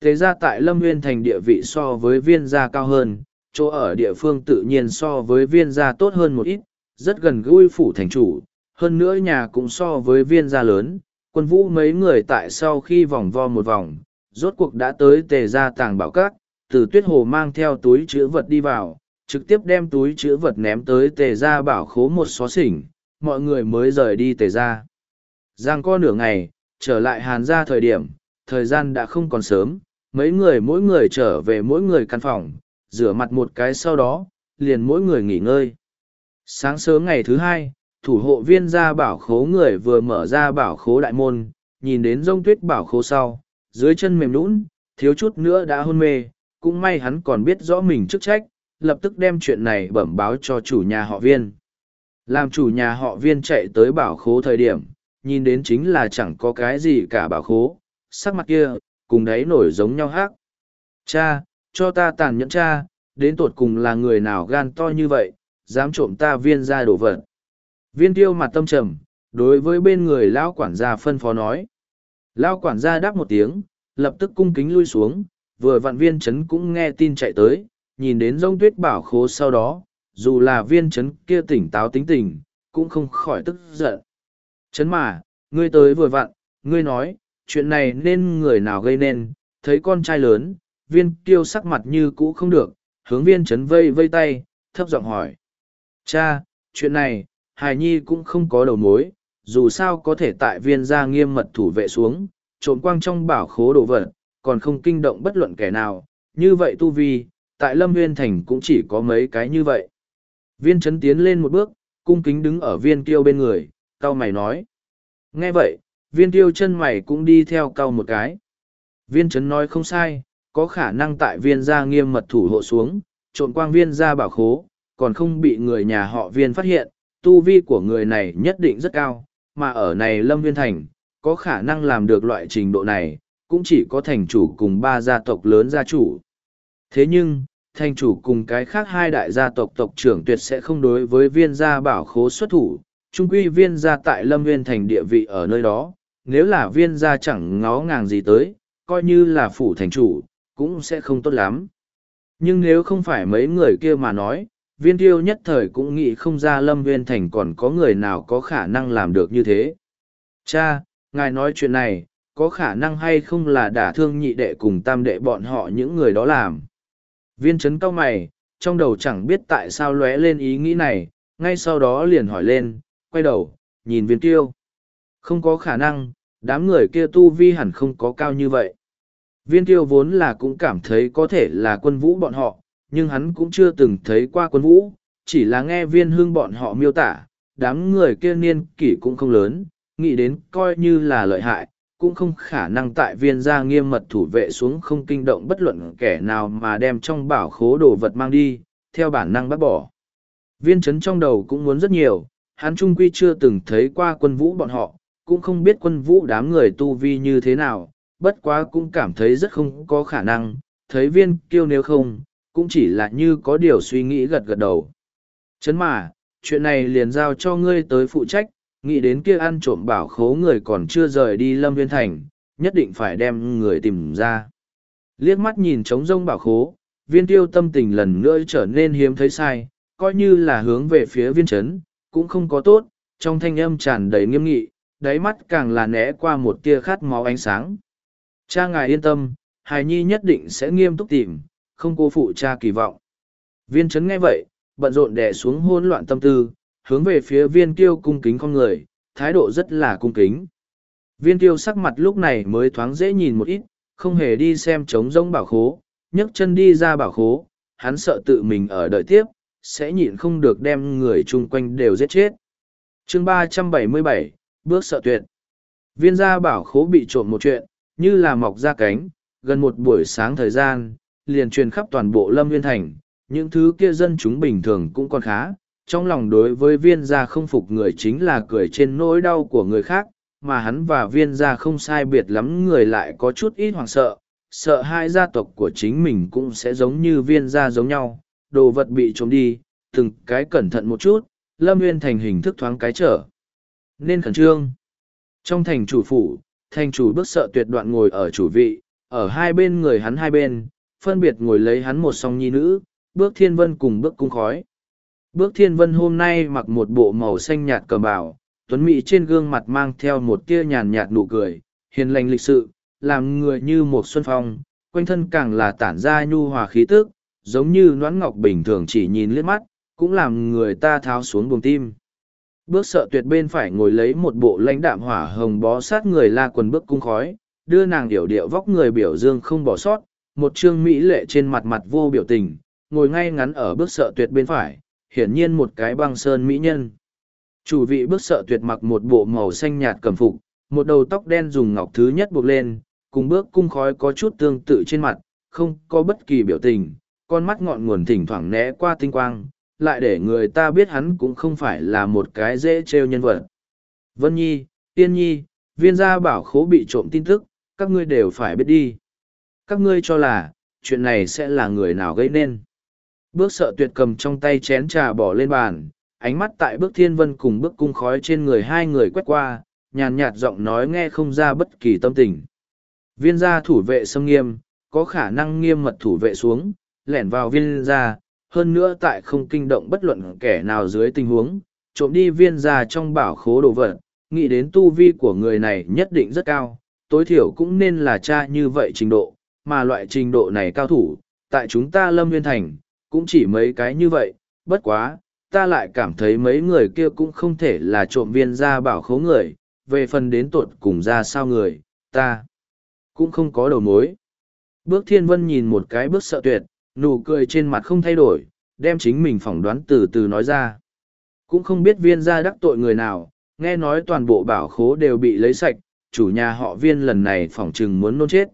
Tề ra tại Lâm Nguyên thành địa vị so với viên gia cao hơn, chỗ ở địa phương tự nhiên so với viên gia tốt hơn một ít, rất gần gũi phủ thành chủ, hơn nữa nhà cũng so với viên gia lớn, quân vũ mấy người tại sau khi vòng vo một vòng, rốt cuộc đã tới tề gia tàng bảo các, từ tuyết hồ mang theo túi chữ vật đi vào, trực tiếp đem túi chữ vật ném tới tề gia bảo khố một xó xỉnh, mọi người mới rời đi tề gia. Giang co nửa ngày, trở lại hàn gia thời điểm, thời gian đã không còn sớm, mấy người mỗi người trở về mỗi người căn phòng, rửa mặt một cái sau đó, liền mỗi người nghỉ ngơi. Sáng sớm ngày thứ hai, thủ hộ viên ra bảo khố người vừa mở ra bảo khố đại môn, nhìn đến rông tuyết bảo khố sau, dưới chân mềm lún, thiếu chút nữa đã hôn mê, cũng may hắn còn biết rõ mình chức trách, lập tức đem chuyện này bẩm báo cho chủ nhà họ viên. Làm chủ nhà họ viên chạy tới bảo khố thời điểm, nhìn đến chính là chẳng có cái gì cả bảo khố, sắc mặt kia, cùng đấy nổi giống nhau hát. Cha, cho ta tàn nhẫn cha, đến tột cùng là người nào gan to như vậy, dám trộm ta viên ra đổ vật. Viên tiêu mặt tâm trầm, đối với bên người lão quản gia phân phó nói. Lão quản gia đáp một tiếng, lập tức cung kính lui xuống, vừa vặn viên chấn cũng nghe tin chạy tới, nhìn đến rông tuyết bảo khố sau đó, dù là viên chấn kia tỉnh táo tính tình, cũng không khỏi tức giận. Chấn mà, ngươi tới vừa vặn, ngươi nói, chuyện này nên người nào gây nên, thấy con trai lớn, viên tiêu sắc mặt như cũ không được, hướng viên chấn vây vây tay, thấp giọng hỏi. Cha, chuyện này, hài nhi cũng không có đầu mối, dù sao có thể tại viên gia nghiêm mật thủ vệ xuống, trộm quang trong bảo khố đồ vật, còn không kinh động bất luận kẻ nào, như vậy tu vi, tại Lâm Nguyên Thành cũng chỉ có mấy cái như vậy. Viên chấn tiến lên một bước, cung kính đứng ở viên tiêu bên người, cao mày nói. Nghe vậy, viên tiêu chân mày cũng đi theo cao một cái. Viên chấn nói không sai, có khả năng tại viên gia nghiêm mật thủ hộ xuống, trộn quang viên gia bảo khố, còn không bị người nhà họ viên phát hiện, tu vi của người này nhất định rất cao, mà ở này Lâm Viên Thành, có khả năng làm được loại trình độ này, cũng chỉ có thành chủ cùng ba gia tộc lớn gia chủ. Thế nhưng, thành chủ cùng cái khác hai đại gia tộc tộc trưởng tuyệt sẽ không đối với viên gia bảo khố xuất thủ, trung quy viên gia tại Lâm Viên Thành địa vị ở nơi đó, nếu là viên gia chẳng ngó ngàng gì tới, coi như là phủ thành chủ, cũng sẽ không tốt lắm. Nhưng nếu không phải mấy người kia mà nói, viên tiêu nhất thời cũng nghĩ không ra lâm viên thành còn có người nào có khả năng làm được như thế. Cha, ngài nói chuyện này, có khả năng hay không là đả thương nhị đệ cùng tam đệ bọn họ những người đó làm. Viên Trấn cao mày, trong đầu chẳng biết tại sao lóe lên ý nghĩ này, ngay sau đó liền hỏi lên, quay đầu, nhìn viên tiêu. Không có khả năng, đám người kia tu vi hẳn không có cao như vậy. Viên tiêu vốn là cũng cảm thấy có thể là quân vũ bọn họ, nhưng hắn cũng chưa từng thấy qua quân vũ, chỉ là nghe viên hương bọn họ miêu tả, đám người kia niên kỷ cũng không lớn, nghĩ đến coi như là lợi hại, cũng không khả năng tại viên gia nghiêm mật thủ vệ xuống không kinh động bất luận kẻ nào mà đem trong bảo khố đồ vật mang đi, theo bản năng bắt bỏ. Viên chấn trong đầu cũng muốn rất nhiều, hắn trung quy chưa từng thấy qua quân vũ bọn họ, cũng không biết quân vũ đám người tu vi như thế nào, bất quá cũng cảm thấy rất không có khả năng, thấy viên kiêu nếu không, cũng chỉ là như có điều suy nghĩ gật gật đầu. Chấn mà, chuyện này liền giao cho ngươi tới phụ trách, nghĩ đến kia ăn trộm bảo khố người còn chưa rời đi lâm viên thành, nhất định phải đem người tìm ra. Liếc mắt nhìn trống rông bảo khố, viên tiêu tâm tình lần nữa trở nên hiếm thấy sai, coi như là hướng về phía viên chấn, cũng không có tốt, trong thanh âm tràn đầy nghiêm nghị, đáy mắt càng là né qua một tia khát máu ánh sáng. Cha ngài yên tâm, hài nhi nhất định sẽ nghiêm túc tìm, không cô phụ cha kỳ vọng. Viên chấn nghe vậy, bận rộn đè xuống hôn loạn tâm tư, hướng về phía viên kiêu cung kính con người, thái độ rất là cung kính. Viên kiêu sắc mặt lúc này mới thoáng dễ nhìn một ít, không hề đi xem trống rông bảo khố, nhấc chân đi ra bảo khố, hắn sợ tự mình ở đợi tiếp, sẽ nhịn không được đem người chung quanh đều giết chết. chương ba trăm bảy mươi bảy bước sợ tuyệt. Viên gia bảo khố bị trộm một chuyện, như là mọc ra cánh, gần một buổi sáng thời gian, liền truyền khắp toàn bộ Lâm Viên Thành, những thứ kia dân chúng bình thường cũng còn khá, trong lòng đối với viên gia không phục người chính là cười trên nỗi đau của người khác, mà hắn và viên gia không sai biệt lắm người lại có chút ít hoảng sợ, sợ hai gia tộc của chính mình cũng sẽ giống như viên gia giống nhau, đồ vật bị trộm đi, từng cái cẩn thận một chút, Lâm Nguyên thành hình thức thoáng cái trở. Nên khẩn trương. Trong thành chủ phủ, thành chủ bức sợ tuyệt đoạn ngồi ở chủ vị, ở hai bên người hắn hai bên, phân biệt ngồi lấy hắn một song nhi nữ, bước thiên vân cùng bước cung khói. Bước thiên vân hôm nay mặc một bộ màu xanh nhạt cờ bảo tuấn mỹ trên gương mặt mang theo một tia nhàn nhạt nụ cười, hiền lành lịch sự, làm người như một xuân phong, quanh thân càng là tản ra nhu hòa khí tức, giống như noãn ngọc bình thường chỉ nhìn liếc mắt, cũng làm người ta tháo xuống buồng tim. Bước sợ tuyệt bên phải ngồi lấy một bộ lãnh đạm hỏa hồng bó sát người la quần bước cung khói, đưa nàng điệu điệu vóc người biểu dương không bỏ sót, một trương mỹ lệ trên mặt mặt vô biểu tình, ngồi ngay ngắn ở bước sợ tuyệt bên phải, hiển nhiên một cái băng sơn mỹ nhân. Chủ vị bước sợ tuyệt mặc một bộ màu xanh nhạt cầm phục, một đầu tóc đen dùng ngọc thứ nhất buộc lên, cùng bước cung khói có chút tương tự trên mặt, không có bất kỳ biểu tình, con mắt ngọn nguồn thỉnh thoảng né qua tinh quang, lại để người ta biết hắn cũng không phải là một cái dễ trêu nhân vật. Vân Nhi, Tiên Nhi, viên gia bảo khố bị trộm tin tức, các ngươi đều phải biết đi. Các ngươi cho là, chuyện này sẽ là người nào gây nên. Bước sợ tuyệt cầm trong tay chén trà bỏ lên bàn, ánh mắt tại bước thiên vân cùng bước cung khói trên người hai người quét qua, nhàn nhạt giọng nói nghe không ra bất kỳ tâm tình. Viên gia thủ vệ xâm nghiêm, có khả năng nghiêm mật thủ vệ xuống, lẻn vào viên gia, hơn nữa tại không kinh động bất luận kẻ nào dưới tình huống, trộm đi viên gia trong bảo khố đồ vật, nghĩ đến tu vi của người này nhất định rất cao, tối thiểu cũng nên là cha như vậy trình độ, mà loại trình độ này cao thủ, tại chúng ta lâm Nguyên thành, cũng chỉ mấy cái như vậy, bất quá, ta lại cảm thấy mấy người kia cũng không thể là trộm viên gia bảo khố người, về phần đến tuột cùng ra sao người, ta cũng không có đầu mối. Bước thiên vân nhìn một cái bước sợ tuyệt, nụ cười trên mặt không thay đổi, đem chính mình phỏng đoán từ từ nói ra. Cũng không biết viên gia đắc tội người nào, nghe nói toàn bộ bảo khố đều bị lấy sạch, chủ nhà họ viên lần này phỏng chừng muốn nôn chết.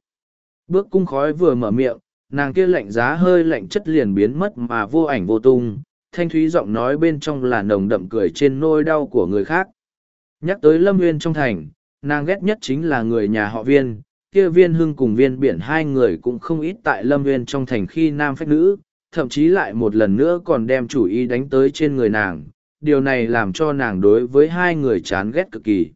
Bước cung khói vừa mở miệng, nàng kia lạnh giá hơi lạnh chất liền biến mất mà vô ảnh vô tung, thanh thúy giọng nói bên trong là nồng đậm cười trên nôi đau của người khác. Nhắc tới Lâm Nguyên trong thành, nàng ghét nhất chính là người nhà họ viên, kia viên hưng cùng viên biển hai người cũng không ít tại Lâm Nguyên trong thành khi nam phách nữ, thậm chí lại một lần nữa còn đem chủ ý đánh tới trên người nàng, điều này làm cho nàng đối với hai người chán ghét cực kỳ.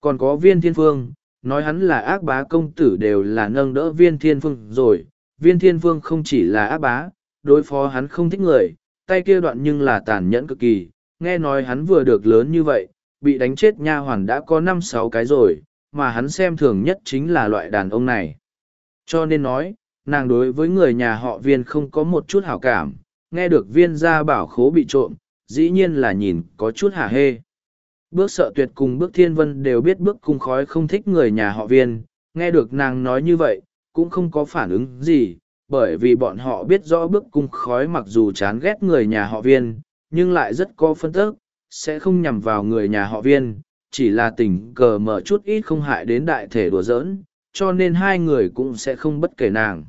Còn có viên thiên phương, nói hắn là ác bá công tử đều là nâng đỡ viên thiên phương rồi, viên thiên phương không chỉ là ác bá, đối phó hắn không thích người, tay kia đoạn nhưng là tàn nhẫn cực kỳ, nghe nói hắn vừa được lớn như vậy, bị đánh chết nha hoàn đã có năm sáu cái rồi, mà hắn xem thường nhất chính là loại đàn ông này. Cho nên nói, nàng đối với người nhà họ viên không có một chút hảo cảm, nghe được viên gia bảo khố bị trộm, dĩ nhiên là nhìn có chút hả hê. Bước sợ tuyệt cùng bước thiên vân đều biết bước cung khói không thích người nhà họ viên, nghe được nàng nói như vậy, cũng không có phản ứng gì, bởi vì bọn họ biết rõ bước cung khói mặc dù chán ghét người nhà họ viên, nhưng lại rất có phân tức, sẽ không nhằm vào người nhà họ viên, chỉ là tình cờ mở chút ít không hại đến đại thể đùa giỡn, cho nên hai người cũng sẽ không bất kể nàng.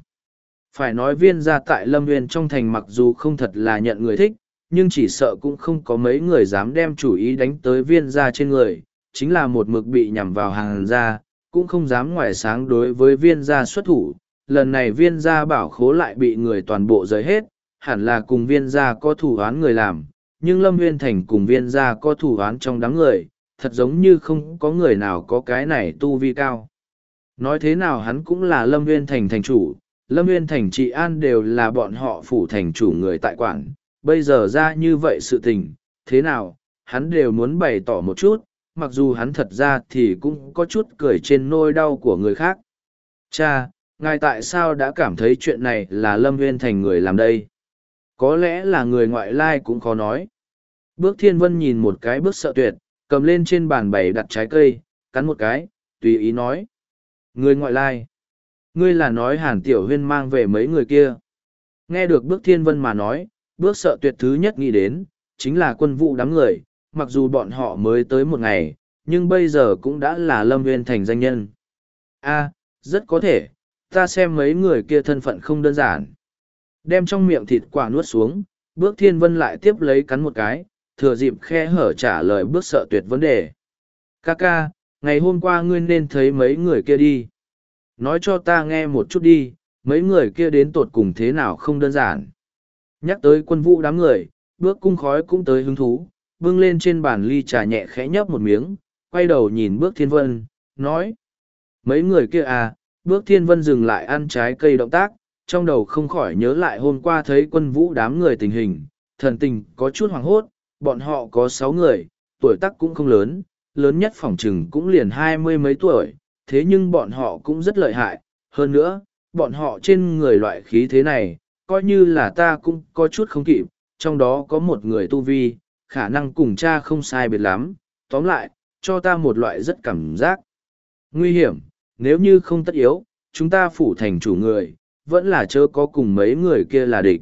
Phải nói viên ra tại Lâm Nguyên trong thành mặc dù không thật là nhận người thích, nhưng chỉ sợ cũng không có mấy người dám đem chủ ý đánh tới viên gia trên người, chính là một mực bị nhằm vào hàng gia, cũng không dám ngoài sáng đối với viên gia xuất thủ. Lần này viên gia bảo khố lại bị người toàn bộ rời hết, hẳn là cùng viên gia có thủ án người làm, nhưng Lâm Nguyên Thành cùng viên gia có thủ án trong đám người, thật giống như không có người nào có cái này tu vi cao. Nói thế nào hắn cũng là Lâm Nguyên Thành thành chủ, Lâm Nguyên Thành trị an đều là bọn họ phủ thành chủ người tại quản, bây giờ ra như vậy sự tình, thế nào, hắn đều muốn bày tỏ một chút, mặc dù hắn thật ra thì cũng có chút cười trên nôi đau của người khác. Cha, ngài tại sao đã cảm thấy chuyện này là Lâm Nguyên Thành người làm đây? Có lẽ là người ngoại lai cũng khó nói. Bước thiên vân nhìn một cái bước sợ tuyệt, cầm lên trên bàn bày đặt trái cây, cắn một cái, tùy ý nói. Người ngoại lai. Ngươi là nói hàn tiểu huyên mang về mấy người kia. Nghe được bước thiên vân mà nói, bước sợ tuyệt thứ nhất nghĩ đến, chính là quân vụ đám người, mặc dù bọn họ mới tới một ngày, nhưng bây giờ cũng đã là lâm nguyên thành danh nhân. a rất có thể, ta xem mấy người kia thân phận không đơn giản. Đem trong miệng thịt quả nuốt xuống, bước thiên vân lại tiếp lấy cắn một cái, thừa dịp khe hở trả lời bước sợ tuyệt vấn đề. Ca ca, ngày hôm qua ngươi nên thấy mấy người kia đi. Nói cho ta nghe một chút đi, mấy người kia đến tột cùng thế nào không đơn giản. Nhắc tới quân vũ đám người, bước cung khói cũng tới hứng thú, bưng lên trên bàn ly trà nhẹ khẽ nhấp một miếng, quay đầu nhìn bước thiên vân, nói. Mấy người kia à, bước thiên vân dừng lại ăn trái cây động tác, trong đầu không khỏi nhớ lại hôm qua thấy quân vũ đám người tình hình, thần tình có chút hoảng hốt, bọn họ có sáu người, tuổi tác cũng không lớn, lớn nhất phòng trừng cũng liền hai mươi mấy tuổi, thế nhưng bọn họ cũng rất lợi hại, hơn nữa, bọn họ trên người loại khí thế này, coi như là ta cũng có chút không kịp, trong đó có một người tu vi, khả năng cùng cha không sai biệt lắm, tóm lại, cho ta một loại rất cảm giác. Nguy hiểm, nếu như không tất yếu, chúng ta phủ thành chủ người, vẫn là chớ có cùng mấy người kia là địch.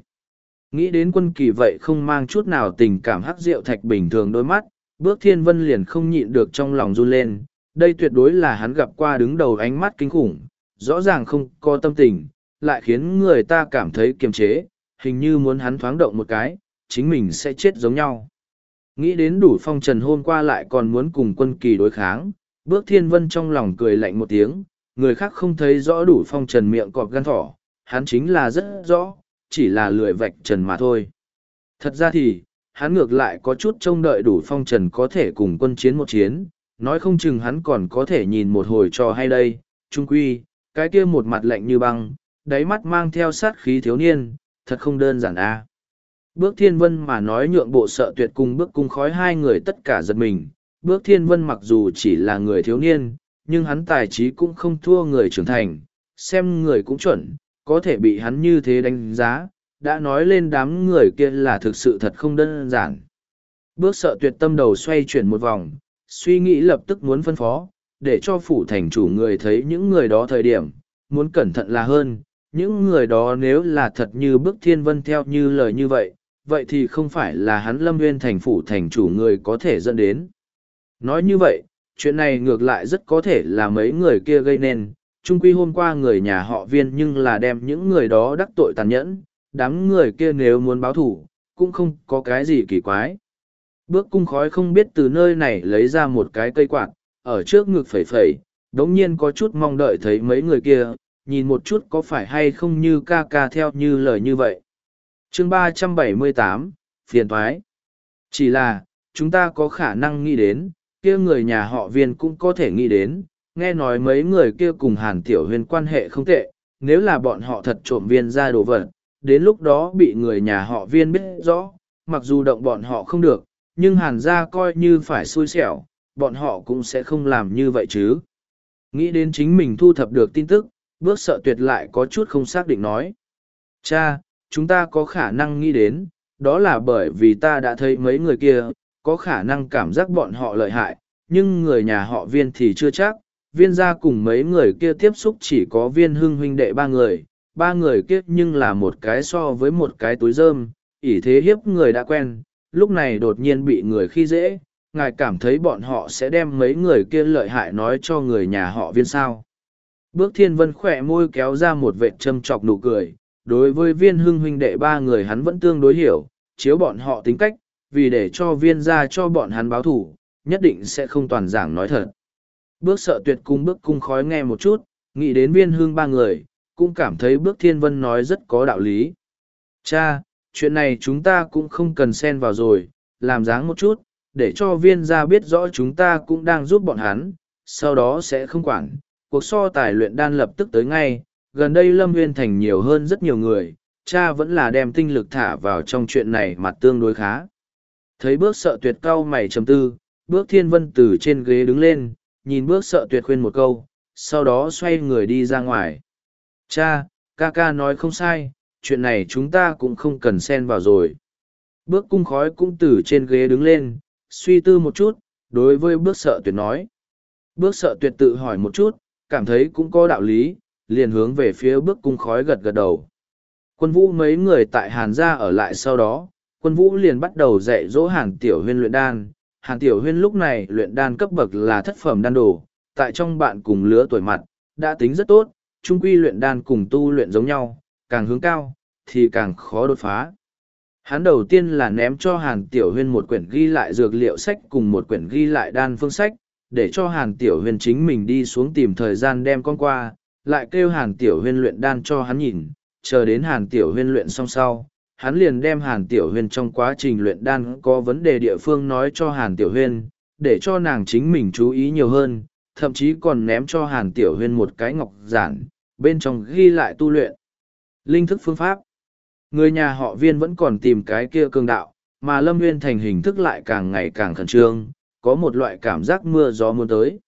Nghĩ đến quân kỳ vậy không mang chút nào tình cảm hắc rượu thạch bình thường đôi mắt, bước thiên vân liền không nhịn được trong lòng run lên, đây tuyệt đối là hắn gặp qua đứng đầu ánh mắt kinh khủng, rõ ràng không có tâm tình, lại khiến người ta cảm thấy kiềm chế, hình như muốn hắn thoáng động một cái, chính mình sẽ chết giống nhau. Nghĩ đến đủ phong trần hôm qua lại còn muốn cùng quân kỳ đối kháng, bước thiên vân trong lòng cười lạnh một tiếng, người khác không thấy rõ đủ phong trần miệng cọp gan thỏ, hắn chính là rất rõ, chỉ là lười vạch trần mà thôi. Thật ra thì, hắn ngược lại có chút trông đợi đủ phong trần có thể cùng quân chiến một chiến, nói không chừng hắn còn có thể nhìn một hồi trò hay đây, trung quy, cái kia một mặt lạnh như băng, đáy mắt mang theo sát khí thiếu niên, thật không đơn giản a. À. Bước thiên vân mà nói nhượng bộ sợ tuyệt cùng bước cung khói hai người tất cả giật mình, bước thiên vân mặc dù chỉ là người thiếu niên, nhưng hắn tài trí cũng không thua người trưởng thành, xem người cũng chuẩn, có thể bị hắn như thế đánh giá, đã nói lên đám người kia là thực sự thật không đơn giản. Bước sợ tuyệt tâm đầu xoay chuyển một vòng, suy nghĩ lập tức muốn phân phó, để cho phủ thành chủ người thấy những người đó thời điểm, muốn cẩn thận là hơn, những người đó nếu là thật như bức thiên vân theo như lời như vậy, vậy thì không phải là hắn lâm nguyên thành phủ thành chủ người có thể dẫn đến. Nói như vậy, chuyện này ngược lại rất có thể là mấy người kia gây nên, trung quy hôm qua người nhà họ viên nhưng là đem những người đó đắc tội tàn nhẫn, đám người kia nếu muốn báo thù cũng không có cái gì kỳ quái. Bước cung khói không biết từ nơi này lấy ra một cái cây quạt, ở trước ngực phẩy phẩy, đống nhiên có chút mong đợi thấy mấy người kia, nhìn một chút có phải hay không như ca ca theo như lời như vậy. chương ba trăm bảy mươi tám phiền thoái. Chỉ là, chúng ta có khả năng nghĩ đến, kia người nhà họ viên cũng có thể nghĩ đến, nghe nói mấy người kia cùng hàn tiểu huyền quan hệ không tệ, nếu là bọn họ thật trộm viên ra đồ vật, đến lúc đó bị người nhà họ viên biết rõ, mặc dù động bọn họ không được, nhưng hàn gia coi như phải xui xẻo, bọn họ cũng sẽ không làm như vậy chứ. Nghĩ đến chính mình thu thập được tin tức, bước sợ tuyệt lại có chút không xác định nói. Cha, chúng ta có khả năng nghĩ đến, đó là bởi vì ta đã thấy mấy người kia, có khả năng cảm giác bọn họ lợi hại, nhưng người nhà họ viên thì chưa chắc. Viên gia cùng mấy người kia tiếp xúc chỉ có viên hưng huynh đệ ba người, ba người kia nhưng là một cái so với một cái túi rơm, ỷ thế hiếp người đã quen, lúc này đột nhiên bị người khi dễ, ngài cảm thấy bọn họ sẽ đem mấy người kia lợi hại nói cho người nhà họ viên sao. Bước thiên vân khỏe môi kéo ra một vệ châm chọc nụ cười, đối với viên hưng huynh đệ ba người hắn vẫn tương đối hiểu, chiếu bọn họ tính cách, vì để cho viên ra cho bọn hắn báo thủ, nhất định sẽ không toàn giảng nói thật. Bước sợ tuyệt cung bước cung khói nghe một chút, nghĩ đến viên hương ba người, cũng cảm thấy bước thiên vân nói rất có đạo lý. Cha, chuyện này chúng ta cũng không cần xen vào rồi, làm dáng một chút, để cho viên gia biết rõ chúng ta cũng đang giúp bọn hắn, sau đó sẽ không quản. Cuộc so tài luyện đan lập tức tới ngay, gần đây Lâm Nguyên Thành nhiều hơn rất nhiều người, cha vẫn là đem tinh lực thả vào trong chuyện này mặt tương đối khá. Thấy bước sợ tuyệt cao mày trầm tư, bước thiên vân từ trên ghế đứng lên, nhìn bước sợ tuyệt khuyên một câu, sau đó xoay người đi ra ngoài. Cha, ca ca nói không sai, chuyện này chúng ta cũng không cần xen vào rồi. Bước cung khói cũng từ trên ghế đứng lên, suy tư một chút, đối với bước sợ tuyệt nói. Bước sợ tuyệt tự hỏi một chút, cảm thấy cũng có đạo lý, liền hướng về phía bước cung khói gật gật đầu. Quân vũ mấy người tại Hàn gia ở lại sau đó, quân vũ liền bắt đầu dạy dỗ Hàn Tiểu Huyên luyện đan. Hàn Tiểu Huyên lúc này luyện đan cấp bậc là thất phẩm đan đồ, tại trong bạn cùng lứa tuổi mặt, đã tính rất tốt, trung quy luyện đan cùng tu luyện giống nhau, càng hướng cao, thì càng khó đột phá. Hắn đầu tiên là ném cho Hàn Tiểu Huyên một quyển ghi lại dược liệu sách cùng một quyển ghi lại đan phương sách, để cho Hàn Tiểu Huyên chính mình đi xuống tìm thời gian đem con qua, lại kêu Hàn Tiểu Huyên luyện đan cho hắn nhìn, chờ đến Hàn Tiểu Huyên luyện xong sau, hắn liền đem Hàn Tiểu Huyên trong quá trình luyện đan có vấn đề địa phương nói cho Hàn Tiểu Huyên, để cho nàng chính mình chú ý nhiều hơn, thậm chí còn ném cho Hàn Tiểu Huyên một cái ngọc giản, bên trong ghi lại tu luyện. Linh thức phương pháp Người nhà họ viên vẫn còn tìm cái kia cương đạo, mà Lâm Nguyên thành hình thức lại càng ngày càng khẩn trương, có một loại cảm giác mưa gió muốn tới.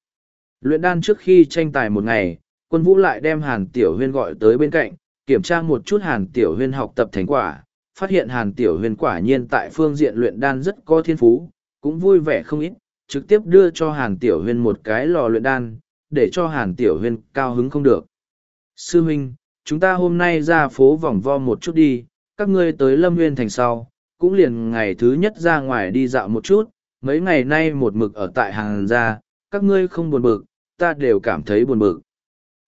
Luyện đan trước khi tranh tài một ngày, quân vũ lại đem Hàn Tiểu Huyên gọi tới bên cạnh, kiểm tra một chút Hàn Tiểu Huyên học tập thành quả, phát hiện Hàn Tiểu Huyên quả nhiên tại phương diện luyện đan rất có thiên phú, cũng vui vẻ không ít, trực tiếp đưa cho Hàn Tiểu Huyên một cái lò luyện đan, để cho Hàn Tiểu Huyên cao hứng không được. Sư huynh chúng ta hôm nay ra phố vòng vo một chút đi, các ngươi tới Lâm Nguyên thành sau, cũng liền ngày thứ nhất ra ngoài đi dạo một chút, mấy ngày nay một mực ở tại hàng gia, các ngươi không buồn bực, ta đều cảm thấy buồn bực.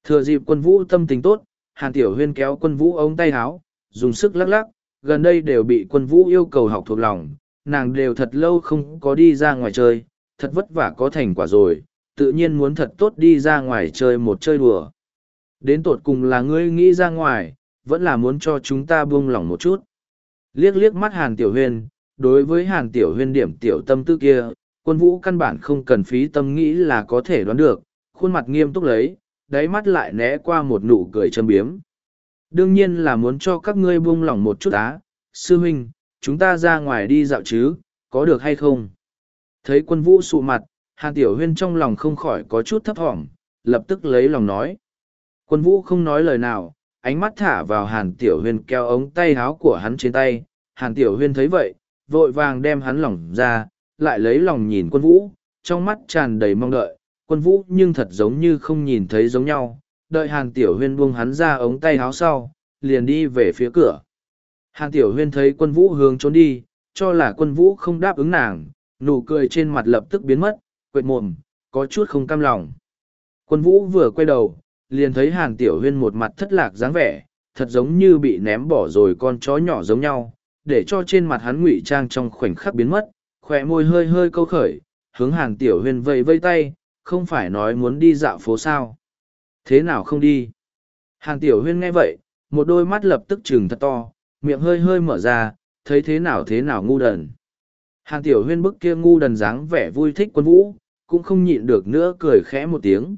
Thừa dịp quân vũ tâm tình tốt, Hàn Tiểu Huyên kéo quân vũ ống tay áo, dùng sức lắc lắc, gần đây đều bị quân vũ yêu cầu học thuộc lòng, nàng đều thật lâu không có đi ra ngoài chơi, thật vất vả có thành quả rồi, tự nhiên muốn thật tốt đi ra ngoài chơi một chơi đùa. Đến tột cùng là ngươi nghĩ ra ngoài, vẫn là muốn cho chúng ta buông lỏng một chút. Liếc liếc mắt Hàn Tiểu Huyên, đối với Hàn Tiểu Huyên điểm tiểu tâm tư kia, quân vũ căn bản không cần phí tâm nghĩ là có thể đoán được, khuôn mặt nghiêm túc lấy, đáy mắt lại né qua một nụ cười châm biếm. Đương nhiên là muốn cho các ngươi buông lỏng một chút á, sư huynh, chúng ta ra ngoài đi dạo chứ, có được hay không? Thấy quân vũ sụ mặt, Hàn Tiểu Huyên trong lòng không khỏi có chút thấp thỏm, lập tức lấy lòng nói. Quân vũ không nói lời nào, ánh mắt thả vào Hàn Tiểu Huyên kéo ống tay áo của hắn trên tay. Hàn Tiểu Huyên thấy vậy, vội vàng đem hắn lỏng ra, lại lấy lòng nhìn quân vũ, trong mắt tràn đầy mong đợi. Quân vũ nhưng thật giống như không nhìn thấy giống nhau, đợi Hàn Tiểu Huyên buông hắn ra ống tay áo sau, liền đi về phía cửa. Hàn Tiểu Huyên thấy quân vũ hướng trốn đi, cho là quân vũ không đáp ứng nàng, nụ cười trên mặt lập tức biến mất, quệt mồm, có chút không cam lòng. Quân vũ vừa quay đầu, liền thấy Hàn Tiểu Huyên một mặt thất lạc dáng vẻ, thật giống như bị ném bỏ rồi con chó nhỏ giống nhau, để cho trên mặt hắn ngụy trang trong khoảnh khắc biến mất, khỏe môi hơi hơi câu khởi, hướng Hàn Tiểu Huyên vây vây tay, không phải nói muốn đi dạo phố sao. Thế nào không đi? Hàn Tiểu Huyên nghe vậy, một đôi mắt lập tức trừng thật to, miệng hơi hơi mở ra, thấy thế nào thế nào ngu đần. Hàn Tiểu Huyên bức kia ngu đần dáng vẻ vui thích quân vũ, cũng không nhịn được nữa cười khẽ một tiếng.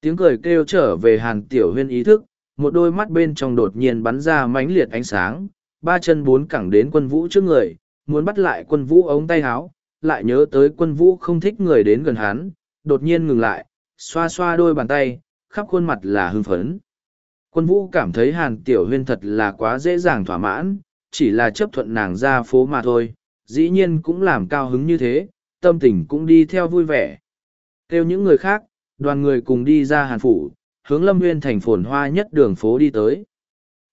Tiếng cười kêu trở về Hàn Tiểu Huyên ý thức, một đôi mắt bên trong đột nhiên bắn ra mãnh liệt ánh sáng, ba chân bốn cẳng đến quân vũ trước người, muốn bắt lại quân vũ ống tay áo, lại nhớ tới quân vũ không thích người đến gần hắn, đột nhiên ngừng lại, xoa xoa đôi bàn tay, khắp khuôn mặt là hưng phấn. Quân vũ cảm thấy Hàn Tiểu Huyên thật là quá dễ dàng thỏa mãn, chỉ là chấp thuận nàng ra phố mà thôi, dĩ nhiên cũng làm cao hứng như thế, tâm tình cũng đi theo vui vẻ. Kêu những người khác, đoàn người cùng đi ra Hàn Phủ, hướng Lâm Huyên thành phồn hoa nhất đường phố đi tới.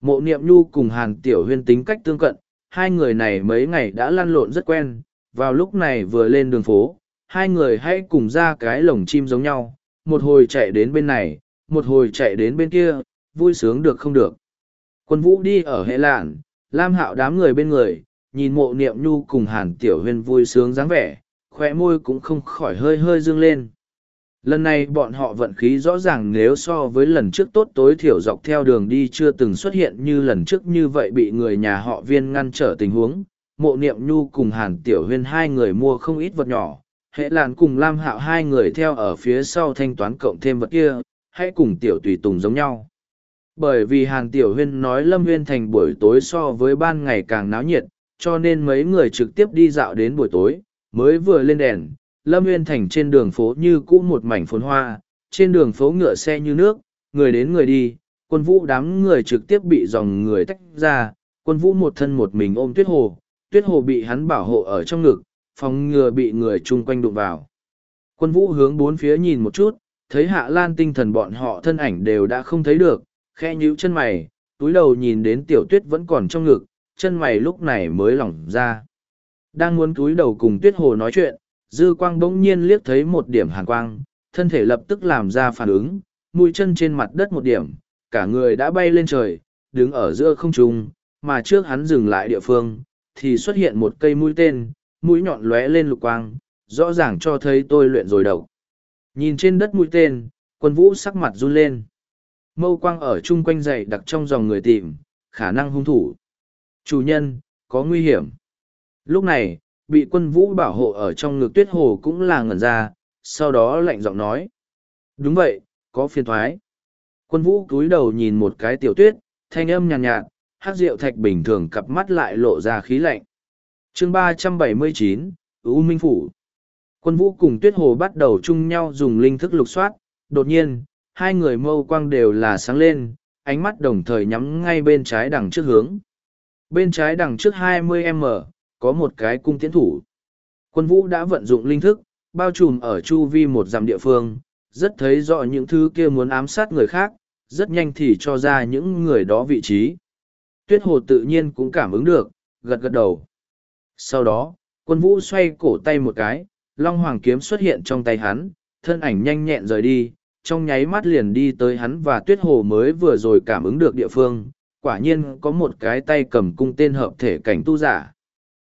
Mộ Niệm Nhu cùng Hàn Tiểu Huyên tính cách tương cận, hai người này mấy ngày đã lăn lộn rất quen, vào lúc này vừa lên đường phố, hai người hãy cùng ra cái lồng chim giống nhau, một hồi chạy đến bên này, một hồi chạy đến bên kia, vui sướng được không được. Quân vũ đi ở hệ lạn, Lam Hạo đám người bên người, nhìn mộ niệm nhu cùng hàn tiểu huyên vui sướng dáng vẻ, khóe môi cũng không khỏi hơi hơi dương lên. Lần này bọn họ vận khí rõ ràng nếu so với lần trước tốt tối thiểu dọc theo đường đi chưa từng xuất hiện như lần trước như vậy bị người nhà họ viên ngăn trở tình huống. Mộ niệm nhu cùng hàn tiểu huyên hai người mua không ít vật nhỏ, hệ làn cùng lam hạo hai người theo ở phía sau thanh toán cộng thêm vật kia, hãy cùng tiểu tùy tùng giống nhau. Bởi vì hàn tiểu huyên nói lâm huyên thành buổi tối so với ban ngày càng náo nhiệt, cho nên mấy người trực tiếp đi dạo đến buổi tối, mới vừa lên đèn, Lâm Nguyên Thành trên đường phố như cũ một mảnh phồn hoa, trên đường phố ngựa xe như nước, người đến người đi, quân vũ đám người trực tiếp bị dòng người tách ra, quân vũ một thân một mình ôm tuyết hồ, tuyết hồ bị hắn bảo hộ ở trong ngực, phòng ngừa bị người chung quanh đụng vào. Quân vũ hướng bốn phía nhìn một chút, thấy hạ lan tinh thần bọn họ thân ảnh đều đã không thấy được, khe nhíu chân mày, túi đầu nhìn đến tiểu tuyết vẫn còn trong ngực, chân mày lúc này mới lỏng ra. Đang muốn túi đầu cùng tuyết hồ nói chuyện, dư quang bỗng nhiên liếc thấy một điểm hàn quang, thân thể lập tức làm ra phản ứng, mũi chân trên mặt đất một điểm, cả người đã bay lên trời, đứng ở giữa không trung, mà trước hắn dừng lại địa phương, thì xuất hiện một cây mũi tên, mũi nhọn lóe lên lục quang, rõ ràng cho thấy tôi luyện rồi đầu. Nhìn trên đất mũi tên, quân vũ sắc mặt run lên. Mâu quang ở chung quanh dày đặc trong dòng người tìm, khả năng hung thủ. Chủ nhân, có nguy hiểm. Lúc này, bị quân vũ bảo hộ ở trong ngực tuyết hồ cũng là ngẩn ra, sau đó lạnh giọng nói. Đúng vậy, có phiền thoái. Quân vũ cúi đầu nhìn một cái tiểu tuyết, thanh âm nhàn nhạt, nhạt, hát rượu thạch bình thường cặp mắt lại lộ ra khí lạnh. Chương ba trăm bảy mươi chín, U Minh Phủ. Quân vũ cùng tuyết hồ bắt đầu chung nhau dùng linh thức lục soát, đột nhiên, hai người mâu quang đều là sáng lên, ánh mắt đồng thời nhắm ngay bên trái đằng trước hướng. Bên trái đằng trước 20m, có một cái cung tiến thủ. Quân vũ đã vận dụng linh thức, bao trùm ở chu vi một dặm địa phương, rất thấy rõ những thứ kia muốn ám sát người khác, rất nhanh thì cho ra những người đó vị trí. Tuyết hồ tự nhiên cũng cảm ứng được, gật gật đầu. Sau đó, quân vũ xoay cổ tay một cái, long hoàng kiếm xuất hiện trong tay hắn, thân ảnh nhanh nhẹn rời đi, trong nháy mắt liền đi tới hắn và tuyết hồ mới vừa rồi cảm ứng được địa phương, quả nhiên có một cái tay cầm cung tên hợp thể cảnh tu giả.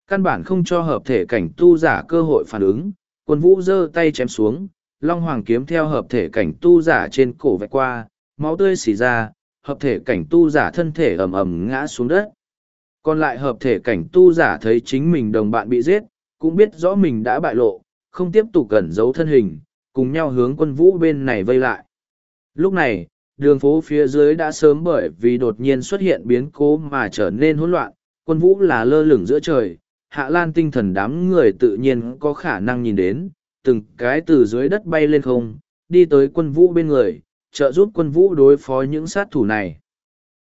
Căn bản không cho hợp thể cảnh tu giả cơ hội phản ứng, quân vũ giơ tay chém xuống, long hoàng kiếm theo hợp thể cảnh tu giả trên cổ vạch qua, máu tươi xì ra, hợp thể cảnh tu giả thân thể ầm ầm ngã xuống đất. Còn lại hợp thể cảnh tu giả thấy chính mình đồng bạn bị giết, cũng biết rõ mình đã bại lộ, không tiếp tục gần giấu thân hình, cùng nhau hướng quân vũ bên này vây lại. Lúc này, đường phố phía dưới đã sớm bởi vì đột nhiên xuất hiện biến cố mà trở nên hỗn loạn, quân vũ là lơ lửng giữa trời, hạ lan tinh thần đám người tự nhiên có khả năng nhìn đến, từng cái từ dưới đất bay lên không, đi tới quân vũ bên người, trợ giúp quân vũ đối phó những sát thủ này.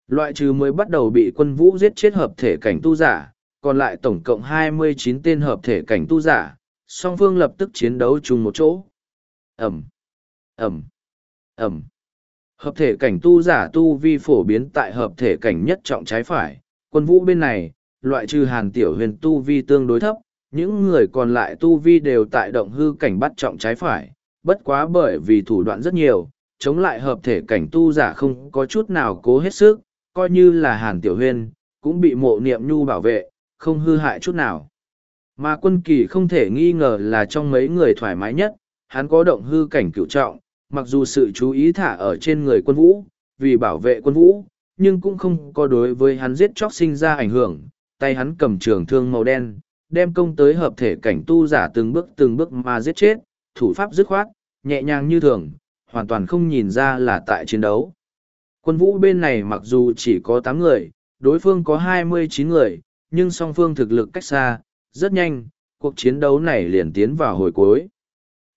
Loại trừ mới bắt đầu bị quân vũ giết chết hợp thể cảnh tu giả, còn lại tổng cộng 29 tên hợp thể cảnh tu giả, song phương lập tức chiến đấu chung một chỗ. Ẩm, Ẩm, Ẩm. Hợp thể cảnh tu giả tu vi phổ biến tại hợp thể cảnh nhất trọng trái phải, quân vũ bên này, loại trừ hàn tiểu huyền tu vi tương đối thấp, những người còn lại tu vi đều tại động hư cảnh bắt trọng trái phải, bất quá bởi vì thủ đoạn rất nhiều, chống lại hợp thể cảnh tu giả không có chút nào cố hết sức, coi như là hàn tiểu huyền, cũng bị mộ niệm nhu bảo vệ, không hư hại chút nào. Mà quân kỳ không thể nghi ngờ là trong mấy người thoải mái nhất, hắn có động hư cảnh cựu trọng, mặc dù sự chú ý thả ở trên người quân vũ, vì bảo vệ quân vũ, nhưng cũng không có đối với hắn giết chóc sinh ra ảnh hưởng, tay hắn cầm trường thương màu đen, đem công tới hợp thể cảnh tu giả từng bước từng bước mà giết chết, thủ pháp dứt khoát, nhẹ nhàng như thường, hoàn toàn không nhìn ra là tại chiến đấu. Quân vũ bên này mặc dù chỉ có tám người, đối phương có hai mươi chín người, nhưng song phương thực lực cách xa, rất nhanh, cuộc chiến đấu này liền tiến vào hồi cuối.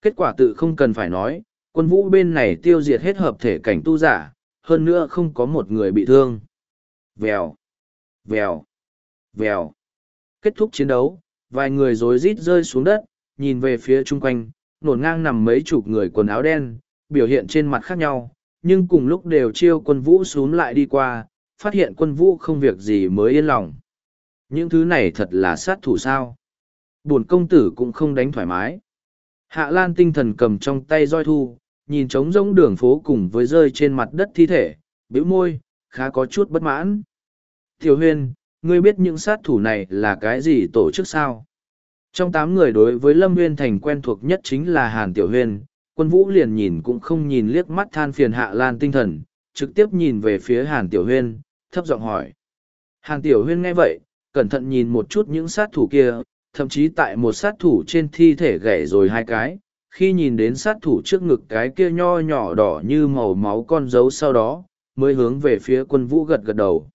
Kết quả tự không cần phải nói, quân vũ bên này tiêu diệt hết hợp thể cảnh tu giả, hơn nữa không có một người bị thương. Vèo, vèo, vèo. Kết thúc chiến đấu, vài người rối rít rơi xuống đất, nhìn về phía chung quanh, nổn ngang nằm mấy chục người quần áo đen, biểu hiện trên mặt khác nhau, nhưng cùng lúc đều chiêu quân vũ xuống lại đi qua, phát hiện quân vũ không việc gì mới yên lòng. Những thứ này thật là sát thủ sao. Buồn công tử cũng không đánh thoải mái. Hạ Lan tinh thần cầm trong tay roi thu, nhìn trống rỗng đường phố cùng với rơi trên mặt đất thi thể, bĩu môi, khá có chút bất mãn. Tiểu huyên, ngươi biết những sát thủ này là cái gì tổ chức sao? Trong tám người đối với Lâm Nguyên Thành quen thuộc nhất chính là Hàn Tiểu Huyên, quân vũ liền nhìn cũng không nhìn liếc mắt than phiền Hạ Lan tinh thần, trực tiếp nhìn về phía Hàn Tiểu Huyên, thấp giọng hỏi. Hàn Tiểu Huyên nghe vậy, cẩn thận nhìn một chút những sát thủ kia, thậm chí tại một sát thủ trên thi thể gãy rồi hai cái, khi nhìn đến sát thủ trước ngực cái kia nho nhỏ đỏ như màu máu con dấu sau đó, mới hướng về phía quân vũ gật gật đầu.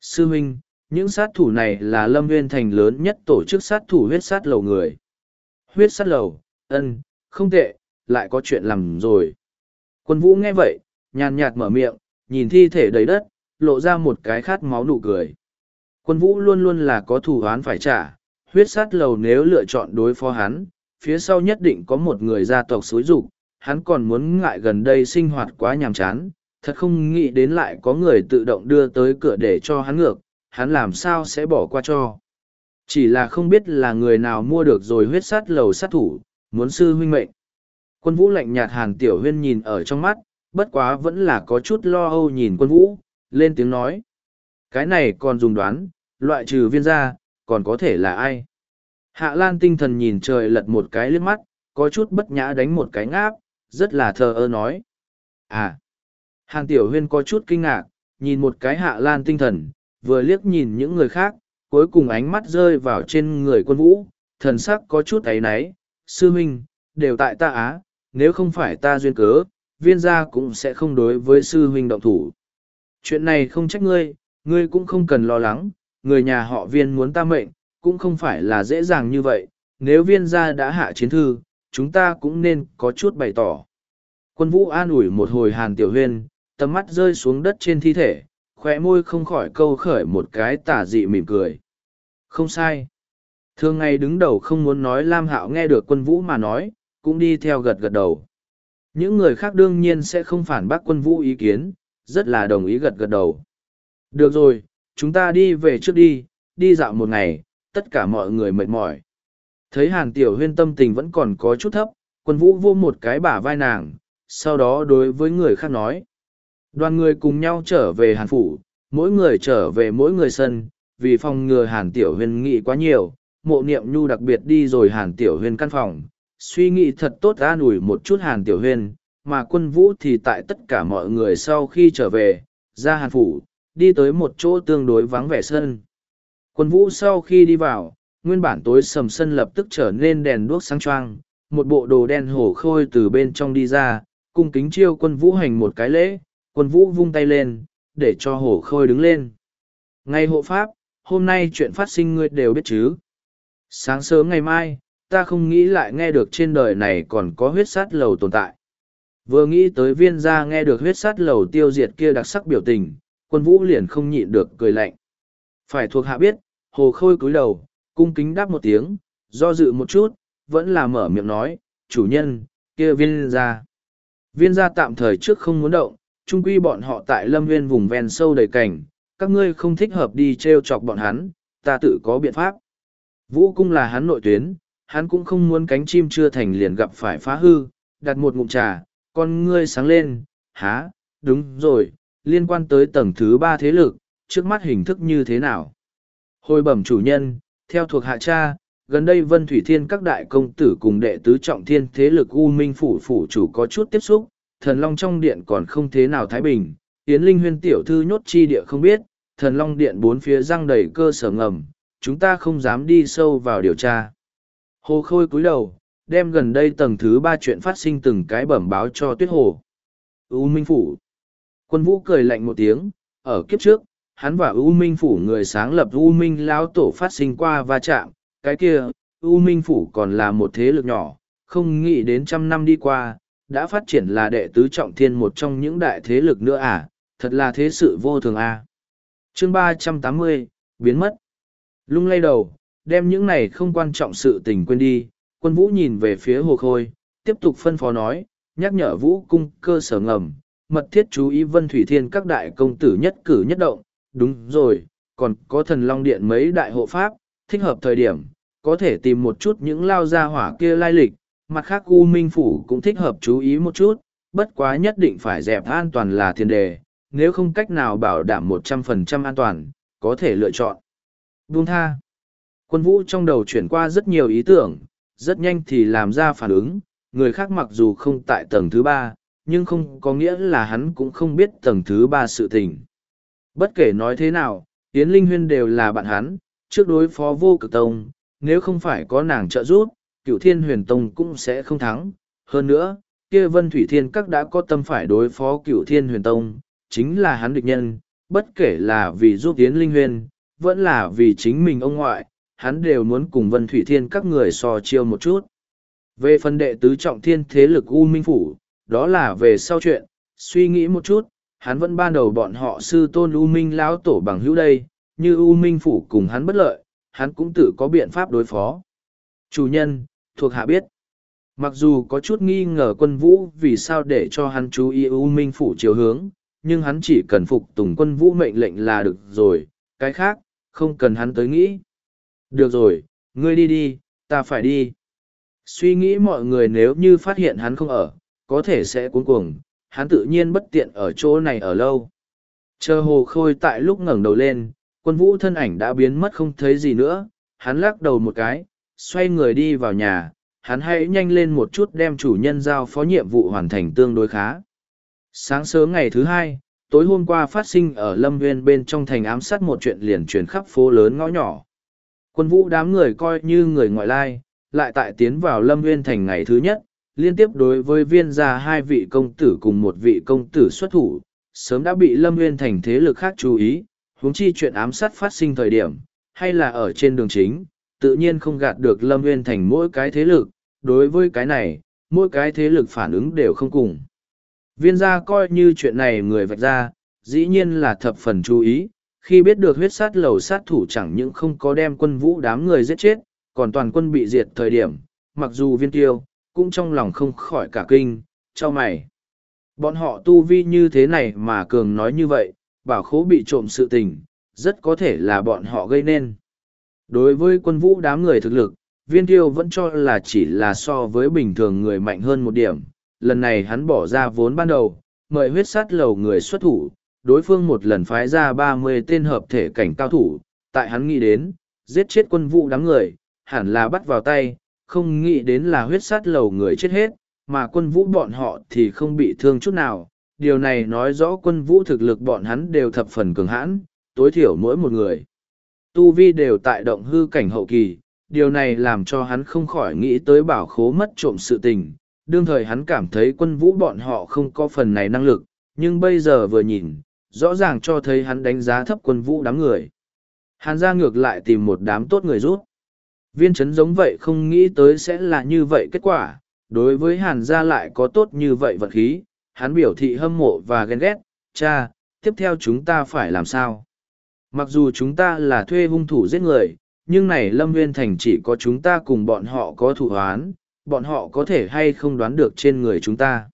Sư huynh, những sát thủ này là lâm nguyên thành lớn nhất tổ chức sát thủ huyết sát lầu người. Huyết sát lầu, ân, không tệ, lại có chuyện làm rồi. Quân vũ nghe vậy, nhàn nhạt mở miệng, nhìn thi thể đầy đất, lộ ra một cái khát máu nụ cười. Quân vũ luôn luôn là có thủ án phải trả, huyết sát lầu nếu lựa chọn đối phó hắn, phía sau nhất định có một người gia tộc xối rục, hắn còn muốn ngại gần đây sinh hoạt quá nhàm chán, thật không nghĩ đến lại có người tự động đưa tới cửa để cho hắn ngược, hắn làm sao sẽ bỏ qua cho. Chỉ là không biết là người nào mua được rồi huyết sát lầu sát thủ, muốn sư huynh mệnh. Quân vũ lạnh nhạt hàn tiểu huyên nhìn ở trong mắt, bất quá vẫn là có chút lo âu nhìn quân vũ, lên tiếng nói. Cái này còn dùng đoán, loại trừ viên gia, còn có thể là ai? Hạ Lan tinh thần nhìn trời lật một cái liếc mắt, có chút bất nhã đánh một cái ngáp, rất là thờ ơ nói. À! Hàn Tiểu Huyên có chút kinh ngạc, nhìn một cái Hạ Lan tinh thần, vừa liếc nhìn những người khác, cuối cùng ánh mắt rơi vào trên người quân vũ, thần sắc có chút ấy náy. Sư huynh đều tại ta á, nếu không phải ta duyên cớ, viên gia cũng sẽ không đối với sư huynh động thủ. Chuyện này không trách ngươi, ngươi cũng không cần lo lắng, người nhà họ viên muốn ta mệnh, cũng không phải là dễ dàng như vậy, nếu viên gia đã hạ chiến thư, chúng ta cũng nên có chút bày tỏ. Quân vũ an ủi một hồi hàn tiểu huyên, tầm mắt rơi xuống đất trên thi thể, khoe môi không khỏi câu khởi một cái tả dị mỉm cười. Không sai. Thường ngày đứng đầu không muốn nói Lam Hạo nghe được quân vũ mà nói, cũng đi theo gật gật đầu. Những người khác đương nhiên sẽ không phản bác quân vũ ý kiến, rất là đồng ý gật gật đầu. Được rồi, chúng ta đi về trước đi, đi dạo một ngày, tất cả mọi người mệt mỏi. Thấy hàn tiểu huyên tâm tình vẫn còn có chút thấp, quân vũ vô một cái bả vai nàng, sau đó đối với người khác nói. Đoàn người cùng nhau trở về hàn phủ, mỗi người trở về mỗi người sân, vì phòng ngừa hàn tiểu huyền nghĩ quá nhiều, mộ niệm nhu đặc biệt đi rồi hàn tiểu huyền căn phòng, suy nghĩ thật tốt an ủi một chút hàn tiểu huyền, mà quân vũ thì tại tất cả mọi người sau khi trở về, ra hàn phủ, đi tới một chỗ tương đối vắng vẻ sân. Quân vũ sau khi đi vào, nguyên bản tối sầm sân lập tức trở nên đèn đuốc sáng choang, một bộ đồ đen hổ khôi từ bên trong đi ra, cung kính chiêu quân vũ hành một cái lễ, quân vũ vung tay lên, để cho hổ khôi đứng lên. Ngay hộ pháp, hôm nay chuyện phát sinh ngươi đều biết chứ. Sáng sớm ngày mai, ta không nghĩ lại nghe được trên đời này còn có huyết sát lầu tồn tại. Vừa nghĩ tới viên gia nghe được huyết sát lầu tiêu diệt kia đặc sắc biểu tình, quân vũ liền không nhịn được cười lạnh. Phải thuộc hạ biết, hồ khôi cúi đầu, cung kính đáp một tiếng, do dự một chút, vẫn là mở miệng nói, chủ nhân, kia viên gia. Viên gia tạm thời trước không muốn động, trung quy bọn họ tại lâm viên vùng ven sâu đầy cảnh, các ngươi không thích hợp đi treo chọc bọn hắn, ta tự có biện pháp. Vũ cung là hắn nội tuyến, hắn cũng không muốn cánh chim chưa thành liền gặp phải phá hư, đặt một ngụm trà, con ngươi sáng lên, há, đúng rồi, liên quan tới tầng thứ ba thế lực, trước mắt hình thức như thế nào. Hồi bẩm chủ nhân, theo thuộc hạ cha, gần đây Vân Thủy Thiên các đại công tử cùng đệ tứ trọng thiên thế lực U Minh Phủ Phủ chủ có chút tiếp xúc, thần long trong điện còn không thế nào thái bình, Yến Linh huyên tiểu thư nhốt chi địa không biết, thần long điện bốn phía răng đầy cơ sở ngầm, chúng ta không dám đi sâu vào điều tra. Hồ Khôi cúi đầu, đem gần đây tầng thứ ba chuyện phát sinh từng cái bẩm báo cho Tuyết Hồ. U Minh Phủ. Quân Vũ cười lạnh một tiếng, ở kiếp trước, hắn và U Minh Phủ người sáng lập U Minh Lão Tổ phát sinh qua va chạm, cái kia, U Minh Phủ còn là một thế lực nhỏ, không nghĩ đến trăm năm đi qua, đã phát triển là đệ tứ trọng thiên một trong những đại thế lực nữa à, thật là thế sự vô thường à. Chương ba trăm tám mươi biến mất. Lung lay đầu, đem những này không quan trọng sự tình quên đi, quân vũ nhìn về phía hồ khôi, tiếp tục phân phó nói, nhắc nhở vũ cung cơ sở ngầm, mật thiết chú ý vân thủy thiên các đại công tử nhất cử nhất động, đúng rồi, còn có thần long điện mấy đại hộ pháp, thích hợp thời điểm, có thể tìm một chút những lao gia hỏa kia lai lịch, mặt khác U Minh Phủ cũng thích hợp chú ý một chút, bất quá nhất định phải dẹp an toàn là thiên đề, nếu không cách nào bảo đảm một trăm phần trăm an toàn, có thể lựa chọn. Buông tha. Quân vũ trong đầu chuyển qua rất nhiều ý tưởng, rất nhanh thì làm ra phản ứng, người khác mặc dù không tại tầng thứ ba, nhưng không có nghĩa là hắn cũng không biết tầng thứ ba sự tình. Bất kể nói thế nào, Yến Linh Huyên đều là bạn hắn, trước đối phó vô cực tông, nếu không phải có nàng trợ giúp, cựu thiên huyền tông cũng sẽ không thắng. Hơn nữa, kia vân thủy thiên các đã có tâm phải đối phó cựu thiên huyền tông, chính là hắn địch nhân, bất kể là vì giúp tiến Linh Huyền, vẫn là vì chính mình ông ngoại, hắn đều muốn cùng vân thủy thiên các người so chiêu một chút. Về phần đệ tứ trọng thiên thế lực U Minh Phủ, đó là về sau chuyện, suy nghĩ một chút, hắn vẫn ban đầu bọn họ sư tôn U Minh lão tổ bằng hữu đây, như U Minh phủ cùng hắn bất lợi, hắn cũng tự có biện pháp đối phó. Chủ nhân, thuộc hạ biết. Mặc dù có chút nghi ngờ quân vũ vì sao để cho hắn chú ý U Minh phủ chiều hướng, nhưng hắn chỉ cần phục tùng quân vũ mệnh lệnh là được rồi, cái khác, không cần hắn tới nghĩ. Được rồi, ngươi đi đi, ta phải đi. Suy nghĩ mọi người nếu như phát hiện hắn không ở, có thể sẽ cuốn cuồng, hắn tự nhiên bất tiện ở chỗ này ở lâu. Chờ hồ khôi tại lúc ngẩng đầu lên, quân vũ thân ảnh đã biến mất không thấy gì nữa, hắn lắc đầu một cái, xoay người đi vào nhà, hắn hãy nhanh lên một chút đem chủ nhân giao phó nhiệm vụ hoàn thành tương đối khá. Sáng sớm ngày thứ hai, tối hôm qua phát sinh ở Lâm Nguyên bên trong thành ám sát một chuyện liền truyền khắp phố lớn ngõ nhỏ. Quân vũ đám người coi như người ngoại lai, lại tại tiến vào Lâm Nguyên thành ngày thứ nhất, liên tiếp đối với viên gia hai vị công tử cùng một vị công tử xuất thủ, sớm đã bị Lâm Nguyên thành thế lực khác chú ý, huống chi chuyện ám sát phát sinh thời điểm, hay là ở trên đường chính, tự nhiên không gạt được Lâm Nguyên thành mỗi cái thế lực, đối với cái này, mỗi cái thế lực phản ứng đều không cùng. Viên gia coi như chuyện này người vạch ra, dĩ nhiên là thập phần chú ý, khi biết được huyết sát lầu sát thủ chẳng những không có đem quân vũ đám người giết chết, còn toàn quân bị diệt thời điểm, mặc dù viên tiêu, cũng trong lòng không khỏi cả kinh, cho mày. Bọn họ tu vi như thế này mà cường nói như vậy, bảo khố bị trộm sự tình, rất có thể là bọn họ gây nên. Đối với quân vũ đám người thực lực, viên tiêu vẫn cho là chỉ là so với bình thường người mạnh hơn một điểm. Lần này hắn bỏ ra vốn ban đầu, mời huyết sát lầu người xuất thủ, đối phương một lần phái ra ba mươi tên hợp thể cảnh cao thủ, tại hắn nghĩ đến, giết chết quân vũ đám người, hẳn là bắt vào tay, không nghĩ đến là huyết sát lầu người chết hết, mà quân vũ bọn họ thì không bị thương chút nào. Điều này nói rõ quân vũ thực lực bọn hắn đều thập phần cường hãn, tối thiểu mỗi một người. Tu Vi đều tại động hư cảnh hậu kỳ, điều này làm cho hắn không khỏi nghĩ tới bảo khố mất trộm sự tình. Đương thời hắn cảm thấy quân vũ bọn họ không có phần này năng lực, nhưng bây giờ vừa nhìn, rõ ràng cho thấy hắn đánh giá thấp quân vũ đám người. Hàn gia ngược lại tìm một đám tốt người rút. Viên chấn giống vậy không nghĩ tới sẽ là như vậy kết quả, đối với hàn gia lại có tốt như vậy vật khí, hắn biểu thị hâm mộ và ghen ghét, cha, tiếp theo chúng ta phải làm sao? Mặc dù chúng ta là thuê hung thủ giết người, nhưng này Lâm Nguyên Thành chỉ có chúng ta cùng bọn họ có thủ hoán, bọn họ có thể hay không đoán được trên người chúng ta.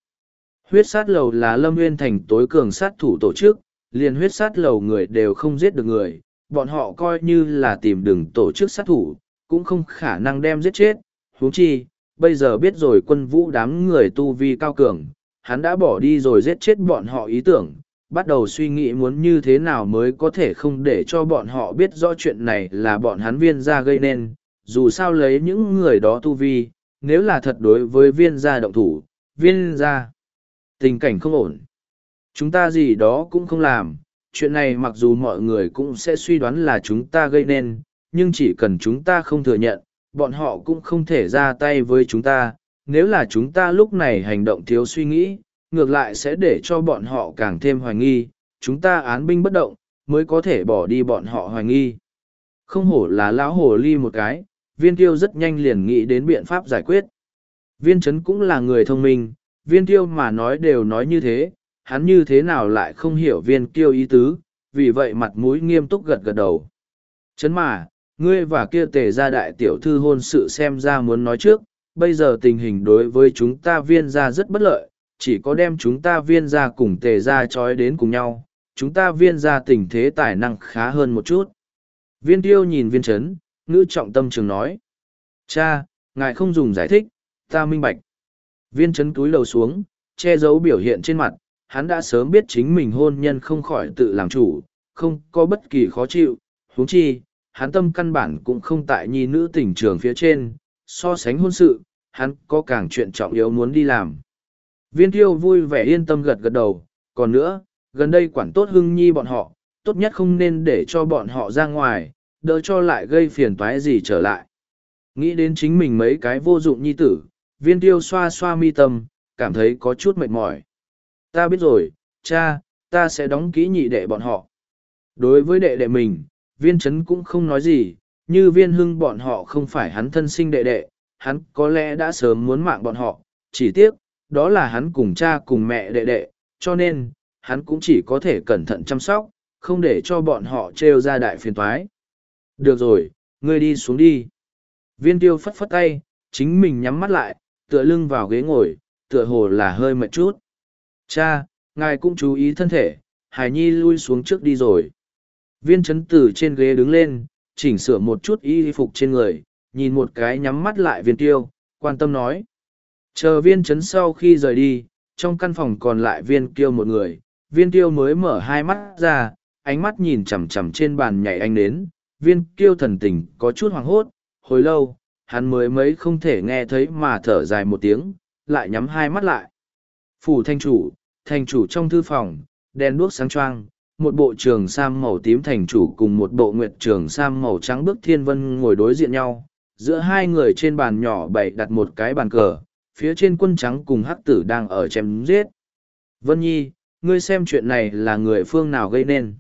Huyết sát lầu là Lâm Nguyên Thành tối cường sát thủ tổ chức, liền huyết sát lầu người đều không giết được người, bọn họ coi như là tìm đường tổ chức sát thủ, cũng không khả năng đem giết chết. huống chi, bây giờ biết rồi quân vũ đám người tu vi cao cường, hắn đã bỏ đi rồi giết chết bọn họ ý tưởng, bắt đầu suy nghĩ muốn như thế nào mới có thể không để cho bọn họ biết rõ chuyện này là bọn hắn viên gia gây nên, dù sao lấy những người đó tu vi, nếu là thật đối với viên gia động thủ, viên gia tình cảnh không ổn. Chúng ta gì đó cũng không làm, chuyện này mặc dù mọi người cũng sẽ suy đoán là chúng ta gây nên, nhưng chỉ cần chúng ta không thừa nhận, bọn họ cũng không thể ra tay với chúng ta. Nếu là chúng ta lúc này hành động thiếu suy nghĩ, ngược lại sẽ để cho bọn họ càng thêm hoài nghi, chúng ta án binh bất động, mới có thể bỏ đi bọn họ hoài nghi. Không hổ là lão hồ ly một cái, viên tiêu rất nhanh liền nghĩ đến biện pháp giải quyết. Viên chấn cũng là người thông minh, viên tiêu mà nói đều nói như thế, hắn như thế nào lại không hiểu viên tiêu ý tứ, vì vậy mặt mũi nghiêm túc gật gật đầu. Chấn mà, ngươi và kia tề gia đại tiểu thư hôn sự xem ra muốn nói trước, bây giờ tình hình đối với chúng ta viên gia rất bất lợi, chỉ có đem chúng ta viên gia cùng tề gia trói đến cùng nhau, chúng ta viên gia tình thế tài năng khá hơn một chút. Viên tiêu nhìn viên chấn, ngữ trọng tâm trường nói. Cha, ngài không dùng giải thích, ta minh bạch. Viên chấn túi lầu xuống, che giấu biểu hiện trên mặt, hắn đã sớm biết chính mình hôn nhân không khỏi tự làm chủ, không có bất kỳ khó chịu, huống chi, hắn tâm căn bản cũng không tại nhi nữ tỉnh trường phía trên, so sánh hôn sự, hắn có càng chuyện trọng yếu muốn đi làm. Viên tiêu vui vẻ yên tâm gật gật đầu, còn nữa, gần đây quản tốt hưng nhi bọn họ, tốt nhất không nên để cho bọn họ ra ngoài, đỡ cho lại gây phiền toái gì trở lại. Nghĩ đến chính mình mấy cái vô dụng nhi tử, viên tiêu xoa xoa mi tâm, cảm thấy có chút mệt mỏi. Ta biết rồi, cha, ta sẽ đóng kỹ nhị đệ bọn họ. Đối với đệ đệ mình, viên chấn cũng không nói gì, như viên hưng bọn họ không phải hắn thân sinh đệ đệ, hắn có lẽ đã sớm muốn mạng bọn họ, chỉ tiếc, đó là hắn cùng cha cùng mẹ đệ đệ, cho nên, hắn cũng chỉ có thể cẩn thận chăm sóc, không để cho bọn họ trêu ra đại phiền toái. Được rồi, ngươi đi xuống đi. Viên tiêu phất phất tay, chính mình nhắm mắt lại, tựa lưng vào ghế ngồi, tựa hồ là hơi mệt chút. Cha, ngài cũng chú ý thân thể, Hải Nhi lui xuống trước đi rồi. Viên chấn tử trên ghế đứng lên, chỉnh sửa một chút y phục trên người, nhìn một cái nhắm mắt lại viên tiêu, quan tâm nói. Chờ viên chấn sau khi rời đi, trong căn phòng còn lại viên kiêu một người, viên kiêu mới mở hai mắt ra, ánh mắt nhìn chằm chằm trên bàn nhảy anh đến, viên kiêu thần tình có chút hoảng hốt, hồi lâu, hắn mới mấy không thể nghe thấy mà thở dài một tiếng, lại nhắm hai mắt lại. Phủ thanh chủ, thành chủ trong thư phòng, đèn đuốc sáng choang, một bộ trường sam màu tím thành chủ cùng một bộ nguyệt trường sam màu trắng bước thiên vân ngồi đối diện nhau. Giữa hai người trên bàn nhỏ bày đặt một cái bàn cờ, phía trên quân trắng cùng hắc tử đang ở chém giết. Vân Nhi, ngươi xem chuyện này là người phương nào gây nên.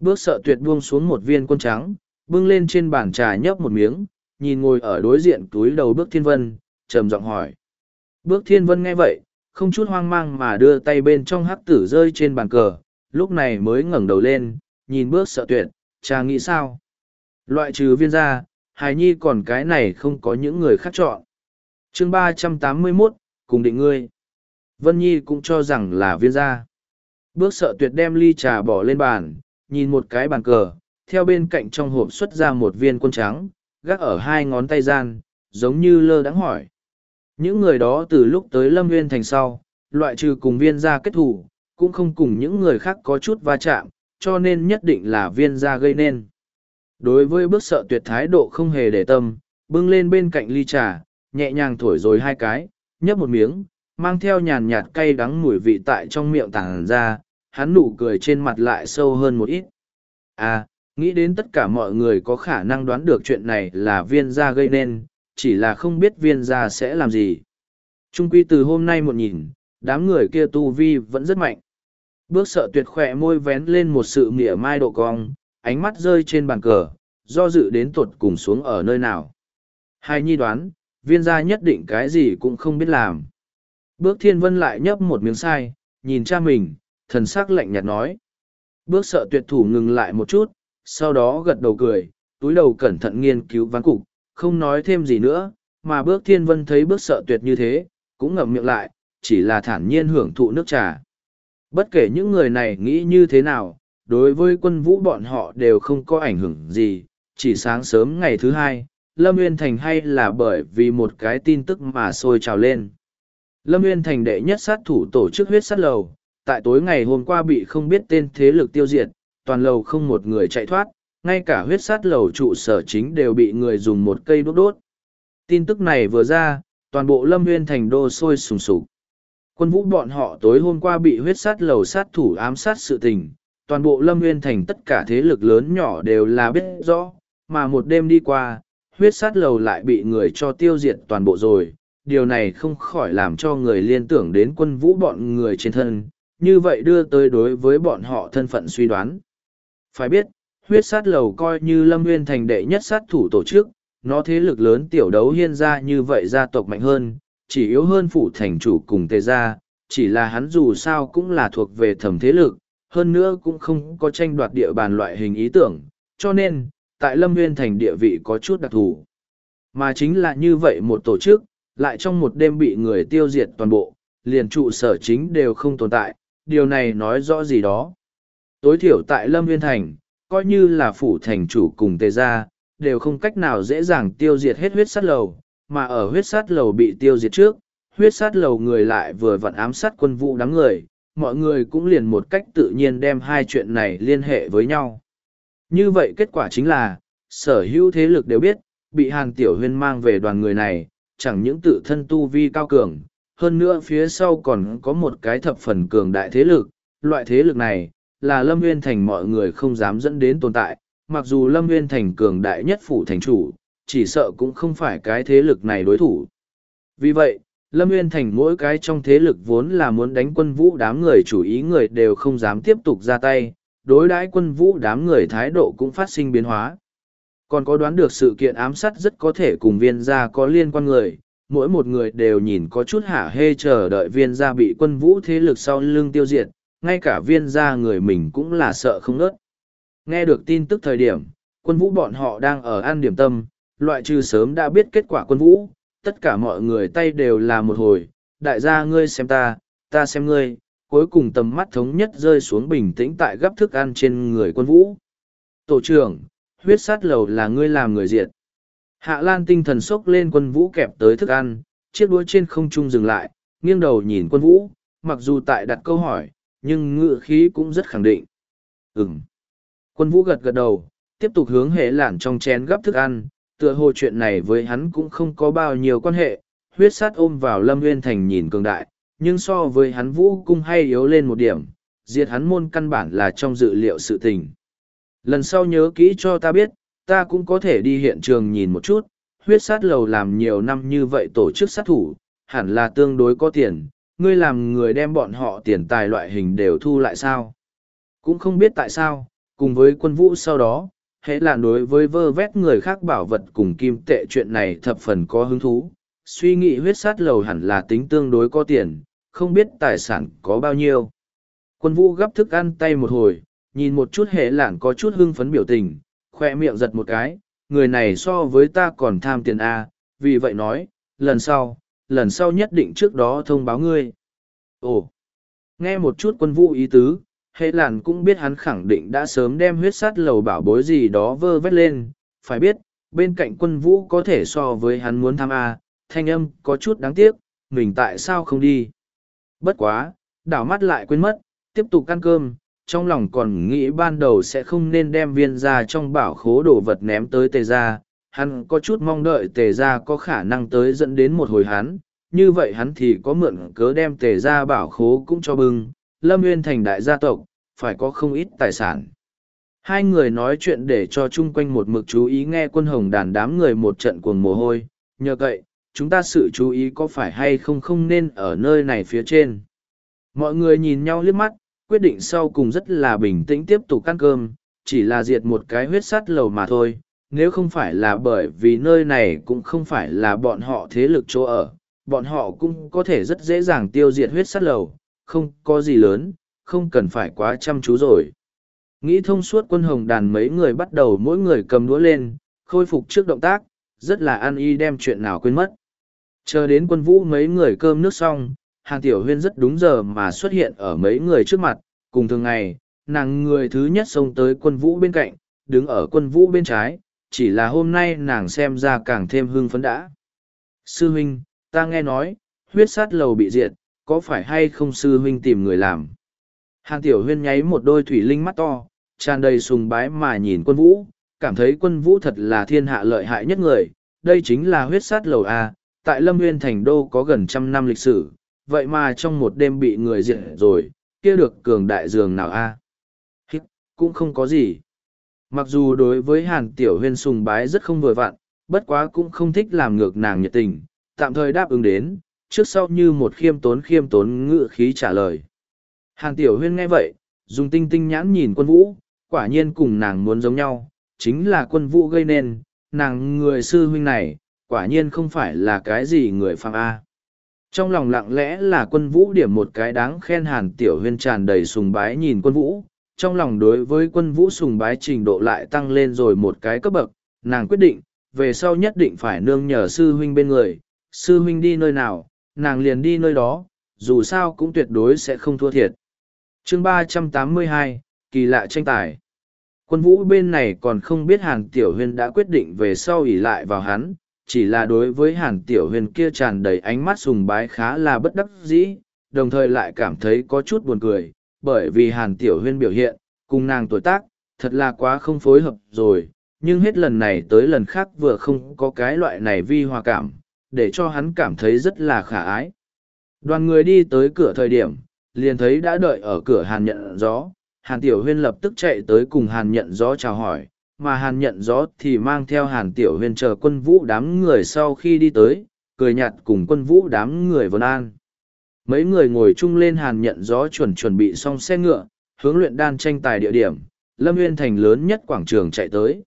Bước sợ tuyệt buông xuống một viên quân trắng, bưng lên trên bàn trà nhấp một miếng, nhìn ngồi ở đối diện túi đầu bước thiên vân, trầm giọng hỏi. Bước thiên vân nghe vậy, không chút hoang mang mà đưa tay bên trong hắc tử rơi trên bàn cờ, lúc này mới ngẩng đầu lên, nhìn bước sợ tuyệt, cha nghĩ sao? Loại trừ viên ra hài nhi còn cái này không có những người khác chọn chương ba trăm tám mươi 381, cùng định ngươi. Vân Nhi cũng cho rằng là viên gia. Bước sợ tuyệt đem ly trà bỏ lên bàn, nhìn một cái bàn cờ, theo bên cạnh trong hộp xuất ra một viên quân trắng, gác ở hai ngón tay gian, giống như lơ đắng hỏi. Những người đó từ lúc tới Lâm Nguyên thành sau, loại trừ cùng viên gia kết thủ, cũng không cùng những người khác có chút va chạm, cho nên nhất định là viên gia gây nên. Đối với bước sợ tuyệt thái độ không hề để tâm, bưng lên bên cạnh ly trà, nhẹ nhàng thổi rồi hai cái, nhấp một miếng, mang theo nhàn nhạt cay đắng mùi vị tại trong miệng tàng ra, hắn nụ cười trên mặt lại sâu hơn một ít. À, nghĩ đến tất cả mọi người có khả năng đoán được chuyện này là viên gia gây nên, chỉ là không biết viên gia sẽ làm gì. Trung quy từ hôm nay một nhìn, đám người kia tu vi vẫn rất mạnh. Bước sợ tuyệt khỏe môi vén lên một sự mỉa mai độ cong, ánh mắt rơi trên bàn cờ, do dự đến tuột cùng xuống ở nơi nào. Hai nhi đoán, viên gia nhất định cái gì cũng không biết làm. Bước thiên vân lại nhấp một miếng sai, nhìn cha mình, thần sắc lạnh nhạt nói. Bước sợ tuyệt thủ ngừng lại một chút, sau đó gật đầu cười, túi đầu cẩn thận nghiên cứu ván cục, không nói thêm gì nữa, mà bước thiên vân thấy bước sợ tuyệt như thế, cũng ngậm miệng lại, chỉ là thản nhiên hưởng thụ nước trà. Bất kể những người này nghĩ như thế nào, đối với quân vũ bọn họ đều không có ảnh hưởng gì, chỉ sáng sớm ngày thứ hai, Lâm Nguyên Thành hay là bởi vì một cái tin tức mà sôi trào lên. Lâm Nguyên Thành đệ nhất sát thủ tổ chức huyết sát lầu, tại tối ngày hôm qua bị không biết tên thế lực tiêu diệt, toàn lầu không một người chạy thoát, ngay cả huyết sát lầu trụ sở chính đều bị người dùng một cây đốt đốt. Tin tức này vừa ra, toàn bộ Lâm Nguyên Thành đô sôi sùng sục. Quân vũ bọn họ tối hôm qua bị huyết sát lầu sát thủ ám sát sự tình, toàn bộ Lâm Nguyên Thành tất cả thế lực lớn nhỏ đều là biết rõ, mà một đêm đi qua, huyết sát lầu lại bị người cho tiêu diệt toàn bộ rồi. Điều này không khỏi làm cho người liên tưởng đến quân vũ bọn người trên thân, như vậy đưa tới đối với bọn họ thân phận suy đoán. Phải biết, huyết sát lầu coi như Lâm Nguyên Thành đệ nhất sát thủ tổ chức, nó thế lực lớn tiểu đấu hiên ra như vậy gia tộc mạnh hơn, chỉ yếu hơn phủ thành chủ cùng tề gia, chỉ là hắn dù sao cũng là thuộc về thẩm thế lực, hơn nữa cũng không có tranh đoạt địa bàn loại hình ý tưởng, cho nên, tại Lâm Nguyên thành địa vị có chút đặc thù. Mà chính là như vậy một tổ chức, lại trong một đêm bị người tiêu diệt toàn bộ, liền trụ sở chính đều không tồn tại, điều này nói rõ gì đó. Tối thiểu tại Lâm Nguyên thành, coi như là phủ thành chủ cùng tề gia, đều không cách nào dễ dàng tiêu diệt hết huyết sát lầu, mà ở huyết sát lầu bị tiêu diệt trước, huyết sát lầu người lại vừa vặn ám sát quân vụ đám người, mọi người cũng liền một cách tự nhiên đem hai chuyện này liên hệ với nhau. Như vậy kết quả chính là, sở hữu thế lực đều biết, bị Hàn Tiểu Huyên mang về đoàn người này, chẳng những tự thân tu vi cao cường, hơn nữa phía sau còn có một cái thập phần cường đại thế lực, loại thế lực này, là Lâm Nguyên Thành mọi người không dám dẫn đến tồn tại, mặc dù Lâm Nguyên Thành cường đại nhất phủ thành chủ, chỉ sợ cũng không phải cái thế lực này đối thủ. Vì vậy, Lâm Nguyên Thành mỗi cái trong thế lực vốn là muốn đánh quân vũ đám người chủ ý người đều không dám tiếp tục ra tay, đối đãi quân vũ đám người thái độ cũng phát sinh biến hóa. Còn có đoán được sự kiện ám sát rất có thể cùng viên gia có liên quan người, mỗi một người đều nhìn có chút hả hê chờ đợi viên gia bị quân vũ thế lực sau lưng tiêu diệt, ngay cả viên gia người mình cũng là sợ không nớt. Nghe được tin tức thời điểm, quân vũ bọn họ đang ở an điểm tâm, loại trừ sớm đã biết kết quả quân vũ, tất cả mọi người tay đều là một hồi, đại gia ngươi xem ta, ta xem ngươi, cuối cùng tầm mắt thống nhất rơi xuống bình tĩnh tại gấp thức ăn trên người quân vũ. Tổ trưởng, huyết sát lầu là ngươi làm người diệt. Hạ Lan tinh thần sốc lên quân vũ kẹp tới thức ăn, chiếc đũa trên không trung dừng lại, nghiêng đầu nhìn quân vũ, mặc dù tại đặt câu hỏi, nhưng ngựa khí cũng rất khẳng định. Ừm. Quân vũ gật gật đầu, tiếp tục hướng hệ lản trong chén gấp thức ăn, tựa hồ chuyện này với hắn cũng không có bao nhiêu quan hệ, huyết sát ôm vào Lâm Nguyên Thành nhìn cường đại, nhưng so với hắn vũ cung hay yếu lên một điểm, diệt hắn môn căn bản là trong dự liệu sự tình. Lần sau nhớ kỹ cho ta biết, ta cũng có thể đi hiện trường nhìn một chút, huyết sát lầu làm nhiều năm như vậy tổ chức sát thủ, hẳn là tương đối có tiền, ngươi làm người đem bọn họ tiền tài loại hình đều thu lại sao. Cũng không biết tại sao, cùng với quân vũ sau đó, hễ là đối với vơ vét người khác bảo vật cùng kim tệ chuyện này thập phần có hứng thú, suy nghĩ huyết sát lầu hẳn là tính tương đối có tiền, không biết tài sản có bao nhiêu. Quân vũ gấp thức ăn tay một hồi, nhìn một chút hệ lạn có chút hưng phấn biểu tình, khoe miệng giật một cái, người này so với ta còn tham tiền A, vì vậy nói, lần sau, lần sau nhất định trước đó thông báo ngươi. Ồ, nghe một chút quân vũ ý tứ, hệ lạn cũng biết hắn khẳng định đã sớm đem huyết sát lầu bảo bối gì đó vơ vét lên, phải biết, bên cạnh quân vũ có thể so với hắn muốn tham A, thanh âm có chút đáng tiếc, mình tại sao không đi. Bất quá, đảo mắt lại quên mất, tiếp tục ăn cơm, trong lòng còn nghĩ ban đầu sẽ không nên đem viên ra trong bảo khố đồ vật ném tới tề ra. Hắn có chút mong đợi tề ra có khả năng tới dẫn đến một hồi hắn, như vậy hắn thì có mượn cớ đem tề ra bảo khố cũng cho bưng, lâm nguyên thành đại gia tộc, phải có không ít tài sản. Hai người nói chuyện để cho chung quanh một mực chú ý nghe quân hồng đàn đám người một trận cuồng mồ hôi, nhờ vậy, chúng ta sự chú ý có phải hay không không nên ở nơi này phía trên. Mọi người nhìn nhau liếc mắt, quyết định sau cùng rất là bình tĩnh tiếp tục ăn cơm, chỉ là diệt một cái huyết sắt lầu mà thôi, nếu không phải là bởi vì nơi này cũng không phải là bọn họ thế lực chỗ ở, bọn họ cũng có thể rất dễ dàng tiêu diệt huyết sắt lầu, không có gì lớn, không cần phải quá chăm chú rồi. Nghĩ thông suốt quân hồng đàn mấy người bắt đầu mỗi người cầm đũa lên, khôi phục trước động tác, rất là an y đem chuyện nào quên mất. Chờ đến quân vũ mấy người cơm nước xong, Hàn Tiểu Huyên rất đúng giờ mà xuất hiện ở mấy người trước mặt, cùng thường ngày, nàng người thứ nhất xông tới quân vũ bên cạnh, đứng ở quân vũ bên trái, chỉ là hôm nay nàng xem ra càng thêm hưng phấn đã. Sư huynh, ta nghe nói, huyết sát lầu bị diệt, có phải hay không sư huynh tìm người làm? Hàn Tiểu Huyên nháy một đôi thủy linh mắt to, tràn đầy sùng bái mà nhìn quân vũ, cảm thấy quân vũ thật là thiên hạ lợi hại nhất người, đây chính là huyết sát lầu A, tại Lâm Nguyên Thành Đô có gần trăm năm lịch sử, vậy mà trong một đêm bị người diệt rồi, kia được cường đại dường nào a? À? cũng không có gì. Mặc dù đối với Hàn Tiểu Huyên sùng bái rất không vừa vặn, bất quá cũng không thích làm ngược nàng nhiệt tình, tạm thời đáp ứng đến, trước sau như một khiêm tốn khiêm tốn ngự khí trả lời. Hàn Tiểu Huyên nghe vậy, dùng tinh tinh nhãn nhìn quân vũ, quả nhiên cùng nàng muốn giống nhau, chính là quân vũ gây nên, nàng người sư huynh này, quả nhiên không phải là cái gì người phàm A. Trong lòng lặng lẽ là quân vũ điểm một cái đáng khen hàn tiểu huyên tràn đầy sùng bái nhìn quân vũ, trong lòng đối với quân vũ sùng bái trình độ lại tăng lên rồi một cái cấp bậc, nàng quyết định, về sau nhất định phải nương nhờ sư huynh bên người, sư huynh đi nơi nào, nàng liền đi nơi đó, dù sao cũng tuyệt đối sẽ không thua thiệt. Chương ba trăm tám mươi hai kỳ lạ tranh tài. Quân vũ bên này còn không biết Hàn Tiểu Huyên đã quyết định về sau ỉ lại vào hắn, chỉ là đối với hàn tiểu huyền kia tràn đầy ánh mắt sùng bái khá là bất đắc dĩ, đồng thời lại cảm thấy có chút buồn cười, bởi vì hàn tiểu huyên biểu hiện, cùng nàng tuổi tác, thật là quá không phối hợp rồi, nhưng hết lần này tới lần khác vừa không có cái loại này vi hòa cảm, để cho hắn cảm thấy rất là khả ái. Đoàn người đi tới cửa thời điểm, liền thấy đã đợi ở cửa hàn nhận gió, hàn tiểu huyên lập tức chạy tới cùng hàn nhận gió chào hỏi mà hàn nhận gió thì mang theo hàn tiểu huyền chờ quân vũ đám người sau khi đi tới, cười nhạt cùng quân vũ đám người vân an. Mấy người ngồi chung lên hàn nhận gió chuẩn chuẩn bị xong xe ngựa, hướng luyện đan tranh tài địa điểm, Lâm Nguyên Thành lớn nhất quảng trường chạy tới.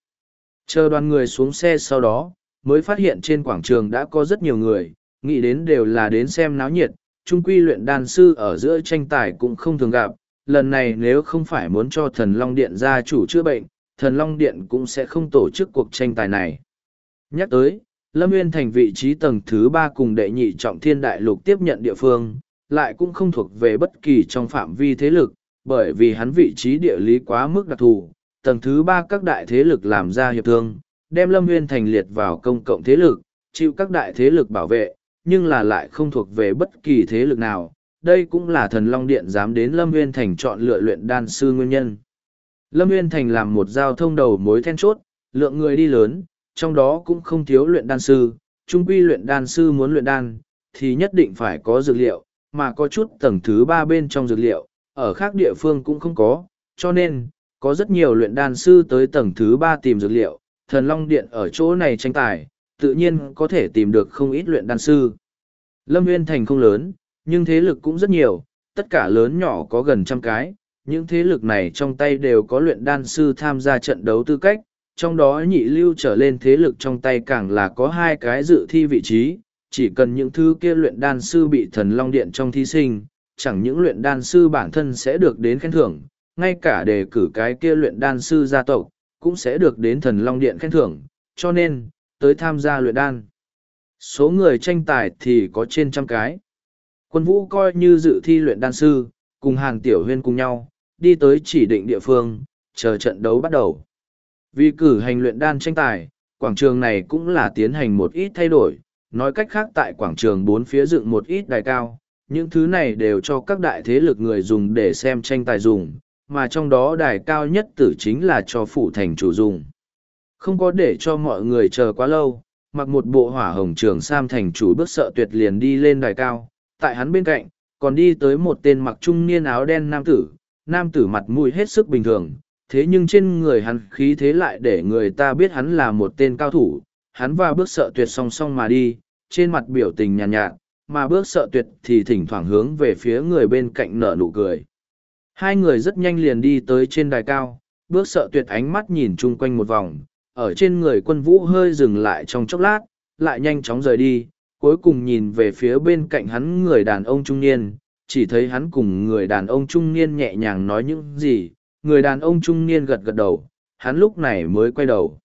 Chờ đoàn người xuống xe sau đó, mới phát hiện trên quảng trường đã có rất nhiều người, nghĩ đến đều là đến xem náo nhiệt, trung quy luyện đan sư ở giữa tranh tài cũng không thường gặp, lần này nếu không phải muốn cho thần Long Điện gia chủ chữa bệnh, thần Long Điện cũng sẽ không tổ chức cuộc tranh tài này. Nhắc tới, Lâm Nguyên thành vị trí tầng thứ ba cùng đệ nhị trọng thiên đại lục tiếp nhận địa phương, lại cũng không thuộc về bất kỳ trong phạm vi thế lực, bởi vì hắn vị trí địa lý quá mức đặc thù. Tầng thứ ba các đại thế lực làm ra hiệp thương, đem Lâm Nguyên thành liệt vào công cộng thế lực, chịu các đại thế lực bảo vệ, nhưng là lại không thuộc về bất kỳ thế lực nào. Đây cũng là thần Long Điện dám đến Lâm Nguyên thành chọn lựa luyện đan sư nguyên nhân. Lâm Nguyên thành làm một giao thông đầu mối then chốt, lượng người đi lớn, trong đó cũng không thiếu luyện đan sư, trung quy luyện đan sư muốn luyện đan, thì nhất định phải có dược liệu, mà có chút tầng thứ ba bên trong dược liệu, ở khác địa phương cũng không có, cho nên, có rất nhiều luyện đan sư tới tầng thứ ba tìm dược liệu, thần long điện ở chỗ này tranh tài, tự nhiên có thể tìm được không ít luyện đan sư. Lâm Nguyên Thành không lớn, nhưng thế lực cũng rất nhiều, tất cả lớn nhỏ có gần trăm cái, những thế lực này trong tay đều có luyện đan sư tham gia trận đấu tư cách, trong đó nhị lưu trở lên thế lực trong tay càng là có hai cái dự thi vị trí, chỉ cần những thứ kia luyện đan sư bị thần long điện trong thí sinh, chẳng những luyện đan sư bản thân sẽ được đến khen thưởng, ngay cả đề cử cái kia luyện đan sư gia tộc, cũng sẽ được đến thần long điện khen thưởng, cho nên, tới tham gia luyện đan. Số người tranh tài thì có trên trăm cái. Quân vũ coi như dự thi luyện đan sư, cùng hàng tiểu huyên cùng nhau, đi tới chỉ định địa phương, chờ trận đấu bắt đầu. Vì cử hành luyện đan tranh tài, quảng trường này cũng là tiến hành một ít thay đổi, nói cách khác tại quảng trường bốn phía dựng một ít đài cao, những thứ này đều cho các đại thế lực người dùng để xem tranh tài dùng, mà trong đó đài cao nhất tử chính là cho phủ thành chủ dùng. Không có để cho mọi người chờ quá lâu, mặc một bộ hỏa hồng trường sam thành chủ bước sợ tuyệt liền đi lên đài cao, tại hắn bên cạnh, còn đi tới một tên mặc trung niên áo đen nam tử, nam tử mặt mũi hết sức bình thường, thế nhưng trên người hắn khí thế lại để người ta biết hắn là một tên cao thủ, hắn và bước sợ tuyệt song song mà đi, trên mặt biểu tình nhàn nhạt, nhạt, mà bước sợ tuyệt thì thỉnh thoảng hướng về phía người bên cạnh nở nụ cười. Hai người rất nhanh liền đi tới trên đài cao, bước sợ tuyệt ánh mắt nhìn chung quanh một vòng, ở trên người quân vũ hơi dừng lại trong chốc lát, lại nhanh chóng rời đi, cuối cùng nhìn về phía bên cạnh hắn người đàn ông trung niên, chỉ thấy hắn cùng người đàn ông trung niên nhẹ nhàng nói những gì, người đàn ông trung niên gật gật đầu, hắn lúc này mới quay đầu.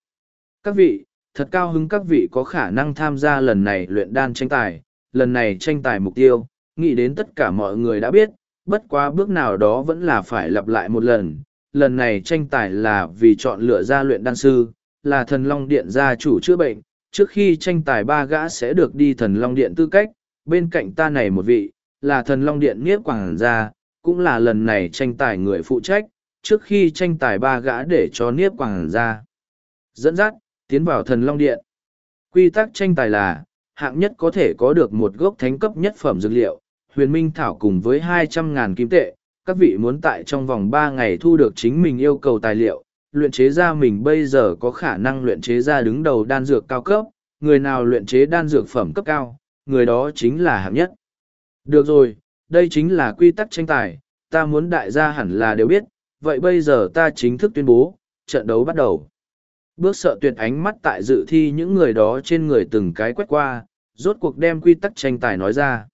Các vị, thật cao hứng các vị có khả năng tham gia lần này luyện đan tranh tài, lần này tranh tài mục tiêu, nghĩ đến tất cả mọi người đã biết, bất quá bước nào đó vẫn là phải lặp lại một lần. Lần này tranh tài là vì chọn lựa ra luyện đan sư, là thần Long Điện gia chủ chữa bệnh, trước khi tranh tài ba gã sẽ được đi thần Long Điện tư cách, bên cạnh ta này một vị, là thần Long Điện Niếp Quảng gia, cũng là lần này tranh tài người phụ trách, trước khi tranh tài ba gã để cho Niếp Quảng gia. Dẫn dắt, tiến vào thần Long Điện. Quy tắc tranh tài là, hạng nhất có thể có được một gốc thánh cấp nhất phẩm dược liệu, huyền minh thảo cùng với hai trăm ngàn kim tệ. Các vị muốn tại trong vòng ba ngày thu được chính mình yêu cầu tài liệu, luyện chế ra mình bây giờ có khả năng luyện chế ra đứng đầu đan dược cao cấp, người nào luyện chế đan dược phẩm cấp cao, người đó chính là hạng nhất. Được rồi, đây chính là quy tắc tranh tài, ta muốn đại gia hẳn là đều biết, vậy bây giờ ta chính thức tuyên bố, trận đấu bắt đầu. Bước sợ tuyệt ánh mắt tại dự thi những người đó trên người từng cái quét qua, rốt cuộc đem quy tắc tranh tài nói ra.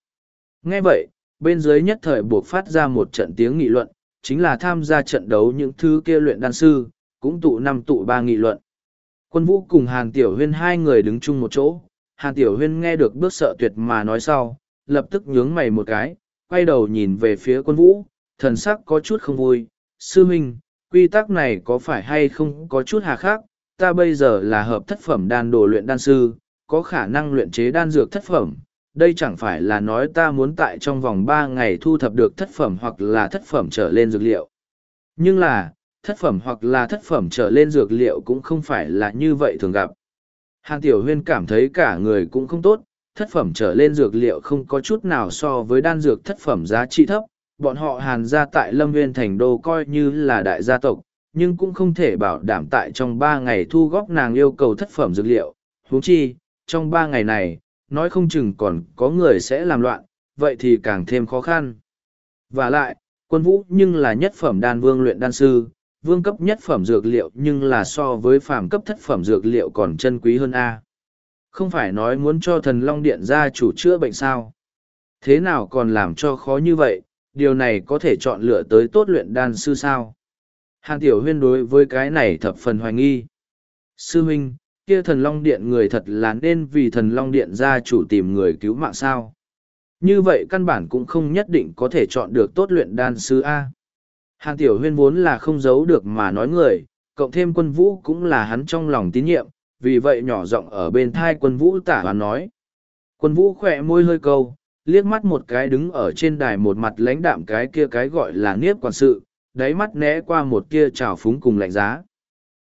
Nghe vậy, bên dưới nhất thời buộc phát ra một trận tiếng nghị luận, chính là tham gia trận đấu những thứ kia luyện đan sư, cũng tụ năm tụ ba nghị luận. Quân vũ cùng Hàn Tiểu Huyên hai người đứng chung một chỗ, Hàn Tiểu Huyên nghe được bước sợ tuyệt mà nói sau, lập tức nhướng mày một cái, quay đầu nhìn về phía quân vũ, thần sắc có chút không vui, sư huynh, quy tắc này có phải hay không có chút hà khắc, ta bây giờ là hợp thất phẩm đan đồ luyện đan sư, có khả năng luyện chế đan dược thất phẩm. Đây chẳng phải là nói ta muốn tại trong vòng ba ngày thu thập được thất phẩm hoặc là thất phẩm trở lên dược liệu. Nhưng là, thất phẩm hoặc là thất phẩm trở lên dược liệu cũng không phải là như vậy thường gặp. Hàn Tiểu Huyên cảm thấy cả người cũng không tốt, thất phẩm trở lên dược liệu không có chút nào so với đan dược thất phẩm giá trị thấp. Bọn họ hàn gia tại Lâm Nguyên Thành Đô coi như là đại gia tộc, nhưng cũng không thể bảo đảm tại trong ba ngày thu góp nàng yêu cầu thất phẩm dược liệu. huống chi, trong ba ngày này, nói không chừng còn có người sẽ làm loạn, vậy thì càng thêm khó khăn. Và lại, quân vũ nhưng là nhất phẩm đan vương luyện đan sư, vương cấp nhất phẩm dược liệu nhưng là so với phàm cấp thất phẩm dược liệu còn chân quý hơn A. Không phải nói muốn cho thần Long Điện ra chủ chữa bệnh sao. Thế nào còn làm cho khó như vậy, điều này có thể chọn lựa tới tốt luyện đan sư sao? Hàn Tiểu Huyên đối với cái này thập phần hoài nghi. Sư huynh, kia thần Long Điện người thật là nên vì thần Long Điện gia chủ tìm người cứu mạng sao? Như vậy căn bản cũng không nhất định có thể chọn được tốt luyện đan sư A. Hàn Tiểu Huyên vốn là không giấu được mà nói người, cộng thêm quân vũ cũng là hắn trong lòng tín nhiệm, vì vậy nhỏ giọng ở bên thai quân vũ tả và nói. Quân vũ khỏe môi hơi câu, liếc mắt một cái đứng ở trên đài một mặt lãnh đạm cái kia cái gọi là niếp quản sự, đáy mắt né qua một kia trào phúng cùng lạnh giá.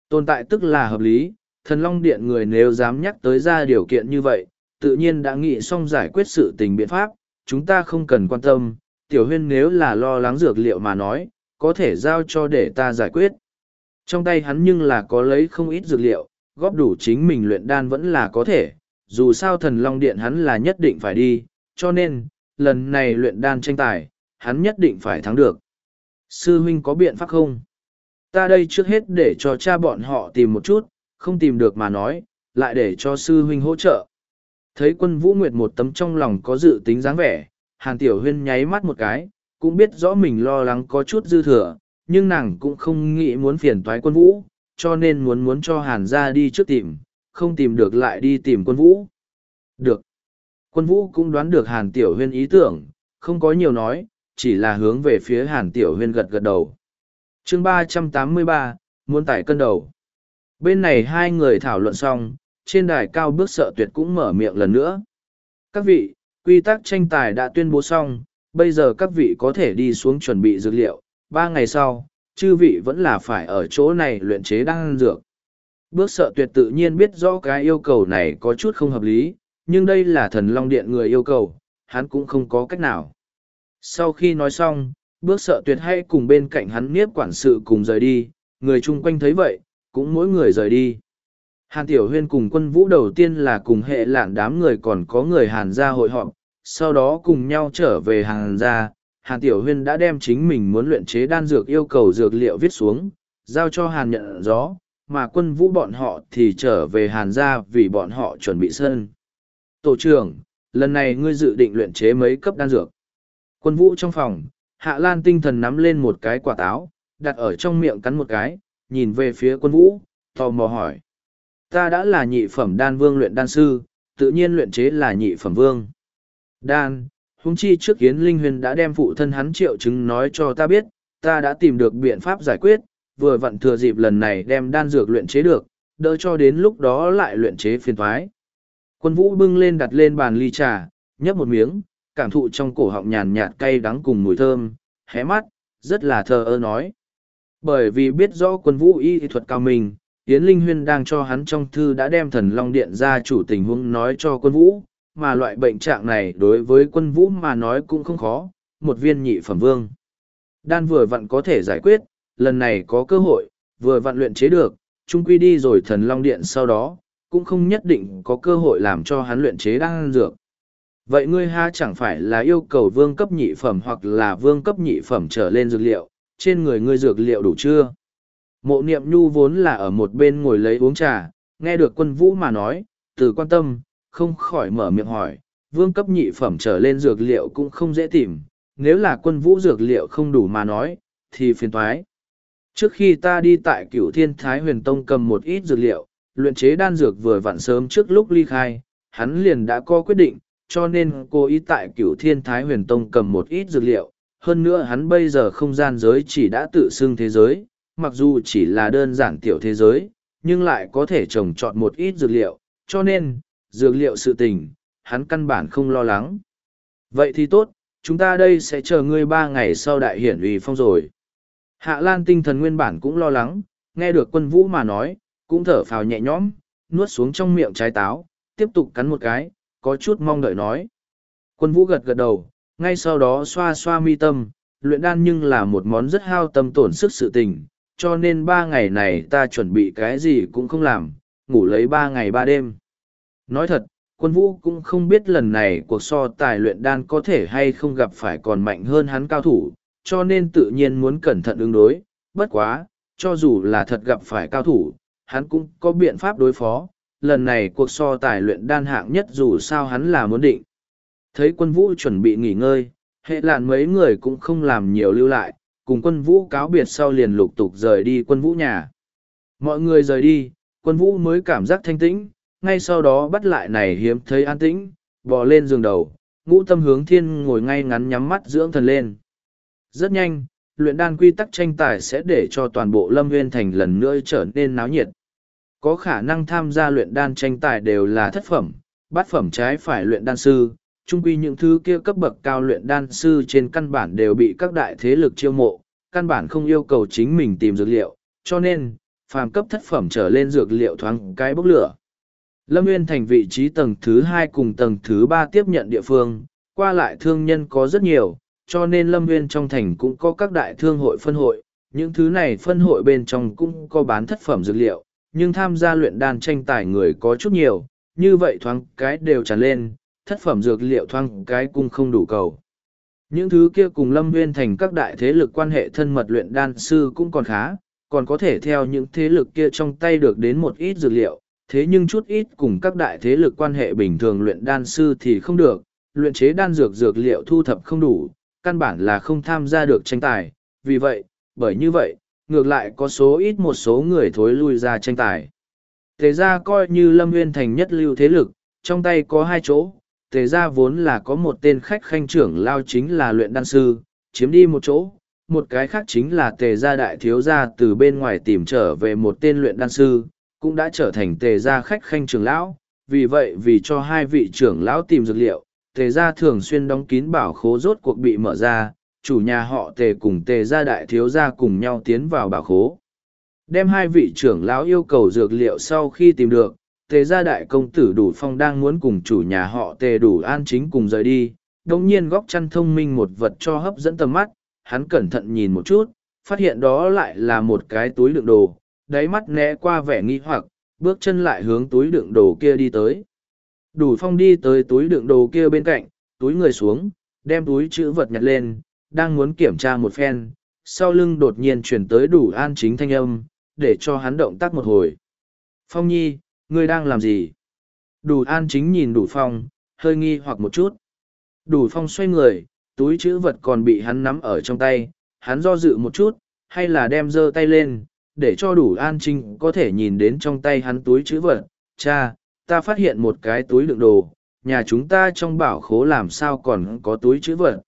Tồn tại tức là hợp lý, thần long điện người nếu dám nhắc tới ra điều kiện như vậy, tự nhiên đã nghĩ xong giải quyết sự tình biện pháp, chúng ta không cần quan tâm, tiểu huyên nếu là lo lắng dược liệu mà nói, có thể giao cho để ta giải quyết. Trong tay hắn nhưng là có lấy không ít dược liệu, góp đủ chính mình luyện đan vẫn là có thể, dù sao thần long điện hắn là nhất định phải đi, cho nên, lần này luyện đan tranh tài, hắn nhất định phải thắng được. Sư huynh có biện pháp không? Ta đây trước hết để cho cha bọn họ tìm một chút, không tìm được mà nói, lại để cho sư huynh hỗ trợ. Thấy quân vũ nguyệt một tấm trong lòng có dự tính dáng vẻ, hàn tiểu huyên nháy mắt một cái, cũng biết rõ mình lo lắng có chút dư thừa, nhưng nàng cũng không nghĩ muốn phiền toái quân vũ, cho nên muốn muốn cho hàn ra đi trước tìm, không tìm được lại đi tìm quân vũ. Được. Quân vũ cũng đoán được hàn tiểu huyên ý tưởng, không có nhiều nói, chỉ là hướng về phía hàn tiểu huyên gật gật đầu. Chương ba trăm tám mươi ba muốn tải cân đầu. Bên này hai người thảo luận xong, trên đài cao bước sợ tuyệt cũng mở miệng lần nữa. Các vị, quy tắc tranh tài đã tuyên bố xong, bây giờ các vị có thể đi xuống chuẩn bị dược liệu, ba ngày sau, chư vị vẫn là phải ở chỗ này luyện chế đan dược. Bước sợ tuyệt tự nhiên biết rõ cái yêu cầu này có chút không hợp lý, nhưng đây là thần long điện người yêu cầu, hắn cũng không có cách nào. Sau khi nói xong, bước sợ tuyệt hay cùng bên cạnh hắn niếp quản sự cùng rời đi, người chung quanh thấy vậy, cũng mỗi người rời đi. Hàn Tiểu Huyên cùng quân vũ đầu tiên là cùng hệ lạn đám người còn có người Hàn gia hội họp, sau đó cùng nhau trở về Hàn gia. Hàn Tiểu Huyên đã đem chính mình muốn luyện chế đan dược yêu cầu dược liệu viết xuống, giao cho Hàn nhận gió, mà quân vũ bọn họ thì trở về Hàn gia vì bọn họ chuẩn bị sân. Tổ trưởng, lần này ngươi dự định luyện chế mấy cấp đan dược. Quân vũ trong phòng, Hạ Lan tinh thần nắm lên một cái quả táo, đặt ở trong miệng cắn một cái, nhìn về phía quân vũ, tò mò hỏi. Ta đã là nhị phẩm đan vương luyện đan sư, tự nhiên luyện chế là nhị phẩm vương. Đan, hung chi trước kiến linh huyền đã đem phụ thân hắn triệu chứng nói cho ta biết, ta đã tìm được biện pháp giải quyết, vừa vặn thừa dịp lần này đem đan dược luyện chế được, đỡ cho đến lúc đó lại luyện chế phiền thoái. Quân vũ bưng lên đặt lên bàn ly trà, nhấp một miếng, cảm thụ trong cổ họng nhàn nhạt cay đắng cùng mùi thơm, hé mắt, rất là thờ ơ nói. Bởi vì biết rõ quân vũ y thuật cao mình, Yến Linh Huyên đang cho hắn trong thư đã đem thần Long Điện ra chủ tình huống nói cho quân vũ, mà loại bệnh trạng này đối với quân vũ mà nói cũng không khó, một viên nhị phẩm vương. Đan vừa vặn có thể giải quyết, lần này có cơ hội, vừa vặn luyện chế được, trung quy đi rồi thần Long Điện sau đó, cũng không nhất định có cơ hội làm cho hắn luyện chế đan dược. Vậy ngươi ha chẳng phải là yêu cầu vương cấp nhị phẩm hoặc là vương cấp nhị phẩm trở lên dược liệu, trên người ngươi dược liệu đủ chưa? Mộ niệm nhu vốn là ở một bên ngồi lấy uống trà, nghe được quân vũ mà nói, từ quan tâm, không khỏi mở miệng hỏi, vương cấp nhị phẩm trở lên dược liệu cũng không dễ tìm, nếu là quân vũ dược liệu không đủ mà nói, thì phiền toái. Trước khi ta đi tại cửu thiên thái huyền tông cầm một ít dược liệu, luyện chế đan dược vừa vặn sớm trước lúc ly khai, hắn liền đã có quyết định, cho nên cô ý tại cửu thiên thái huyền tông cầm một ít dược liệu. Hơn nữa hắn bây giờ không gian giới chỉ đã tự xưng thế giới, mặc dù chỉ là đơn giản tiểu thế giới, nhưng lại có thể trồng trọt một ít dược liệu, cho nên, dược liệu sự tình, hắn căn bản không lo lắng. Vậy thì tốt, chúng ta đây sẽ chờ ngươi ba ngày sau đại hiển uy phong rồi. Hạ Lan tinh thần nguyên bản cũng lo lắng, nghe được quân vũ mà nói, cũng thở phào nhẹ nhõm, nuốt xuống trong miệng trái táo, tiếp tục cắn một cái, có chút mong đợi nói. Quân vũ gật gật đầu, ngay sau đó xoa xoa mi tâm, luyện đan nhưng là một món rất hao tâm tổn sức sự tình, cho nên ba ngày này ta chuẩn bị cái gì cũng không làm, ngủ lấy ba ngày ba đêm. Nói thật, quân vũ cũng không biết lần này cuộc so tài luyện đan có thể hay không gặp phải còn mạnh hơn hắn cao thủ, cho nên tự nhiên muốn cẩn thận ứng đối, bất quá, cho dù là thật gặp phải cao thủ, hắn cũng có biện pháp đối phó, lần này cuộc so tài luyện đan hạng nhất dù sao hắn là muốn định. Thấy quân vũ chuẩn bị nghỉ ngơi, hệ lạn mấy người cũng không làm nhiều lưu lại, cùng quân vũ cáo biệt sau liền lục tục rời đi quân vũ nhà. Mọi người rời đi, quân vũ mới cảm giác thanh tĩnh, ngay sau đó bắt lại này hiếm thấy an tĩnh, bò lên giường đầu, ngũ tâm hướng thiên ngồi ngay ngắn nhắm mắt dưỡng thần lên. Rất nhanh, luyện đan quy tắc tranh tài sẽ để cho toàn bộ lâm nguyên thành lần nữa trở nên náo nhiệt. Có khả năng tham gia luyện đan tranh tài đều là thất phẩm, bát phẩm trái phải luyện đan sư, chung quy những thứ kia cấp bậc cao luyện đan sư trên căn bản đều bị các đại thế lực chiêu mộ, căn bản không yêu cầu chính mình tìm dược liệu, cho nên, phàm cấp thất phẩm trở lên dược liệu thoáng cái bốc lửa. Lâm Nguyên thành vị trí tầng thứ hai cùng tầng thứ ba tiếp nhận địa phương, qua lại thương nhân có rất nhiều, cho nên Lâm Nguyên trong thành cũng có các đại thương hội phân hội, những thứ này phân hội bên trong cũng có bán thất phẩm dược liệu, nhưng tham gia luyện đan tranh tài người có chút nhiều, như vậy thoáng cái đều tràn lên, thất phẩm dược liệu thoáng cái cũng không đủ cầu. Những thứ kia cùng Lâm Nguyên thành các đại thế lực quan hệ thân mật luyện đan sư cũng còn khá, còn có thể theo những thế lực kia trong tay được đến một ít dược liệu, thế nhưng chút ít cùng các đại thế lực quan hệ bình thường luyện đan sư thì không được, luyện chế đan dược dược liệu thu thập không đủ, căn bản là không tham gia được tranh tài, vì vậy, bởi như vậy, ngược lại có số ít một số người thối lui ra tranh tài. Tề ra coi như Lâm Nguyên thành nhất lưu thế lực, trong tay có hai chỗ, tề ra vốn là có một tên khách khanh trưởng lao chính là luyện đan sư, chiếm đi một chỗ, một cái khác chính là tề gia đại thiếu gia từ bên ngoài tìm trở về một tên luyện đan sư, cũng đã trở thành tề gia khách khanh trưởng lão, vì vậy vì cho hai vị trưởng lão tìm dược liệu, tề gia thường xuyên đóng kín bảo khố rốt cuộc bị mở ra, chủ nhà họ tề cùng tề gia đại thiếu gia cùng nhau tiến vào bảo khố. Đem hai vị trưởng lão yêu cầu dược liệu sau khi tìm được, tề gia đại công tử đủ phong đang muốn cùng chủ nhà họ tề đủ an chính cùng rời đi, đồng nhiên góc chăn thông minh một vật cho hấp dẫn tầm mắt, hắn cẩn thận nhìn một chút, phát hiện đó lại là một cái túi đựng đồ, đáy mắt né qua vẻ nghi hoặc, bước chân lại hướng túi đựng đồ kia đi tới. Đủ phong đi tới túi đựng đồ kia bên cạnh, túi người xuống, đem túi chữ vật nhặt lên, đang muốn kiểm tra một phen, sau lưng đột nhiên chuyển tới đủ an chính thanh âm, để cho hắn động tác một hồi. Phong nhi, ngươi đang làm gì? Đủ an chính nhìn đủ phong, hơi nghi hoặc một chút. Đủ phong xoay người, túi chữ vật còn bị hắn nắm ở trong tay, hắn do dự một chút, hay là đem giơ tay lên, để cho đủ an chính có thể nhìn đến trong tay hắn túi chữ vật. Cha, ta phát hiện một cái túi đựng đồ, nhà chúng ta trong bảo khố làm sao còn có túi chữ vật.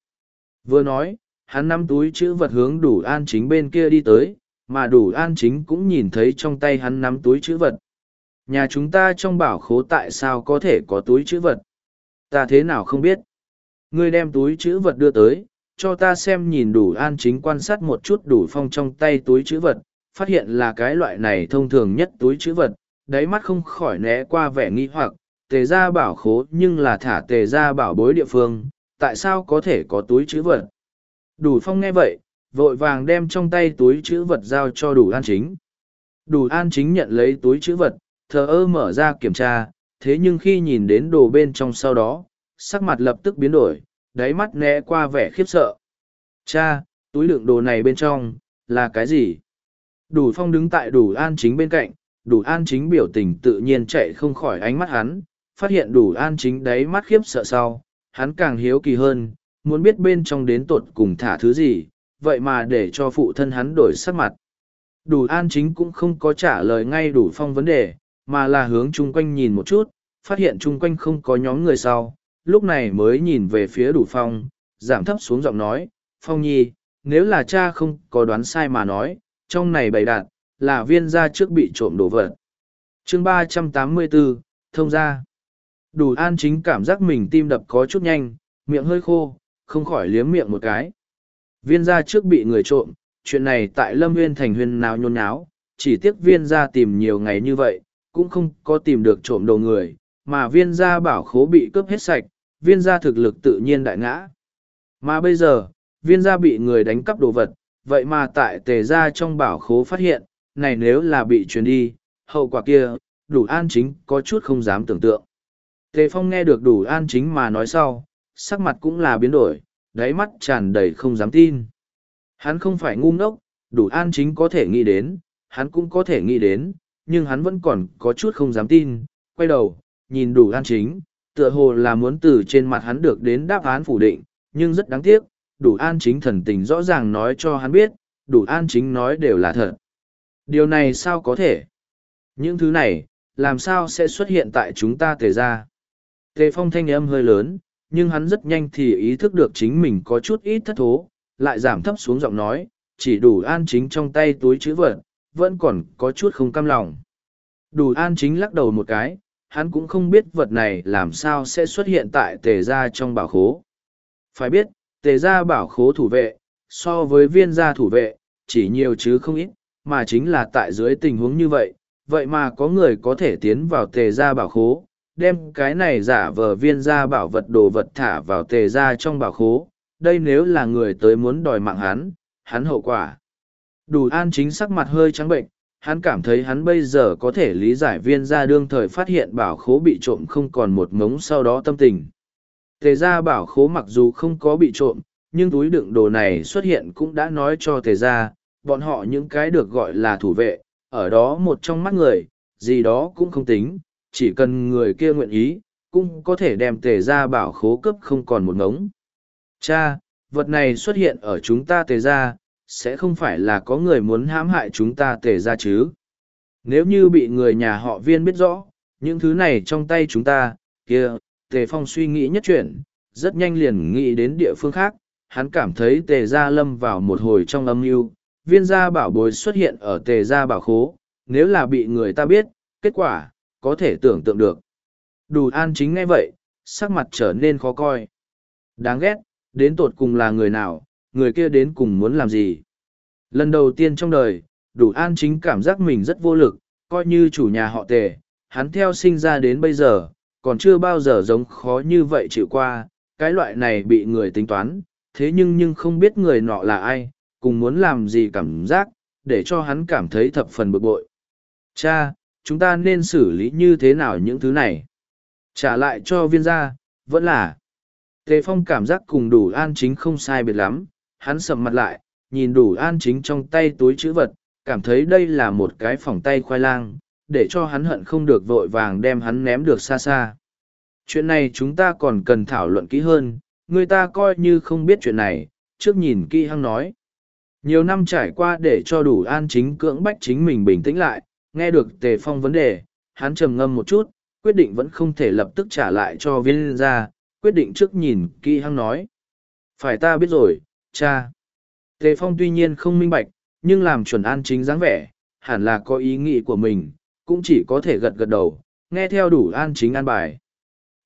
Vừa nói, hắn nắm túi chữ vật hướng đủ an chính bên kia đi tới, mà đủ an chính cũng nhìn thấy trong tay hắn nắm túi chữ vật. Nhà chúng ta trong bảo khố tại sao có thể có túi chữ vật? Ta thế nào không biết? Ngươi đem túi chữ vật đưa tới, cho ta xem nhìn đủ an chính quan sát một chút đủ phong trong tay túi chữ vật, phát hiện là cái loại này thông thường nhất túi chữ vật, đáy mắt không khỏi né qua vẻ nghi hoặc, tề ra bảo khố nhưng là thả tề ra bảo bối địa phương, tại sao có thể có túi chữ vật? Đủ phong nghe vậy, vội vàng đem trong tay túi chữ vật giao cho đủ an chính. Đủ an chính nhận lấy túi chữ vật, thờ ơ mở ra kiểm tra, thế nhưng khi nhìn đến đồ bên trong sau đó, sắc mặt lập tức biến đổi, đáy mắt né qua vẻ khiếp sợ. Cha, túi đựng đồ này bên trong, là cái gì? Đủ phong đứng tại đủ an chính bên cạnh, đủ an chính biểu tình tự nhiên chạy không khỏi ánh mắt hắn, phát hiện đủ an chính đáy mắt khiếp sợ sau, hắn càng hiếu kỳ hơn, muốn biết bên trong đến tột cùng thả thứ gì, vậy mà để cho phụ thân hắn đổi sắc mặt. Đủ an chính cũng không có trả lời ngay đủ phong vấn đề, mà là hướng chung quanh nhìn một chút, phát hiện chung quanh không có nhóm người sau, lúc này mới nhìn về phía đủ phong, giảm thấp xuống giọng nói, phong nhi, nếu là cha không có đoán sai mà nói, trong này bày đạt, là viên gia trước bị trộm đồ vật. chương ba trăm tám mươi bốn thông gia. Đủ an chính cảm giác mình tim đập có chút nhanh, miệng hơi khô, không khỏi liếm miệng một cái. Viên gia trước bị người trộm, chuyện này tại Lâm Nguyên thành huyên nào nhôn nháo, chỉ tiếc viên gia tìm nhiều ngày như vậy, cũng không có tìm được trộm đồ người, mà viên gia bảo khố bị cướp hết sạch, viên gia thực lực tự nhiên đại ngã. Mà bây giờ, viên gia bị người đánh cắp đồ vật, vậy mà tại tề gia trong bảo khố phát hiện, này nếu là bị truyền đi, hậu quả kia, đủ an chính có chút không dám tưởng tượng. Tề phong nghe được đủ an chính mà nói sau, sắc mặt cũng là biến đổi, đáy mắt tràn đầy không dám tin. Hắn không phải ngu ngốc, đủ an chính có thể nghĩ đến, hắn cũng có thể nghĩ đến, nhưng hắn vẫn còn có chút không dám tin, quay đầu, nhìn đủ an chính, tựa hồ là muốn từ trên mặt hắn được đến đáp án phủ định, nhưng rất đáng tiếc, đủ an chính thần tình rõ ràng nói cho hắn biết, đủ an chính nói đều là thật. Điều này sao có thể? Những thứ này, làm sao sẽ xuất hiện tại chúng ta tề ra? Tề phong thanh âm hơi lớn, nhưng hắn rất nhanh thì ý thức được chính mình có chút ít thất thố, lại giảm thấp xuống giọng nói, chỉ đủ an chính trong tay túi chữ vật, vẫn còn có chút không cam lòng. Đủ an chính lắc đầu một cái, hắn cũng không biết vật này làm sao sẽ xuất hiện tại tề ra trong bảo khố. Phải biết, tề gia bảo khố thủ vệ, so với viên gia thủ vệ, chỉ nhiều chứ không ít, mà chính là tại dưới tình huống như vậy, vậy mà có người có thể tiến vào tề gia bảo khố, đem cái này giả vờ viên gia bảo vật đồ vật thả vào tề gia trong bảo khố, đây nếu là người tới muốn đòi mạng hắn, hắn hậu quả. Đủ an chính sắc mặt hơi trắng bệnh, hắn cảm thấy hắn bây giờ có thể lý giải viên gia đương thời phát hiện bảo khố bị trộm không còn một ngống sau đó tâm tình. Tề gia bảo khố mặc dù không có bị trộm, nhưng túi đựng đồ này xuất hiện cũng đã nói cho tề gia, bọn họ những cái được gọi là thủ vệ, ở đó một trong mắt người, gì đó cũng không tính, chỉ cần người kia nguyện ý, cũng có thể đem tề gia bảo khố cấp không còn một ngống. Cha, vật này xuất hiện ở chúng ta tề gia, sẽ không phải là có người muốn hãm hại chúng ta tề gia chứ. Nếu như bị người nhà họ viên biết rõ, những thứ này trong tay chúng ta, kia, tề phong suy nghĩ nhất chuyển, rất nhanh liền nghĩ đến địa phương khác, hắn cảm thấy tề gia lâm vào một hồi trong âm mưu viên gia bảo bối xuất hiện ở tề gia bảo khố, nếu là bị người ta biết, kết quả, có thể tưởng tượng được. Đủ an chính ngay vậy, sắc mặt trở nên khó coi. Đáng ghét, đến tột cùng là người nào, người kia đến cùng muốn làm gì. Lần đầu tiên trong đời, đủ an chính cảm giác mình rất vô lực, coi như chủ nhà họ tề, hắn theo sinh ra đến bây giờ, còn chưa bao giờ giống khó như vậy chịu qua, cái loại này bị người tính toán, thế nhưng nhưng không biết người nọ là ai, cùng muốn làm gì cảm giác, để cho hắn cảm thấy thập phần bực bội. Cha, chúng ta nên xử lý như thế nào những thứ này? Trả lại cho viên gia, vẫn là. Tề Phong cảm giác cùng đủ an chính không sai biệt lắm, hắn sầm mặt lại, nhìn đủ an chính trong tay túi chữ vật, cảm thấy đây là một cái phòng tay khoai lang, để cho hắn hận không được vội vàng đem hắn ném được xa xa. Chuyện này chúng ta còn cần thảo luận kỹ hơn, người ta coi như không biết chuyện này, trước nhìn kỹ hăng nói. Nhiều năm trải qua để cho đủ an chính cưỡng bách chính mình bình tĩnh lại, nghe được tề phong vấn đề, hắn trầm ngâm một chút, quyết định vẫn không thể lập tức trả lại cho viên ra, quyết định trước nhìn kỹ hăng nói. Phải ta biết rồi, cha. Tề phong tuy nhiên không minh bạch, nhưng làm chuẩn an chính dáng vẻ, hẳn là có ý nghĩ của mình, cũng chỉ có thể gật gật đầu, nghe theo đủ an chính an bài.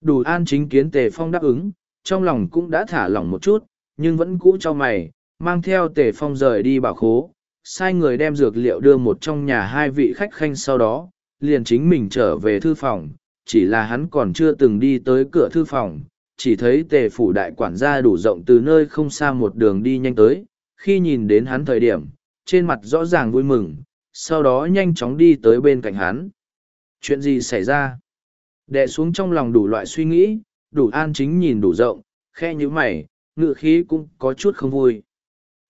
Đủ an chính kiến tề phong đáp ứng, trong lòng cũng đã thả lỏng một chút, nhưng vẫn cũ cho mày, mang theo tề phong rời đi bảo khố, sai người đem dược liệu đưa một trong nhà hai vị khách khanh sau đó, liền chính mình trở về thư phòng, chỉ là hắn còn chưa từng đi tới cửa thư phòng, chỉ thấy tề phủ đại quản gia đủ rộng từ nơi không xa một đường đi nhanh tới, khi nhìn đến hắn thời điểm, trên mặt rõ ràng vui mừng, sau đó nhanh chóng đi tới bên cạnh hắn. Chuyện gì xảy ra? Đệ xuống trong lòng đủ loại suy nghĩ, đủ an chính nhìn đủ rộng, khe như mày, ngự khí cũng có chút không vui.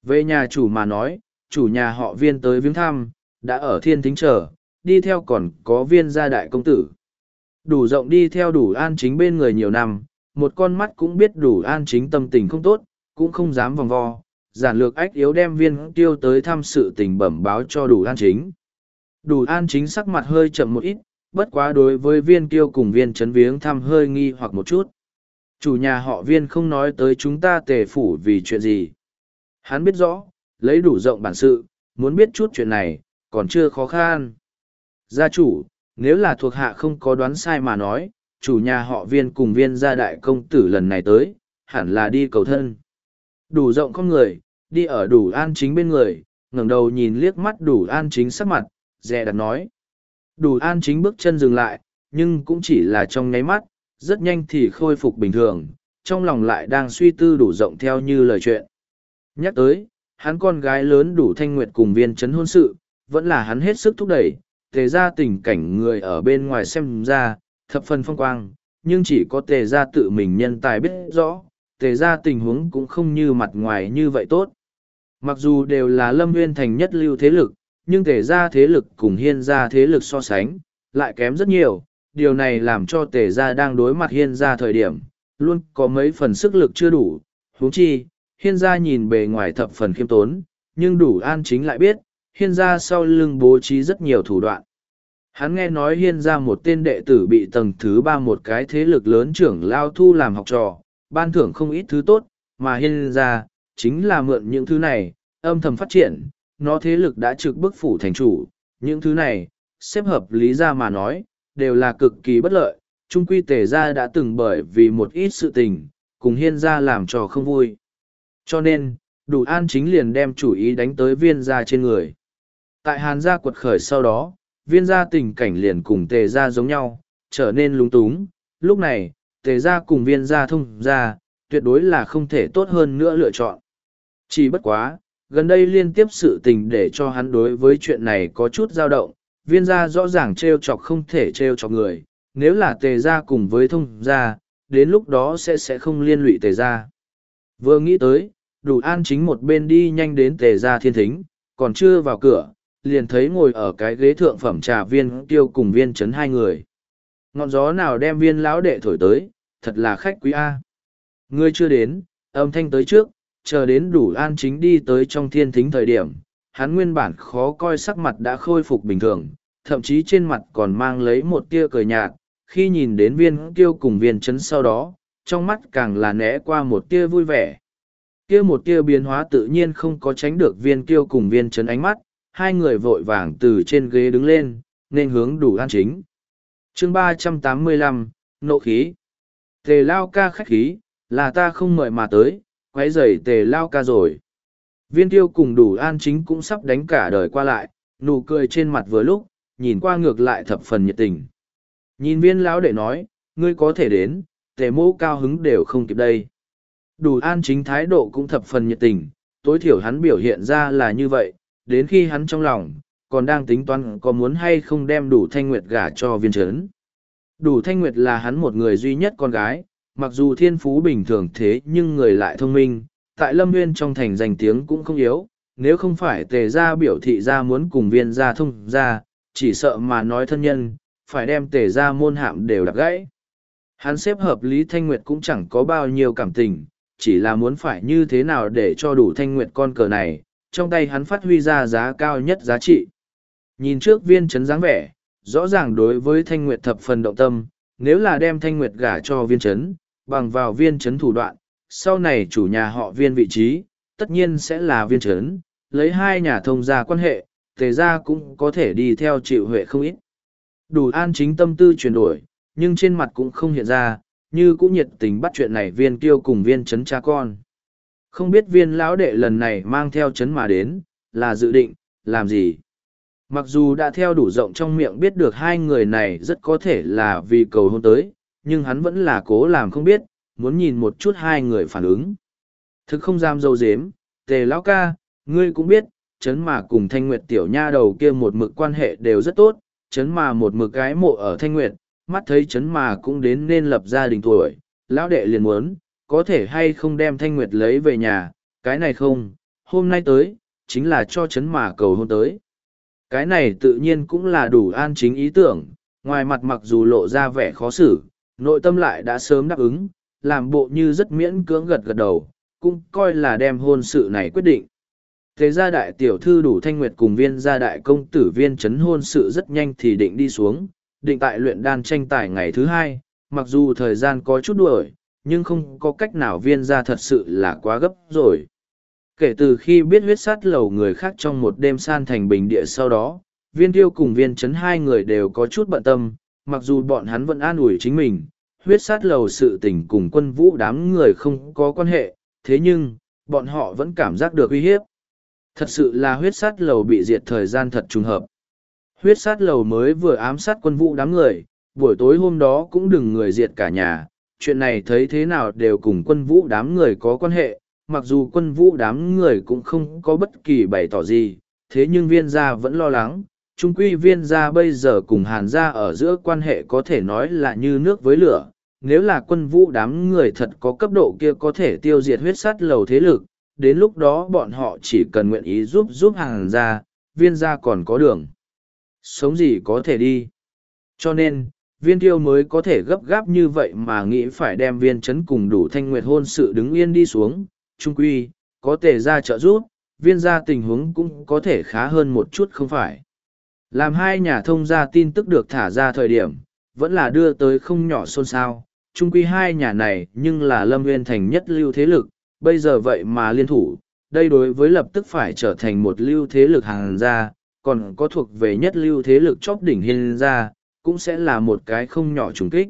Về nhà chủ mà nói, chủ nhà họ viên tới viếng thăm, đã ở thiên thính trở, đi theo còn có viên gia đại công tử. Đủ rộng đi theo đủ an chính bên người nhiều năm, một con mắt cũng biết đủ an chính tâm tình không tốt, cũng không dám vòng vo, giản lược ách yếu đem viên tiêu tới thăm sự tình bẩm báo cho đủ an chính. Đủ an chính sắc mặt hơi chậm một ít, bất quá đối với viên tiêu cùng viên chấn viếng thăm hơi nghi hoặc một chút. Chủ nhà họ viên không nói tới chúng ta tề phủ vì chuyện gì. Hắn biết rõ, lấy đủ rộng bản sự, muốn biết chút chuyện này, còn chưa khó khăn. Gia chủ, nếu là thuộc hạ không có đoán sai mà nói, chủ nhà họ viên cùng viên gia đại công tử lần này tới, hẳn là đi cầu thân. Đủ rộng con người, đi ở đủ an chính bên người, ngẩng đầu nhìn liếc mắt đủ an chính sắc mặt, dè đặt nói. Đủ an chính bước chân dừng lại, nhưng cũng chỉ là trong nháy mắt, rất nhanh thì khôi phục bình thường, trong lòng lại đang suy tư đủ rộng theo như lời chuyện. Nhắc tới, hắn con gái lớn đủ thanh nguyệt cùng viên chấn hôn sự, vẫn là hắn hết sức thúc đẩy, tề ra tình cảnh người ở bên ngoài xem ra, thập phần phong quang, nhưng chỉ có tề ra tự mình nhân tài biết rõ, tề ra tình huống cũng không như mặt ngoài như vậy tốt. Mặc dù đều là lâm nguyên thành nhất lưu thế lực, nhưng tề ra thế lực cùng hiên ra thế lực so sánh, lại kém rất nhiều, điều này làm cho tề ra đang đối mặt hiên ra thời điểm, luôn có mấy phần sức lực chưa đủ, huống chi hiên gia nhìn bề ngoài thập phần khiêm tốn nhưng đủ an chính lại biết hiên gia sau lưng bố trí rất nhiều thủ đoạn. Hắn nghe nói hiên gia một tên đệ tử bị tầng thứ ba một cái thế lực lớn trưởng lao thu làm học trò ban thưởng không ít thứ tốt, mà hiên gia chính là mượn những thứ này, âm thầm phát triển, nó thế lực đã trực bức phủ thành chủ, những thứ này, xếp hợp lý ra mà nói, đều là cực kỳ bất lợi, trung quy tề gia đã từng bởi vì một ít sự tình, cùng hiên gia làm trò không vui. Cho nên, đủ an chính liền đem chủ ý đánh tới viên gia trên người. Tại hàn gia quật khởi sau đó, viên gia tình cảnh liền cùng tề gia giống nhau, trở nên lúng túng, lúc này tề gia cùng viên gia thông gia, tuyệt đối là không thể tốt hơn nữa lựa chọn. Chỉ bất quá, gần đây liên tiếp sự tình để cho hắn đối với chuyện này có chút dao động, viên gia rõ ràng t r e o chọc không thể t r e o chọc người, nếu là tề gia cùng với thông gia, đến lúc đó sẽ sẽ không liên lụy tề gia. Vừa nghĩ tới, đủ an chính một bên đi nhanh đến tề gia thiên thính, còn chưa vào cửa, liền thấy ngồi ở cái ghế thượng phẩm trà viên tiêu cùng viên chấn hai người ngọn gió nào đem viên lão đệ thổi tới thật là khách quý a ngươi chưa đến âm thanh tới trước chờ đến đủ an chính đi tới trong thiên thính thời điểm, hắn nguyên bản khó coi sắc mặt đã khôi phục bình thường, thậm chí trên mặt còn mang lấy một tia cười nhạt, khi nhìn đến viên kiêu cùng viên chấn sau đó, trong mắt càng là né qua một tia vui vẻ. Kia một tia biến hóa tự nhiên không có tránh được viên kiêu cùng viên chấn ánh mắt, hai người vội vàng từ trên ghế đứng lên, nên hướng đủ an chính chương ba trăm tám mươi lăm nộ khí. Tề lao ca khách khí, là ta không mời mà tới, quấy rầy tề lao ca rồi. Viên tiêu cùng đủ an chính cũng sắp đánh cả đời qua lại, nụ cười trên mặt vừa lúc, nhìn qua ngược lại thập phần nhiệt tình. Nhìn viên lão để nói, ngươi có thể đến, tề mô cao hứng đều không kịp đây. Đủ an chính thái độ cũng thập phần nhiệt tình, tối thiểu hắn biểu hiện ra là như vậy, đến khi hắn trong lòng, còn đang tính toán có muốn hay không đem đủ thanh nguyệt gả cho viên trấn. Đủ thanh nguyệt là hắn một người duy nhất con gái, mặc dù thiên phú bình thường thế nhưng người lại thông minh, tại lâm nguyên trong thành danh tiếng cũng không yếu, nếu không phải tề gia biểu thị ra muốn cùng viên gia thông ra, chỉ sợ mà nói thân nhân, phải đem tề gia môn hạm đều đặt gãy. Hắn xếp hợp Lý Thanh Nguyệt cũng chẳng có bao nhiêu cảm tình, chỉ là muốn phải như thế nào để cho đủ Thanh Nguyệt con cờ này, trong tay hắn phát huy ra giá cao nhất giá trị. Nhìn trước viên chấn dáng vẻ, rõ ràng đối với Thanh Nguyệt thập phần động tâm, nếu là đem Thanh Nguyệt gả cho viên chấn, bằng vào viên chấn thủ đoạn, sau này chủ nhà họ viên vị trí, tất nhiên sẽ là viên chấn, lấy hai nhà thông gia quan hệ, tề gia cũng có thể đi theo chịu huệ không ít. Đủ an chính tâm tư chuyển đổi, nhưng trên mặt cũng không hiện ra, như cũng nhiệt tình bắt chuyện này viên tiêu cùng viên chấn cha con. Không biết viên lão đệ lần này mang theo chấn mà đến, là dự định, làm gì? Mặc dù đã theo đủ rộng trong miệng biết được hai người này rất có thể là vì cầu hôn tới, nhưng hắn vẫn là cố làm không biết, muốn nhìn một chút hai người phản ứng. Thực không dám dâu dếm, tề lão ca, ngươi cũng biết, chấn mà cùng thanh nguyệt tiểu nha đầu kia một mực quan hệ đều rất tốt, chấn mà một mực gái mộ ở thanh nguyệt, mắt thấy chấn mà cũng đến nên lập gia đình tuổi, lão đệ liền muốn, có thể hay không đem thanh nguyệt lấy về nhà, cái này không, hôm nay tới, chính là cho chấn mà cầu hôn tới. Cái này tự nhiên cũng là đủ an chính ý tưởng, ngoài mặt mặc dù lộ ra vẻ khó xử, nội tâm lại đã sớm đáp ứng, làm bộ như rất miễn cưỡng gật gật đầu, cũng coi là đem hôn sự này quyết định. Thế gia đại tiểu thư đủ thanh nguyệt cùng viên gia đại công tử viên chấn hôn sự rất nhanh thì định đi xuống, định tại luyện đan tranh tài ngày thứ hai, mặc dù thời gian có chút đuổi, nhưng không có cách nào viên gia thật sự là quá gấp rồi. Kể từ khi biết huyết sát lầu người khác trong một đêm san thành bình địa sau đó, viên tiêu cùng viên chấn hai người đều có chút bận tâm, mặc dù bọn hắn vẫn an ủi chính mình, huyết sát lầu sự tình cùng quân vũ đám người không có quan hệ, thế nhưng, bọn họ vẫn cảm giác được uy hiếp. Thật sự là huyết sát lầu bị diệt thời gian thật trùng hợp. Huyết sát lầu mới vừa ám sát quân vũ đám người, buổi tối hôm đó cũng đừng người diệt cả nhà, chuyện này thấy thế nào đều cùng quân vũ đám người có quan hệ, mặc dù quân vũ đám người cũng không có bất kỳ bày tỏ gì, thế nhưng viên gia vẫn lo lắng, trung quy viên gia bây giờ cùng hàn gia ở giữa quan hệ có thể nói là như nước với lửa. Nếu là quân vũ đám người thật có cấp độ kia có thể tiêu diệt huyết sắt lầu thế lực, đến lúc đó bọn họ chỉ cần nguyện ý giúp giúp hàn gia, viên gia còn có đường. Sống gì có thể đi. Cho nên, viên tiêu mới có thể gấp gáp như vậy mà nghĩ phải đem viên chấn cùng đủ thanh nguyệt hôn sự đứng yên đi xuống, trung quy, có tề ra trợ giúp, viên ra tình huống cũng có thể khá hơn một chút không phải. Làm hai nhà thông gia tin tức được thả ra thời điểm, vẫn là đưa tới không nhỏ xôn xao, trung quy hai nhà này nhưng là lâm nguyên thành nhất lưu thế lực, bây giờ vậy mà liên thủ, đây đối với lập tức phải trở thành một lưu thế lực hàng gia, còn có thuộc về nhất lưu thế lực chóp đỉnh hiên gia, cũng sẽ là một cái không nhỏ trùng kích.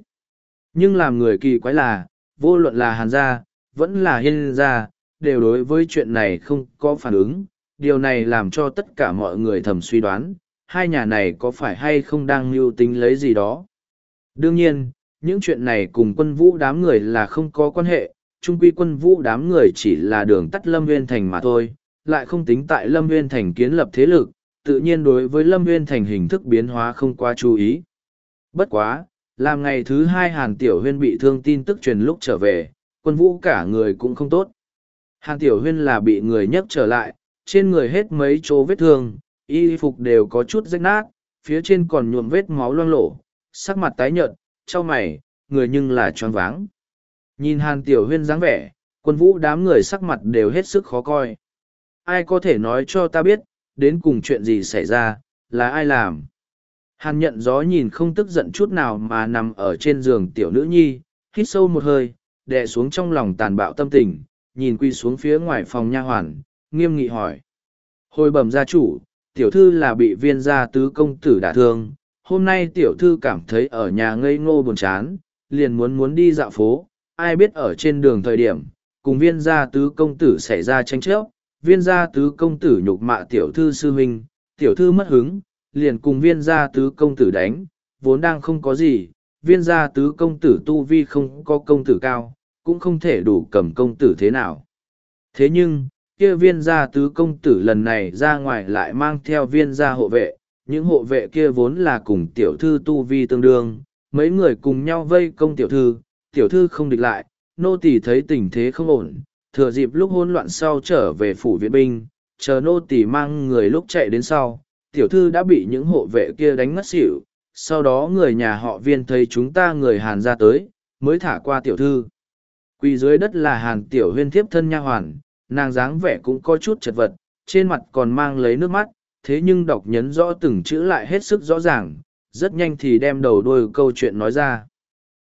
Nhưng làm người kỳ quái là, vô luận là hàn gia, vẫn là hiên gia, đều đối với chuyện này không có phản ứng. Điều này làm cho tất cả mọi người thầm suy đoán, hai nhà này có phải hay không đang mưu tính lấy gì đó. Đương nhiên, những chuyện này cùng quân vũ đám người là không có quan hệ, trung quy quân vũ đám người chỉ là đường tắt Lâm Nguyên Thành mà thôi, lại không tính tại Lâm Nguyên Thành kiến lập thế lực, tự nhiên đối với Lâm Nguyên Thành hình thức biến hóa không quá chú ý. Bất quá, làm ngày thứ hai Hàn Tiểu Huyên bị thương tin tức truyền lúc trở về, quân vũ cả người cũng không tốt. Hàn Tiểu Huyên là bị người nhấc trở lại, trên người hết mấy chỗ vết thương, y phục đều có chút rách nát, phía trên còn nhuộm vết máu loang lổ, sắc mặt tái nhợt, trao mày, người nhưng là choáng váng. Nhìn Hàn Tiểu Huyên dáng vẻ, quân vũ đám người sắc mặt đều hết sức khó coi. Ai có thể nói cho ta biết, đến cùng chuyện gì xảy ra, là ai làm? Hàn nhận gió nhìn không tức giận chút nào mà nằm ở trên giường tiểu nữ nhi, hít sâu một hơi, đè xuống trong lòng tàn bạo tâm tình, nhìn quy xuống phía ngoài phòng nha hoàn, nghiêm nghị hỏi. Hồi bẩm gia chủ, tiểu thư là bị viên gia tứ công tử đả thương, hôm nay tiểu thư cảm thấy ở nhà ngây ngô buồn chán, liền muốn muốn đi dạo phố, ai biết ở trên đường thời điểm, cùng viên gia tứ công tử xảy ra tranh chấp, viên gia tứ công tử nhục mạ tiểu thư sư huynh, tiểu thư mất hứng, liền cùng viên gia tứ công tử đánh, vốn đang không có gì, viên gia tứ công tử tu vi không có công tử cao, cũng không thể đủ cầm công tử thế nào. Thế nhưng, kia viên gia tứ công tử lần này ra ngoài lại mang theo viên gia hộ vệ, những hộ vệ kia vốn là cùng tiểu thư tu vi tương đương, mấy người cùng nhau vây công tiểu thư, tiểu thư không địch lại, nô tỳ thấy tình thế không ổn, thừa dịp lúc hỗn loạn sau trở về phủ viện binh, chờ nô tỳ mang người lúc chạy đến sau, tiểu thư đã bị những hộ vệ kia đánh ngất xỉu, sau đó người nhà họ viên thấy chúng ta người Hàn ra tới, mới thả qua tiểu thư. Quỳ dưới đất là Hàn tiểu huyên thiếp thân nha hoàn, nàng dáng vẻ cũng có chút chật vật, trên mặt còn mang lấy nước mắt, thế nhưng đọc nhấn rõ từng chữ lại hết sức rõ ràng, rất nhanh thì đem đầu đôi câu chuyện nói ra.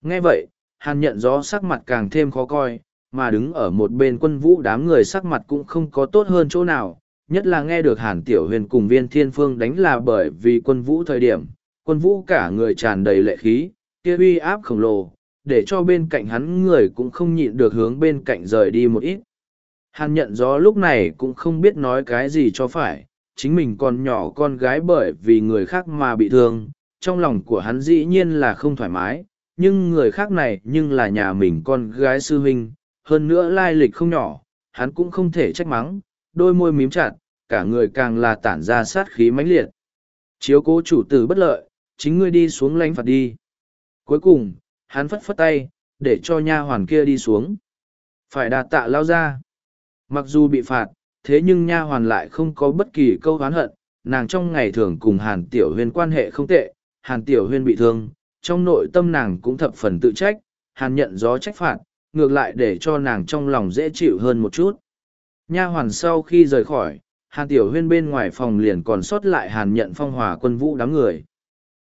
Nghe vậy, Hàn nhận rõ sắc mặt càng thêm khó coi, mà đứng ở một bên quân vũ đám người sắc mặt cũng không có tốt hơn chỗ nào, nhất là nghe được Hàn Tiểu Huyền cùng viên thiên phương đánh là bởi vì quân vũ thời điểm, quân vũ cả người tràn đầy lệ khí, kia uy áp khổng lồ, để cho bên cạnh hắn người cũng không nhịn được hướng bên cạnh rời đi một ít. Hàn nhận gió lúc này cũng không biết nói cái gì cho phải, chính mình còn nhỏ con gái bởi vì người khác mà bị thương, trong lòng của hắn dĩ nhiên là không thoải mái, nhưng người khác này nhưng là nhà mình con gái sư huynh, hơn nữa lai lịch không nhỏ, hắn cũng không thể trách mắng, đôi môi mím chặt, cả người càng là tản ra sát khí mãnh liệt. Chiếu cố chủ tử bất lợi, chính ngươi đi xuống lánh phạt đi. Cuối cùng, hắn phất phất tay, để cho nha hoàn kia đi xuống. Phải đạt tạ lao ra. Mặc dù bị phạt, thế nhưng nha hoàn lại không có bất kỳ câu oán hận, nàng trong ngày thường cùng Hàn Tiểu Huyên quan hệ không tệ, Hàn Tiểu Huyên bị thương, trong nội tâm nàng cũng thập phần tự trách, Hàn nhận gió trách phạt, ngược lại để cho nàng trong lòng dễ chịu hơn một chút. Nha hoàn sau khi rời khỏi, Hàn Tiểu Huyên bên ngoài phòng liền còn sót lại Hàn nhận phong hòa quân vũ đám người.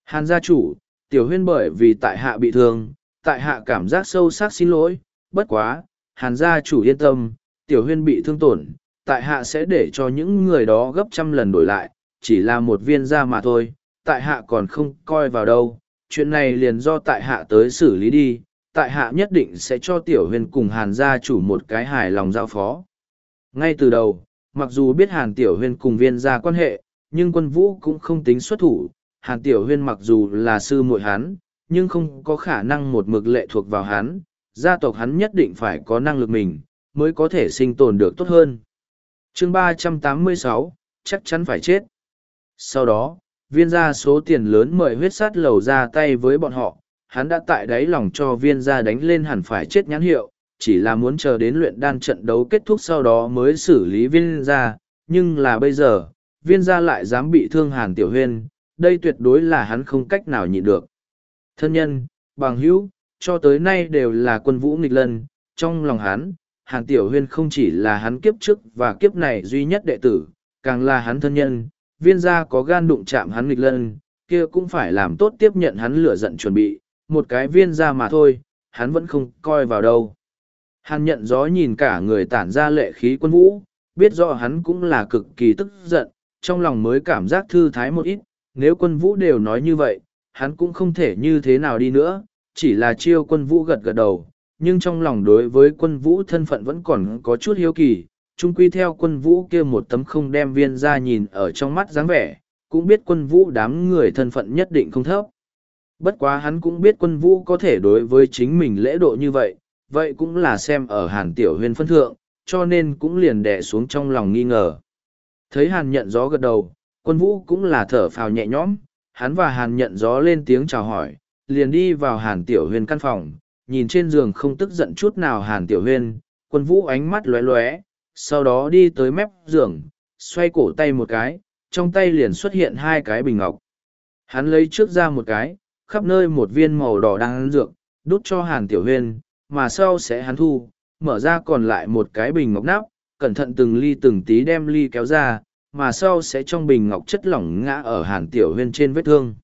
Hàn gia chủ, Tiểu Huyên bởi vì tại hạ bị thương, tại hạ cảm giác sâu sắc xin lỗi, bất quá, Hàn gia chủ yên tâm, Tiểu Huyên bị thương tổn, tại hạ sẽ để cho những người đó gấp trăm lần đổi lại, chỉ là một viên da mà thôi, tại hạ còn không coi vào đâu, chuyện này liền do tại hạ tới xử lý đi, tại hạ nhất định sẽ cho Tiểu Huyên cùng Hàn gia chủ một cái hài lòng giao phó. Ngay từ đầu, mặc dù biết Hàn Tiểu Huyên cùng viên gia quan hệ, nhưng quân vũ cũng không tính xuất thủ. Hàn Tiểu Huyên mặc dù là sư muội hắn, nhưng không có khả năng một mực lệ thuộc vào hắn, gia tộc hắn nhất định phải có năng lực mình, mới có thể sinh tồn được tốt hơn. Chương ba trăm tám mươi sáu chắc chắn phải chết. Sau đó, viên gia số tiền lớn mời huyết sát lầu ra tay với bọn họ, hắn đã tại đáy lòng cho viên gia đánh lên hẳn phải chết nhãn hiệu, chỉ là muốn chờ đến luyện đan trận đấu kết thúc sau đó mới xử lý viên gia, nhưng là bây giờ, viên gia lại dám bị thương hàn tiểu huyên, đây tuyệt đối là hắn không cách nào nhịn được. Thân nhân, bằng hữu, cho tới nay đều là quân vũ nghịch lân, trong lòng hắn, Hàn Tiểu Huyên không chỉ là hắn kiếp trước và kiếp này duy nhất đệ tử, càng là hắn thân nhân, viên gia có gan đụng chạm hắn nghịch lân, kia cũng phải làm tốt tiếp nhận hắn lửa giận chuẩn bị, một cái viên gia mà thôi, hắn vẫn không coi vào đâu. Hàn nhận gió nhìn cả người tản ra lệ khí quân vũ, biết rõ hắn cũng là cực kỳ tức giận, trong lòng mới cảm giác thư thái một ít, nếu quân vũ đều nói như vậy, hắn cũng không thể như thế nào đi nữa, chỉ là chiêu quân vũ gật gật đầu, nhưng trong lòng đối với quân vũ thân phận vẫn còn có chút hiếu kỳ, chung quy theo quân vũ kia một tấm không đem viên ra nhìn ở trong mắt dáng vẻ, cũng biết quân vũ đám người thân phận nhất định không thấp. Bất quá hắn cũng biết quân vũ có thể đối với chính mình lễ độ như vậy, vậy cũng là xem ở hàn tiểu huyền phân thượng, cho nên cũng liền đè xuống trong lòng nghi ngờ. Thấy hàn nhận gió gật đầu, quân vũ cũng là thở phào nhẹ nhõm, hắn và hàn nhận gió lên tiếng chào hỏi, liền đi vào hàn tiểu huyền căn phòng, nhìn trên giường không tức giận chút nào hàn tiểu huyền, quân vũ ánh mắt lóe lóe, sau đó đi tới mép giường, xoay cổ tay một cái, trong tay liền xuất hiện hai cái bình ngọc. Hắn lấy trước ra một cái, khắp nơi một viên màu đỏ đang ăn dược, đút cho hàn tiểu huyền, mà sau sẽ hắn thu, mở ra còn lại một cái bình ngọc nắp, cẩn thận từng ly từng tí đem ly kéo ra, mà sau sẽ trong bình ngọc chất lỏng ngã ở hàn tiểu huyên trên vết thương.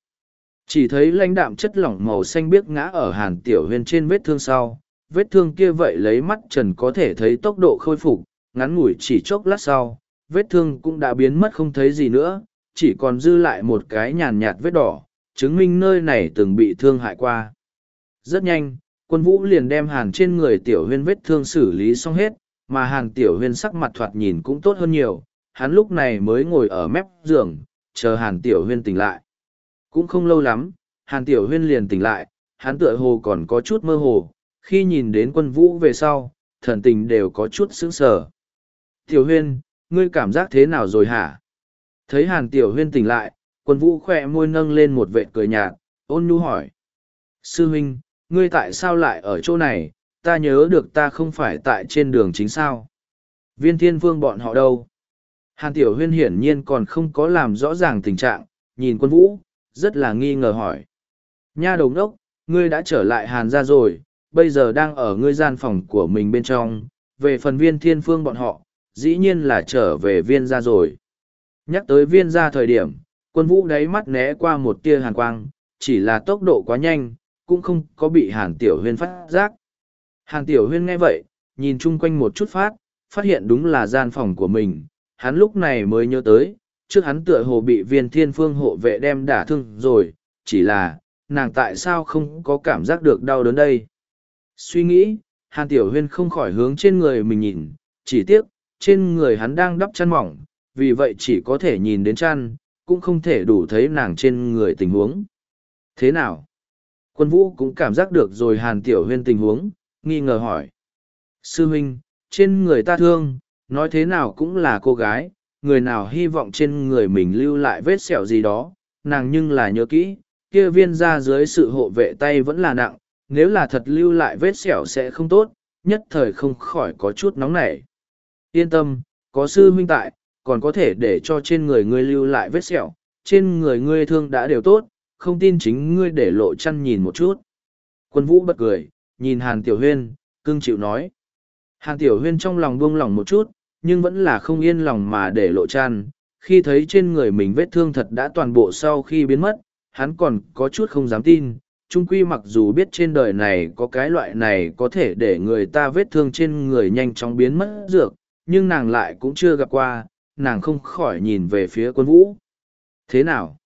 Chỉ thấy lãnh đạm chất lỏng màu xanh biếc ngã ở hàn tiểu huyên trên vết thương sau, vết thương kia vậy lấy mắt trần có thể thấy tốc độ khôi phục, ngắn ngủi chỉ chốc lát sau, vết thương cũng đã biến mất không thấy gì nữa, chỉ còn dư lại một cái nhàn nhạt vết đỏ, chứng minh nơi này từng bị thương hại qua. Rất nhanh, quân vũ liền đem hàn trên người tiểu huyên vết thương xử lý xong hết, mà hàn tiểu huyên sắc mặt thoạt nhìn cũng tốt hơn nhiều, hắn lúc này mới ngồi ở mép giường, chờ hàn tiểu huyên tỉnh lại. Cũng không lâu lắm, hàn tiểu huyên liền tỉnh lại, hắn tựa hồ còn có chút mơ hồ, khi nhìn đến quân vũ về sau, thần tình đều có chút sững sờ. Tiểu huyên, ngươi cảm giác thế nào rồi hả? Thấy hàn tiểu huyên tỉnh lại, quân vũ khẽ môi nâng lên một vệt cười nhạt, ôn nhu hỏi. Sư huynh, ngươi tại sao lại ở chỗ này, ta nhớ được ta không phải tại trên đường chính sao. Viên thiên vương bọn họ đâu? Hàn Tiểu Huyên hiển nhiên còn không có làm rõ ràng tình trạng, nhìn quân vũ, rất là nghi ngờ hỏi. Nha đồng đốc, ngươi đã trở lại Hàn gia rồi, bây giờ đang ở ngươi gian phòng của mình bên trong, về phần viên thiên phương bọn họ, dĩ nhiên là trở về viên gia rồi. Nhắc tới viên gia thời điểm, quân vũ đáy mắt né qua một tia hàn quang, chỉ là tốc độ quá nhanh, cũng không có bị hàn tiểu huyên phát giác. Hàn tiểu huyên nghe vậy, nhìn chung quanh một chút phát, phát hiện đúng là gian phòng của mình, hắn lúc này mới nhớ tới, trước hắn tựa hồ bị viên thiên phương hộ vệ đem đả thương rồi, chỉ là, nàng tại sao không có cảm giác được đau đớn đây. Suy nghĩ, hàn tiểu huyên không khỏi hướng trên người mình nhìn, chỉ tiếc, trên người hắn đang đắp chăn mỏng, vì vậy chỉ có thể nhìn đến chăn, cũng không thể đủ thấy nàng trên người tình huống. Thế nào? Quân vũ cũng cảm giác được rồi hàn tiểu huyên tình huống, nghi ngờ hỏi. Sư huynh, trên người ta thương, nói thế nào cũng là cô gái, người nào hy vọng trên người mình lưu lại vết sẹo gì đó, nàng nhưng là nhớ kỹ, kia viên ra dưới sự hộ vệ tay vẫn là nặng, nếu là thật lưu lại vết sẹo sẽ không tốt, nhất thời không khỏi có chút nóng nảy. Yên tâm, có sư huynh tại, còn có thể để cho trên người ngươi lưu lại vết sẹo, trên người ngươi thương đã đều tốt, không tin chính ngươi để lộ chăn nhìn một chút. Quân vũ bật cười, nhìn Hàn Tiểu Huyên, cưng chịu nói. Hàn Tiểu Huyên trong lòng buông lỏng một chút, nhưng vẫn là không yên lòng mà để lộ chăn. Khi thấy trên người mình vết thương thật đã toàn bộ sau khi biến mất, hắn còn có chút không dám tin. Trung quy mặc dù biết trên đời này có cái loại này có thể để người ta vết thương trên người nhanh chóng biến mất dược, nhưng nàng lại cũng chưa gặp qua, nàng không khỏi nhìn về phía quân vũ. Thế nào?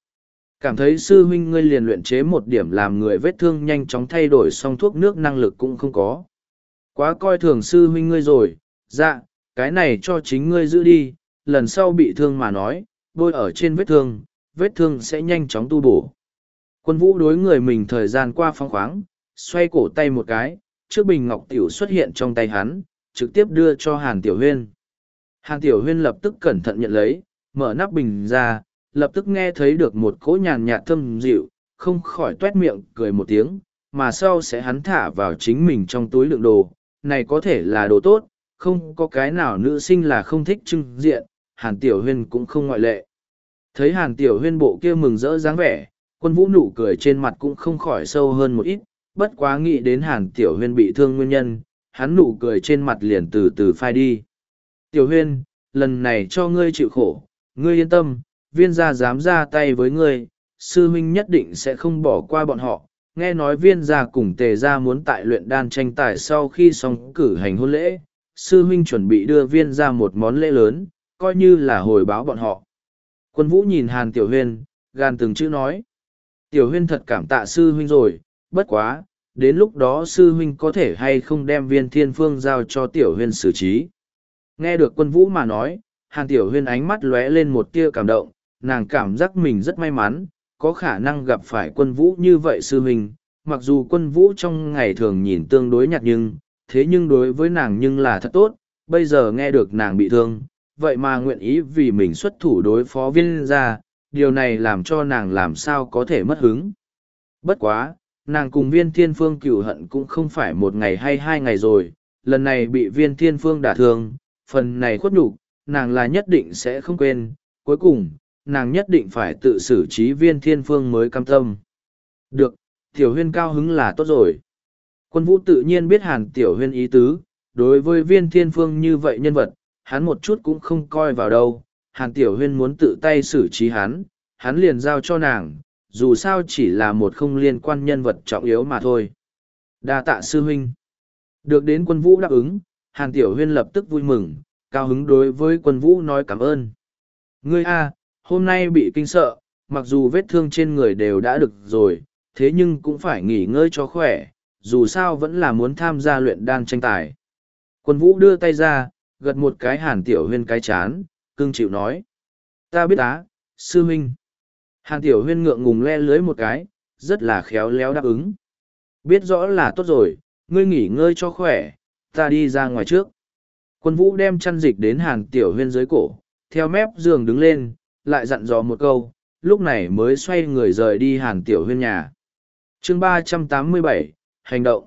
Cảm thấy sư huynh ngươi liền luyện chế một điểm làm người vết thương nhanh chóng thay đổi xong thuốc nước năng lực cũng không có. Quá coi thường sư huynh ngươi rồi, dạ, cái này cho chính ngươi giữ đi, lần sau bị thương mà nói, bôi ở trên vết thương, vết thương sẽ nhanh chóng tu bổ. Quân vũ đối người mình thời gian qua phong khoáng, xoay cổ tay một cái, trước bình ngọc tiểu xuất hiện trong tay hắn, trực tiếp đưa cho Hàn Tiểu Huyên. Hàn Tiểu Huyên lập tức cẩn thận nhận lấy, mở nắp bình ra, lập tức nghe thấy được một cỗ nhàn nhạt thâm dịu, không khỏi tuét miệng cười một tiếng, mà sau sẽ hắn thả vào chính mình trong túi lượng đồ, này có thể là đồ tốt, không có cái nào nữ sinh là không thích trưng diện, Hàn Tiểu Huyên cũng không ngoại lệ. Thấy Hàn Tiểu Huyên bộ kia mừng rỡ dáng vẻ, Quân vũ nụ cười trên mặt cũng không khỏi sâu hơn một ít, bất quá nghĩ đến hàn tiểu huyên bị thương nguyên nhân, hắn nụ cười trên mặt liền từ từ phai đi. Tiểu huyên, lần này cho ngươi chịu khổ, ngươi yên tâm, viên gia dám ra tay với ngươi, sư huynh nhất định sẽ không bỏ qua bọn họ. Nghe nói viên gia cùng tề gia muốn tại luyện đan tranh tài sau khi xong cử hành hôn lễ, sư huynh chuẩn bị đưa viên gia một món lễ lớn, coi như là hồi báo bọn họ. Quân vũ nhìn hàn tiểu huyên, gan từng chữ nói. Tiểu huyên thật cảm tạ sư huynh rồi, bất quá, đến lúc đó sư huynh có thể hay không đem viên thiên phương giao cho tiểu huyên xử trí. Nghe được quân vũ mà nói, hàn tiểu huyên ánh mắt lóe lên một tia cảm động, nàng cảm giác mình rất may mắn, có khả năng gặp phải quân vũ như vậy sư huynh, mặc dù quân vũ trong ngày thường nhìn tương đối nhạt nhưng, thế nhưng đối với nàng nhưng là thật tốt, bây giờ nghe được nàng bị thương, vậy mà nguyện ý vì mình xuất thủ đối phó viên gia, điều này làm cho nàng làm sao có thể mất hứng. Bất quá, nàng cùng viên thiên phương cựu hận cũng không phải một ngày hay hai ngày rồi, lần này bị viên thiên phương đả thương, phần này khuất nhục nàng là nhất định sẽ không quên, cuối cùng, nàng nhất định phải tự xử trí viên thiên phương mới cam tâm. Được, tiểu huyên cao hứng là tốt rồi. Quân vũ tự nhiên biết hàn tiểu huyên ý tứ, đối với viên thiên phương như vậy nhân vật, hắn một chút cũng không coi vào đâu. Hàn tiểu huyên muốn tự tay xử trí hắn, hắn liền giao cho nàng, dù sao chỉ là một không liên quan nhân vật trọng yếu mà thôi. đa tạ sư huynh. Được đến quân vũ đáp ứng, Hàn Tiểu Huyên lập tức vui mừng, cao hứng đối với quân vũ nói cảm ơn. Ngươi a, hôm nay bị kinh sợ, mặc dù vết thương trên người đều đã được rồi, thế nhưng cũng phải nghỉ ngơi cho khỏe, dù sao vẫn là muốn tham gia luyện đan tranh tài. Quân vũ đưa tay ra, gật một cái Hàn Tiểu Huyên cái chán, cưng chịu nói. Ta biết á, sư huynh. Hàn Tiểu Huyên ngượng ngùng le lưới một cái, rất là khéo léo đáp ứng. Biết rõ là tốt rồi, ngươi nghỉ ngơi cho khỏe, ta đi ra ngoài trước. Quân vũ đem chăn dịch đến Hàn Tiểu Huyên dưới cổ, theo mép giường đứng lên, lại dặn dò một câu, lúc này mới xoay người rời đi Hàn Tiểu Huyên nhà. Chương ba trăm tám mươi bảy Hành động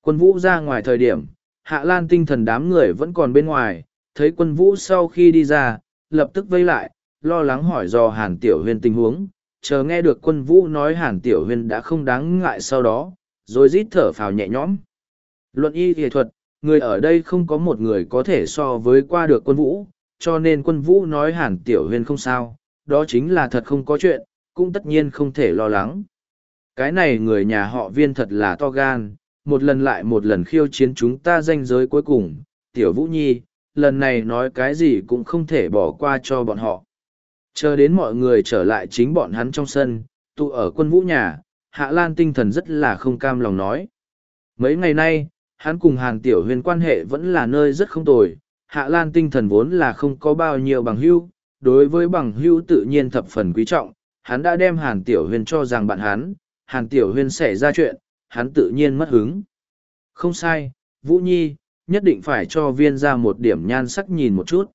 Quân vũ ra ngoài thời điểm, Hạ Lan tinh thần đám người vẫn còn bên ngoài, thấy quân vũ sau khi đi ra, lập tức vây lại, lo lắng hỏi do hàn tiểu huyên tình huống chờ nghe được quân vũ nói hàn tiểu huyên đã không đáng ngại sau đó rồi rít thở phào nhẹ nhõm luận y kỳ thuật người ở đây không có một người có thể so với qua được quân vũ cho nên quân vũ nói hàn tiểu huyên không sao đó chính là thật không có chuyện cũng tất nhiên không thể lo lắng cái này người nhà họ viên thật là to gan một lần lại một lần khiêu chiến chúng ta danh giới cuối cùng tiểu vũ nhi lần này nói cái gì cũng không thể bỏ qua cho bọn họ Chờ đến mọi người trở lại chính bọn hắn trong sân, tụ ở quân vũ nhà, Hạ Lan tinh thần rất là không cam lòng nói. Mấy ngày nay, hắn cùng Hàn Tiểu Huyền quan hệ vẫn là nơi rất không tồi, Hạ Lan tinh thần vốn là không có bao nhiêu bằng hữu, đối với bằng hữu tự nhiên thập phần quý trọng, hắn đã đem Hàn Tiểu Huyền cho rằng bạn hắn, Hàn Tiểu Huyền xảy ra chuyện, hắn tự nhiên mất hứng. Không sai, Vũ Nhi, nhất định phải cho viên ra một điểm nhan sắc nhìn một chút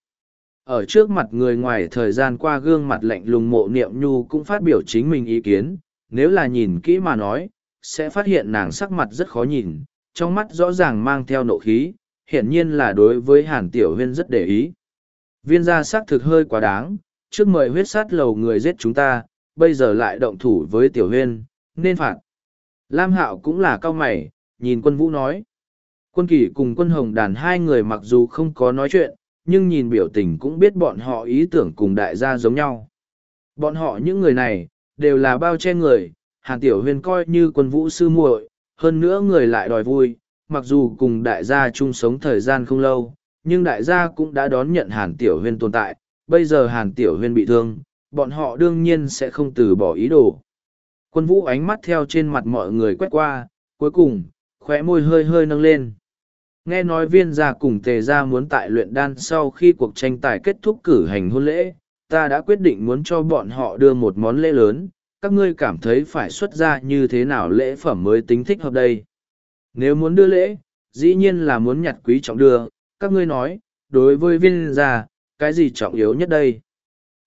ở trước mặt người ngoài thời gian qua gương mặt lạnh lùng mộ niệm nhu cũng phát biểu chính mình ý kiến nếu là nhìn kỹ mà nói sẽ phát hiện nàng sắc mặt rất khó nhìn trong mắt rõ ràng mang theo nộ khí hiển nhiên là đối với hàn tiểu huyên rất để ý. Viên gia xác thực hơi quá đáng trước mời huyết sát lầu người giết chúng ta bây giờ lại động thủ với tiểu huyên nên phạt. Lam hạo cũng là cao mày nhìn quân vũ nói. Quân kỷ cùng quân hồng đàn hai người mặc dù không có nói chuyện nhưng nhìn biểu tình cũng biết bọn họ ý tưởng cùng đại gia giống nhau. Bọn họ những người này, đều là bao che người, Hàn Tiểu Huyên coi như quân vũ sư muội, hơn nữa người lại đòi vui, mặc dù cùng đại gia chung sống thời gian không lâu, nhưng đại gia cũng đã đón nhận Hàn Tiểu Huyên tồn tại, bây giờ Hàn Tiểu Huyên bị thương, bọn họ đương nhiên sẽ không từ bỏ ý đồ. Quân vũ ánh mắt theo trên mặt mọi người quét qua, cuối cùng, khóe môi hơi hơi nâng lên. Nghe nói viên gia cùng tề gia muốn tại luyện đan sau khi cuộc tranh tài kết thúc cử hành hôn lễ ta đã quyết định muốn cho bọn họ đưa một món lễ lớn. Các ngươi cảm thấy phải xuất ra như thế nào lễ phẩm mới tính thích hợp đây? Nếu muốn đưa lễ dĩ nhiên là muốn nhặt quý trọng đưa các ngươi nói đối với viên gia cái gì trọng yếu nhất đây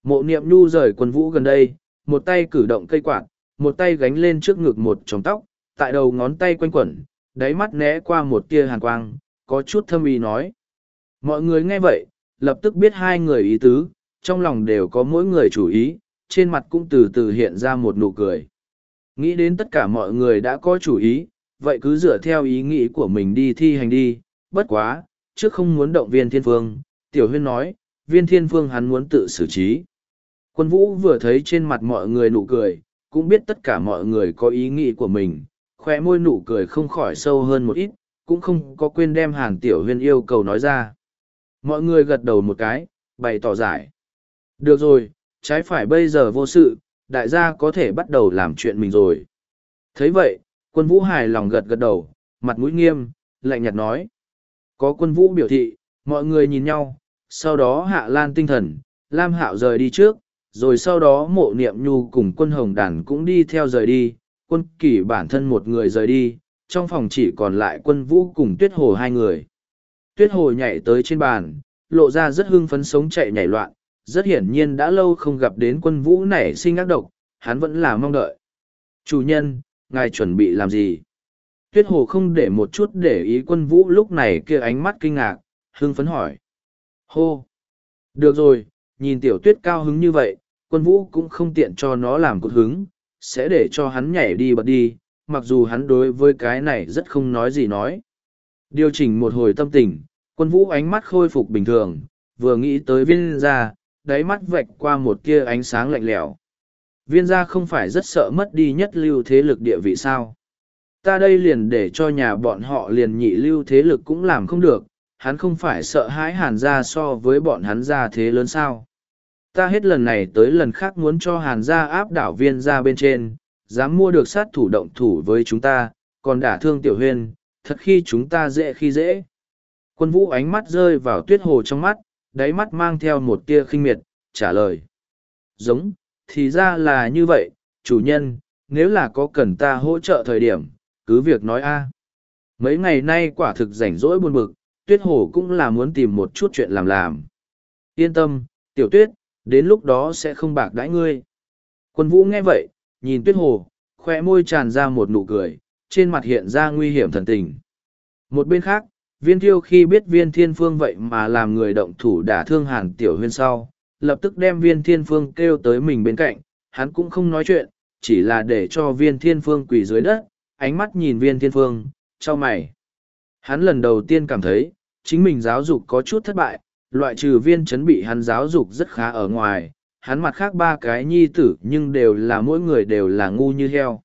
mộ niệm nhu rời quân vũ gần đây một tay cử động cây quạt một tay gánh lên trước ngực một chóng tóc tại đầu ngón tay quanh quẩn đáy mắt né qua một tia hàn quang có chút thâm ý nói. Mọi người nghe vậy, lập tức biết hai người ý tứ, trong lòng đều có mỗi người chủ ý, trên mặt cũng từ từ hiện ra một nụ cười. Nghĩ đến tất cả mọi người đã có chủ ý, vậy cứ dựa theo ý nghĩ của mình đi thi hành đi, bất quá, trước không muốn động viên thiên phương, tiểu huyên nói, viên thiên phương hắn muốn tự xử trí. Quân vũ vừa thấy trên mặt mọi người nụ cười, cũng biết tất cả mọi người có ý nghĩ của mình, khỏe môi nụ cười không khỏi sâu hơn một ít, cũng không có quên đem hàn tiểu huyên yêu cầu nói ra. Mọi người gật đầu một cái, bày tỏ giải. Được rồi, trái phải bây giờ vô sự, đại gia có thể bắt đầu làm chuyện mình rồi. thấy vậy, quân vũ hài lòng gật gật đầu, mặt mũi nghiêm, lạnh nhạt nói. Có quân vũ biểu thị, mọi người nhìn nhau, sau đó hạ lan tinh thần, Lam Hạo rời đi trước, rồi sau đó mộ niệm nhu cùng quân hồng đàn cũng đi theo rời đi, quân kỷ bản thân một người rời đi, trong phòng chỉ còn lại quân vũ cùng tuyết hồ hai người. Tuyết hồ nhảy tới trên bàn, lộ ra rất hưng phấn sống chạy nhảy loạn, rất hiển nhiên đã lâu không gặp đến quân vũ nảy sinh ác độc, hắn vẫn là mong đợi. Chủ nhân, ngài chuẩn bị làm gì? Tuyết hồ không để một chút để ý quân vũ lúc này kia ánh mắt kinh ngạc, hưng phấn hỏi. Hô! Được rồi, nhìn tiểu tuyết cao hứng như vậy, quân vũ cũng không tiện cho nó làm cột hứng, sẽ để cho hắn nhảy đi bật đi, mặc dù hắn đối với cái này rất không nói gì nói. Điều chỉnh một hồi tâm tình, quân vũ ánh mắt khôi phục bình thường, vừa nghĩ tới viên gia, đáy mắt vạch qua một tia ánh sáng lạnh lẽo. Viên gia không phải rất sợ mất đi nhất lưu thế lực địa vị sao. Ta đây liền để cho nhà bọn họ liền nhị lưu thế lực cũng làm không được, hắn không phải sợ hãi hàn gia so với bọn hắn gia thế lớn sao. Ta hết lần này tới lần khác muốn cho hàn gia áp đảo viên gia bên trên, dám mua được sát thủ động thủ với chúng ta, còn đả thương tiểu huyên, thật khi chúng ta dễ khi dễ. Quân vũ ánh mắt rơi vào tuyết hồ trong mắt, đáy mắt mang theo một tia khinh miệt, trả lời. Giống, thì ra là như vậy, chủ nhân, nếu là có cần ta hỗ trợ thời điểm, cứ việc nói a. Mấy ngày nay quả thực rảnh rỗi buồn bực, tuyết hồ cũng là muốn tìm một chút chuyện làm làm. Yên tâm, tiểu tuyết, đến lúc đó sẽ không bạc đãi ngươi. Quân vũ nghe vậy, nhìn tuyết hồ, khoe môi tràn ra một nụ cười, trên mặt hiện ra nguy hiểm thần tình. Một bên khác, viên thiêu khi biết viên thiên phương vậy mà làm người động thủ đả thương hàn tiểu huyên sau, lập tức đem viên thiên phương kêu tới mình bên cạnh, hắn cũng không nói chuyện, chỉ là để cho viên thiên phương quỳ dưới đất, ánh mắt nhìn viên thiên phương, cho mày. Hắn lần đầu tiên cảm thấy, chính mình giáo dục có chút thất bại, loại trừ viên chấn bị hắn giáo dục rất khá ở ngoài, hắn mặt khác ba cái nhi tử nhưng đều là mỗi người đều là ngu như heo.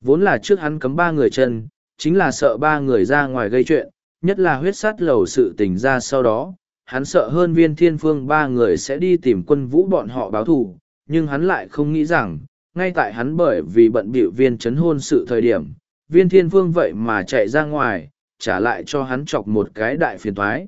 Vốn là trước hắn cấm ba người chân, chính là sợ ba người ra ngoài gây chuyện, nhất là huyết sát lầu sự tình ra sau đó, hắn sợ hơn viên thiên phương ba người sẽ đi tìm quân vũ bọn họ báo thù, nhưng hắn lại không nghĩ rằng, ngay tại hắn bởi vì bận bịu viên chấn hôn sự thời điểm, viên thiên phương vậy mà chạy ra ngoài, trả lại cho hắn chọc một cái đại phiền toái,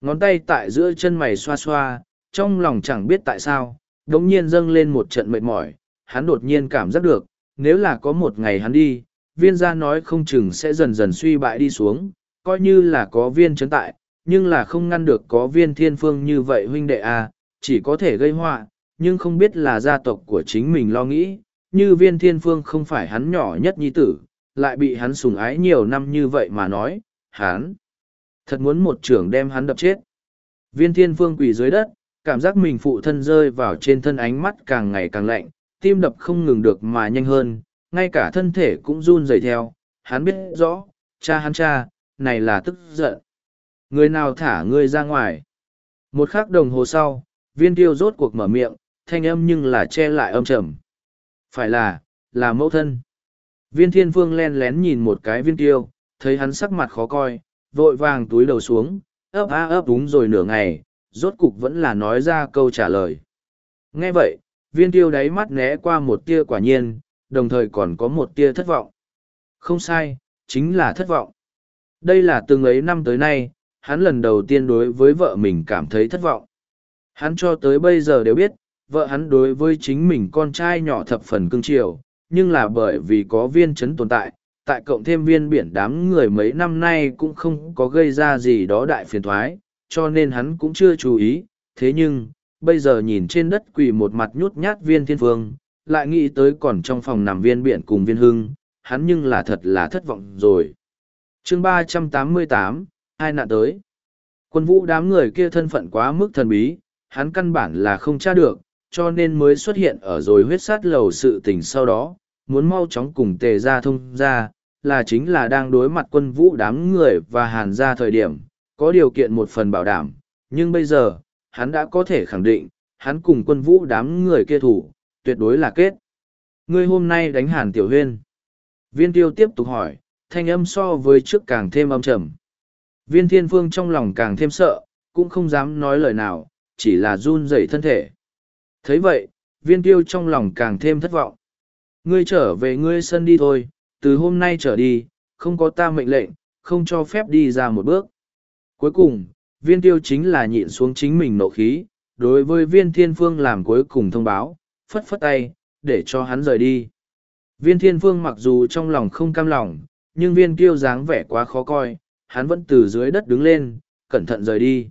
Ngón tay tại giữa chân mày xoa xoa, trong lòng chẳng biết tại sao, đống nhiên dâng lên một trận mệt mỏi, hắn đột nhiên cảm giác được, nếu là có một ngày hắn đi, viên gia nói không chừng sẽ dần dần suy bại đi xuống, coi như là có viên chấn tại, nhưng là không ngăn được có viên thiên phương như vậy huynh đệ à, chỉ có thể gây họa nhưng không biết là gia tộc của chính mình lo nghĩ, như viên thiên phương không phải hắn nhỏ nhất nhi tử, lại bị hắn sùng ái nhiều năm như vậy mà nói, hắn thật muốn một trưởng đem hắn đập chết. Viên thiên phương quỳ dưới đất, cảm giác mình phụ thân rơi vào trên thân ánh mắt càng ngày càng lạnh, tim đập không ngừng được mà nhanh hơn, ngay cả thân thể cũng run rẩy theo, hắn biết rõ, cha hắn cha, này là tức giận. Người nào thả ngươi ra ngoài? Một khắc đồng hồ sau, viên tiêu rốt cuộc mở miệng, thanh âm nhưng là che lại âm trầm. Phải là, là mẫu thân. Viên thiên phương len lén nhìn một cái viên tiêu, thấy hắn sắc mặt khó coi, vội vàng túi đầu xuống, ấp a ấp đúng rồi nửa ngày, rốt cục vẫn là nói ra câu trả lời. Nghe vậy, viên tiêu đáy mắt né qua một tia quả nhiên, đồng thời còn có một tia thất vọng. Không sai, chính là thất vọng. Đây là từng ấy năm tới nay, hắn lần đầu tiên đối với vợ mình cảm thấy thất vọng. Hắn cho tới bây giờ đều biết, vợ hắn đối với chính mình con trai nhỏ thập phần cưng chiều, nhưng là bởi vì có viên chấn tồn tại, tại cộng thêm viên biển đám người mấy năm nay cũng không có gây ra gì đó đại phiền thoái, cho nên hắn cũng chưa chú ý. Thế nhưng, bây giờ nhìn trên đất quỳ một mặt nhút nhát viên thiên phương, lại nghĩ tới còn trong phòng nằm viên biển cùng viên hưng, hắn nhưng là thật là thất vọng rồi. chương ba trăm tám mươi tám hai nạn tới. Quân vũ đám người kia thân phận quá mức thần bí, hắn căn bản là không tra được, cho nên mới xuất hiện ở rồi huyết sát lầu sự tình sau đó, muốn mau chóng cùng tề ra thông ra, là chính là đang đối mặt quân vũ đám người và hàn ra thời điểm, có điều kiện một phần bảo đảm, nhưng bây giờ, hắn đã có thể khẳng định, hắn cùng quân vũ đám người kia thủ, tuyệt đối là kết. Ngươi hôm nay đánh hàn tiểu huyên. Viên tiêu tiếp tục hỏi, thanh âm so với trước càng thêm âm trầm. Viên thiên phương trong lòng càng thêm sợ, cũng không dám nói lời nào, chỉ là run rẩy thân thể. thấy vậy, viên tiêu trong lòng càng thêm thất vọng. Ngươi trở về ngươi sân đi thôi, từ hôm nay trở đi, không có ta mệnh lệnh, không cho phép đi ra một bước. Cuối cùng, viên tiêu chính là nhịn xuống chính mình nộ khí, đối với viên thiên phương làm cuối cùng thông báo, phất phất tay, để cho hắn rời đi. Viên thiên phương mặc dù trong lòng không cam lòng, nhưng viên Tiêu dáng vẻ quá khó coi, hắn vẫn từ dưới đất đứng lên, cẩn thận rời đi.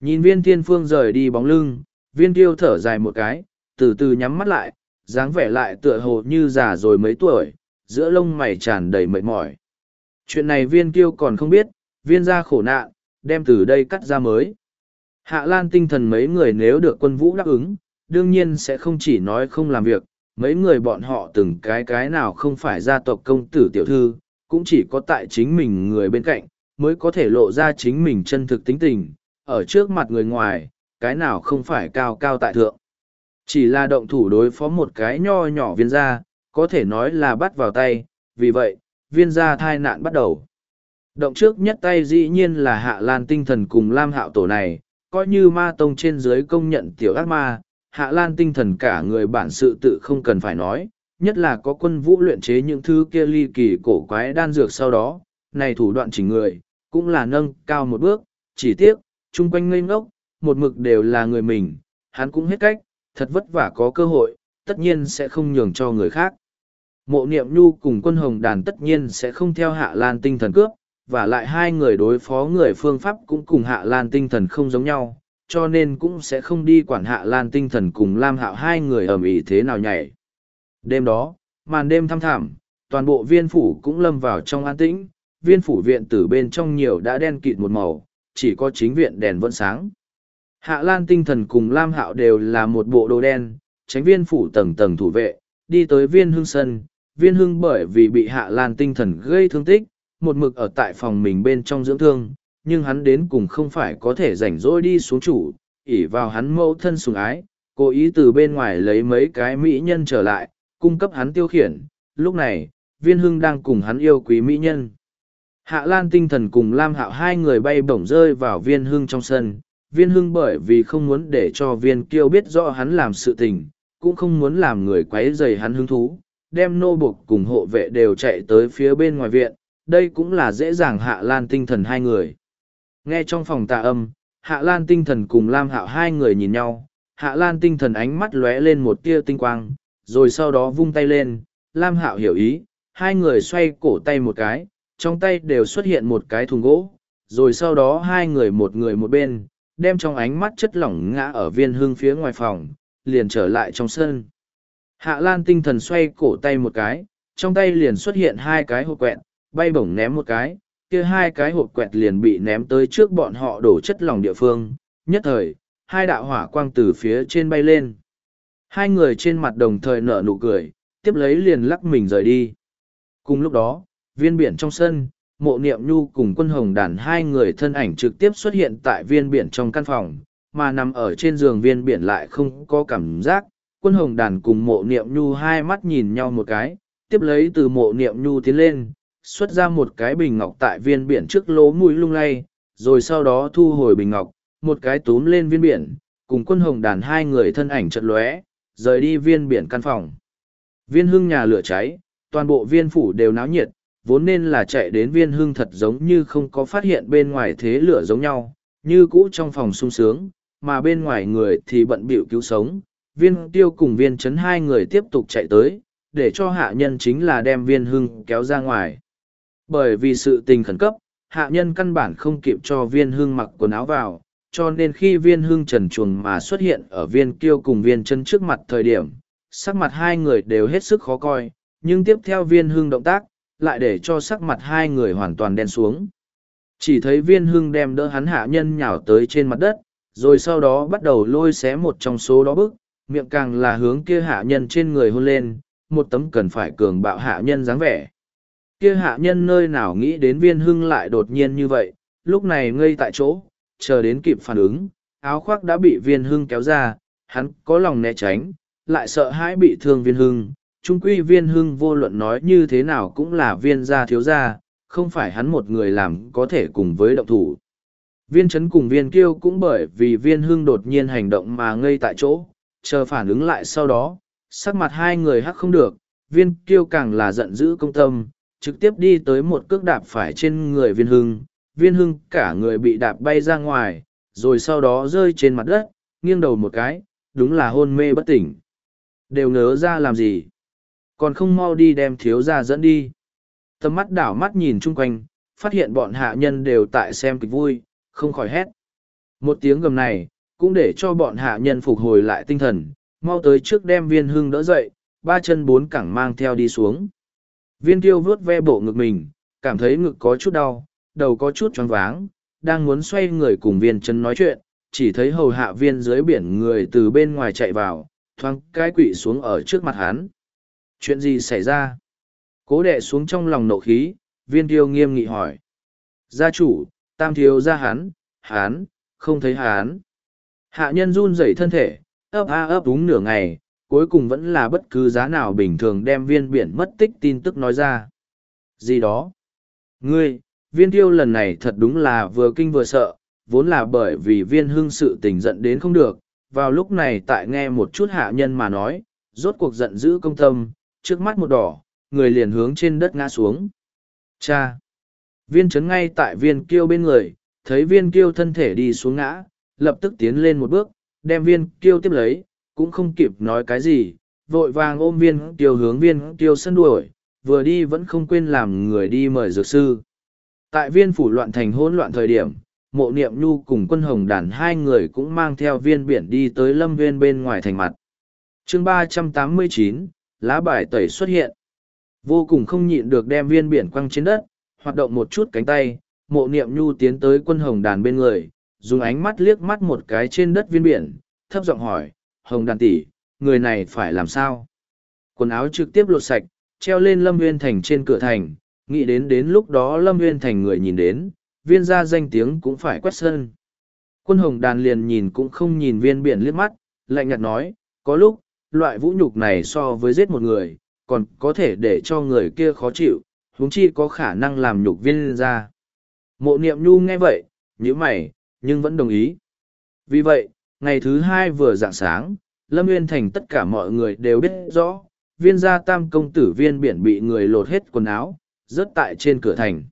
Nhìn viên thiên phương rời đi bóng lưng, viên tiêu thở dài một cái, từ từ nhắm mắt lại, dáng vẻ lại tựa hồ như già rồi mấy tuổi, giữa lông mày tràn đầy mệt mỏi. Chuyện này viên tiêu còn không biết, viên gia khổ nạn, đem từ đây cắt ra mới. Hạ Lan tinh thần mấy người nếu được quân vũ đáp ứng, đương nhiên sẽ không chỉ nói không làm việc, mấy người bọn họ từng cái cái nào không phải gia tộc công tử tiểu thư, cũng chỉ có tại chính mình người bên cạnh, mới có thể lộ ra chính mình chân thực tính tình, ở trước mặt người ngoài, cái nào không phải cao cao tại thượng. Chỉ là động thủ đối phó một cái nho nhỏ viên gia, có thể nói là bắt vào tay, vì vậy, viên gia thai nạn bắt đầu. Động trước nhất tay dĩ nhiên là hạ lan tinh thần cùng lam hạo tổ này, coi như ma tông trên dưới công nhận tiểu ác ma, hạ lan tinh thần cả người bản sự tự không cần phải nói, nhất là có quân vũ luyện chế những thứ kia ly kỳ cổ quái đan dược sau đó, này thủ đoạn chỉnh người, cũng là nâng cao một bước, chỉ tiếc, chung quanh ngây ngốc, một mực đều là người mình, hắn cũng hết cách, thật vất vả có cơ hội, tất nhiên sẽ không nhường cho người khác. Mộ niệm nhu cùng quân hồng đàn tất nhiên sẽ không theo hạ lan tinh thần cướp, và lại hai người đối phó người phương pháp cũng cùng hạ lan tinh thần không giống nhau, cho nên cũng sẽ không đi quản hạ lan tinh thần cùng lam hạo hai người ầm ĩ thế nào nhảy. Đêm đó, màn đêm thăm thảm, toàn bộ viên phủ cũng lâm vào trong an tĩnh, viên phủ viện từ bên trong nhiều đã đen kịt một màu, chỉ có chính viện đèn vẫn sáng. Hạ Lan tinh thần cùng Lam Hạo đều là một bộ đồ đen, tránh viên phủ tầng tầng thủ vệ, đi tới viên hương sân. Viên hương bởi vì bị Hạ Lan tinh thần gây thương tích, một mực ở tại phòng mình bên trong dưỡng thương, nhưng hắn đến cùng không phải có thể rảnh rỗi đi xuống chủ, ỉ vào hắn mẫu thân sùng ái, cố ý từ bên ngoài lấy mấy cái mỹ nhân trở lại, cung cấp hắn tiêu khiển. Lúc này, viên hưng đang cùng hắn yêu quý mỹ nhân. Hạ Lan tinh thần cùng Lam Hạo hai người bay bổng rơi vào viên hưng trong sân. Viên hưng bởi vì không muốn để cho viên kiêu biết rõ hắn làm sự tình, cũng không muốn làm người quấy rầy hắn hứng thú, đem nô buộc cùng hộ vệ đều chạy tới phía bên ngoài viện, đây cũng là dễ dàng Hạ Lan tinh thần hai người. Nghe trong phòng tạ âm, Hạ Lan tinh thần cùng Lam Hạo hai người nhìn nhau, Hạ Lan tinh thần ánh mắt lóe lên một tia tinh quang, rồi sau đó vung tay lên, Lam Hạo hiểu ý, hai người xoay cổ tay một cái, trong tay đều xuất hiện một cái thùng gỗ, rồi sau đó hai người một người một bên, đem trong ánh mắt chất lỏng ngã ở viên hương phía ngoài phòng, liền trở lại trong sân. Hạ Lan tinh thần xoay cổ tay một cái, trong tay liền xuất hiện hai cái hộp quẹt, bay bổng ném một cái, kia hai cái hộp quẹt liền bị ném tới trước bọn họ đổ chất lỏng địa phương, nhất thời, hai đạo hỏa quang từ phía trên bay lên. Hai người trên mặt đồng thời nở nụ cười, tiếp lấy liền lắc mình rời đi. Cùng lúc đó, viên biển trong sân, mộ niệm nhu cùng quân hồng đàn hai người thân ảnh trực tiếp xuất hiện tại viên biển trong căn phòng, mà nằm ở trên giường viên biển lại không có cảm giác. Quân hồng đàn cùng mộ niệm nhu hai mắt nhìn nhau một cái, tiếp lấy từ mộ niệm nhu tiến lên, xuất ra một cái bình ngọc tại viên biển trước lỗ mũi lung lay, rồi sau đó thu hồi bình ngọc, một cái túm lên viên biển, cùng quân hồng đàn hai người thân ảnh chật lóe, rời đi viên biển căn phòng. Viên hưng nhà lửa cháy, toàn bộ viên phủ đều náo nhiệt, vốn nên là chạy đến viên hưng thật giống như không có phát hiện bên ngoài thế lửa giống nhau, như cũ trong phòng sung sướng, mà bên ngoài người thì bận bịu cứu sống. Viên tiêu cùng viên chấn hai người tiếp tục chạy tới, để cho hạ nhân chính là đem viên hưng kéo ra ngoài. Bởi vì sự tình khẩn cấp, hạ nhân căn bản không kịp cho viên hưng mặc quần áo vào, cho nên khi viên hưng trần chuồng mà xuất hiện ở viên kiêu cùng viên chân trước mặt thời điểm, sắc mặt hai người đều hết sức khó coi, nhưng tiếp theo viên hưng động tác, lại để cho sắc mặt hai người hoàn toàn đen xuống. Chỉ thấy viên hưng đem đỡ hắn hạ nhân nhào tới trên mặt đất, rồi sau đó bắt đầu lôi xé một trong số đó bức, miệng càng là hướng kia hạ nhân trên người hôn lên, một tấm cần phải cường bạo hạ nhân dáng vẻ. Kia hạ nhân nơi nào nghĩ đến viên hưng lại đột nhiên như vậy, lúc này ngây tại chỗ, chờ đến kịp phản ứng, áo khoác đã bị viên hưng kéo ra, hắn có lòng né tránh, lại sợ hãi bị thương viên hưng. Trung quy viên hưng vô luận nói như thế nào cũng là viên gia thiếu gia, không phải hắn một người làm có thể cùng với động thủ. Viên chấn cùng viên kiêu cũng bởi vì viên hưng đột nhiên hành động mà ngây tại chỗ, chờ phản ứng lại sau đó, sắc mặt hai người hắc không được, viên kiêu càng là giận dữ công tâm, trực tiếp đi tới một cước đạp phải trên người viên hưng, viên hưng cả người bị đạp bay ra ngoài, rồi sau đó rơi trên mặt đất, nghiêng đầu một cái, đúng là hôn mê bất tỉnh. Đều ngớ ra làm gì? Còn không mau đi đem thiếu ra dẫn đi. Tầm mắt đảo mắt nhìn chung quanh, phát hiện bọn hạ nhân đều tại xem kịch vui, không khỏi hét. Một tiếng gầm này, cũng để cho bọn hạ nhân phục hồi lại tinh thần, mau tới trước đem viên hưng đỡ dậy, ba chân bốn cẳng mang theo đi xuống. Viên tiêu vướt ve bộ ngực mình, cảm thấy ngực có chút đau, đầu có chút choáng váng, đang muốn xoay người cùng viên chân nói chuyện, chỉ thấy hầu hạ viên dưới biển người từ bên ngoài chạy vào, thoáng cái quỵ xuống ở trước mặt hắn. Chuyện gì xảy ra? Cố đệ xuống trong lòng nộ khí, viên tiêu nghiêm nghị hỏi. Gia chủ, tam thiếu gia hắn, hắn, không thấy hắn. Hạ nhân run rẩy thân thể, ấp a ấp đúng nửa ngày, cuối cùng vẫn là bất cứ giá nào bình thường đem viên biển mất tích tin tức nói ra. Gì đó? Ngươi, viên tiêu lần này thật đúng là vừa kinh vừa sợ, vốn là bởi vì viên hưng sự tình giận đến không được, vào lúc này tại nghe một chút hạ nhân mà nói, rốt cuộc giận dữ công tâm, trước mắt một đỏ, người liền hướng trên đất ngã xuống. Cha! Viên chấn ngay tại viên kiêu bên người, thấy viên kiêu thân thể đi xuống ngã, lập tức tiến lên một bước, đem viên kiêu tiếp lấy, cũng không kịp nói cái gì, vội vàng ôm viên kiêu hướng viên kiêu sân đuổi, vừa đi vẫn không quên làm người đi mời dược sư. Tại viên phủ loạn thành hỗn loạn thời điểm, mộ niệm nhu cùng quân hồng đàn hai người cũng mang theo viên biển đi tới lâm viên bên ngoài thành mặt. chương ba trăm tám mươi chín lá bài tẩy xuất hiện. Vô cùng không nhịn được đem viên biển quăng trên đất, hoạt động một chút cánh tay, mộ niệm nhu tiến tới quân hồng đàn bên người, dùng ánh mắt liếc mắt một cái trên đất viên biển, thấp giọng hỏi, hồng đàn tỷ, người này phải làm sao? Quần áo trực tiếp lột sạch, treo lên lâm nguyên thành trên cửa thành, nghĩ đến đến lúc đó lâm nguyên thành người nhìn đến, viên ra danh tiếng cũng phải quét sân. Quân hồng đàn liền nhìn cũng không nhìn viên biển liếc mắt, lạnh nhạt nói, có lúc, loại vũ nhục này so với giết một người, còn có thể để cho người kia khó chịu, huống chi có khả năng làm nhục viên ra. Mộ niệm nhu nghe vậy, nhíu mày, nhưng vẫn đồng ý. Vì vậy, ngày thứ hai vừa dạng sáng, Lâm Nguyên Thành tất cả mọi người đều biết rõ, viên gia tam công tử viên biển bị người lột hết quần áo, rớt tại trên cửa thành.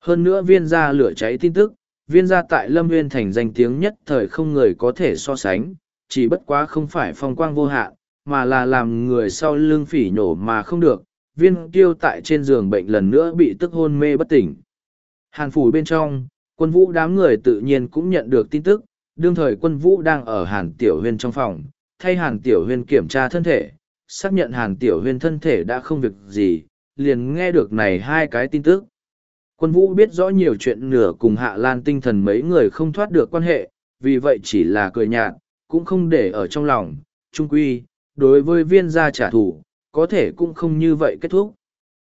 Hơn nữa viên gia lửa cháy tin tức, viên gia tại Lâm Nguyên Thành danh tiếng nhất thời không người có thể so sánh, chỉ bất quá không phải phong quang vô hạn, mà là làm người sau lưng phỉ nhổ mà không được, viên kiêu tại trên giường bệnh lần nữa bị tức hôn mê bất tỉnh. Hàn phủ bên trong, quân vũ đám người tự nhiên cũng nhận được tin tức, đương thời quân vũ đang ở Hàn Tiểu Huyên trong phòng, thay Hàn Tiểu Huyên kiểm tra thân thể, xác nhận Hàn Tiểu Huyên thân thể đã không việc gì, liền nghe được này hai cái tin tức. Quân vũ biết rõ nhiều chuyện nửa cùng Hạ Lan tinh thần mấy người không thoát được quan hệ, vì vậy chỉ là cười nhạt, cũng không để ở trong lòng, trung quy, đối với viên gia trả thù, có thể cũng không như vậy kết thúc.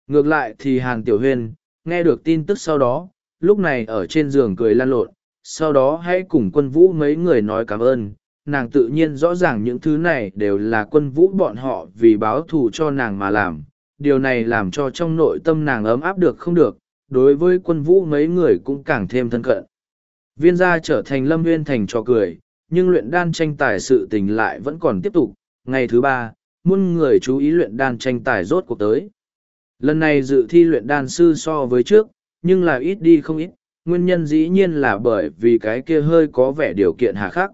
Ngược lại thì Hàn Tiểu Huyên, nghe được tin tức sau đó, lúc này ở trên giường cười lan lộn, sau đó hãy cùng quân vũ mấy người nói cảm ơn. Nàng tự nhiên rõ ràng những thứ này đều là quân vũ bọn họ vì báo thù cho nàng mà làm. Điều này làm cho trong nội tâm nàng ấm áp được không được, đối với quân vũ mấy người cũng càng thêm thân cận. Viên gia trở thành lâm nguyên thành trò cười, nhưng luyện đan tranh tài sự tình lại vẫn còn tiếp tục. Ngày thứ ba, muôn người chú ý luyện đan tranh tài rốt cuộc tới. Lần này dự thi luyện đan sư so với trước, nhưng là ít đi không ít, nguyên nhân dĩ nhiên là bởi vì cái kia hơi có vẻ điều kiện hà khắc.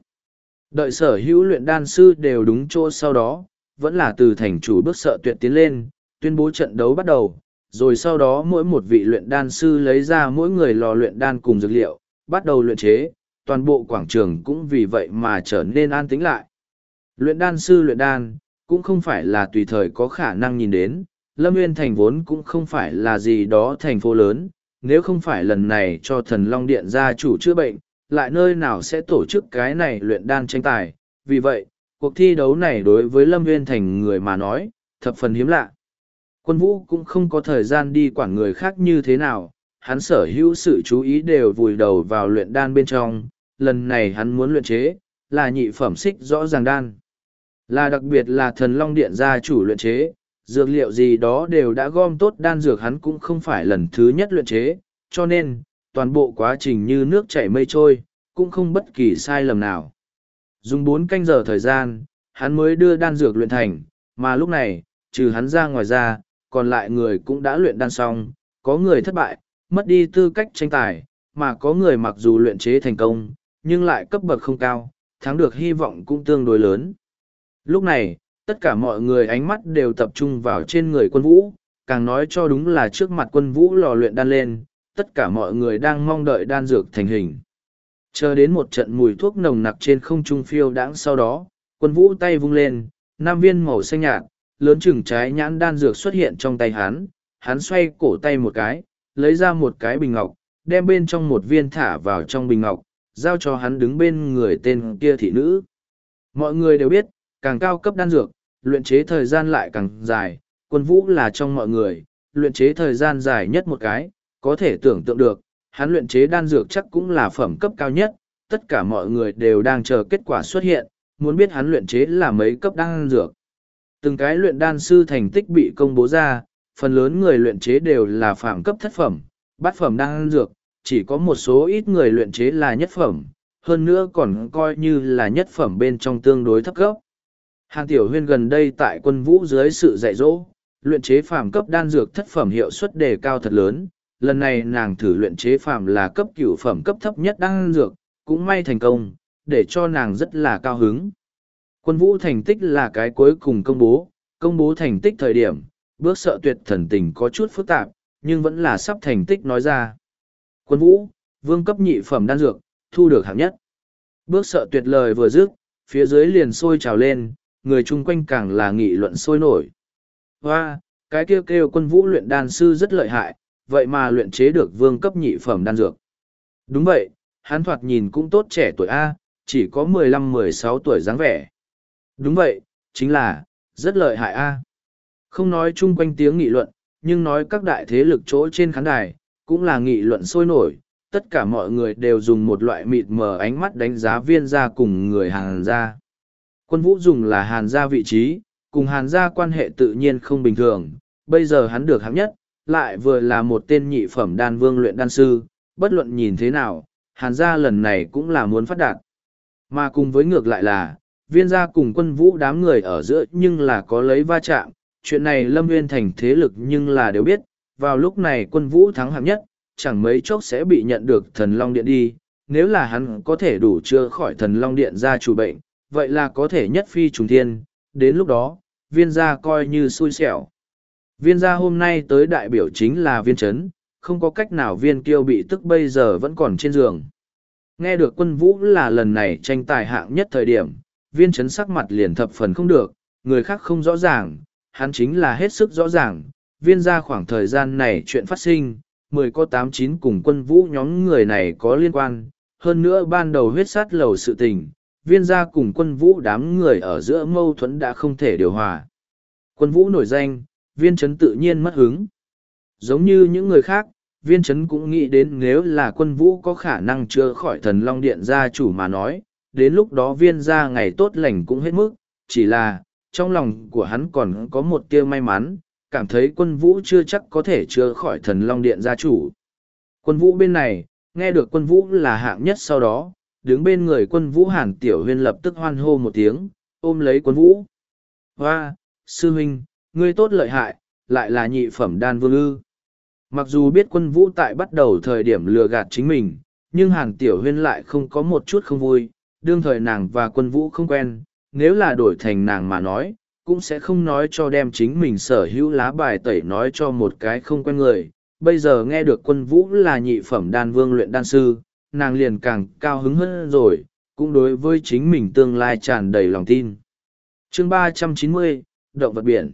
Đợi sở hữu luyện đan sư đều đúng chỗ sau đó, vẫn là từ thành chủ bước sợ tuyệt tiến lên, tuyên bố trận đấu bắt đầu, rồi sau đó mỗi một vị luyện đan sư lấy ra mỗi người lò luyện đan cùng dược liệu, bắt đầu luyện chế, toàn bộ quảng trường cũng vì vậy mà trở nên an tĩnh lại. Luyện đan sư luyện đan, cũng không phải là tùy thời có khả năng nhìn đến, Lâm Nguyên Thành vốn cũng không phải là gì đó thành phố lớn, nếu không phải lần này cho thần Long Điện gia chủ chữa bệnh, lại nơi nào sẽ tổ chức cái này luyện đan tranh tài. Vì vậy, cuộc thi đấu này đối với Lâm Nguyên Thành người mà nói, thập phần hiếm lạ. Quân vũ cũng không có thời gian đi quản người khác như thế nào, hắn sở hữu sự chú ý đều vùi đầu vào luyện đan bên trong, lần này hắn muốn luyện chế, là nhị phẩm xích rõ ràng đan. Là đặc biệt là thần long điện gia chủ luyện chế, dược liệu gì đó đều đã gom tốt đan dược hắn cũng không phải lần thứ nhất luyện chế, cho nên, toàn bộ quá trình như nước chảy mây trôi, cũng không bất kỳ sai lầm nào. Dùng bốn canh giờ thời gian, hắn mới đưa đan dược luyện thành, mà lúc này, trừ hắn ra ngoài ra, còn lại người cũng đã luyện đan xong, có người thất bại, mất đi tư cách tranh tài, mà có người mặc dù luyện chế thành công, nhưng lại cấp bậc không cao, thắng được hy vọng cũng tương đối lớn. Lúc này, tất cả mọi người ánh mắt đều tập trung vào trên người quân vũ, càng nói cho đúng là trước mặt quân vũ lò luyện đan lên, tất cả mọi người đang mong đợi đan dược thành hình. Chờ đến một trận mùi thuốc nồng nặc trên không trung phiêu đãng sau đó, quân vũ tay vung lên, nam viên màu xanh nhạt, lớn chừng trái nhãn đan dược xuất hiện trong tay hắn, hắn xoay cổ tay một cái, lấy ra một cái bình ngọc, đem bên trong một viên thả vào trong bình ngọc, giao cho hắn đứng bên người tên kia thị nữ. Mọi người đều biết, càng cao cấp đan dược, luyện chế thời gian lại càng dài, quân vũ là trong mọi người, luyện chế thời gian dài nhất một cái, có thể tưởng tượng được, hắn luyện chế đan dược chắc cũng là phẩm cấp cao nhất, tất cả mọi người đều đang chờ kết quả xuất hiện, muốn biết hắn luyện chế là mấy cấp đan dược. Từng cái luyện đan sư thành tích bị công bố ra, phần lớn người luyện chế đều là phạm cấp thất phẩm, bát phẩm đan dược, chỉ có một số ít người luyện chế là nhất phẩm, hơn nữa còn coi như là nhất phẩm bên trong tương đối thấp cấp. Hàng tiểu huyên gần đây tại quân vũ dưới sự dạy dỗ, luyện chế phàm cấp đan dược thất phẩm hiệu suất đề cao thật lớn, lần này nàng thử luyện chế phàm là cấp cửu phẩm cấp thấp nhất đan dược, cũng may thành công, để cho nàng rất là cao hứng. Quân vũ thành tích là cái cuối cùng công bố, công bố thành tích thời điểm, bước sợ tuyệt thần tình có chút phức tạp, nhưng vẫn là sắp thành tích nói ra. Quân vũ, vương cấp nhị phẩm đan dược, thu được hạng nhất. Bước sợ tuyệt lời vừa dứt, phía dưới liền sôi trào lên, người chung quanh càng là nghị luận sôi nổi. Hoa, cái kêu kêu quân vũ luyện đan sư rất lợi hại, vậy mà luyện chế được vương cấp nhị phẩm đan dược. Đúng vậy, hắn thoạt nhìn cũng tốt trẻ tuổi A, chỉ có mười lăm mười sáu tuổi dáng vẻ. Đúng vậy, chính là, rất lợi hại A. Không nói chung quanh tiếng nghị luận, nhưng nói các đại thế lực chỗ trên khán đài, cũng là nghị luận sôi nổi. Tất cả mọi người đều dùng một loại mịt mờ ánh mắt đánh giá viên gia cùng người hàng gia. Quân vũ dùng là hàn gia vị trí, cùng hàn gia quan hệ tự nhiên không bình thường, bây giờ hắn được hạng nhất, lại vừa là một tên nhị phẩm đan vương luyện đan sư, bất luận nhìn thế nào, hàn gia lần này cũng là muốn phát đạt. Mà cùng với ngược lại là, viên gia cùng quân vũ đám người ở giữa nhưng là có lấy va chạm, chuyện này Lâm Nguyên thành thế lực nhưng là đều biết, vào lúc này quân vũ thắng hạng nhất, chẳng mấy chốc sẽ bị nhận được thần Long Điện đi, nếu là hắn có thể đủ chữa khỏi thần Long Điện ra chủ bệnh, vậy là có thể nhất phi trùng thiên, đến lúc đó, viên gia coi như xui xẻo. Viên gia hôm nay tới đại biểu chính là viên chấn, không có cách nào viên kiêu bị tức bây giờ vẫn còn trên giường. Nghe được quân vũ là lần này tranh tài hạng nhất thời điểm, viên chấn sắc mặt liền thập phần không được, người khác không rõ ràng, hắn chính là hết sức rõ ràng, viên gia khoảng thời gian này chuyện phát sinh, mười có tám chín cùng quân vũ nhóm người này có liên quan, hơn nữa ban đầu huyết sát lầu sự tình, viên gia cùng quân vũ đám người ở giữa mâu thuẫn đã không thể điều hòa. Quân vũ nổi danh, viên chấn tự nhiên mất hứng. Giống như những người khác, viên chấn cũng nghĩ đến nếu là quân vũ có khả năng chữa khỏi thần long điện gia chủ mà nói, đến lúc đó viên gia ngày tốt lành cũng hết mức, chỉ là, trong lòng của hắn còn có một tia may mắn, cảm thấy quân vũ chưa chắc có thể chữa khỏi thần long điện gia chủ. Quân vũ bên này, nghe được quân vũ là hạng nhất sau đó, đứng bên người quân vũ hàn tiểu huyên lập tức hoan hô một tiếng, ôm lấy quân vũ. Hoa, sư huynh, ngươi tốt lợi hại, lại là nhị phẩm đan vương ư. Mặc dù biết quân vũ tại bắt đầu thời điểm lừa gạt chính mình, nhưng hàn tiểu huyên lại không có một chút không vui, đương thời nàng và quân vũ không quen, nếu là đổi thành nàng mà nói, cũng sẽ không nói cho đem chính mình sở hữu lá bài tẩy nói cho một cái không quen người. Bây giờ nghe được quân vũ là nhị phẩm đan vương luyện đan sư, nàng liền càng cao hứng hơn rồi, cũng đối với chính mình tương lai tràn đầy lòng tin. chương ba trăm chín mươi Động vật biển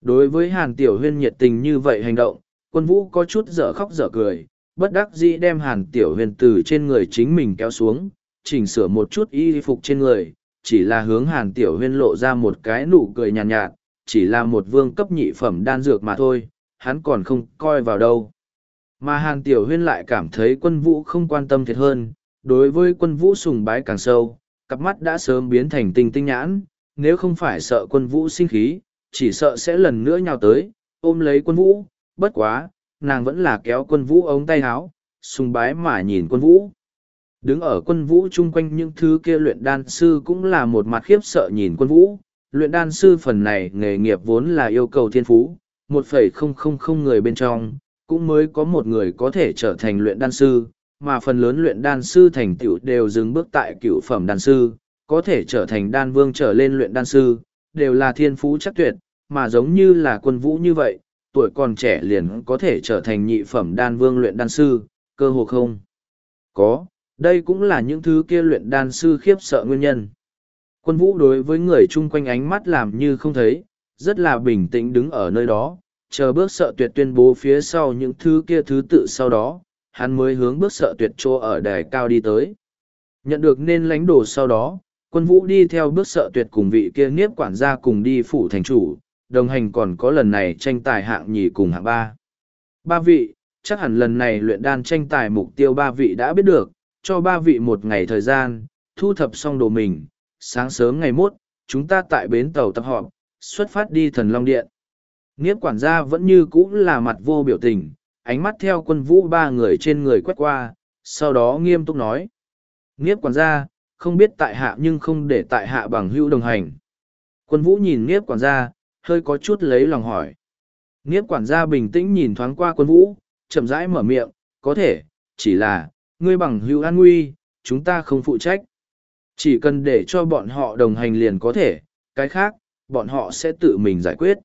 Đối với Hàn Tiểu Huyên nhiệt tình như vậy hành động, quân vũ có chút dở khóc dở cười, bất đắc dĩ đem Hàn Tiểu Huyên từ trên người chính mình kéo xuống, chỉnh sửa một chút y phục trên người, chỉ là hướng Hàn Tiểu Huyên lộ ra một cái nụ cười nhàn nhạt, nhạt, chỉ là một vương cấp nhị phẩm đan dược mà thôi, hắn còn không coi vào đâu. Mà Hàn Tiểu Huyên lại cảm thấy quân vũ không quan tâm thiệt hơn, đối với quân vũ sùng bái càng sâu, cặp mắt đã sớm biến thành tinh tinh nhãn, nếu không phải sợ quân vũ sinh khí, chỉ sợ sẽ lần nữa nhào tới, ôm lấy quân vũ, bất quá, nàng vẫn là kéo quân vũ ống tay áo, sùng bái mà nhìn quân vũ. Đứng ở quân vũ chung quanh những thứ kia luyện đan sư cũng là một mặt khiếp sợ nhìn quân vũ. Luyện đan sư phần này nghề nghiệp vốn là yêu cầu thiên phú, một phẩy không không không người bên trong, cũng mới có một người có thể trở thành luyện đan sư, mà phần lớn luyện đan sư thành tựu đều dừng bước tại cựu phẩm đan sư, có thể trở thành đan vương trở lên luyện đan sư, đều là thiên phú chắc tuyệt, mà giống như là quân vũ như vậy, tuổi còn trẻ liền có thể trở thành nhị phẩm đan vương luyện đan sư, cơ hồ không. Có, đây cũng là những thứ kia luyện đan sư khiếp sợ nguyên nhân. Quân vũ đối với người chung quanh ánh mắt làm như không thấy, rất là bình tĩnh đứng ở nơi đó, chờ bước sợ tuyệt tuyên bố phía sau những thứ kia thứ tự sau đó, hắn mới hướng bước sợ tuyệt chỗ ở đài cao đi tới. Nhận được nên lãnh đồ sau đó, quân vũ đi theo bước sợ tuyệt cùng vị kia niếp quản gia cùng đi phủ thành chủ, đồng hành còn có lần này tranh tài hạng nhì cùng hạng ba. Ba vị, chắc hẳn lần này luyện đan tranh tài mục tiêu ba vị đã biết được, cho ba vị một ngày thời gian, thu thập xong đồ mình, sáng sớm ngày mốt, chúng ta tại bến tàu tập họp, xuất phát đi thần Long Điện. Niếp quản gia vẫn như cũ là mặt vô biểu tình, ánh mắt theo quân vũ ba người trên người quét qua, sau đó nghiêm túc nói. Niếp quản gia, không biết tại hạ nhưng không để tại hạ bằng hữu đồng hành. Quân vũ nhìn Niếp quản gia, hơi có chút lấy lòng hỏi. Niếp quản gia bình tĩnh nhìn thoáng qua quân vũ, chậm rãi mở miệng, có thể, chỉ là, ngươi bằng hữu an nguy, chúng ta không phụ trách. Chỉ cần để cho bọn họ đồng hành liền có thể, cái khác, bọn họ sẽ tự mình giải quyết.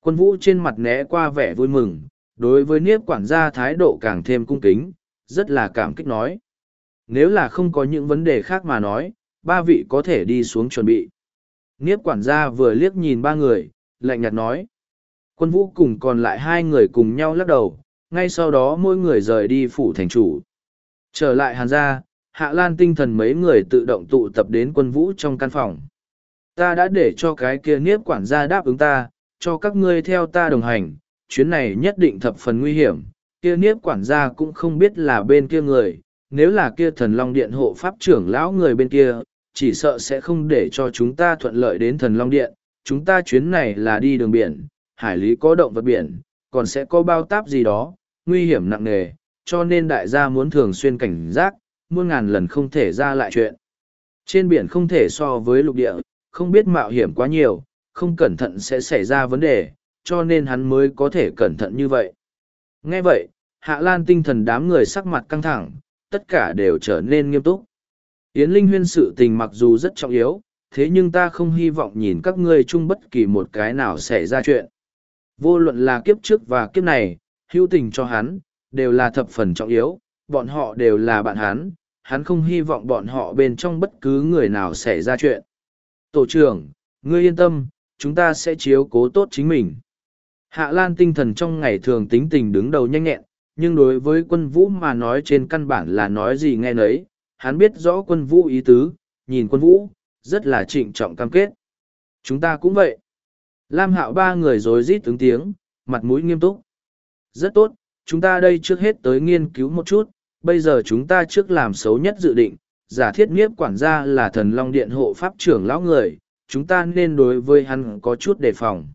Quân vũ trên mặt né qua vẻ vui mừng, đối với niếp quản gia thái độ càng thêm cung kính, rất là cảm kích nói. Nếu là không có những vấn đề khác mà nói, ba vị có thể đi xuống chuẩn bị. Niếp quản gia vừa liếc nhìn ba người, lạnh nhạt nói. Quân vũ cùng còn lại hai người cùng nhau lắc đầu, ngay sau đó mỗi người rời đi phủ thành chủ. Trở lại hàn gia, hạ lan tinh thần mấy người tự động tụ tập đến quân vũ trong căn phòng. Ta đã để cho cái kia niếp quản gia đáp ứng ta, cho các ngươi theo ta đồng hành, chuyến này nhất định thập phần nguy hiểm, kia niếp quản gia cũng không biết là bên kia người, nếu là kia thần long điện hộ pháp trưởng lão người bên kia, chỉ sợ sẽ không để cho chúng ta thuận lợi đến thần long điện, chúng ta chuyến này là đi đường biển, hải lý có động vật biển, còn sẽ có bao táp gì đó, nguy hiểm nặng nề, cho nên đại gia muốn thường xuyên cảnh giác, muôn ngàn lần không thể ra lại chuyện. Trên biển không thể so với lục địa, không biết mạo hiểm quá nhiều, không cẩn thận sẽ xảy ra vấn đề, cho nên hắn mới có thể cẩn thận như vậy. Nghe vậy, Hạ Lan tinh thần đám người sắc mặt căng thẳng, tất cả đều trở nên nghiêm túc. Yến Linh huyên sự tình mặc dù rất trọng yếu, thế nhưng ta không hy vọng nhìn các ngươi chung bất kỳ một cái nào xảy ra chuyện. Vô luận là kiếp trước và kiếp này, hữu tình cho hắn, đều là thập phần trọng yếu, bọn họ đều là bạn hắn, hắn không hy vọng bọn họ bên trong bất cứ người nào xảy ra chuyện. Tổ trưởng, ngươi yên tâm, chúng ta sẽ chiếu cố tốt chính mình. Hạ Lan tinh thần trong ngày thường tính tình đứng đầu nhanh nhẹn, nhưng đối với quân vũ mà nói trên căn bản là nói gì nghe nấy, hắn biết rõ quân vũ ý tứ, nhìn quân vũ, rất là trịnh trọng cam kết. Chúng ta cũng vậy. Lam hạo ba người rồi rít ứng tiếng, mặt mũi nghiêm túc. Rất tốt, chúng ta đây trước hết tới nghiên cứu một chút, bây giờ chúng ta trước làm xấu nhất dự định, giả thiết nghiếp quản gia là thần long điện hộ pháp trưởng lão người, chúng ta nên đối với hắn có chút đề phòng.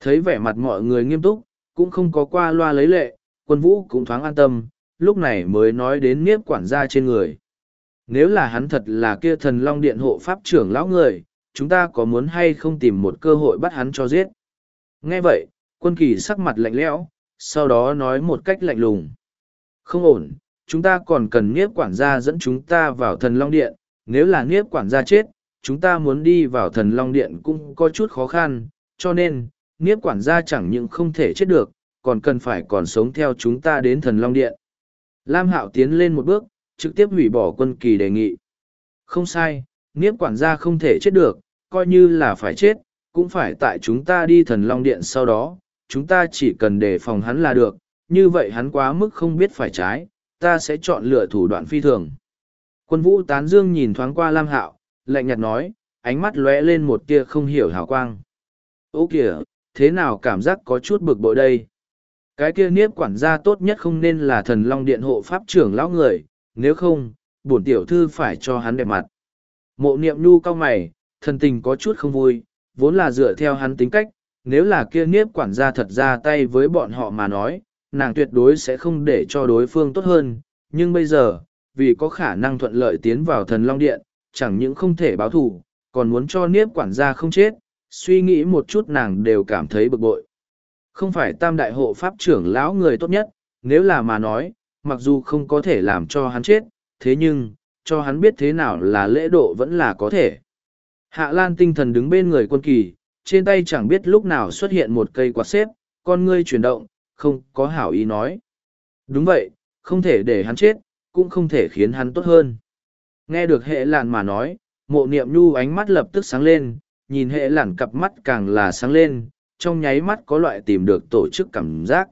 Thấy vẻ mặt mọi người nghiêm túc, cũng không có qua loa lấy lệ, quân vũ cũng thoáng an tâm, lúc này mới nói đến nghiếp quản gia trên người. Nếu là hắn thật là kia thần long điện hộ pháp trưởng lão người, chúng ta có muốn hay không tìm một cơ hội bắt hắn cho giết. Nghe vậy, quân kỳ sắc mặt lạnh lẽo, sau đó nói một cách lạnh lùng. Không ổn, chúng ta còn cần nghiếp quản gia dẫn chúng ta vào thần long điện, nếu là nghiếp quản gia chết, chúng ta muốn đi vào thần long điện cũng có chút khó khăn, cho nên, nghiếp quản gia chẳng những không thể chết được, còn cần phải còn sống theo chúng ta đến thần long điện. Lam Hạo tiến lên một bước, trực tiếp hủy bỏ quân kỳ đề nghị. Không sai, nghiếp quản gia không thể chết được, coi như là phải chết, cũng phải tại chúng ta đi thần long điện sau đó, chúng ta chỉ cần đề phòng hắn là được, như vậy hắn quá mức không biết phải trái, ta sẽ chọn lựa thủ đoạn phi thường. Quân vũ tán dương nhìn thoáng qua Lam Hạo, lạnh nhạt nói, ánh mắt lóe lên một tia không hiểu hào quang. Ô kìa, thế nào cảm giác có chút bực bội đây? Cái kia niếp quản gia tốt nhất không nên là thần long điện hộ pháp trưởng lão người, nếu không, bổn tiểu thư phải cho hắn đẹp mặt. Mộ niệm nhu cao mày, thần tình có chút không vui, vốn là dựa theo hắn tính cách, nếu là kia niếp quản gia thật ra tay với bọn họ mà nói, nàng tuyệt đối sẽ không để cho đối phương tốt hơn, nhưng bây giờ, vì có khả năng thuận lợi tiến vào thần long điện, chẳng những không thể báo thù, còn muốn cho niếp quản gia không chết, suy nghĩ một chút nàng đều cảm thấy bực bội. Không phải tam đại hộ pháp trưởng lão người tốt nhất, nếu là mà nói, mặc dù không có thể làm cho hắn chết, thế nhưng, cho hắn biết thế nào là lễ độ vẫn là có thể. Hạ Lan tinh thần đứng bên người quân kỳ, trên tay chẳng biết lúc nào xuất hiện một cây quạt xếp, con ngươi chuyển động, không có hảo ý nói. Đúng vậy, không thể để hắn chết, cũng không thể khiến hắn tốt hơn. Nghe được hệ lạn mà nói, mộ niệm nhu ánh mắt lập tức sáng lên, nhìn hệ lạn cặp mắt càng là sáng lên, trong nháy mắt có loại tìm được tổ chức cảm giác.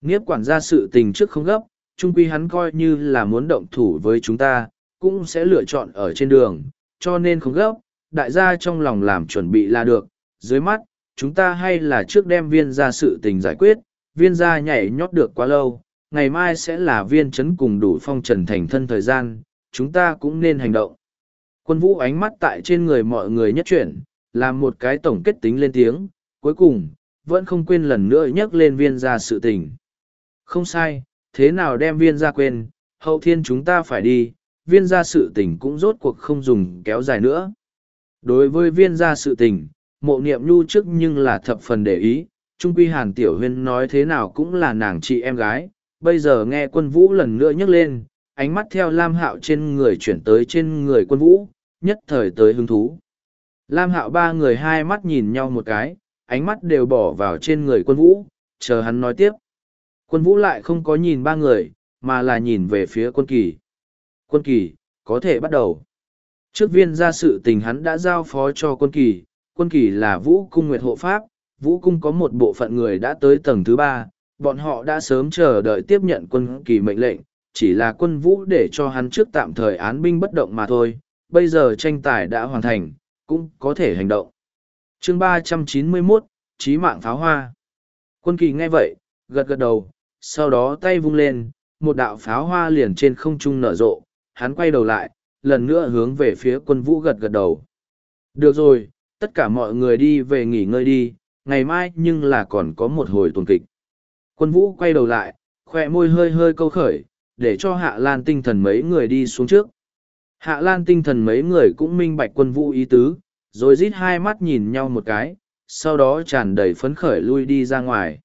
Nghiếp quản gia sự tình trước không gấp, chung quy hắn coi như là muốn động thủ với chúng ta, cũng sẽ lựa chọn ở trên đường, cho nên không gấp, đại gia trong lòng làm chuẩn bị là được, dưới mắt, chúng ta hay là trước đem viên ra sự tình giải quyết, viên ra nhảy nhót được quá lâu, ngày mai sẽ là viên chấn cùng đủ phong trần thành thân thời gian, chúng ta cũng nên hành động. Quân vũ ánh mắt tại trên người mọi người nhất chuyển, làm một cái tổng kết tính lên tiếng, cuối cùng, vẫn không quên lần nữa nhắc lên viên gia sự tình. Không sai, thế nào đem viên gia quên, hậu thiên chúng ta phải đi, viên gia sự tình cũng rốt cuộc không dùng kéo dài nữa. Đối với viên gia sự tình, mộ niệm nhu trước nhưng là thập phần để ý, trung quy hàn tiểu huyên nói thế nào cũng là nàng chị em gái, bây giờ nghe quân vũ lần nữa nhắc lên, ánh mắt theo Lam Hạo trên người chuyển tới trên người quân vũ, nhất thời tới hứng thú. Lam Hạo ba người hai mắt nhìn nhau một cái, ánh mắt đều bỏ vào trên người quân vũ, chờ hắn nói tiếp. Quân vũ lại không có nhìn ba người, mà là nhìn về phía quân kỳ. Quân kỳ, có thể bắt đầu. Trước viên ra sự tình hắn đã giao phó cho quân kỳ, quân kỳ là vũ cung nguyệt hộ pháp, vũ cung có một bộ phận người đã tới tầng thứ ba, bọn họ đã sớm chờ đợi tiếp nhận quân kỳ mệnh lệnh, chỉ là quân vũ để cho hắn trước tạm thời án binh bất động mà thôi, bây giờ tranh tài đã hoàn thành, cũng có thể hành động. Chương ba trăm chín mươi 391, Chí mạng pháo hoa. Quân kỳ nghe vậy, gật gật đầu, sau đó tay vung lên, một đạo pháo hoa liền trên không trung nở rộ, hắn quay đầu lại, lần nữa hướng về phía quân vũ gật gật đầu. Được rồi, tất cả mọi người đi về nghỉ ngơi đi, ngày mai nhưng là còn có một hồi tuần kịch. Quân vũ quay đầu lại, khoe môi hơi hơi câu khởi, để cho hạ lan tinh thần mấy người đi xuống trước. Hạ lan tinh thần mấy người cũng minh bạch quân vũ ý tứ, rồi rít hai mắt nhìn nhau một cái, sau đó tràn đầy phấn khởi lui đi ra ngoài.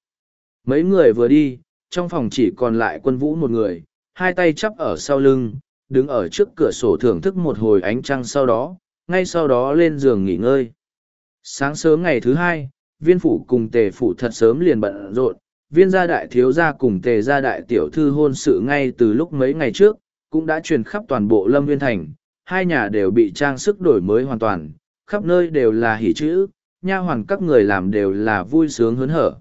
Mấy người vừa đi, trong phòng chỉ còn lại quân vũ một người, hai tay chắp ở sau lưng, đứng ở trước cửa sổ thưởng thức một hồi ánh trăng sau đó, ngay sau đó lên giường nghỉ ngơi. Sáng sớm ngày thứ hai, viên phủ cùng tề phủ thật sớm liền bận rộn, viên gia đại thiếu gia cùng tề gia đại tiểu thư hôn sự ngay từ lúc mấy ngày trước, cũng đã truyền khắp toàn bộ lâm viên thành, hai nhà đều bị trang sức đổi mới hoàn toàn, khắp nơi đều là hỉ chữ, nha hoàn các người làm đều là vui sướng hớn hở.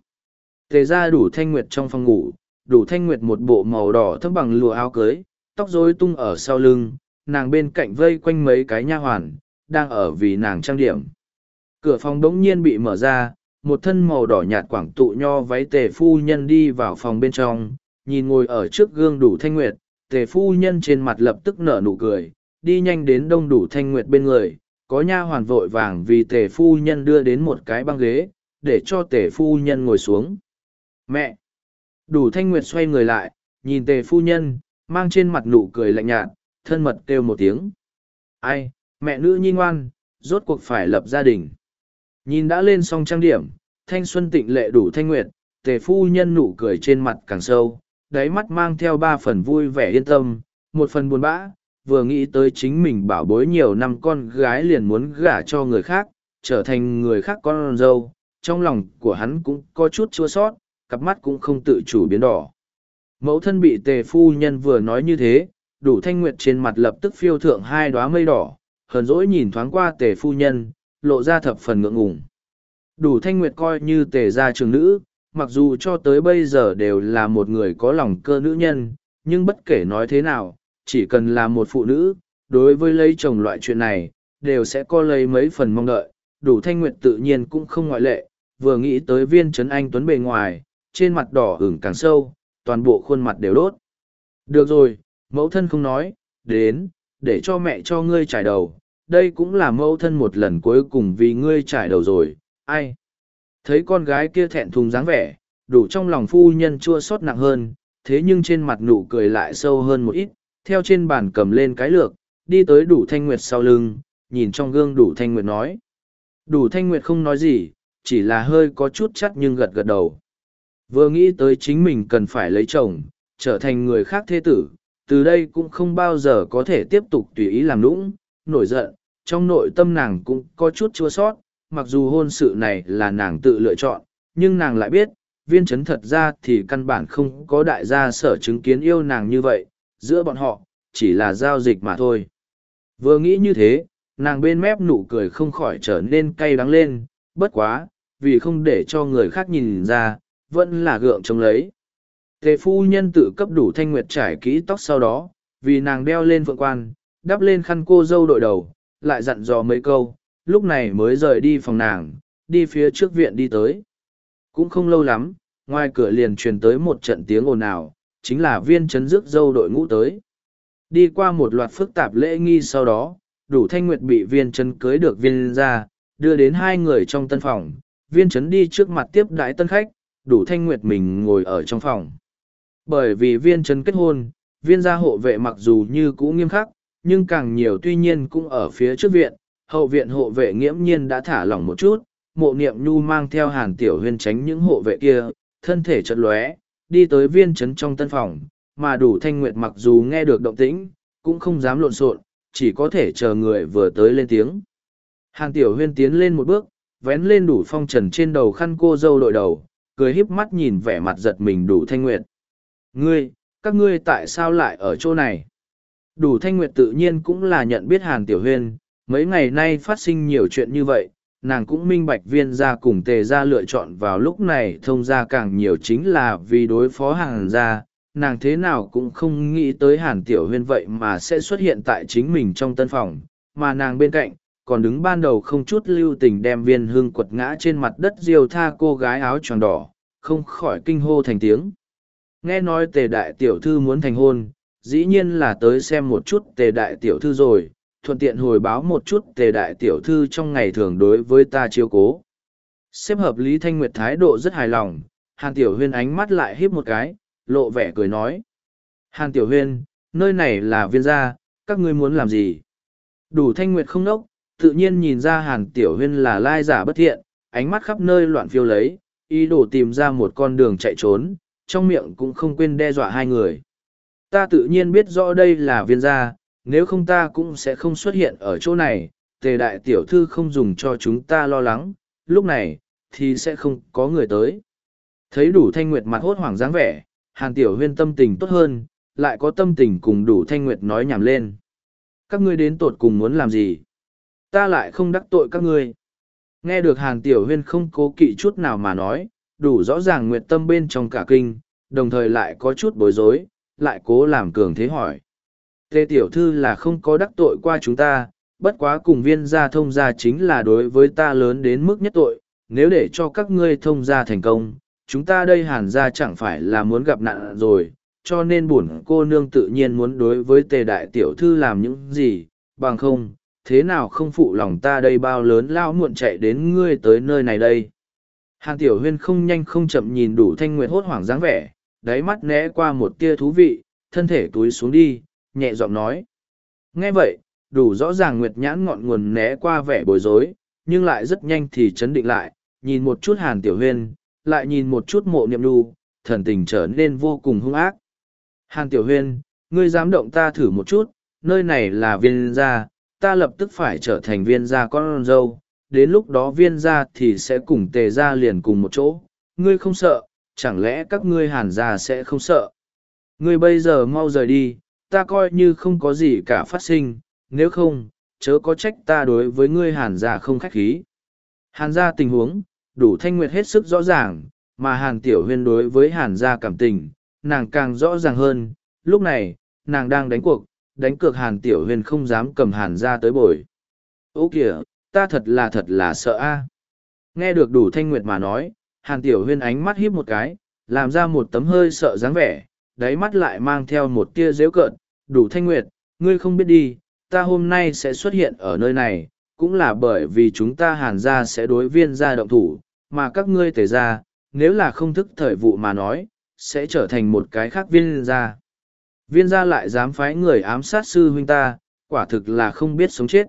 Tề gia đủ thanh nguyệt trong phòng ngủ, đủ thanh nguyệt một bộ màu đỏ thấp bằng lụa áo cưới, tóc rối tung ở sau lưng, nàng bên cạnh vây quanh mấy cái nha hoàn, đang ở vì nàng trang điểm. Cửa phòng đống nhiên bị mở ra, một thân màu đỏ nhạt quảng tụ nho váy tề phu nhân đi vào phòng bên trong, nhìn ngồi ở trước gương đủ thanh nguyệt, tề phu nhân trên mặt lập tức nở nụ cười, đi nhanh đến đông đủ thanh nguyệt bên người, có nha hoàn vội vàng vì tề phu nhân đưa đến một cái băng ghế, để cho tề phu nhân ngồi xuống. Mẹ! Đủ thanh nguyệt xoay người lại, nhìn tề phu nhân, mang trên mặt nụ cười lạnh nhạt, thân mật kêu một tiếng. Ai, mẹ nữ nhi ngoan, rốt cuộc phải lập gia đình. Nhìn đã lên xong trang điểm, thanh xuân tịnh lệ đủ thanh nguyệt, tề phu nhân nụ cười trên mặt càng sâu, đáy mắt mang theo ba phần vui vẻ yên tâm, một phần buồn bã, vừa nghĩ tới chính mình bảo bối nhiều năm con gái liền muốn gả cho người khác, trở thành người khác con dâu, trong lòng của hắn cũng có chút chua sót, cặp mắt cũng không tự chủ biến đỏ. Mẫu thân bị tề phu nhân vừa nói như thế, đủ thanh nguyệt trên mặt lập tức phiêu thượng hai đóa mây đỏ, hờn dỗi nhìn thoáng qua tề phu nhân, lộ ra thập phần ngượng ngùng. Đủ thanh nguyệt coi như tề gia trường nữ, mặc dù cho tới bây giờ đều là một người có lòng cơ nữ nhân, nhưng bất kể nói thế nào, chỉ cần là một phụ nữ, đối với lấy chồng loại chuyện này, đều sẽ có lấy mấy phần mong đợi, đủ thanh nguyệt tự nhiên cũng không ngoại lệ, vừa nghĩ tới viên trấn anh tuấn bề ngoài, trên mặt đỏ ửng càng sâu, toàn bộ khuôn mặt đều đốt. Được rồi, mẫu thân không nói, đến, để cho mẹ cho ngươi trải đầu, đây cũng là mẫu thân một lần cuối cùng vì ngươi trải đầu rồi, ai? Thấy con gái kia thẹn thùng dáng vẻ, đủ trong lòng phu nhân chua xót nặng hơn, thế nhưng trên mặt nụ cười lại sâu hơn một ít, theo trên bàn cầm lên cái lược, đi tới đủ thanh nguyệt sau lưng, nhìn trong gương đủ thanh nguyệt nói. Đủ thanh nguyệt không nói gì, chỉ là hơi có chút chắc nhưng gật gật đầu. Vừa nghĩ tới chính mình cần phải lấy chồng, trở thành người khác thế tử, từ đây cũng không bao giờ có thể tiếp tục tùy ý làm lũng nổi giận, trong nội tâm nàng cũng có chút chua sót, mặc dù hôn sự này là nàng tự lựa chọn, nhưng nàng lại biết, viên chấn thật ra thì căn bản không có đại gia sở chứng kiến yêu nàng như vậy, giữa bọn họ, chỉ là giao dịch mà thôi. Vừa nghĩ như thế, nàng bên mép nụ cười không khỏi trở nên cay đắng lên, bất quá, vì không để cho người khác nhìn ra, vẫn là gượng chống lấy. Tề phu nhân tự cấp đủ thanh nguyệt trải kỹ tóc sau đó, vì nàng đeo lên phượng quan, đắp lên khăn cô dâu đội đầu, lại dặn dò mấy câu, lúc này mới rời đi phòng nàng, đi phía trước viện đi tới. Cũng không lâu lắm, ngoài cửa liền truyền tới một trận tiếng ồn ào, chính là viên chấn rước dâu đội ngũ tới. Đi qua một loạt phức tạp lễ nghi sau đó, đủ thanh nguyệt bị viên chấn cưới được viên ra, đưa đến hai người trong tân phòng, viên chấn đi trước mặt tiếp đái tân khách, đủ thanh nguyệt mình ngồi ở trong phòng. Bởi vì viên chấn kết hôn, viên gia hộ vệ mặc dù như cũ nghiêm khắc, nhưng càng nhiều tuy nhiên cũng ở phía trước viện, hậu viện hộ vệ nghiễm nhiên đã thả lỏng một chút, mộ niệm nhu mang theo hàn tiểu huyên tránh những hộ vệ kia, thân thể chật lóe, đi tới viên trấn trong tân phòng, mà đủ thanh nguyệt mặc dù nghe được động tĩnh, cũng không dám lộn xộn, chỉ có thể chờ người vừa tới lên tiếng. Hàn tiểu huyên tiến lên một bước, vén lên đủ phong trần trên đầu khăn cô dâu đội đầu, cười híp mắt nhìn vẻ mặt giật mình đủ thanh nguyệt. Ngươi, các ngươi tại sao lại ở chỗ này? Đủ thanh nguyệt tự nhiên cũng là nhận biết hàn tiểu huyên, mấy ngày nay phát sinh nhiều chuyện như vậy, nàng cũng minh bạch viên gia cùng tề gia lựa chọn vào lúc này thông gia càng nhiều chính là vì đối phó Hàn gia nàng thế nào cũng không nghĩ tới hàn tiểu huyên vậy mà sẽ xuất hiện tại chính mình trong tân phòng mà nàng bên cạnh còn đứng ban đầu không chút lưu tình đem viên hương quật ngã trên mặt đất diều tha cô gái áo tròn đỏ không khỏi kinh hô thành tiếng. Nghe nói tề đại tiểu thư muốn thành hôn dĩ nhiên là tới xem một chút tề đại tiểu thư rồi thuận tiện hồi báo một chút tề đại tiểu thư trong ngày thường đối với ta chiếu cố. Xếp hợp Lý Thanh Nguyệt thái độ rất hài lòng, Hàn Tiểu Huyên ánh mắt lại híp một cái, lộ vẻ cười nói. Hàn Tiểu Huyên, nơi này là viên gia, các ngươi muốn làm gì? Đủ Thanh Nguyệt không nốc, tự nhiên nhìn ra Hàn Tiểu Huyên là lai giả bất thiện, ánh mắt khắp nơi loạn phiêu lấy, ý đồ tìm ra một con đường chạy trốn, trong miệng cũng không quên đe dọa hai người. Ta tự nhiên biết rõ đây là viên gia, nếu không ta cũng sẽ không xuất hiện ở chỗ này, tề đại tiểu thư không dùng cho chúng ta lo lắng, lúc này, thì sẽ không có người tới. Thấy đủ thanh nguyệt mặt hốt hoảng dáng vẻ, hàn tiểu huyên tâm tình tốt hơn, lại có tâm tình cùng đủ thanh nguyệt nói nhảm lên. Các ngươi đến tột cùng muốn làm gì? Ta lại không đắc tội các ngươi. Nghe được hàn tiểu huyên không cố kỵ chút nào mà nói, đủ rõ ràng nguyệt tâm bên trong cả kinh, đồng thời lại có chút bối rối, lại cố làm cường thế hỏi. Tề tiểu thư là không có đắc tội qua chúng ta, bất quá cùng viên gia thông gia chính là đối với ta lớn đến mức nhất tội, nếu để cho các ngươi thông gia thành công, chúng ta đây hàn gia chẳng phải là muốn gặp nạn rồi, cho nên bổn cô nương tự nhiên muốn đối với tề đại tiểu thư làm những gì, bằng không, thế nào không phụ lòng ta đây bao lớn lao muộn chạy đến ngươi tới nơi này đây. Hàn tiểu huyên không nhanh không chậm nhìn đủ thanh nguyệt hốt hoảng dáng vẻ, đáy mắt né qua một tia thú vị, thân thể túi xuống đi, nhẹ giọng nói. Nghe vậy, đủ rõ ràng Nguyệt Nhãn ngọn nguồn né qua vẻ bối rối, nhưng lại rất nhanh thì chấn định lại, nhìn một chút Hàn Tiểu Huyên, lại nhìn một chút mộ niệm đu, thần tình trở nên vô cùng hung ác. Hàn Tiểu Huyên, ngươi dám động ta thử một chút, nơi này là viên gia, ta lập tức phải trở thành viên gia con dâu, đến lúc đó viên gia thì sẽ cùng tề gia liền cùng một chỗ, ngươi không sợ, chẳng lẽ các ngươi hàn gia sẽ không sợ. Ngươi bây giờ mau rời đi, ta coi như không có gì cả phát sinh, nếu không, chớ có trách ta đối với ngươi hàn gia không khách khí. Hàn gia tình huống, đủ thanh nguyệt hết sức rõ ràng, mà hàn tiểu huyên đối với hàn gia cảm tình, nàng càng rõ ràng hơn, lúc này, nàng đang đánh cuộc, đánh cược hàn tiểu huyên không dám cầm hàn gia tới bồi. Ô kìa, ta thật là thật là sợ a. Nghe được đủ thanh nguyệt mà nói, hàn tiểu huyên ánh mắt híp một cái, làm ra một tấm hơi sợ dáng vẻ, đáy mắt lại mang theo một tia dễu cợt, đủ thanh nguyệt, ngươi không biết đi, ta hôm nay sẽ xuất hiện ở nơi này, cũng là bởi vì chúng ta hàn ra sẽ đối viên ra động thủ, mà các ngươi tề ra, nếu là không thức thời vụ mà nói, sẽ trở thành một cái khác viên ra. Viên gia lại dám phái người ám sát sư huynh ta, quả thực là không biết sống chết.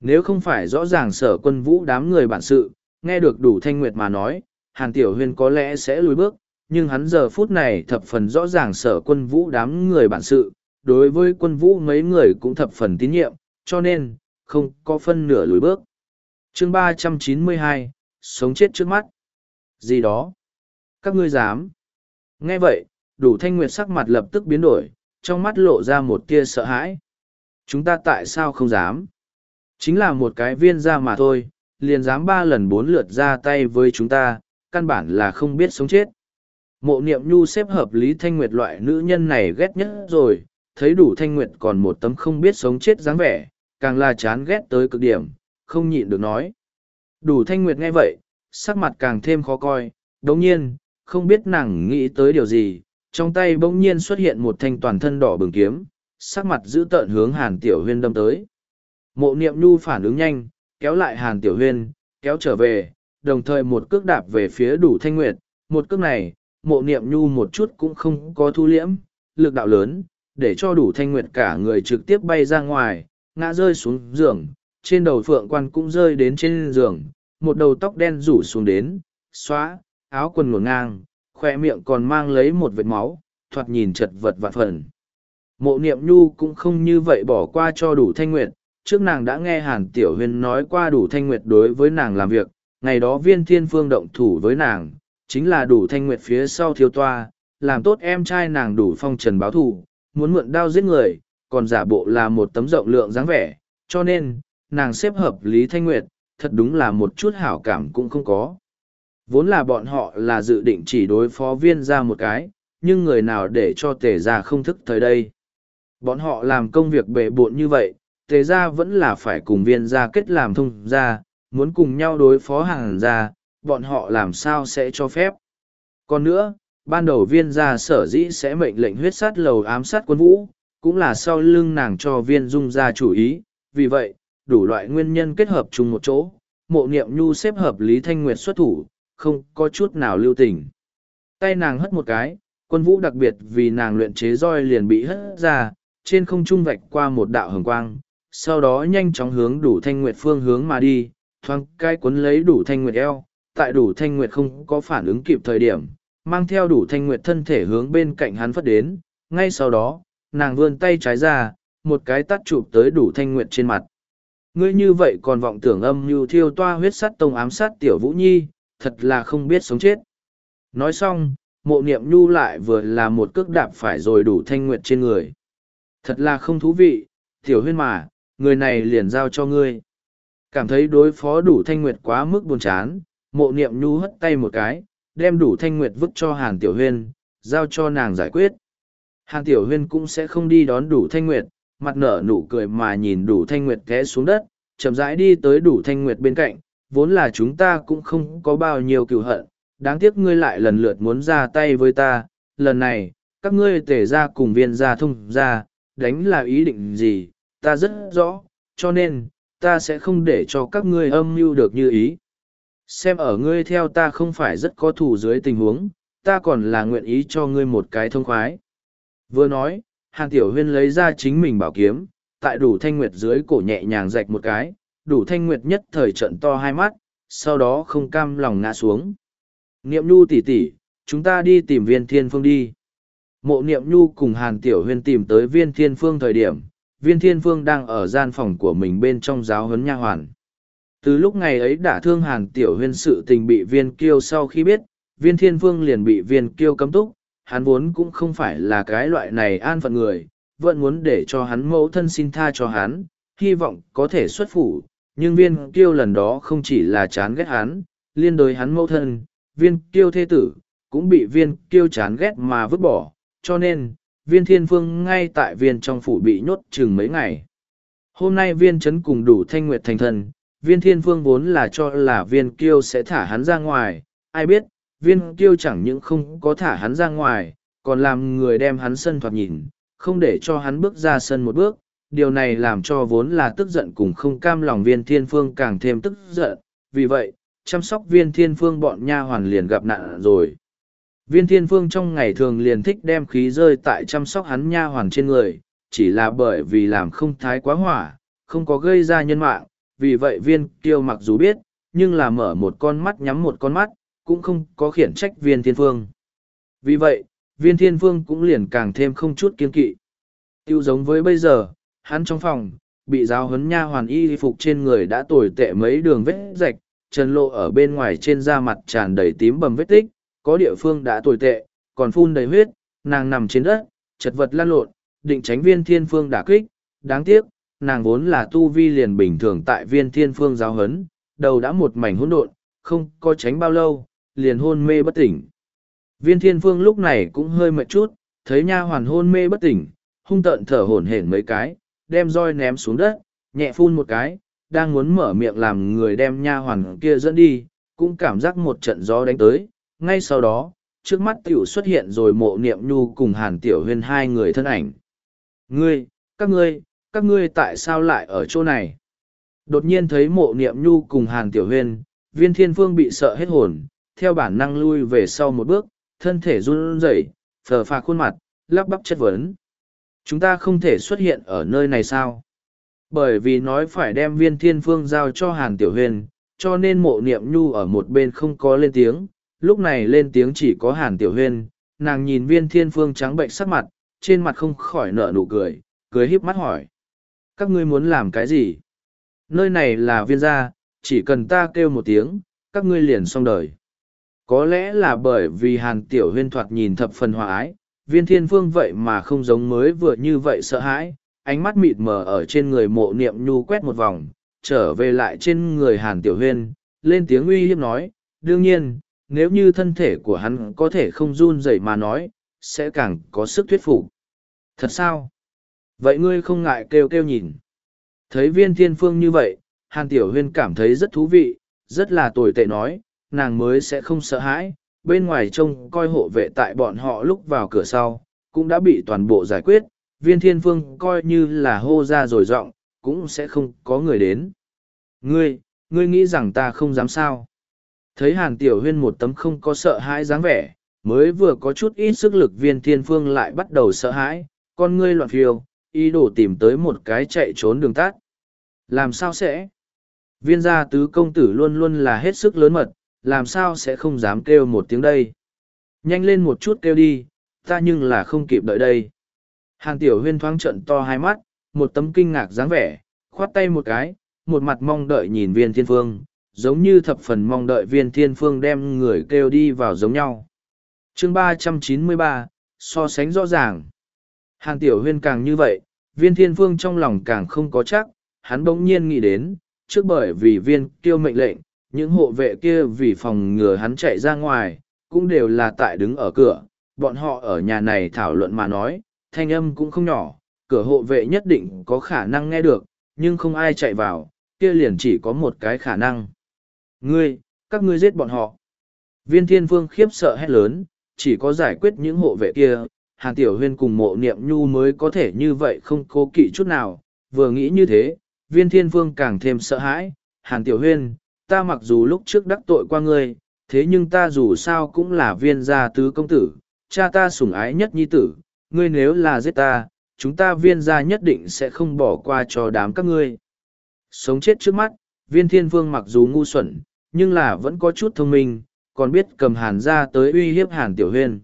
Nếu không phải rõ ràng sở quân vũ đám người bản sự, nghe được đủ thanh nguyệt mà nói, Hàn Tiểu Huyên có lẽ sẽ lùi bước, nhưng hắn giờ phút này thập phần rõ ràng sở quân vũ đám người bản sự, đối với quân vũ mấy người cũng thập phần tín nhiệm, cho nên, không có phân nửa lùi bước. Chương ba trăm chín mươi hai sống chết trước mắt. Gì đó? Các ngươi dám? Nghe vậy, đủ thanh nguyệt sắc mặt lập tức biến đổi, trong mắt lộ ra một tia sợ hãi. Chúng ta tại sao không dám? Chính là một cái viên ra mà thôi, liền dám ba lần bốn lượt ra tay với chúng ta, căn bản là không biết sống chết. Mộ niệm nhu xếp hợp lý thanh nguyệt loại nữ nhân này ghét nhất rồi, thấy đủ thanh nguyệt còn một tấm không biết sống chết dáng vẻ, càng là chán ghét tới cực điểm, không nhịn được nói. Đủ thanh nguyệt nghe vậy, sắc mặt càng thêm khó coi, đồng nhiên, không biết nàng nghĩ tới điều gì, trong tay bỗng nhiên xuất hiện một thanh toàn thân đỏ bừng kiếm, sắc mặt giữ tợn hướng hàn tiểu huyên đâm tới. Mộ niệm nhu phản ứng nhanh, kéo lại hàn tiểu huyên, kéo trở về, đồng thời một cước đạp về phía đủ thanh nguyệt, một cước này, mộ niệm nhu một chút cũng không có thu liễm, lực đạo lớn, để cho đủ thanh nguyệt cả người trực tiếp bay ra ngoài, ngã rơi xuống giường, trên đầu phượng quan cũng rơi đến trên giường, một đầu tóc đen rủ xuống đến, xóa, áo quần ngổn ngang, khoe miệng còn mang lấy một vệt máu, thoạt nhìn chật vật vạn phần. Mộ niệm nhu cũng không như vậy bỏ qua cho đủ thanh nguyệt, trước nàng đã nghe hàn tiểu huyên nói qua đủ thanh nguyệt đối với nàng làm việc, ngày đó viên thiên phương động thủ với nàng, chính là đủ thanh nguyệt phía sau thiếu toa, làm tốt em trai nàng đủ phong trần báo thù, muốn mượn đao giết người, còn giả bộ là một tấm rộng lượng dáng vẻ, cho nên, nàng xếp hợp lý thanh nguyệt, thật đúng là một chút hảo cảm cũng không có. Vốn là bọn họ là dự định chỉ đối phó viên ra một cái, nhưng người nào để cho tề ra không thức thời đây. Bọn họ làm công việc bệ bộn như vậy, tề ra vẫn là phải cùng viên ra kết làm thông ra, muốn cùng nhau đối phó hàng ra, bọn họ làm sao sẽ cho phép. Còn nữa, ban đầu viên gia sở dĩ sẽ mệnh lệnh huyết sát lầu ám sát quân vũ, cũng là sau lưng nàng cho viên dung ra chủ ý, vì vậy, đủ loại nguyên nhân kết hợp chung một chỗ, mộ niệm nhu xếp hợp Lý Thanh Nguyệt xuất thủ, không có chút nào lưu tình. Tay nàng hất một cái, quân vũ đặc biệt vì nàng luyện chế roi liền bị hất ra, trên không trung vạch qua một đạo hồng quang, sau đó nhanh chóng hướng đủ thanh nguyệt phương hướng mà đi, thoáng cai cuốn lấy đủ thanh nguyệt eo, tại đủ thanh nguyệt không có phản ứng kịp thời điểm, mang theo đủ thanh nguyệt thân thể hướng bên cạnh hắn phất đến, ngay sau đó, nàng vươn tay trái ra, một cái tắt chụp tới đủ thanh nguyệt trên mặt. Ngươi như vậy còn vọng tưởng âm như thiêu toa huyết sắt tông ám sát tiểu vũ nhi, thật là không biết sống chết. Nói xong, mộ niệm nhu lại vừa là một cước đạp phải rồi đủ thanh nguyệt trên người. Thật là không thú vị, tiểu huyên mà, người này liền giao cho ngươi. Cảm thấy đối phó đủ thanh nguyệt quá mức buồn chán, mộ niệm nhu hất tay một cái, đem đủ thanh nguyệt vứt cho hàn tiểu huyên, giao cho nàng giải quyết. Hàn tiểu huyên cũng sẽ không đi đón đủ thanh nguyệt, mặt nở nụ cười mà nhìn đủ thanh nguyệt té xuống đất, chậm rãi đi tới đủ thanh nguyệt bên cạnh, vốn là chúng ta cũng không có bao nhiêu cựu hận, đáng tiếc ngươi lại lần lượt muốn ra tay với ta, lần này, các ngươi tể ra cùng viên ra thông ra, đánh là ý định gì, ta rất rõ, cho nên, ta sẽ không để cho các ngươi âm mưu được như ý. Xem ở ngươi theo ta không phải rất có thủ dưới tình huống, ta còn là nguyện ý cho ngươi một cái thông khoái. Vừa nói, Hàn Tiểu Huyên lấy ra chính mình bảo kiếm, tại đủ thanh nguyệt dưới cổ nhẹ nhàng rạch một cái, đủ thanh nguyệt nhất thời trận to hai mắt, sau đó không cam lòng ngã xuống. Niệm nhu tỷ tỷ, chúng ta đi tìm viên thiên phương đi. Mộ niệm nhu cùng Hàn Tiểu Huyên tìm tới viên thiên phương thời điểm, viên thiên phương đang ở gian phòng của mình bên trong giáo huấn nha hoàn. Từ lúc ngày ấy đã thương Hàn Tiểu Huyên sự tình bị viên kiêu sau khi biết, viên thiên phương liền bị viên kiêu cấm túc, hắn vốn cũng không phải là cái loại này an phận người, vẫn muốn để cho hắn mẫu thân xin tha cho hắn, hy vọng có thể xuất phủ, nhưng viên kiêu lần đó không chỉ là chán ghét hắn, liên đối hắn mẫu thân, viên kiêu thế tử, cũng bị viên kiêu chán ghét mà vứt bỏ, cho nên, viên thiên phương ngay tại viên trong phủ bị nhốt chừng mấy ngày. Hôm nay viên chấn cùng đủ thanh nguyệt thành thần, viên thiên phương vốn là cho là viên kiêu sẽ thả hắn ra ngoài, ai biết, viên kiêu chẳng những không có thả hắn ra ngoài, còn làm người đem hắn sân thoạt nhìn, không để cho hắn bước ra sân một bước. Điều này làm cho vốn là tức giận cùng không cam lòng viên thiên phương càng thêm tức giận, vì vậy, chăm sóc viên thiên phương bọn nha hoàn liền gặp nạn rồi. Viên thiên phương trong ngày thường liền thích đem khí rơi tại chăm sóc hắn nha hoàn trên người, chỉ là bởi vì làm không thái quá hỏa, không có gây ra nhân mạng, vì vậy viên kiêu mặc dù biết, nhưng là mở một con mắt nhắm một con mắt, cũng không có khiển trách viên thiên phương. Vì vậy, viên thiên phương cũng liền càng thêm không chút kiên kỵ. Tiêu giống với bây giờ, hắn trong phòng, bị giáo huấn nha hoàn y phục trên người đã tồi tệ mấy đường vết rạch, trần lộ ở bên ngoài trên da mặt tràn đầy tím bầm vết tích, có địa phương đã tồi tệ, còn phun đầy huyết, nàng nằm trên đất, chật vật lăn lộn, định tránh viên thiên phương đả kích, đáng tiếc, nàng vốn là tu vi liền bình thường tại viên thiên phương giáo hấn, đầu đã một mảnh hỗn độn, không có tránh bao lâu, liền hôn mê bất tỉnh. Viên thiên phương lúc này cũng hơi mệt chút, thấy nha hoàn hôn mê bất tỉnh, hung tợn thở hổn hển mấy cái, đem roi ném xuống đất, nhẹ phun một cái, đang muốn mở miệng làm người đem nha hoàn kia dẫn đi, cũng cảm giác một trận gió đánh tới, ngay sau đó, trước mắt tiểu xuất hiện rồi mộ niệm nhu cùng hàn tiểu huyên hai người thân ảnh. Ngươi, các ngươi, các ngươi tại sao lại ở chỗ này? Đột nhiên thấy mộ niệm nhu cùng hàn tiểu huyên, viên thiên phương bị sợ hết hồn, theo bản năng lui về sau một bước, thân thể run rẩy, phờ phà khuôn mặt, lắp bắp chất vấn. Chúng ta không thể xuất hiện ở nơi này sao? Bởi vì nói phải đem viên thiên phương giao cho hàn tiểu huyên, cho nên mộ niệm nhu ở một bên không có lên tiếng, lúc này lên tiếng chỉ có hàn tiểu huyên, nàng nhìn viên thiên phương trắng bệnh sắc mặt, trên mặt không khỏi nở nụ cười, cười híp mắt hỏi. Các ngươi muốn làm cái gì? Nơi này là viên gia, chỉ cần ta kêu một tiếng, các ngươi liền xong đời. Có lẽ là bởi vì hàn tiểu huyên thoạt nhìn thập phần hòa ái, viên thiên phương vậy mà không giống mới vừa như vậy sợ hãi, ánh mắt mịt mờ ở trên người mộ niệm nhu quét một vòng, trở về lại trên người hàn tiểu huyên, lên tiếng uy hiếp nói, đương nhiên, nếu như thân thể của hắn có thể không run rẩy mà nói, sẽ càng có sức thuyết phục. Thật sao? Vậy ngươi không ngại kêu kêu nhìn. Thấy viên thiên phương như vậy, Hàn Tiểu Huyên cảm thấy rất thú vị, rất là tồi tệ nói, nàng mới sẽ không sợ hãi, bên ngoài trông coi hộ vệ tại bọn họ lúc vào cửa sau, cũng đã bị toàn bộ giải quyết, viên thiên phương coi như là hô ra rồi giọng cũng sẽ không có người đến. Ngươi, ngươi nghĩ rằng ta không dám sao? Thấy Hàn Tiểu Huyên một tấm không có sợ hãi dáng vẻ, mới vừa có chút ít sức lực viên thiên phương lại bắt đầu sợ hãi, con ngươi loạn phiêu, ý đồ tìm tới một cái chạy trốn đường tắt. Làm sao sẽ? Viên gia tứ công tử luôn luôn là hết sức lớn mật, làm sao sẽ không dám kêu một tiếng đây? Nhanh lên một chút kêu đi, ta nhưng là không kịp đợi đây. Hàng tiểu huyên thoáng trận to hai mắt, một tấm kinh ngạc dáng vẻ, khoát tay một cái, một mặt mong đợi nhìn viên thiên phương, giống như thập phần mong đợi viên thiên phương đem người kêu đi vào giống nhau. chương ba trăm chín mươi ba so sánh rõ ràng. Hàng tiểu huyên càng như vậy, viên thiên phương trong lòng càng không có chắc, hắn bỗng nhiên nghĩ đến, trước bởi vì viên kêu mệnh lệnh, những hộ vệ kia vì phòng ngừa hắn chạy ra ngoài, cũng đều là tại đứng ở cửa, bọn họ ở nhà này thảo luận mà nói, thanh âm cũng không nhỏ, cửa hộ vệ nhất định có khả năng nghe được, nhưng không ai chạy vào, kia liền chỉ có một cái khả năng. Ngươi, các ngươi giết bọn họ. Viên thiên Vương khiếp sợ hét lớn, chỉ có giải quyết những hộ vệ kia, Hàn Tiểu Huyên cùng mộ niệm nhu mới có thể như vậy không cố kỵ chút nào, vừa nghĩ như thế, viên thiên Vương càng thêm sợ hãi, Hàn Tiểu Huyên, ta mặc dù lúc trước đắc tội qua ngươi, thế nhưng ta dù sao cũng là viên gia tứ công tử, cha ta sủng ái nhất nhi tử, ngươi nếu là giết ta, chúng ta viên gia nhất định sẽ không bỏ qua cho đám các ngươi. Sống chết trước mắt, viên thiên vương mặc dù ngu xuẩn, nhưng là vẫn có chút thông minh, còn biết cầm hàn ra tới uy hiếp hàn tiểu huyên.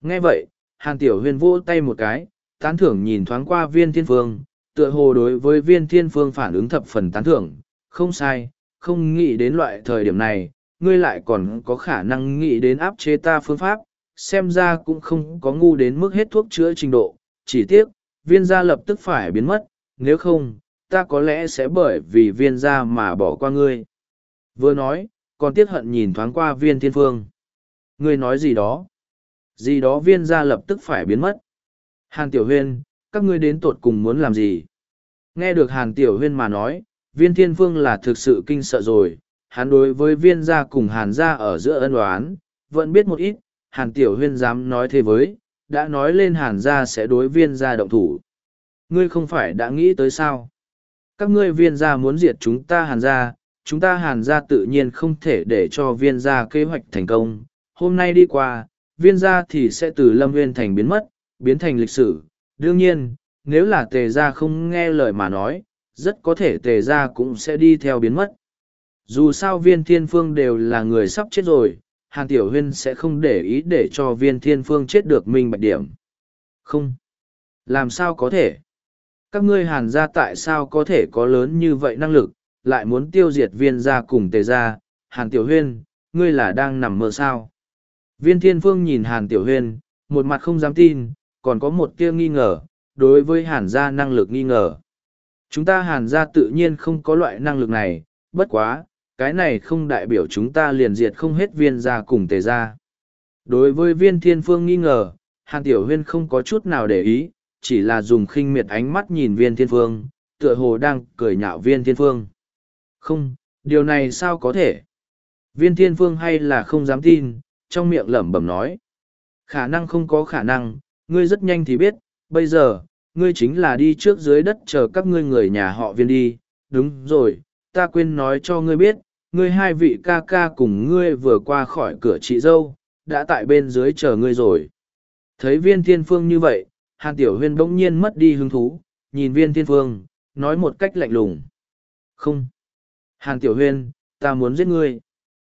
Nghe vậy, hàn tiểu huyên vỗ tay một cái, tán thưởng nhìn thoáng qua viên thiên phương, tựa hồ đối với viên thiên phương phản ứng thập phần tán thưởng, không sai, không nghĩ đến loại thời điểm này, ngươi lại còn có khả năng nghĩ đến áp chế ta phương pháp, xem ra cũng không có ngu đến mức hết thuốc chữa trình độ, chỉ tiếc, viên gia lập tức phải biến mất, nếu không, ta có lẽ sẽ bởi vì viên gia mà bỏ qua ngươi. Vừa nói, còn tiếc hận nhìn thoáng qua viên thiên phương. Ngươi nói gì đó? Gì đó viên gia lập tức phải biến mất. Hàn Tiểu Huyên, các ngươi đến tột cùng muốn làm gì? Nghe được Hàn Tiểu Huyên mà nói, Viên thiên phương là thực sự kinh sợ rồi, hắn đối với viên gia cùng hàn gia ở giữa ân oán, vẫn biết một ít, hàn tiểu huyên dám nói thế với, đã nói lên hàn gia sẽ đối viên gia động thủ. Ngươi không phải đã nghĩ tới sao? Các ngươi viên gia muốn diệt chúng ta hàn gia, chúng ta hàn gia tự nhiên không thể để cho viên gia kế hoạch thành công. Hôm nay đi qua, viên gia thì sẽ từ lâm viên thành biến mất, biến thành lịch sử. Đương nhiên, nếu là tề gia không nghe lời mà nói, rất có thể tề gia cũng sẽ đi theo biến mất. Dù sao viên thiên phương đều là người sắp chết rồi, Hàn Tiểu Huyên sẽ không để ý để cho viên thiên phương chết được minh bạch điểm. Không. Làm sao có thể? Các ngươi hàn gia tại sao có thể có lớn như vậy năng lực, lại muốn tiêu diệt viên gia cùng tề gia? Hàn Tiểu Huyên, ngươi là đang nằm mơ sao? Viên thiên phương nhìn Hàn Tiểu Huyên, một mặt không dám tin, còn có một tia nghi ngờ, đối với hàn gia năng lực nghi ngờ. Chúng ta hàn gia tự nhiên không có loại năng lực này, bất quá, cái này không đại biểu chúng ta liền diệt không hết viên gia cùng tề gia. Đối với viên thiên phương nghi ngờ, hàn tiểu huyên không có chút nào để ý, chỉ là dùng khinh miệt ánh mắt nhìn viên thiên phương, tựa hồ đang cười nhạo viên thiên phương. Không, điều này sao có thể? Viên thiên phương hay là không dám tin, trong miệng lẩm bẩm nói. Khả năng không có khả năng, ngươi rất nhanh thì biết, bây giờ, ngươi chính là đi trước dưới đất chờ các ngươi người nhà họ viên đi. Đúng rồi, ta quên nói cho ngươi biết, ngươi hai vị ca ca cùng ngươi vừa qua khỏi cửa chị dâu, đã tại bên dưới chờ ngươi rồi. Thấy viên thiên phương như vậy, hàn tiểu huyên bỗng nhiên mất đi hứng thú, nhìn viên thiên phương, nói một cách lạnh lùng. Không. Hàn tiểu huyên, ta muốn giết ngươi.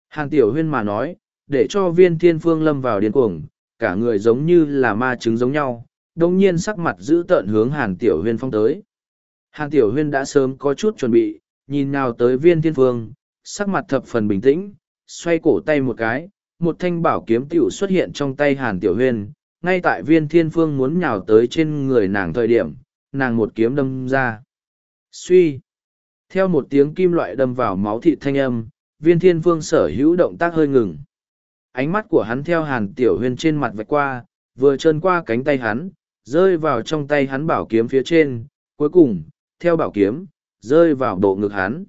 Hàn tiểu huyên mà nói, để cho viên thiên phương lâm vào điên cuồng, cả người giống như là ma trứng giống nhau, đồng nhiên sắc mặt giữ tợn hướng hàn tiểu huyên phong tới. Hàn tiểu huyên đã sớm có chút chuẩn bị, nhìn nào tới viên thiên phương, sắc mặt thập phần bình tĩnh, xoay cổ tay một cái, một thanh bảo kiếm tiểu xuất hiện trong tay hàn tiểu huyên, ngay tại viên thiên phương muốn nhào tới trên người nàng thời điểm, nàng một kiếm đâm ra. Suy! Theo một tiếng kim loại đâm vào máu thịt thanh âm, viên thiên phương sở hữu động tác hơi ngừng. Ánh mắt của hắn theo hàn tiểu huyên trên mặt vạch qua, vừa trơn qua cánh tay hắn, rơi vào trong tay hắn bảo kiếm phía trên, cuối cùng, theo bảo kiếm, rơi vào bộ ngực hắn.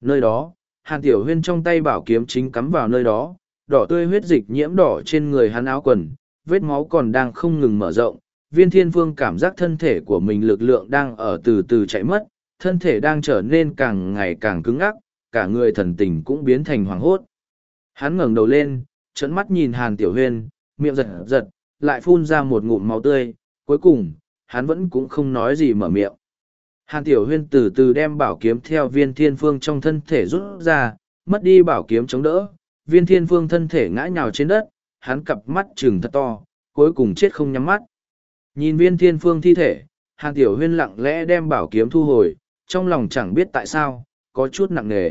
Nơi đó, hàn tiểu huyên trong tay bảo kiếm chính cắm vào nơi đó, đỏ tươi huyết dịch nhiễm đỏ trên người hắn áo quần, vết máu còn đang không ngừng mở rộng. Viên thiên phương cảm giác thân thể của mình lực lượng đang ở từ từ chạy mất, thân thể đang trở nên càng ngày càng cứng ngắc, cả người thần tình cũng biến thành hoảng hốt. Hắn ngẩng đầu lên, trấn mắt nhìn hàn tiểu huyên, miệng giật giật, lại phun ra một ngụm máu tươi, cuối cùng, hắn vẫn cũng không nói gì mở miệng. Hàn Tiểu Huyên từ từ đem bảo kiếm theo viên thiên phương trong thân thể rút ra, mất đi bảo kiếm chống đỡ, viên thiên phương thân thể ngã nhào trên đất, hắn cặp mắt trừng thật to, cuối cùng chết không nhắm mắt. Nhìn viên thiên phương thi thể, Hàn Tiểu Huyên lặng lẽ đem bảo kiếm thu hồi, trong lòng chẳng biết tại sao, có chút nặng nề.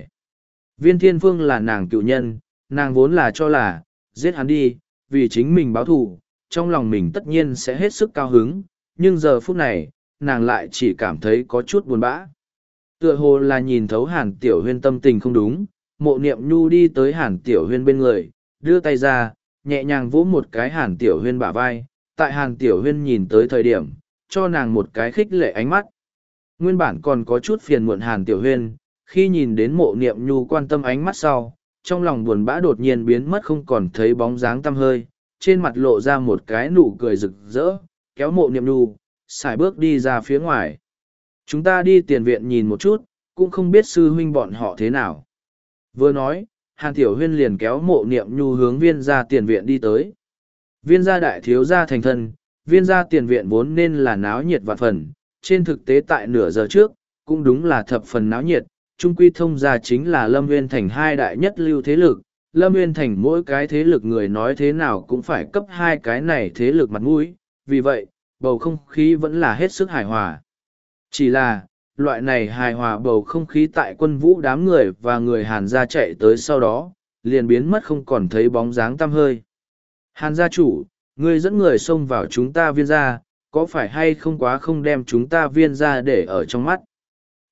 Viên thiên phương là nàng cựu nhân, nàng vốn là cho là, giết hắn đi, vì chính mình báo thù, trong lòng mình tất nhiên sẽ hết sức cao hứng, nhưng giờ phút này, nàng lại chỉ cảm thấy có chút buồn bã. Tựa hồ là nhìn thấu hàn tiểu huyên tâm tình không đúng, mộ niệm nhu đi tới hàn tiểu huyên bên người, đưa tay ra, nhẹ nhàng vỗ một cái hàn tiểu huyên bả vai, tại hàn tiểu huyên nhìn tới thời điểm, cho nàng một cái khích lệ ánh mắt. Nguyên bản còn có chút phiền muộn hàn tiểu huyên, khi nhìn đến mộ niệm nhu quan tâm ánh mắt sau, trong lòng buồn bã đột nhiên biến mất không còn thấy bóng dáng tăm hơi, trên mặt lộ ra một cái nụ cười rực rỡ, kéo mộ niệm nhu, xài bước đi ra phía ngoài. Chúng ta đi tiền viện nhìn một chút, cũng không biết sư huynh bọn họ thế nào. Vừa nói, Hàn Tiểu Huyên liền kéo mộ niệm nhu hướng viên ra tiền viện đi tới. Viên gia đại thiếu gia thành thân, viên gia tiền viện vốn nên là náo nhiệt vạn phần, trên thực tế tại nửa giờ trước, cũng đúng là thập phần náo nhiệt, trung quy thông gia chính là Lâm Nguyên Thành hai đại nhất lưu thế lực, Lâm Nguyên Thành mỗi cái thế lực người nói thế nào cũng phải cấp hai cái này thế lực mặt mũi, vì vậy, bầu không khí vẫn là hết sức hài hòa. Chỉ là, loại này hài hòa bầu không khí tại quân vũ đám người và người Hàn gia chạy tới sau đó, liền biến mất không còn thấy bóng dáng tăm hơi. Hàn gia chủ, ngươi dẫn người xông vào chúng ta viên gia, có phải hay không quá không đem chúng ta viên ra để ở trong mắt.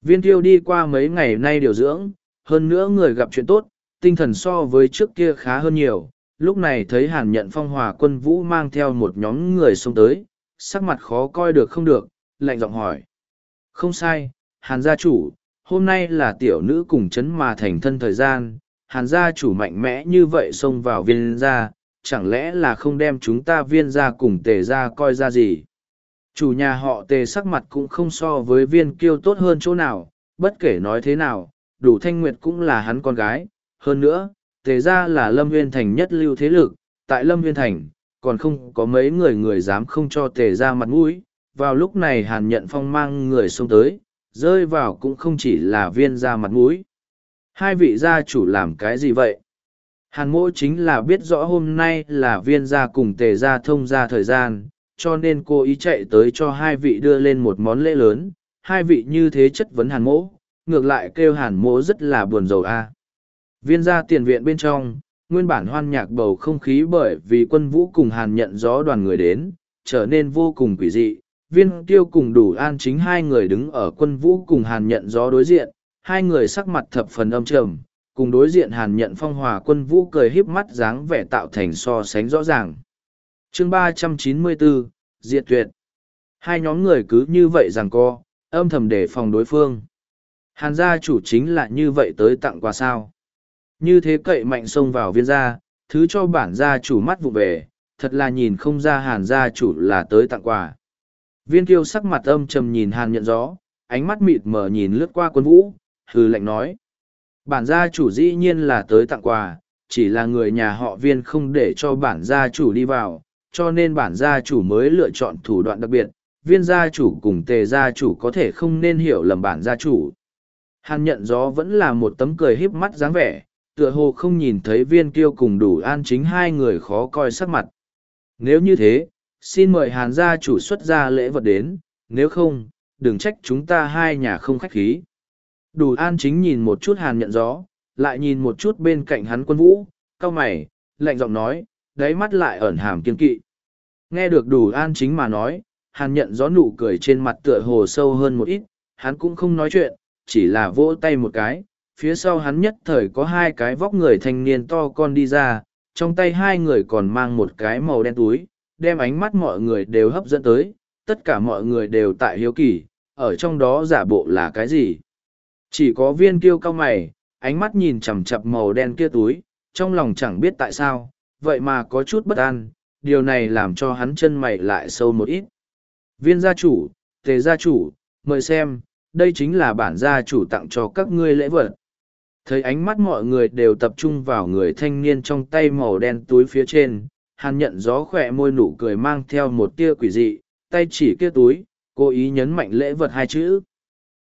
Viên tiêu đi qua mấy ngày nay điều dưỡng, hơn nữa người gặp chuyện tốt, tinh thần so với trước kia khá hơn nhiều. Lúc này thấy hàn nhận phong hòa quân vũ mang theo một nhóm người xông tới, sắc mặt khó coi được không được, lạnh giọng hỏi. Không sai, hàn gia chủ, hôm nay là tiểu nữ cùng chấn mà thành thân thời gian, hàn gia chủ mạnh mẽ như vậy xông vào viên gia, chẳng lẽ là không đem chúng ta viên gia cùng tề gia coi ra gì. Chủ nhà họ tề sắc mặt cũng không so với viên kiêu tốt hơn chỗ nào, bất kể nói thế nào, đủ thanh nguyệt cũng là hắn con gái. Hơn nữa, tề gia là lâm viên thành nhất lưu thế lực, tại lâm viên thành, còn không có mấy người người dám không cho tề gia mặt mũi. Vào lúc này hàn nhận phong mang người xông tới, rơi vào cũng không chỉ là viên gia mặt mũi. Hai vị gia chủ làm cái gì vậy? Hàn mỗ chính là biết rõ hôm nay là viên gia cùng tề gia thông gia thời gian, cho nên cô ý chạy tới cho hai vị đưa lên một món lễ lớn. Hai vị như thế chất vấn hàn mỗ, ngược lại kêu hàn mỗ rất là buồn rầu a. Viên gia tiền viện bên trong, nguyên bản hoan nhạc bầu không khí bởi vì quân vũ cùng hàn nhận gió đoàn người đến, trở nên vô cùng quỷ dị. Viên tiêu cùng đủ an chính hai người đứng ở quân vũ cùng hàn nhận gió đối diện, hai người sắc mặt thập phần âm trầm, cùng đối diện hàn nhận phong hòa quân vũ cười híp mắt dáng vẻ tạo thành so sánh rõ ràng chương ba trăm chín mươi bốn Diệt tuyệt. Hai nhóm người cứ như vậy rằng co, âm thầm đề phòng đối phương. Hàn gia chủ chính là như vậy tới tặng quà sao. Như thế cậy mạnh xông vào viên gia, thứ cho bản gia chủ mắt vụ về, thật là nhìn không ra hàn gia chủ là tới tặng quà. Viên kiêu sắc mặt âm trầm nhìn hàn nhận gió, ánh mắt mịt mờ nhìn lướt qua quân vũ, hừ lạnh nói. Bản gia chủ dĩ nhiên là tới tặng quà, chỉ là người nhà họ viên không để cho bản gia chủ đi vào, cho nên bản gia chủ mới lựa chọn thủ đoạn đặc biệt, viên gia chủ cùng tề gia chủ có thể không nên hiểu lầm bản gia chủ. Hàn nhận gió vẫn là một tấm cười híp mắt dáng vẻ, tựa hồ không nhìn thấy viên kiêu cùng đủ an chính hai người khó coi sắc mặt. Nếu như thế, xin mời hàn gia chủ xuất ra lễ vật đến, nếu không, đừng trách chúng ta hai nhà không khách khí. Đủ an chính nhìn một chút hàn nhận gió, lại nhìn một chút bên cạnh hắn quân vũ, cao mày, lạnh giọng nói, đáy mắt lại ẩn hàm kiên kỵ. Nghe được đủ an chính mà nói, hàn nhận gió nụ cười trên mặt tựa hồ sâu hơn một ít, hắn cũng không nói chuyện, chỉ là vỗ tay một cái, phía sau hắn nhất thời có hai cái vóc người thanh niên to con đi ra, trong tay hai người còn mang một cái màu đen túi, đem ánh mắt mọi người đều hấp dẫn tới, tất cả mọi người đều tại hiếu kỳ, ở trong đó giả bộ là cái gì. Chỉ có viên kiêu cao mày, ánh mắt nhìn chằm chặp màu đen kia túi, trong lòng chẳng biết tại sao, vậy mà có chút bất an, điều này làm cho hắn chân mày lại sâu một ít. Viên gia chủ, tề gia chủ, mời xem, đây chính là bản gia chủ tặng cho các ngươi lễ vật. Thấy ánh mắt mọi người đều tập trung vào người thanh niên trong tay màu đen túi phía trên, hắn nhận gió khỏe môi nụ cười mang theo một tia quỷ dị, tay chỉ kia túi, cố ý nhấn mạnh lễ vật hai chữ.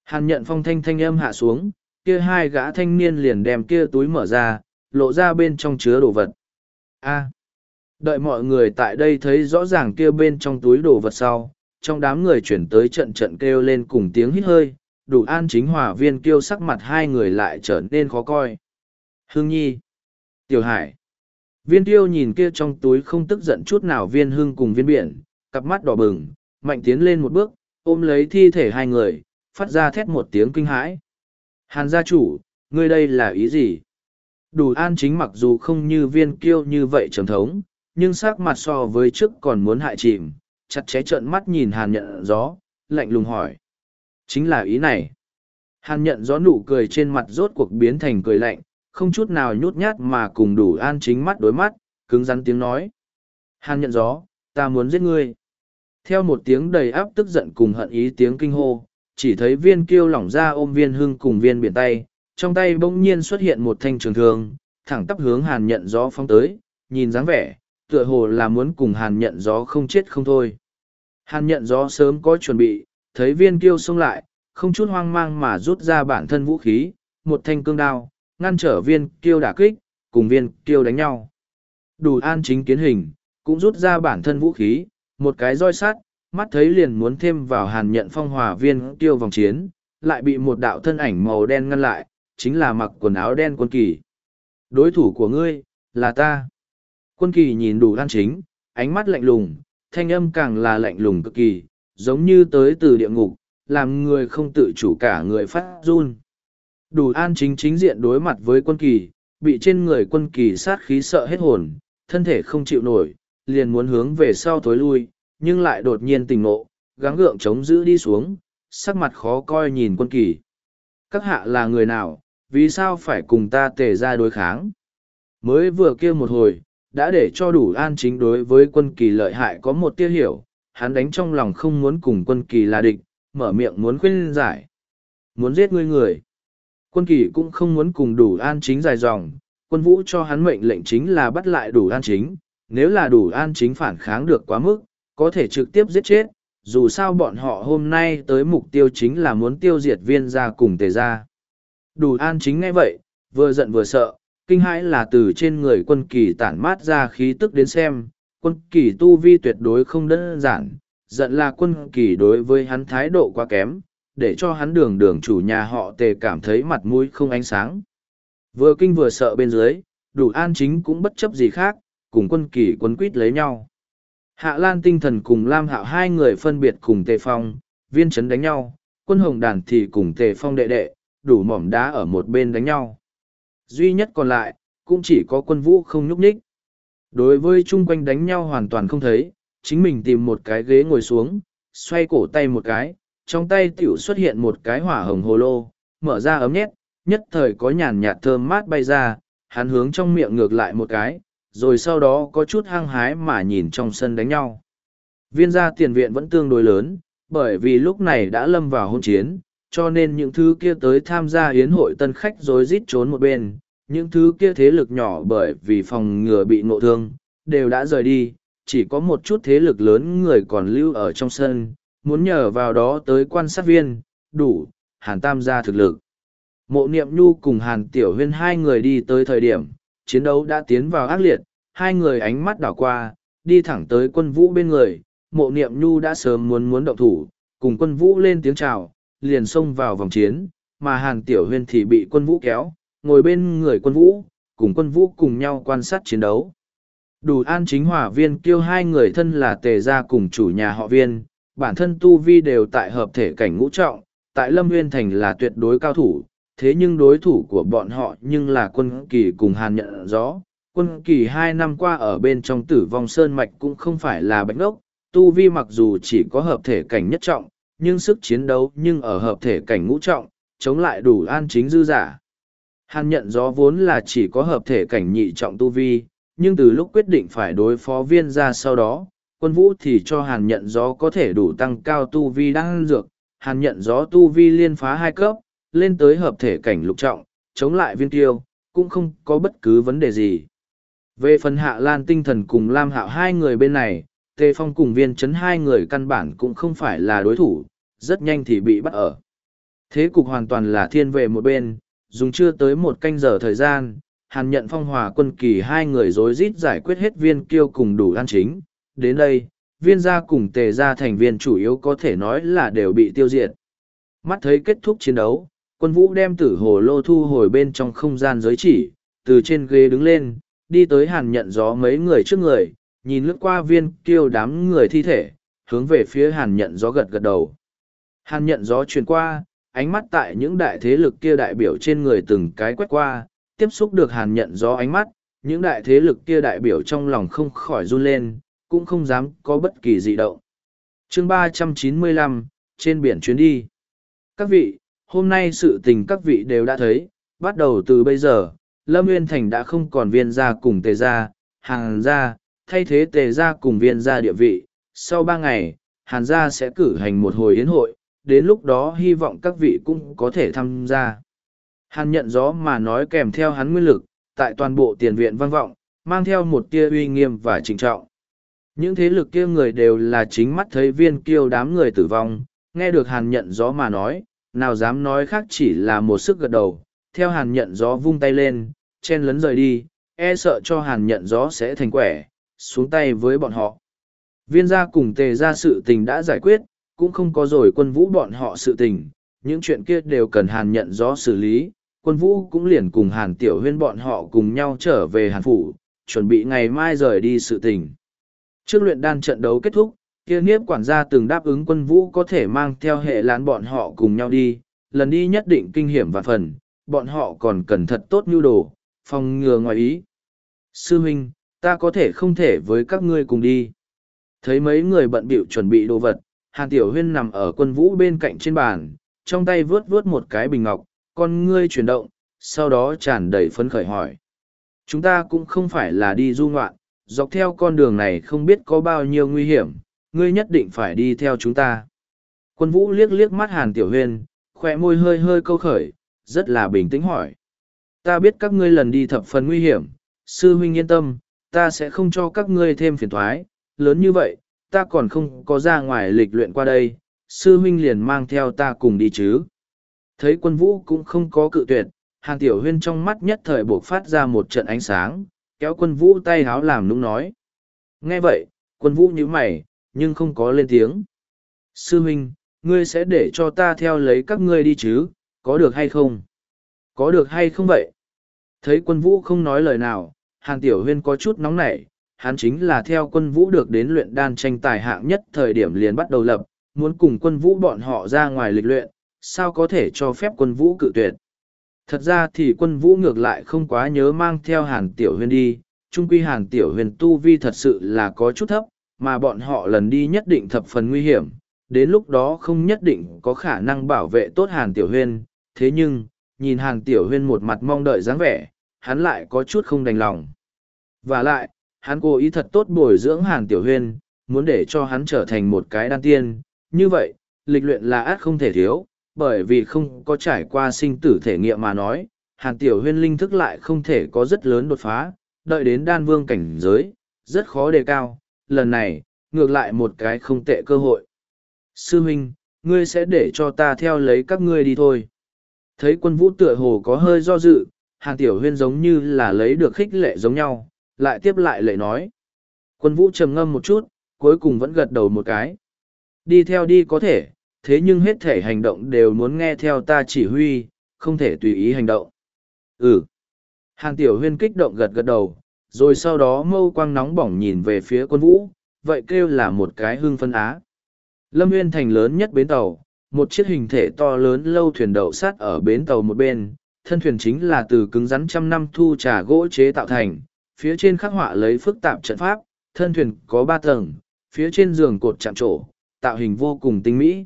Hàn nhận phong thanh thanh âm hạ xuống, kia hai gã thanh niên liền đem kia túi mở ra, lộ ra bên trong chứa đồ vật. A. đợi mọi người tại đây thấy rõ ràng kia bên trong túi đồ vật sau, trong đám người chuyển tới trận trận kêu lên cùng tiếng hít hơi, đủ an chính hòa viên kêu sắc mặt hai người lại trở nên khó coi. Hương Nhi. Tiểu Hải. Viên tiêu nhìn kia trong túi không tức giận chút nào viên hưng cùng viên biển, cặp mắt đỏ bừng, mạnh tiến lên một bước, ôm lấy thi thể hai người, phát ra thét một tiếng kinh hãi. Hàn gia chủ, ngươi đây là ý gì? Đủ an chính mặc dù không như viên kiêu như vậy trầm thống, nhưng sắc mặt so với trước còn muốn hại chìm, chặt chẽ trợn mắt nhìn hàn nhận gió, lạnh lùng hỏi. Chính là ý này. Hàn nhận gió nụ cười trên mặt rốt cuộc biến thành cười lạnh, không chút nào nhút nhát mà cùng đủ an chính mắt đối mắt, cứng rắn tiếng nói. Hàn nhận gió, ta muốn giết ngươi. Theo một tiếng đầy áp tức giận cùng hận ý tiếng kinh hô, chỉ thấy viên kiêu lỏng ra ôm viên hưng cùng viên biển tay, trong tay bỗng nhiên xuất hiện một thanh trường thương, thẳng tắp hướng hàn nhận gió phong tới, nhìn dáng vẻ, tựa hồ là muốn cùng hàn nhận gió không chết không thôi. Hàn nhận gió sớm có chuẩn bị, thấy viên kiêu xông lại, không chút hoang mang mà rút ra bản thân vũ khí, một thanh cương đao, ngăn trở viên kiêu đả kích, cùng viên kiêu đánh nhau. Đủ an chính kiến hình, cũng rút ra bản thân vũ khí, một cái roi sắt, mắt thấy liền muốn thêm vào hàn nhận phong hòa viên Kiêu vòng chiến, lại bị một đạo thân ảnh màu đen ngăn lại, chính là mặc quần áo đen quân kỳ. Đối thủ của ngươi, là ta. Quân kỳ nhìn đủ an chính, ánh mắt lạnh lùng, thanh âm càng là lạnh lùng cực kỳ, giống như tới từ địa ngục, làm người không tự chủ cả người phát run. Đủ an chính chính diện đối mặt với quân kỳ, bị trên người quân kỳ sát khí sợ hết hồn, thân thể không chịu nổi, liền muốn hướng về sau tối lui, nhưng lại đột nhiên tỉnh ngộ, gắng gượng chống giữ đi xuống, sắc mặt khó coi nhìn quân kỳ. các hạ là người nào, vì sao phải cùng ta tề ra đối kháng. Mới vừa kia một hồi, đã để cho đủ an chính đối với quân kỳ lợi hại có một tia hiểu, hắn đánh trong lòng không muốn cùng quân kỳ là địch, mở miệng muốn khuyên giải. Muốn giết ngươi người. Quân kỳ cũng không muốn cùng đủ an chính dài dòng, quân vũ cho hắn mệnh lệnh chính là bắt lại đủ an chính, nếu là đủ an chính phản kháng được quá mức, có thể trực tiếp giết chết, dù sao bọn họ hôm nay tới mục tiêu chính là muốn tiêu diệt viên gia cùng tề gia. Đủ an chính ngay vậy, vừa giận vừa sợ, kinh hãi là từ trên người quân kỳ tản mát ra khí tức đến xem, quân kỳ tu vi tuyệt đối không đơn giản, giận là quân kỳ đối với hắn thái độ quá kém, để cho hắn đường đường chủ nhà họ tề cảm thấy mặt mũi không ánh sáng. Vừa kinh vừa sợ bên dưới, đủ an chính cũng bất chấp gì khác, cùng quân kỳ quân quýt lấy nhau. Hạ Lan tinh thần cùng Lam Hạo hai người phân biệt cùng Tề Phong, viên chấn đánh nhau, quân hồng đàn thì cùng Tề Phong đệ đệ, đủ mỏm đá ở một bên đánh nhau. Duy nhất còn lại, cũng chỉ có quân vũ không nhúc nhích. Đối với chung quanh đánh nhau hoàn toàn không thấy, chính mình tìm một cái ghế ngồi xuống, xoay cổ tay một cái, trong tay tiểu xuất hiện một cái hỏa hồng hồ lô, mở ra ấm nhét, nhất thời có nhàn nhạt thơm mát bay ra, hắn hướng trong miệng ngược lại một cái, rồi sau đó có chút hăng hái mà nhìn trong sân đánh nhau. Viên gia tiền viện vẫn tương đối lớn, bởi vì lúc này đã lâm vào hôn chiến, cho nên những thứ kia tới tham gia hiến hội tân khách rối rít trốn một bên, những thứ kia thế lực nhỏ bởi vì phòng ngừa bị ngộ thương, đều đã rời đi, chỉ có một chút thế lực lớn người còn lưu ở trong sân, muốn nhờ vào đó tới quan sát viên, đủ, hàn tam gia thực lực. Mộ niệm nhu cùng hàn tiểu huyên hai người đi tới thời điểm, chiến đấu đã tiến vào ác liệt, hai người ánh mắt đảo qua, đi thẳng tới quân vũ bên người, mộ niệm nhu đã sớm muốn muốn động thủ, cùng quân vũ lên tiếng chào, liền xông vào vòng chiến, mà hàn tiểu huyên thì bị quân vũ kéo, ngồi bên người quân vũ, cùng quân vũ cùng nhau quan sát chiến đấu. Đủ an chính hỏa viên kêu hai người thân là tề gia cùng chủ nhà họ viên, bản thân tu vi đều tại hợp thể cảnh ngũ trọng, tại Lâm Nguyên Thành là tuyệt đối cao thủ, thế nhưng đối thủ của bọn họ nhưng là quân kỳ cùng hàn nhận rõ. Quân kỳ hai năm qua ở bên trong tử vong sơn mạch cũng không phải là bạch ốc, tu vi mặc dù chỉ có hợp thể cảnh nhất trọng, nhưng sức chiến đấu nhưng ở hợp thể cảnh ngũ trọng, chống lại đủ an chính dư giả. Hàn nhận gió vốn là chỉ có hợp thể cảnh nhị trọng tu vi, nhưng từ lúc quyết định phải đối phó viên ra sau đó, quân vũ thì cho hàn nhận gió có thể đủ tăng cao tu vi đang dược, hàn nhận gió tu vi liên phá hai cấp, lên tới hợp thể cảnh lục trọng, chống lại viên tiêu, cũng không có bất cứ vấn đề gì. Về phần hạ lan tinh thần cùng Lam Hạo hai người bên này, Tề Phong cùng viên chấn hai người căn bản cũng không phải là đối thủ, rất nhanh thì bị bắt ở. Thế cục hoàn toàn là thiên về một bên, dùng chưa tới một canh giờ thời gian, hàn nhận phong hòa quân kỳ hai người rối rít giải quyết hết viên kiêu cùng đủ an chính. Đến đây, viên gia cùng tề gia thành viên chủ yếu có thể nói là đều bị tiêu diệt. Mắt thấy kết thúc chiến đấu, quân vũ đem tử hồ lô thu hồi bên trong không gian giới chỉ, từ trên ghế đứng lên, đi tới hàn nhận gió mấy người trước người, nhìn lướt qua viên kiêu đám người thi thể, hướng về phía hàn nhận gió gật gật đầu. Hàn nhận gió truyền qua, ánh mắt tại những đại thế lực kia đại biểu trên người từng cái quét qua, tiếp xúc được hàn nhận gió ánh mắt, những đại thế lực kia đại biểu trong lòng không khỏi run lên, cũng không dám có bất kỳ dị động. chương ba trăm chín mươi lăm trên biển chuyến đi. Các vị, hôm nay sự tình các vị đều đã thấy, bắt đầu từ bây giờ, Lâm Nguyên Thành đã không còn viên gia cùng tề gia, hàng gia, thay thế tề gia cùng viên gia địa vị. Sau ba ngày, hàn gia sẽ cử hành một hồi yến hội, đến lúc đó hy vọng các vị cũng có thể tham gia. Hàn nhận gió mà nói kèm theo hắn nguyên lực, tại toàn bộ tiền viện văn vọng, mang theo một tia uy nghiêm và trịnh trọng. Những thế lực kia người đều là chính mắt thấy viên kiêu đám người tử vong, nghe được hàn nhận gió mà nói, nào dám nói khác chỉ là một sức gật đầu, theo hàn nhận gió vung tay lên, chen lấn rời đi, e sợ cho hàn nhận gió sẽ thành quẻ, xuống tay với bọn họ. Viên gia cùng tề gia sự tình đã giải quyết, cũng không có rồi quân vũ bọn họ sự tình, những chuyện kia đều cần hàn nhận rõ xử lý, quân vũ cũng liền cùng hàn tiểu huyên bọn họ cùng nhau trở về hàn phủ, chuẩn bị ngày mai rời đi sự tình. Trước luyện đan trận đấu kết thúc, kia niếp quản gia từng đáp ứng quân vũ có thể mang theo hệ lán bọn họ cùng nhau đi, lần đi nhất định kinh hiểm và phần, bọn họ còn cần thật tốt nhu đồ, phòng ngừa ngoài ý. Sư huynh, ta có thể không thể với các ngươi cùng đi. Thấy mấy người bận bịu chuẩn bị đồ vật, Hàn Tiểu Huyên nằm ở quân vũ bên cạnh trên bàn, trong tay vướt vướt một cái bình ngọc, con ngươi chuyển động, sau đó tràn đầy phấn khởi hỏi. Chúng ta cũng không phải là đi du ngoạn, dọc theo con đường này không biết có bao nhiêu nguy hiểm, ngươi nhất định phải đi theo chúng ta. Quân vũ liếc liếc mắt Hàn Tiểu Huyên, khỏe môi hơi hơi câu khởi, rất là bình tĩnh hỏi. Ta biết các ngươi lần đi thập phần nguy hiểm, sư huynh yên tâm, ta sẽ không cho các ngươi thêm phiền toái, lớn như vậy, ta còn không có ra ngoài lịch luyện qua đây, sư huynh liền mang theo ta cùng đi chứ. Thấy quân vũ cũng không có cự tuyệt, hàng Tiểu Huyên trong mắt nhất thời bộc phát ra một trận ánh sáng, kéo quân vũ tay háo làm nũng nói. Nghe vậy, quân vũ nhíu mày, nhưng không có lên tiếng. Sư huynh, ngươi sẽ để cho ta theo lấy các ngươi đi chứ, có được hay không? Có được hay không vậy? Thấy quân vũ không nói lời nào, hàng Tiểu Huyên có chút nóng nảy, hắn chính là theo quân vũ được đến luyện đan tranh tài hạng nhất thời điểm liền bắt đầu lập, muốn cùng quân vũ bọn họ ra ngoài lịch luyện, sao có thể cho phép quân vũ cự tuyệt. Thật ra thì quân vũ ngược lại không quá nhớ mang theo Hàn Tiểu Huyên đi, trung quy Hàn Tiểu Huyên tu vi thật sự là có chút thấp, mà bọn họ lần đi nhất định thập phần nguy hiểm, đến lúc đó không nhất định có khả năng bảo vệ tốt Hàn Tiểu Huyên, thế nhưng, nhìn Hàn Tiểu Huyên một mặt mong đợi dáng vẻ, hắn lại có chút không đành lòng. Và lại, hắn cố ý thật tốt bồi dưỡng Hàn Tiểu Huyên, muốn để cho hắn trở thành một cái đan tiên, như vậy, lịch luyện là át không thể thiếu, bởi vì không có trải qua sinh tử thể nghiệm mà nói, Hàn Tiểu Huyên linh thức lại không thể có rất lớn đột phá, đợi đến đan vương cảnh giới, rất khó đề cao, lần này, ngược lại một cái không tệ cơ hội. Sư huynh, ngươi sẽ để cho ta theo lấy các ngươi đi thôi. Thấy quân vũ tựa hồ có hơi do dự, Hàn Tiểu Huyên giống như là lấy được khích lệ giống nhau, lại tiếp lại lệ nói. Quân vũ trầm ngâm một chút, cuối cùng vẫn gật đầu một cái. Đi theo đi có thể, thế nhưng hết thể hành động đều muốn nghe theo ta chỉ huy, không thể tùy ý hành động. Ừ. Hàn Tiểu Huyên kích động gật gật đầu, rồi sau đó mâu quang nóng bỏng nhìn về phía quân vũ, vậy kêu là một cái hương phân á. Lâm Nguyên thành lớn nhất bến tàu, một chiếc hình thể to lớn lâu thuyền đậu sát ở bến tàu một bên, thân thuyền chính là từ cứng rắn trăm năm thu trà gỗ chế tạo thành, phía trên khắc họa lấy phức tạp trận pháp, thân thuyền có ba tầng, phía trên giường cột chạm trổ, tạo hình vô cùng tinh mỹ.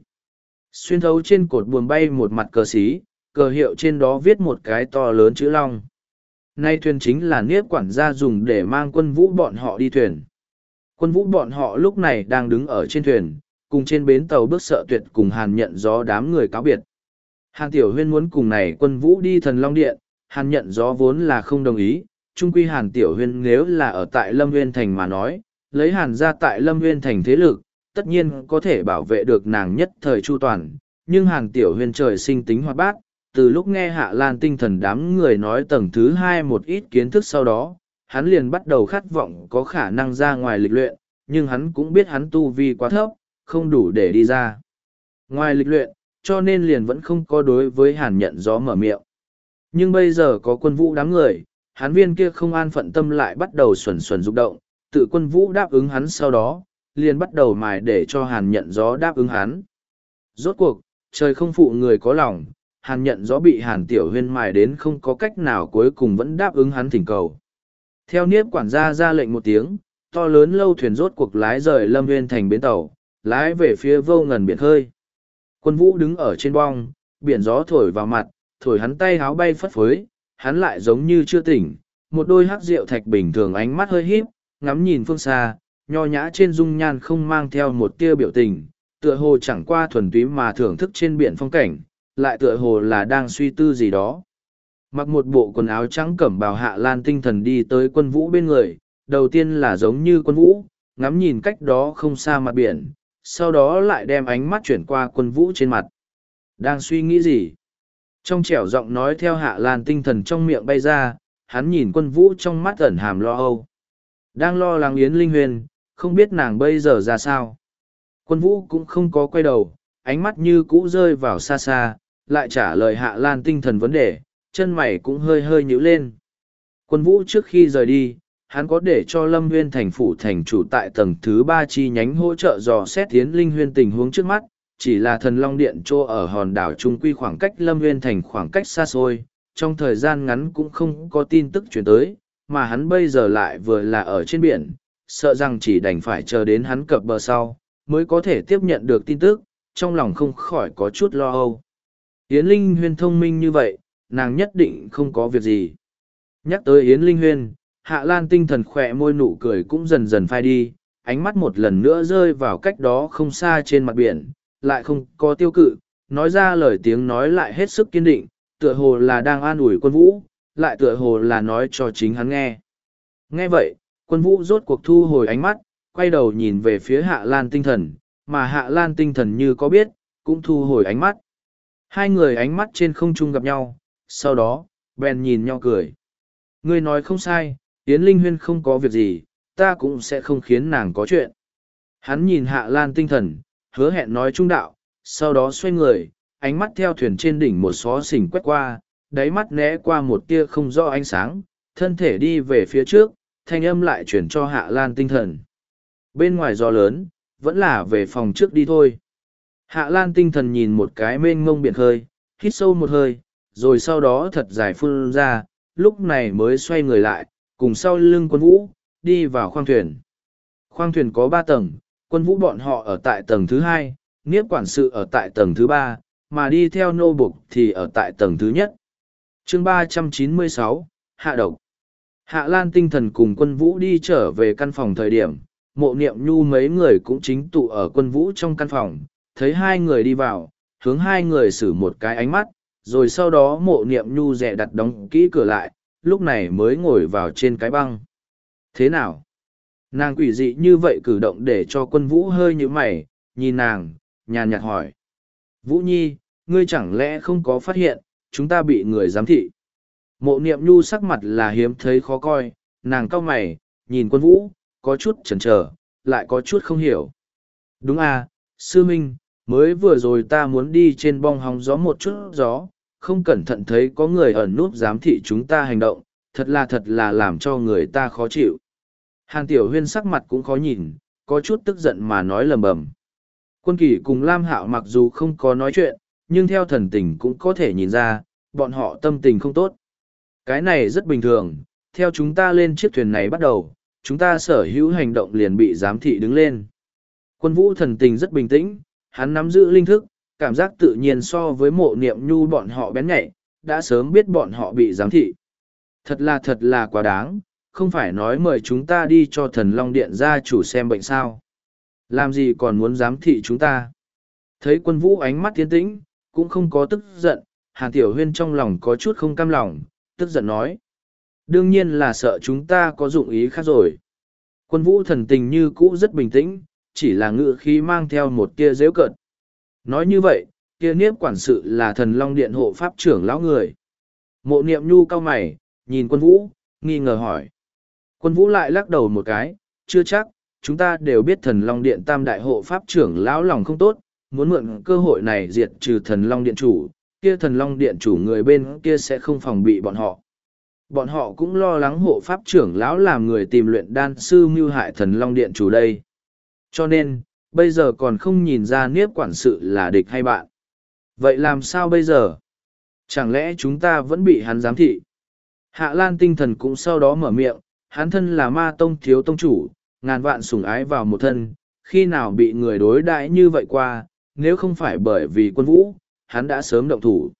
Xuyên thấu trên cột buồm bay một mặt cờ xí, cờ hiệu trên đó viết một cái to lớn chữ long. Nay thuyền chính là niếp quản gia dùng để mang quân vũ bọn họ đi thuyền. Quân vũ bọn họ lúc này đang đứng ở trên thuyền, cùng trên bến tàu bước sợ tuyệt cùng hàn nhận gió đám người cáo biệt. Hàn Tiểu Huyên muốn cùng này quân vũ đi thần Long Điện, hàn nhận gió vốn là không đồng ý, trung quy hàn Tiểu Huyên nếu là ở tại Lâm Nguyên Thành mà nói, lấy hàn ra tại Lâm Nguyên Thành thế lực, tất nhiên có thể bảo vệ được nàng nhất thời chu toàn, nhưng hàn Tiểu Huyên trời sinh tính hoạt bát, từ lúc nghe Hạ Lan tinh thần đám người nói tầng thứ hai một ít kiến thức sau đó, hắn liền bắt đầu khát vọng có khả năng ra ngoài lịch luyện, nhưng hắn cũng biết hắn tu vi quá thấp, không đủ để đi ra. Ngoài lịch luyện, cho nên liền vẫn không có đối với hàn nhận gió mở miệng. Nhưng bây giờ có quân vũ đám người, hán viên kia không an phận tâm lại bắt đầu xuẩn xuẩn rụng động, tự quân vũ đáp ứng hắn sau đó, liền bắt đầu mài để cho hàn nhận gió đáp ứng hắn. Rốt cuộc, trời không phụ người có lòng, hàn nhận gió bị hàn tiểu huyên mài đến không có cách nào cuối cùng vẫn đáp ứng hắn thỉnh cầu. Theo niếp quản gia ra lệnh một tiếng, to lớn lâu thuyền rốt cuộc lái rời lâm huyên thành bến tàu, lái về phía vô ngần biển khơi. Quân vũ đứng ở trên bong, biển gió thổi vào mặt, thổi hắn tay háo bay phất phới, hắn lại giống như chưa tỉnh, một đôi hắc rượu thạch bình thường ánh mắt hơi híp, ngắm nhìn phương xa, nho nhã trên dung nhan không mang theo một tia biểu tình, tựa hồ chẳng qua thuần túy mà thưởng thức trên biển phong cảnh, lại tựa hồ là đang suy tư gì đó. Mặc một bộ quần áo trắng cẩm bào hạ lan tinh thần đi tới quân vũ bên người, đầu tiên là giống như quân vũ, ngắm nhìn cách đó không xa mặt biển, sau đó lại đem ánh mắt chuyển qua quân vũ trên mặt. Đang suy nghĩ gì? Trong trẻo giọng nói theo hạ lan tinh thần trong miệng bay ra, hắn nhìn quân vũ trong mắt ẩn hàm lo âu. Đang lo lắng Yến Linh Huyền, không biết nàng bây giờ ra sao. Quân vũ cũng không có quay đầu, ánh mắt như cũ rơi vào xa xa, lại trả lời hạ lan tinh thần vấn đề, chân mày cũng hơi hơi nhíu lên. Quân vũ trước khi rời đi, hắn có để cho lâm huyên thành phủ thành chủ tại tầng thứ ba chi nhánh hỗ trợ dò xét tiến linh huyên tình huống trước mắt chỉ là thần long điện chỗ ở hòn đảo trung quy khoảng cách lâm nguyên thành khoảng cách xa xôi trong thời gian ngắn cũng không có tin tức chuyển tới mà hắn bây giờ lại vừa là ở trên biển sợ rằng chỉ đành phải chờ đến hắn cập bờ sau mới có thể tiếp nhận được tin tức trong lòng không khỏi có chút lo âu Yến Linh Huyên thông minh như vậy, nàng nhất định không có việc gì. Nhắc tới Yến Linh Huyên, Hạ Lan tinh thần khỏe môi nụ cười cũng dần dần phai đi, ánh mắt một lần nữa rơi vào cách đó không xa trên mặt biển, lại không có tiêu cự, nói ra lời tiếng nói lại hết sức kiên định, tựa hồ là đang an ủi quân vũ, lại tựa hồ là nói cho chính hắn nghe. Nghe vậy, quân vũ rốt cuộc thu hồi ánh mắt, quay đầu nhìn về phía Hạ Lan tinh thần, mà Hạ Lan tinh thần như có biết, cũng thu hồi ánh mắt. Hai người ánh mắt trên không trung gặp nhau, sau đó, bèn nhìn nhau cười. Ngươi nói không sai, Yến Linh Huyên không có việc gì, ta cũng sẽ không khiến nàng có chuyện. Hắn nhìn Hạ Lan tinh thần, hứa hẹn nói trung đạo, sau đó xoay người, ánh mắt theo thuyền trên đỉnh một xó xỉnh quét qua, đáy mắt né qua một tia không rõ ánh sáng, thân thể đi về phía trước, thanh âm lại chuyển cho Hạ Lan tinh thần. Bên ngoài gió lớn, vẫn là về phòng trước đi thôi. Hạ Lan tinh thần nhìn một cái mênh mông biển khơi, hít sâu một hơi, rồi sau đó thật dài phun ra, lúc này mới xoay người lại, cùng sau lưng quân vũ, đi vào khoang thuyền. Khoang thuyền có ba tầng, quân vũ bọn họ ở tại tầng thứ hai, nghiếp quản sự ở tại tầng thứ ba, mà đi theo nô bục thì ở tại tầng thứ nhất. chương ba trăm chín mươi sáu Hạ Độc Hạ Lan tinh thần cùng quân vũ đi trở về căn phòng thời điểm, mộ niệm nhu mấy người cũng chính tụ ở quân vũ trong căn phòng, thấy hai người đi vào, hướng hai người xử một cái ánh mắt, rồi sau đó mộ niệm nhu rẻ đặt đóng kỹ cửa lại, lúc này mới ngồi vào trên cái băng. Thế nào? Nàng quỷ dị như vậy cử động để cho quân vũ hơi như mày, nhìn nàng, nhàn nhạt hỏi. Vũ Nhi, ngươi chẳng lẽ không có phát hiện, chúng ta bị người giám thị. Mộ niệm nhu sắc mặt là hiếm thấy khó coi, nàng cau mày, nhìn quân vũ, có chút chần chờ, lại có chút không hiểu. Đúng à, sư minh, mới vừa rồi ta muốn đi trên bong hóng gió một chút gió, không cẩn thận thấy có người ẩn núp giám thị chúng ta hành động, thật là thật là làm cho người ta khó chịu. Hàn Tiểu Huyên sắc mặt cũng khó nhìn, có chút tức giận mà nói lầm bầm. Quân kỳ cùng Lam Hạo mặc dù không có nói chuyện, nhưng theo thần tình cũng có thể nhìn ra, bọn họ tâm tình không tốt. Cái này rất bình thường, theo chúng ta lên chiếc thuyền này bắt đầu, chúng ta sở hữu hành động liền bị giám thị đứng lên. Quân vũ thần tình rất bình tĩnh, hắn nắm giữ linh thức, cảm giác tự nhiên so với mộ niệm nhu bọn họ bén nhạy, đã sớm biết bọn họ bị giám thị. Thật là thật là quá đáng, không phải nói mời chúng ta đi cho thần Long Điện gia chủ xem bệnh sao. Làm gì còn muốn giám thị chúng ta? Thấy quân vũ ánh mắt tiến tĩnh, cũng không có tức giận, Hàn Tiểu Huyên trong lòng có chút không cam lòng, tức giận nói. Đương nhiên là sợ chúng ta có dụng ý khác rồi. Quân vũ thần tình như cũ rất bình tĩnh, chỉ là ngựa khí mang theo một tia dễu cợt. Nói như vậy, kia niếp quản sự là thần long điện hộ pháp trưởng lão người. Mộ niệm nhu cao mày, nhìn quân vũ, nghi ngờ hỏi. Quân vũ lại lắc đầu một cái, chưa chắc, chúng ta đều biết thần long điện tam đại hộ pháp trưởng lão lòng không tốt, muốn mượn cơ hội này diệt trừ thần long điện chủ, kia thần long điện chủ người bên kia sẽ không phòng bị bọn họ. Bọn họ cũng lo lắng hộ pháp trưởng lão làm người tìm luyện đan sư mưu hại thần long điện chủ đây. Cho nên, bây giờ còn không nhìn ra niếp quản sự là địch hay bạn. Vậy làm sao bây giờ? Chẳng lẽ chúng ta vẫn bị hắn giám thị? Hạ Lan tinh thần cũng sau đó mở miệng, hắn thân là ma tông thiếu tông chủ, ngàn vạn sủng ái vào một thân, khi nào bị người đối đãi như vậy qua, nếu không phải bởi vì quân vũ, hắn đã sớm động thủ.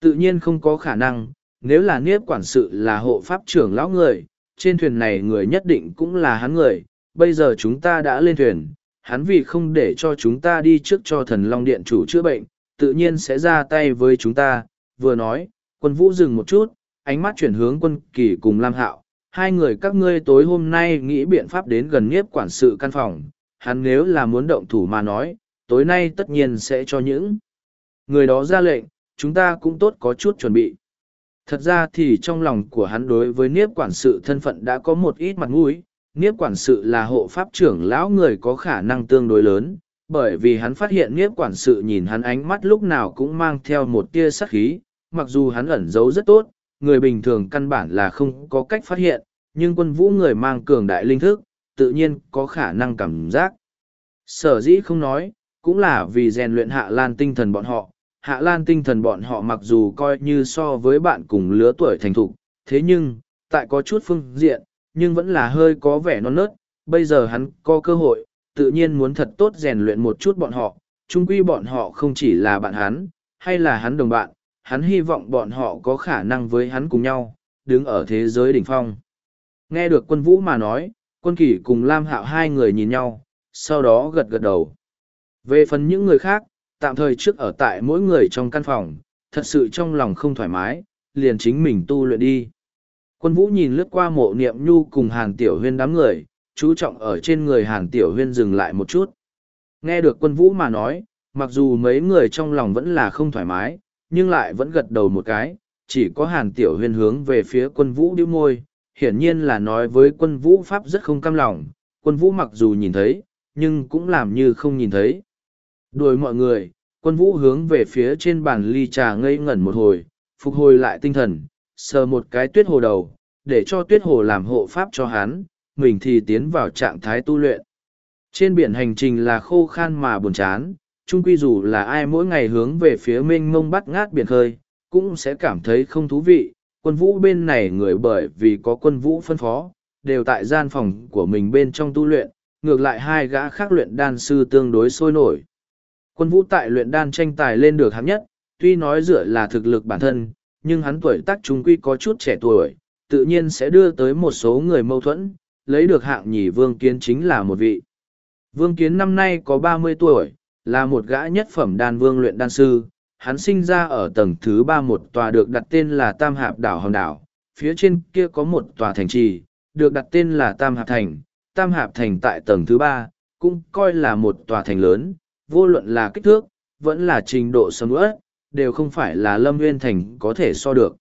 Tự nhiên không có khả năng, nếu là niếp quản sự là hộ pháp trưởng lão người, trên thuyền này người nhất định cũng là hắn người, bây giờ chúng ta đã lên thuyền, hắn vì không để cho chúng ta đi trước cho thần Long Điện chủ chữa bệnh, tự nhiên sẽ ra tay với chúng ta, vừa nói, quân vũ dừng một chút, ánh mắt chuyển hướng quân kỳ cùng Lam Hạo, hai người các ngươi tối hôm nay nghĩ biện pháp đến gần nhiếp quản sự căn phòng, hắn nếu là muốn động thủ mà nói, tối nay tất nhiên sẽ cho những người đó ra lệnh, chúng ta cũng tốt có chút chuẩn bị. Thật ra thì trong lòng của hắn đối với niếp quản sự thân phận đã có một ít mặt mũi, niếp quản sự là hộ pháp trưởng lão người có khả năng tương đối lớn, bởi vì hắn phát hiện niếp quản sự nhìn hắn ánh mắt lúc nào cũng mang theo một tia sắc khí, mặc dù hắn ẩn giấu rất tốt, người bình thường căn bản là không có cách phát hiện, nhưng quân vũ người mang cường đại linh thức, tự nhiên có khả năng cảm giác. Sở dĩ không nói, cũng là vì rèn luyện hạ lan tinh thần bọn họ. Hạ lan tinh thần bọn họ mặc dù coi như so với bạn cùng lứa tuổi thành thục, thế nhưng, tại có chút phương diện, nhưng vẫn là hơi có vẻ non nớt. Bây giờ hắn có cơ hội, tự nhiên muốn thật tốt rèn luyện một chút bọn họ, chung quy bọn họ không chỉ là bạn hắn, hay là hắn đồng bạn, hắn hy vọng bọn họ có khả năng với hắn cùng nhau, đứng ở thế giới đỉnh phong. Nghe được quân vũ mà nói, quân kỷ cùng Lam Hạo hai người nhìn nhau, sau đó gật gật đầu. Về phần những người khác, tạm thời trước ở tại mỗi người trong căn phòng, thật sự trong lòng không thoải mái, liền chính mình tu luyện đi. Quân vũ nhìn lướt qua mộ niệm nhu cùng Hàn Tiểu Huyên đám người, chú trọng ở trên người Hàn Tiểu Huyên dừng lại một chút. Nghe được quân vũ mà nói, mặc dù mấy người trong lòng vẫn là không thoải mái, nhưng lại vẫn gật đầu một cái, chỉ có Hàn Tiểu Huyên hướng về phía quân vũ điếu môi, hiển nhiên là nói với quân vũ Pháp rất không cam lòng, quân vũ mặc dù nhìn thấy, nhưng cũng làm như không nhìn thấy. Đuổi mọi người, quân vũ hướng về phía trên bàn ly trà ngây ngẩn một hồi, phục hồi lại tinh thần, sờ một cái tuyết hồ đầu, để cho tuyết hồ làm hộ pháp cho hắn, mình thì tiến vào trạng thái tu luyện. Trên biển hành trình là khô khan mà buồn chán, chung quy dù là ai mỗi ngày hướng về phía mênh mông bắt ngát biển khơi, cũng sẽ cảm thấy không thú vị. Quân vũ bên này người bởi vì có quân vũ phân phó, đều tại gian phòng của mình bên trong tu luyện, ngược lại hai gã khác luyện đan sư tương đối sôi nổi. Quân vũ tại luyện đan tranh tài lên được hạng nhất, tuy nói dựa là thực lực bản thân, nhưng hắn tuổi tác trung quy có chút trẻ tuổi, tự nhiên sẽ đưa tới một số người mâu thuẫn, lấy được hạng nhì Vương Kiến chính là một vị. Vương Kiến năm nay có ba mươi tuổi, là một gã nhất phẩm đan vương luyện đan sư, hắn sinh ra ở tầng thứ ba một tòa được đặt tên là Tam Hạp Đảo Hòn Đảo, phía trên kia có một tòa thành trì, được đặt tên là Tam Hạp Thành, Tam Hạp Thành tại tầng thứ ba, cũng coi là một tòa thành lớn, vô luận là kích thước, vẫn là trình độ sầm ớt, đều không phải là Lâm Nguyên Thành có thể so được.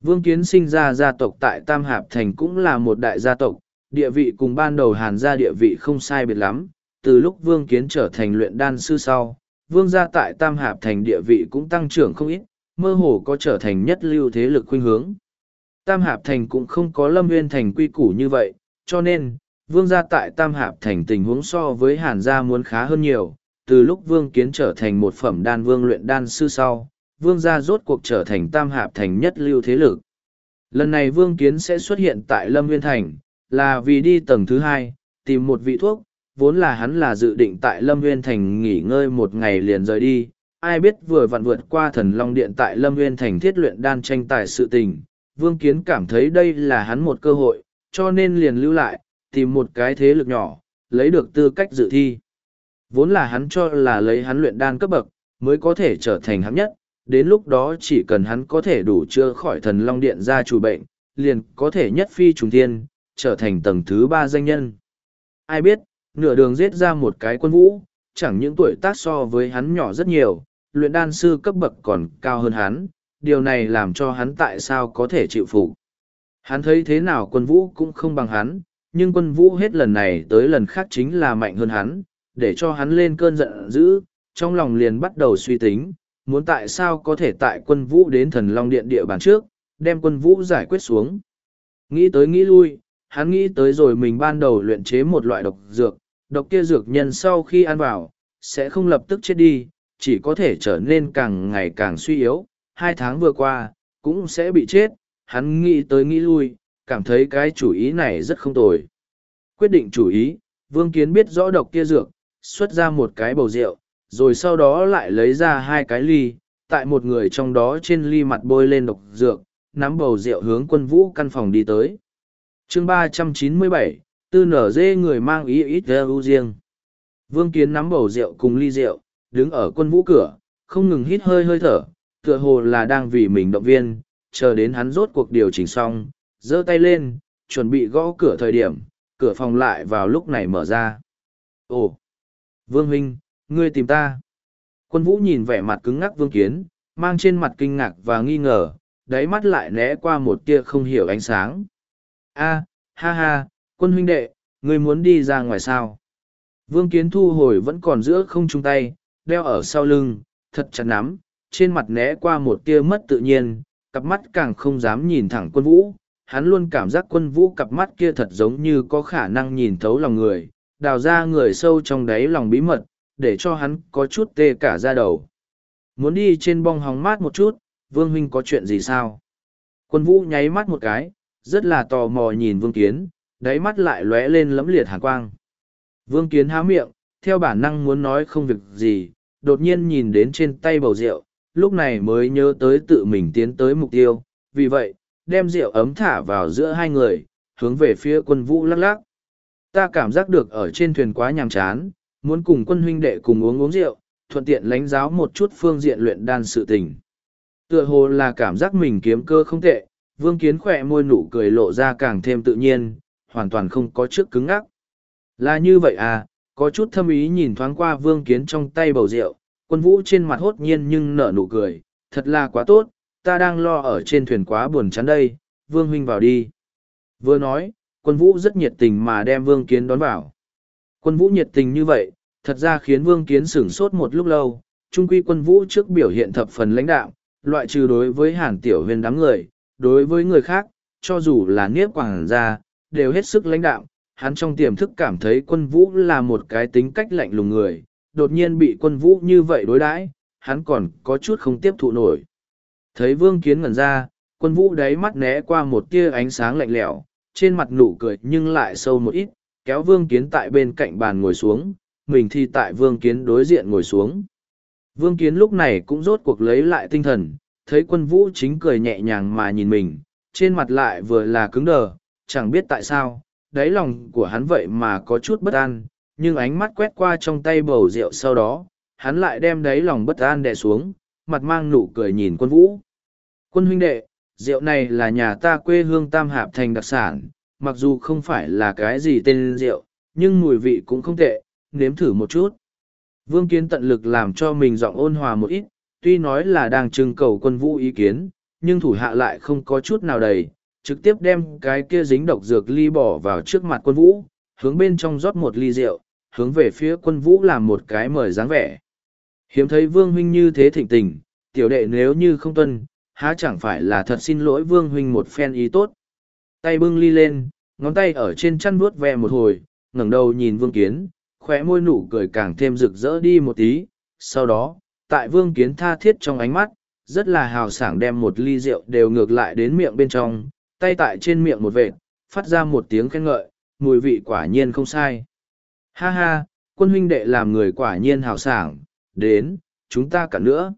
Vương Kiến sinh ra gia tộc tại Tam Hạp Thành cũng là một đại gia tộc, địa vị cùng ban đầu hàn gia địa vị không sai biệt lắm, từ lúc Vương Kiến trở thành luyện đan sư sau, Vương gia tại Tam Hạp Thành địa vị cũng tăng trưởng không ít, mơ hồ có trở thành nhất lưu thế lực khuynh hướng. Tam Hạp Thành cũng không có Lâm Nguyên Thành quy củ như vậy, cho nên, Vương gia tại Tam Hạp Thành tình huống so với Hàn gia muốn khá hơn nhiều, từ lúc Vương Kiến trở thành một phẩm đan vương luyện đan sư sau, Vương gia rốt cuộc trở thành Tam Hạp Thành nhất lưu thế lực. Lần này Vương Kiến sẽ xuất hiện tại Lâm Nguyên Thành, là vì đi tầng thứ hai, tìm một vị thuốc, vốn là hắn là dự định tại Lâm Nguyên Thành nghỉ ngơi một ngày liền rời đi, ai biết vừa vặn vượt qua thần Long Điện tại Lâm Nguyên Thành thiết luyện đan tranh tài sự tình, Vương Kiến cảm thấy đây là hắn một cơ hội, cho nên liền lưu lại, tìm một cái thế lực nhỏ, lấy được tư cách dự thi. Vốn là hắn cho là lấy hắn luyện đan cấp bậc, mới có thể trở thành hạng nhất, đến lúc đó chỉ cần hắn có thể đủ chữa khỏi thần Long Điện ra chủ bệnh, liền có thể nhất phi trùng thiên, trở thành tầng thứ ba danh nhân. Ai biết, nửa đường giết ra một cái quân vũ, chẳng những tuổi tác so với hắn nhỏ rất nhiều, luyện đan sư cấp bậc còn cao hơn hắn, điều này làm cho hắn tại sao có thể chịu phục. Hắn thấy thế nào quân vũ cũng không bằng hắn, nhưng quân vũ hết lần này tới lần khác chính là mạnh hơn hắn, để cho hắn lên cơn giận dữ, trong lòng liền bắt đầu suy tính, muốn tại sao có thể tại quân vũ đến thần long điện địa bàn trước, đem quân vũ giải quyết xuống. Nghĩ tới nghĩ lui, hắn nghĩ tới rồi mình ban đầu luyện chế một loại độc dược, độc kia dược nhân sau khi ăn vào, sẽ không lập tức chết đi, chỉ có thể trở nên càng ngày càng suy yếu, hai tháng vừa qua, cũng sẽ bị chết, hắn nghĩ tới nghĩ lui, cảm thấy cái chủ ý này rất không tồi. Quyết định chủ ý, Vương Kiến biết rõ độc kia dược, xuất ra một cái bầu rượu, rồi sau đó lại lấy ra hai cái ly, tại một người trong đó trên ly mặt bôi lên độc dược, nắm bầu rượu hướng quân vũ căn phòng đi tới chương ba trăm chín mươi bảy tư nở dê người mang ý ít ưu riêng. Vương Kiến nắm bầu rượu cùng ly rượu, đứng ở quân vũ cửa, không ngừng hít hơi hơi thở, tựa hồ là đang vì mình động viên, chờ đến hắn rốt cuộc điều chỉnh xong, giơ tay lên, chuẩn bị gõ cửa thời điểm, cửa phòng lại vào lúc này mở ra. Ồ! Vương Huynh, ngươi tìm ta. Quân vũ nhìn vẻ mặt cứng ngắc Vương Kiến, mang trên mặt kinh ngạc và nghi ngờ, đáy mắt lại né qua một tia không hiểu ánh sáng. A, ha ha, quân huynh đệ, ngươi muốn đi ra ngoài sao? Vương Kiến thu hồi vẫn còn giữa không chung tay, đeo ở sau lưng, thật chặt nắm, trên mặt né qua một tia mất tự nhiên, cặp mắt càng không dám nhìn thẳng quân vũ. Hắn luôn cảm giác quân vũ cặp mắt kia thật giống như có khả năng nhìn thấu lòng người, đào ra người sâu trong đáy lòng bí mật, để cho hắn có chút tê cả da đầu. Muốn đi trên bong hóng mát một chút, Vương Huynh có chuyện gì sao? Quân vũ nháy mắt một cái, rất là tò mò nhìn Vương Kiến, đáy mắt lại lóe lên lẫm liệt hàn quang. Vương Kiến há miệng, theo bản năng muốn nói không việc gì, đột nhiên nhìn đến trên tay bầu rượu, lúc này mới nhớ tới tự mình tiến tới mục tiêu, vì vậy, đem rượu ấm thả vào giữa hai người, hướng về phía quân vũ lắc lắc. Ta cảm giác được ở trên thuyền quá nhàm chán, muốn cùng quân huynh đệ cùng uống uống rượu, thuận tiện lãnh giáo một chút phương diện luyện đan sự tình. Tựa hồ là cảm giác mình kiếm cơ không tệ, vương kiến khỏe môi nụ cười lộ ra càng thêm tự nhiên, hoàn toàn không có trước cứng ngắc. Là như vậy à, có chút thâm ý nhìn thoáng qua vương kiến trong tay bầu rượu, quân vũ trên mặt hốt nhiên nhưng nở nụ cười, thật là quá tốt, ta đang lo ở trên thuyền quá buồn chán đây, vương huynh vào đi. Vừa nói, quân vũ rất nhiệt tình mà đem vương kiến đón vào. Quân vũ nhiệt tình như vậy, thật ra khiến vương kiến sửng sốt một lúc lâu, trung quy quân vũ trước biểu hiện thập phần lãnh đạo, loại trừ đối với hàn tiểu huyền đám người, đối với người khác, cho dù là nghiếp quảng gia, đều hết sức lãnh đạo. Hắn trong tiềm thức cảm thấy quân vũ là một cái tính cách lạnh lùng người, đột nhiên bị quân vũ như vậy đối đãi, hắn còn có chút không tiếp thụ nổi. Thấy vương kiến ngẩn ra, quân vũ đáy mắt né qua một tia ánh sáng lạnh lẽo, trên mặt nụ cười nhưng lại sâu một ít, kéo vương kiến tại bên cạnh bàn ngồi xuống, mình thì tại vương kiến đối diện ngồi xuống. Vương kiến lúc này cũng rốt cuộc lấy lại tinh thần, thấy quân vũ chính cười nhẹ nhàng mà nhìn mình, trên mặt lại vừa là cứng đờ, chẳng biết tại sao, đáy lòng của hắn vậy mà có chút bất an, nhưng ánh mắt quét qua trong tay bầu rượu sau đó, hắn lại đem đáy lòng bất an đè xuống, mặt mang nụ cười nhìn quân vũ. Quân huynh đệ, rượu này là nhà ta quê hương Tam Hạp Thành đặc sản, mặc dù không phải là cái gì tên rượu, nhưng mùi vị cũng không tệ, nếm thử một chút. Vương Kiến tận lực làm cho mình giọng ôn hòa một ít, tuy nói là đang trưng cầu quân vũ ý kiến, nhưng thủ hạ lại không có chút nào đầy, trực tiếp đem cái kia dính độc dược ly bỏ vào trước mặt quân vũ, hướng bên trong rót một ly rượu, hướng về phía quân vũ làm một cái mời dáng vẻ. Hiếm thấy vương huynh như thế thịnh tình, tiểu đệ nếu như không tuân, há chẳng phải là thật xin lỗi vương huynh một phen ý tốt. Tay bưng ly lên, ngón tay ở trên chăn vuốt ve một hồi, ngẩng đầu nhìn vương kiến, khóe môi nụ cười càng thêm rực rỡ đi một tí, sau đó, tại vương kiến tha thiết trong ánh mắt, rất là hào sảng đem một ly rượu đều ngược lại đến miệng bên trong, tay tại trên miệng một vệt, phát ra một tiếng khen ngợi, mùi vị quả nhiên không sai. Ha ha, quân huynh đệ làm người quả nhiên hào sảng, đến, chúng ta cả nữa.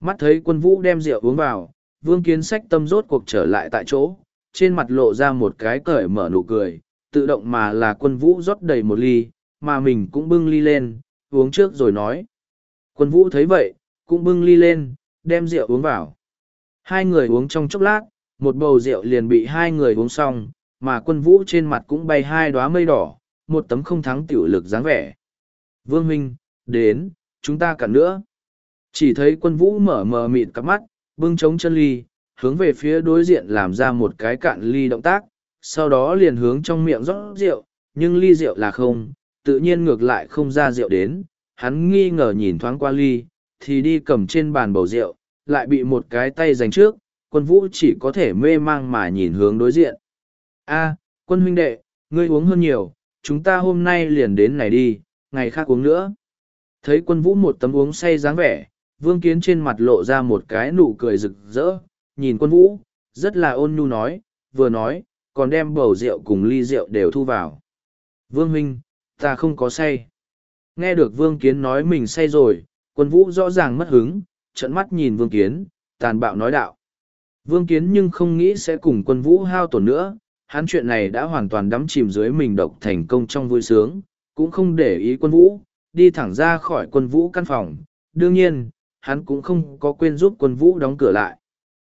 Mắt thấy quân vũ đem rượu uống vào, vương kiến sách tâm rốt cuộc trở lại tại chỗ, trên mặt lộ ra một cái cởi mở nụ cười, tự động mà là quân vũ rót đầy một ly, mà mình cũng bưng ly lên, uống trước rồi nói. Quân vũ thấy vậy, cũng bưng ly lên, đem rượu uống vào. Hai người uống trong chốc lát, một bầu rượu liền bị hai người uống xong, mà quân vũ trên mặt cũng bay hai đóa mây đỏ, một tấm không thắng tiểu lực dáng vẻ. Vương Minh, đến, chúng ta cạn nữa. Chỉ thấy quân vũ mở mờ mịt cặp mắt, bưng trống chân ly, hướng về phía đối diện làm ra một cái cạn ly động tác, sau đó liền hướng trong miệng rót rượu, nhưng ly rượu là không, tự nhiên ngược lại không ra rượu đến, hắn nghi ngờ nhìn thoáng qua ly, thì đi cầm trên bàn bầu rượu, lại bị một cái tay giành trước, quân vũ chỉ có thể mê mang mà nhìn hướng đối diện. A, quân huynh đệ, ngươi uống hơn nhiều, chúng ta hôm nay liền đến này đi, ngày khác uống nữa. Thấy quân vũ một tấm uống say dáng vẻ, vương kiến trên mặt lộ ra một cái nụ cười rực rỡ, nhìn quân vũ, rất là ôn nhu nói, vừa nói, còn đem bầu rượu cùng ly rượu đều thu vào. Vương huynh, ta không có say. Nghe được vương kiến nói mình say rồi, quân vũ rõ ràng mất hứng, trận mắt nhìn vương kiến, tàn bạo nói đạo. Vương kiến nhưng không nghĩ sẽ cùng quân vũ hao tổn nữa, hắn chuyện này đã hoàn toàn đắm chìm dưới mình độc thành công trong vui sướng, cũng không để ý quân vũ, đi thẳng ra khỏi quân vũ căn phòng. Đương nhiên, hắn cũng không có quên giúp quân vũ đóng cửa lại.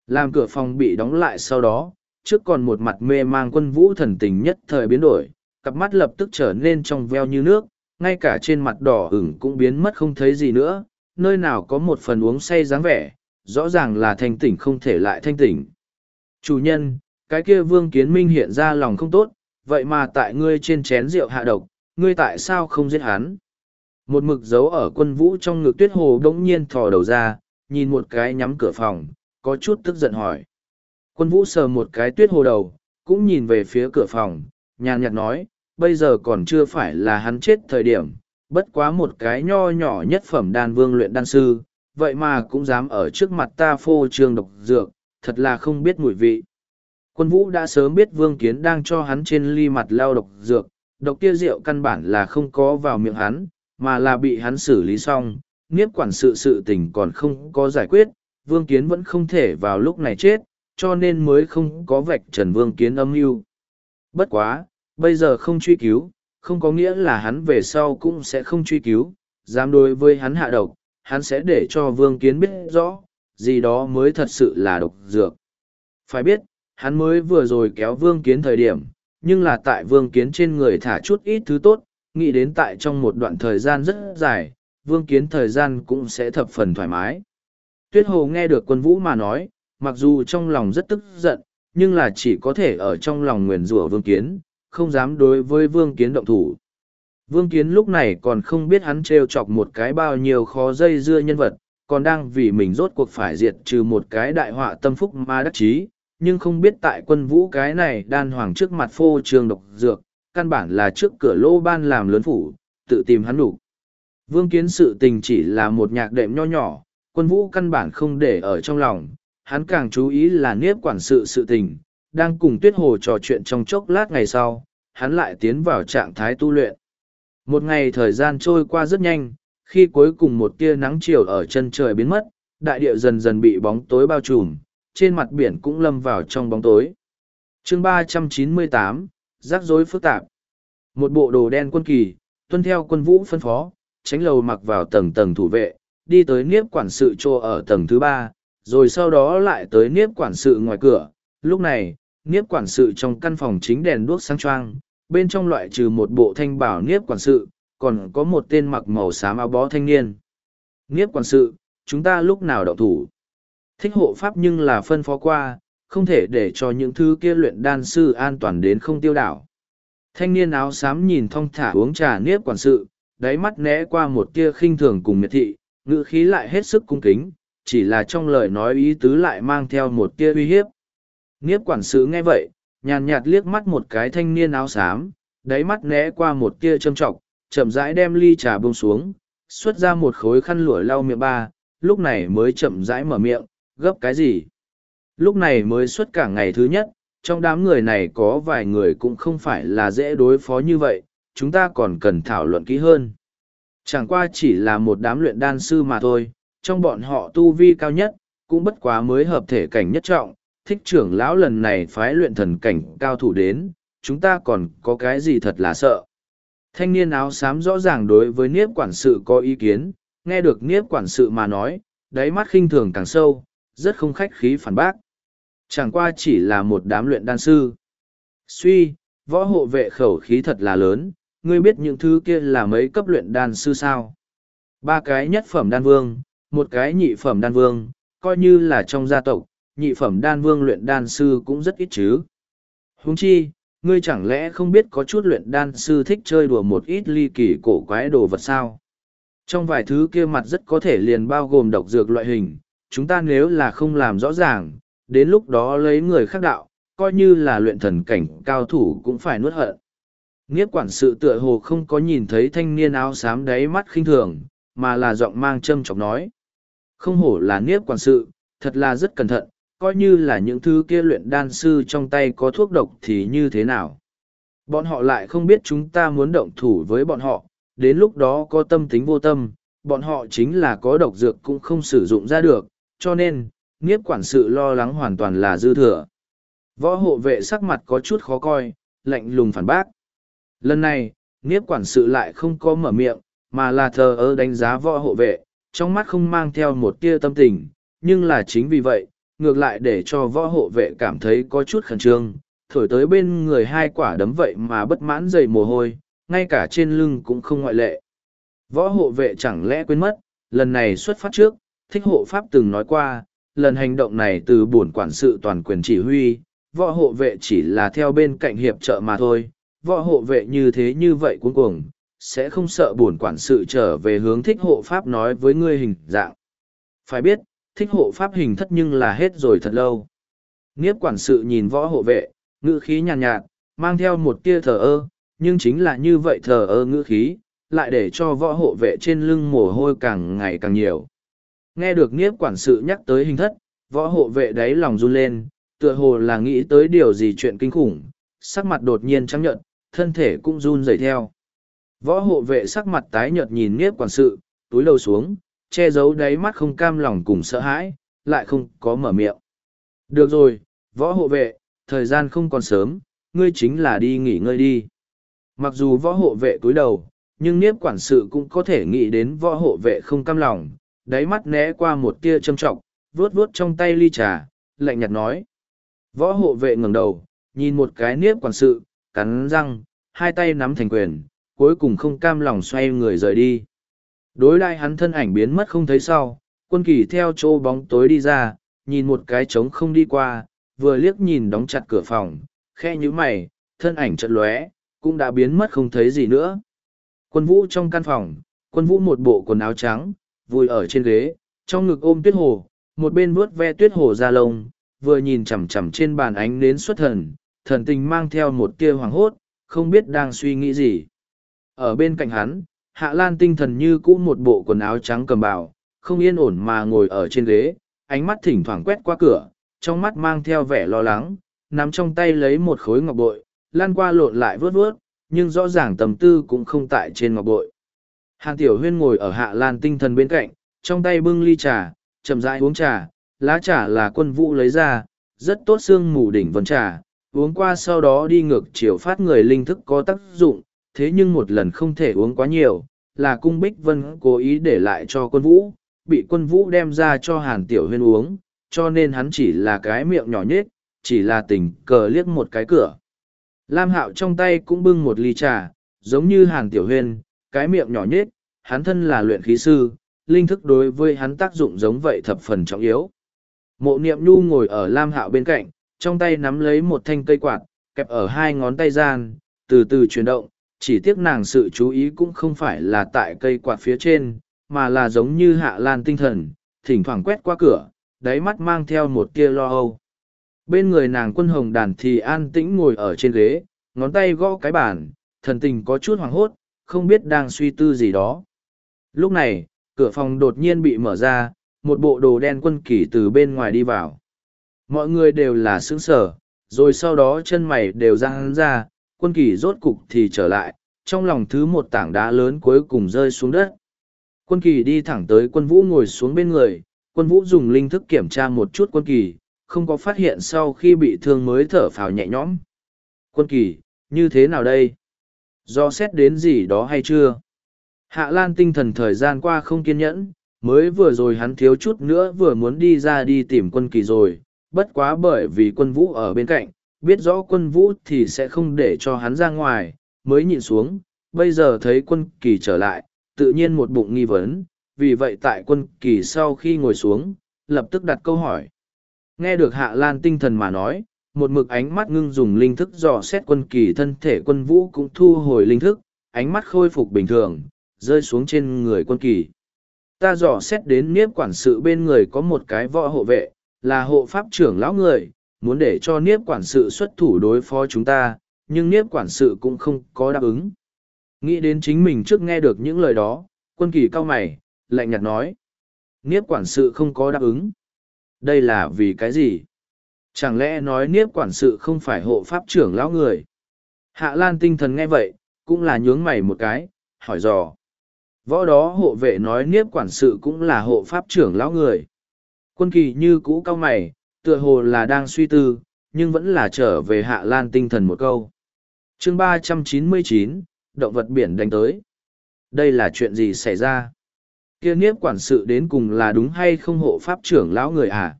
Làm cửa phòng bị đóng lại sau đó, trước còn một mặt mê mang quân vũ thần tình nhất thời biến đổi, cặp mắt lập tức trở nên trong veo như nước, ngay cả trên mặt đỏ ửng cũng biến mất không thấy gì nữa, nơi nào có một phần uống say dáng vẻ, rõ ràng là thanh tỉnh không thể lại thanh tỉnh. Chủ nhân, cái kia vương kiến minh hiện ra lòng không tốt, vậy mà tại ngươi trên chén rượu hạ độc, ngươi tại sao không giết hắn? Một mực dấu ở quân vũ trong ngực tuyết hồ đống nhiên thò đầu ra, nhìn một cái nhắm cửa phòng, có chút tức giận hỏi. Quân vũ sờ một cái tuyết hồ đầu, cũng nhìn về phía cửa phòng, nhàn nhạt nói, bây giờ còn chưa phải là hắn chết thời điểm, bất quá một cái nho nhỏ nhất phẩm đan vương luyện đan sư, vậy mà cũng dám ở trước mặt ta phô trương độc dược, thật là không biết mùi vị. Quân vũ đã sớm biết vương kiến đang cho hắn trên ly mặt lao độc dược, độc kia rượu căn bản là không có vào miệng hắn, mà là bị hắn xử lý xong, nghiếp quản sự sự tình còn không có giải quyết, vương kiến vẫn không thể vào lúc này chết, cho nên mới không có vạch trần vương kiến âm mưu. Bất quá, bây giờ không truy cứu, không có nghĩa là hắn về sau cũng sẽ không truy cứu, dám đối với hắn hạ độc, hắn sẽ để cho vương kiến biết rõ, gì đó mới thật sự là độc dược. Phải biết, hắn mới vừa rồi kéo vương kiến thời điểm, nhưng là tại vương kiến trên người thả chút ít thứ tốt, nghĩ đến tại trong một đoạn thời gian rất dài, vương kiến thời gian cũng sẽ thập phần thoải mái. Tuyết hồ nghe được quân vũ mà nói, mặc dù trong lòng rất tức giận, nhưng là chỉ có thể ở trong lòng nguyền rủa vương kiến, không dám đối với vương kiến động thủ. Vương kiến lúc này còn không biết hắn trêu chọc một cái bao nhiêu khó dây dưa nhân vật, còn đang vì mình rốt cuộc phải diệt trừ một cái đại họa tâm phúc ma đắc chí, nhưng không biết tại quân vũ cái này đan hoàng trước mặt phô trường độc dược, căn bản là trước cửa lô ban làm lớn phủ, tự tìm hắn đủ. Vương kiến sự tình chỉ là một nhạc đệm nho nhỏ, quân vũ căn bản không để ở trong lòng, hắn càng chú ý là niếp quản sự sự tình, đang cùng tuyết hồ trò chuyện trong chốc lát ngày sau, hắn lại tiến vào trạng thái tu luyện. Một ngày thời gian trôi qua rất nhanh, khi cuối cùng một tia nắng chiều ở chân trời biến mất, đại địa dần dần bị bóng tối bao trùm, trên mặt biển cũng lâm vào trong bóng tối. chương ba trăm chín mươi tám rắc rối phức tạp. Một bộ đồ đen quân kỳ, tuân theo quân vũ phân phó, tránh lầu mặc vào tầng tầng thủ vệ, đi tới niếp quản sự chỗ ở tầng thứ ba, rồi sau đó lại tới niếp quản sự ngoài cửa. Lúc này, niếp quản sự trong căn phòng chính đèn đuốc sáng choang, bên trong loại trừ một bộ thanh bảo niếp quản sự, còn có một tên mặc màu xám áo bó thanh niên. Niếp quản sự, chúng ta lúc nào động thủ? Thích hộ pháp nhưng là phân phó qua, không thể để cho những thứ kia luyện đan sư an toàn đến không tiêu đảo. Thanh niên áo xám nhìn thong thả uống trà niếp quản sự, đáy mắt né qua một tia khinh thường cùng miệt thị, ngữ khí lại hết sức cung kính, chỉ là trong lời nói ý tứ lại mang theo một tia uy hiếp. Niếp quản sự nghe vậy, nhàn nhạt liếc mắt một cái thanh niên áo xám, đáy mắt né qua một tia châm trọc, chậm rãi đem ly trà bông xuống, xuất ra một khối khăn lụa lau miệng ba, lúc này mới chậm rãi mở miệng, gấp cái gì? Lúc này mới xuất cả ngày thứ nhất, trong đám người này có vài người cũng không phải là dễ đối phó như vậy, chúng ta còn cần thảo luận kỹ hơn. Chẳng qua chỉ là một đám luyện đan sư mà thôi, trong bọn họ tu vi cao nhất, cũng bất quá mới hợp thể cảnh nhất trọng, thích trưởng lão lần này phái luyện thần cảnh cao thủ đến, chúng ta còn có cái gì thật là sợ. Thanh niên áo xám rõ ràng đối với niếp quản sự có ý kiến, nghe được niếp quản sự mà nói, đáy mắt khinh thường càng sâu, rất không khách khí phản bác. Chẳng qua chỉ là một đám luyện đan sư. Suy, võ hộ vệ khẩu khí thật là lớn, ngươi biết những thứ kia là mấy cấp luyện đan sư sao? Ba cái nhất phẩm đan vương, một cái nhị phẩm đan vương, coi như là trong gia tộc, nhị phẩm đan vương luyện đan sư cũng rất ít chứ. Huống chi, ngươi chẳng lẽ không biết có chút luyện đan sư thích chơi đùa một ít ly kỳ cổ quái đồ vật sao? Trong vài thứ kia mặt rất có thể liền bao gồm độc dược loại hình, chúng ta nếu là không làm rõ ràng, đến lúc đó lấy người khác đạo, coi như là luyện thần cảnh cao thủ cũng phải nuốt hận. Nghiếp quản sự tựa hồ không có nhìn thấy thanh niên áo xám đáy mắt khinh thường, mà là giọng mang châm chọc nói. Không hổ là nghiếp quản sự, thật là rất cẩn thận, coi như là những thứ kia luyện đan sư trong tay có thuốc độc thì như thế nào. Bọn họ lại không biết chúng ta muốn động thủ với bọn họ, đến lúc đó có tâm tính vô tâm, bọn họ chính là có độc dược cũng không sử dụng ra được, cho nên, nghiếp quản sự lo lắng hoàn toàn là dư thừa. Võ hộ vệ sắc mặt có chút khó coi, lạnh lùng phản bác. Lần này, nghiếp quản sự lại không có mở miệng, mà là thờ ơ đánh giá võ hộ vệ, trong mắt không mang theo một tia tâm tình, nhưng là chính vì vậy, ngược lại để cho võ hộ vệ cảm thấy có chút khẩn trương, thổi tới bên người hai quả đấm vậy mà bất mãn dày mồ hôi, ngay cả trên lưng cũng không ngoại lệ. Võ hộ vệ chẳng lẽ quên mất, lần này xuất phát trước, thích hộ pháp từng nói qua, lần hành động này từ bổn quản sự toàn quyền chỉ huy, võ hộ vệ chỉ là theo bên cạnh hiệp trợ mà thôi, võ hộ vệ như thế như vậy cuối cùng, sẽ không sợ bổn quản sự trở về hướng thích hộ pháp nói với ngươi hình dạng. Phải biết, thích hộ pháp hình thất nhưng là hết rồi thật lâu. Nghiếp quản sự nhìn võ hộ vệ, ngữ khí nhàn nhạt, nhạt, mang theo một tia thờ ơ, nhưng chính là như vậy thờ ơ ngữ khí, lại để cho võ hộ vệ trên lưng mồ hôi càng ngày càng nhiều. Nghe được nghiếp quản sự nhắc tới hình thất, võ hộ vệ đáy lòng run lên, tựa hồ là nghĩ tới điều gì chuyện kinh khủng, sắc mặt đột nhiên trắng nhợt, thân thể cũng run rẩy theo. Võ hộ vệ sắc mặt tái nhợt nhìn nghiếp quản sự, túi lâu xuống, che giấu đáy mắt không cam lòng cùng sợ hãi, lại không có mở miệng. Được rồi, võ hộ vệ, thời gian không còn sớm, ngươi chính là đi nghỉ ngơi đi. Mặc dù võ hộ vệ cúi đầu, nhưng Niếp quản sự cũng có thể nghĩ đến võ hộ vệ không cam lòng, đáy mắt né qua một tia châm trọng, vuốt vuốt trong tay ly trà, lạnh nhạt nói. Võ hộ vệ ngẩng đầu, nhìn một cái Niếp quản sự, cắn răng, hai tay nắm thành quyền, cuối cùng không cam lòng xoay người rời đi. Đối lại hắn thân ảnh biến mất không thấy sau, quân kỳ theo chỗ bóng tối đi ra, nhìn một cái trống không đi qua, vừa liếc nhìn đóng chặt cửa phòng, khe như mày, thân ảnh chật lóe, cũng đã biến mất không thấy gì nữa. Quân vũ trong căn phòng, quân vũ một bộ quần áo trắng, vùi ở trên ghế, trong ngực ôm tuyết hồ, một bên vuốt ve tuyết hồ ra lông, vừa nhìn chằm chằm trên bàn ánh đến xuất thần, thần tình mang theo một tia hoàng hốt, không biết đang suy nghĩ gì. Ở bên cạnh hắn, Hạ Lan tinh thần như cũ một bộ quần áo trắng cầm bào, không yên ổn mà ngồi ở trên ghế, ánh mắt thỉnh thoảng quét qua cửa, trong mắt mang theo vẻ lo lắng, nắm trong tay lấy một khối ngọc bội, lan qua lộn lại vớt vớt, nhưng rõ ràng tầm tư cũng không tại trên ngọc bội. Hàn Tiểu Huyên ngồi ở Hạ Lan tinh thần bên cạnh, trong tay bưng ly trà, chậm rãi uống trà, lá trà là quân vũ lấy ra, rất tốt xương mù đỉnh vân trà, uống qua sau đó đi ngược chiều phát người linh thức có tác dụng, thế nhưng một lần không thể uống quá nhiều, là cung Bích Vân cố ý để lại cho quân vũ, bị quân vũ đem ra cho Hàn Tiểu Huyên uống, cho nên hắn chỉ là cái miệng nhỏ nhết, chỉ là tình cờ liếc một cái cửa. Lam Hạo trong tay cũng bưng một ly trà, giống như Hàn Tiểu Huyên, cái miệng nhỏ nhết, hắn thân là luyện khí sư, linh thức đối với hắn tác dụng giống vậy thập phần trọng yếu. Mộ niệm nhu ngồi ở Lam Hạo bên cạnh, trong tay nắm lấy một thanh cây quạt, kẹp ở hai ngón tay gian, từ từ chuyển động, chỉ tiếc nàng sự chú ý cũng không phải là tại cây quạt phía trên, mà là giống như hạ lan tinh thần, thỉnh thoảng quét qua cửa, đáy mắt mang theo một tia lo âu. Bên người nàng quân hồng đàn thì an tĩnh ngồi ở trên ghế, ngón tay gõ cái bàn, thần tình có chút hoảng hốt, không biết đang suy tư gì đó. Lúc này, cửa phòng đột nhiên bị mở ra, một bộ đồ đen quân kỷ từ bên ngoài đi vào. Mọi người đều là sững sở, rồi sau đó chân mày đều răng ra, quân kỳ rốt cục thì trở lại, trong lòng thứ một tảng đá lớn cuối cùng rơi xuống đất. Quân kỳ đi thẳng tới quân vũ ngồi xuống bên người, quân vũ dùng linh thức kiểm tra một chút quân kỳ, không có phát hiện sau khi bị thương mới thở phào nhẹ nhõm. Quân kỳ, như thế nào đây? Do xét đến gì đó hay chưa? Hạ Lan tinh thần thời gian qua không kiên nhẫn, mới vừa rồi hắn thiếu chút nữa vừa muốn đi ra đi tìm quân kỳ rồi, bất quá bởi vì quân vũ ở bên cạnh, biết rõ quân vũ thì sẽ không để cho hắn ra ngoài, mới nhìn xuống, bây giờ thấy quân kỳ trở lại, tự nhiên một bụng nghi vấn, vì vậy tại quân kỳ sau khi ngồi xuống, lập tức đặt câu hỏi. Nghe được Hạ Lan tinh thần mà nói, một mực ánh mắt ngưng dùng linh thức dò xét quân kỳ thân thể quân vũ cũng thu hồi linh thức, ánh mắt khôi phục bình thường, rơi xuống trên người quân kỳ. Ta dò xét đến niếp quản sự bên người có một cái võ hộ vệ, là hộ pháp trưởng lão người, muốn để cho niếp quản sự xuất thủ đối phó chúng ta, nhưng niếp quản sự cũng không có đáp ứng. Nghĩ đến chính mình trước nghe được những lời đó, quân kỳ cao mày, lạnh nhạt nói. Niếp quản sự không có đáp ứng. Đây là vì cái gì? Chẳng lẽ nói niếp quản sự không phải hộ pháp trưởng lão người? Hạ Lan tinh thần nghe vậy, cũng là nhướng mày một cái, hỏi dò. Võ đó hộ vệ nói niếp quản sự cũng là hộ pháp trưởng lão người. Quân kỳ như cũ cao mày, tựa hồ là đang suy tư, nhưng vẫn là trở về hạ lan tinh thần một câu. chương ba trăm chín mươi chín động vật biển đánh tới. Đây là chuyện gì xảy ra? Kia niếp quản sự đến cùng là đúng hay không hộ pháp trưởng lão người à?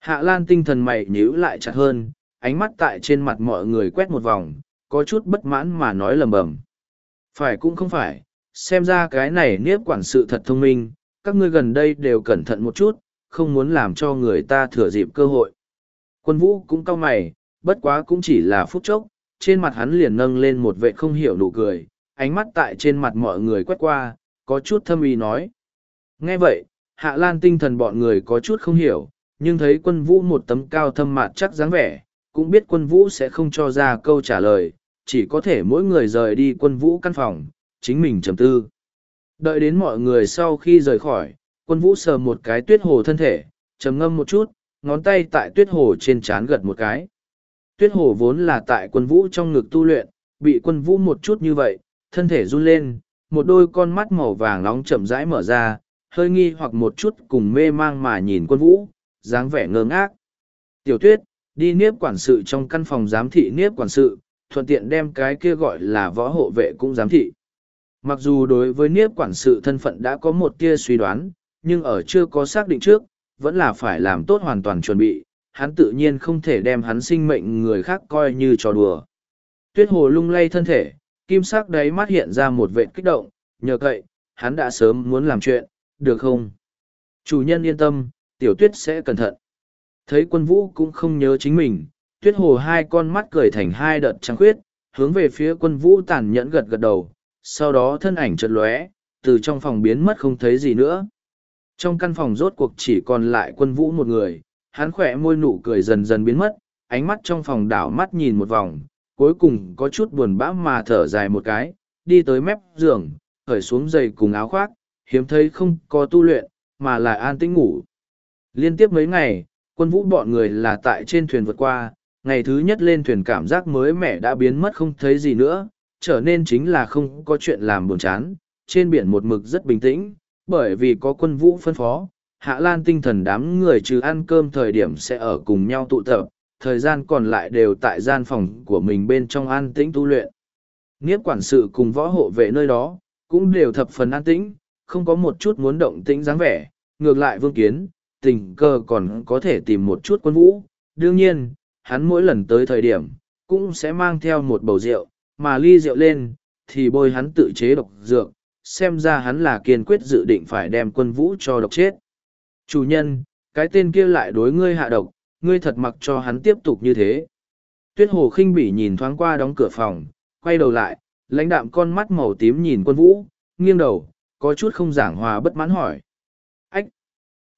Hạ lan tinh thần mày nhíu lại chặt hơn, ánh mắt tại trên mặt mọi người quét một vòng, có chút bất mãn mà nói lầm bầm. Phải cũng không phải, xem ra cái này niếp quản sự thật thông minh, các ngươi gần đây đều cẩn thận một chút, không muốn làm cho người ta thừa dịp cơ hội. Quân vũ cũng cau mày, bất quá cũng chỉ là phút chốc, trên mặt hắn liền nâng lên một vệ không hiểu nụ cười, ánh mắt tại trên mặt mọi người quét qua, có chút thâm ý nói. Nghe vậy, Hạ Lan tinh thần bọn người có chút không hiểu, nhưng thấy quân vũ một tấm cao thâm mặt chắc dáng vẻ, cũng biết quân vũ sẽ không cho ra câu trả lời, chỉ có thể mỗi người rời đi quân vũ căn phòng, chính mình trầm tư. Đợi đến mọi người sau khi rời khỏi, quân vũ sờ một cái tuyết hồ thân thể, trầm ngâm một chút, ngón tay tại tuyết hồ trên trán gật một cái. Tuyết hồ vốn là tại quân vũ trong ngực tu luyện, bị quân vũ một chút như vậy, thân thể run lên, một đôi con mắt màu vàng nóng chậm rãi mở ra, hơi nghi hoặc một chút cùng mê mang mà nhìn quân vũ, dáng vẻ ngơ ngác. Tiểu tuyết, đi niếp quản sự trong căn phòng giám thị niếp quản sự, thuận tiện đem cái kia gọi là võ hộ vệ cũng giám thị. Mặc dù đối với niếp quản sự thân phận đã có một tia suy đoán, nhưng ở chưa có xác định trước, vẫn là phải làm tốt hoàn toàn chuẩn bị, hắn tự nhiên không thể đem hắn sinh mệnh người khác coi như trò đùa. Tuyết hồ lung lay thân thể, kim sắc đáy mắt hiện ra một vệ kích động, nhờ cậy, hắn đã sớm muốn làm chuyện, được không? Chủ nhân yên tâm, tiểu tuyết sẽ cẩn thận. Thấy quân vũ cũng không nhớ chính mình, tuyết hồ hai con mắt cười thành hai đợt trắng khuyết, hướng về phía quân vũ tàn nhẫn gật gật đầu, sau đó thân ảnh chợt lóe, từ trong phòng biến mất không thấy gì nữa. Trong căn phòng rốt cuộc chỉ còn lại quân vũ một người, hắn khỏe môi nụ cười dần dần biến mất, ánh mắt trong phòng đảo mắt nhìn một vòng, cuối cùng có chút buồn bã mà thở dài một cái, đi tới mép giường, khởi xuống giày cùng áo khoác, hiếm thấy không có tu luyện, mà là an tĩnh ngủ. Liên tiếp mấy ngày, quân vũ bọn người là tại trên thuyền vượt qua, ngày thứ nhất lên thuyền cảm giác mới mẻ đã biến mất không thấy gì nữa, trở nên chính là không có chuyện làm buồn chán, trên biển một mực rất bình tĩnh, bởi vì có quân vũ phân phó, Hạ Lan tinh thần đám người trừ ăn cơm thời điểm sẽ ở cùng nhau tụ tập, thời gian còn lại đều tại gian phòng của mình bên trong an tĩnh tu luyện. Nghiếp quản sự cùng võ hộ vệ nơi đó, cũng đều thập phần an tĩnh, không có một chút muốn động tĩnh dáng vẻ, ngược lại vương kiến, tình cờ còn có thể tìm một chút quân vũ. Đương nhiên, hắn mỗi lần tới thời điểm, cũng sẽ mang theo một bầu rượu, mà ly rượu lên, thì bôi hắn tự chế độc dược, xem ra hắn là kiên quyết dự định phải đem quân vũ cho độc chết. Chủ nhân, cái tên kia lại đối ngươi hạ độc, ngươi thật mặc cho hắn tiếp tục như thế. Tuyết hồ khinh bỉ nhìn thoáng qua đóng cửa phòng, quay đầu lại, lãnh đạm con mắt màu tím nhìn quân vũ, nghiêng đầu, có chút không giảng hòa bất mãn hỏi. Ách!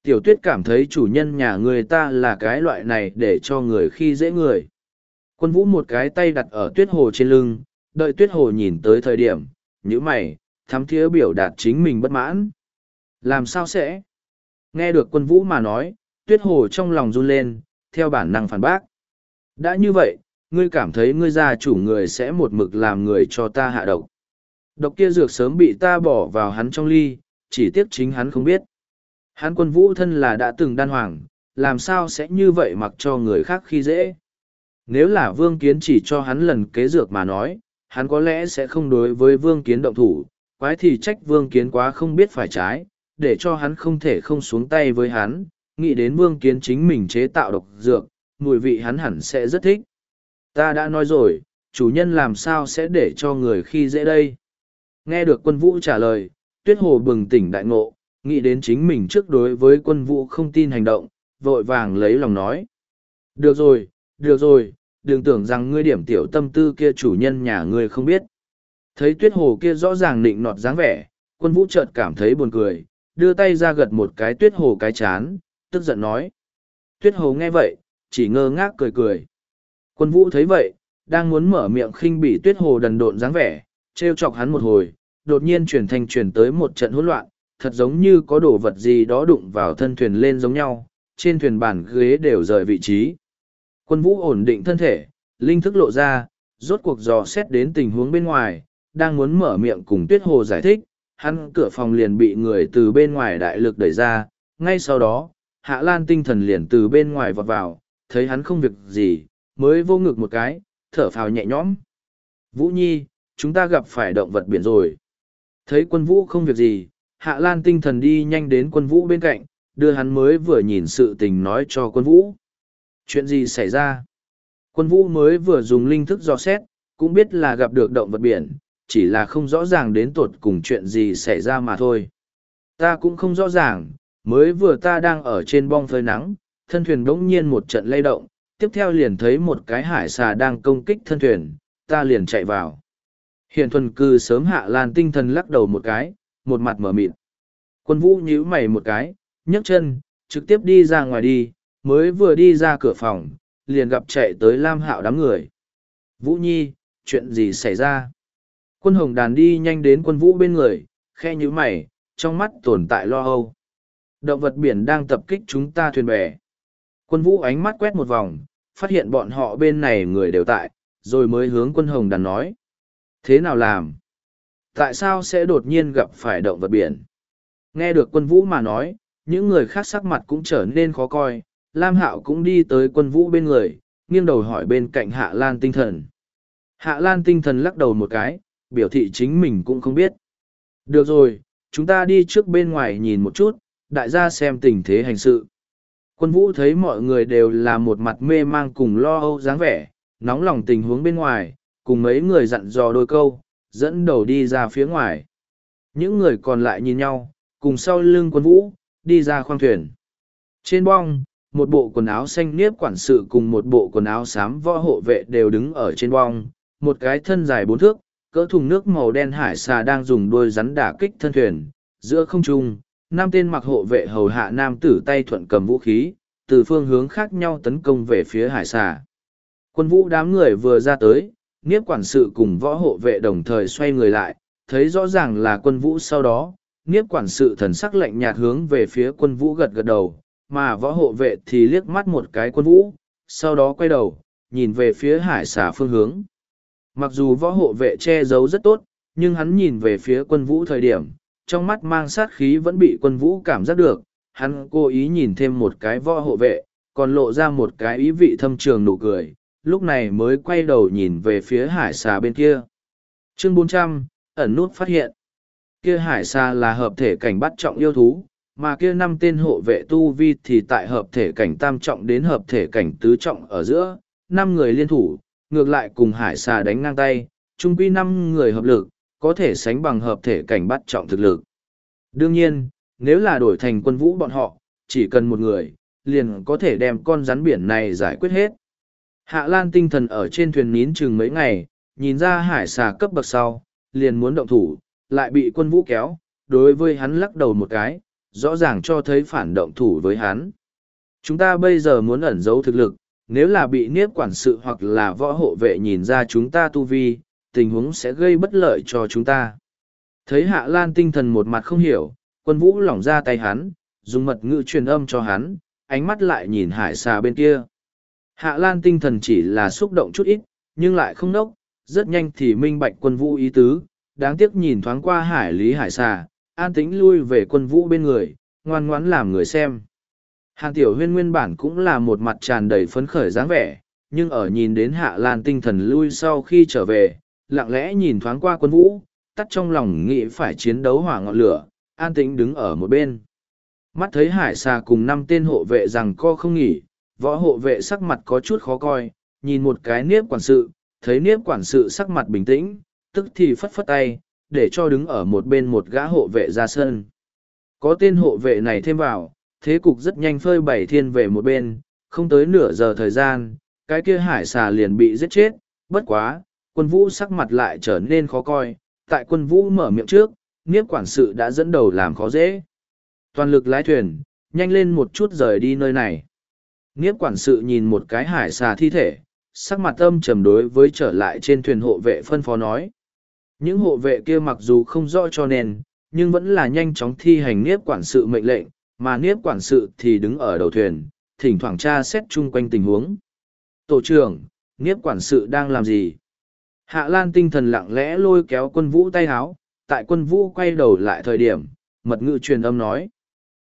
Tiểu tuyết cảm thấy chủ nhân nhà người ta là cái loại này để cho người khi dễ người. Quân vũ một cái tay đặt ở tuyết hồ trên lưng, đợi tuyết hồ nhìn tới thời điểm, như mày, thắm thiế biểu đạt chính mình bất mãn. Làm sao sẽ? Nghe được quân vũ mà nói, tuyết hồ trong lòng run lên, theo bản năng phản bác. Đã như vậy, ngươi cảm thấy ngươi gia chủ người sẽ một mực làm người cho ta hạ độc. Độc kia dược sớm bị ta bỏ vào hắn trong ly, chỉ tiếc chính hắn không biết. Hắn quân vũ thân là đã từng đan hoàng, làm sao sẽ như vậy mặc cho người khác khi dễ. Nếu là vương kiến chỉ cho hắn lần kế dược mà nói, hắn có lẽ sẽ không đối với vương kiến động thủ, quái thì trách vương kiến quá không biết phải trái, để cho hắn không thể không xuống tay với hắn, nghĩ đến vương kiến chính mình chế tạo độc dược, mùi vị hắn hẳn sẽ rất thích. Ta đã nói rồi, chủ nhân làm sao sẽ để cho người khi dễ đây? Nghe được quân vũ trả lời, tuyết hồ bừng tỉnh đại ngộ, nghĩ đến chính mình trước đối với quân vũ không tin hành động, vội vàng lấy lòng nói. Được rồi, được rồi, đừng tưởng rằng ngươi điểm tiểu tâm tư kia chủ nhân nhà ngươi không biết. Thấy tuyết hồ kia rõ ràng nịnh nọt dáng vẻ, quân vũ chợt cảm thấy buồn cười, đưa tay ra gật một cái tuyết hồ cái chán, tức giận nói. Tuyết hồ nghe vậy, chỉ ngơ ngác cười cười. Quân vũ thấy vậy, đang muốn mở miệng khinh bỉ tuyết hồ đần độn dáng vẻ, treo chọc hắn một hồi, đột nhiên chuyển thành chuyển tới một trận hỗn loạn, thật giống như có đồ vật gì đó đụng vào thân thuyền lên giống nhau, trên thuyền bàn ghế đều rời vị trí. Quân vũ ổn định thân thể, linh thức lộ ra, rốt cuộc dò xét đến tình huống bên ngoài, đang muốn mở miệng cùng tuyết hồ giải thích, hắn cửa phòng liền bị người từ bên ngoài đại lực đẩy ra, ngay sau đó, hạ lan tinh thần liền từ bên ngoài vọt vào, thấy hắn không việc gì, mới vô ngực một cái, thở phào nhẹ nhõm. Vũ Nhi, chúng ta gặp phải động vật biển rồi. Thấy quân vũ không việc gì, hạ lan tinh thần đi nhanh đến quân vũ bên cạnh, đưa hắn mới vừa nhìn sự tình nói cho quân vũ. Chuyện gì xảy ra? Quân vũ mới vừa dùng linh thức dò xét, cũng biết là gặp được động vật biển, chỉ là không rõ ràng đến tột cùng chuyện gì xảy ra mà thôi. Ta cũng không rõ ràng, mới vừa ta đang ở trên bong phơi nắng, thân thuyền đỗng nhiên một trận lay động, tiếp theo liền thấy một cái hải xà đang công kích thân thuyền, ta liền chạy vào. Hiện thuần cư sớm hạ lan tinh thần lắc đầu một cái, một mặt mở mịt. Quân vũ nhíu mày một cái, nhấc chân, trực tiếp đi ra ngoài đi, mới vừa đi ra cửa phòng, liền gặp chạy tới Lam Hạo đám người. Vũ Nhi, chuyện gì xảy ra? Quân hồng đàn đi nhanh đến quân vũ bên người, khe nhíu mày, trong mắt tồn tại lo âu. Động vật biển đang tập kích chúng ta thuyền bè. Quân vũ ánh mắt quét một vòng, phát hiện bọn họ bên này người đều tại, rồi mới hướng quân hồng đàn nói. Thế nào làm? Tại sao sẽ đột nhiên gặp phải động vật biển? Nghe được quân vũ mà nói, những người khác sắc mặt cũng trở nên khó coi, Lam Hạo cũng đi tới quân vũ bên người, nghiêng đầu hỏi bên cạnh Hạ Lan tinh thần. Hạ Lan tinh thần lắc đầu một cái, biểu thị chính mình cũng không biết. Được rồi, chúng ta đi trước bên ngoài nhìn một chút, đại gia xem tình thế hành sự. Quân vũ thấy mọi người đều là một mặt mê mang cùng lo âu dáng vẻ, nóng lòng tình huống bên ngoài, cùng mấy người dặn dò đôi câu, dẫn đầu đi ra phía ngoài. Những người còn lại nhìn nhau, cùng sau lưng quân vũ, đi ra khoang thuyền. Trên bong, một bộ quần áo xanh niếp quản sự cùng một bộ quần áo xám võ hộ vệ đều đứng ở trên bong, một cái thân dài bốn thước, cỡ thùng nước màu đen hải xà đang dùng đôi rắn đả kích thân thuyền, giữa không trung, năm tên mặc hộ vệ hầu hạ nam tử tay thuận cầm vũ khí, từ phương hướng khác nhau tấn công về phía hải xà. Quân vũ đám người vừa ra tới, Niếp quản sự cùng võ hộ vệ đồng thời xoay người lại, thấy rõ ràng là quân vũ sau đó, Niếp quản sự thần sắc lạnh nhạt hướng về phía quân vũ gật gật đầu, mà võ hộ vệ thì liếc mắt một cái quân vũ, sau đó quay đầu, nhìn về phía hải xà phương hướng. Mặc dù võ hộ vệ che giấu rất tốt, nhưng hắn nhìn về phía quân vũ thời điểm, trong mắt mang sát khí vẫn bị quân vũ cảm giác được, hắn cố ý nhìn thêm một cái võ hộ vệ, còn lộ ra một cái ý vị thâm trường nụ cười, lúc này mới quay đầu nhìn về phía hải xà bên kia. Chương 400, ẩn nút phát hiện. Kia hải xà là hợp thể cảnh bắt trọng yêu thú, mà kia năm tên hộ vệ tu vi thì tại hợp thể cảnh tam trọng đến hợp thể cảnh tứ trọng ở giữa, năm người liên thủ, ngược lại cùng hải xà đánh ngang tay, chung quy năm người hợp lực, có thể sánh bằng hợp thể cảnh bắt trọng thực lực. Đương nhiên, nếu là đổi thành quân vũ bọn họ, chỉ cần một người, liền có thể đem con rắn biển này giải quyết hết. Hạ Lan tinh thần ở trên thuyền nín chừng mấy ngày, nhìn ra hải xà cấp bậc sau, liền muốn động thủ, lại bị quân vũ kéo, đối với hắn lắc đầu một cái, rõ ràng cho thấy phản động thủ với hắn. Chúng ta bây giờ muốn ẩn giấu thực lực, nếu là bị niếp quản sự hoặc là võ hộ vệ nhìn ra chúng ta tu vi, tình huống sẽ gây bất lợi cho chúng ta. Thấy Hạ Lan tinh thần một mặt không hiểu, quân vũ lỏng ra tay hắn, dùng mật ngữ truyền âm cho hắn, ánh mắt lại nhìn hải xà bên kia. Hạ Lan tinh thần chỉ là xúc động chút ít, nhưng lại không nốc, rất nhanh thì minh bạch quân vũ ý tứ, đáng tiếc nhìn thoáng qua hải lý hải xà, an tĩnh lui về quân vũ bên người, ngoan ngoãn làm người xem. Hàn Tiểu Huyên nguyên bản cũng là một mặt tràn đầy phấn khởi dáng vẻ, nhưng ở nhìn đến Hạ Lan tinh thần lui sau khi trở về, lặng lẽ nhìn thoáng qua quân vũ, tắt trong lòng nghĩ phải chiến đấu hỏa ngọn lửa, an tĩnh đứng ở một bên. Mắt thấy hải xà cùng năm tên hộ vệ rằng co không nghỉ, Võ hộ vệ sắc mặt có chút khó coi, nhìn một cái niếp quản sự, thấy niếp quản sự sắc mặt bình tĩnh, tức thì phất phất tay, để cho đứng ở một bên một gã hộ vệ ra sân. Có tên hộ vệ này thêm vào, thế cục rất nhanh phơi bảy thiên về một bên, không tới nửa giờ thời gian, cái kia hải xà liền bị giết chết, bất quá, quân vũ sắc mặt lại trở nên khó coi, tại quân vũ mở miệng trước, niếp quản sự đã dẫn đầu làm khó dễ. Toàn lực lái thuyền, nhanh lên một chút rời đi nơi này. Nghiếp quản sự nhìn một cái hải xà thi thể, sắc mặt âm trầm đối với trở lại trên thuyền hộ vệ phân phó nói. Những hộ vệ kia mặc dù không rõ cho nên, nhưng vẫn là nhanh chóng thi hành nghiếp quản sự mệnh lệnh, mà niếp quản sự thì đứng ở đầu thuyền, thỉnh thoảng tra xét chung quanh tình huống. Tổ trưởng, niếp quản sự đang làm gì? Hạ Lan tinh thần lặng lẽ lôi kéo quân vũ tay háo, tại quân vũ quay đầu lại thời điểm, mật ngữ truyền âm nói.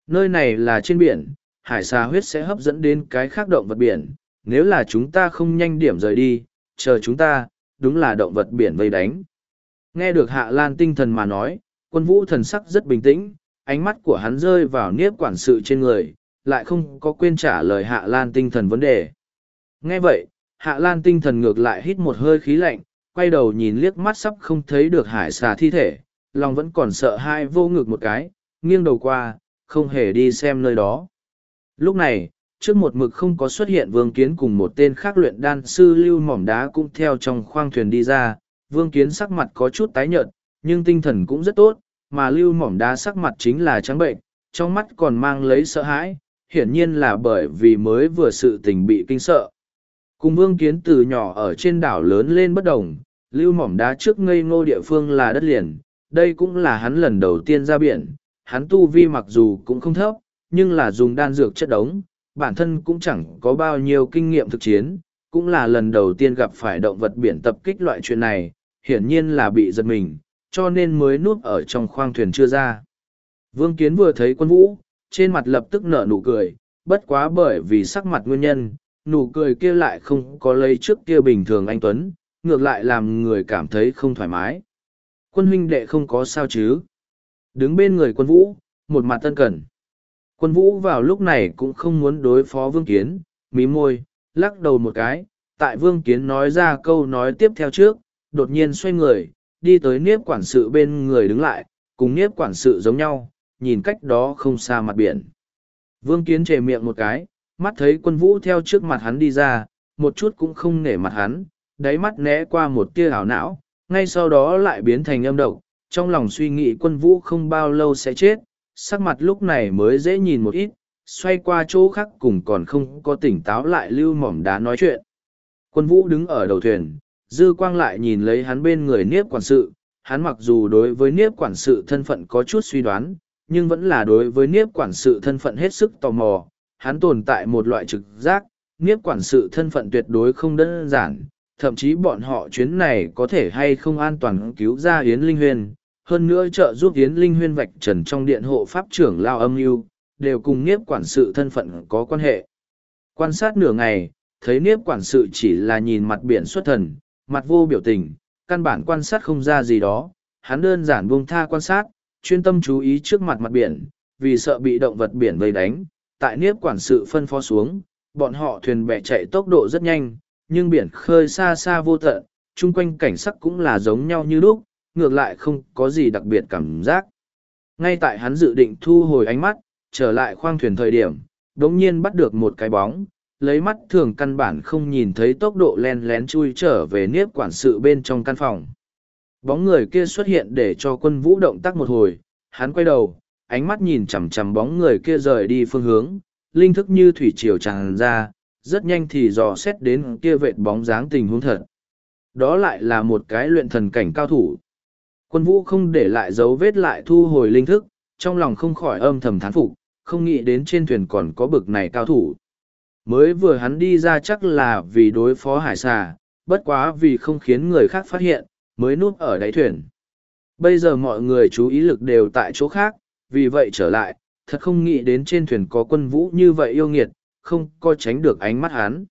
Nơi này là trên biển, hải xà huyết sẽ hấp dẫn đến cái khác động vật biển. Nếu là chúng ta không nhanh điểm rời đi, chờ chúng ta, đúng là động vật biển vây đánh. Nghe được Hạ Lan tinh thần mà nói, quân vũ thần sắc rất bình tĩnh, ánh mắt của hắn rơi vào niếp quản sự trên người, lại không có quên trả lời Hạ Lan tinh thần vấn đề. Nghe vậy, Hạ Lan tinh thần ngược lại hít một hơi khí lạnh, quay đầu nhìn liếc mắt sắp không thấy được hải xà thi thể, lòng vẫn còn sợ hai vô ngực một cái, nghiêng đầu qua, không hề đi xem nơi đó. Lúc này, trước một mực không có xuất hiện vương kiến cùng một tên khác luyện đan sư lưu mỏm đá cũng theo trong khoang thuyền đi ra, vương kiến sắc mặt có chút tái nhợt, nhưng tinh thần cũng rất tốt, mà lưu mỏm đá sắc mặt chính là trắng bệnh, trong mắt còn mang lấy sợ hãi, hiển nhiên là bởi vì mới vừa sự tình bị kinh sợ. Cùng vương kiến từ nhỏ ở trên đảo lớn lên bất đồng, lưu mỏm đá trước ngây ngô địa phương là đất liền, đây cũng là hắn lần đầu tiên ra biển, hắn tu vi mặc dù cũng không thấp, nhưng là dùng đan dược chất đống, bản thân cũng chẳng có bao nhiêu kinh nghiệm thực chiến, cũng là lần đầu tiên gặp phải động vật biển tập kích loại chuyện này, hiển nhiên là bị giật mình, cho nên mới nuốt ở trong khoang thuyền chưa ra. Vương Kiến vừa thấy quân vũ, trên mặt lập tức nở nụ cười, bất quá bởi vì sắc mặt nguyên nhân, nụ cười kia lại không có lấy trước kia bình thường anh Tuấn, ngược lại làm người cảm thấy không thoải mái. Quân huynh đệ không có sao chứ. Đứng bên người quân vũ, một mặt tân cẩn. Quân vũ vào lúc này cũng không muốn đối phó Vương Kiến, mí môi, lắc đầu một cái, tại Vương Kiến nói ra câu nói tiếp theo trước, đột nhiên xoay người, đi tới niếp quản sự bên người đứng lại, cùng niếp quản sự giống nhau, nhìn cách đó không xa mặt biển. Vương Kiến chề miệng một cái, mắt thấy quân vũ theo trước mặt hắn đi ra, một chút cũng không nể mặt hắn, đáy mắt né qua một tia ảo não, ngay sau đó lại biến thành âm độc, trong lòng suy nghĩ quân vũ không bao lâu sẽ chết, sắc mặt lúc này mới dễ nhìn một ít, xoay qua chỗ khác cùng còn không có tỉnh táo lại lưu mỏm đá nói chuyện. Quân vũ đứng ở đầu thuyền, dư quang lại nhìn lấy hắn bên người niếp quản sự, hắn mặc dù đối với niếp quản sự thân phận có chút suy đoán, nhưng vẫn là đối với niếp quản sự thân phận hết sức tò mò, hắn tồn tại một loại trực giác, niếp quản sự thân phận tuyệt đối không đơn giản, thậm chí bọn họ chuyến này có thể hay không an toàn cứu ra Yến Linh Huyên, hơn nữa trợ giúp Yến Linh Huyên vạch trần trong điện hộ pháp trưởng Lao âm mưu đều cùng niếp quản sự thân phận có quan hệ. Quan sát nửa ngày, thấy niếp quản sự chỉ là nhìn mặt biển xuất thần, mặt vô biểu tình, căn bản quan sát không ra gì đó, hắn đơn giản buông tha quan sát, chuyên tâm chú ý trước mặt mặt biển, vì sợ bị động vật biển vây đánh, tại niếp quản sự phân phó xuống, bọn họ thuyền bè chạy tốc độ rất nhanh, nhưng biển khơi xa xa vô tận, chung quanh cảnh sắc cũng là giống nhau như lúc, ngược lại không có gì đặc biệt cảm giác. Ngay tại hắn dự định thu hồi ánh mắt, trở lại khoang thuyền thời điểm, đống nhiên bắt được một cái bóng, lấy mắt thường căn bản không nhìn thấy tốc độ len lén chui trở về niếp quản sự bên trong căn phòng. Bóng người kia xuất hiện để cho quân vũ động tác một hồi, hắn quay đầu, ánh mắt nhìn chằm chằm bóng người kia rời đi phương hướng, linh thức như thủy triều tràn ra, rất nhanh thì dò xét đến kia vệt bóng dáng tình huống thật. Đó lại là một cái luyện thần cảnh cao thủ. Quân vũ không để lại dấu vết lại thu hồi linh thức, trong lòng không khỏi âm thầm thán phục, không nghĩ đến trên thuyền còn có bực này cao thủ. Mới vừa hắn đi ra chắc là vì đối phó hải xà, bất quá vì không khiến người khác phát hiện, mới núp ở đáy thuyền. Bây giờ mọi người chú ý lực đều tại chỗ khác, vì vậy trở lại, thật không nghĩ đến trên thuyền có quân vũ như vậy yêu nghiệt, không có tránh được ánh mắt hắn.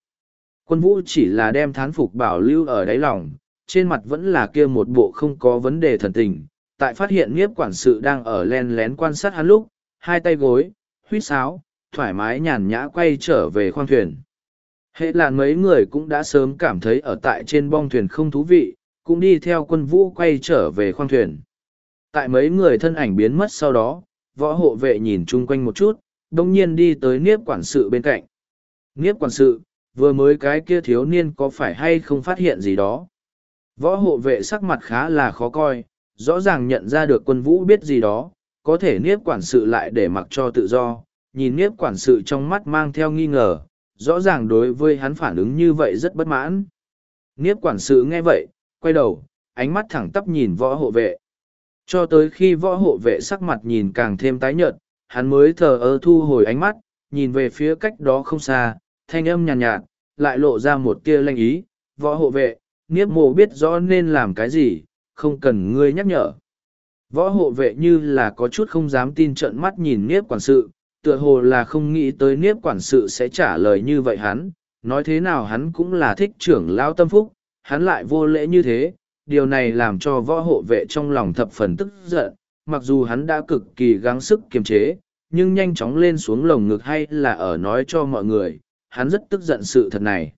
Quân vũ chỉ là đem thán phục bảo lưu ở đáy lòng, trên mặt vẫn là kia một bộ không có vấn đề thần tình. Tại phát hiện nghiếp quản sự đang ở len lén quan sát hắn lúc, hai tay gối, huýt sáo, thoải mái nhàn nhã quay trở về khoang thuyền. Hệ là mấy người cũng đã sớm cảm thấy ở tại trên bong thuyền không thú vị, cũng đi theo quân vũ quay trở về khoang thuyền. Tại mấy người thân ảnh biến mất sau đó, võ hộ vệ nhìn chung quanh một chút, đồng nhiên đi tới niếp quản sự bên cạnh. Niếp quản sự, vừa mới cái kia thiếu niên có phải hay không phát hiện gì đó. Võ hộ vệ sắc mặt khá là khó coi, rõ ràng nhận ra được quân vũ biết gì đó, có thể niếp quản sự lại để mặc cho tự do, nhìn nếp quản sự trong mắt mang theo nghi ngờ, rõ ràng đối với hắn phản ứng như vậy rất bất mãn. Nếp quản sự nghe vậy, quay đầu, ánh mắt thẳng tắp nhìn võ hộ vệ. Cho tới khi võ hộ vệ sắc mặt nhìn càng thêm tái nhợt, hắn mới thờ ơ thu hồi ánh mắt, nhìn về phía cách đó không xa, thanh âm nhàn nhạt, nhạt, lại lộ ra một tia lanh ý, võ hộ vệ, niếp mộ biết rõ nên làm cái gì, không cần ngươi nhắc nhở. Võ hộ vệ như là có chút không dám tin trợn mắt nhìn niếp quản sự, tựa hồ là không nghĩ tới niếp quản sự sẽ trả lời như vậy hắn, nói thế nào hắn cũng là thích trưởng lao tâm phúc, hắn lại vô lễ như thế, điều này làm cho võ hộ vệ trong lòng thập phần tức giận, mặc dù hắn đã cực kỳ gắng sức kiềm chế, nhưng nhanh chóng lên xuống lồng ngực hay là ở nói cho mọi người, hắn rất tức giận sự thật này.